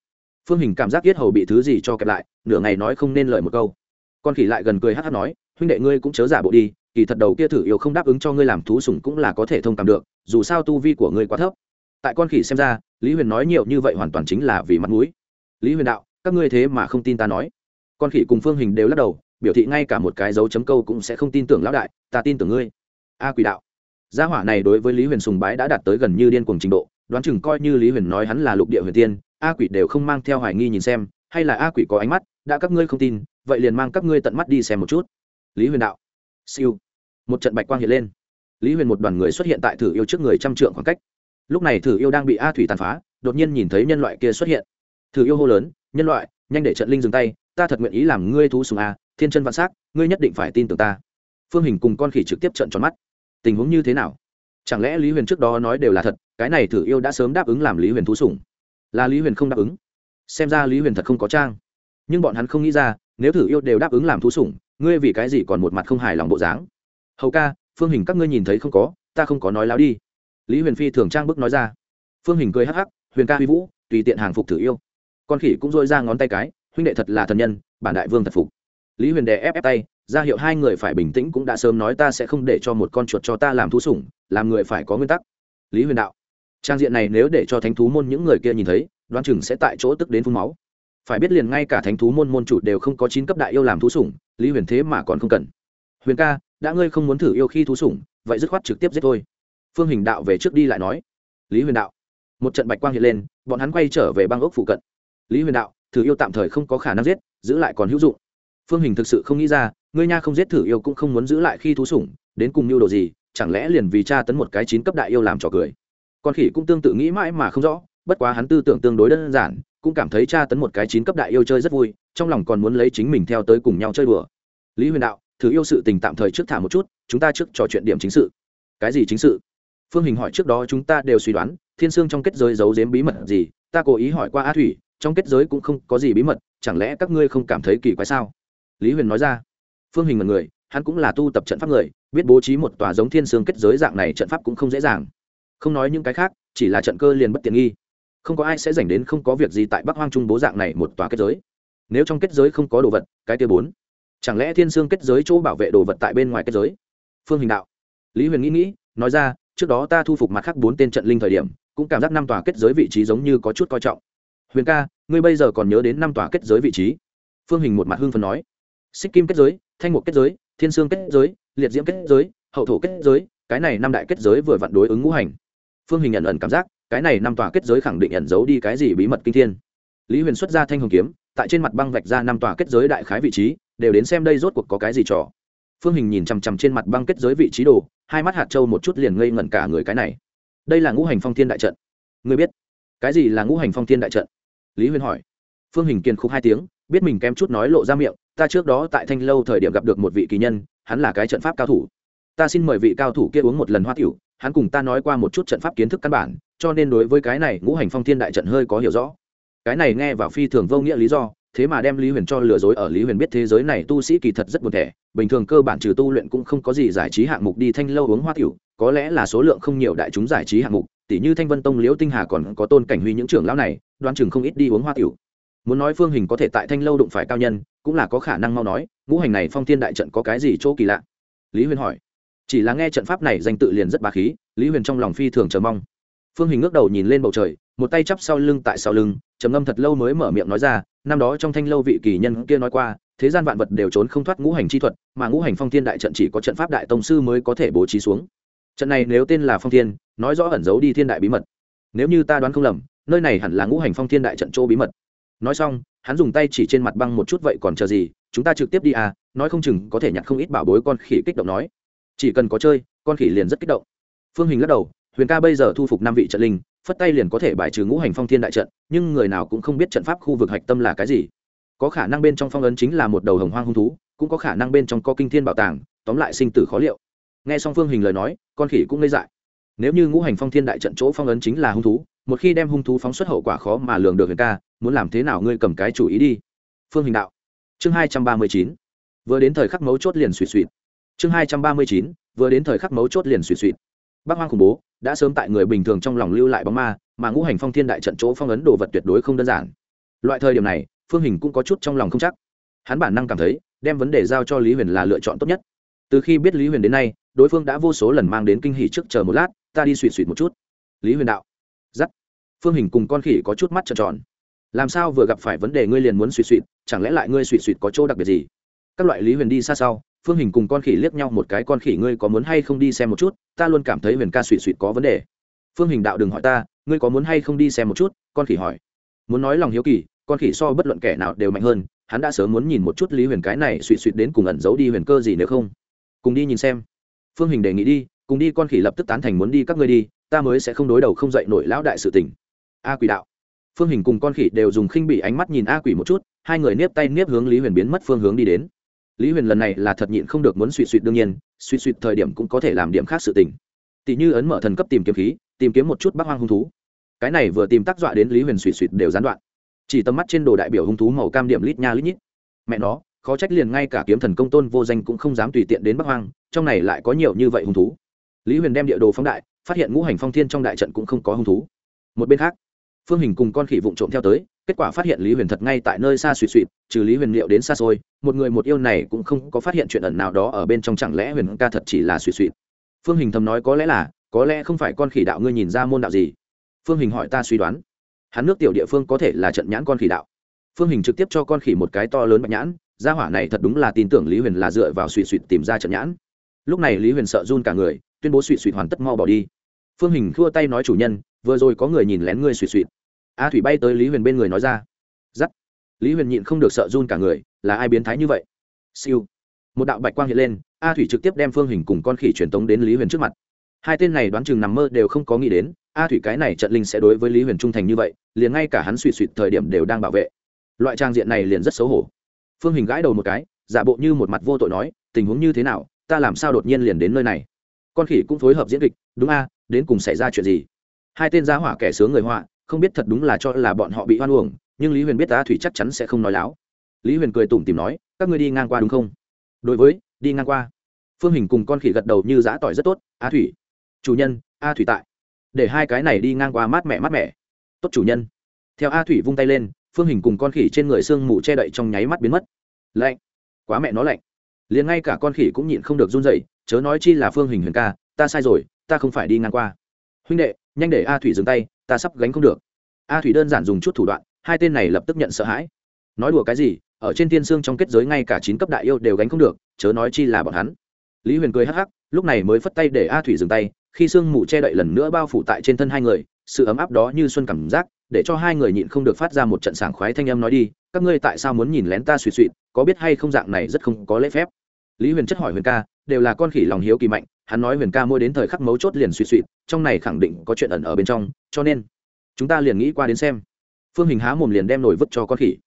phương hình cảm giác yết hầu bị thứ gì cho kẹp lại, nửa ngày nói không nên lời một câu. Con khỉ lại gần cười hát hát nói, huynh đệ ngươi cũng chớ giả bộ đi, kỳ thật đầu kia thử yêu không đáp ứng cho ngươi làm thú sủng cũng là có thể thông cảm được, dù sao tu vi của ngươi quá thấp tại con khỉ xem ra, lý huyền nói nhiều như vậy hoàn toàn chính là vì mặt mũi. Lý huyền đạo, các ngươi thế mà không tin ta nói. Con khỉ cùng phương hình đều lắc đầu, biểu thị ngay cả một cái dấu chấm câu cũng sẽ không tin tưởng lão đại, ta tin tưởng ngươi. A quỷ đạo, gia hỏa này đối với lý huyền sùng bái đã đạt tới gần như điên cuồng trình độ, đoán chừng coi như lý huyền nói hắn là lục địa huyền tiên, a quỷ đều không mang theo hoài nghi nhìn xem, hay là a quỷ có ánh mắt, đã các ngươi không tin, vậy liền mang các ngươi tận mắt đi xem một chút. Lý huyền đạo, siêu. Một trận bạch quang hiện lên. Lý huyền một đoàn người xuất hiện tại thử yêu trước người trăm trượng khoảng cách lúc này thử yêu đang bị a thủy tàn phá, đột nhiên nhìn thấy nhân loại kia xuất hiện. Thử yêu hô lớn, nhân loại, nhanh để trận linh dừng tay, ta thật nguyện ý làm ngươi thú sùng a, thiên chân vạn s á c ngươi nhất định phải tin tưởng ta. Phương hình cùng con khỉ trực tiếp trận tròn mắt. Tình huống như thế nào? Chẳng lẽ lý huyền trước đó nói đều là thật, cái này thử yêu đã sớm đáp ứng làm lý huyền thú sủng là lý huyền không đáp ứng? Xem ra lý huyền thật không có trang. Nhưng bọn hắn không nghĩ ra, nếu thử yêu đều đáp ứng làm thú sủng ngươi vì cái gì còn một mặt không hài lòng bộ dáng? Hầu ca, phương hình các ngươi nhìn thấy không có, ta không có nói láo đi lý huyền phi thường trang bức nói ra phương hình cười hắc hắc huyền ca huy vũ tùy tiện hàng phục thử yêu con khỉ cũng dội ra ngón tay cái huynh đệ thật là thần nhân bản đại vương thật phục lý huyền đè ép ép tay ra hiệu hai người phải bình tĩnh cũng đã sớm nói ta sẽ không để cho một con chuột cho ta làm thú sủng làm người phải có nguyên tắc lý huyền đạo trang diện này nếu để cho thánh thú môn những người kia nhìn thấy đoán chừng sẽ tại chỗ tức đến phun máu phải biết liền ngay cả thánh thú môn môn chủ đều không có chín cấp đại yêu làm thú sủng lý huyền thế mà còn không cần huyền ca đã ngươi không muốn thử yêu khi thú sủng vậy dứt khoát trực tiếp giết thôi phương hình đạo về trước đi lại nói, lý huyền đạo. Một trận bạch quang hiện lên, bọn hắn quay trở về băng ốc phụ cận. Lý huyền đạo, thử yêu tạm thời không có khả năng giết, giữ lại còn hữu dụng. Phương hình thực sự không nghĩ ra, ngươi nha không giết thử yêu cũng không muốn giữ lại khi thú sủng, đến cùng mưu đồ gì, chẳng lẽ liền vì cha tấn một cái chín cấp đại yêu làm trò cười? Con khỉ cũng tương tự nghĩ mãi mà không rõ, bất quá hắn tư tưởng tương đối đơn giản, cũng cảm thấy cha tấn một cái chín cấp đại yêu chơi rất vui, trong lòng còn muốn lấy chính mình theo tới cùng nhau chơi đùa. Lý huyền đạo, thử yêu sự tình tạm thời trước thả một chút, chúng ta trước trò chuyện điểm chính sự. Cái gì chính sự? Phương hình hỏi trước đó chúng ta đều suy đoán, thiên sương trong kết giới giấu giếm bí mật gì, ta cố ý hỏi qua a thủy, trong kết giới cũng không có gì bí mật, chẳng lẽ các ngươi không cảm thấy kỳ quái sao? Lý huyền nói ra. Phương hình là người, hắn cũng là tu tập trận pháp người, biết bố trí một tòa giống thiên sương kết giới dạng này trận pháp cũng không dễ dàng. Không nói những cái khác, chỉ là trận cơ liền bất tiện nghi. Không có ai sẽ dành đến không có việc gì tại bắc hoang trung bố dạng này một tòa kết giới. Nếu trong kết giới không có đồ vật, cái tia bốn. Chẳng lẽ thiên sương kết giới chỗ bảo vệ đồ vật tại bên ngoài kết giới? Phương hình đạo. Lý huyền nghĩ nghĩ, nói ra trước đó ta thu phục mặt khác bốn tên trận linh thời điểm, cũng cảm giác năm tòa kết giới vị trí giống như có chút coi trọng. Huyền ca, ngươi bây giờ còn nhớ đến năm tòa kết giới vị trí? Phương hình một mặt hưng phần nói. Xích kim kết giới, thanh mục kết giới, thiên sương kết giới, liệt diễm kết giới, hậu thổ kết giới, cái này năm đại kết giới vừa vặn đối ứng ngũ hành. Phương hình nhận ẩn cảm giác, cái này năm tòa kết giới khẳng định ẩn giấu đi cái gì bí mật kinh thiên. Lý huyền xuất ra thanh hồng kiếm, tại trên mặt băng vạch ra năm tòa kết giới đại khái vị trí, đều đến xem đây rốt cuộc có cái gì trò phương hình nhìn chằm chằm trên mặt băng kết giới vị trí đồ, hai mắt hạt trâu một chút liền ngây ngẩn cả người cái này. Đây là ngũ hành phong thiên đại trận. Người biết? Cái gì là ngũ hành phong thiên đại trận? Lý huyền hỏi. Phương hình kiên khúc hai tiếng, biết mình kém chút nói lộ ra miệng, ta trước đó tại thanh lâu thời điểm gặp được một vị kỳ nhân, hắn là cái trận pháp cao thủ. Ta xin mời vị cao thủ kia uống một lần hoa tiểu, hắn cùng ta nói qua một chút trận pháp kiến thức căn bản, cho nên đối với cái này ngũ hành phong thiên đại trận hơi có hiểu rõ. Cái này nghe vào phi thường vô nghĩa lý do thế mà đem lý huyền cho lừa dối ở lý huyền biết thế giới này tu sĩ kỳ thật rất buồn thẻ, bình thường cơ bản trừ tu luyện cũng không có gì giải trí hạng mục đi thanh lâu uống hoa tiểu, có lẽ là số lượng không nhiều đại chúng giải trí hạng mục tỷ như thanh vân tông, liễu tinh hà còn có tôn cảnh huy những trưởng lão này đoan chừng không ít đi uống hoa tiểu. Muốn nói phương hình có thể tại thanh lâu đụng phải cao nhân, cũng là có khả năng mau nói, ngũ hành này phong thiên đại trận có cái gì chỗ kỳ lạ? Lý huyền hỏi. Chỉ là nghe trận pháp này danh tự liền rất bà khí, lý huyền trong lòng phi thường chờ mong phương hình ngước đầu nhìn lên bầu trời, một tay chắp sau lưng tại sau lưng, trầm ngâm thật lâu mới mở miệng nói ra, năm đó trong thanh lâu vị kỳ nhân kia nói qua, thế gian vạn vật đều trốn không thoát ngũ hành chi thuật, mà ngũ hành phong thiên đại trận chỉ có trận pháp đại tông sư mới có thể bố trí xuống. Trận này nếu tên là phong thiên, nói rõ ẩn giấu đi thiên đại bí mật. Nếu như ta đoán không lầm, nơi này hẳn là ngũ hành phong thiên đại trận chỗ bí mật. Nói xong, hắn dùng tay chỉ trên mặt băng một chút vậy còn chờ gì, chúng ta trực tiếp đi à nói không chừng có thể nhặt không ít bảo bối con khỉ kích động nói. Chỉ cần có chơi, con khỉ liền rất kích động. Phương hình lắc đầu huyền ca bây giờ thu phục năm vị trận linh, phất tay liền có thể bài trừ ngũ hành phong thiên đại trận, nhưng người nào cũng không biết trận pháp khu vực hạch tâm là cái gì. Có khả năng bên trong phong ấn chính là một đầu hồng hoang hung thú, cũng có khả năng bên trong có kinh thiên bảo tàng, tóm lại sinh tử khó liệu. Nghe Song phương hình lời nói, con khỉ cũng ngây dại. Nếu như ngũ hành phong thiên đại trận chỗ phong ấn chính là hung thú, một khi đem hung thú phóng xuất hậu quả khó mà lường được huyền ca, muốn làm thế nào ngươi cầm cái chủ ý đi? Phương hình đạo. Chương hai trăm ba mươi chín. Vừa đến thời khắc mấu chốt liền suỵ suỵ chương hai trăm ba mươi chín, vừa đến thời khắc mấu chốt liền suỵ suỵ bác hoang khủng bố, đã sớm tại người bình thường trong lòng lưu lại bóng ma, mà ngũ hành phong thiên đại trận chỗ phong ấn đồ vật tuyệt đối không đơn giản. Loại thời điểm này, phương hình cũng có chút trong lòng không chắc. Hắn bản năng cảm thấy, đem vấn đề giao cho lý huyền là lựa chọn tốt nhất. Từ khi biết lý huyền đến nay, đối phương đã vô số lần mang đến kinh hỷ trước chờ một lát, ta đi suỵ suỵ một chút. Lý huyền đạo. Giắt. Phương hình cùng con khỉ có chút mắt trợn tròn. Làm sao vừa gặp phải vấn đề ngươi liền muốn suỵ suỵ chẳng lẽ lại ngươi suỵ suỵ có chỗ đặc biệt gì? Các loại lý huyền đi xa sau phương hình cùng con khỉ liếc nhau một cái, con khỉ ngươi có muốn hay không đi xem một chút? Ta luôn cảm thấy huyền ca suỵ suỵ có vấn đề. Phương hình đạo đừng hỏi ta, ngươi có muốn hay không đi xem một chút? Con khỉ hỏi. Muốn nói lòng hiếu kỳ, con khỉ so bất luận kẻ nào đều mạnh hơn, hắn đã sớm muốn nhìn một chút lý huyền cái này suỵ suỵ đến cùng ẩn giấu đi huyền cơ gì nếu không? Cùng đi nhìn xem. Phương hình đề nghị đi, cùng đi, con khỉ lập tức tán thành muốn đi các ngươi đi, ta mới sẽ không đối đầu không dậy nổi lão đại sự tình. A quỷ đạo. Phương hình cùng con khỉ đều dùng khinh bị ánh mắt nhìn a quỷ một chút, hai người nếp tay nếp hướng lý huyền biến mất phương hướng đi đến lý huyền lần này là thật nhịn không được muốn suy suy đương nhiên, suy suy thời điểm cũng có thể làm điểm khác sự tình. Tỷ như ấn mở thần cấp tìm kiếm khí, tìm kiếm một chút bắc hoang hung thú. Cái này vừa tìm tác dọa đến lý huyền suy suy đều gián đoạn. Chỉ tầm mắt trên đồ đại biểu hung thú màu cam điểm lít nha lít nhít. Mẹ nó, khó trách liền ngay cả kiếm thần công tôn vô danh cũng không dám tùy tiện đến bắc hoang, trong này lại có nhiều như vậy hung thú. Lý huyền đem địa đồ phóng đại, phát hiện ngũ hành phong thiên trong đại trận cũng không có hung thú. Một bên khác, phương hình cùng con khỉ vụng trộm theo tới kết quả phát hiện lý huyền thật ngay tại nơi xa suỵ suỵ, trừ lý huyền liệu đến xa xôi, một người một yêu này cũng không có phát hiện chuyện ẩn nào đó ở bên trong chẳng lẽ huyền ca thật chỉ là suỵ suỵ. Phương hình thầm nói có lẽ là, có lẽ không phải con khỉ đạo ngươi nhìn ra môn đạo gì. Phương hình hỏi ta suy đoán. Hắn nước tiểu địa phương có thể là trận nhãn con khỉ đạo. Phương hình trực tiếp cho con khỉ một cái to lớn bạch nhãn, gia hỏa này thật đúng là tin tưởng lý huyền là dựa vào suỵ suỵ tìm ra trận nhãn. Lúc này lý huyền sợ run cả người, tuyên bố suỵ suỵ hoàn tất mau bỏ đi. Phương hình khua tay nói chủ nhân, vừa rồi có người nhìn lén ngươi suỵ suỵ a thủy bay tới lý huyền bên người nói ra. Giắt. Lý huyền nhịn không được sợ run cả người, là ai biến thái như vậy? Siêu. Một đạo bạch quang hiện lên, a thủy trực tiếp đem phương hình cùng con khỉ truyền tống đến lý huyền trước mặt. Hai tên này đoán chừng nằm mơ đều không có nghĩ đến, a thủy cái này trận linh sẽ đối với lý huyền trung thành như vậy, liền ngay cả hắn suy suy thời điểm đều đang bảo vệ. Loại trang diện này liền rất xấu hổ. Phương hình gãi đầu một cái, giả bộ như một mặt vô tội nói, tình huống như thế nào, ta làm sao đột nhiên liền đến nơi này? Con khỉ cũng phối hợp diễn kịch, đúng a, đến cùng xảy ra chuyện gì? Hai tên gia hỏa kẻ sướng người họa không biết thật đúng là cho là bọn họ bị hoan uổng, nhưng lý huyền biết ta thủy chắc chắn sẽ không nói láo. Lý huyền cười tủm tìm nói, các ngươi đi ngang qua đúng không? Đối với, đi ngang qua. Phương hình cùng con khỉ gật đầu như giã tỏi rất tốt a thủy, chủ nhân a thủy tại. Để hai cái này đi ngang qua mát mẻ mát mẻ. Tốt chủ nhân. Theo a thủy vung tay lên, phương hình cùng con khỉ trên người sương mù che đậy trong nháy mắt biến mất. Lạnh, quá mẹ nó lạnh. Liền ngay cả con khỉ cũng nhịn không được run dậy chớ nói chi là phương hình huyền ca, ta sai rồi, ta không phải đi ngang qua. Huynh đệ, nhanh để a thủy dừng tay ta sắp gánh không được. A thủy đơn giản dùng chút thủ đoạn, hai tên này lập tức nhận sợ hãi. Nói đùa cái gì, ở trên thiên sương trong kết giới ngay cả chín cấp đại yêu đều gánh không được, chớ nói chi là bọn hắn. Lý huyền cười hắc hắc, lúc này mới phất tay để a thủy dừng tay, khi sương mù che đậy lần nữa bao phủ tại trên thân hai người, sự ấm áp đó như xuân cảm giác, để cho hai người nhịn không được phát ra một trận sảng khoái thanh âm nói đi, các ngươi tại sao muốn nhìn lén ta suy suy có biết hay không dạng này rất không có lễ phép lý huyền chất hỏi huyền ca, đều là con khỉ lòng hiếu kỳ mạnh, hắn nói huyền ca mua đến thời khắc mấu chốt liền suy suy, trong này khẳng định có chuyện ẩn ở bên trong, cho nên, chúng ta liền nghĩ qua đến xem. Phương hình há mồm liền đem nổi vứt cho con khỉ.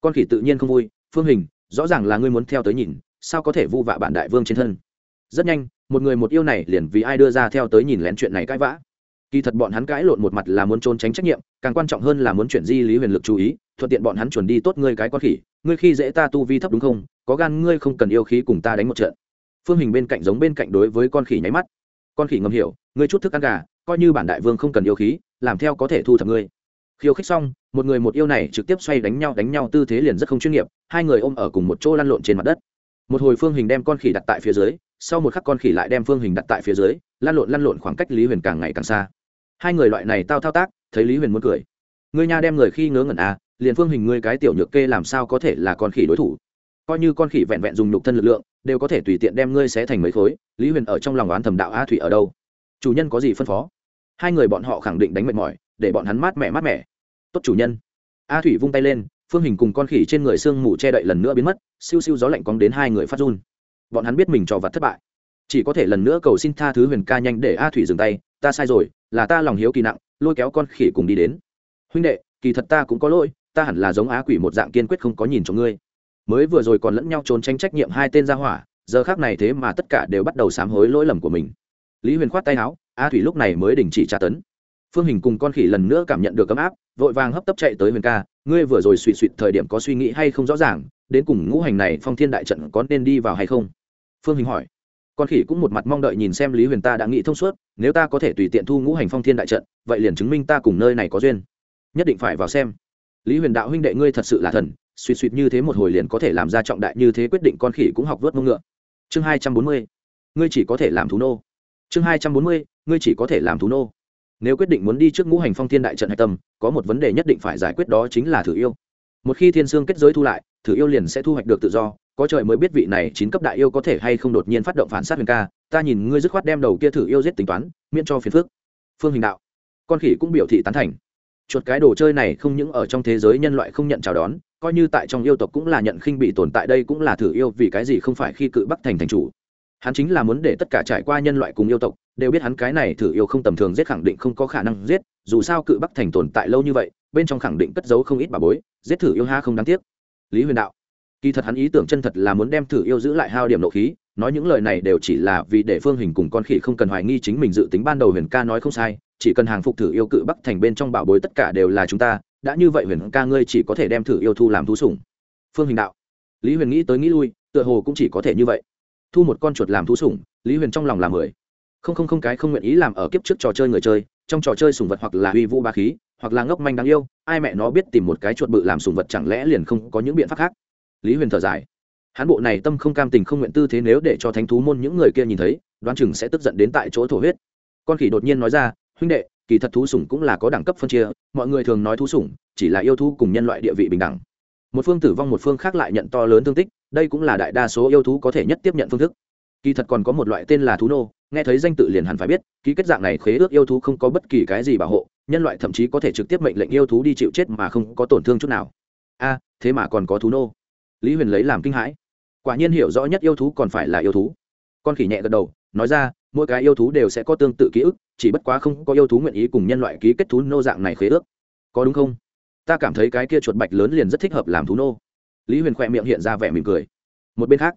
Con khỉ tự nhiên không vui, phương hình, rõ ràng là ngươi muốn theo tới nhìn, sao có thể vu vạ bản đại vương trên thân? Rất nhanh, một người một yêu này liền vì ai đưa ra theo tới nhìn lén chuyện này cãi vã. Kỳ thật bọn hắn cãi lộn một mặt là muốn trốn tránh trách nhiệm, càng quan trọng hơn là muốn chuyển di lý huyền lực chú ý, thuận tiện bọn hắn chuẩn đi tốt ngươi cái con khỉ, ngươi khi dễ ta tu vi thấp đúng không có gan ngươi không cần yêu khí cùng ta đánh một trận. Phương hình bên cạnh giống bên cạnh đối với con khỉ nháy mắt. Con khỉ ngầm hiểu, ngươi chút thức ăn gà, coi như bản đại vương không cần yêu khí, làm theo có thể thu thập ngươi. Khiêu khích xong, một người một yêu này trực tiếp xoay đánh nhau đánh nhau tư thế liền rất không chuyên nghiệp, hai người ôm ở cùng một chỗ lăn lộn trên mặt đất. Một hồi phương hình đem con khỉ đặt tại phía dưới, sau một khắc con khỉ lại đem phương hình đặt tại phía dưới, lăn lộn lăn lộn khoảng cách lý huyền càng ngày càng xa. Hai người loại này tao thao tác, thấy lý huyền muốn cười. Ngươi nha đem người khi ngớ ngẩn à liền phương hình ngươi cái tiểu nhược kê làm sao có thể là con khỉ đối thủ? Coi như con khỉ vẹn vẹn dùng nhục thân lực lượng, đều có thể tùy tiện đem ngươi xé thành mấy khối, lý huyền ở trong lòng oán thầm đạo a thủy ở đâu? Chủ nhân có gì phân phó? Hai người bọn họ khẳng định đánh mệt mỏi, để bọn hắn mát mẻ mát mẻ. Tốt chủ nhân. A thủy vung tay lên, phương hình cùng con khỉ trên người sương mù che đậy lần nữa biến mất, siêu siêu gió lạnh cóng đến hai người phát run. Bọn hắn biết mình trò vặt thất bại. Chỉ có thể lần nữa cầu xin tha thứ huyền ca nhanh để a thủy dừng tay, ta sai rồi, là ta lòng hiếu kỳ nặng, lôi kéo con khỉ cùng đi đến. Huynh đệ, kỳ thật ta cũng có lỗi, ta hẳn là giống á quỷ một dạng kiên quyết không có nhìn cho ngươi mới vừa rồi còn lẫn nhau trốn tránh trách nhiệm hai tên ra hỏa, giờ khác này thế mà tất cả đều bắt đầu sám hối lỗi lầm của mình. Lý huyền khoát tay áo, a thủy lúc này mới đình chỉ tra tấn. Phương hình cùng con khỉ lần nữa cảm nhận được ấm áp, vội vàng hấp tấp chạy tới huyền ca, ngươi vừa rồi suy suy thời điểm có suy nghĩ hay không rõ ràng, đến cùng ngũ hành này phong thiên đại trận có nên đi vào hay không? Phương hình hỏi. Con khỉ cũng một mặt mong đợi nhìn xem lý huyền ta đã nghĩ thông suốt, nếu ta có thể tùy tiện thu ngũ hành phong thiên đại trận, vậy liền chứng minh ta cùng nơi này có duyên. Nhất định phải vào xem. Lý huyền đạo huynh đệ ngươi thật sự là thần suy suy như thế một hồi liền có thể làm ra trọng đại như thế quyết định con khỉ cũng học vớt mông ngựa. Chương hai trăm bốn mươi, ngươi chỉ có thể làm thú nô. Chương hai trăm bốn mươi, ngươi chỉ có thể làm thú nô. Nếu quyết định muốn đi trước ngũ hành phong thiên đại trận hạch tâm, có một vấn đề nhất định phải giải quyết đó chính là thử yêu. Một khi thiên sương kết giới thu lại, thử yêu liền sẽ thu hoạch được tự do, có trời mới biết vị này chín cấp đại yêu có thể hay không đột nhiên phát động phản sát huyền ca. Ta nhìn ngươi dứt khoát đem đầu kia thử yêu giết tính toán, miễn cho phiền phước phương hình đạo. Con khỉ cũng biểu thị tán thành. Chuột cái đồ chơi này không những ở trong thế giới nhân loại không nhận chào đón coi như tại trong yêu tộc cũng là nhận khinh bị tồn tại đây cũng là thử yêu, vì cái gì không phải khi cự bắc thành thành chủ? Hắn chính là muốn để tất cả trải qua nhân loại cùng yêu tộc, đều biết hắn cái này thử yêu không tầm thường giết khẳng định không có khả năng giết, dù sao cự bắc thành tồn tại lâu như vậy, bên trong khẳng định cất giấu không ít bà bối, giết thử yêu ha không đáng tiếc. Lý huyền đạo, kỳ thật hắn ý tưởng chân thật là muốn đem thử yêu giữ lại hao điểm nộ khí, nói những lời này đều chỉ là vì để phương hình cùng con khỉ không cần hoài nghi chính mình dự tính ban đầu huyền ca nói không sai, chỉ cần hàng phục thử yêu cự bắc thành bên trong bảo bối tất cả đều là chúng ta đã như vậy huyền ca ngươi chỉ có thể đem thử yêu thu làm thú sủng. Phương hình đạo. Lý huyền nghĩ tới nghĩ lui, tựa hồ cũng chỉ có thể như vậy. Thu một con chuột làm thú sủng, lý huyền trong lòng là mười. Không không không cái không nguyện ý làm ở kiếp trước trò chơi người chơi, trong trò chơi sủng vật hoặc là uy vũ ba khí, hoặc là ngốc manh đáng yêu, ai mẹ nó biết tìm một cái chuột bự làm sủng vật chẳng lẽ liền không có những biện pháp khác? Lý huyền thở dài. Hãn bộ này tâm không cam tình không nguyện tư thế nếu để cho thánh thú môn những người kia nhìn thấy, đoán chừng sẽ tức giận đến tại chỗ thổ huyết. Con khỉ đột nhiên nói ra, huynh đệ kỳ thật thú sủng cũng là có đẳng cấp phân chia, mọi người thường nói thú sủng chỉ là yêu thú cùng nhân loại địa vị bình đẳng. Một phương tử vong một phương khác lại nhận to lớn thương tích, đây cũng là đại đa số yêu thú có thể nhất tiếp nhận phương thức. Kỳ thật còn có một loại tên là thú nô, nghe thấy danh tự liền hẳn phải biết, ký kết dạng này khế ước yêu thú không có bất kỳ cái gì bảo hộ, nhân loại thậm chí có thể trực tiếp mệnh lệnh yêu thú đi chịu chết mà không có tổn thương chút nào. A, thế mà còn có thú nô. Lý huyền lấy làm kinh hãi. Quả nhiên hiểu rõ nhất yêu thú còn phải là yêu thú. Con khỉ nhẹ gật đầu nói ra, mỗi cái yêu thú đều sẽ có tương tự ký ức, chỉ bất quá không có yêu thú nguyện ý cùng nhân loại ký kết thú nô dạng này khế ước. Có đúng không? Ta cảm thấy cái kia chuột bạch lớn liền rất thích hợp làm thú nô. Lý huyền khỏe miệng hiện ra vẻ mỉm cười. Một bên khác,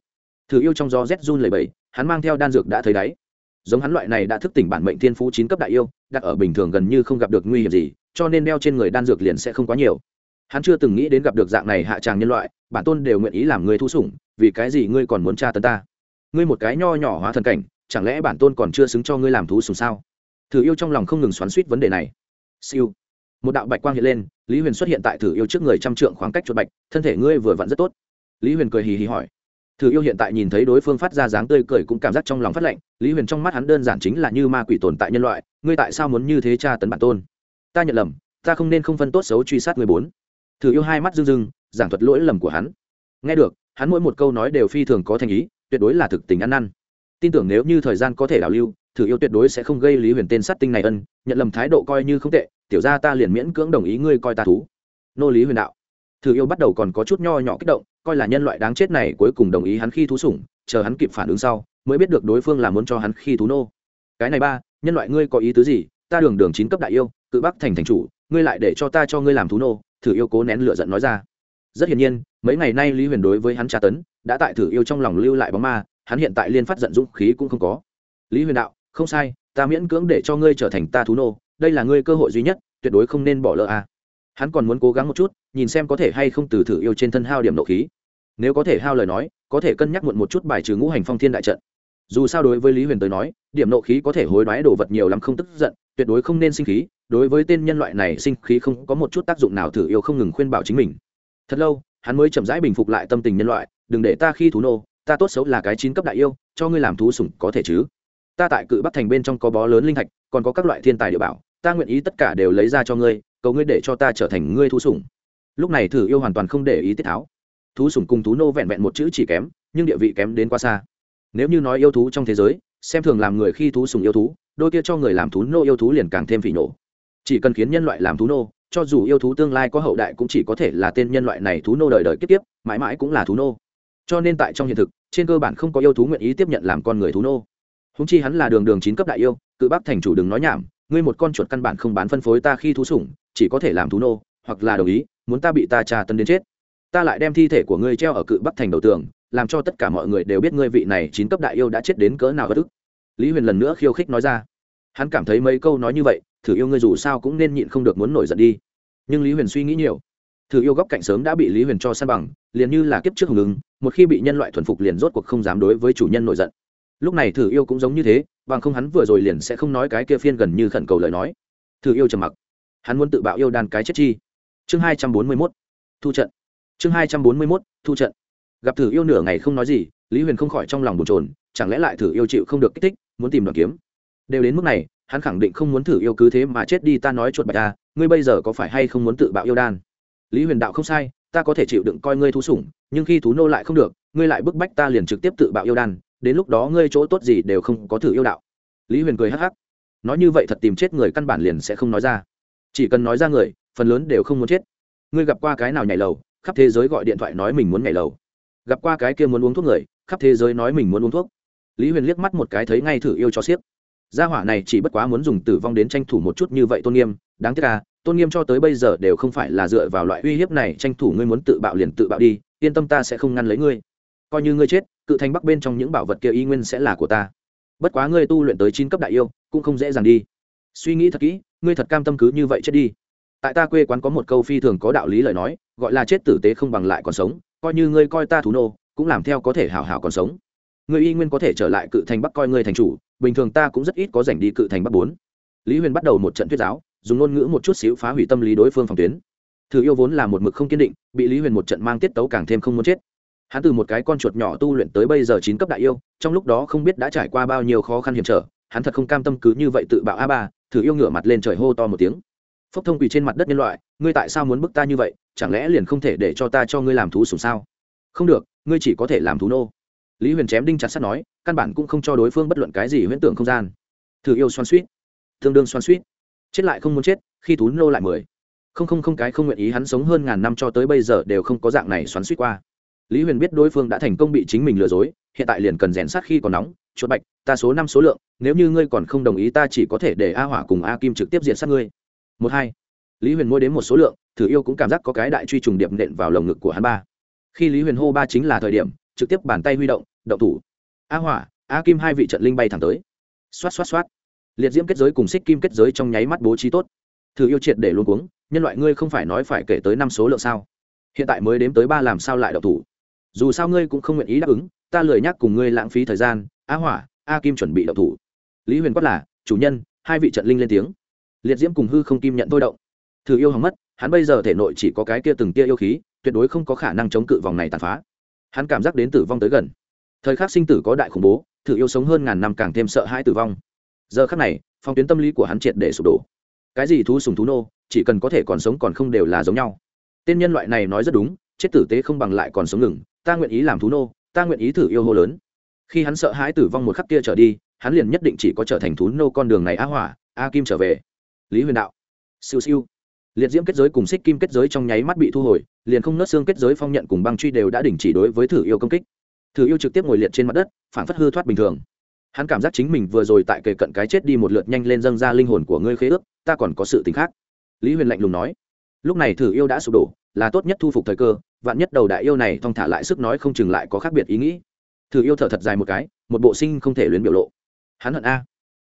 thử yêu trong gió rét run lầy bầy hắn mang theo đan dược đã thấy đáy. Giống hắn loại này đã thức tỉnh bản mệnh thiên phú chín cấp đại yêu, đặt ở bình thường gần như không gặp được nguy hiểm gì, cho nên đeo trên người đan dược liền sẽ không quá nhiều. Hắn chưa từng nghĩ đến gặp được dạng này hạ tràng nhân loại, bản tôn đều nguyện ý làm người thu sủng, vì cái gì ngươi còn muốn tra tấn ta? Ngươi một cái nho nhỏ hóa thần cảnh chẳng lẽ bản tôn còn chưa xứng cho ngươi làm thú sùng sao? Thử yêu trong lòng không ngừng xoắn suýt vấn đề này. Siêu. Một đạo bạch quang hiện lên, lý huyền xuất hiện tại thử yêu trước người trăm trượng khoảng cách chuột bạch, thân thể ngươi vừa vặn rất tốt. Lý huyền cười hì hì hỏi. Thử yêu hiện tại nhìn thấy đối phương phát ra dáng tươi cười cũng cảm giác trong lòng phát lạnh, lý huyền trong mắt hắn đơn giản chính là như ma quỷ tồn tại nhân loại, ngươi tại sao muốn như thế tra tấn bản tôn? Ta nhận lầm, ta không nên không phân tốt xấu truy sát người bốn. Thử yêu hai mắt rưng rưng, giảng thuật lỗi lầm của hắn. Nghe được, hắn mỗi một câu nói đều phi thường có thành ý, tuyệt đối là thực tình ăn năn tin tưởng nếu như thời gian có thể đảo lưu, thử yêu tuyệt đối sẽ không gây lý huyền tên sát tinh này ân, nhận lầm thái độ coi như không tệ, tiểu ra ta liền miễn cưỡng đồng ý ngươi coi ta thú. Nô lý huyền đạo. Thử yêu bắt đầu còn có chút nho nhỏ kích động, coi là nhân loại đáng chết này cuối cùng đồng ý hắn khi thú sủng, chờ hắn kịp phản ứng sau, mới biết được đối phương là muốn cho hắn khi thú nô. Cái này ba, nhân loại ngươi có ý tứ gì? Ta đường đường chín cấp đại yêu, cự bắc thành thành chủ, ngươi lại để cho ta cho ngươi làm thú nô, thử yêu cố nén lửa giận nói ra. Rất hiển nhiên, mấy ngày nay lý huyền đối với hắn tra tấn, đã tại thử yêu trong lòng lưu lại bóng ma hắn hiện tại liên phát giận dũng khí cũng không có. Lý huyền đạo, không sai, ta miễn cưỡng để cho ngươi trở thành ta thú nô, đây là ngươi cơ hội duy nhất, tuyệt đối không nên bỏ lỡ a. À. Hắn còn muốn cố gắng một chút, nhìn xem có thể hay không từ thử yêu trên thân hao điểm nộ khí. Nếu có thể hao lời nói, có thể cân nhắc muộn một chút bài trừ ngũ hành phong thiên đại trận. Dù sao đối với lý huyền tới nói, điểm nộ khí có thể hối đoái đồ vật nhiều lắm không tức giận, tuyệt đối không nên sinh khí, đối với tên nhân loại này sinh khí không có một chút tác dụng nào thử yêu không ngừng khuyên bảo chính mình. Thật lâu, hắn mới chậm rãi bình phục lại tâm tình nhân loại, đừng để ta khi thú nô ta tốt xấu là cái chín cấp đại yêu, cho ngươi làm thú sủng có thể chứ? Ta tại cự bắc thành bên trong có bó lớn linh thạch, còn có các loại thiên tài địa bảo, ta nguyện ý tất cả đều lấy ra cho ngươi, cầu ngươi để cho ta trở thành ngươi thú sủng. Lúc này thử yêu hoàn toàn không để ý tiết tháo. Thú sủng cùng thú nô vẹn vẹn một chữ chỉ kém, nhưng địa vị kém đến quá xa. Nếu như nói yêu thú trong thế giới, xem thường làm người khi thú sùng yêu thú, đôi kia cho người làm thú nô yêu thú liền càng thêm phỉ nổ. Chỉ cần khiến nhân loại làm thú nô, cho dù yêu thú tương lai có hậu đại cũng chỉ có thể là tên nhân loại này thú nô đời đời kiếp tiếp mãi mãi cũng là thú nô cho nên tại trong hiện thực, trên cơ bản không có yêu thú nguyện ý tiếp nhận làm con người thú nô. Húng chi hắn là đường đường chín cấp đại yêu, cự bác thành chủ đừng nói nhảm, ngươi một con chuột căn bản không bán phân phối ta khi thú sủng, chỉ có thể làm thú nô, hoặc là đồng ý, muốn ta bị ta trà tân đến chết. Ta lại đem thi thể của ngươi treo ở cự bắc thành đầu tường, làm cho tất cả mọi người đều biết ngươi vị này chín cấp đại yêu đã chết đến cỡ nào bất ức. Lý huyền lần nữa khiêu khích nói ra. Hắn cảm thấy mấy câu nói như vậy, thử yêu ngươi dù sao cũng nên nhịn không được muốn nổi giận đi. Nhưng lý huyền suy nghĩ nhiều thử yêu góc cạnh sớm đã bị lý huyền cho san bằng, liền như là kiếp trước hùng ứng, một khi bị nhân loại thuần phục liền rốt cuộc không dám đối với chủ nhân nổi giận. Lúc này thử yêu cũng giống như thế, bằng không hắn vừa rồi liền sẽ không nói cái kia phiên gần như khẩn cầu lời nói. Thử yêu trầm mặc. Hắn muốn tự bạo yêu đan cái chết chi. Chương hai trăm bốn mươi mốt. Thu trận. Chương hai trăm bốn mươi mốt. Thu trận. Gặp thử yêu nửa ngày không nói gì, lý huyền không khỏi trong lòng bồn trồn chẳng lẽ lại thử yêu chịu không được kích thích, muốn tìm đoàn kiếm? Đều đến mức này, hắn khẳng định không muốn thử yêu cứ thế mà chết đi, ta nói chuột bạch ta ngươi bây giờ có phải hay không muốn tự bạo yêu đan lý huyền đạo không sai, ta có thể chịu đựng coi ngươi thú sủng, nhưng khi thú nô lại không được, ngươi lại bức bách ta liền trực tiếp tự bạo yêu đan, đến lúc đó ngươi chỗ tốt gì đều không có thử yêu đạo. Lý huyền cười hắc hắc. Nói như vậy thật tìm chết người căn bản liền sẽ không nói ra. Chỉ cần nói ra người, phần lớn đều không muốn chết. Ngươi gặp qua cái nào nhảy lầu, khắp thế giới gọi điện thoại nói mình muốn nhảy lầu. Gặp qua cái kia muốn uống thuốc người, khắp thế giới nói mình muốn uống thuốc. Lý huyền liếc mắt một cái thấy ngay thử yêu cho siếc gia hỏa này chỉ bất quá muốn dùng tử vong đến tranh thủ một chút như vậy tôn nghiêm, đáng tiếc à tôn nghiêm cho tới bây giờ đều không phải là dựa vào loại uy hiếp này, tranh thủ ngươi muốn tự bạo liền tự bạo đi, yên tâm ta sẽ không ngăn lấy ngươi. Coi như ngươi chết, cự thành bắc bên trong những bảo vật kia y nguyên sẽ là của ta. Bất quá ngươi tu luyện tới chín cấp đại yêu, cũng không dễ dàng đi. Suy nghĩ thật kỹ, ngươi thật cam tâm cứ như vậy chết đi. Tại ta quê quán có một câu phi thường có đạo lý lời nói, gọi là chết tử tế không bằng lại còn sống, coi như ngươi coi ta thú nô, cũng làm theo có thể hảo hảo còn sống. Ngươi y nguyên có thể trở lại cự thành bắc coi ngươi thành chủ, bình thường ta cũng rất ít có dành đi cự thành bắc bốn. Lý huyền bắt đầu một trận thuyết giáo dùng ngôn ngữ một chút xíu phá hủy tâm lý đối phương phòng tuyến. Thử yêu vốn là một mực không kiên định, bị lý huyền một trận mang tiết tấu càng thêm không muốn chết. Hắn từ một cái con chuột nhỏ tu luyện tới bây giờ chín cấp đại yêu, trong lúc đó không biết đã trải qua bao nhiêu khó khăn hiểm trở, hắn thật không cam tâm cứ như vậy tự bạo a ba, thử yêu ngửa mặt lên trời hô to một tiếng. Phốc thông quỳ trên mặt đất nhân loại, ngươi tại sao muốn bức ta như vậy, chẳng lẽ liền không thể để cho ta cho ngươi làm thú sủng sao? Không được, ngươi chỉ có thể làm thú nô. Lý huyền chém đinh chặt sắt nói, căn bản cũng không cho đối phương bất luận cái gì huyễn tưởng không gian. Thử yêu xoan suýt. Tương đương xoan suýt chết lại không muốn chết, khi thú nô lại mười. Không không không, cái không nguyện ý hắn sống hơn ngàn năm cho tới bây giờ đều không có dạng này xoắn suýt qua. Lý huyền biết đối phương đã thành công bị chính mình lừa dối, hiện tại liền cần rèn sát khi còn nóng, chuột bạch, ta số năm số lượng, nếu như ngươi còn không đồng ý ta chỉ có thể để a hỏa cùng a kim trực tiếp diện sát ngươi. Một hai. Lý huyền mua đến một số lượng, thử yêu cũng cảm giác có cái đại truy trùng điệp nện vào lồng ngực của hắn ba. Khi lý huyền hô ba chính là thời điểm, trực tiếp bàn tay huy động động thủ. A hỏa, a kim hai vị trận linh bay thẳng tới. Xoát xoát xoát liệt diễm kết giới cùng xích kim kết giới trong nháy mắt bố trí tốt. Thử yêu triệt để luôn cuống, nhân loại ngươi không phải nói phải kể tới năm số lượng sao? Hiện tại mới đếm tới ba làm sao lại đậu thủ. Dù sao ngươi cũng không nguyện ý đáp ứng, ta lười nhắc cùng ngươi lãng phí thời gian, a hỏa, a kim chuẩn bị đậu thủ. Lý huyền quát là, chủ nhân, hai vị trận linh lên tiếng. Liệt diễm cùng hư không kim nhận thôi động. Thử yêu hỏng mất, hắn bây giờ thể nội chỉ có cái kia từng tia yêu khí, tuyệt đối không có khả năng chống cự vòng này tàn phá. Hắn cảm giác đến tử vong tới gần. Thời khắc sinh tử có đại khủng bố, thử yêu sống hơn ngàn năm càng thêm sợ hãi tử vong giờ khắc này, phong tuyến tâm lý của hắn triệt để sụp đổ. Cái gì thú sùng thú nô, chỉ cần có thể còn sống còn không đều là giống nhau. Tên nhân loại này nói rất đúng, chết tử tế không bằng lại còn sống ngừng, ta nguyện ý làm thú nô, ta nguyện ý thử yêu hô lớn. Khi hắn sợ hãi tử vong một khắc kia trở đi, hắn liền nhất định chỉ có trở thành thú nô con đường này a hỏa, a kim trở về. Lý huyền đạo. Siêu siêu. Liệt diễm kết giới cùng xích kim kết giới trong nháy mắt bị thu hồi, liền không nớt xương kết giới phong nhận cùng băng truy đều đã đình chỉ đối với thử yêu công kích. Thử yêu trực tiếp ngồi liệt trên mặt đất phản phất hư thoát bình thường hắn cảm giác chính mình vừa rồi tại kề cận cái chết đi một lượt nhanh lên dâng ra linh hồn của ngươi khế ước, ta còn có sự t khác. Lý huyền lạnh lùng nói. Lúc này thử yêu đã sụp đổ, là tốt nhất thu phục thời cơ, vạn nhất đầu đại yêu này thong thả lại sức nói không chừng lại có khác biệt ý nghĩ. Thử yêu thở thật dài một cái, một bộ sinh không thể luyến biểu lộ. Hắn hận a.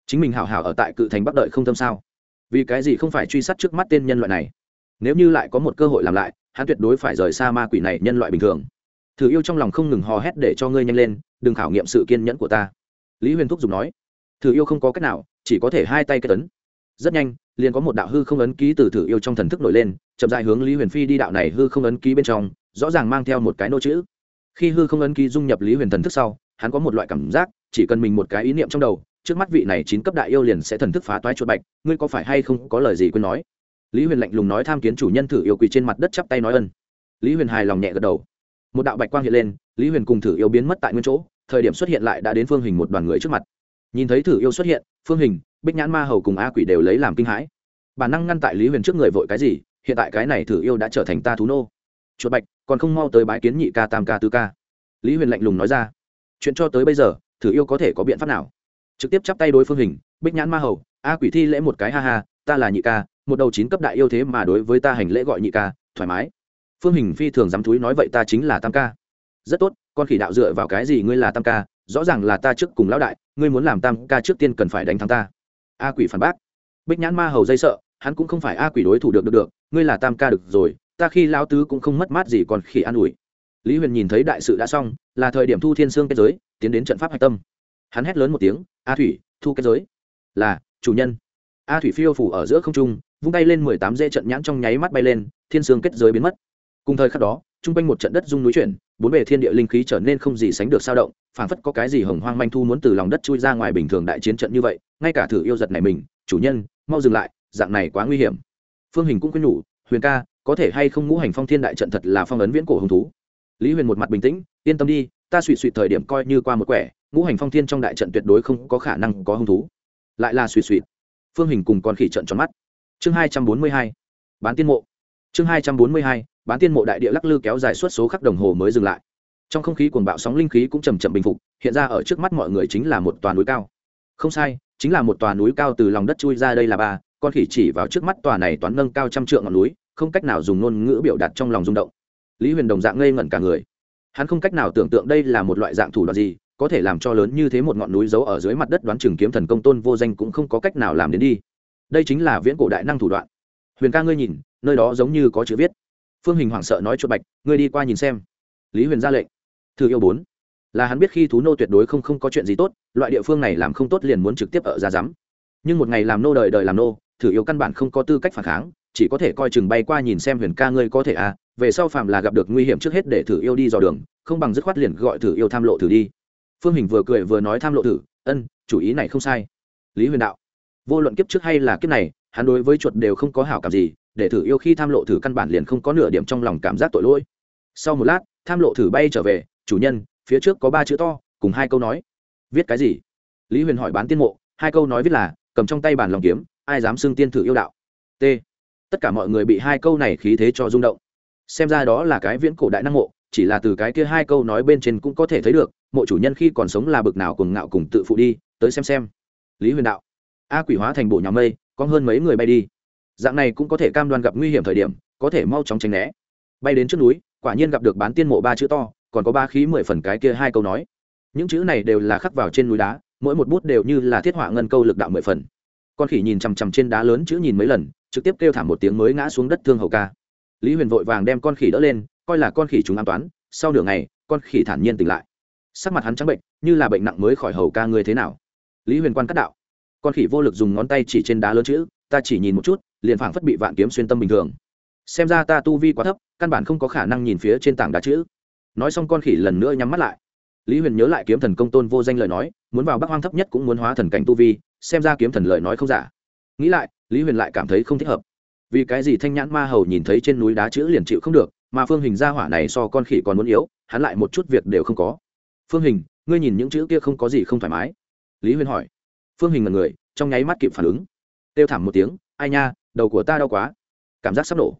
Chính mình hảo hảo ở tại cự thành bắc đợi không tâm sao? Vì cái gì không phải truy sát trước mắt tên nhân loại này? Nếu như lại có một cơ hội làm lại, hắn tuyệt đối phải rời xa ma quỷ này nhân loại bình thường. Thử yêu trong lòng không ngừng hò hét để cho ngươi nhanh lên, đừng khảo nghiệm sự kiên nhẫn của ta lý huyền thúc giục nói, thử yêu không có cách nào, chỉ có thể hai tay kết tấn rất nhanh, liền có một đạo hư không ấn ký từ thử yêu trong thần thức nổi lên, chậm dài hướng lý huyền phi đi đạo này hư không ấn ký bên trong, rõ ràng mang theo một cái nô chữ. Khi hư không ấn ký dung nhập lý huyền thần thức sau, hắn có một loại cảm giác, chỉ cần mình một cái ý niệm trong đầu, trước mắt vị này chín cấp đại yêu liền sẽ thần thức phá toái chuột bạch, ngươi có phải hay không có lời gì quên nói? Lý huyền lạnh lùng nói tham kiến chủ nhân thử yêu quỳ trên mặt đất chắp tay nói ân. Lý huyền hài lòng nhẹ gật đầu. Một đạo bạch quang hiện lên, lý huyền cùng thử yêu biến mất tại nguyên chỗ thời điểm xuất hiện lại đã đến phương hình một đoàn người trước mặt. Nhìn thấy thử yêu xuất hiện, phương hình, bích nhãn ma hầu cùng a quỷ đều lấy làm kinh hãi. Bản năng ngăn tại lý huyền trước người vội cái gì, hiện tại cái này thử yêu đã trở thành ta thú nô. Chuột bạch, còn không mau tới bái kiến nhị ca tam ca Tư ca. Lý huyền lạnh lùng nói ra. Chuyện cho tới bây giờ, thử yêu có thể có biện pháp nào? Trực tiếp chắp tay đối phương hình, bích nhãn ma hầu, a quỷ thi lễ một cái, ha ha, ta là nhị ca, một đầu chín cấp đại yêu thế mà đối với ta hành lễ gọi nhị ca, thoải mái. Phương hình phi thường dám thúi nói vậy ta chính là tam ca rất tốt, con khỉ đạo dựa vào cái gì ngươi là tam ca? Rõ ràng là ta trước cùng lão đại, ngươi muốn làm tam ca trước tiên cần phải đánh thắng ta. A quỷ phản bác. Bích nhãn ma hầu dây sợ, hắn cũng không phải a quỷ đối thủ được được được, ngươi là tam ca được rồi, ta khi lão tứ cũng không mất mát gì còn khỉ an ủi. Lý huyền nhìn thấy đại sự đã xong, là thời điểm thu thiên sương kết giới, tiến đến trận pháp hạch tâm. Hắn hét lớn một tiếng, a thủy, thu kết giới. Là, chủ nhân. A thủy phiêu phủ ở giữa không trung, vung tay lên mười tám dê trận nhãn trong nháy mắt bay lên, thiên sương kết giới biến mất. Cùng thời khắc đó t r u n g quanh một trận đất rung núi chuyển bốn bề thiên địa linh khí trở nên không gì sánh được sao động, phảng phất có cái gì hồng hoang manh thu muốn từ lòng đất chui ra ngoài bình thường đại chiến trận như vậy, ngay cả thử yêu giật này mình, chủ nhân, mau dừng lại, dạng này quá nguy hiểm. Phương hình cũng khuyên nhủ, huyền ca, có thể hay không ngũ hành phong thiên đại trận thật là phong ấn viễn cổ hồng thú? Lý huyền một mặt bình tĩnh, yên tâm đi, ta suy suy thời điểm coi như qua một quẻ, ngũ hành phong thiên trong đại trận tuyệt đối không có khả năng có hứng thú. Lại là suy suy phương hình cùng con khỉ trận tròn mắt. Chương hai trăm bốn mươi hai, bán tiên mộ. Chương hai trăm bốn mươi hai bán tiên mộ đại địa lắc lư kéo dài suốt số khắc đồng hồ mới dừng lại. Trong không khí cuồng bạo sóng linh khí cũng chầm chậm bình phục, hiện ra ở trước mắt mọi người chính là một tòa núi cao. Không sai, chính là một tòa núi cao từ lòng đất chui ra đây là ba, con khỉ chỉ vào trước mắt tòa này toán nâng cao trăm trượng ngọn núi, không cách nào dùng ngôn ngữ biểu đạt trong lòng rung động. Lý huyền đồng dạng ngây ngẩn cả người. Hắn không cách nào tưởng tượng đây là một loại dạng thủ đoạn gì, có thể làm cho lớn như thế một ngọn núi giấu ở dưới mặt đất đoán chừng kiếm thần công tôn vô danh cũng không có cách nào làm đến đi. Đây chính là viễn cổ đại năng thủ đoạn. Huyền ca ngươi nhìn, nơi đó giống như có chữ viết phương hình hoảng sợ nói chuột bạch, ngươi đi qua nhìn xem. Lý huyền ra lệnh. Thử yêu bốn. Là hắn biết khi thú nô tuyệt đối không không có chuyện gì tốt, loại địa phương này làm không tốt liền muốn trực tiếp ở ra rắm. Nhưng một ngày làm nô đời đời làm nô, thử yêu căn bản không có tư cách phản kháng, chỉ có thể coi chừng bay qua nhìn xem huyền ca ngươi có thể à về sau phạm là gặp được nguy hiểm trước hết để thử yêu đi dò đường, không bằng dứt khoát liền gọi thử yêu tham lộ thử đi. Phương hình vừa cười vừa nói tham lộ thử, ân, chủ ý này không sai. Lý huyền đạo, vô luận kiếp trước hay là kiếp này, hắn đối với chuột đều không có hảo cảm gì để thử yêu khi tham lộ thử căn bản liền không có nửa điểm trong lòng cảm giác tội lỗi. Sau một lát, tham lộ thử bay trở về, chủ nhân, phía trước có ba chữ to, cùng hai câu nói. Viết cái gì? Lý huyền hỏi bán tiên mộ, hai câu nói viết là, cầm trong tay bản lòng kiếm, ai dám xưng tiên thử yêu đạo? T. Tất cả mọi người bị hai câu này khí thế cho rung động. Xem ra đó là cái viễn cổ đại năng mộ, chỉ là từ cái kia hai câu nói bên trên cũng có thể thấy được, mộ chủ nhân khi còn sống là bực nào cùng ngạo cùng tự phụ đi, tới xem xem. Lý huyền đạo, a quỷ hóa thành bộ nhà mây, có hơn mấy người bay đi dạng này cũng có thể cam đoan gặp nguy hiểm thời điểm, có thể mau chóng tránh né. Bay đến trước núi, quả nhiên gặp được bán tiên mộ ba chữ to, còn có ba khí mười phần cái kia hai câu nói. Những chữ này đều là khắc vào trên núi đá, mỗi một bút đều như là thiết họa ngân câu lực đạo mười phần. Con khỉ nhìn chằm chằm trên đá lớn chữ nhìn mấy lần, trực tiếp kêu thảm một tiếng mới ngã xuống đất thương hầu ca. Lý huyền vội vàng đem con khỉ đỡ lên, coi là con khỉ chúng an toán sau nửa ngày, con khỉ thản nhiên tỉnh lại. Sắc mặt hắn trắng bệnh, như là bệnh nặng mới khỏi hầu ca ngươi thế nào? Lý huyền quan cắt đạo. Con khỉ vô lực dùng ngón tay chỉ trên đá lớn chữ, ta chỉ nhìn một chút liền phảng phất bị vạn kiếm xuyên tâm bình thường. Xem ra ta tu vi quá thấp, căn bản không có khả năng nhìn phía trên tảng đá chữ. Nói xong con khỉ lần nữa nhắm mắt lại. Lý huyền nhớ lại kiếm thần công tôn vô danh lời nói, muốn vào bắc hoang thấp nhất cũng muốn hóa thần cảnh tu vi, xem ra kiếm thần lời nói không giả. Nghĩ lại, lý huyền lại cảm thấy không thích hợp. Vì cái gì thanh nhãn ma hầu nhìn thấy trên núi đá chữ liền chịu không được, mà phương hình ra hỏa này so con khỉ còn muốn yếu, hắn lại một chút việc đều không có. Phương hình, ngươi nhìn những chữ kia không có gì không thoải mái. Lý huyền hỏi. Phương hình là người, trong nháy mắt kịp phản ứng. Kêu thảm một tiếng, ai nha đầu của ta đau quá. Cảm giác sắp nổ.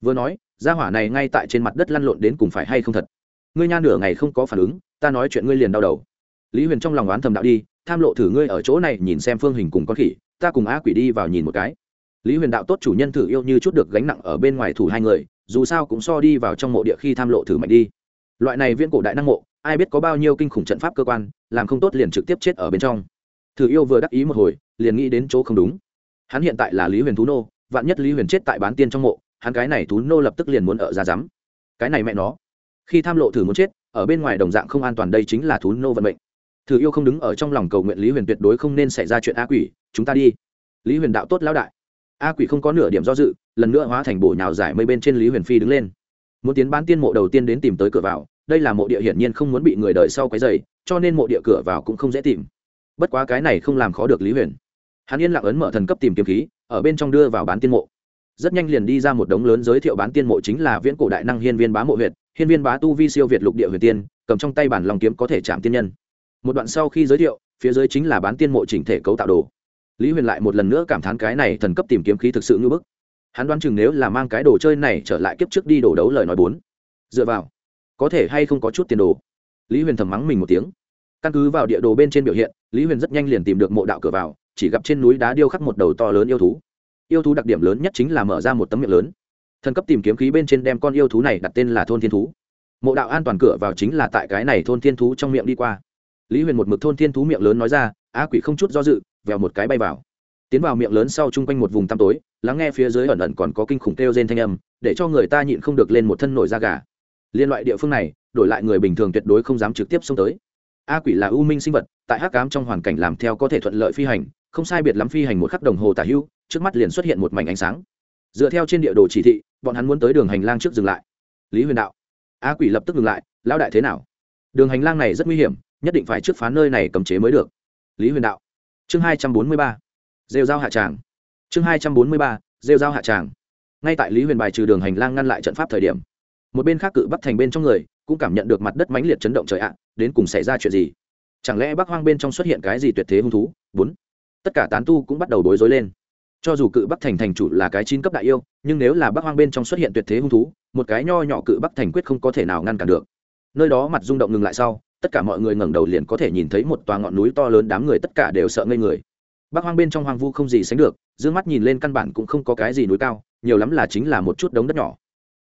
Vừa nói ra hỏa này ngay tại trên mặt đất lăn lộn đến cùng phải hay không thật. Ngươi nha nửa ngày không có phản ứng, ta nói chuyện ngươi liền đau đầu. Lý huyền trong lòng oán thầm đạo đi, tham lộ thử ngươi ở chỗ này nhìn xem phương hình cùng con khỉ, ta cùng á quỷ đi vào nhìn một cái. Lý huyền đạo tốt chủ nhân thử yêu như chút được gánh nặng ở bên ngoài thủ hai người, dù sao cũng so đi vào trong mộ địa khi tham lộ thử mạnh đi. Loại này viễn cổ đại năng mộ, ai biết có bao nhiêu kinh khủng trận pháp cơ quan, làm không tốt liền trực tiếp chết ở bên trong. Thử yêu vừa đắc ý một hồi, liền nghĩ đến chỗ không đúng. Hắn hiện tại là lý huyền thú nô vạn nhất lý huyền chết tại bán tiên trong mộ, hắn cái này thú nô lập tức liền muốn ở ra rắm cái này mẹ nó. Khi tham lộ thử muốn chết, ở bên ngoài đồng dạng không an toàn đây chính là thú nô vận mệnh. Thử yêu không đứng ở trong lòng cầu nguyện lý huyền tuyệt đối không nên xảy ra chuyện a quỷ, chúng ta đi. Lý huyền đạo tốt lão đại. A quỷ không có nửa điểm do dự, lần nữa hóa thành bổ nhào giải mây bên trên lý huyền phi đứng lên. Muốn tiến bán tiên mộ đầu tiên đến tìm tới cửa vào, đây là mộ địa hiển nhiên không muốn bị người đời sau quấy dày cho nên mộ địa cửa vào cũng không dễ tìm. Bất quá cái này không làm khó được lý huyền. Hắn yên lặng ấn mở thần cấp tìm kiếm khí ở bên trong đưa vào bán tiên mộ. Rất nhanh liền đi ra một đống lớn giới thiệu bán tiên mộ chính là viễn cổ đại năng hiên viên bá mộ huyệt. Hiên viên bá tu vi siêu việt lục địa huyền tiên, cầm trong tay bản lòng kiếm có thể chạm tiên nhân. Một đoạn sau khi giới thiệu, phía dưới chính là bán tiên mộ chỉnh thể cấu tạo đồ. Lý huyền lại một lần nữa cảm thán cái này thần cấp tìm kiếm khí thực sự ngưỡng bức. Hắn đoán chừng nếu là mang cái đồ chơi này trở lại kiếp trước đi đổ đấu lời nói bốn. Dựa vào, có thể hay không có chút tiền đồ? Lý huyền thầm mắng mình một tiếng. Căn cứ vào địa đồ bên trên biểu hiện, lý huyền rất nhanh liền tìm được mộ đạo cửa vào chỉ gặp trên núi đá điêu khắc một đầu to lớn yêu thú. Yêu thú đặc điểm lớn nhất chính là mở ra một tấm miệng lớn. Thần cấp tìm kiếm khí bên trên đem con yêu thú này đặt tên là thôn thiên thú. Mộ đạo an toàn cửa vào chính là tại cái này thôn thiên thú trong miệng đi qua. Lý huyền một mực thôn thiên thú miệng lớn nói ra á quỷ không chút do dự, vèo một cái bay vào. Tiến vào miệng lớn sau chung quanh một vùng tăm tối, lắng nghe phía dưới ẩn ẩn còn có kinh khủng kêu trên thanh âm, để cho người ta nhịn không được lên một thân nổi da gà. Liên loại địa phương này, đổi lại người bình thường tuyệt đối không dám trực tiếp xông tới a quỷ là ưu minh sinh vật, tại hắc cám trong hoàn cảnh làm theo có thể thuận lợi phi hành, không sai biệt lắm phi hành một khắc đồng hồ tả hưu, trước mắt liền xuất hiện một mảnh ánh sáng. Dựa theo trên địa đồ chỉ thị, bọn hắn muốn tới đường hành lang trước dừng lại. Lý huyền đạo. A quỷ lập tức dừng lại, lão đại thế nào? Đường hành lang này rất nguy hiểm, nhất định phải trước phá nơi này cầm chế mới được. Lý huyền đạo. Chương hai trăm bốn mươi ba. Rêu giao hạ tràng. Chương hai trăm bốn mươi ba. Rêu giao hạ tràng. Ngay tại lý huyền bài trừ đường hành lang ngăn lại trận pháp thời điểm, một bên khác cự bắt thành bên trong người cũng cảm nhận được mặt đất mãnh liệt chấn động trời ạ, đến cùng xảy ra chuyện gì? Chẳng lẽ bắc hoang bên trong xuất hiện cái gì tuyệt thế hung thú? Bốn. Tất cả tán tu cũng bắt đầu bối rối lên. Cho dù cự bắc thành thành chủ là cái chín cấp đại yêu, nhưng nếu là bắc hoang bên trong xuất hiện tuyệt thế hung thú, một cái nho nhỏ cự bắc thành quyết không có thể nào ngăn cản được. Nơi đó mặt rung động ngừng lại sau, tất cả mọi người ngẩng đầu liền có thể nhìn thấy một tòa ngọn núi to lớn đám người tất cả đều sợ ngây người. Bắc hoang bên trong hoang vu không gì sánh được d mắt nhìn lên căn bản cũng không có cái gì núi cao, nhiều lắm là chính là một chút đống đất nhỏ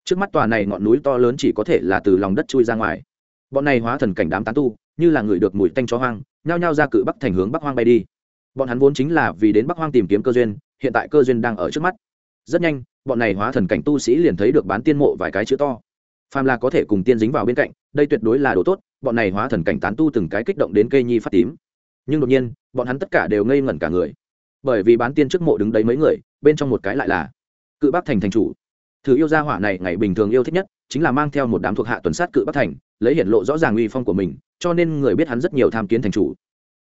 trước mắt tòa này ngọn núi to lớn chỉ có thể là từ lòng đất chui ra ngoài. Bọn này hóa thần cảnh đám tán tu, như là người được mùi tanh chó hoang, nhao nhao ra cự bắc thành hướng bắc hoang bay đi. Bọn hắn vốn chính là vì đến bắc hoang tìm kiếm cơ duyên, hiện tại cơ duyên đang ở trước mắt. Rất nhanh, bọn này hóa thần cảnh tu sĩ liền thấy được bán tiên mộ vài cái chữ to. Phàm là có thể cùng tiên dính vào bên cạnh, đây tuyệt đối là đồ tốt, bọn này hóa thần cảnh tán tu từng cái kích động đến cây nhi phát tím. Nhưng đột nhiên, bọn hắn tất cả đều ngây ngẩn cả người. Bởi vì bán tiên trước mộ đứng đấy mấy người, bên trong một cái lại là cự bắc thành thành chủ thử yêu gia hỏa này ngày bình thường yêu thích nhất chính là mang theo một đám thuộc hạ tuần sát cự bắc thành, lấy hiện lộ rõ ràng uy phong của mình, cho nên người biết hắn rất nhiều tham kiến thành chủ.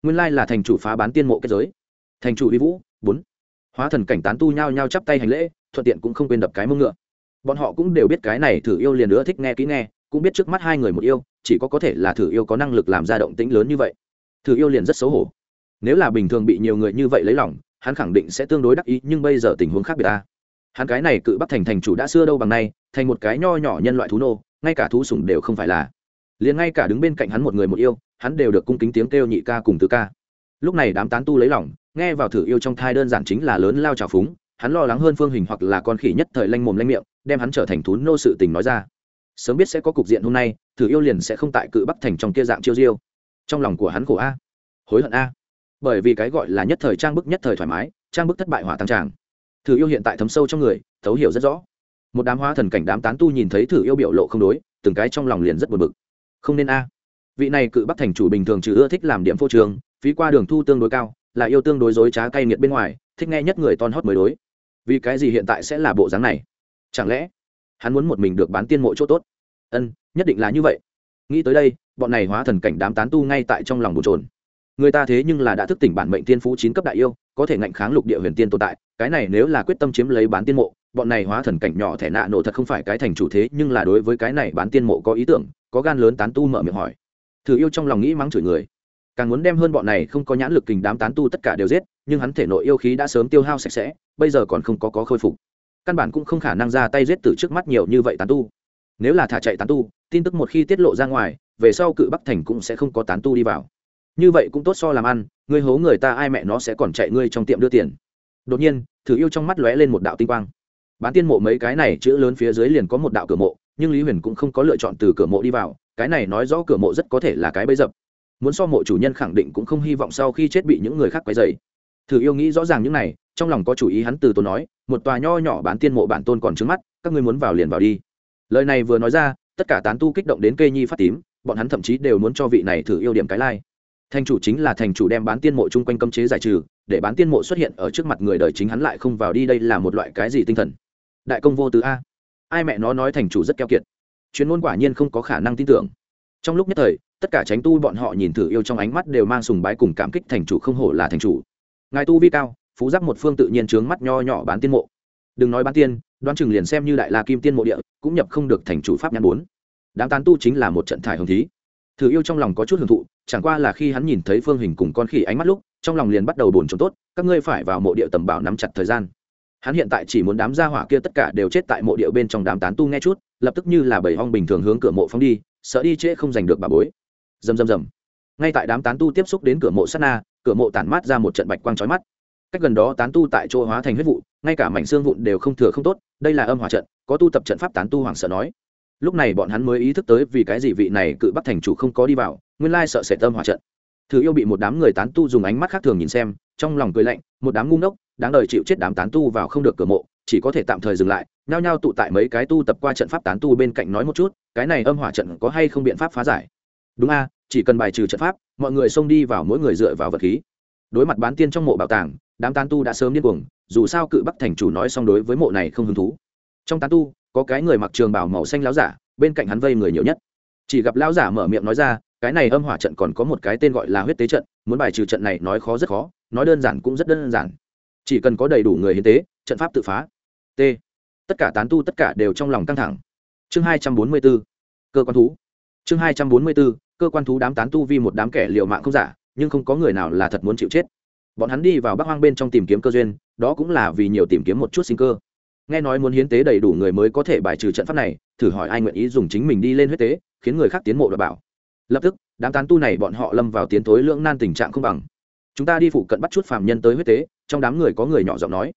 Nguyên lai là thành chủ phá bán tiên mộ kết giới. Thành chủ uy vũ, bốn. Hóa thần cảnh tán tu nhao nhao chắp tay hành lễ, thuận tiện cũng không quên đập cái mông ngựa. Bọn họ cũng đều biết cái này thử yêu liền nữa thích nghe kỹ nghe, cũng biết trước mắt hai người một yêu, chỉ có có thể là thử yêu có năng lực làm ra động tĩnh lớn như vậy. Thử yêu liền rất xấu hổ. Nếu là bình thường bị nhiều người như vậy lấy lòng, hắn khẳng định sẽ tương đối đắc ý, nhưng bây giờ tình huống khác biệt ta hắn cái này cự bắc thành thành chủ đã xưa đâu bằng nay, thành một cái nho nhỏ nhân loại thú nô, ngay cả thú sủng đều không phải là. Liền ngay cả đứng bên cạnh hắn một người một yêu, hắn đều được cung kính tiếng kêu nhị ca cùng tứ ca. Lúc này đám tán tu lấy lòng, nghe vào thử yêu trong thai đơn giản chính là lớn lao trào phúng, hắn lo lắng hơn phương hình hoặc là con khỉ nhất thời lanh mồm lanh miệng, đem hắn trở thành thú nô sự tình nói ra. Sớm biết sẽ có cục diện hôm nay, thử yêu liền sẽ không tại cự bắc thành trong kia dạng chiêu diêu. Trong lòng của hắn khổ a. Hối hận a. Bởi vì cái gọi là nhất thời trang bức nhất thời thoải mái, trang bức thất bại hỏa tăng tràng thử yêu hiện tại thấm sâu trong người, thấu hiểu rất rõ. Một đám hóa thần cảnh đám tán tu nhìn thấy thử yêu biểu lộ không đối, từng cái trong lòng liền rất buồn bực. Không nên a. Vị này cự bắc thành chủ bình thường trừ ưa thích làm điểm phô trường phí qua đường thu tương đối cao, là yêu tương đối dối trá cay nghiệt bên ngoài, thích nghe nhất người ton hót mới đối. Vì cái gì hiện tại sẽ là bộ dáng này? Chẳng lẽ hắn muốn một mình được bán tiên mộ chỗ tốt? Ân, nhất định là như vậy. Nghĩ tới đây, bọn này hóa thần cảnh đám tán tu ngay tại trong lòng bồn trồn người ta thế nhưng là đã thức tỉnh bản mệnh tiên phú chín cấp đại yêu, có thể ngạnh kháng lục địa huyền tiên tồn tại, cái này nếu là quyết tâm chiếm lấy bán tiên mộ, bọn này hóa thần cảnh nhỏ thẻ nạ nổ thật không phải cái thành chủ thế, nhưng là đối với cái này bán tiên mộ có ý tưởng, có gan lớn tán tu mở miệng hỏi. Thử yêu trong lòng nghĩ mắng chửi người. Càng muốn đem hơn bọn này không có nhãn lực kình đám tán tu tất cả đều giết, nhưng hắn thể nội yêu khí đã sớm tiêu hao sạch sẽ, bây giờ còn không có có khôi phục. Căn bản cũng không khả năng ra tay giết từ trước mắt nhiều như vậy tán tu. Nếu là thả chạy tán tu, tin tức một khi tiết lộ ra ngoài, về sau cự bắc thành cũng sẽ không có tán tu đi vào như vậy cũng tốt so làm ăn, ngươi hố người ta ai mẹ nó sẽ còn chạy ngươi trong tiệm đưa tiền. Đột nhiên, thử yêu trong mắt lóe lên một đạo tinh quang. Bán tiên mộ mấy cái này chữ lớn phía dưới liền có một đạo cửa mộ, nhưng lý huyền cũng không có lựa chọn từ cửa mộ đi vào, cái này nói rõ cửa mộ rất có thể là cái bẫy dập. Muốn so mộ chủ nhân khẳng định cũng không hy vọng sau khi chết bị những người khác quấy dày thử yêu nghĩ rõ ràng những này, trong lòng có chủ ý hắn từ tốn nói, một tòa nho nhỏ bán tiên mộ bản tôn còn trước mắt, các ngươi muốn vào liền vào đi. Lời này vừa nói ra, tất cả tán tu kích động đến cây nhi phát tím, bọn hắn thậm chí đều muốn cho vị này thử yêu điểm cái lai、like thành chủ chính là thành chủ đem bán tiên mộ chung quanh cấm chế giải trừ, để bán tiên mộ xuất hiện ở trước mặt người đời chính hắn lại không vào đi đây là một loại cái gì tinh thần? Đại công vô tứ a. Ai mẹ nó nói thành chủ rất keo kiệt. Chuyên môn quả nhiên không có khả năng tin tưởng. Trong lúc nhất thời, tất cả tránh tu bọn họ nhìn thử yêu trong ánh mắt đều mang sùng bái cùng cảm kích thành chủ không hổ là thành chủ. Ngài tu vi cao, phú giáp một phương tự nhiên trướng mắt nho nhỏ bán tiên mộ. Đừng nói bán tiên, đoán chừng liền xem như đại la kim tiên mộ địa, cũng nhập không được thành chủ pháp nhãn bốn. Đám tán tu chính là một trận thải hồng thí thử yêu trong lòng có chút hưởng thụ, chẳng qua là khi hắn nhìn thấy phương hình cùng con khỉ ánh mắt lúc, trong lòng liền bắt đầu bồn trốn tốt, các ngươi phải vào mộ địa tầm bảo nắm chặt thời gian. Hắn hiện tại chỉ muốn đám gia hỏa kia tất cả đều chết tại mộ địa bên trong đám tán tu nghe chút, lập tức như là bảy hong bình thường hướng cửa mộ phóng đi, sợ đi trễ không giành được bà bối. Rầm rầm rầm. Ngay tại đám tán tu tiếp xúc đến cửa mộ sát na, cửa mộ tản mát ra một trận bạch quang chói mắt. Cách gần đó tán tu tại chỗ hóa thành huyết vụ, ngay cả mảnh xương vụn đều không thừa không tốt, đây là âm hỏa trận, có tu tập trận pháp tán tu hoàng sợ nói lúc này bọn hắn mới ý thức tới vì cái gì vị này cự bắt thành chủ không có đi vào, nguyên lai sợ sệt tâm hỏa trận. Thử yêu bị một đám người tán tu dùng ánh mắt khác thường nhìn xem, trong lòng cười lạnh, một đám ngu ngốc, đáng đời chịu chết đám tán tu vào không được cửa mộ, chỉ có thể tạm thời dừng lại, nhao nhao tụ tại mấy cái tu tập qua trận pháp tán tu bên cạnh nói một chút, cái này âm hỏa trận có hay không biện pháp phá giải? Đúng a, chỉ cần bài trừ trận pháp, mọi người xông đi vào mỗi người dựa vào vật khí. Đối mặt bán tiên trong mộ bảo tàng, đám tán tu đã sớm điên cuồng, dù sao cự bắc thành chủ nói xong đối với mộ này không hứng thú. Trong tán tu có cái người mặc trường bảo màu xanh láo giả, bên cạnh hắn vây người nhiều nhất. Chỉ gặp lão giả mở miệng nói ra, cái này âm hỏa trận còn có một cái tên gọi là huyết tế trận, muốn bài trừ trận này nói khó rất khó, nói đơn giản cũng rất đơn giản. Chỉ cần có đầy đủ người hiến tế, trận pháp tự phá. T. Tất cả tán tu tất cả đều trong lòng căng thẳng. Chương hai trăm bốn mươi b ố cơ quan thú. Chương hai trăm bốn mươi b ố cơ quan thú đám tán tu vì một đám kẻ liệu mạng không giả, nhưng không có người nào là thật muốn chịu chết. Bọn hắn đi vào bắc hoang bên trong tìm kiếm cơ duyên, đó cũng là vì nhiều tìm kiếm một chút sinh cơ nghe nói muốn hiến tế đầy đủ người mới có thể bài trừ trận pháp này, thử hỏi ai nguyện ý dùng chính mình đi lên huyết tế, khiến người khác tiến mộ đ bảo. Lập tức, đám tán tu này bọn họ lâm vào tiến tối lưỡng nan tình trạng không bằng. Chúng ta đi phụ cận bắt chút phàm nhân tới huyết tế, trong đám người có người nhỏ giọng nói.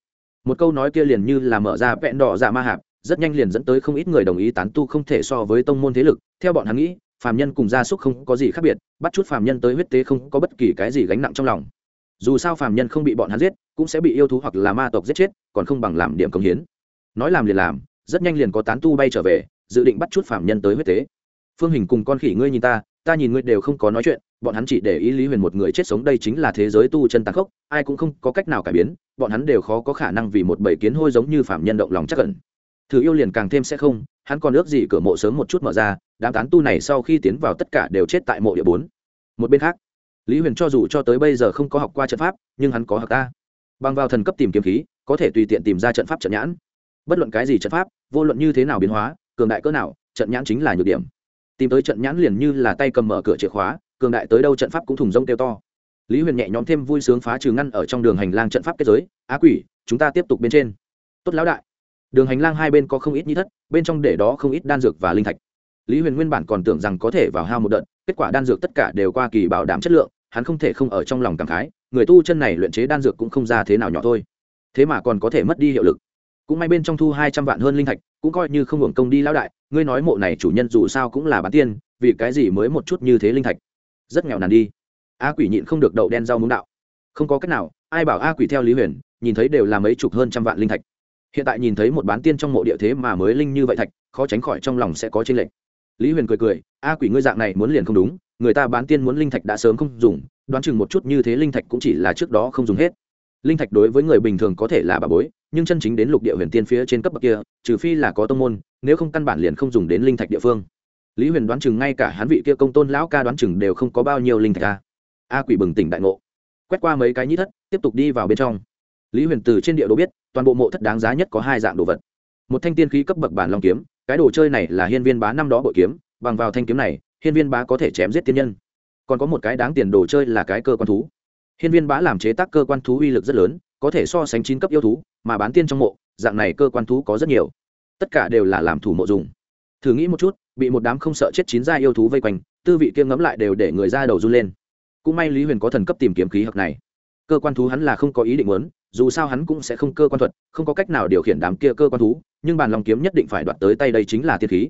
Một câu nói kia liền như là mở ra vẹn đỏ dạ ma hạp, rất nhanh liền dẫn tới không ít người đồng ý tán tu không thể so với tông môn thế lực. Theo bọn hắn nghĩ, phàm nhân cùng gia súc không có gì khác biệt, bắt chút phàm nhân tới huyết tế không có bất kỳ cái gì gánh nặng trong lòng. Dù sao phàm nhân không bị bọn hắn giết, cũng sẽ bị yêu thú hoặc là ma tộc giết chết, còn không bằng làm điểm công hiến nói làm liền làm, rất nhanh liền có tán tu bay trở về, dự định bắt chút phạm nhân tới huyết tế. Phương hình cùng con khỉ ngươi nhìn ta ta nhìn ngươi đều không có nói chuyện, bọn hắn chỉ để ý lý huyền một người chết sống đây chính là thế giới tu chân tàn khốc, ai cũng không có cách nào cải biến, bọn hắn đều khó có khả năng vì một bầy kiến hôi giống như phạm nhân động lòng chắc cẩn thử yêu liền càng thêm sẽ không, hắn còn ước gì cửa mộ sớm một chút mở ra, đám tán tu này sau khi tiến vào tất cả đều chết tại mộ địa bốn. Một bên khác, lý huyền cho dù cho tới bây giờ không có học qua trận pháp, nhưng hắn có học ta. Bằng vào thần cấp tìm kiếm khí, có thể tùy tiện tìm ra trận pháp trận nhãn bất luận cái gì trận pháp, vô luận như thế nào biến hóa, cường đại cỡ nào, trận nhãn chính là nhược điểm. Tìm tới trận nhãn liền như là tay cầm mở cửa chìa khóa, cường đại tới đâu trận pháp cũng thùng rông tiêu to. Lý huyền nhẹ nhõm thêm vui sướng phá trừ ngăn ở trong đường hành lang trận pháp kết giới, á quỷ, chúng ta tiếp tục bên trên. Tốt lão đại. Đường hành lang hai bên có không ít nhi thất, bên trong để đó không ít đan dược và linh thạch. Lý huyền nguyên bản còn tưởng rằng có thể vào hao một đợt, kết quả đan dược tất cả đều qua kỳ bảo đảm chất lượng, hắn không thể không ở trong lòng cảm khái, người tu chân này luyện chế đan dược cũng không ra thế nào nhỏ thôi. Thế mà còn có thể mất đi hiệu lực cũng may bên trong thu hai trăm vạn hơn linh thạch, cũng coi như không hưởng công đi lão đại, ngươi nói mộ này chủ nhân dù sao cũng là bán tiên, vì cái gì mới một chút như thế linh thạch? Rất nghèo nàn đi. A quỷ nhịn không được đậu đen rau muốn đạo. Không có cách nào, ai bảo a quỷ theo lý huyền, nhìn thấy đều là mấy chục hơn trăm vạn linh thạch. Hiện tại nhìn thấy một bán tiên trong mộ địa thế mà mới linh như vậy thạch, khó tránh khỏi trong lòng sẽ có tranh lệch. Lý huyền cười cười, a quỷ ngươi dạng này muốn liền không đúng, người ta bán tiên muốn linh thạch đã sớm không dùng, đoán chừng một chút như thế linh thạch cũng chỉ là trước đó không dùng hết. Linh thạch đối với người bình thường có thể là bà bối nhưng chân chính đến lục địa huyền tiên phía trên cấp bậc kia, trừ phi là có tông môn, nếu không căn bản liền không dùng đến linh thạch địa phương. Lý huyền đoán chừng ngay cả hắn vị kia công tôn lão ca đoán chừng đều không có bao nhiêu linh thạch a. A quỷ bừng tỉnh đại ngộ. Quét qua mấy cái nhĩ thất, tiếp tục đi vào bên trong. Lý huyền từ trên địa đồ biết, toàn bộ mộ thất đáng giá nhất có hai dạng đồ vật. Một thanh tiên khí cấp bậc bản long kiếm, cái đồ chơi này là hiên viên bá năm đó bội kiếm, bằng vào thanh kiếm này, hiên viên bá có thể chém giết tiên nhân. Còn có một cái đáng tiền đồ chơi là cái cơ quan thú. Hiên viên bá làm chế tác cơ quan thú uy lực rất lớn có thể so sánh chín cấp yêu thú, mà bán tiên trong mộ, dạng này cơ quan thú có rất nhiều. Tất cả đều là làm thủ mộ dùng. Thử nghĩ một chút, bị một đám không sợ chết chín gia yêu thú vây quanh, tư vị kia ngấm lại đều để người ra đầu run lên. Cũng may lý huyền có thần cấp tìm kiếm khí hợp này. Cơ quan thú hắn là không có ý định muốn, dù sao hắn cũng sẽ không cơ quan thuật, không có cách nào điều khiển đám kia cơ quan thú, nhưng bàn lòng kiếm nhất định phải đoạt tới tay đây chính là tiên khí.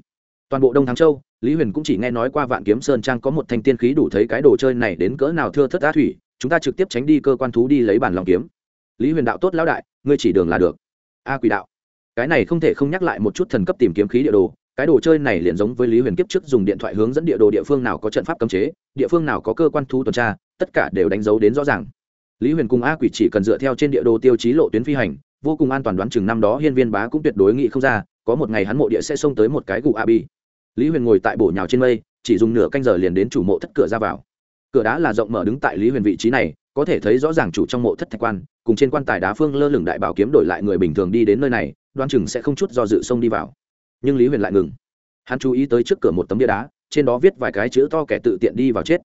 Toàn bộ đông thắng châu, lý huyền cũng chỉ nghe nói qua vạn kiếm sơn trang có một thanh tiên khí đủ thấy cái đồ chơi này đến cỡ nào thưa thất á thủy, chúng ta trực tiếp tránh đi cơ quan thú đi lấy bản lòng kiếm lý huyền đạo tốt lão đại, ngươi chỉ đường là được. A quỷ đạo, cái này không thể không nhắc lại một chút thần cấp tìm kiếm khí địa đồ, cái đồ chơi này liền giống với lý huyền kiếp trước dùng điện thoại hướng dẫn địa đồ địa phương nào có trận pháp cấm chế, địa phương nào có cơ quan thu tuần tra, tất cả đều đánh dấu đến rõ ràng. Lý huyền cùng a quỷ chỉ cần dựa theo trên địa đồ tiêu chí lộ tuyến phi hành, vô cùng an toàn đoán chừng năm đó hiên viên bá cũng tuyệt đối nghĩ không ra, có một ngày hắn mộ địa sẽ xông tới một cái gù a bi. Lý huyền ngồi tại bổ nhào trên mây, chỉ dùng nửa canh giờ liền đến chủ mộ thất cửa ra vào. Cửa đá là rộng mở đứng tại lý huyền vị trí này, có thể thấy rõ ràng chủ trong mộ thất thạch quan cùng trên quan tài đá phương lơ lửng đại bảo kiếm đổi lại người bình thường đi đến nơi này đoan chừng sẽ không chút do dự xông đi vào. Nhưng lý huyền lại ngừng. Hắn chú ý tới trước cửa một tấm bia đá, trên đó viết vài cái chữ to kẻ tự tiện đi vào chết.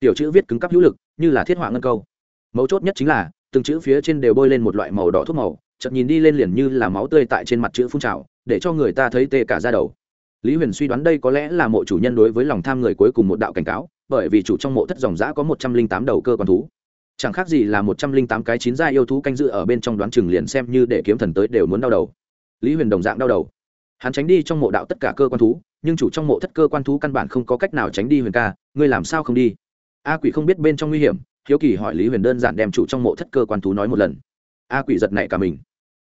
Tiểu chữ viết cứng cắp hữu lực, như là thiết họa ngân câu. Mấu chốt nhất chính là, từng chữ phía trên đều bôi lên một loại màu đỏ thuốc màu, chợt nhìn đi lên liền như là máu tươi tại trên mặt chữ phun trào, để cho người ta thấy tê cả ra đầu. Lý huyền suy đoán đây có lẽ là mộ chủ nhân đối với lòng tham người cuối cùng một đạo cảnh cáo, bởi vì chủ trong mộ thất dòng giã có một trăm linh tám đầu cơ quan thú chẳng khác gì là một trăm linh tám cái chín gia yêu thú canh dự ở bên trong đoán chừng liền xem như để kiếm thần tới đều muốn đau đầu. Lý huyền đồng dạng đau đầu. Hắn tránh đi trong mộ đạo tất cả cơ quan thú, nhưng chủ trong mộ thất cơ quan thú căn bản không có cách nào tránh đi huyền ca, ngươi làm sao không đi? A quỷ không biết bên trong nguy hiểm, hiếu kỳ hỏi lý huyền đơn giản đem chủ trong mộ thất cơ quan thú nói một lần. A quỷ giật nảy cả mình.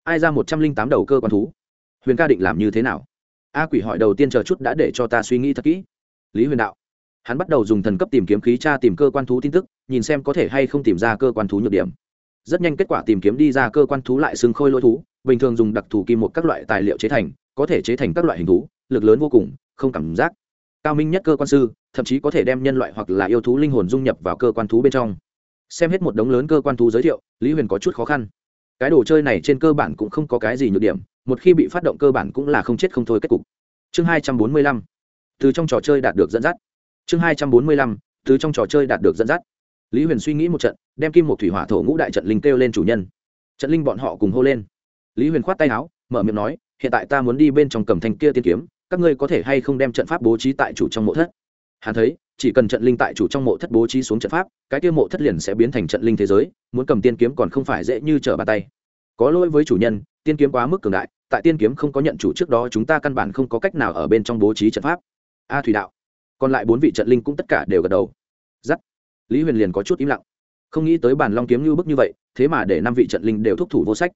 Ai ra một trăm linh tám đầu cơ quan thú? Huyền ca định làm như thế nào? A quỷ hỏi đầu tiên chờ chút đã để cho ta suy nghĩ thật kỹ. Lý huyền đạo hắn bắt đầu dùng thần cấp tìm kiếm khí tra tìm cơ quan thú tin tức, nhìn xem có thể hay không tìm ra cơ quan thú nhược điểm. Rất nhanh kết quả tìm kiếm đi ra cơ quan thú lại xưng khôi lỗi thú, bình thường dùng đặc thù kim một các loại tài liệu chế thành, có thể chế thành các loại hình thú, lực lớn vô cùng, không cảm giác. Cao minh nhất cơ quan sư, thậm chí có thể đem nhân loại hoặc là yêu thú linh hồn dung nhập vào cơ quan thú bên trong. Xem hết một đống lớn cơ quan thú giới thiệu, lý huyền có chút khó khăn. Cái đồ chơi này trên cơ bản cũng không có cái gì nhược điểm, một khi bị phát động cơ bản cũng là không chết không thôi kết cục. Chương hai trăm bốn mươi lăm. Từ trong trò chơi đạt được dẫn dắt chương hai trăm bốn mươi lăm, từ trong trò chơi đạt được dẫn dắt. Lý huyền suy nghĩ một trận, đem kim một thủy hỏa thổ ngũ đại trận linh kêu lên chủ nhân. Trận linh bọn họ cùng hô lên. Lý huyền khoát tay áo, mở miệng nói, hiện tại ta muốn đi bên trong cầm thanh kia tiên kiếm, các ngươi có thể hay không đem trận pháp bố trí tại chủ trong mộ thất? Hắn thấy, chỉ cần trận linh tại chủ trong mộ thất bố trí xuống trận pháp, cái kia mộ thất liền sẽ biến thành trận linh thế giới, muốn cầm tiên kiếm còn không phải dễ như trở bàn tay. Có lỗi với chủ nhân, tiên kiếm quá mức cường đại, tại tiên kiếm không có nhận chủ trước đó chúng ta căn bản không có cách nào ở bên trong bố trí trận pháp. A thủy đạo còn lại bốn vị trận linh cũng tất cả đều gật đầu. Giắt. Lý huyền liền có chút im lặng. Không nghĩ tới bản long kiếm như bức như vậy, thế mà để năm vị trận linh đều thúc thủ vô sách.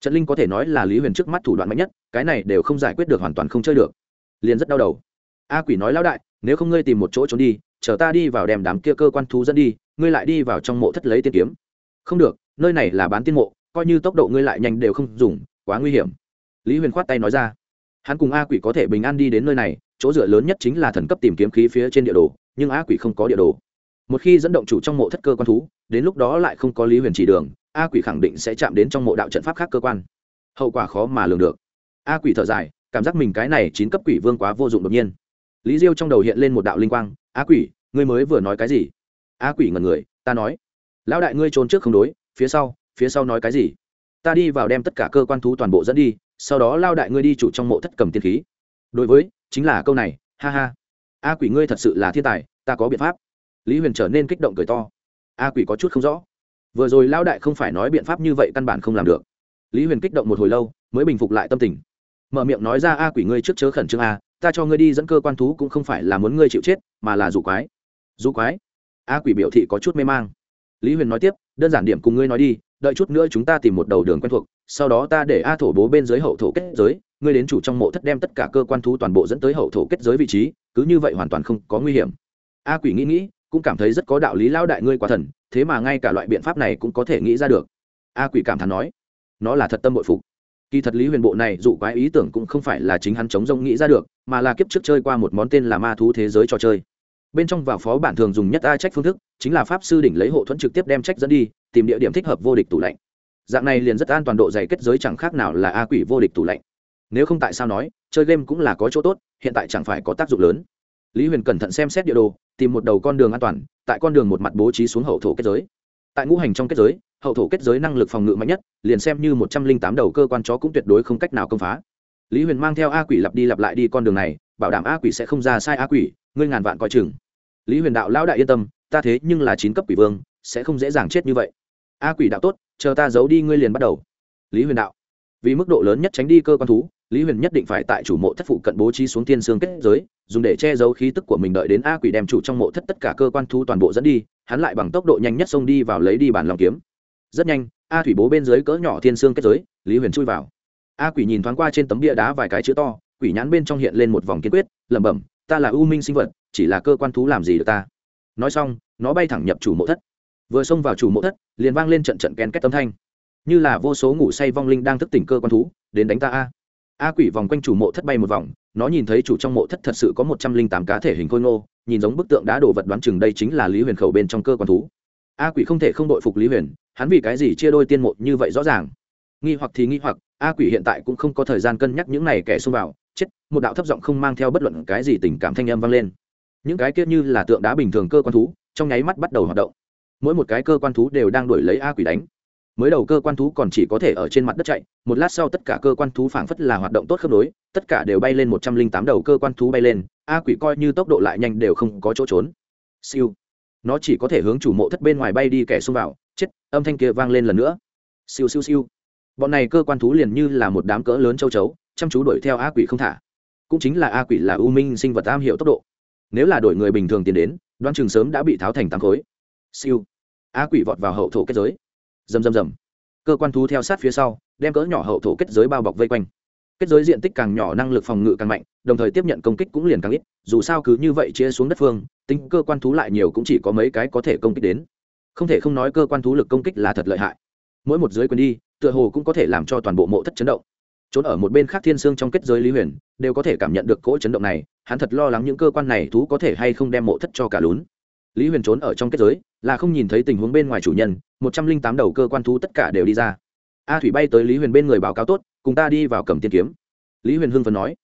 Trận linh có thể nói là lý huyền trước mắt thủ đoạn mạnh nhất, cái này đều không giải quyết được hoàn toàn không chơi được. Liền rất đau đầu. A quỷ nói lão đại, nếu không ngươi tìm một chỗ trốn đi, chờ ta đi vào đem đám kia cơ quan thú dẫn đi, ngươi lại đi vào trong mộ thất lấy tiên kiếm. Không được, nơi này là bán tiên mộ, coi như tốc độ ngươi lại nhanh đều không dùng, quá nguy hiểm. Lý huyền khoát tay nói ra. Hắn cùng a quỷ có thể bình an đi đến nơi này chỗ dựa lớn nhất chính là thần cấp tìm kiếm khí phía trên địa đồ, nhưng a quỷ không có địa đồ. Một khi dẫn động chủ trong mộ thất cơ quan thú, đến lúc đó lại không có lý huyền chỉ đường, a quỷ khẳng định sẽ chạm đến trong mộ đạo trận pháp khác cơ quan. Hậu quả khó mà lường được. A quỷ thở dài, cảm giác mình cái này chín cấp quỷ vương quá vô dụng đột nhiên. Lý diêu trong đầu hiện lên một đạo linh quang, a quỷ, ngươi mới vừa nói cái gì? A quỷ ngần người, ta nói, lão đại ngươi trốn trước không đối, phía sau phía sau nói cái gì? Ta đi vào đem tất cả cơ quan thú toàn bộ dẫn đi, sau đó lao đại ngươi đi chủ trong mộ thất cầm tiên khí. Đối với chính là câu này, ha ha. A quỷ ngươi thật sự là thiên tài, ta có biện pháp. Lý huyền trở nên kích động cười to. A quỷ có chút không rõ. Vừa rồi Lão đại không phải nói biện pháp như vậy căn bản không làm được. Lý huyền kích động một hồi lâu, mới bình phục lại tâm tình. Mở miệng nói ra a quỷ ngươi trước chớ khẩn trương a, ta cho ngươi đi dẫn cơ quan thú cũng không phải là muốn ngươi chịu chết, mà là dù quái. Dù quái? A quỷ biểu thị có chút mê mang. Lý huyền nói tiếp, đơn giản điểm cùng ngươi nói đi đợi chút nữa chúng ta tìm một đầu đường quen thuộc, sau đó ta để a thổ bố bên dưới hậu thổ kết giới, ngươi đến chủ trong mộ thất đem tất cả cơ quan thú toàn bộ dẫn tới hậu thổ kết giới vị trí, cứ như vậy hoàn toàn không có nguy hiểm. A quỷ nghĩ nghĩ, cũng cảm thấy rất có đạo lý lao đại ngươi quá thần, thế mà ngay cả loại biện pháp này cũng có thể nghĩ ra được. A quỷ cảm thán nói, nó là thật tâm bội phục. Kỳ thật lý huyền bộ này dụ quái ý tưởng cũng không phải là chính hắn chống rông nghĩ ra được, mà là kiếp trước chơi qua một món tên là ma thú thế giới trò chơi bên trong vào phó bản thường dùng nhất a trách phương thức, chính là pháp sư đỉnh lấy hộ thuẫn trực tiếp đem trách dẫn đi, tìm địa điểm thích hợp vô địch tủ lạnh. Dạng này liền rất an toàn độ dày kết giới chẳng khác nào là a quỷ vô địch tủ lạnh. Nếu không tại sao nói, chơi game cũng là có chỗ tốt, hiện tại chẳng phải có tác dụng lớn. Lý huyền cẩn thận xem xét địa đồ, tìm một đầu con đường an toàn, tại con đường một mặt bố trí xuống hậu thổ kết giới. Tại ngũ hành trong kết giới, hậu thổ kết giới năng lực phòng ngự mạnh nhất, liền xem như một trăm linh tám đầu cơ quan chó cũng tuyệt đối không cách nào công phá. Lý huyền mang theo a quỷ lặp đi lặp lại đi con đường này, bảo đảm a quỷ sẽ không ra sai a quỷ ngươi ngàn vạn coi chừng. Lý huyền đạo lão đại yên tâm, ta thế nhưng là chín cấp quỷ vương, sẽ không dễ dàng chết như vậy. A quỷ đạo tốt, chờ ta giấu đi ngươi liền bắt đầu. Lý huyền đạo. Vì mức độ lớn nhất tránh đi cơ quan thú, lý huyền nhất định phải tại chủ mộ thất phụ cận bố trí xuống thiên sương kết giới, dùng để che giấu khí tức của mình đợi đến a quỷ đem chủ trong mộ thất tất cả cơ quan thú toàn bộ dẫn đi, hắn lại bằng tốc độ nhanh nhất xông đi vào lấy đi bản lòng kiếm. Rất nhanh, a thủy bố bên dưới cỡ nhỏ thiên sương kết giới, lý huyền chui vào. A quỷ nhìn thoáng qua trên tấm bia đá vài cái chữ to, quỷ nhãn bên trong hiện lên một vòng kiên quyết, lẩm bẩm ta là u minh sinh vật, chỉ là cơ quan thú làm gì được ta? Nói xong, nó bay thẳng nhập chủ mộ thất. Vừa xông vào chủ mộ thất, liền vang lên trận trận ken két tấm thanh. Như là vô số ngủ say vong linh đang thức tỉnh cơ quan thú, đến đánh ta a. A quỷ vòng quanh chủ mộ thất bay một vòng, nó nhìn thấy chủ trong mộ thất thật sự có một trăm linh tám cá thể hình khôi ngô, nhìn giống bức tượng đá đổ vật đoán chừng đây chính là lý huyền khẩu bên trong cơ quan thú. A quỷ không thể không đội phục lý huyền, hắn vì cái gì chia đôi tiên mộ như vậy rõ ràng? Nghi hoặc thì nghi hoặc, a quỷ hiện tại cũng không có thời gian cân nhắc những này kẻ xông vào chết, một đạo thấp giọng không mang theo bất luận cái gì tình cảm thanh âm vang lên. Những cái kia như là tượng đá bình thường cơ quan thú, trong nháy mắt bắt đầu hoạt động. Mỗi một cái cơ quan thú đều đang đuổi lấy a quỷ đánh. Mới đầu cơ quan thú còn chỉ có thể ở trên mặt đất chạy, một lát sau tất cả cơ quan thú phảng phất là hoạt động tốt khớp nối, tất cả đều bay lên một trăm linh tám đầu cơ quan thú bay lên, a quỷ coi như tốc độ lại nhanh đều không có chỗ trốn. Siêu. Nó chỉ có thể hướng chủ mộ thất bên ngoài bay đi kẻ xông vào, chết, âm thanh kia vang lên lần nữa. Siêu siêu siêu. Bọn này cơ quan thú liền như là một đám cỡ lớn châu chấu chăm chú đuổi theo a quỷ không thả. Cũng chính là a quỷ là u minh sinh vật am hiểu tốc độ. Nếu là đổi người bình thường tiến đến đoan trường sớm đã bị tháo thành tám khối. Siêu. A quỷ vọt vào hậu thổ kết giới. Rầm rầm rầm. Cơ quan thú theo sát phía sau, đem cỡ nhỏ hậu thổ kết giới bao bọc vây quanh. Kết giới diện tích càng nhỏ năng lực phòng ngự càng mạnh, đồng thời tiếp nhận công kích cũng liền càng ít, dù sao cứ như vậy chia xuống đất phương, tính cơ quan thú lại nhiều cũng chỉ có mấy cái có thể công kích đến. Không thể không nói cơ quan thú lực công kích là thật lợi hại. Mỗi một giới quyền đi, tựa hồ cũng có thể làm cho toàn bộ mộ thất chấn động trốn ở một bên khác thiên sương trong kết giới lý huyền, đều có thể cảm nhận được cỗ chấn động này, hắn thật lo lắng những cơ quan này thú có thể hay không đem mộ thất cho cả lún. Lý huyền trốn ở trong kết giới, là không nhìn thấy tình huống bên ngoài chủ nhân, một trăm linh tám đầu cơ quan thú tất cả đều đi ra. A thủy bay tới lý huyền bên người báo cáo tốt, cùng ta đi vào cầm tiên kiếm. Lý huyền hưng phần nói.